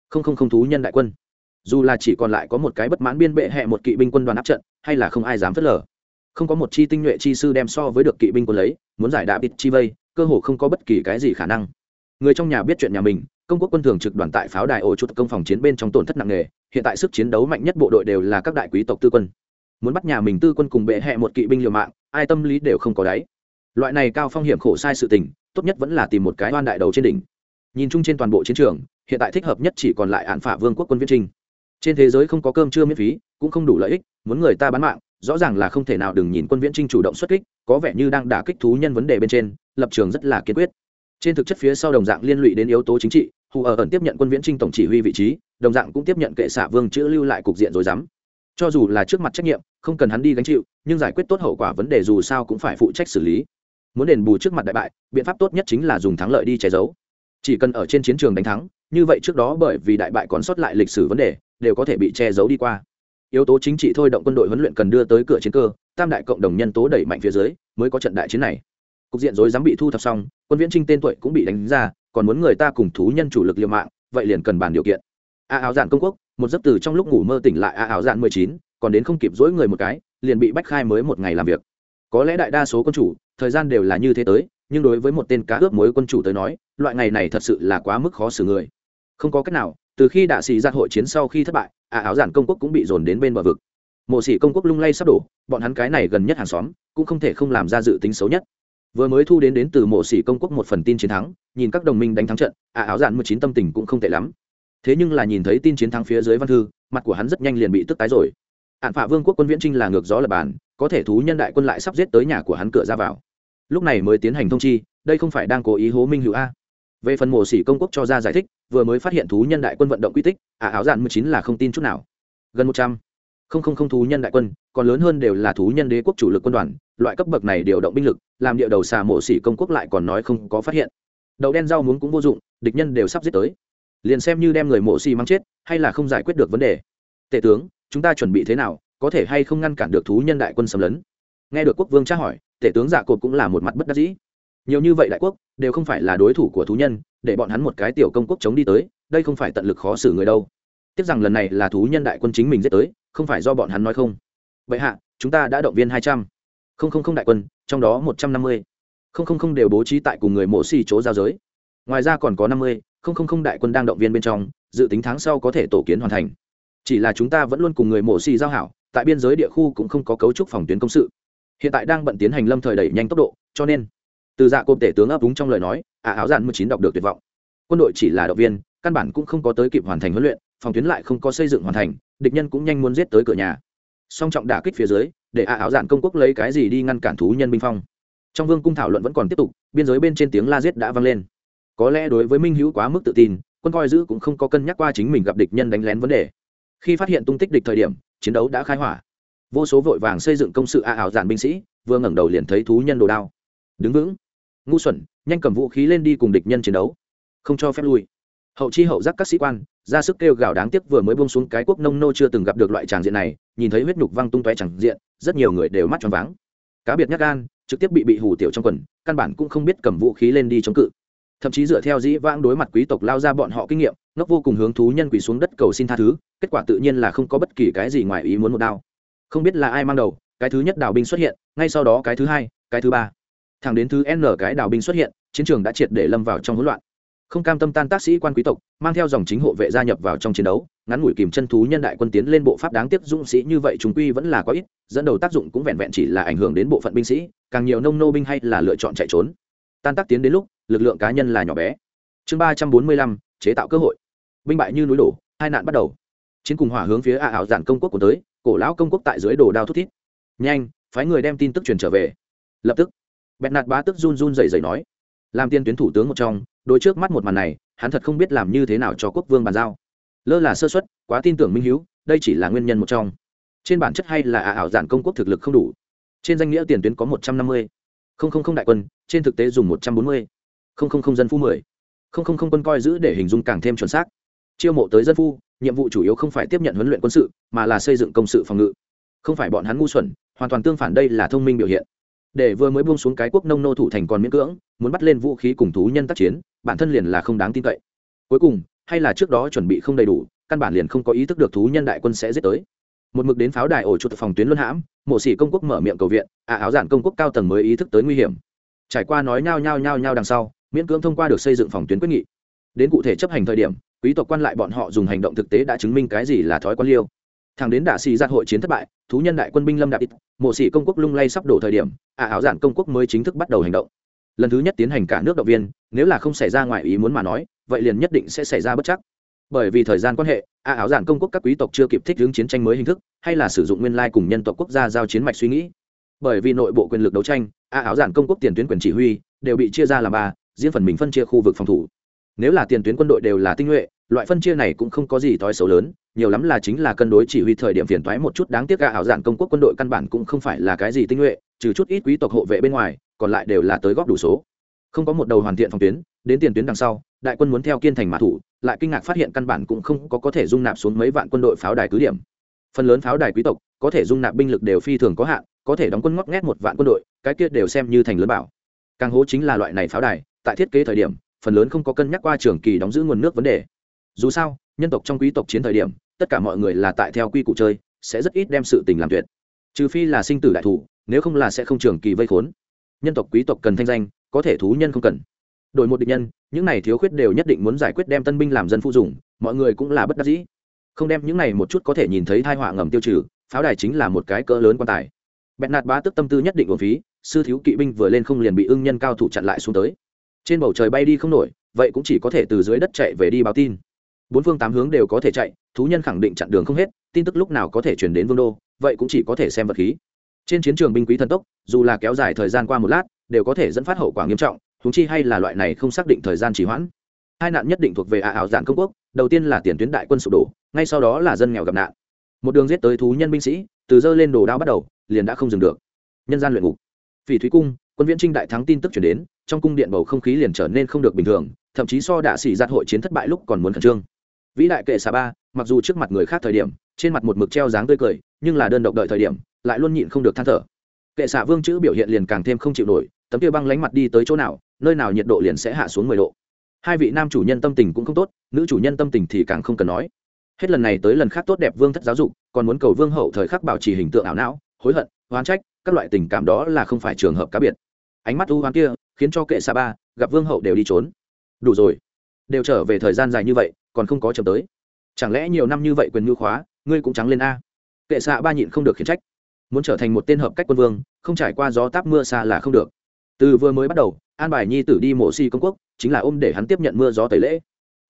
Không không không thú nhân đại quân. Dù là chỉ còn lại có một cái bất mãn biên bệ hẹ một kỵ binh quân đoàn áp trận, hay là không ai dám phớt lờ. Không có một chi tinh nhuệ chi sư đem so với được kỵ binh quân lấy, muốn giải đạo vịt chi vây, cơ hồ không có bất kỳ cái gì khả năng. Người trong nhà biết chuyện nhà mình, công quốc quân thường trực đoàn tại pháo đài ổ chút công phòng chiến bên trong tổn thất nặng nề, hiện tại sức chiến đấu mạnh nhất bộ đội đều là các đại quý tộc tư quân. Muốn bắt nhà mình tư quân cùng bệ hẹ một kỵ binh liều mạng, ai tâm lý đều không có đáy. Loại này cao phong hiểm khổ sai sự tình tốt nhất vẫn là tìm một cái oan đại đầu trên đỉnh. Nhìn chung trên toàn bộ chiến trường, hiện tại thích hợp nhất chỉ còn lại án phả vương quốc quân viễn trinh trên thế giới không có cơm chưa miễn phí, cũng không đủ lợi ích, muốn người ta bán mạng, rõ ràng là không thể nào đừng nhìn quân viễn trinh chủ động xuất kích, có vẻ như đang đả kích thú nhân vấn đề bên trên, lập trường rất là kiên quyết. Trên thực chất phía sau đồng dạng liên lụy đến yếu tố chính trị, hù ở ẩn tiếp nhận quân viễn trinh tổng chỉ huy vị trí, đồng dạng cũng tiếp nhận kệ xạ vương chữ lưu lại cục diện rồi dám. Cho dù là trước mặt trách nhiệm, không cần hắn đi gánh chịu, nhưng giải quyết tốt hậu quả vấn đề dù sao cũng phải phụ trách xử lý muốn đền bù trước mặt đại bại, biện pháp tốt nhất chính là dùng thắng lợi đi che giấu. Chỉ cần ở trên chiến trường đánh thắng, như vậy trước đó bởi vì đại bại còn sót lại lịch sử vấn đề, đều có thể bị che giấu đi qua. Yếu tố chính trị thôi động quân đội huấn luyện cần đưa tới cửa chiến cơ, tam đại cộng đồng nhân tố đẩy mạnh phía dưới, mới có trận đại chiến này. Cục diện rối dám bị thu thập xong, quân viễn trinh tên tuổi cũng bị đánh ra, còn muốn người ta cùng thú nhân chủ lực liều mạng, vậy liền cần bàn điều kiện. A áo dạn công quốc, một giấc từ trong lúc ngủ mơ tỉnh lại a áo dạn mười chín, còn đến không kịp dỗi người một cái, liền bị bách khai mới một ngày làm việc. Có lẽ đại đa số quân chủ thời gian đều là như thế tới, nhưng đối với một tên cá ướp mối quân chủ tới nói, loại ngày này thật sự là quá mức khó xử người. Không có cách nào, từ khi đạ sĩ giặt hội chiến sau khi thất bại ả áo giản công quốc cũng bị dồn đến bên bờ vực. Mộ sĩ công quốc lung lay sắp đổ, bọn hắn cái này gần nhất hàng xóm, cũng không thể không làm ra dự tính xấu nhất. Vừa mới thu đến đến từ mộ sĩ công quốc một phần tin chiến thắng, nhìn các đồng minh đánh thắng trận ả áo giản một chín tâm tình cũng không tệ lắm. Thế nhưng là nhìn thấy tin chiến thắng phía dưới văn thư, mặt của hắn rất nhanh liền bị tức tái rồi. Ạn phạ vương quốc quân viễn trinh là ngược gió lập bàn có thể thú nhân đại quân lại sắp giết tới nhà của hắn cửa ra vào. Lúc này mới tiến hành thông chi, đây không phải đang cố ý hố minh hữu a. Về phần mổ xỉ công quốc cho ra giải thích, vừa mới phát hiện thú nhân đại quân vận động quy tích ả áo dạn mười chín là không tin chút nào. Gần một trăm. Không không không thú nhân đại quân, còn lớn hơn đều là thú nhân đế quốc chủ lực quân đoàn, loại cấp bậc này điều động binh lực, làm địa đầu xà mổ xỉ công quốc lại còn nói không có phát hiện. Đậu đen rau muống cũng vô dụng, địch nhân đều sắp giết tới. Liền xem như đem người mổ xỉ mắng chết, hay là không giải quyết được vấn đề. Tể tướng, chúng ta chuẩn bị thế nào? Có thể hay không ngăn cản được thú nhân đại quân xâm lấn? Nghe được quốc vương tra hỏi, tể tướng giả cột cũng là một mặt bất đắc dĩ. Nhiều như vậy đại quốc, đều không phải là đối thủ của thú nhân, để bọn hắn một cái tiểu công quốc chống đi tới, đây không phải tận lực khó xử người đâu. Tiếc rằng lần này là thú nhân đại quân chính mình giết tới, không phải do bọn hắn nói không. Vậy hạ, chúng ta đã động viên hai trăm. Không không không đại quân, trong đó một trăm năm mươi. Không không không đều bố trí tại cùng người mổ xì chỗ giao giới. Ngoài ra còn có năm mươi, không không không đại quân đang động viên bên trong, dự tính tháng sau có thể tổ kiến hoàn thành. Chỉ là chúng ta vẫn luôn cùng người mổ xì giao hảo tại biên giới địa khu cũng không có cấu trúc phòng tuyến công sự. Hiện tại đang bận tiến hành lâm thời đẩy nhanh tốc độ, cho nên, từ dạ cộp tể tướng ấp úng trong lời nói ả áo dạn mười chín đọc được tuyệt vọng. Quân đội chỉ là động viên, căn bản cũng không có tới kịp hoàn thành huấn luyện, phòng tuyến lại không có xây dựng hoàn thành, địch nhân cũng nhanh muốn giết tới cửa nhà. Song trọng đả kích phía dưới, để ả áo dạn công quốc lấy cái gì đi ngăn cản thú nhân binh phong? Trong vương cung thảo luận vẫn còn tiếp tục, biên giới bên trên tiếng la giết đã vang lên. Có lẽ đối với minh hữu quá mức tự tin, quân coi giữ cũng không có cân nhắc qua chính mình gặp địch nhân đánh lén vấn đề. Khi phát hiện tung tích địch thời điểm chiến đấu đã khai hỏa. Vô số vội vàng xây dựng công sự a ảo giản binh sĩ, vừa ngẩng đầu liền thấy thú nhân đồ đao. Đứng vững. Ngu xuẩn, nhanh cầm vũ khí lên đi cùng địch nhân chiến đấu. Không cho phép lui. Hậu chi hậu giác các sĩ quan, ra sức kêu gào đáng tiếc vừa mới bông xuống cái quốc nông nô chưa từng gặp được loại tràng diện này, nhìn thấy huyết nhục văng tung tóe tràng diện, rất nhiều người đều mắt tròn váng. Cá biệt nhắc gan, trực tiếp bị bị hủ tiểu trong quần, căn bản cũng không biết cầm vũ khí lên đi chống cự thậm chí dựa theo dĩ vãng đối mặt quý tộc lao ra bọn họ kinh nghiệm, ngốc vô cùng hướng thú nhân quỳ xuống đất cầu xin tha thứ, kết quả tự nhiên là không có bất kỳ cái gì ngoài ý muốn một đao. Không biết là ai mang đầu, cái thứ nhất đào binh xuất hiện, ngay sau đó cái thứ hai, cái thứ ba. Thẳng đến thứ n cái đào binh xuất hiện, chiến trường đã triệt để lâm vào trong hỗn loạn. Không cam tâm tan tác sĩ quan quý tộc, mang theo dòng chính hộ vệ gia nhập vào trong chiến đấu, ngắn ngủi kìm chân thú nhân đại quân tiến lên bộ pháp đáng tiếc dũng sĩ như vậy chúng quy vẫn là có ít, dẫn đầu tác dụng cũng vẹn vẹn chỉ là ảnh hưởng đến bộ phận binh sĩ, càng nhiều nông nô binh hay là lựa chọn chạy trốn tan tác tiến đến lúc, lực lượng cá nhân là nhỏ bé. Chương ba trăm bốn mươi lăm, chế tạo cơ hội. Binh bại như núi đổ, hai nạn bắt đầu. Chiến cùng hỏa hướng phía a ảo giản công quốc của tới, cổ lão công quốc tại dưới đồ đao thút thít. Nhanh, phái người đem tin tức truyền trở về. Lập tức, bẹt nạt bá tức run run dày dày nói, làm tiên tuyến thủ tướng một trong đôi trước mắt một màn này, hắn thật không biết làm như thế nào cho quốc vương bàn giao. Lơ là sơ xuất quá tin tưởng minh hiếu, đây chỉ là nguyên nhân một trong. Trên bản chất hay là ả ảo giản công quốc thực lực không đủ. Trên danh nghĩa tiền tuyến có một trăm năm mươi không không không đại quân, trên thực tế dùng một trăm bốn mươi. Không không không dân phu mười. Không không không quân coi giữ để hình dung càng thêm chuẩn xác. Chiêu mộ tới dân phu, nhiệm vụ chủ yếu không phải tiếp nhận huấn luyện quân sự, mà là xây dựng công sự phòng ngự. Không phải bọn hắn ngu xuẩn, hoàn toàn tương phản đây là thông minh biểu hiện. Để vừa mới buông xuống cái quốc nông nô thủ thành còn miễn cưỡng, muốn bắt lên vũ khí cùng thú nhân tác chiến, bản thân liền là không đáng tin cậy. Cuối cùng, hay là trước đó chuẩn bị không đầy đủ, căn bản liền không có ý thức được thú nhân đại quân sẽ giết tới một mực đến pháo đài ổ chuột phòng tuyến luân hãm, mộ sĩ công quốc mở miệng cầu viện à áo giản công quốc cao tầng mới ý thức tới nguy hiểm. Trải qua nói nhao nhao nhao nhao đằng sau, miễn cưỡng thông qua được xây dựng phòng tuyến quyết nghị. Đến cụ thể chấp hành thời điểm, quý tộc quan lại bọn họ dùng hành động thực tế đã chứng minh cái gì là thói quan liêu. Thằng đến đạ xì giặt hội chiến thất bại, thú nhân đại quân binh lâm đạp ít, mộ sĩ công quốc lung lay sắp đổ thời điểm à áo giản công quốc mới chính thức bắt đầu hành động. Lần thứ nhất tiến hành cả nước động viên, nếu là không xảy ra ngoài ý muốn mà nói, vậy liền nhất định sẽ xảy ra bất chắc bởi vì thời gian quan hệ, a áo giản công quốc các quý tộc chưa kịp thích hướng chiến tranh mới hình thức, hay là sử dụng nguyên lai cùng nhân tộc quốc gia giao chiến mạch suy nghĩ. Bởi vì nội bộ quyền lực đấu tranh, a áo giản công quốc tiền tuyến quyền chỉ huy đều bị chia ra làm ba, riêng phần mình phân chia khu vực phòng thủ. Nếu là tiền tuyến quân đội đều là tinh nhuệ, loại phân chia này cũng không có gì thói xấu lớn, nhiều lắm là chính là cân đối chỉ huy thời điểm phiền thoái một chút đáng tiếc cả ảo giản công quốc quân đội căn bản cũng không phải là cái gì tinh nhuệ, trừ chút ít quý tộc hộ vệ bên ngoài, còn lại đều là tới góp đủ số. Không có một đầu hoàn thiện phòng tuyến, đến tiền tuyến đằng sau đại quân muốn theo kiên thành mã thủ, lại kinh ngạc phát hiện căn bản cũng không có có thể dung nạp xuống mấy vạn quân đội pháo đài cứ điểm. Phần lớn pháo đài quý tộc, có thể dung nạp binh lực đều phi thường có hạn, có thể đóng quân ngót nghét một vạn quân đội, cái kia đều xem như thành lớn bảo. Càng hố chính là loại này pháo đài, tại thiết kế thời điểm, phần lớn không có cân nhắc qua trường kỳ đóng giữ nguồn nước vấn đề. Dù sao, nhân tộc trong quý tộc chiến thời điểm, tất cả mọi người là tại theo quy củ chơi, sẽ rất ít đem sự tình làm tuyệt. Trừ phi là sinh tử đại thủ, nếu không là sẽ không trường kỳ vây khốn. Nhân tộc quý tộc cần thanh danh, có thể thú nhân không cần đổi một địch nhân, những này thiếu khuyết đều nhất định muốn giải quyết đem tân binh làm dân phụ dùng, mọi người cũng là bất đắc dĩ. Không đem những này một chút có thể nhìn thấy thai họa ngầm tiêu trừ, pháo đài chính là một cái cỡ lớn quan tài. Bẹn nạt bá tức tâm tư nhất định của phí, sư thiếu kỵ binh vừa lên không liền bị ưng nhân cao thủ chặn lại xuống tới. Trên bầu trời bay đi không nổi, vậy cũng chỉ có thể từ dưới đất chạy về đi báo tin. Bốn phương tám hướng đều có thể chạy, thú nhân khẳng định chặn đường không hết, tin tức lúc nào có thể chuyển đến vương đô, vậy cũng chỉ có thể xem vật khí. Trên chiến trường binh quý thần tốc, dù là kéo dài thời gian qua một lát, đều có thể dẫn phát hậu quả nghiêm trọng thúng chi hay là loại này không xác định thời gian trì hoãn. Hai nạn nhất định thuộc về ả ảo dạn công quốc, đầu tiên là tiền tuyến đại quân sụp đổ, ngay sau đó là dân nghèo gặp nạn. Một đường giết tới thú nhân binh sĩ, từ dơ lên đồ đao bắt đầu, liền đã không dừng được. Nhân gian luyện ngục. Phỉ thúy cung, quân viễn trinh đại thắng tin tức chuyển đến, trong cung điện bầu không khí liền trở nên không được bình thường, thậm chí so đạ sĩ giặt hội chiến thất bại lúc còn muốn khẩn trương. Vĩ đại kệ xà ba, mặc dù trước mặt người khác thời điểm, trên mặt một mực treo dáng tươi cười, nhưng là đơn độc đợi thời điểm, lại luôn nhịn không được than thở. Kệ xà vương chữ biểu hiện liền càng thêm không chịu nổi, tấm kia băng lánh mặt đi tới chỗ nào nơi nào nhiệt độ liền sẽ hạ xuống mười độ. Hai vị nam chủ nhân tâm tình cũng không tốt, nữ chủ nhân tâm tình thì càng không cần nói. Hết lần này tới lần khác tốt đẹp vương thất giáo dục, còn muốn cầu vương hậu thời khắc bảo trì hình tượng ảo não, hối hận, oán trách, các loại tình cảm đó là không phải trường hợp cá biệt. Ánh mắt u hoán kia khiến cho kệ xà ba, gặp vương hậu đều đi trốn. Đủ rồi. Đều trở về thời gian dài như vậy, còn không có chậm tới. Chẳng lẽ nhiều năm như vậy quyền ngư khóa, ngươi cũng trắng lên a? Kệ xạ ba nhịn không được khiển trách. Muốn trở thành một tên hợp cách quân vương, không trải qua gió táp mưa xa là không được. Từ vừa mới bắt đầu an bài nhi tử đi mộ xì công quốc, chính là ôm để hắn tiếp nhận mưa gió tẩy lễ.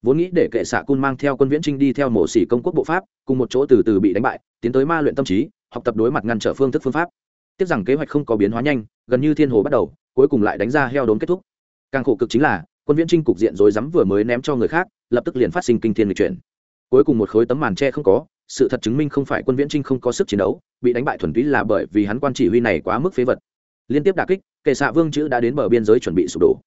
Vốn nghĩ để kệ xạ cun mang theo quân viễn trinh đi theo mộ xì công quốc bộ pháp, cùng một chỗ từ từ bị đánh bại, tiến tới ma luyện tâm trí, học tập đối mặt ngăn trở phương thức phương pháp. Tiếc rằng kế hoạch không có biến hóa nhanh, gần như thiên hồ bắt đầu, cuối cùng lại đánh ra heo đốn kết thúc. Càng khổ cực chính là, quân viễn trinh cục diện rối rắm vừa mới ném cho người khác, lập tức liền phát sinh kinh thiên lịch chuyển. Cuối cùng một khối tấm màn tre không có, sự thật chứng minh không phải quân viễn trinh không có sức chiến đấu, bị đánh bại thuần túy là bởi vì hắn quan chỉ huy này quá mức phế vật liên tiếp đà kích, kệ xạ vương chữ đã đến bờ biên giới chuẩn bị sụp đổ.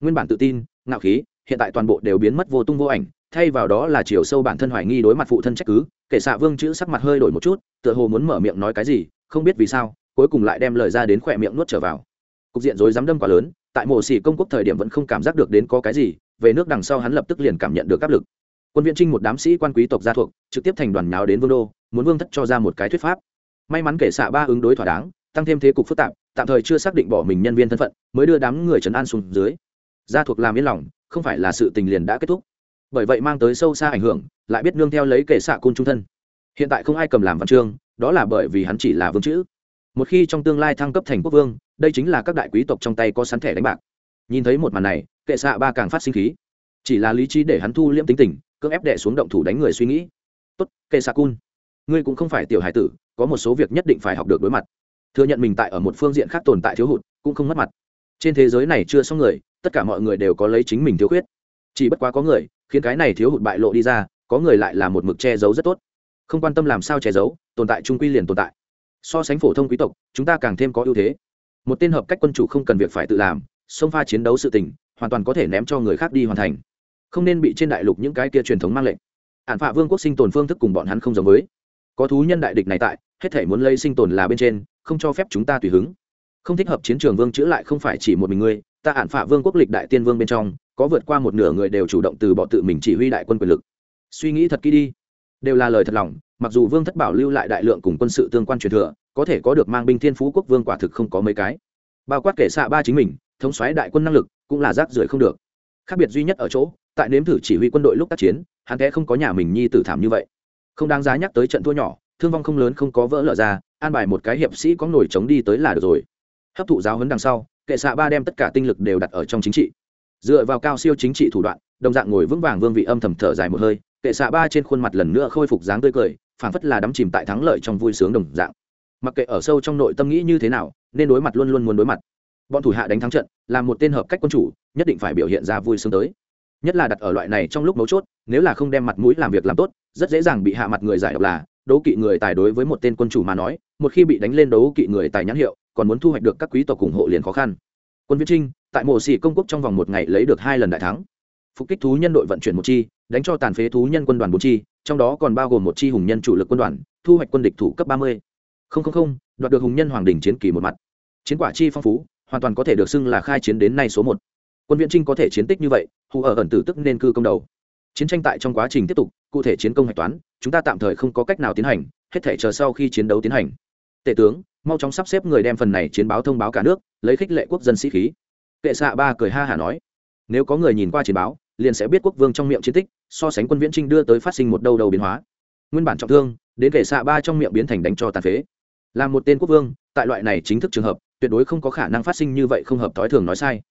Nguyên bản tự tin, ngạo khí, hiện tại toàn bộ đều biến mất vô tung vô ảnh, thay vào đó là chiều sâu bản thân hoài nghi đối mặt phụ thân trách cứ, kệ xạ vương chữ sắc mặt hơi đổi một chút, tựa hồ muốn mở miệng nói cái gì, không biết vì sao, cuối cùng lại đem lời ra đến khỏe miệng nuốt trở vào. Cục diện rối rắm đâm quá lớn, tại mộ xỉ công quốc thời điểm vẫn không cảm giác được đến có cái gì, về nước đằng sau hắn lập tức liền cảm nhận được áp lực. Quân viện trinh một đám sĩ quan quý tộc gia thuộc, trực tiếp thành đoàn nháo đến vương đô, muốn vương thất cho ra một cái thuyết pháp. May mắn kể xạ ba ứng đối thỏa đáng, tăng thêm thế cục phức tạp tạm thời chưa xác định bỏ mình nhân viên thân phận, mới đưa đám người trấn an xuống dưới. Gia thuộc làm yên lòng, không phải là sự tình liền đã kết thúc. Bởi vậy mang tới sâu xa ảnh hưởng, lại biết nương theo lấy kể xạ côn trung thân. Hiện tại không ai cầm làm văn chương, đó là bởi vì hắn chỉ là vương chữ. Một khi trong tương lai thăng cấp thành quốc vương, đây chính là các đại quý tộc trong tay có sắn thẻ đánh bạc. Nhìn thấy một màn này, kệ xạ ba càng phát sinh khí. Chỉ là lý trí để hắn thu liễm tính tình, cưỡng ép đệ xuống động thủ đánh người suy nghĩ. Tốt, kệ xạ cun ngươi cũng không phải tiểu hải tử, có một số việc nhất định phải học được đối mặt thừa nhận mình tại ở một phương diện khác tồn tại thiếu hụt, cũng không mất mặt. Trên thế giới này chưa xong người, tất cả mọi người đều có lấy chính mình thiếu khuyết. Chỉ bất quá có người, khiến cái này thiếu hụt bại lộ đi ra, có người lại là một mực che giấu rất tốt. Không quan tâm làm sao che giấu, tồn tại trung quy liền tồn tại. So sánh phổ thông quý tộc, chúng ta càng thêm có ưu thế. Một tên hợp cách quân chủ không cần việc phải tự làm, xông pha chiến đấu sự tình, hoàn toàn có thể ném cho người khác đi hoàn thành. Không nên bị trên đại lục những cái kia truyền thống mang lệnh. Ản phạ vương quốc sinh tồn phương thức cùng bọn hắn không giống với. Có thú nhân đại địch này tại, hết thể muốn lấy sinh tồn là bên trên không cho phép chúng ta tùy hứng. Không thích hợp chiến trường vương chữ lại không phải chỉ một mình ngươi, ta ản phạ vương quốc lịch đại tiên vương bên trong, có vượt qua một nửa người đều chủ động từ bỏ tự mình chỉ huy đại quân quyền lực. Suy nghĩ thật kỹ đi. Đều là lời thật lòng, mặc dù vương thất bảo lưu lại đại lượng cùng quân sự tương quan truyền thừa, có thể có được mang binh thiên phú quốc vương quả thực không có mấy cái. Bao quát kể xạ ba chính mình, thống xoáy đại quân năng lực cũng là rác rưởi không được. Khác biệt duy nhất ở chỗ, tại nếm thử chỉ huy quân đội lúc tác chiến, hắn kẽ không có nhà mình nhi tử thảm như vậy. Không đáng giá nhắc tới trận thua nhỏ thương vong không lớn không có vỡ lở ra, an bài một cái hiệp sĩ có nổi chống đi tới là được rồi. Hấp thụ giáo huấn đằng sau, kệ xạ ba đem tất cả tinh lực đều đặt ở trong chính trị. Dựa vào cao siêu chính trị thủ đoạn, đồng dạng ngồi vững vàng vương vị âm thầm thở dài một hơi, kệ xạ ba trên khuôn mặt lần nữa khôi phục dáng tươi cười, phảng phất là đắm chìm tại thắng lợi trong vui sướng đồng dạng. Mặc kệ ở sâu trong nội tâm nghĩ như thế nào, nên đối mặt luôn luôn muốn đối mặt. Bọn thủ hạ đánh thắng trận, là một tên hợp cách quân chủ, nhất định phải biểu hiện ra vui sướng tới. Nhất là đặt ở loại này trong lúc mấu chốt, nếu là không đem mặt mũi làm việc làm tốt, rất dễ dàng bị hạ mặt người giải độc là đấu kỵ người tài đối với một tên quân chủ mà nói, một khi bị đánh lên đấu kỵ người tài nhãn hiệu, còn muốn thu hoạch được các quý tộc ủng hộ liền khó khăn. Quân viễn trinh tại mộ xỉ công quốc trong vòng một ngày lấy được hai lần đại thắng. Phục kích thú nhân đội vận chuyển một chi, đánh cho tàn phế thú nhân quân đoàn bốn chi, trong đó còn bao gồm một chi hùng nhân chủ lực quân đoàn, thu hoạch quân địch thủ cấp ba mươi. Không không không, đoạt được hùng nhân hoàng đình chiến kỳ một mặt. Chiến quả chi phong phú, hoàn toàn có thể được xưng là khai chiến đến nay số một. Quân viễn trinh có thể chiến tích như vậy, hù ở ẩn tử tức nên cư công đầu chiến tranh tại trong quá trình tiếp tục, cụ thể chiến công hạch toán, chúng ta tạm thời không có cách nào tiến hành, hết thể chờ sau khi chiến đấu tiến hành. Tể tướng, mau chóng sắp xếp người đem phần này chiến báo thông báo cả nước, lấy khích lệ quốc dân sĩ khí. Kệ xạ ba cười ha hả nói, nếu có người nhìn qua chiến báo, liền sẽ biết quốc vương trong miệng chiến tích, so sánh quân viễn trinh đưa tới phát sinh một đâu đầu biến hóa. Nguyên bản trọng thương, đến kệ xạ ba trong miệng biến thành đánh cho tàn phế. Là một tên quốc vương, tại loại này chính thức trường hợp, tuyệt đối không có khả năng phát sinh như vậy không hợp thói thường nói sai.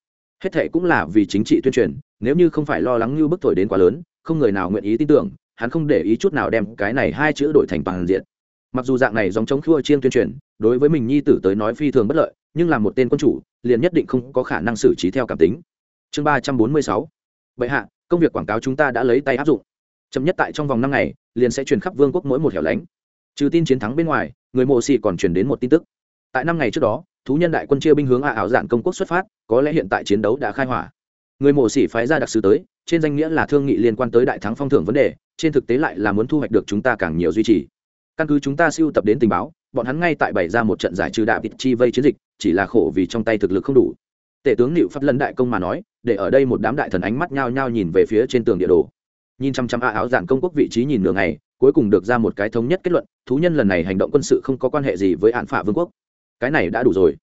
Hết thệ cũng là vì chính trị tuyên truyền, nếu như không phải lo lắng như bức thổi đến quá lớn không người nào nguyện ý tin tưởng, hắn không để ý chút nào đem cái này hai chữ đổi thành toàn diện. Mặc dù dạng này dòng chống khua chiên tuyên truyền, đối với mình nhi tử tới nói phi thường bất lợi, nhưng là một tên quân chủ, liền nhất định không có khả năng xử trí theo cảm tính. Chương ba trăm bốn mươi sáu. Vậy hạ, công việc quảng cáo chúng ta đã lấy tay áp dụng. Chậm nhất tại trong vòng năm ngày, liền sẽ truyền khắp vương quốc mỗi một hẻo lánh. Trừ tin chiến thắng bên ngoài, người mộ xì còn truyền đến một tin tức. Tại năm ngày trước đó, thú nhân đại quân chia binh hướng hạ ảo dạn công quốc xuất phát, có lẽ hiện tại chiến đấu đã khai hỏa người mộ xỉ phái ra đặc sứ tới, trên danh nghĩa là thương nghị liên quan tới đại thắng phong thưởng vấn đề, trên thực tế lại là muốn thu hoạch được chúng ta càng nhiều duy trì. Căn cứ chúng ta siêu tập đến tình báo, bọn hắn ngay tại bày ra một trận giải trừ đạo vịt chi vây chiến dịch, chỉ là khổ vì trong tay thực lực không đủ. Tể tướng nịu pháp lân đại công mà nói, để ở đây một đám đại thần ánh mắt nhao nhao nhìn về phía trên tường địa đồ. Nhìn chăm chăm a áo giản công quốc vị trí nhìn nửa ngày, cuối cùng được ra một cái thống nhất kết luận, thú nhân lần này hành động quân sự không có quan hệ gì với hạn phả vương quốc. Cái này đã đủ rồi.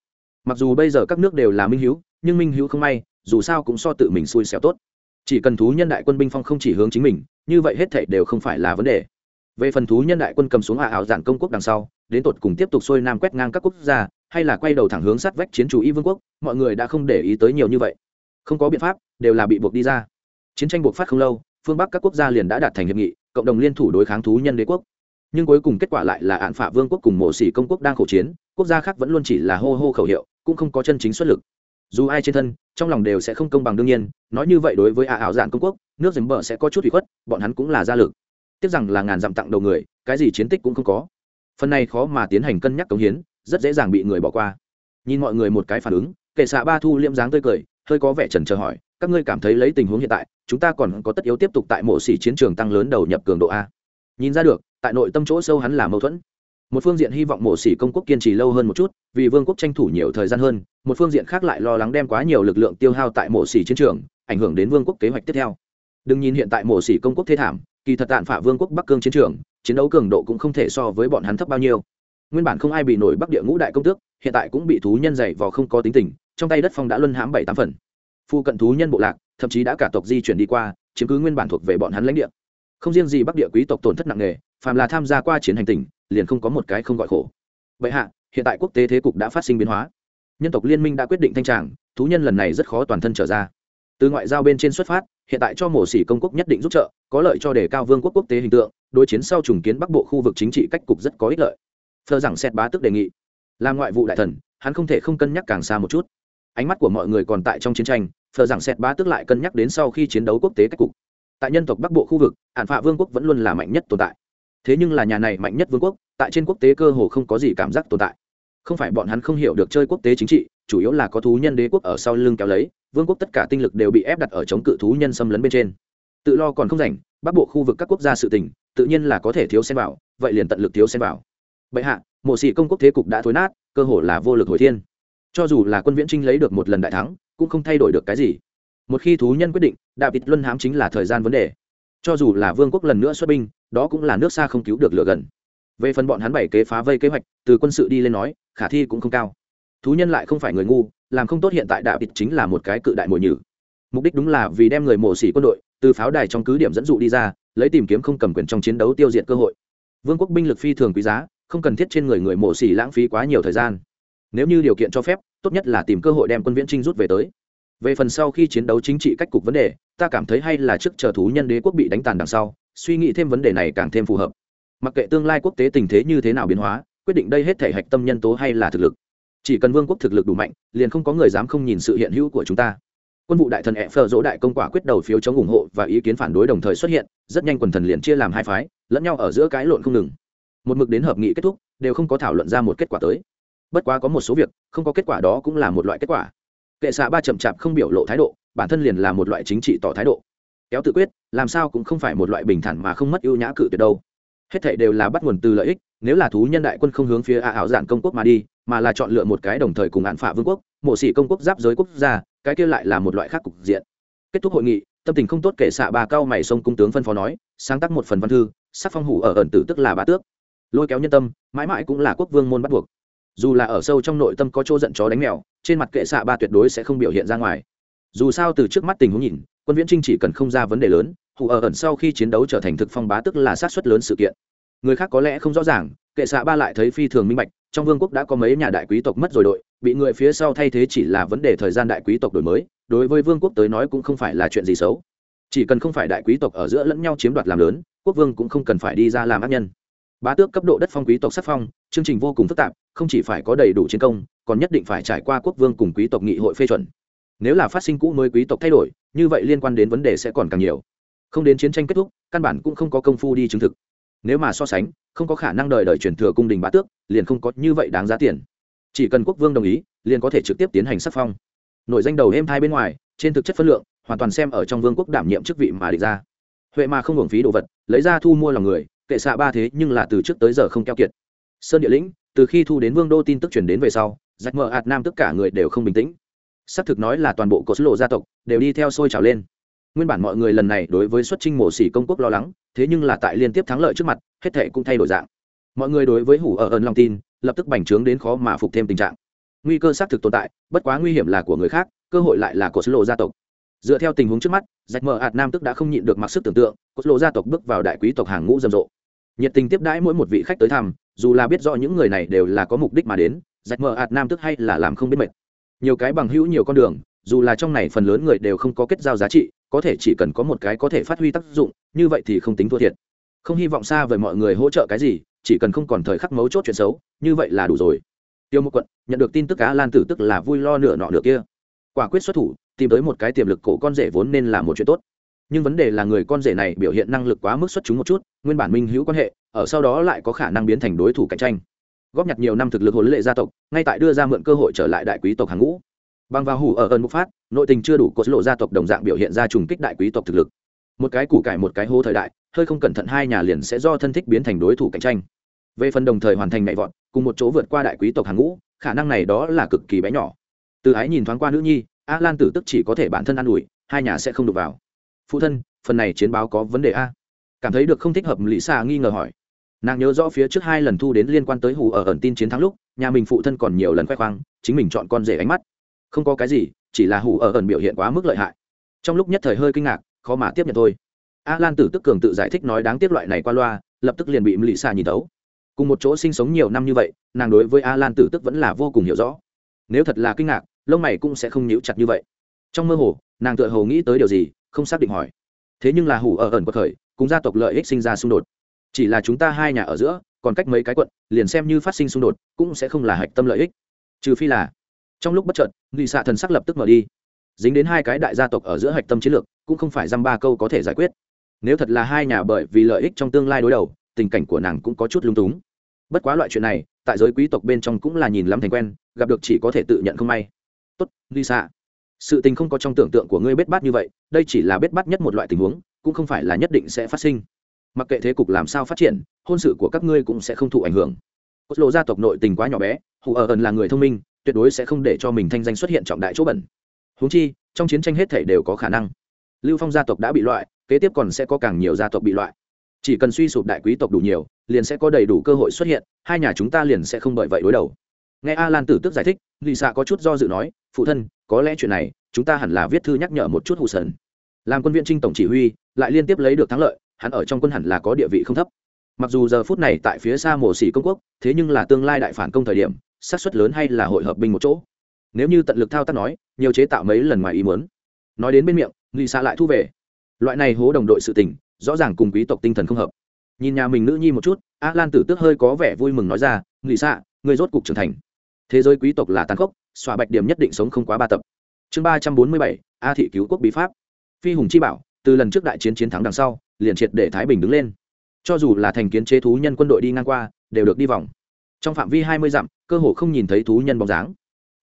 Mặc dù bây giờ các nước đều là minh hữu nhưng minh hữu không may dù sao cũng so tự mình xui xẻo tốt. Chỉ cần thú nhân đại quân binh phong không chỉ hướng chính mình, như vậy hết thảy đều không phải là vấn đề. Về phần thú nhân đại quân cầm xuống ả ảo giản công quốc đằng sau, đến tột cùng tiếp tục xuôi nam quét ngang các quốc gia, hay là quay đầu thẳng hướng sát vách chiến chủ y vương quốc, mọi người đã không để ý tới nhiều như vậy. Không có biện pháp, đều là bị buộc đi ra. Chiến tranh buộc phát không lâu, phương bắc các quốc gia liền đã đạt thành hiệp nghị, cộng đồng liên thủ đối kháng thú nhân đế quốc. Nhưng cuối cùng kết quả lại là án phả vương quốc cùng mổ xỉ công quốc đang khổ chiến, quốc gia khác vẫn luôn chỉ là hô hô khẩu hiệu, cũng không có chân chính xuất lực dù ai trên thân, trong lòng đều sẽ không công bằng đương nhiên, nói như vậy đối với ả ảo dạn công quốc, nước dình bờ sẽ có chút bị khuất, bọn hắn cũng là gia lực. Tiếc rằng là ngàn dặm tặng đầu người, cái gì chiến tích cũng không có. Phần này khó mà tiến hành cân nhắc cống hiến, rất dễ dàng bị người bỏ qua. Nhìn mọi người một cái phản ứng, kệ xạ ba thu liễm dáng tươi cười, hơi có vẻ trần chờ hỏi, các ngươi cảm thấy lấy tình huống hiện tại, chúng ta còn có tất yếu tiếp tục tại mộ xỉ chiến trường tăng lớn đầu nhập cường độ a? Nhìn ra được, tại nội tâm chỗ sâu hắn là mâu thuẫn một phương diện hy vọng mộ xỉ công quốc kiên trì lâu hơn một chút, vì vương quốc tranh thủ nhiều thời gian hơn, một phương diện khác lại lo lắng đem quá nhiều lực lượng tiêu hao tại mộ xỉ chiến trường, ảnh hưởng đến vương quốc kế hoạch tiếp theo. Đừng nhìn hiện tại mộ xỉ công quốc thế thảm, kỳ thật tạn phả vương quốc bắc cương chiến trường, chiến đấu cường độ cũng không thể so với bọn hắn thấp bao nhiêu. Nguyên bản không ai bị nổi bắc địa ngũ đại công tước, hiện tại cũng bị thú nhân dày vò không có tính tình, trong tay đất phong đã luân hãm bảy tám phần. Phu cận thú nhân bộ lạc, thậm chí đã cả tộc di chuyển đi qua, chiếm cứ nguyên bản thuộc về bọn hắn lãnh địa. Không riêng gì bắc địa quý tộc tổn thất nặng nề, phàm là tham gia qua chiến hành tình liền không có một cái không gọi khổ. Vậy hạ, hiện tại quốc tế thế cục đã phát sinh biến hóa. Nhân tộc liên minh đã quyết định thanh tràng, thú nhân lần này rất khó toàn thân trở ra. Từ ngoại giao bên trên xuất phát, hiện tại cho mổ xỉ công quốc nhất định giúp trợ, có lợi cho đề cao vương quốc quốc tế hình tượng, đối chiến sau trùng kiến bắc bộ khu vực chính trị cách cục rất có ích lợi. Phơ rằng xét bá tức đề nghị. Làm ngoại vụ đại thần, hắn không thể không cân nhắc càng xa một chút. Ánh mắt của mọi người còn tại trong chiến tranh thờ rằng xét bá tức lại cân nhắc đến sau khi chiến đấu quốc tế cách cục. Tại nhân tộc bắc bộ khu vực, hạn phạ vương quốc vẫn luôn là mạnh nhất tồn tại thế nhưng là nhà này mạnh nhất vương quốc, tại trên quốc tế cơ hồ không có gì cảm giác tồn tại. Không phải bọn hắn không hiểu được chơi quốc tế chính trị, chủ yếu là có thú nhân đế quốc ở sau lưng kéo lấy, vương quốc tất cả tinh lực đều bị ép đặt ở chống cự thú nhân xâm lấn bên trên. Tự lo còn không rảnh, bắc bộ khu vực các quốc gia sự tình, tự nhiên là có thể thiếu xem vào, vậy liền tận lực thiếu xem vào. Bệ hạ, mộ sĩ công quốc thế cục đã thối nát, cơ hồ là vô lực hồi thiên. Cho dù là quân viễn trinh lấy được một lần đại thắng, cũng không thay đổi được cái gì. Một khi thú nhân quyết định, đạo vịt luân hãm chính là thời gian vấn đề cho dù là vương quốc lần nữa xuất binh, đó cũng là nước xa không cứu được lửa gần. Về phần bọn hắn bảy kế phá vây kế hoạch, từ quân sự đi lên nói, khả thi cũng không cao. Thú nhân lại không phải người ngu, làm không tốt hiện tại đạo bịt chính là một cái cự đại mồi nhử. Mục đích đúng là vì đem người mổ xỉ quân đội, từ pháo đài trong cứ điểm dẫn dụ đi ra, lấy tìm kiếm không cầm quyền trong chiến đấu tiêu diệt cơ hội. Vương quốc binh lực phi thường quý giá, không cần thiết trên người người mổ xỉ lãng phí quá nhiều thời gian. Nếu như điều kiện cho phép, tốt nhất là tìm cơ hội đem quân viễn trinh rút về tới về phần sau khi chiến đấu chính trị cách cục vấn đề, ta cảm thấy hay là trước chờ thú nhân đế quốc bị đánh tàn đằng sau, suy nghĩ thêm vấn đề này càng thêm phù hợp. Mặc kệ tương lai quốc tế tình thế như thế nào biến hóa, quyết định đây hết thể hạch tâm nhân tố hay là thực lực. Chỉ cần vương quốc thực lực đủ mạnh, liền không có người dám không nhìn sự hiện hữu của chúng ta. Quân vụ đại thần e phờ dỗ đại công quả quyết đầu phiếu chống ủng hộ và ý kiến phản đối đồng thời xuất hiện, rất nhanh quần thần liền chia làm hai phái, lẫn nhau ở giữa cái lộn không ngừng. Một mực đến hợp nghị kết thúc, đều không có thảo luận ra một kết quả tới. Bất quá có một số việc, không có kết quả đó cũng là một loại kết quả kệ xạ ba chậm chạp không biểu lộ thái độ, bản thân liền là một loại chính trị tỏ thái độ. Kéo tự quyết, làm sao cũng không phải một loại bình thản mà không mất ưu nhã cự tuyệt đâu. Hết thảy đều là bắt nguồn từ lợi ích, nếu là thú nhân đại quân không hướng phía a ảo giản công quốc mà đi, mà là chọn lựa một cái đồng thời cùng hạn phả vương quốc, mộ sĩ công quốc giáp giới quốc gia, cái kia lại là một loại khác cục diện. Kết thúc hội nghị, tâm tình không tốt kể xạ ba cao mày sông cung tướng phân phó nói, sáng tác một phần văn thư, sắc phong hủ ở ẩn tử tức là bá tước. Lôi kéo nhân tâm, mãi mãi cũng là quốc vương môn bắt buộc dù là ở sâu trong nội tâm có chỗ giận chó đánh mèo, trên mặt kệ xạ ba tuyệt đối sẽ không biểu hiện ra ngoài. Dù sao từ trước mắt tình huống nhìn, quân viễn trinh chỉ cần không ra vấn đề lớn, hù ở ẩn sau khi chiến đấu trở thành thực phong bá tức là sát xuất lớn sự kiện. Người khác có lẽ không rõ ràng, kệ xạ ba lại thấy phi thường minh bạch, trong vương quốc đã có mấy nhà đại quý tộc mất rồi đội, bị người phía sau thay thế chỉ là vấn đề thời gian đại quý tộc đổi mới, đối với vương quốc tới nói cũng không phải là chuyện gì xấu. Chỉ cần không phải đại quý tộc ở giữa lẫn nhau chiếm đoạt làm lớn, quốc vương cũng không cần phải đi ra làm ác nhân. Bá tước cấp độ đất phong quý tộc sắc phong chương trình vô cùng phức tạp, không chỉ phải có đầy đủ chiến công, còn nhất định phải trải qua quốc vương cùng quý tộc nghị hội phê chuẩn. Nếu là phát sinh cũ mới quý tộc thay đổi, như vậy liên quan đến vấn đề sẽ còn càng nhiều. Không đến chiến tranh kết thúc, căn bản cũng không có công phu đi chứng thực. Nếu mà so sánh, không có khả năng đợi đợi truyền thừa cung đình bá tước, liền không có như vậy đáng giá tiền. Chỉ cần quốc vương đồng ý, liền có thể trực tiếp tiến hành sắc phong. Nội danh đầu êm thai bên ngoài, trên thực chất phân lượng, hoàn toàn xem ở trong vương quốc đảm nhiệm chức vị mà địch ra. Huệ mà không hưởng phí đồ vật, lấy ra thu mua lòng người, kệ xạ ba thế nhưng là từ trước tới giờ không keo kiệt sơn địa lĩnh, từ khi thu đến vương đô tin tức chuyển đến về sau giặc mờ hạt nam tất cả người đều không bình tĩnh. Xác thực nói là toàn bộ cột lộ gia tộc đều đi theo sôi trào lên. Nguyên bản mọi người lần này đối với xuất trinh mổ xỉ công quốc lo lắng, thế nhưng là tại liên tiếp thắng lợi trước mặt, hết thệ cũng thay đổi dạng. Mọi người đối với hủ ở ẩn lòng tin, lập tức bành trướng đến khó mà phục thêm tình trạng. Nguy cơ xác thực tồn tại, bất quá nguy hiểm là của người khác, cơ hội lại là của sứ lộ gia tộc. Dựa theo tình huống trước mắt, rạch mờ hạt nam tức đã không nhịn được mặc sức tưởng tượng cột lộ gia tộc bước vào đại quý tộc hàng ngũ rầm rộ. Nhiệt tình tiếp đãi mỗi một vị khách tới thăm dù là biết rõ những người này đều là có mục đích mà đến rạch mờ ạt nam tức hay là làm không biết mệt. Nhiều cái bằng hữu, nhiều con đường, dù là trong này phần lớn người đều không có kết giao giá trị, có thể chỉ cần có một cái có thể phát huy tác dụng, như vậy thì không tính thua thiệt. Không hy vọng xa với mọi người hỗ trợ cái gì, chỉ cần không còn thời khắc mấu chốt chuyện xấu, như vậy là đủ rồi. Tiêu một quận nhận được tin tức cá lan tử tức là vui lo nửa nọ nửa kia. Quả quyết xuất thủ, tìm tới một cái tiềm lực cổ con rể vốn nên là một chuyện tốt. Nhưng vấn đề là người con rể này biểu hiện năng lực quá mức xuất chúng một chút, nguyên bản minh hữu quan hệ ở sau đó lại có khả năng biến thành đối thủ cạnh tranh. Góp nhặt nhiều năm thực lực hồn lệ gia tộc, ngay tại đưa ra mượn cơ hội trở lại đại quý tộc hàng ngũ. Bằng vào hủ ở ơn bộc phát, nội tình chưa đủ cột lộ gia tộc đồng dạng biểu hiện ra trùng kích đại quý tộc thực lực. Một cái củ cải một cái hố thời đại, hơi không cẩn thận hai nhà liền sẽ do thân thích biến thành đối thủ cạnh tranh. Về phần đồng thời hoàn thành nhảy vọt, cùng một chỗ vượt qua đại quý tộc hàng ngũ, khả năng này đó là cực kỳ bé nhỏ. Từ ái nhìn thoáng qua nữ nhi, a lan tử tức chỉ có thể bản thân an ủi, hai nhà sẽ không đụng vào. Phụ thân, phần này chiến báo có vấn đề a. Cảm thấy được không thích hợp lý xa nghi ngờ hỏi nàng nhớ rõ phía trước hai lần thu đến liên quan tới hù ở ẩn tin chiến thắng lúc, nhà mình phụ thân còn nhiều lần khoe khoang, chính mình chọn con rể ánh mắt. Không có cái gì, chỉ là hù ở ẩn biểu hiện quá mức lợi hại. Trong lúc nhất thời hơi kinh ngạc, khó mà tiếp nhận thôi. A lan tử tức cường tự giải thích nói đáng tiếc loại này qua loa, lập tức liền bị lì xa nhìn tấu cùng một chỗ sinh sống nhiều năm như vậy, nàng đối với a lan tử tức vẫn là vô cùng hiểu rõ. Nếu thật là kinh ngạc, lông mày cũng sẽ không nhíu chặt như vậy. Trong mơ hồ, nàng tựa hồ nghĩ tới điều gì, không xác định hỏi. Thế nhưng là hủ ở ẩn bất khởi, cùng gia tộc lợi ích sinh ra xung đột chỉ là chúng ta hai nhà ở giữa, còn cách mấy cái quận, liền xem như phát sinh xung đột, cũng sẽ không là hạch tâm lợi ích. Trừ phi là, trong lúc bất chợt nghị xạ thần sắc lập tức mở đi. Dính đến hai cái đại gia tộc ở giữa hạch tâm chiến lược, cũng không phải dăm ba câu có thể giải quyết. Nếu thật là hai nhà bởi vì lợi ích trong tương lai đối đầu, tình cảnh của nàng cũng có chút lung túng. Bất quá loại chuyện này, tại giới quý tộc bên trong cũng là nhìn lắm thành quen, gặp được chỉ có thể tự nhận không may. Tốt đi xạ sự tình không có trong tưởng tượng của ngươi bết bát như vậy, đây chỉ là bết bát nhất một loại tình huống, cũng không phải là nhất định sẽ phát sinh mặc kệ thế cục làm sao phát triển, hôn sự của các ngươi cũng sẽ không thụ ảnh hưởng. Cốt lộ gia tộc nội tình quá nhỏ bé, hù ở ẩn là người thông minh, tuyệt đối sẽ không để cho mình thanh danh xuất hiện trọng đại chỗ bẩn. Huống chi, trong chiến tranh hết thể đều có khả năng. Lưu phong gia tộc đã bị loại, kế tiếp còn sẽ có càng nhiều gia tộc bị loại. Chỉ cần suy sụp đại quý tộc đủ nhiều, liền sẽ có đầy đủ cơ hội xuất hiện, hai nhà chúng ta liền sẽ không bởi vậy đối đầu. Nghe a lan tử tức giải thích, lì xạ có chút do dự nói, phụ thân, có lẽ chuyện này, chúng ta hẳn là viết thư nhắc nhở một chút hụ sần. Làm quân viện trinh tổng chỉ huy, lại liên tiếp lấy được thắng lợi hắn ở trong quân hẳn là có địa vị không thấp. Mặc dù giờ phút này tại phía xa mổ xỉ công quốc thế nhưng là tương lai đại phản công thời điểm xác suất lớn hay là hội hợp binh một chỗ. Nếu như tận lực thao tác nói nhiều chế tạo mấy lần ngoài ý muốn. Nói đến bên miệng nghị xa lại thu về. Loại này hố đồng đội sự tình rõ ràng cùng quý tộc tinh thần không hợp. Nhìn nhà mình nữ nhi một chút a lan tử tước hơi có vẻ vui mừng nói ra nghị xa, người rốt cục trưởng thành. Thế giới quý tộc là tàn khốc xòa bạch điểm nhất định sống không quá ba tập. Chương ba trăm bốn mươi bảy a thị cứu quốc bí pháp. Phi hùng chi bảo từ lần trước đại chiến chiến thắng đằng sau liền triệt để thái bình đứng lên. Cho dù là thành kiến chế thú nhân quân đội đi ngang qua, đều được đi vòng. Trong phạm vi hai mươi dặm, cơ hồ không nhìn thấy thú nhân bóng dáng.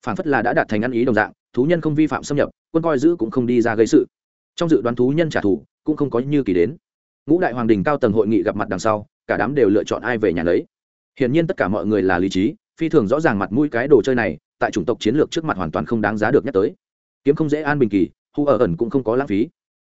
Phản phất là đã đạt thành ăn ý đồng dạng, thú nhân không vi phạm xâm nhập, quân coi giữ cũng không đi ra gây sự. Trong dự đoán thú nhân trả thù, cũng không có như kỳ đến. Ngũ đại hoàng đình cao tầng hội nghị gặp mặt đằng sau, cả đám đều lựa chọn ai về nhà lấy. Hiển nhiên tất cả mọi người là lý trí, phi thường rõ ràng mặt mũi cái đồ chơi này, tại chủng tộc chiến lược trước mặt hoàn toàn không đáng giá được nhắc tới. Kiếm không dễ an bình kỳ hu ở ẩn cũng không có lãng phí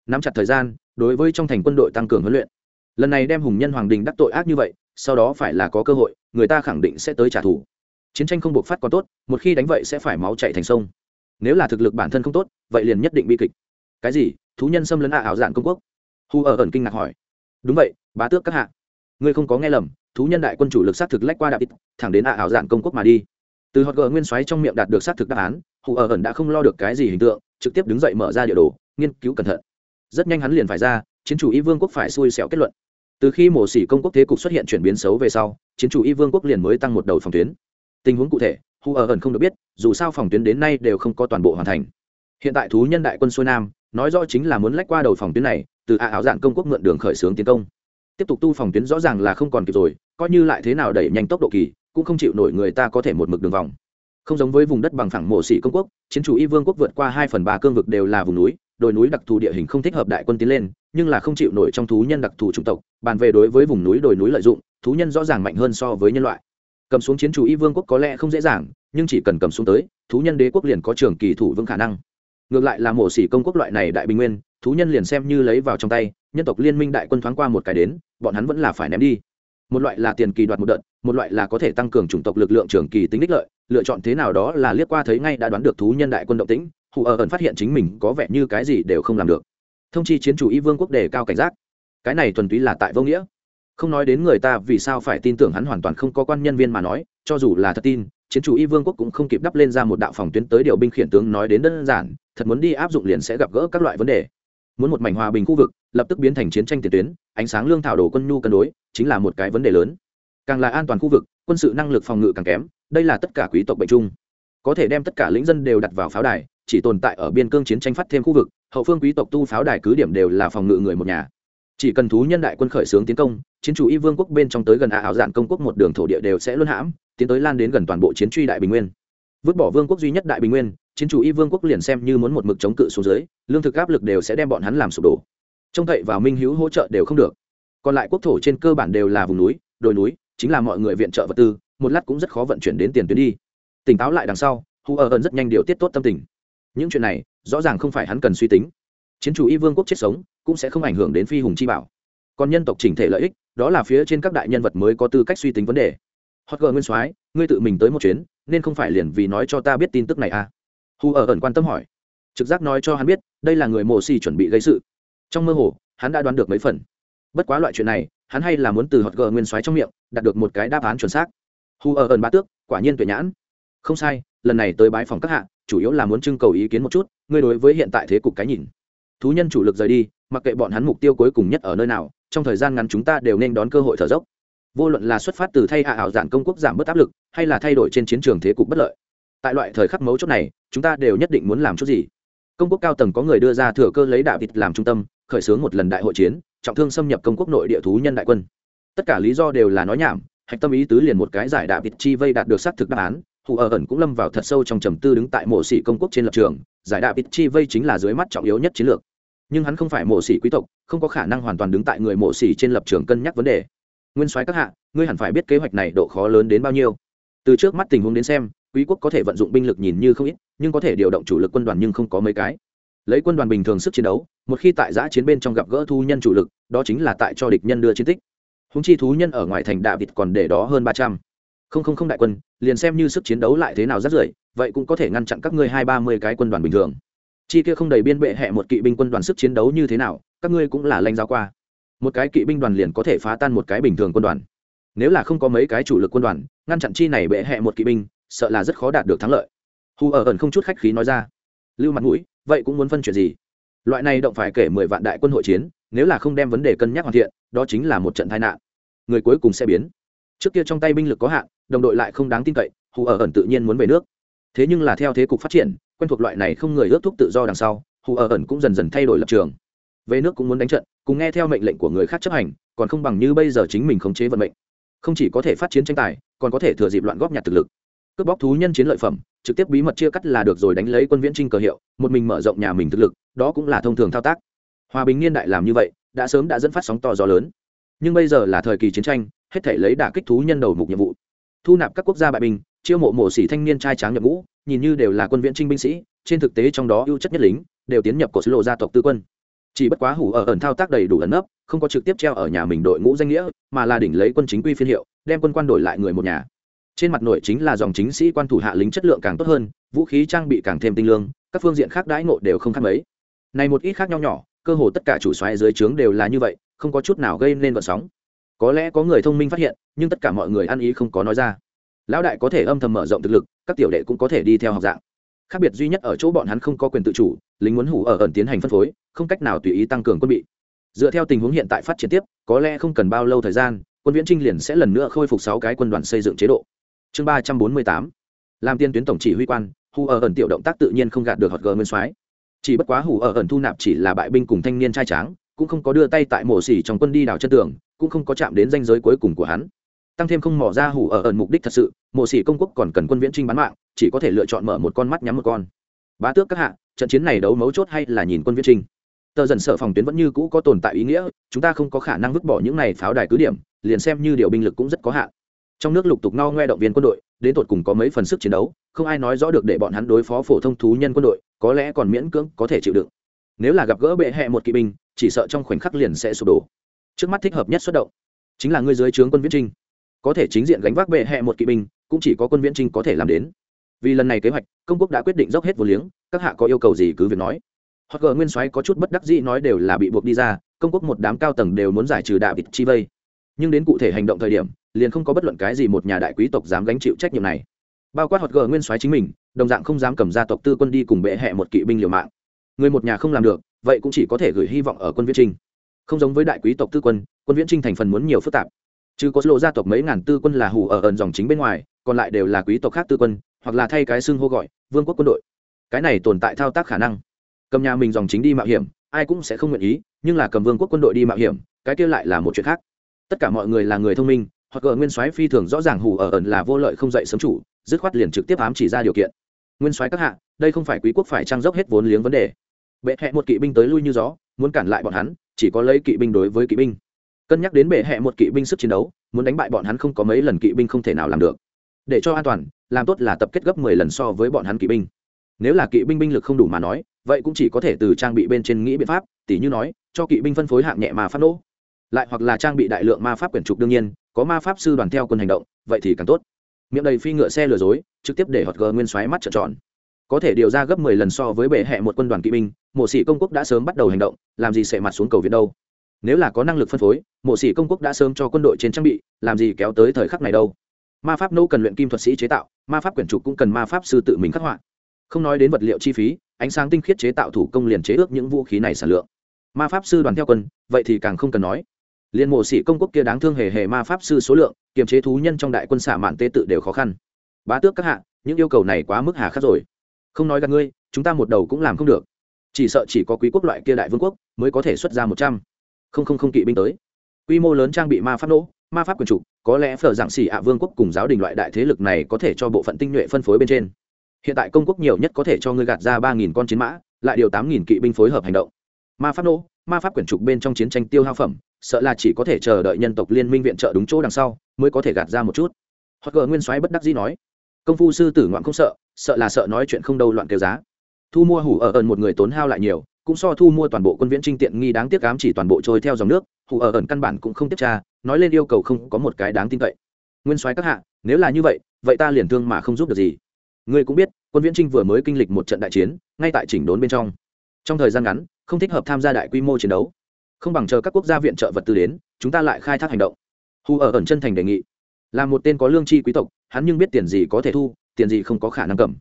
nắm chặt thời gian, đối với trong thành quân đội tăng cường huấn luyện. Lần này đem hùng nhân hoàng đình đắc tội ác như vậy, sau đó phải là có cơ hội, người ta khẳng định sẽ tới trả thù. Chiến tranh không buộc phát còn tốt, một khi đánh vậy sẽ phải máu chạy thành sông. Nếu là thực lực bản thân không tốt, vậy liền nhất định bi kịch. Cái gì? Thú nhân xâm lấn ạ, ảo dạng công quốc. Hu ở ẩn kinh ngạc hỏi. Đúng vậy, bá tước các hạ. Ngươi không có nghe lầm, thú nhân đại quân chủ lực xác thực lách qua đạo ít, thẳng đến ạ, ảo dạng công quốc mà đi. Từ hot gờ nguyên xoáy trong miệng đạt được xác thực đáp án hù ở ẩn đã không lo được cái gì hình tượng, trực tiếp đứng dậy mở ra địa đồ, nghiên cứu cẩn thận rất nhanh hắn liền phải ra, chiến chủ y vương quốc phải xui xẻo kết luận. Từ khi mổ xỉ công quốc thế cục xuất hiện chuyển biến xấu về sau, chiến chủ y vương quốc liền mới tăng một đầu phòng tuyến. Tình huống cụ thể, hu ở ẩn không được biết, dù sao phòng tuyến đến nay đều không có toàn bộ hoàn thành. Hiện tại thú nhân đại quân xuôi nam, nói rõ chính là muốn lách qua đầu phòng tuyến này, từ ạ áo dạng công quốc mượn đường khởi xướng tiến công. Tiếp tục tu phòng tuyến rõ ràng là không còn kịp rồi, coi như lại thế nào đẩy nhanh tốc độ kỳ, cũng không chịu nổi người ta có thể một mực đường vòng. Không giống với vùng đất bằng phẳng mổ xỉ công quốc, chiến chủ y vương quốc vượt qua hai phần ba cương vực đều là vùng núi đồi núi đặc thù địa hình không thích hợp đại quân tiến lên, nhưng là không chịu nổi trong thú nhân đặc thù chủng tộc, bàn về đối với vùng núi đồi núi lợi dụng, thú nhân rõ ràng mạnh hơn so với nhân loại. Cầm xuống chiến chủ y vương quốc có lẽ không dễ dàng, nhưng chỉ cần cầm xuống tới, thú nhân đế quốc liền có trường kỳ thủ vững khả năng. Ngược lại là mổ xỉ công quốc loại này đại bình nguyên, thú nhân liền xem như lấy vào trong tay, nhân tộc liên minh đại quân thoáng qua một cái đến, bọn hắn vẫn là phải ném đi. Một loại là tiền kỳ đoạt một đợt, một loại là có thể tăng cường chủng tộc lực lượng trường kỳ tính đích lợi, lựa chọn thế nào đó là liếc qua thấy ngay đã đoán được thú nhân đại quân động tĩnh hù ở ẩn phát hiện chính mình có vẻ như cái gì đều không làm được. Thông chi chiến chủ y vương quốc đề cao cảnh giác. Cái này thuần túy là tại vô nghĩa. Không nói đến người ta vì sao phải tin tưởng hắn hoàn toàn không có quan nhân viên mà nói, cho dù là thật tin, chiến chủ y vương quốc cũng không kịp đắp lên ra một đạo phòng tuyến tới điều binh khiển tướng nói đến đơn giản, thật muốn đi áp dụng liền sẽ gặp gỡ các loại vấn đề. Muốn một mảnh hòa bình khu vực, lập tức biến thành chiến tranh tiền tuyến, ánh sáng lương thảo đồ quân nhu cân đối, chính là một cái vấn đề lớn. Càng là an toàn khu vực, quân sự năng lực phòng ngự càng kém, đây là tất cả quý tộc bệnh chung có thể đem tất cả lĩnh dân đều đặt vào pháo đài, chỉ tồn tại ở biên cương chiến tranh phát thêm khu vực, hậu phương quý tộc tu pháo đài cứ điểm đều là phòng ngự người một nhà. Chỉ cần thú nhân đại quân khởi xướng tiến công, chiến chủ y vương quốc bên trong tới gần ả ảo dạn công quốc một đường thổ địa đều sẽ luôn hãm, tiến tới lan đến gần toàn bộ chiến truy đại bình nguyên. Vứt bỏ vương quốc duy nhất đại bình nguyên, chiến chủ y vương quốc liền xem như muốn một mực chống cự xuống dưới, lương thực áp lực đều sẽ đem bọn hắn làm sụp đổ. Trông cậy vào minh hữu hỗ trợ đều không được. Còn lại quốc thổ trên cơ bản đều là vùng núi, đồi núi, chính là mọi người viện trợ vật tư, một lát cũng rất khó vận chuyển đến tiền tuyến đi tỉnh táo lại đằng sau, hu ở ẩn rất nhanh điều tiết tốt tâm tình. Những chuyện này, rõ ràng không phải hắn cần suy tính. Chiến chủ y vương quốc chết sống, cũng sẽ không ảnh hưởng đến phi hùng chi bảo. Còn nhân tộc chỉnh thể lợi ích, đó là phía trên các đại nhân vật mới có tư cách suy tính vấn đề. Hot gờ nguyên soái, ngươi tự mình tới một chuyến, nên không phải liền vì nói cho ta biết tin tức này à? Hu ở ẩn quan tâm hỏi. Trực giác nói cho hắn biết, đây là người mồ xì chuẩn bị gây sự. Trong mơ hồ, hắn đã đoán được mấy phần. Bất quá loại chuyện này, hắn hay là muốn từ hot gờ nguyên soái trong miệng, đạt được một cái đáp án chuẩn xác. Hu ở ẩn ba tước, quả nhiên tuyệt nhãn không sai, lần này tới bái phòng các hạ, chủ yếu là muốn trưng cầu ý kiến một chút, ngươi đối với hiện tại thế cục cái nhìn. Thú nhân chủ lực rời đi, mặc kệ bọn hắn mục tiêu cuối cùng nhất ở nơi nào, trong thời gian ngắn chúng ta đều nên đón cơ hội thở dốc. Vô luận là xuất phát từ thay hạ ảo giản công quốc giảm bớt áp lực, hay là thay đổi trên chiến trường thế cục bất lợi, tại loại thời khắc mấu chốt này, chúng ta đều nhất định muốn làm chút gì. Công quốc cao tầng có người đưa ra thừa cơ lấy đạo vịt làm trung tâm, khởi xướng một lần đại hội chiến, trọng thương xâm nhập công quốc nội địa thú nhân đại quân. Tất cả lý do đều là nói nhảm hạch tâm ý tứ liền một cái giải đạo vịt chi vây đạt được xác thực đáp án, hù ở ẩn cũng lâm vào thật sâu trong trầm tư đứng tại mộ sĩ công quốc trên lập trường, giải đạo vịt chi vây chính là dưới mắt trọng yếu nhất chiến lược. Nhưng hắn không phải mộ sĩ quý tộc, không có khả năng hoàn toàn đứng tại người mộ sĩ trên lập trường cân nhắc vấn đề. Nguyên soái các hạ, ngươi hẳn phải biết kế hoạch này độ khó lớn đến bao nhiêu. Từ trước mắt tình huống đến xem, quý quốc có thể vận dụng binh lực nhìn như không ít, nhưng có thể điều động chủ lực quân đoàn nhưng không có mấy cái. Lấy quân đoàn bình thường sức chiến đấu, một khi tại giã chiến bên trong gặp gỡ thu nhân chủ lực, đó chính là tại cho địch nhân đưa chiến tích húng chi thú nhân ở ngoài thành đạ vịt còn để đó hơn ba trăm. Không không không đại quân, liền xem như sức chiến đấu lại thế nào rất rưỡi vậy cũng có thể ngăn chặn các ngươi hai ba mươi cái quân đoàn bình thường. Chi kia không đầy biên bệ hẹ một kỵ binh quân đoàn sức chiến đấu như thế nào, các ngươi cũng là lanh giáo qua. Một cái kỵ binh đoàn liền có thể phá tan một cái bình thường quân đoàn. Nếu là không có mấy cái chủ lực quân đoàn, ngăn chặn chi này bệ hẹ một kỵ binh, sợ là rất khó đạt được thắng lợi. Hù ở ẩn không chút khách khí nói ra. Lưu mặt mũi, vậy cũng muốn phân chuyện gì? Loại này động phải kể mười vạn đại quân hội chiến nếu là không đem vấn đề cân nhắc hoàn thiện, đó chính là một trận tai nạn. Người cuối cùng sẽ biến. Trước kia trong tay binh lực có hạn, đồng đội lại không đáng tin cậy, hù ở ẩn tự nhiên muốn về nước. Thế nhưng là theo thế cục phát triển, quen thuộc loại này không người ước thúc tự do đằng sau, hù ở ẩn cũng dần dần thay đổi lập trường. Về nước cũng muốn đánh trận, cùng nghe theo mệnh lệnh của người khác chấp hành, còn không bằng như bây giờ chính mình khống chế vận mệnh. Không chỉ có thể phát chiến tranh tài, còn có thể thừa dịp loạn góp nhặt thực lực. Cướp bóc thú nhân chiến lợi phẩm, trực tiếp bí mật chia cắt là được rồi đánh lấy quân viễn trinh cờ hiệu, một mình mở rộng nhà mình thực lực, đó cũng là thông thường thao tác hòa bình niên đại làm như vậy, đã sớm đã dẫn phát sóng to gió lớn. Nhưng bây giờ là thời kỳ chiến tranh, hết thể lấy đả kích thú nhân đầu mục nhiệm vụ. Thu nạp các quốc gia bại binh, chiêu mộ mổ xỉ thanh niên trai tráng nhập ngũ, nhìn như đều là quân viễn trinh binh sĩ, trên thực tế trong đó ưu chất nhất lính, đều tiến nhập cột lộ gia tộc tư quân. Chỉ bất quá hủ ở ẩn thao tác đầy đủ ẩn nấp, không có trực tiếp treo ở nhà mình đội ngũ danh nghĩa, mà là đỉnh lấy quân chính quy phiên hiệu, đem quân quan đổi lại người một nhà. Trên mặt nội chính là dòng chính sĩ quan thủ hạ lính chất lượng càng tốt hơn, vũ khí trang bị càng thêm tinh lương, các phương diện khác đãi ngộ đều không khác mấy. Này một ít khác nhau nhỏ cơ hồ tất cả chủ xoáy dưới trướng đều là như vậy, không có chút nào gây nên vận sóng. Có lẽ có người thông minh phát hiện, nhưng tất cả mọi người ăn ý không có nói ra. Lão đại có thể âm thầm mở rộng thực lực, các tiểu đệ cũng có thể đi theo học dạng. Khác biệt duy nhất ở chỗ bọn hắn không có quyền tự chủ, lính muốn hủ ở ẩn tiến hành phân phối, không cách nào tùy ý tăng cường quân bị. Dựa theo tình huống hiện tại phát triển tiếp, có lẽ không cần bao lâu thời gian, quân viễn trinh liền sẽ lần nữa khôi phục sáu cái quân đoàn xây dựng chế độ. Chương ba trăm bốn mươi tám, làm tiên tuyến tổng chỉ huy quan hù ở ẩn tiểu động tác tự nhiên không gạt được hot gờ nguyên soái chỉ bất quá hủ ở ẩn thu nạp chỉ là bại binh cùng thanh niên trai tráng, cũng không có đưa tay tại mổ xỉ trong quân đi đào chân tường, cũng không có chạm đến danh giới cuối cùng của hắn. Tăng thêm không mỏ ra hủ ở ẩn mục đích thật sự mộ xỉ công quốc còn cần quân viễn trinh bán mạng, chỉ có thể lựa chọn mở một con mắt nhắm một con. Bá tước các hạ, trận chiến này đấu mấu chốt hay là nhìn quân viễn trinh? Tờ dần sợ phòng tuyến vẫn như cũ có tồn tại ý nghĩa, chúng ta không có khả năng vứt bỏ những này pháo đài cứ điểm, liền xem như điều binh lực cũng rất có hạn. Trong nước lục tục no ngoe động viên quân đội, đến tột cùng có mấy phần sức chiến đấu không ai nói rõ được để bọn hắn đối phó phổ thông thú nhân quân đội, có lẽ còn miễn cưỡng có thể chịu đựng. Nếu là gặp gỡ bệ hẹ một kỵ binh, chỉ sợ trong khoảnh khắc liền sẽ sụp đổ. Trước mắt thích hợp nhất xuất động, chính là người dưới trướng quân viễn trinh. Có thể chính diện gánh vác bệ hẹ một kỵ binh, cũng chỉ có quân viễn trinh có thể làm đến. Vì lần này kế hoạch, công quốc đã quyết định dốc hết vô liếng, các hạ có yêu cầu gì cứ việc nói. Hoặc gờ nguyên soái có chút bất đắc dĩ nói đều là bị buộc đi ra, công quốc một đám cao tầng đều muốn giải trừ đạo vịt chi vây. Nhưng đến cụ thể hành động thời điểm, liền không có bất luận cái gì một nhà đại quý tộc dám gánh chịu trách nhiệm này bao quát hoạt gờ nguyên soái chính mình, đồng dạng không dám cầm gia tộc tư quân đi cùng bệ hẹ một kỵ binh liều mạng. Người một nhà không làm được, vậy cũng chỉ có thể gửi hy vọng ở quân viễn trinh. Không giống với đại quý tộc tư quân quân viễn trinh thành phần muốn nhiều phức tạp. Trừ có lộ gia tộc mấy ngàn tư quân là hủ ở ẩn dòng chính bên ngoài, còn lại đều là quý tộc khác tư quân, hoặc là thay cái xưng hô gọi, vương quốc quân đội. Cái này tồn tại thao tác khả năng. Cầm nhà mình dòng chính đi mạo hiểm, ai cũng sẽ không nguyện ý, nhưng là cầm vương quốc quân đội đi mạo hiểm, cái kia lại là một chuyện khác. Tất cả mọi người là người thông minh, hoặc ở nguyên soái phi thường rõ ràng hủ ở ẩn là vô lợi không dậy sớm chủ dứt khoát liền trực tiếp ám chỉ ra điều kiện. Nguyên soái các hạ, đây không phải quý quốc phải trang dốc hết vốn liếng vấn đề. Bệ hẹ một kỵ binh tới lui như gió, muốn cản lại bọn hắn, chỉ có lấy kỵ binh đối với kỵ binh. Cân nhắc đến bệ hẹ một kỵ binh sức chiến đấu, muốn đánh bại bọn hắn không có mấy lần kỵ binh không thể nào làm được. Để cho an toàn, làm tốt là tập kết gấp mười lần so với bọn hắn kỵ binh. Nếu là kỵ binh binh lực không đủ mà nói, vậy cũng chỉ có thể từ trang bị bên trên nghĩ biện pháp, tỉ như nói, cho kỵ binh phân phối hạng nhẹ mà phát nỗ lại hoặc là trang bị đại lượng ma pháp quyển trục đương nhiên, có ma pháp sư đoàn theo quân hành động, vậy thì càng tốt miệng đầy phi ngựa xe lừa dối, trực tiếp để hot gờ nguyên xoáy mắt trợn tròn. Có thể điều ra gấp mười lần so với bệ hẹ một quân đoàn kỵ binh, mộ sĩ công quốc đã sớm bắt đầu hành động, làm gì sẽ mặt xuống cầu viện đâu? Nếu là có năng lực phân phối, mộ sĩ công quốc đã sớm cho quân đội trên trang bị, làm gì kéo tới thời khắc này đâu? Ma pháp nô cần luyện kim thuật sĩ chế tạo, ma pháp quyển trục cũng cần ma pháp sư tự mình khắc họa. Không nói đến vật liệu chi phí, ánh sáng tinh khiết chế tạo thủ công liền chế ước những vũ khí này sản lượng. Ma pháp sư đoàn theo quân, vậy thì càng không cần nói liên mộ sĩ công quốc kia đáng thương hề hề ma pháp sư số lượng, kiềm chế thú nhân trong đại quân xả mạn tế tự đều khó khăn. Bá tước các hạ, những yêu cầu này quá mức hà khắc rồi. Không nói gặp ngươi, chúng ta một đầu cũng làm không được. Chỉ sợ chỉ có quý quốc loại kia đại vương quốc mới có thể xuất ra một trăm. Không không không kỵ binh tới. Quy mô lớn trang bị ma pháp nỗ, ma pháp quyền trục có lẽ phở giảng xỉ ạ vương quốc cùng giáo đình loại đại thế lực này có thể cho bộ phận tinh nhuệ phân phối bên trên. Hiện tại công quốc nhiều nhất có thể cho ngươi gạt ra ba nghìn con chiến mã, lại điều tám nghìn kỵ binh phối hợp hành động. Ma pháp nỗ, ma pháp quyển trục bên trong chiến tranh tiêu hao phẩm sợ là chỉ có thể chờ đợi nhân tộc liên minh viện trợ đúng chỗ đằng sau, mới có thể gạt ra một chút. Hoặc gờ nguyên soái bất đắc dĩ nói, công phu sư tử ngoạn không sợ sợ là sợ nói chuyện không đâu loạn kêu giá. Thu mua hủ ở ẩn một người tốn hao lại nhiều, cũng so thu mua toàn bộ quân viễn trinh tiện nghi đáng tiếc ám chỉ toàn bộ trôi theo dòng nước, hủ ở ẩn căn bản cũng không tiếp tra, nói lên yêu cầu không có một cái đáng tin cậy. Nguyên soái các hạ, nếu là như vậy vậy ta liền thương mà không giúp được gì. Ngươi cũng biết, quân viễn trinh vừa mới kinh lịch một trận đại chiến, ngay tại chỉnh đốn bên trong. Trong thời gian ngắn, không thích hợp tham gia đại quy mô chiến đấu không bằng chờ các quốc gia viện trợ vật tư đến, chúng ta lại khai thác hành động. Hù ở ẩn chân thành đề nghị. Là một tên có lương tri quý tộc, hắn nhưng biết tiền gì có thể thu, tiền gì không có khả năng cầm.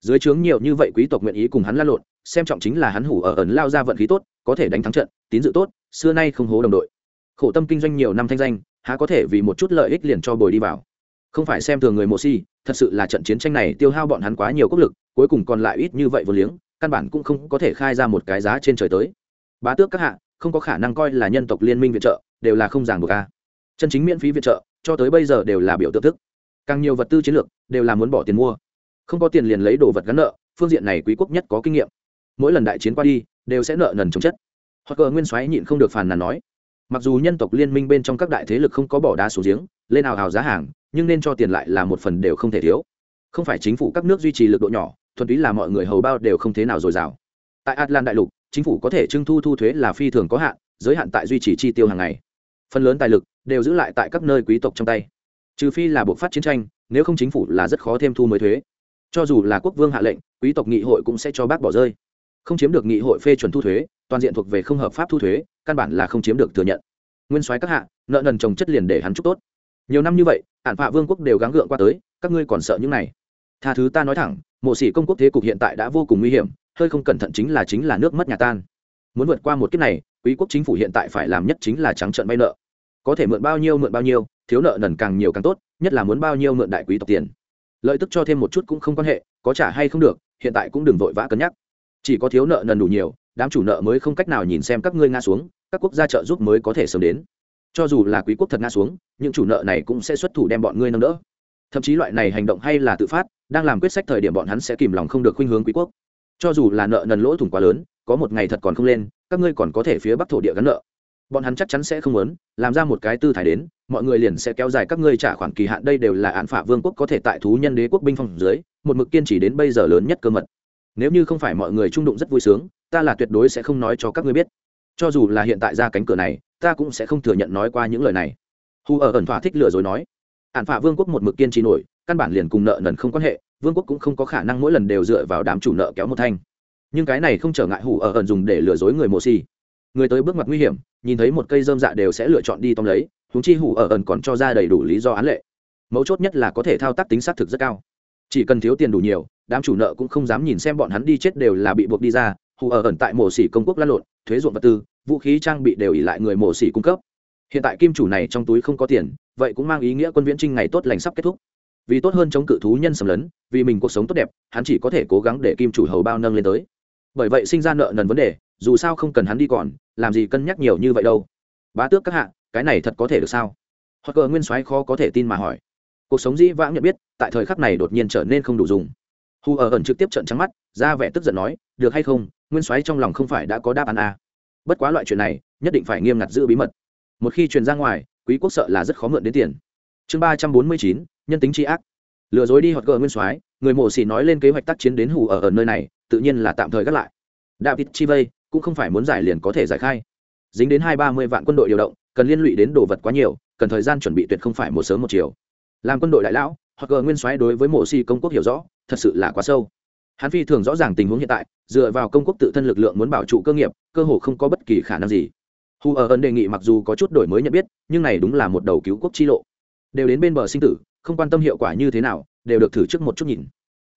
Dưới trướng nhiều như vậy quý tộc nguyện ý cùng hắn l a lộn, xem trọng chính là hắn hủ ở ẩn lao ra vận khí tốt, có thể đánh thắng trận, tín dự tốt, xưa nay không hố đồng đội. Khổ tâm kinh doanh nhiều năm thanh danh, há có thể vì một chút lợi ích liền cho bồi đi vào. Không phải xem thường người mộ si, thật sự là trận chiến tranh này tiêu hao bọn hắn quá nhiều quốc lực, cuối cùng còn lại ít như vậy vô liếng, căn bản cũng không có thể khai ra một cái giá trên trời tới. Bá tước các hạ không có khả năng coi là nhân tộc liên minh viện trợ, đều là không ràng buộc a. Chân chính miễn phí viện trợ, cho tới bây giờ đều là biểu tượng thức. Càng nhiều vật tư chiến lược, đều là muốn bỏ tiền mua. Không có tiền liền lấy đồ vật gắn nợ, phương diện này quý quốc nhất có kinh nghiệm. Mỗi lần đại chiến qua đi, đều sẽ nợ nần chống chất. Hoặc cờ nguyên soái nhịn không được phàn nàn nói, mặc dù nhân tộc liên minh bên trong các đại thế lực không có bỏ đá xuống giếng, lên ào ào giá hàng, nhưng nên cho tiền lại là một phần đều không thể thiếu. Không phải chính phủ các nước duy trì lực độ nhỏ, thuần túy là mọi người hầu bao đều không thế nào dồi dào. Tại atlan đại lục chính phủ có thể trưng thu thu thuế là phi thường có hạn, giới hạn tại duy trì chi tiêu hàng ngày. Phần lớn tài lực đều giữ lại tại các nơi quý tộc trong tay. Trừ phi là buộc phát chiến tranh, nếu không chính phủ là rất khó thêm thu mới thuế. Cho dù là quốc vương hạ lệnh, quý tộc nghị hội cũng sẽ cho bác bỏ rơi. Không chiếm được nghị hội phê chuẩn thu thuế, toàn diện thuộc về không hợp pháp thu thuế, căn bản là không chiếm được thừa nhận. Nguyên soái các hạ, nợ nần trồng chất liền để hắn chúc tốt. Nhiều năm như vậy, ản phạ vương quốc đều gắng gượng qua tới, các ngươi còn sợ những này. Tha thứ ta nói thẳng mộ sĩ công quốc thế cục hiện tại đã vô cùng nguy hiểm, hơi không cẩn thận chính là chính là nước mất nhà tan. Muốn vượt qua một kiếp này, quý quốc chính phủ hiện tại phải làm nhất chính là trắng trận vay nợ. Có thể mượn bao nhiêu mượn bao nhiêu, thiếu nợ nần càng nhiều càng tốt, nhất là muốn bao nhiêu mượn đại quý tộc tiền. Lợi tức cho thêm một chút cũng không quan hệ, có trả hay không được, hiện tại cũng đừng vội vã cân nhắc. Chỉ có thiếu nợ nần đủ nhiều, đám chủ nợ mới không cách nào nhìn xem các ngươi nga xuống, các quốc gia trợ giúp mới có thể sớm đến. Cho dù là quý quốc thật nga xuống, những chủ nợ này cũng sẽ xuất thủ đem bọn ngươi nâng đỡ. Thậm chí loại này hành động hay là tự phát đang làm quyết sách thời điểm bọn hắn sẽ kìm lòng không được khuynh hướng quý quốc. Cho dù là nợ nần lỗ thủng quá lớn, có một ngày thật còn không lên, các ngươi còn có thể phía bắc thổ địa gắn nợ. Bọn hắn chắc chắn sẽ không muốn, làm ra một cái tư thái đến, mọi người liền sẽ kéo dài các ngươi trả khoản kỳ hạn, đây đều là án phả vương quốc có thể tại thú nhân đế quốc binh phong dưới, một mực kiên trì đến bây giờ lớn nhất cơ mật. Nếu như không phải mọi người trung đụng rất vui sướng, ta là tuyệt đối sẽ không nói cho các ngươi biết. Cho dù là hiện tại ra cánh cửa này, ta cũng sẽ không thừa nhận nói qua những lời này. Hù ở ẩn thỏa thích lừa dối nói. Ạn phả vương quốc một mực kiên trì nổi căn bản liền cùng nợ nần không quan hệ, vương quốc cũng không có khả năng mỗi lần đều dựa vào đám chủ nợ kéo một thanh. Nhưng cái này không trở ngại hủ ở ẩn dùng để lừa dối người mộ xì. Người tới bước mặt nguy hiểm, nhìn thấy một cây dơm dạ đều sẽ lựa chọn đi tóm lấy húng chi hủ ở ẩn còn cho ra đầy đủ lý do án lệ. Mấu chốt nhất là có thể thao tác tính xác thực rất cao. Chỉ cần thiếu tiền đủ nhiều, đám chủ nợ cũng không dám nhìn xem bọn hắn đi chết đều là bị buộc đi ra, hủ ở ẩn tại mổ xỉ công quốc lăn lộn, thuế ruộng vật tư, vũ khí trang bị đều ỉ lại người mổ xỉ cung cấp. Hiện tại kim chủ này trong túi không có tiền, vậy cũng mang ý nghĩa quân viễn trinh ngày tốt lành sắp kết thúc vì tốt hơn chống cự thú nhân sầm lấn, vì mình cuộc sống tốt đẹp, hắn chỉ có thể cố gắng để kim chủ hầu bao nâng lên tới. Bởi vậy sinh ra nợ nần vấn đề, dù sao không cần hắn đi còn, làm gì cân nhắc nhiều như vậy đâu. Bá tước các hạ, cái này thật có thể được sao? Hoặc cờ nguyên soái khó có thể tin mà hỏi. Cuộc sống dĩ vãng nhận biết, tại thời khắc này đột nhiên trở nên không đủ dùng. Hù ở ẩn trực tiếp trận trắng mắt, ra vẻ tức giận nói, được hay không, nguyên soái trong lòng không phải đã có đáp án à. bất quá loại chuyện này, nhất định phải nghiêm ngặt giữ bí mật. Một khi truyền ra ngoài, quý quốc sợ là rất khó mượn đến tiền. Chương ba trăm bốn mươi chín nhân tính tri ác. Lừa dối đi hoặc cờ nguyên soái, người mộ xỉ nói lên kế hoạch tác chiến đến hù ở ở nơi này, tự nhiên là tạm thời gác lại. David chi vây cũng không phải muốn giải liền có thể giải khai. Dính đến hai ba mươi vạn quân đội điều động, cần liên lụy đến đồ vật quá nhiều, cần thời gian chuẩn bị tuyệt không phải một sớm một chiều. Làm quân đội đại lão, hoặc gờ nguyên soái đối với mộ xỉ công quốc hiểu rõ, thật sự là quá sâu. Hắn phi thường rõ ràng tình huống hiện tại, dựa vào công quốc tự thân lực lượng muốn bảo trụ cơ nghiệp, cơ hồ không có bất kỳ khả năng gì. Hù ở ấn đề nghị mặc dù có chút đổi mới nhận biết, nhưng này đúng là một đầu cứu quốc chi lộ. Đều đến bên bờ sinh tử không quan tâm hiệu quả như thế nào, đều được thử trước một chút nhìn.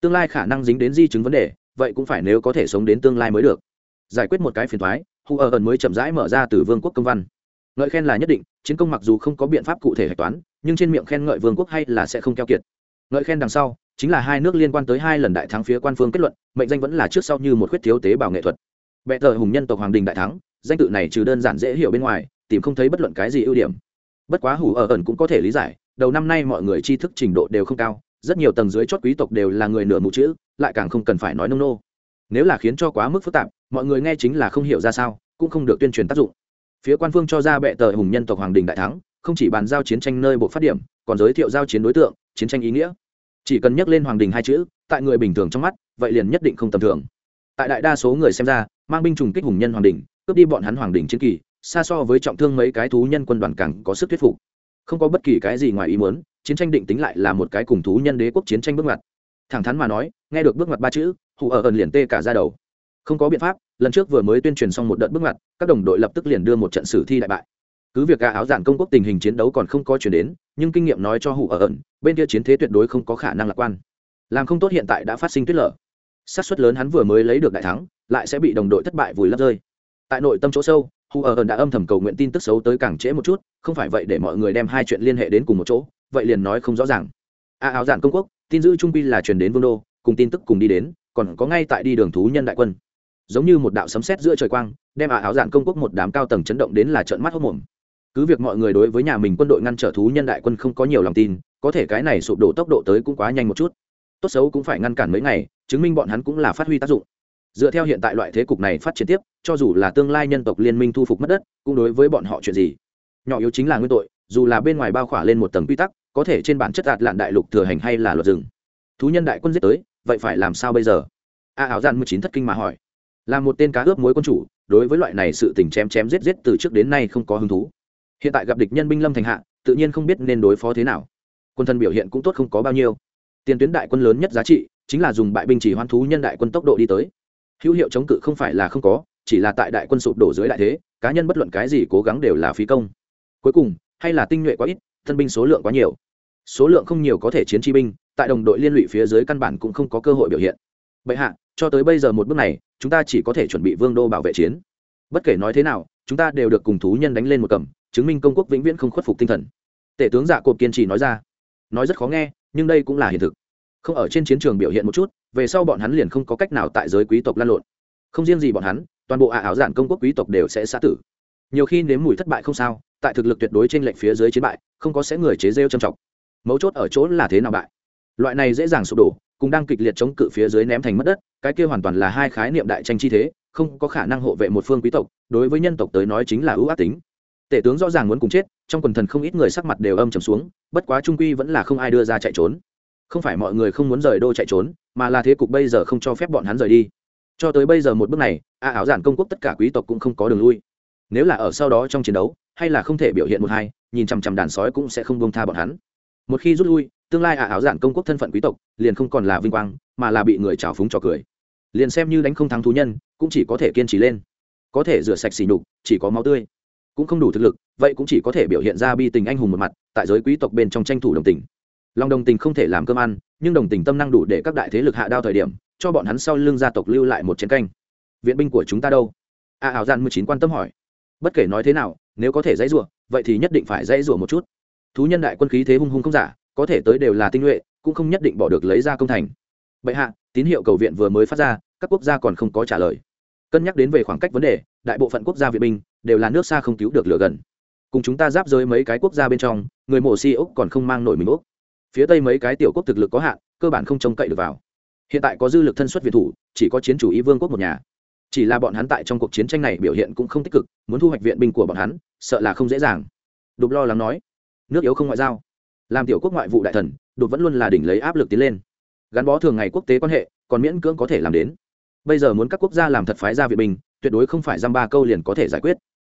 Tương lai khả năng dính đến di chứng vấn đề, vậy cũng phải nếu có thể sống đến tương lai mới được. Giải quyết một cái phiền thoái hù ở ẩn mới chậm rãi mở ra từ vương quốc công văn. Ngợi khen là nhất định, chiến công mặc dù không có biện pháp cụ thể hạch toán, nhưng trên miệng khen ngợi vương quốc hay là sẽ không keo kiệt. Ngợi khen đằng sau, chính là hai nước liên quan tới hai lần đại thắng phía quan phương kết luận, mệnh danh vẫn là trước sau như một khuyết thiếu tế bào nghệ thuật. Bệ thờ hùng nhân tộc hoàng đình đại thắng, danh tự này trừ đơn giản dễ hiểu bên ngoài, tìm không thấy bất luận cái gì ưu điểm. Bất quá hủ ở ẩn cũng có thể lý giải đầu năm nay mọi người tri thức trình độ đều không cao, rất nhiều tầng dưới chót quý tộc đều là người nửa mù chữ, lại càng không cần phải nói nông nô. Nếu là khiến cho quá mức phức tạp, mọi người nghe chính là không hiểu ra sao, cũng không được tuyên truyền tác dụng. Phía quan phương cho ra bệ tờ hùng nhân tộc hoàng đình đại thắng, không chỉ bàn giao chiến tranh nơi bộ phát điểm, còn giới thiệu giao chiến đối tượng, chiến tranh ý nghĩa. Chỉ cần nhắc lên hoàng đình hai chữ, tại người bình thường trong mắt, vậy liền nhất định không tầm thường. Tại đại đa số người xem ra, mang binh trùng kích hùng nhân hoàng đình, cướp đi bọn hắn hoàng đình chiến kỳ, xa so với trọng thương mấy cái thú nhân quân đoàn càng có sức thuyết phục không có bất kỳ cái gì ngoài ý muốn, chiến tranh định tính lại là một cái cùng thú nhân đế quốc chiến tranh bước ngoặt. Thẳng thắn mà nói, nghe được bước ngoặt ba chữ, hù ở ẩn liền tê cả ra đầu. Không có biện pháp, lần trước vừa mới tuyên truyền xong một đợt bước ngoặt, các đồng đội lập tức liền đưa một trận sử thi đại bại. Cứ việc gà áo giản công quốc tình hình chiến đấu còn không có chuyển đến, nhưng kinh nghiệm nói cho hù ở ẩn, bên kia chiến thế tuyệt đối không có khả năng lạc quan. Làm không tốt hiện tại đã phát sinh tuyết lở. Xác suất lớn hắn vừa mới lấy được đại thắng, lại sẽ bị đồng đội thất bại vùi lấp rơi. Tại nội tâm chỗ sâu hù ở ẩn đã âm thầm cầu nguyện tin tức xấu tới càng trễ một chút, không phải vậy để mọi người đem hai chuyện liên hệ đến cùng một chỗ, vậy liền nói không rõ ràng. A áo giản công quốc, tin giữ trung quy là truyền đến vương đô, cùng tin tức cùng đi đến, còn có ngay tại đi đường thú nhân đại quân. Giống như một đạo sấm sét giữa trời quang, đem a áo giản công quốc một đám cao tầng chấn động đến là trợn mắt hốc mồm cứ việc mọi người đối với nhà mình quân đội ngăn trở thú nhân đại quân không có nhiều lòng tin, có thể cái này sụp đổ tốc độ tới cũng quá nhanh một chút. Tốt xấu cũng phải ngăn cản mấy ngày, chứng minh bọn hắn cũng là phát huy tác dụng dựa theo hiện tại loại thế cục này phát triển tiếp, cho dù là tương lai nhân tộc liên minh thu phục mất đất, cũng đối với bọn họ chuyện gì? Nhỏ yếu chính là nguyên tội, dù là bên ngoài bao khỏa lên một tầng quy tắc, có thể trên bản chất đạt lạn đại lục thừa hành hay là luật rừng. Thú nhân đại quân giết tới, vậy phải làm sao bây giờ? A ảo gian mười chín thất kinh mà hỏi. Là một tên cá ướp mối quân chủ, đối với loại này sự tình chém chém giết giết từ trước đến nay không có hứng thú. Hiện tại gặp địch nhân binh lâm thành hạ, tự nhiên không biết nên đối phó thế nào. Quân thân biểu hiện cũng tốt không có bao nhiêu. Tiền tuyến đại quân lớn nhất giá trị, chính là dùng bại binh chỉ hoan thú nhân đại quân tốc độ đi tới hữu hiệu chống cự không phải là không có, chỉ là tại đại quân sụp đổ dưới đại thế, cá nhân bất luận cái gì cố gắng đều là phí công. Cuối cùng, hay là tinh nhuệ quá ít, thân binh số lượng quá nhiều. Số lượng không nhiều có thể chiến chi binh, tại đồng đội liên lụy phía dưới căn bản cũng không có cơ hội biểu hiện. Bệ hạ, cho tới bây giờ một bước này, chúng ta chỉ có thể chuẩn bị vương đô bảo vệ chiến. Bất kể nói thế nào, chúng ta đều được cùng thú nhân đánh lên một cầm, chứng minh công quốc vĩnh viễn không khuất phục tinh thần. Tể tướng dạ cộp kiên trì nói ra. Nói rất khó nghe, nhưng đây cũng là hiện thực không ở trên chiến trường biểu hiện một chút, về sau bọn hắn liền không có cách nào tại giới quý tộc lan lộn. Không riêng gì bọn hắn, toàn bộ ả ảo giản công quốc quý tộc đều sẽ xã tử. Nhiều khi nếm mùi thất bại không sao, tại thực lực tuyệt đối trên lệnh phía dưới chiến bại, không có sẽ người chế rêu trầm trọng. Mấu chốt ở chỗ là thế nào bại. Loại này dễ dàng sụp đổ cũng đang kịch liệt chống cự phía dưới ném thành mất đất, cái kia hoàn toàn là hai khái niệm đại tranh chi thế, không có khả năng hộ vệ một phương quý tộc, đối với nhân tộc tới nói chính là ưu ác tính. Tể tướng rõ ràng muốn cùng chết, trong quần thần không ít người sắc mặt đều âm trầm xuống, bất quá trung quy vẫn là không ai đưa ra chạy trốn không phải mọi người không muốn rời đô chạy trốn, mà là thế cục bây giờ không cho phép bọn hắn rời đi. Cho tới bây giờ một bước này, a áo giản công quốc tất cả quý tộc cũng không có đường lui. Nếu là ở sau đó trong chiến đấu, hay là không thể biểu hiện một hai, nhìn chằm chằm đàn sói cũng sẽ không bông tha bọn hắn. Một khi rút lui, tương lai a áo giản công quốc thân phận quý tộc liền không còn là vinh quang, mà là bị người trào phúng trò cười. Liền xem như đánh không thắng thú nhân, cũng chỉ có thể kiên trì lên. Có thể rửa sạch xỉ nhục, chỉ có máu tươi. Cũng không đủ thực lực, vậy cũng chỉ có thể biểu hiện ra bi tình anh hùng một mặt, tại giới quý tộc bên trong tranh thủ đồng tình lòng đồng tình không thể làm cơm ăn, nhưng đồng tình tâm năng đủ để các đại thế lực hạ đao thời điểm, cho bọn hắn sau lưng gia tộc lưu lại một chiến canh. Viện binh của chúng ta đâu? A ảo gian mười chín quan tâm hỏi. Bất kể nói thế nào, nếu có thể dãy rủa, vậy thì nhất định phải dãy rủa một chút. Thú nhân đại quân khí thế hung hung không giả, có thể tới đều là tinh nhuệ, cũng không nhất định bỏ được lấy ra công thành. Bệ hạ, tín hiệu cầu viện vừa mới phát ra, các quốc gia còn không có trả lời. Cân nhắc đến về khoảng cách vấn đề, đại bộ phận quốc gia viện binh đều là nước xa không cứu được lửa gần. Cùng chúng ta giáp giới mấy cái quốc gia bên trong, người mổ si úc còn không mang nổi mình úc phía tây mấy cái tiểu quốc thực lực có hạn, cơ bản không trông cậy được vào. Hiện tại có dư lực thân xuất việt thủ, chỉ có chiến chủ ý vương quốc một nhà. Chỉ là bọn hắn tại trong cuộc chiến tranh này biểu hiện cũng không tích cực, muốn thu hoạch viện binh của bọn hắn, sợ là không dễ dàng. Đục lo lắng nói, nước yếu không ngoại giao. Làm tiểu quốc ngoại vụ đại thần, đục vẫn luôn là đỉnh lấy áp lực tiến lên. Gắn bó thường ngày quốc tế quan hệ, còn miễn cưỡng có thể làm đến. Bây giờ muốn các quốc gia làm thật phái ra viện binh, tuyệt đối không phải dăm ba câu liền có thể giải quyết.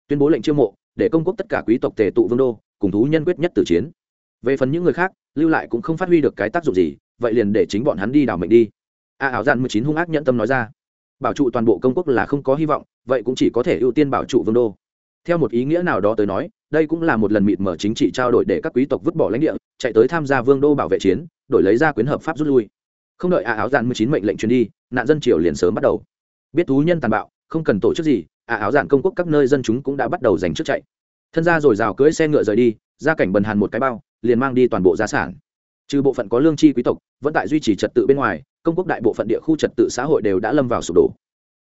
Tuyên bố lệnh chiêu mộ, để công quốc tất cả quý tộc tề tụ vương đô, cùng thú nhân quyết nhất tử chiến. Về phần những người khác lưu lại cũng không phát huy được cái tác dụng gì, vậy liền để chính bọn hắn đi đảo mệnh đi. A ảo dạn mười chín hung ác nhẫn tâm nói ra. Bảo trụ toàn bộ công quốc là không có hy vọng, vậy cũng chỉ có thể ưu tiên bảo trụ vương đô. Theo một ý nghĩa nào đó tới nói, đây cũng là một lần mịt mở chính trị trao đổi để các quý tộc vứt bỏ lãnh địa, chạy tới tham gia vương đô bảo vệ chiến, đổi lấy ra quyến hợp pháp rút lui. Không đợi a áo dạn mười chín mệnh lệnh truyền đi, nạn dân triều liền sớm bắt đầu. Biết thú nhân tàn bạo, không cần tổ chức gì, a áo dạn công quốc các nơi dân chúng cũng đã bắt đầu giành trước chạy. Thân gia rồi rào cưỡi xe ngựa rời đi, ra cảnh bần hàn một cái bao liền mang đi toàn bộ gia sản. Trừ bộ phận có lương chi quý tộc, vẫn tại duy trì trật tự bên ngoài, công quốc đại bộ phận địa khu trật tự xã hội đều đã lâm vào sụp đổ.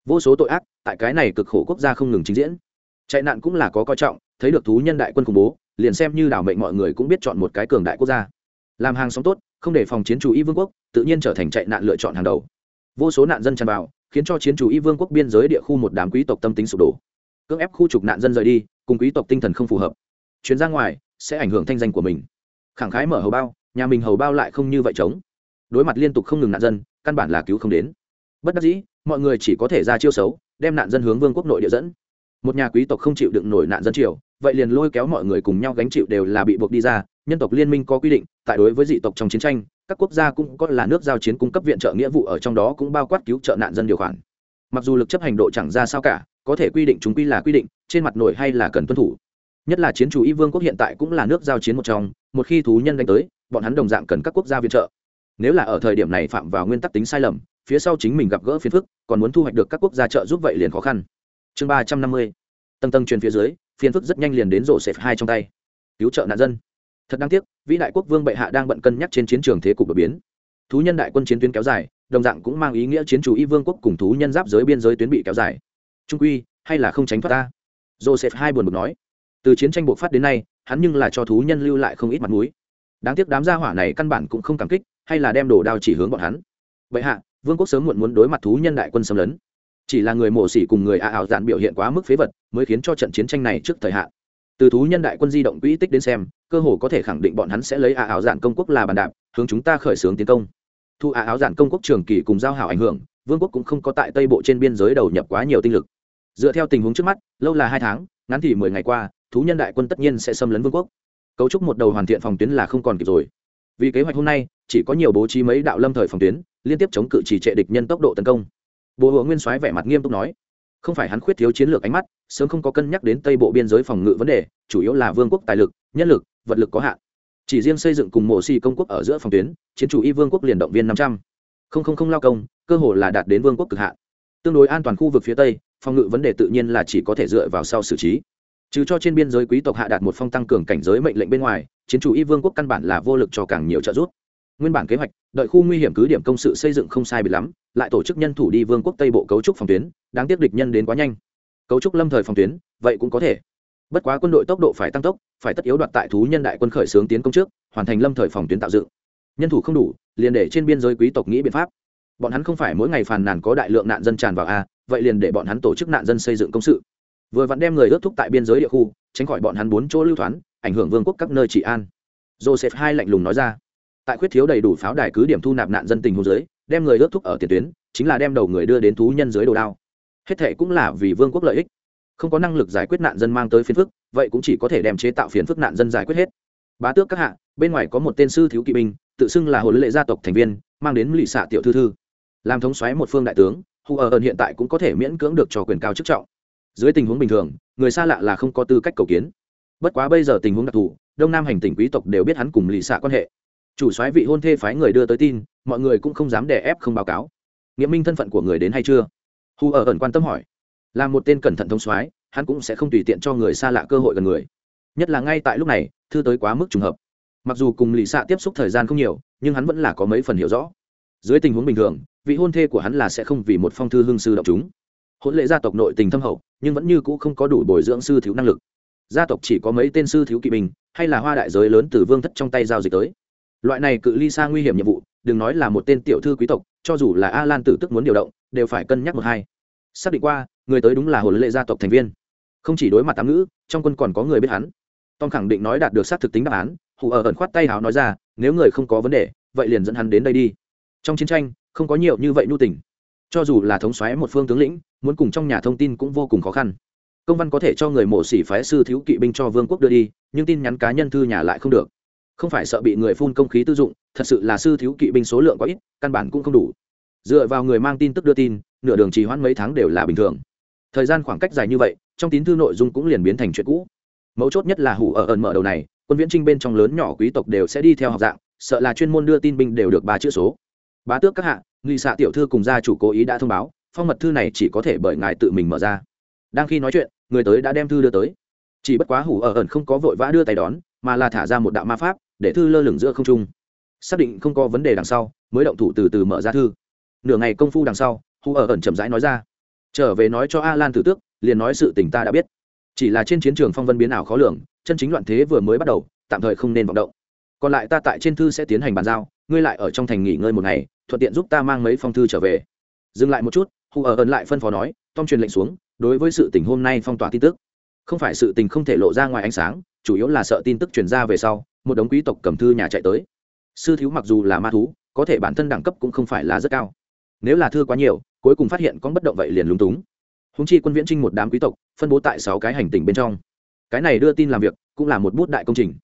Vô số tội ác, tại cái này cực khổ quốc gia không ngừng trình diễn. Chạy nạn cũng là có coi trọng, thấy được thú nhân đại quân khủng bố, liền xem như đảo mệnh mọi người cũng biết chọn một cái cường đại quốc gia. Làm hàng sống tốt, không để phòng chiến chủ y vương quốc, tự nhiên trở thành chạy nạn lựa chọn hàng đầu. Vô số nạn dân tràn vào, khiến cho chiến chủ y vương quốc biên giới địa khu một đám quý tộc tâm tính sụp đổ. Cưỡng ép khu trục nạn dân rời đi, cùng quý tộc tinh thần không phù hợp. Chuyến ra ngoài, sẽ ảnh hưởng thanh danh của mình khẳng khái mở hầu bao, nhà mình hầu bao lại không như vậy trống. đối mặt liên tục không ngừng nạn dân, căn bản là cứu không đến. Bất đắc dĩ, mọi người chỉ có thể ra chiêu xấu, đem nạn dân hướng vương quốc nội địa dẫn. Một nhà quý tộc không chịu đựng nổi nạn dân triều, vậy liền lôi kéo mọi người cùng nhau gánh chịu đều là bị buộc đi ra, nhân tộc liên minh có quy định, tại đối với dị tộc trong chiến tranh, các quốc gia cũng có là nước giao chiến cung cấp viện trợ nghĩa vụ ở trong đó cũng bao quát cứu trợ nạn dân điều khoản. Mặc dù lực chấp hành độ chẳng ra sao cả, có thể quy định chúng quy là quy định, trên mặt nổi hay là cần tuân thủ nhất là chiến chủ y vương quốc hiện tại cũng là nước giao chiến một trong, một khi thú nhân đánh tới, bọn hắn đồng dạng cần các quốc gia viện trợ. Nếu là ở thời điểm này phạm vào nguyên tắc tính sai lầm, phía sau chính mình gặp gỡ phiền phức, còn muốn thu hoạch được các quốc gia trợ giúp vậy liền khó khăn. Chương ba trăm năm mươi. Tầng tầng truyền phía dưới, phiền phức rất nhanh liền đến rổ xẹp hai trong tay. Cứu trợ nạn dân. Thật đáng tiếc, vĩ đại quốc vương bệ hạ đang bận cân nhắc trên chiến trường thế cục đột biến. Thú nhân đại quân chiến tuyến kéo dài, đồng dạng cũng mang ý nghĩa chiến chủ y vương quốc cùng thú nhân giáp giới biên giới tuyến bị kéo dài. Trung quy, hay là không tránh thoát ta? Joseph hai buồn bực nói từ chiến tranh bộc phát đến nay, hắn nhưng là cho thú nhân lưu lại không ít mặt mũi. Đáng tiếc đám gia hỏa này căn bản cũng không cảm kích, hay là đem đồ đao chỉ hướng bọn hắn. Vậy hạ, vương quốc sớm muộn muốn đối mặt thú nhân đại quân xâm lấn. Chỉ là người mổ xỉ cùng người a ảo dạn biểu hiện quá mức phế vật, mới khiến cho trận chiến tranh này trước thời hạn. Từ thú nhân đại quân di động quỹ tích đến xem, cơ hồ có thể khẳng định bọn hắn sẽ lấy a ảo dạn công quốc là bàn đạp, hướng chúng ta khởi xướng tiến công. Thu a ảo dạn công quốc trường kỳ cùng giao hảo ảnh hưởng, vương quốc cũng không có tại tây bộ trên biên giới đầu nhập quá nhiều tinh lực. Dựa theo tình huống trước mắt, lâu là hai tháng, ngắn thì mười ngày qua thú nhân đại quân tất nhiên sẽ xâm lấn vương quốc. Cấu trúc một đầu hoàn thiện phòng tuyến là không còn kịp rồi. Vì kế hoạch hôm nay, chỉ có nhiều bố trí mấy đạo lâm thời phòng tuyến, liên tiếp chống cự chỉ trệ địch nhân tốc độ tấn công. Bộ hộ nguyên soái vẻ mặt nghiêm túc nói, không phải hắn khuyết thiếu chiến lược ánh mắt, sớm không có cân nhắc đến tây bộ biên giới phòng ngự vấn đề, chủ yếu là vương quốc tài lực, nhân lực, vật lực có hạn. Chỉ riêng xây dựng cùng mộ xì công quốc ở giữa phòng tuyến, chiến chủ y vương quốc liền động viên năm trăm. Linh lao công, cơ hồ là đạt đến vương quốc cực hạn. Tương đối an toàn khu vực phía tây, phòng ngự vấn đề tự nhiên là chỉ có thể dựa vào sau xử trí trừ cho trên biên giới quý tộc hạ đạt một phong tăng cường cảnh giới mệnh lệnh bên ngoài, chiến chủ y vương quốc căn bản là vô lực cho càng nhiều trợ giúp. Nguyên bản kế hoạch, đợi khu nguy hiểm cứ điểm công sự xây dựng không sai bị lắm, lại tổ chức nhân thủ đi vương quốc tây bộ cấu trúc phòng tuyến, đáng tiếc địch nhân đến quá nhanh. Cấu trúc lâm thời phòng tuyến, vậy cũng có thể. Bất quá quân đội tốc độ phải tăng tốc, phải tất yếu đoạt tại thú nhân đại quân khởi xướng tiến công trước, hoàn thành lâm thời phòng tuyến tạo dựng. Nhân thủ không đủ, liền để trên biên giới quý tộc nghĩ biện pháp. Bọn hắn không phải mỗi ngày phàn nàn có đại lượng nạn dân tràn vào a, vậy liền để bọn hắn tổ chức nạn dân xây dựng công sự vừa vặn đem người ước thúc tại biên giới địa khu, tránh khỏi bọn hắn bốn chỗ lưu thoán, ảnh hưởng vương quốc các nơi trị an. Joseph hai lạnh lùng nói ra. Tại khuyết thiếu đầy đủ pháo đài cứ điểm thu nạp nạn dân tình hôn giới đem người ước thúc ở tiền tuyến, chính là đem đầu người đưa đến thú nhân dưới đồ đao. Hết thệ cũng là vì vương quốc lợi ích. Không có năng lực giải quyết nạn dân mang tới phiền phức, vậy cũng chỉ có thể đem chế tạo phiền phức nạn dân giải quyết hết. Bá tước các hạ, bên ngoài có một tên sư thiếu kỵ binh, tự xưng là hồn lệ gia tộc thành viên, mang đến lụy xạ tiểu thư thư. Làm thống xoáy một phương đại tướng hù ở ẩn hiện tại cũng có thể miễn cưỡng được cho quyền cao chức trọng dưới tình huống bình thường, người xa lạ là không có tư cách cầu kiến. Bất quá bây giờ tình huống đặc thù, đông nam hành tỉnh quý tộc đều biết hắn cùng lì xạ quan hệ. Chủ soái vị hôn thê phái người đưa tới tin, mọi người cũng không dám đè ép, không báo cáo. Nghĩa minh thân phận của người đến hay chưa? Hù ở ẩn quan tâm hỏi. Là một tên cẩn thận thông soái, hắn cũng sẽ không tùy tiện cho người xa lạ cơ hội gần người. Nhất là ngay tại lúc này, thư tới quá mức trùng hợp. Mặc dù cùng lì xạ tiếp xúc thời gian không nhiều, nhưng hắn vẫn là có mấy phần hiểu rõ. Dưới tình huống bình thường, vị hôn thê của hắn là sẽ không vì một phong thư hương sư động chúng hôn lệ gia tộc nội tình thâm hậu, nhưng vẫn như cũ không có đủ bồi dưỡng sư thiếu năng lực. Gia tộc chỉ có mấy tên sư thiếu kỵ binh, hay là hoa đại giới lớn từ vương thất trong tay giao dịch tới. Loại này cự ly xa nguy hiểm nhiệm vụ, đừng nói là một tên tiểu thư quý tộc, cho dù là a lan tử tức muốn điều động, đều phải cân nhắc một hai. Xác định qua, người tới đúng là hồ lệ gia tộc thành viên. Không chỉ đối mặt tám ngữ, trong quân còn có người biết hắn. Tom khẳng định nói đạt được xác thực tính đáp án, hù ở ẩn khoát tay hào nói ra, nếu người không có vấn đề, vậy liền dẫn hắn đến đây đi. Trong chiến tranh, không có nhiều như vậy nhu tình cho dù là thống xoáy một phương tướng lĩnh, muốn cùng trong nhà thông tin cũng vô cùng khó khăn. Công văn có thể cho người mộ sĩ phái sư thiếu kỵ binh cho vương quốc đưa đi, nhưng tin nhắn cá nhân thư nhà lại không được. Không phải sợ bị người phun công khí tư dụng, thật sự là sư thiếu kỵ binh số lượng quá ít, căn bản cũng không đủ. Dựa vào người mang tin tức đưa tin, nửa đường trì hoãn mấy tháng đều là bình thường. Thời gian khoảng cách dài như vậy, trong tín thư nội dung cũng liền biến thành chuyện cũ. Mấu chốt nhất là hủ ở ẩn mở đầu này, quân viễn trinh bên trong lớn nhỏ quý tộc đều sẽ đi theo học dạng, sợ là chuyên môn đưa tin binh đều được ba chữ số. Bá tước các hạ nghị xạ tiểu thư cùng gia chủ cố ý đã thông báo, phong mật thư này chỉ có thể bởi ngài tự mình mở ra. Đang khi nói chuyện, người tới đã đem thư đưa tới. Chỉ bất quá hủ ở ẩn không có vội vã đưa tay đón, mà là thả ra một đạo ma pháp, để thư lơ lửng giữa không trung. Xác định không có vấn đề đằng sau, mới động thủ từ từ mở ra thư. Nửa ngày công phu đằng sau, hủ ở ẩn chậm rãi nói ra. Trở về nói cho a lan tử tước, liền nói sự tình ta đã biết. Chỉ là trên chiến trường phong vân biến ảo khó lường, chân chính loạn thế vừa mới bắt đầu, tạm thời không nên vọng động. Còn lại ta tại trên thư sẽ tiến hành bàn giao, ngươi lại ở trong thành nghỉ ngơi một ngày thuận tiện giúp ta mang mấy phong thư trở về. Dừng lại một chút, hù ở ẩn lại phân phó nói, tom truyền lệnh xuống, đối với sự tình hôm nay phong tỏa tin tức. Không phải sự tình không thể lộ ra ngoài ánh sáng, chủ yếu là sợ tin tức truyền ra về sau, một đống quý tộc cầm thư nhà chạy tới. Sư thiếu mặc dù là ma thú, có thể bản thân đẳng cấp cũng không phải là rất cao. Nếu là thư quá nhiều, cuối cùng phát hiện con bất động vậy liền lúng túng. Húng chi quân viễn trinh một đám quý tộc, phân bố tại sáu cái hành tình bên trong. Cái này đưa tin làm việc, cũng là một bút đại công trình.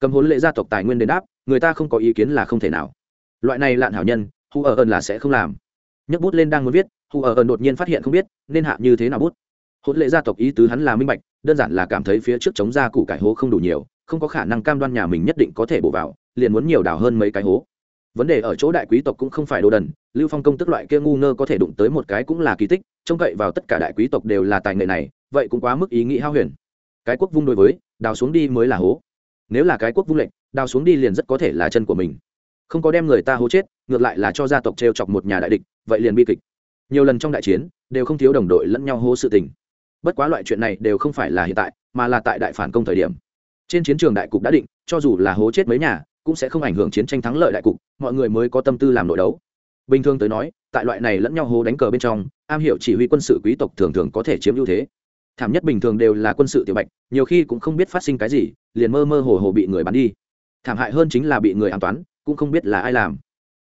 Cầm hốn lệ gia tộc tài nguyên đến đáp, người ta không có ý kiến là không thể nào. Loại này lạn hảo nhân Hù ở ơn là sẽ không làm. Nhấc bút lên đang muốn viết, hù ở ơn đột nhiên phát hiện không biết, nên hạ như thế nào bút. Hôn lễ gia tộc ý tứ hắn là minh bạch, đơn giản là cảm thấy phía trước chống ra củ cải hố không đủ nhiều, không có khả năng cam đoan nhà mình nhất định có thể bổ vào, liền muốn nhiều đào hơn mấy cái hố. Vấn đề ở chỗ đại quý tộc cũng không phải đồ đần, lưu phong công tức loại kia ngu ngơ có thể đụng tới một cái cũng là kỳ tích, trông cậy vào tất cả đại quý tộc đều là tài nghệ này, vậy cũng quá mức ý nghĩ hao huyền. Cái quốc vung đối với, đào xuống đi mới là hố. Nếu là cái quốc vung lệnh, đào xuống đi liền rất có thể là chân của mình không có đem người ta hố chết, ngược lại là cho gia tộc t r e o chọc một nhà đại địch, vậy liền bi kịch. Nhiều lần trong đại chiến, đều không thiếu đồng đội lẫn nhau hố sự tình. Bất quá loại chuyện này đều không phải là hiện tại, mà là tại đại phản công thời điểm. Trên chiến trường đại cục đã định, cho dù là hố chết mấy nhà, cũng sẽ không ảnh hưởng chiến tranh thắng lợi đại cục, mọi người mới có tâm tư làm nội đấu. Bình thường tới nói, tại loại này lẫn nhau hố đánh cờ bên trong, am hiểu chỉ huy quân sự quý tộc thường thường có thể chiếm ưu thế. Thảm nhất bình thường đều là quân sự tiểu bạch, nhiều khi cũng không biết phát sinh cái gì, liền mơ mơ hồ hồ bị người bắn đi. Thảm hại hơn chính là bị người an toán cũng không biết là ai làm.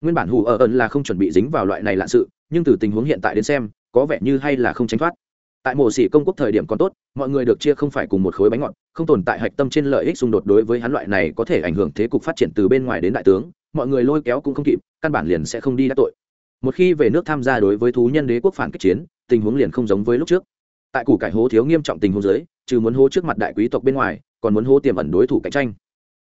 Nguyên bản hù ở ẩn là không chuẩn bị dính vào loại này lạ sự, nhưng từ tình huống hiện tại đến xem, có vẻ như hay là không tránh thoát. Tại mộ xỉ công quốc thời điểm còn tốt, mọi người được chia không phải cùng một khối bánh ngọt, không tồn tại hạch tâm trên lợi ích xung đột đối với hắn loại này có thể ảnh hưởng thế cục phát triển từ bên ngoài đến đại tướng, mọi người lôi kéo cũng không kịp, căn bản liền sẽ không đi đắc tội. Một khi về nước tham gia đối với thú nhân đế quốc phản kích chiến, tình huống liền không giống với lúc trước. Tại củ cải hố thiếu nghiêm trọng tình huống giới trừ muốn hố trước mặt đại quý tộc bên ngoài, còn muốn hố tiềm ẩn đối thủ cạnh tranh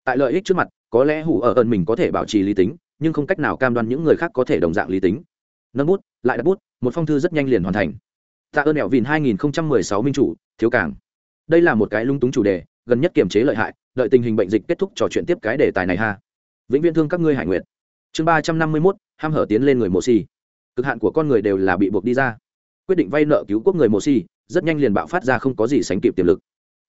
tại lợi ích trước mặt, có lẽ hủ ở ơn mình có thể bảo trì lý tính, nhưng không cách nào cam đoan những người khác có thể đồng dạng lý tính. Nâng bút, lại đặt bút, một phong thư rất nhanh liền hoàn thành. Tạ ơn mẹo vìn 2016 minh chủ, thiếu càng đây là một cái lung túng chủ đề, gần nhất kiềm chế lợi hại, đợi tình hình bệnh dịch kết thúc trò chuyện tiếp cái đề tài này ha. Vĩnh viễn thương các ngươi hải nguyện chương ba trăm năm mươi mốt, ham hở tiến lên người mộ si cực hạn của con người đều là bị buộc đi ra. Quyết định vay nợ cứu quốc người mộ si rất nhanh liền bạo phát ra không có gì sánh kịp tiềm lực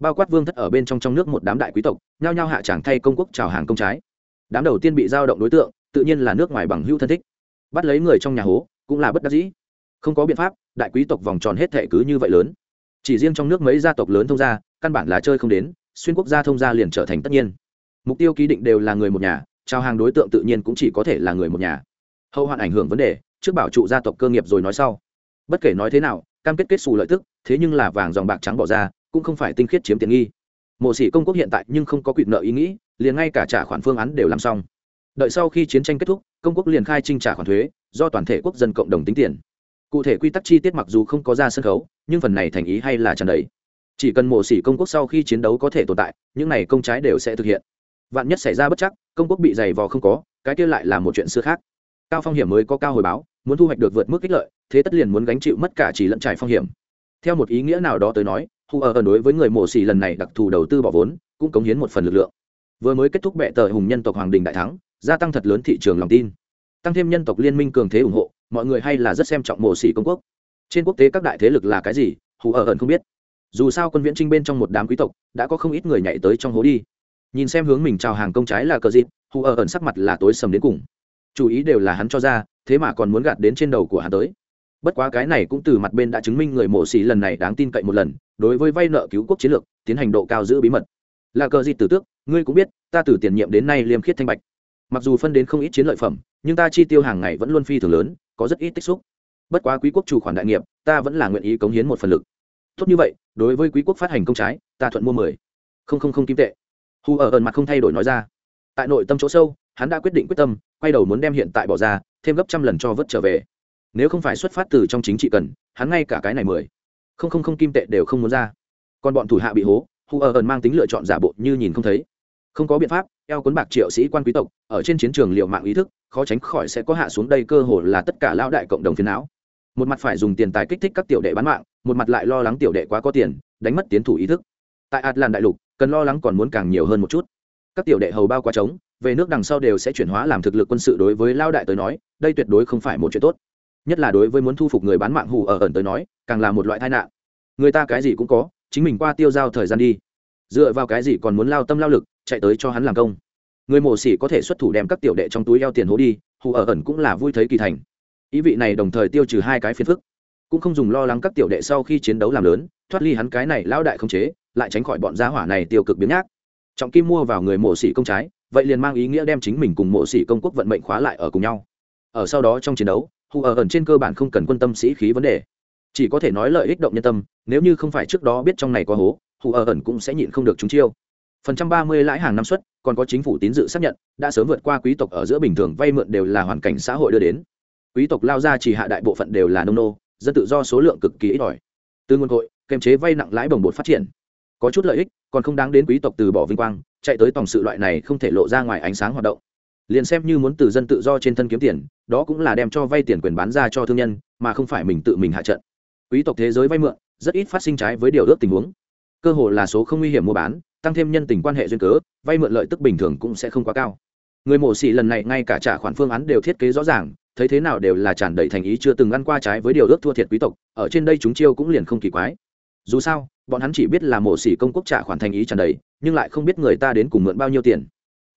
bao quát vương thất ở bên trong trong nước một đám đại quý tộc, nhao nhao hạ tràng thay công quốc chào hàng công trái. Đám đầu tiên bị giao động đối tượng, tự nhiên là nước ngoài bằng hữu thân thích. Bắt lấy người trong nhà hố, cũng là bất đắc dĩ. Không có biện pháp, đại quý tộc vòng tròn hết thệ cứ như vậy lớn. Chỉ riêng trong nước mấy gia tộc lớn thông gia, căn bản là chơi không đến, xuyên quốc gia thông gia liền trở thành tất nhiên. Mục tiêu ký định đều là người một nhà trao hàng đối tượng tự nhiên cũng chỉ có thể là người một nhà. Hậu hoạn ảnh hưởng vấn đề, trước bảo trụ gia tộc cơ nghiệp rồi nói sau. Bất kể nói thế nào, cam kết kết xù lợi tức, thế nhưng là vàng dòng bạc trắng bỏ ra cũng không phải tinh khiết chiếm tiện nghi. Mộ sĩ công quốc hiện tại nhưng không có quyền nợ ý nghĩ, liền ngay cả trả khoản phương án đều làm xong. Đợi sau khi chiến tranh kết thúc, công quốc liền khai trinh trả khoản thuế, do toàn thể quốc dân cộng đồng tính tiền. Cụ thể quy tắc chi tiết mặc dù không có ra sân khấu, nhưng phần này thành ý hay là tràn đầy. Chỉ cần mộ sĩ công quốc sau khi chiến đấu có thể tồn tại, những này công trái đều sẽ thực hiện. Vạn nhất xảy ra bất chắc, công quốc bị dày vò không có, cái kia lại là một chuyện xưa khác. Cao phong hiểm mới có cao hồi báo, muốn thu hoạch được vượt mức ích lợi, thế tất liền muốn gánh chịu mất cả chỉ lẫn trải phong hiểm. Theo một ý nghĩa nào đó tới nói hù ở đối với người mổ xỉ lần này đặc thù đầu tư bỏ vốn, cũng cống hiến một phần lực lượng. Vừa mới kết thúc bệ tờ hùng nhân tộc hoàng đình đại thắng, gia tăng thật lớn thị trường lòng tin. Tăng thêm nhân tộc liên minh cường thế ủng hộ, mọi người hay là rất xem trọng mổ xỉ công quốc. Trên quốc tế các đại thế lực là cái gì, hù ở ẩn không biết. Dù sao quân viễn trinh bên trong một đám quý tộc, đã có không ít người nhảy tới trong hố đi. Nhìn xem hướng mình chào hàng công trái là cờ dịp, hù ở ẩn sắc mặt là tối sầm đến cùng. Chủ ý đều là hắn cho ra, thế mà còn muốn gạt đến trên đầu của hắn tới. Bất quá cái này cũng từ mặt bên đã chứng minh người mổ xỉ lần này đáng tin cậy một lần đối với vay nợ cứu quốc chiến lược, tiến hành độ cao giữ bí mật. Là cờ gì tử tước, ngươi cũng biết, ta từ tiền nhiệm đến nay liêm khiết thanh bạch. Mặc dù phân đến không ít chiến lợi phẩm, nhưng ta chi tiêu hàng ngày vẫn luôn phi thường lớn, có rất ít tích xúc. Bất quá quý quốc chủ khoản đại nghiệp, ta vẫn là nguyện ý cống hiến một phần lực. Tốt như vậy, đối với quý quốc phát hành công trái, ta thuận mua mười. Không không không kim tệ. Hù ở ẩn mặt không thay đổi nói ra. Tại nội tâm chỗ sâu, hắn đã quyết định quyết tâm, quay đầu muốn đem hiện tại bỏ ra, thêm gấp trăm lần cho vớt trở về. Nếu không phải xuất phát từ trong chính trị cần, hắn ngay cả cái này mười không không không kim tệ đều không muốn ra. Còn bọn thủ hạ bị hố hù ở ẩn mang tính lựa chọn giả bộ như nhìn không thấy. Không có biện pháp, eo cuốn bạc triệu sĩ quan quý tộc, ở trên chiến trường liệu mạng ý thức, khó tránh khỏi sẽ có hạ xuống đây cơ hồ là tất cả lao đại cộng đồng phiến não. Một mặt phải dùng tiền tài kích thích các tiểu đệ bán mạng, một mặt lại lo lắng tiểu đệ quá có tiền, đánh mất tiến thủ ý thức. Tại atlan đại lục, cần lo lắng còn muốn càng nhiều hơn một chút. Các tiểu đệ hầu bao quá trống, về nước đằng sau đều sẽ chuyển hóa làm thực lực quân sự đối với lao đại tới nói, đây tuyệt đối không phải một chuyện tốt nhất là đối với muốn thu phục người bán mạng hù ở ẩn tới nói, càng là một loại tai nạn. Người ta cái gì cũng có, chính mình qua tiêu giao thời gian đi. Dựa vào cái gì còn muốn lao tâm lao lực, chạy tới cho hắn làm công. Người mổ xỉ có thể xuất thủ đem các tiểu đệ trong túi eo tiền hố đi, hù ở ẩn cũng là vui thấy kỳ thành. Ý vị này đồng thời tiêu trừ hai cái phiền phức. Cũng không dùng lo lắng các tiểu đệ sau khi chiến đấu làm lớn, thoát ly hắn cái này lao đại không chế, lại tránh khỏi bọn gia hỏa này tiêu cực biến nhác. Trọng kim mua vào người mộ sĩ công trái, vậy liền mang ý nghĩa đem chính mình cùng mộ sĩ công quốc vận mệnh khóa lại ở cùng nhau. Ở sau đó trong chiến đấu hù ở ẩn trên cơ bản không cần quan tâm sĩ khí vấn đề. Chỉ có thể nói lợi ích động nhân tâm, nếu như không phải trước đó biết trong này có hố, hù ở ẩn cũng sẽ nhịn không được chúng chiêu. Phần trăm ba mươi lãi hàng năm suất, còn có chính phủ tín dự xác nhận, đã sớm vượt qua quý tộc ở giữa bình thường vay mượn đều là hoàn cảnh xã hội đưa đến. Quý tộc lao ra chỉ hạ đại bộ phận đều là nông nô, dân tự do số lượng cực kỳ ít ỏi. Từ nguồn cội kèm chế vay nặng lãi bồng bột phát triển. Có chút lợi ích, còn không đáng đến quý tộc từ bỏ vinh quang, chạy tới tổng sự loại này không thể lộ ra ngoài ánh sáng hoạt động liền xem như muốn từ dân tự do trên thân kiếm tiền, đó cũng là đem cho vay tiền quyền bán ra cho thương nhân, mà không phải mình tự mình hạ trận. Quý tộc thế giới vay mượn, rất ít phát sinh trái với điều ước tình huống. Cơ hội là số không nguy hiểm mua bán, tăng thêm nhân tình quan hệ duyên cớ, vay mượn lợi tức bình thường cũng sẽ không quá cao. Người mổ xỉ lần này ngay cả trả khoản phương án đều thiết kế rõ ràng, thấy thế nào đều là tràn đầy thành ý chưa từng ăn qua trái với điều ước thua thiệt quý tộc, ở trên đây chúng chiêu cũng liền không kỳ quái. Dù sao, bọn hắn chỉ biết là mổ xỉ công quốc trả khoản thành ý tràn đầy, nhưng lại không biết người ta đến cùng mượn bao nhiêu tiền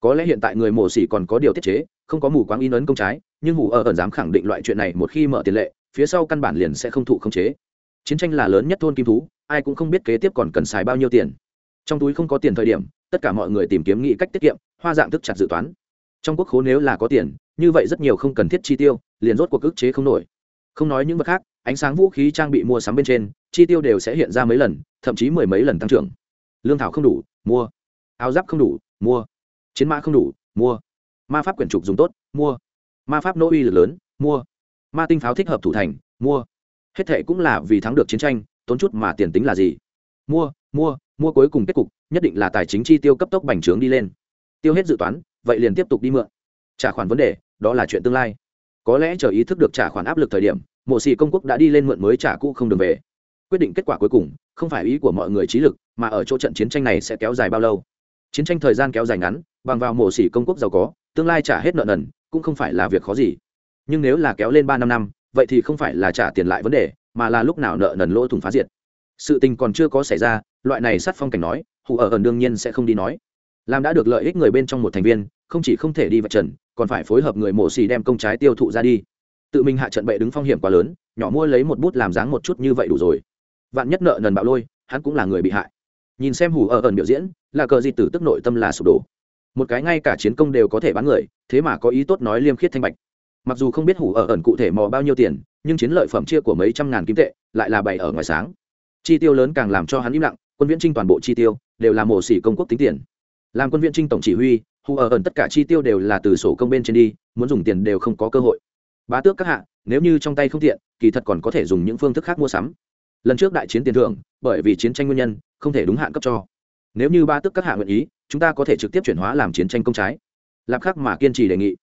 có lẽ hiện tại người mổ xỉ còn có điều tiết chế, không có mù quáng in ấn công trái, nhưng hủ ở ẩn dám khẳng định loại chuyện này một khi mở tiền lệ, phía sau căn bản liền sẽ không thụ không chế. Chiến tranh là lớn nhất thôn kim thú, ai cũng không biết kế tiếp còn cần xài bao nhiêu tiền. Trong túi không có tiền thời điểm, tất cả mọi người tìm kiếm nghĩ cách tiết kiệm, hoa dạng thức chặt dự toán. Trong quốc khố nếu là có tiền, như vậy rất nhiều không cần thiết chi tiêu, liền rốt cuộc ức chế không nổi. Không nói những vật khác, ánh sáng vũ khí trang bị mua sắm bên trên, chi tiêu đều sẽ hiện ra mấy lần, thậm chí mười mấy lần tăng trưởng. Lương thảo không đủ, mua. Áo giáp không đủ, mua chiến mã không đủ, mua. Ma pháp quyển trục dùng tốt, mua. Ma pháp nỗ uy lực lớn, mua. Ma tinh pháo thích hợp thủ thành, mua. Hết thệ cũng là vì thắng được chiến tranh, tốn chút mà tiền tính là gì? Mua mua mua cuối cùng kết cục, nhất định là tài chính chi tiêu cấp tốc bành trướng đi lên. Tiêu hết dự toán, vậy liền tiếp tục đi mượn. Trả khoản vấn đề, đó là chuyện tương lai. Có lẽ chờ ý thức được trả khoản áp lực thời điểm, mộ xì công quốc đã đi lên mượn mới trả cũ không đường về. Quyết định kết quả cuối cùng, không phải ý của mọi người trí lực, mà ở chỗ trận chiến tranh này sẽ kéo dài bao lâu? Chiến tranh thời gian kéo dài ngắn bằng vào mộ xỉ công quốc giàu có, tương lai trả hết nợ nần, cũng không phải là việc khó gì. Nhưng nếu là kéo lên ba năm năm, vậy thì không phải là trả tiền lại vấn đề, mà là lúc nào nợ nần lỗ thủng phá diệt. Sự tình còn chưa có xảy ra, loại này sát phong cảnh nói, hù ở ẩn đương nhiên sẽ không đi nói. Làm đã được lợi ích người bên trong một thành viên, không chỉ không thể đi vạch trần, còn phải phối hợp người mổ xì đem công trái tiêu thụ ra đi. Tự mình hạ trận bệ đứng phong hiểm quá lớn, nhỏ mua lấy một bút làm dáng một chút như vậy đủ rồi. Vạn nhất nợ nần bạo lôi, hắn cũng là người bị hại. Nhìn xem hù ở ẩn biểu diễn, là cờ gì tử tức nội tâm là sụp đổ một cái ngay cả chiến công đều có thể bán người, thế mà có ý tốt nói liêm khiết thanh bạch. Mặc dù không biết hủ ở ẩn cụ thể mò bao nhiêu tiền, nhưng chiến lợi phẩm chia của mấy trăm ngàn kim tệ, lại là bày ở ngoài sáng. Chi tiêu lớn càng làm cho hắn im lặng, quân viễn trinh toàn bộ chi tiêu, đều là mổ xỉ công quốc tính tiền. Làm quân viễn trinh tổng chỉ huy hù ở ẩn tất cả chi tiêu đều là từ sổ công bên trên đi, muốn dùng tiền đều không có cơ hội. Bá tước các hạ, nếu như trong tay không tiện, kỳ thật còn có thể dùng những phương thức khác mua sắm. Lần trước đại chiến tiền thưởng, bởi vì chiến tranh nguyên nhân, không thể đúng hạn cấp cho nếu như ba tước các hạ nguyện ý, chúng ta có thể trực tiếp chuyển hóa làm chiến tranh công trái. Lạp khắc mà kiên trì đề nghị.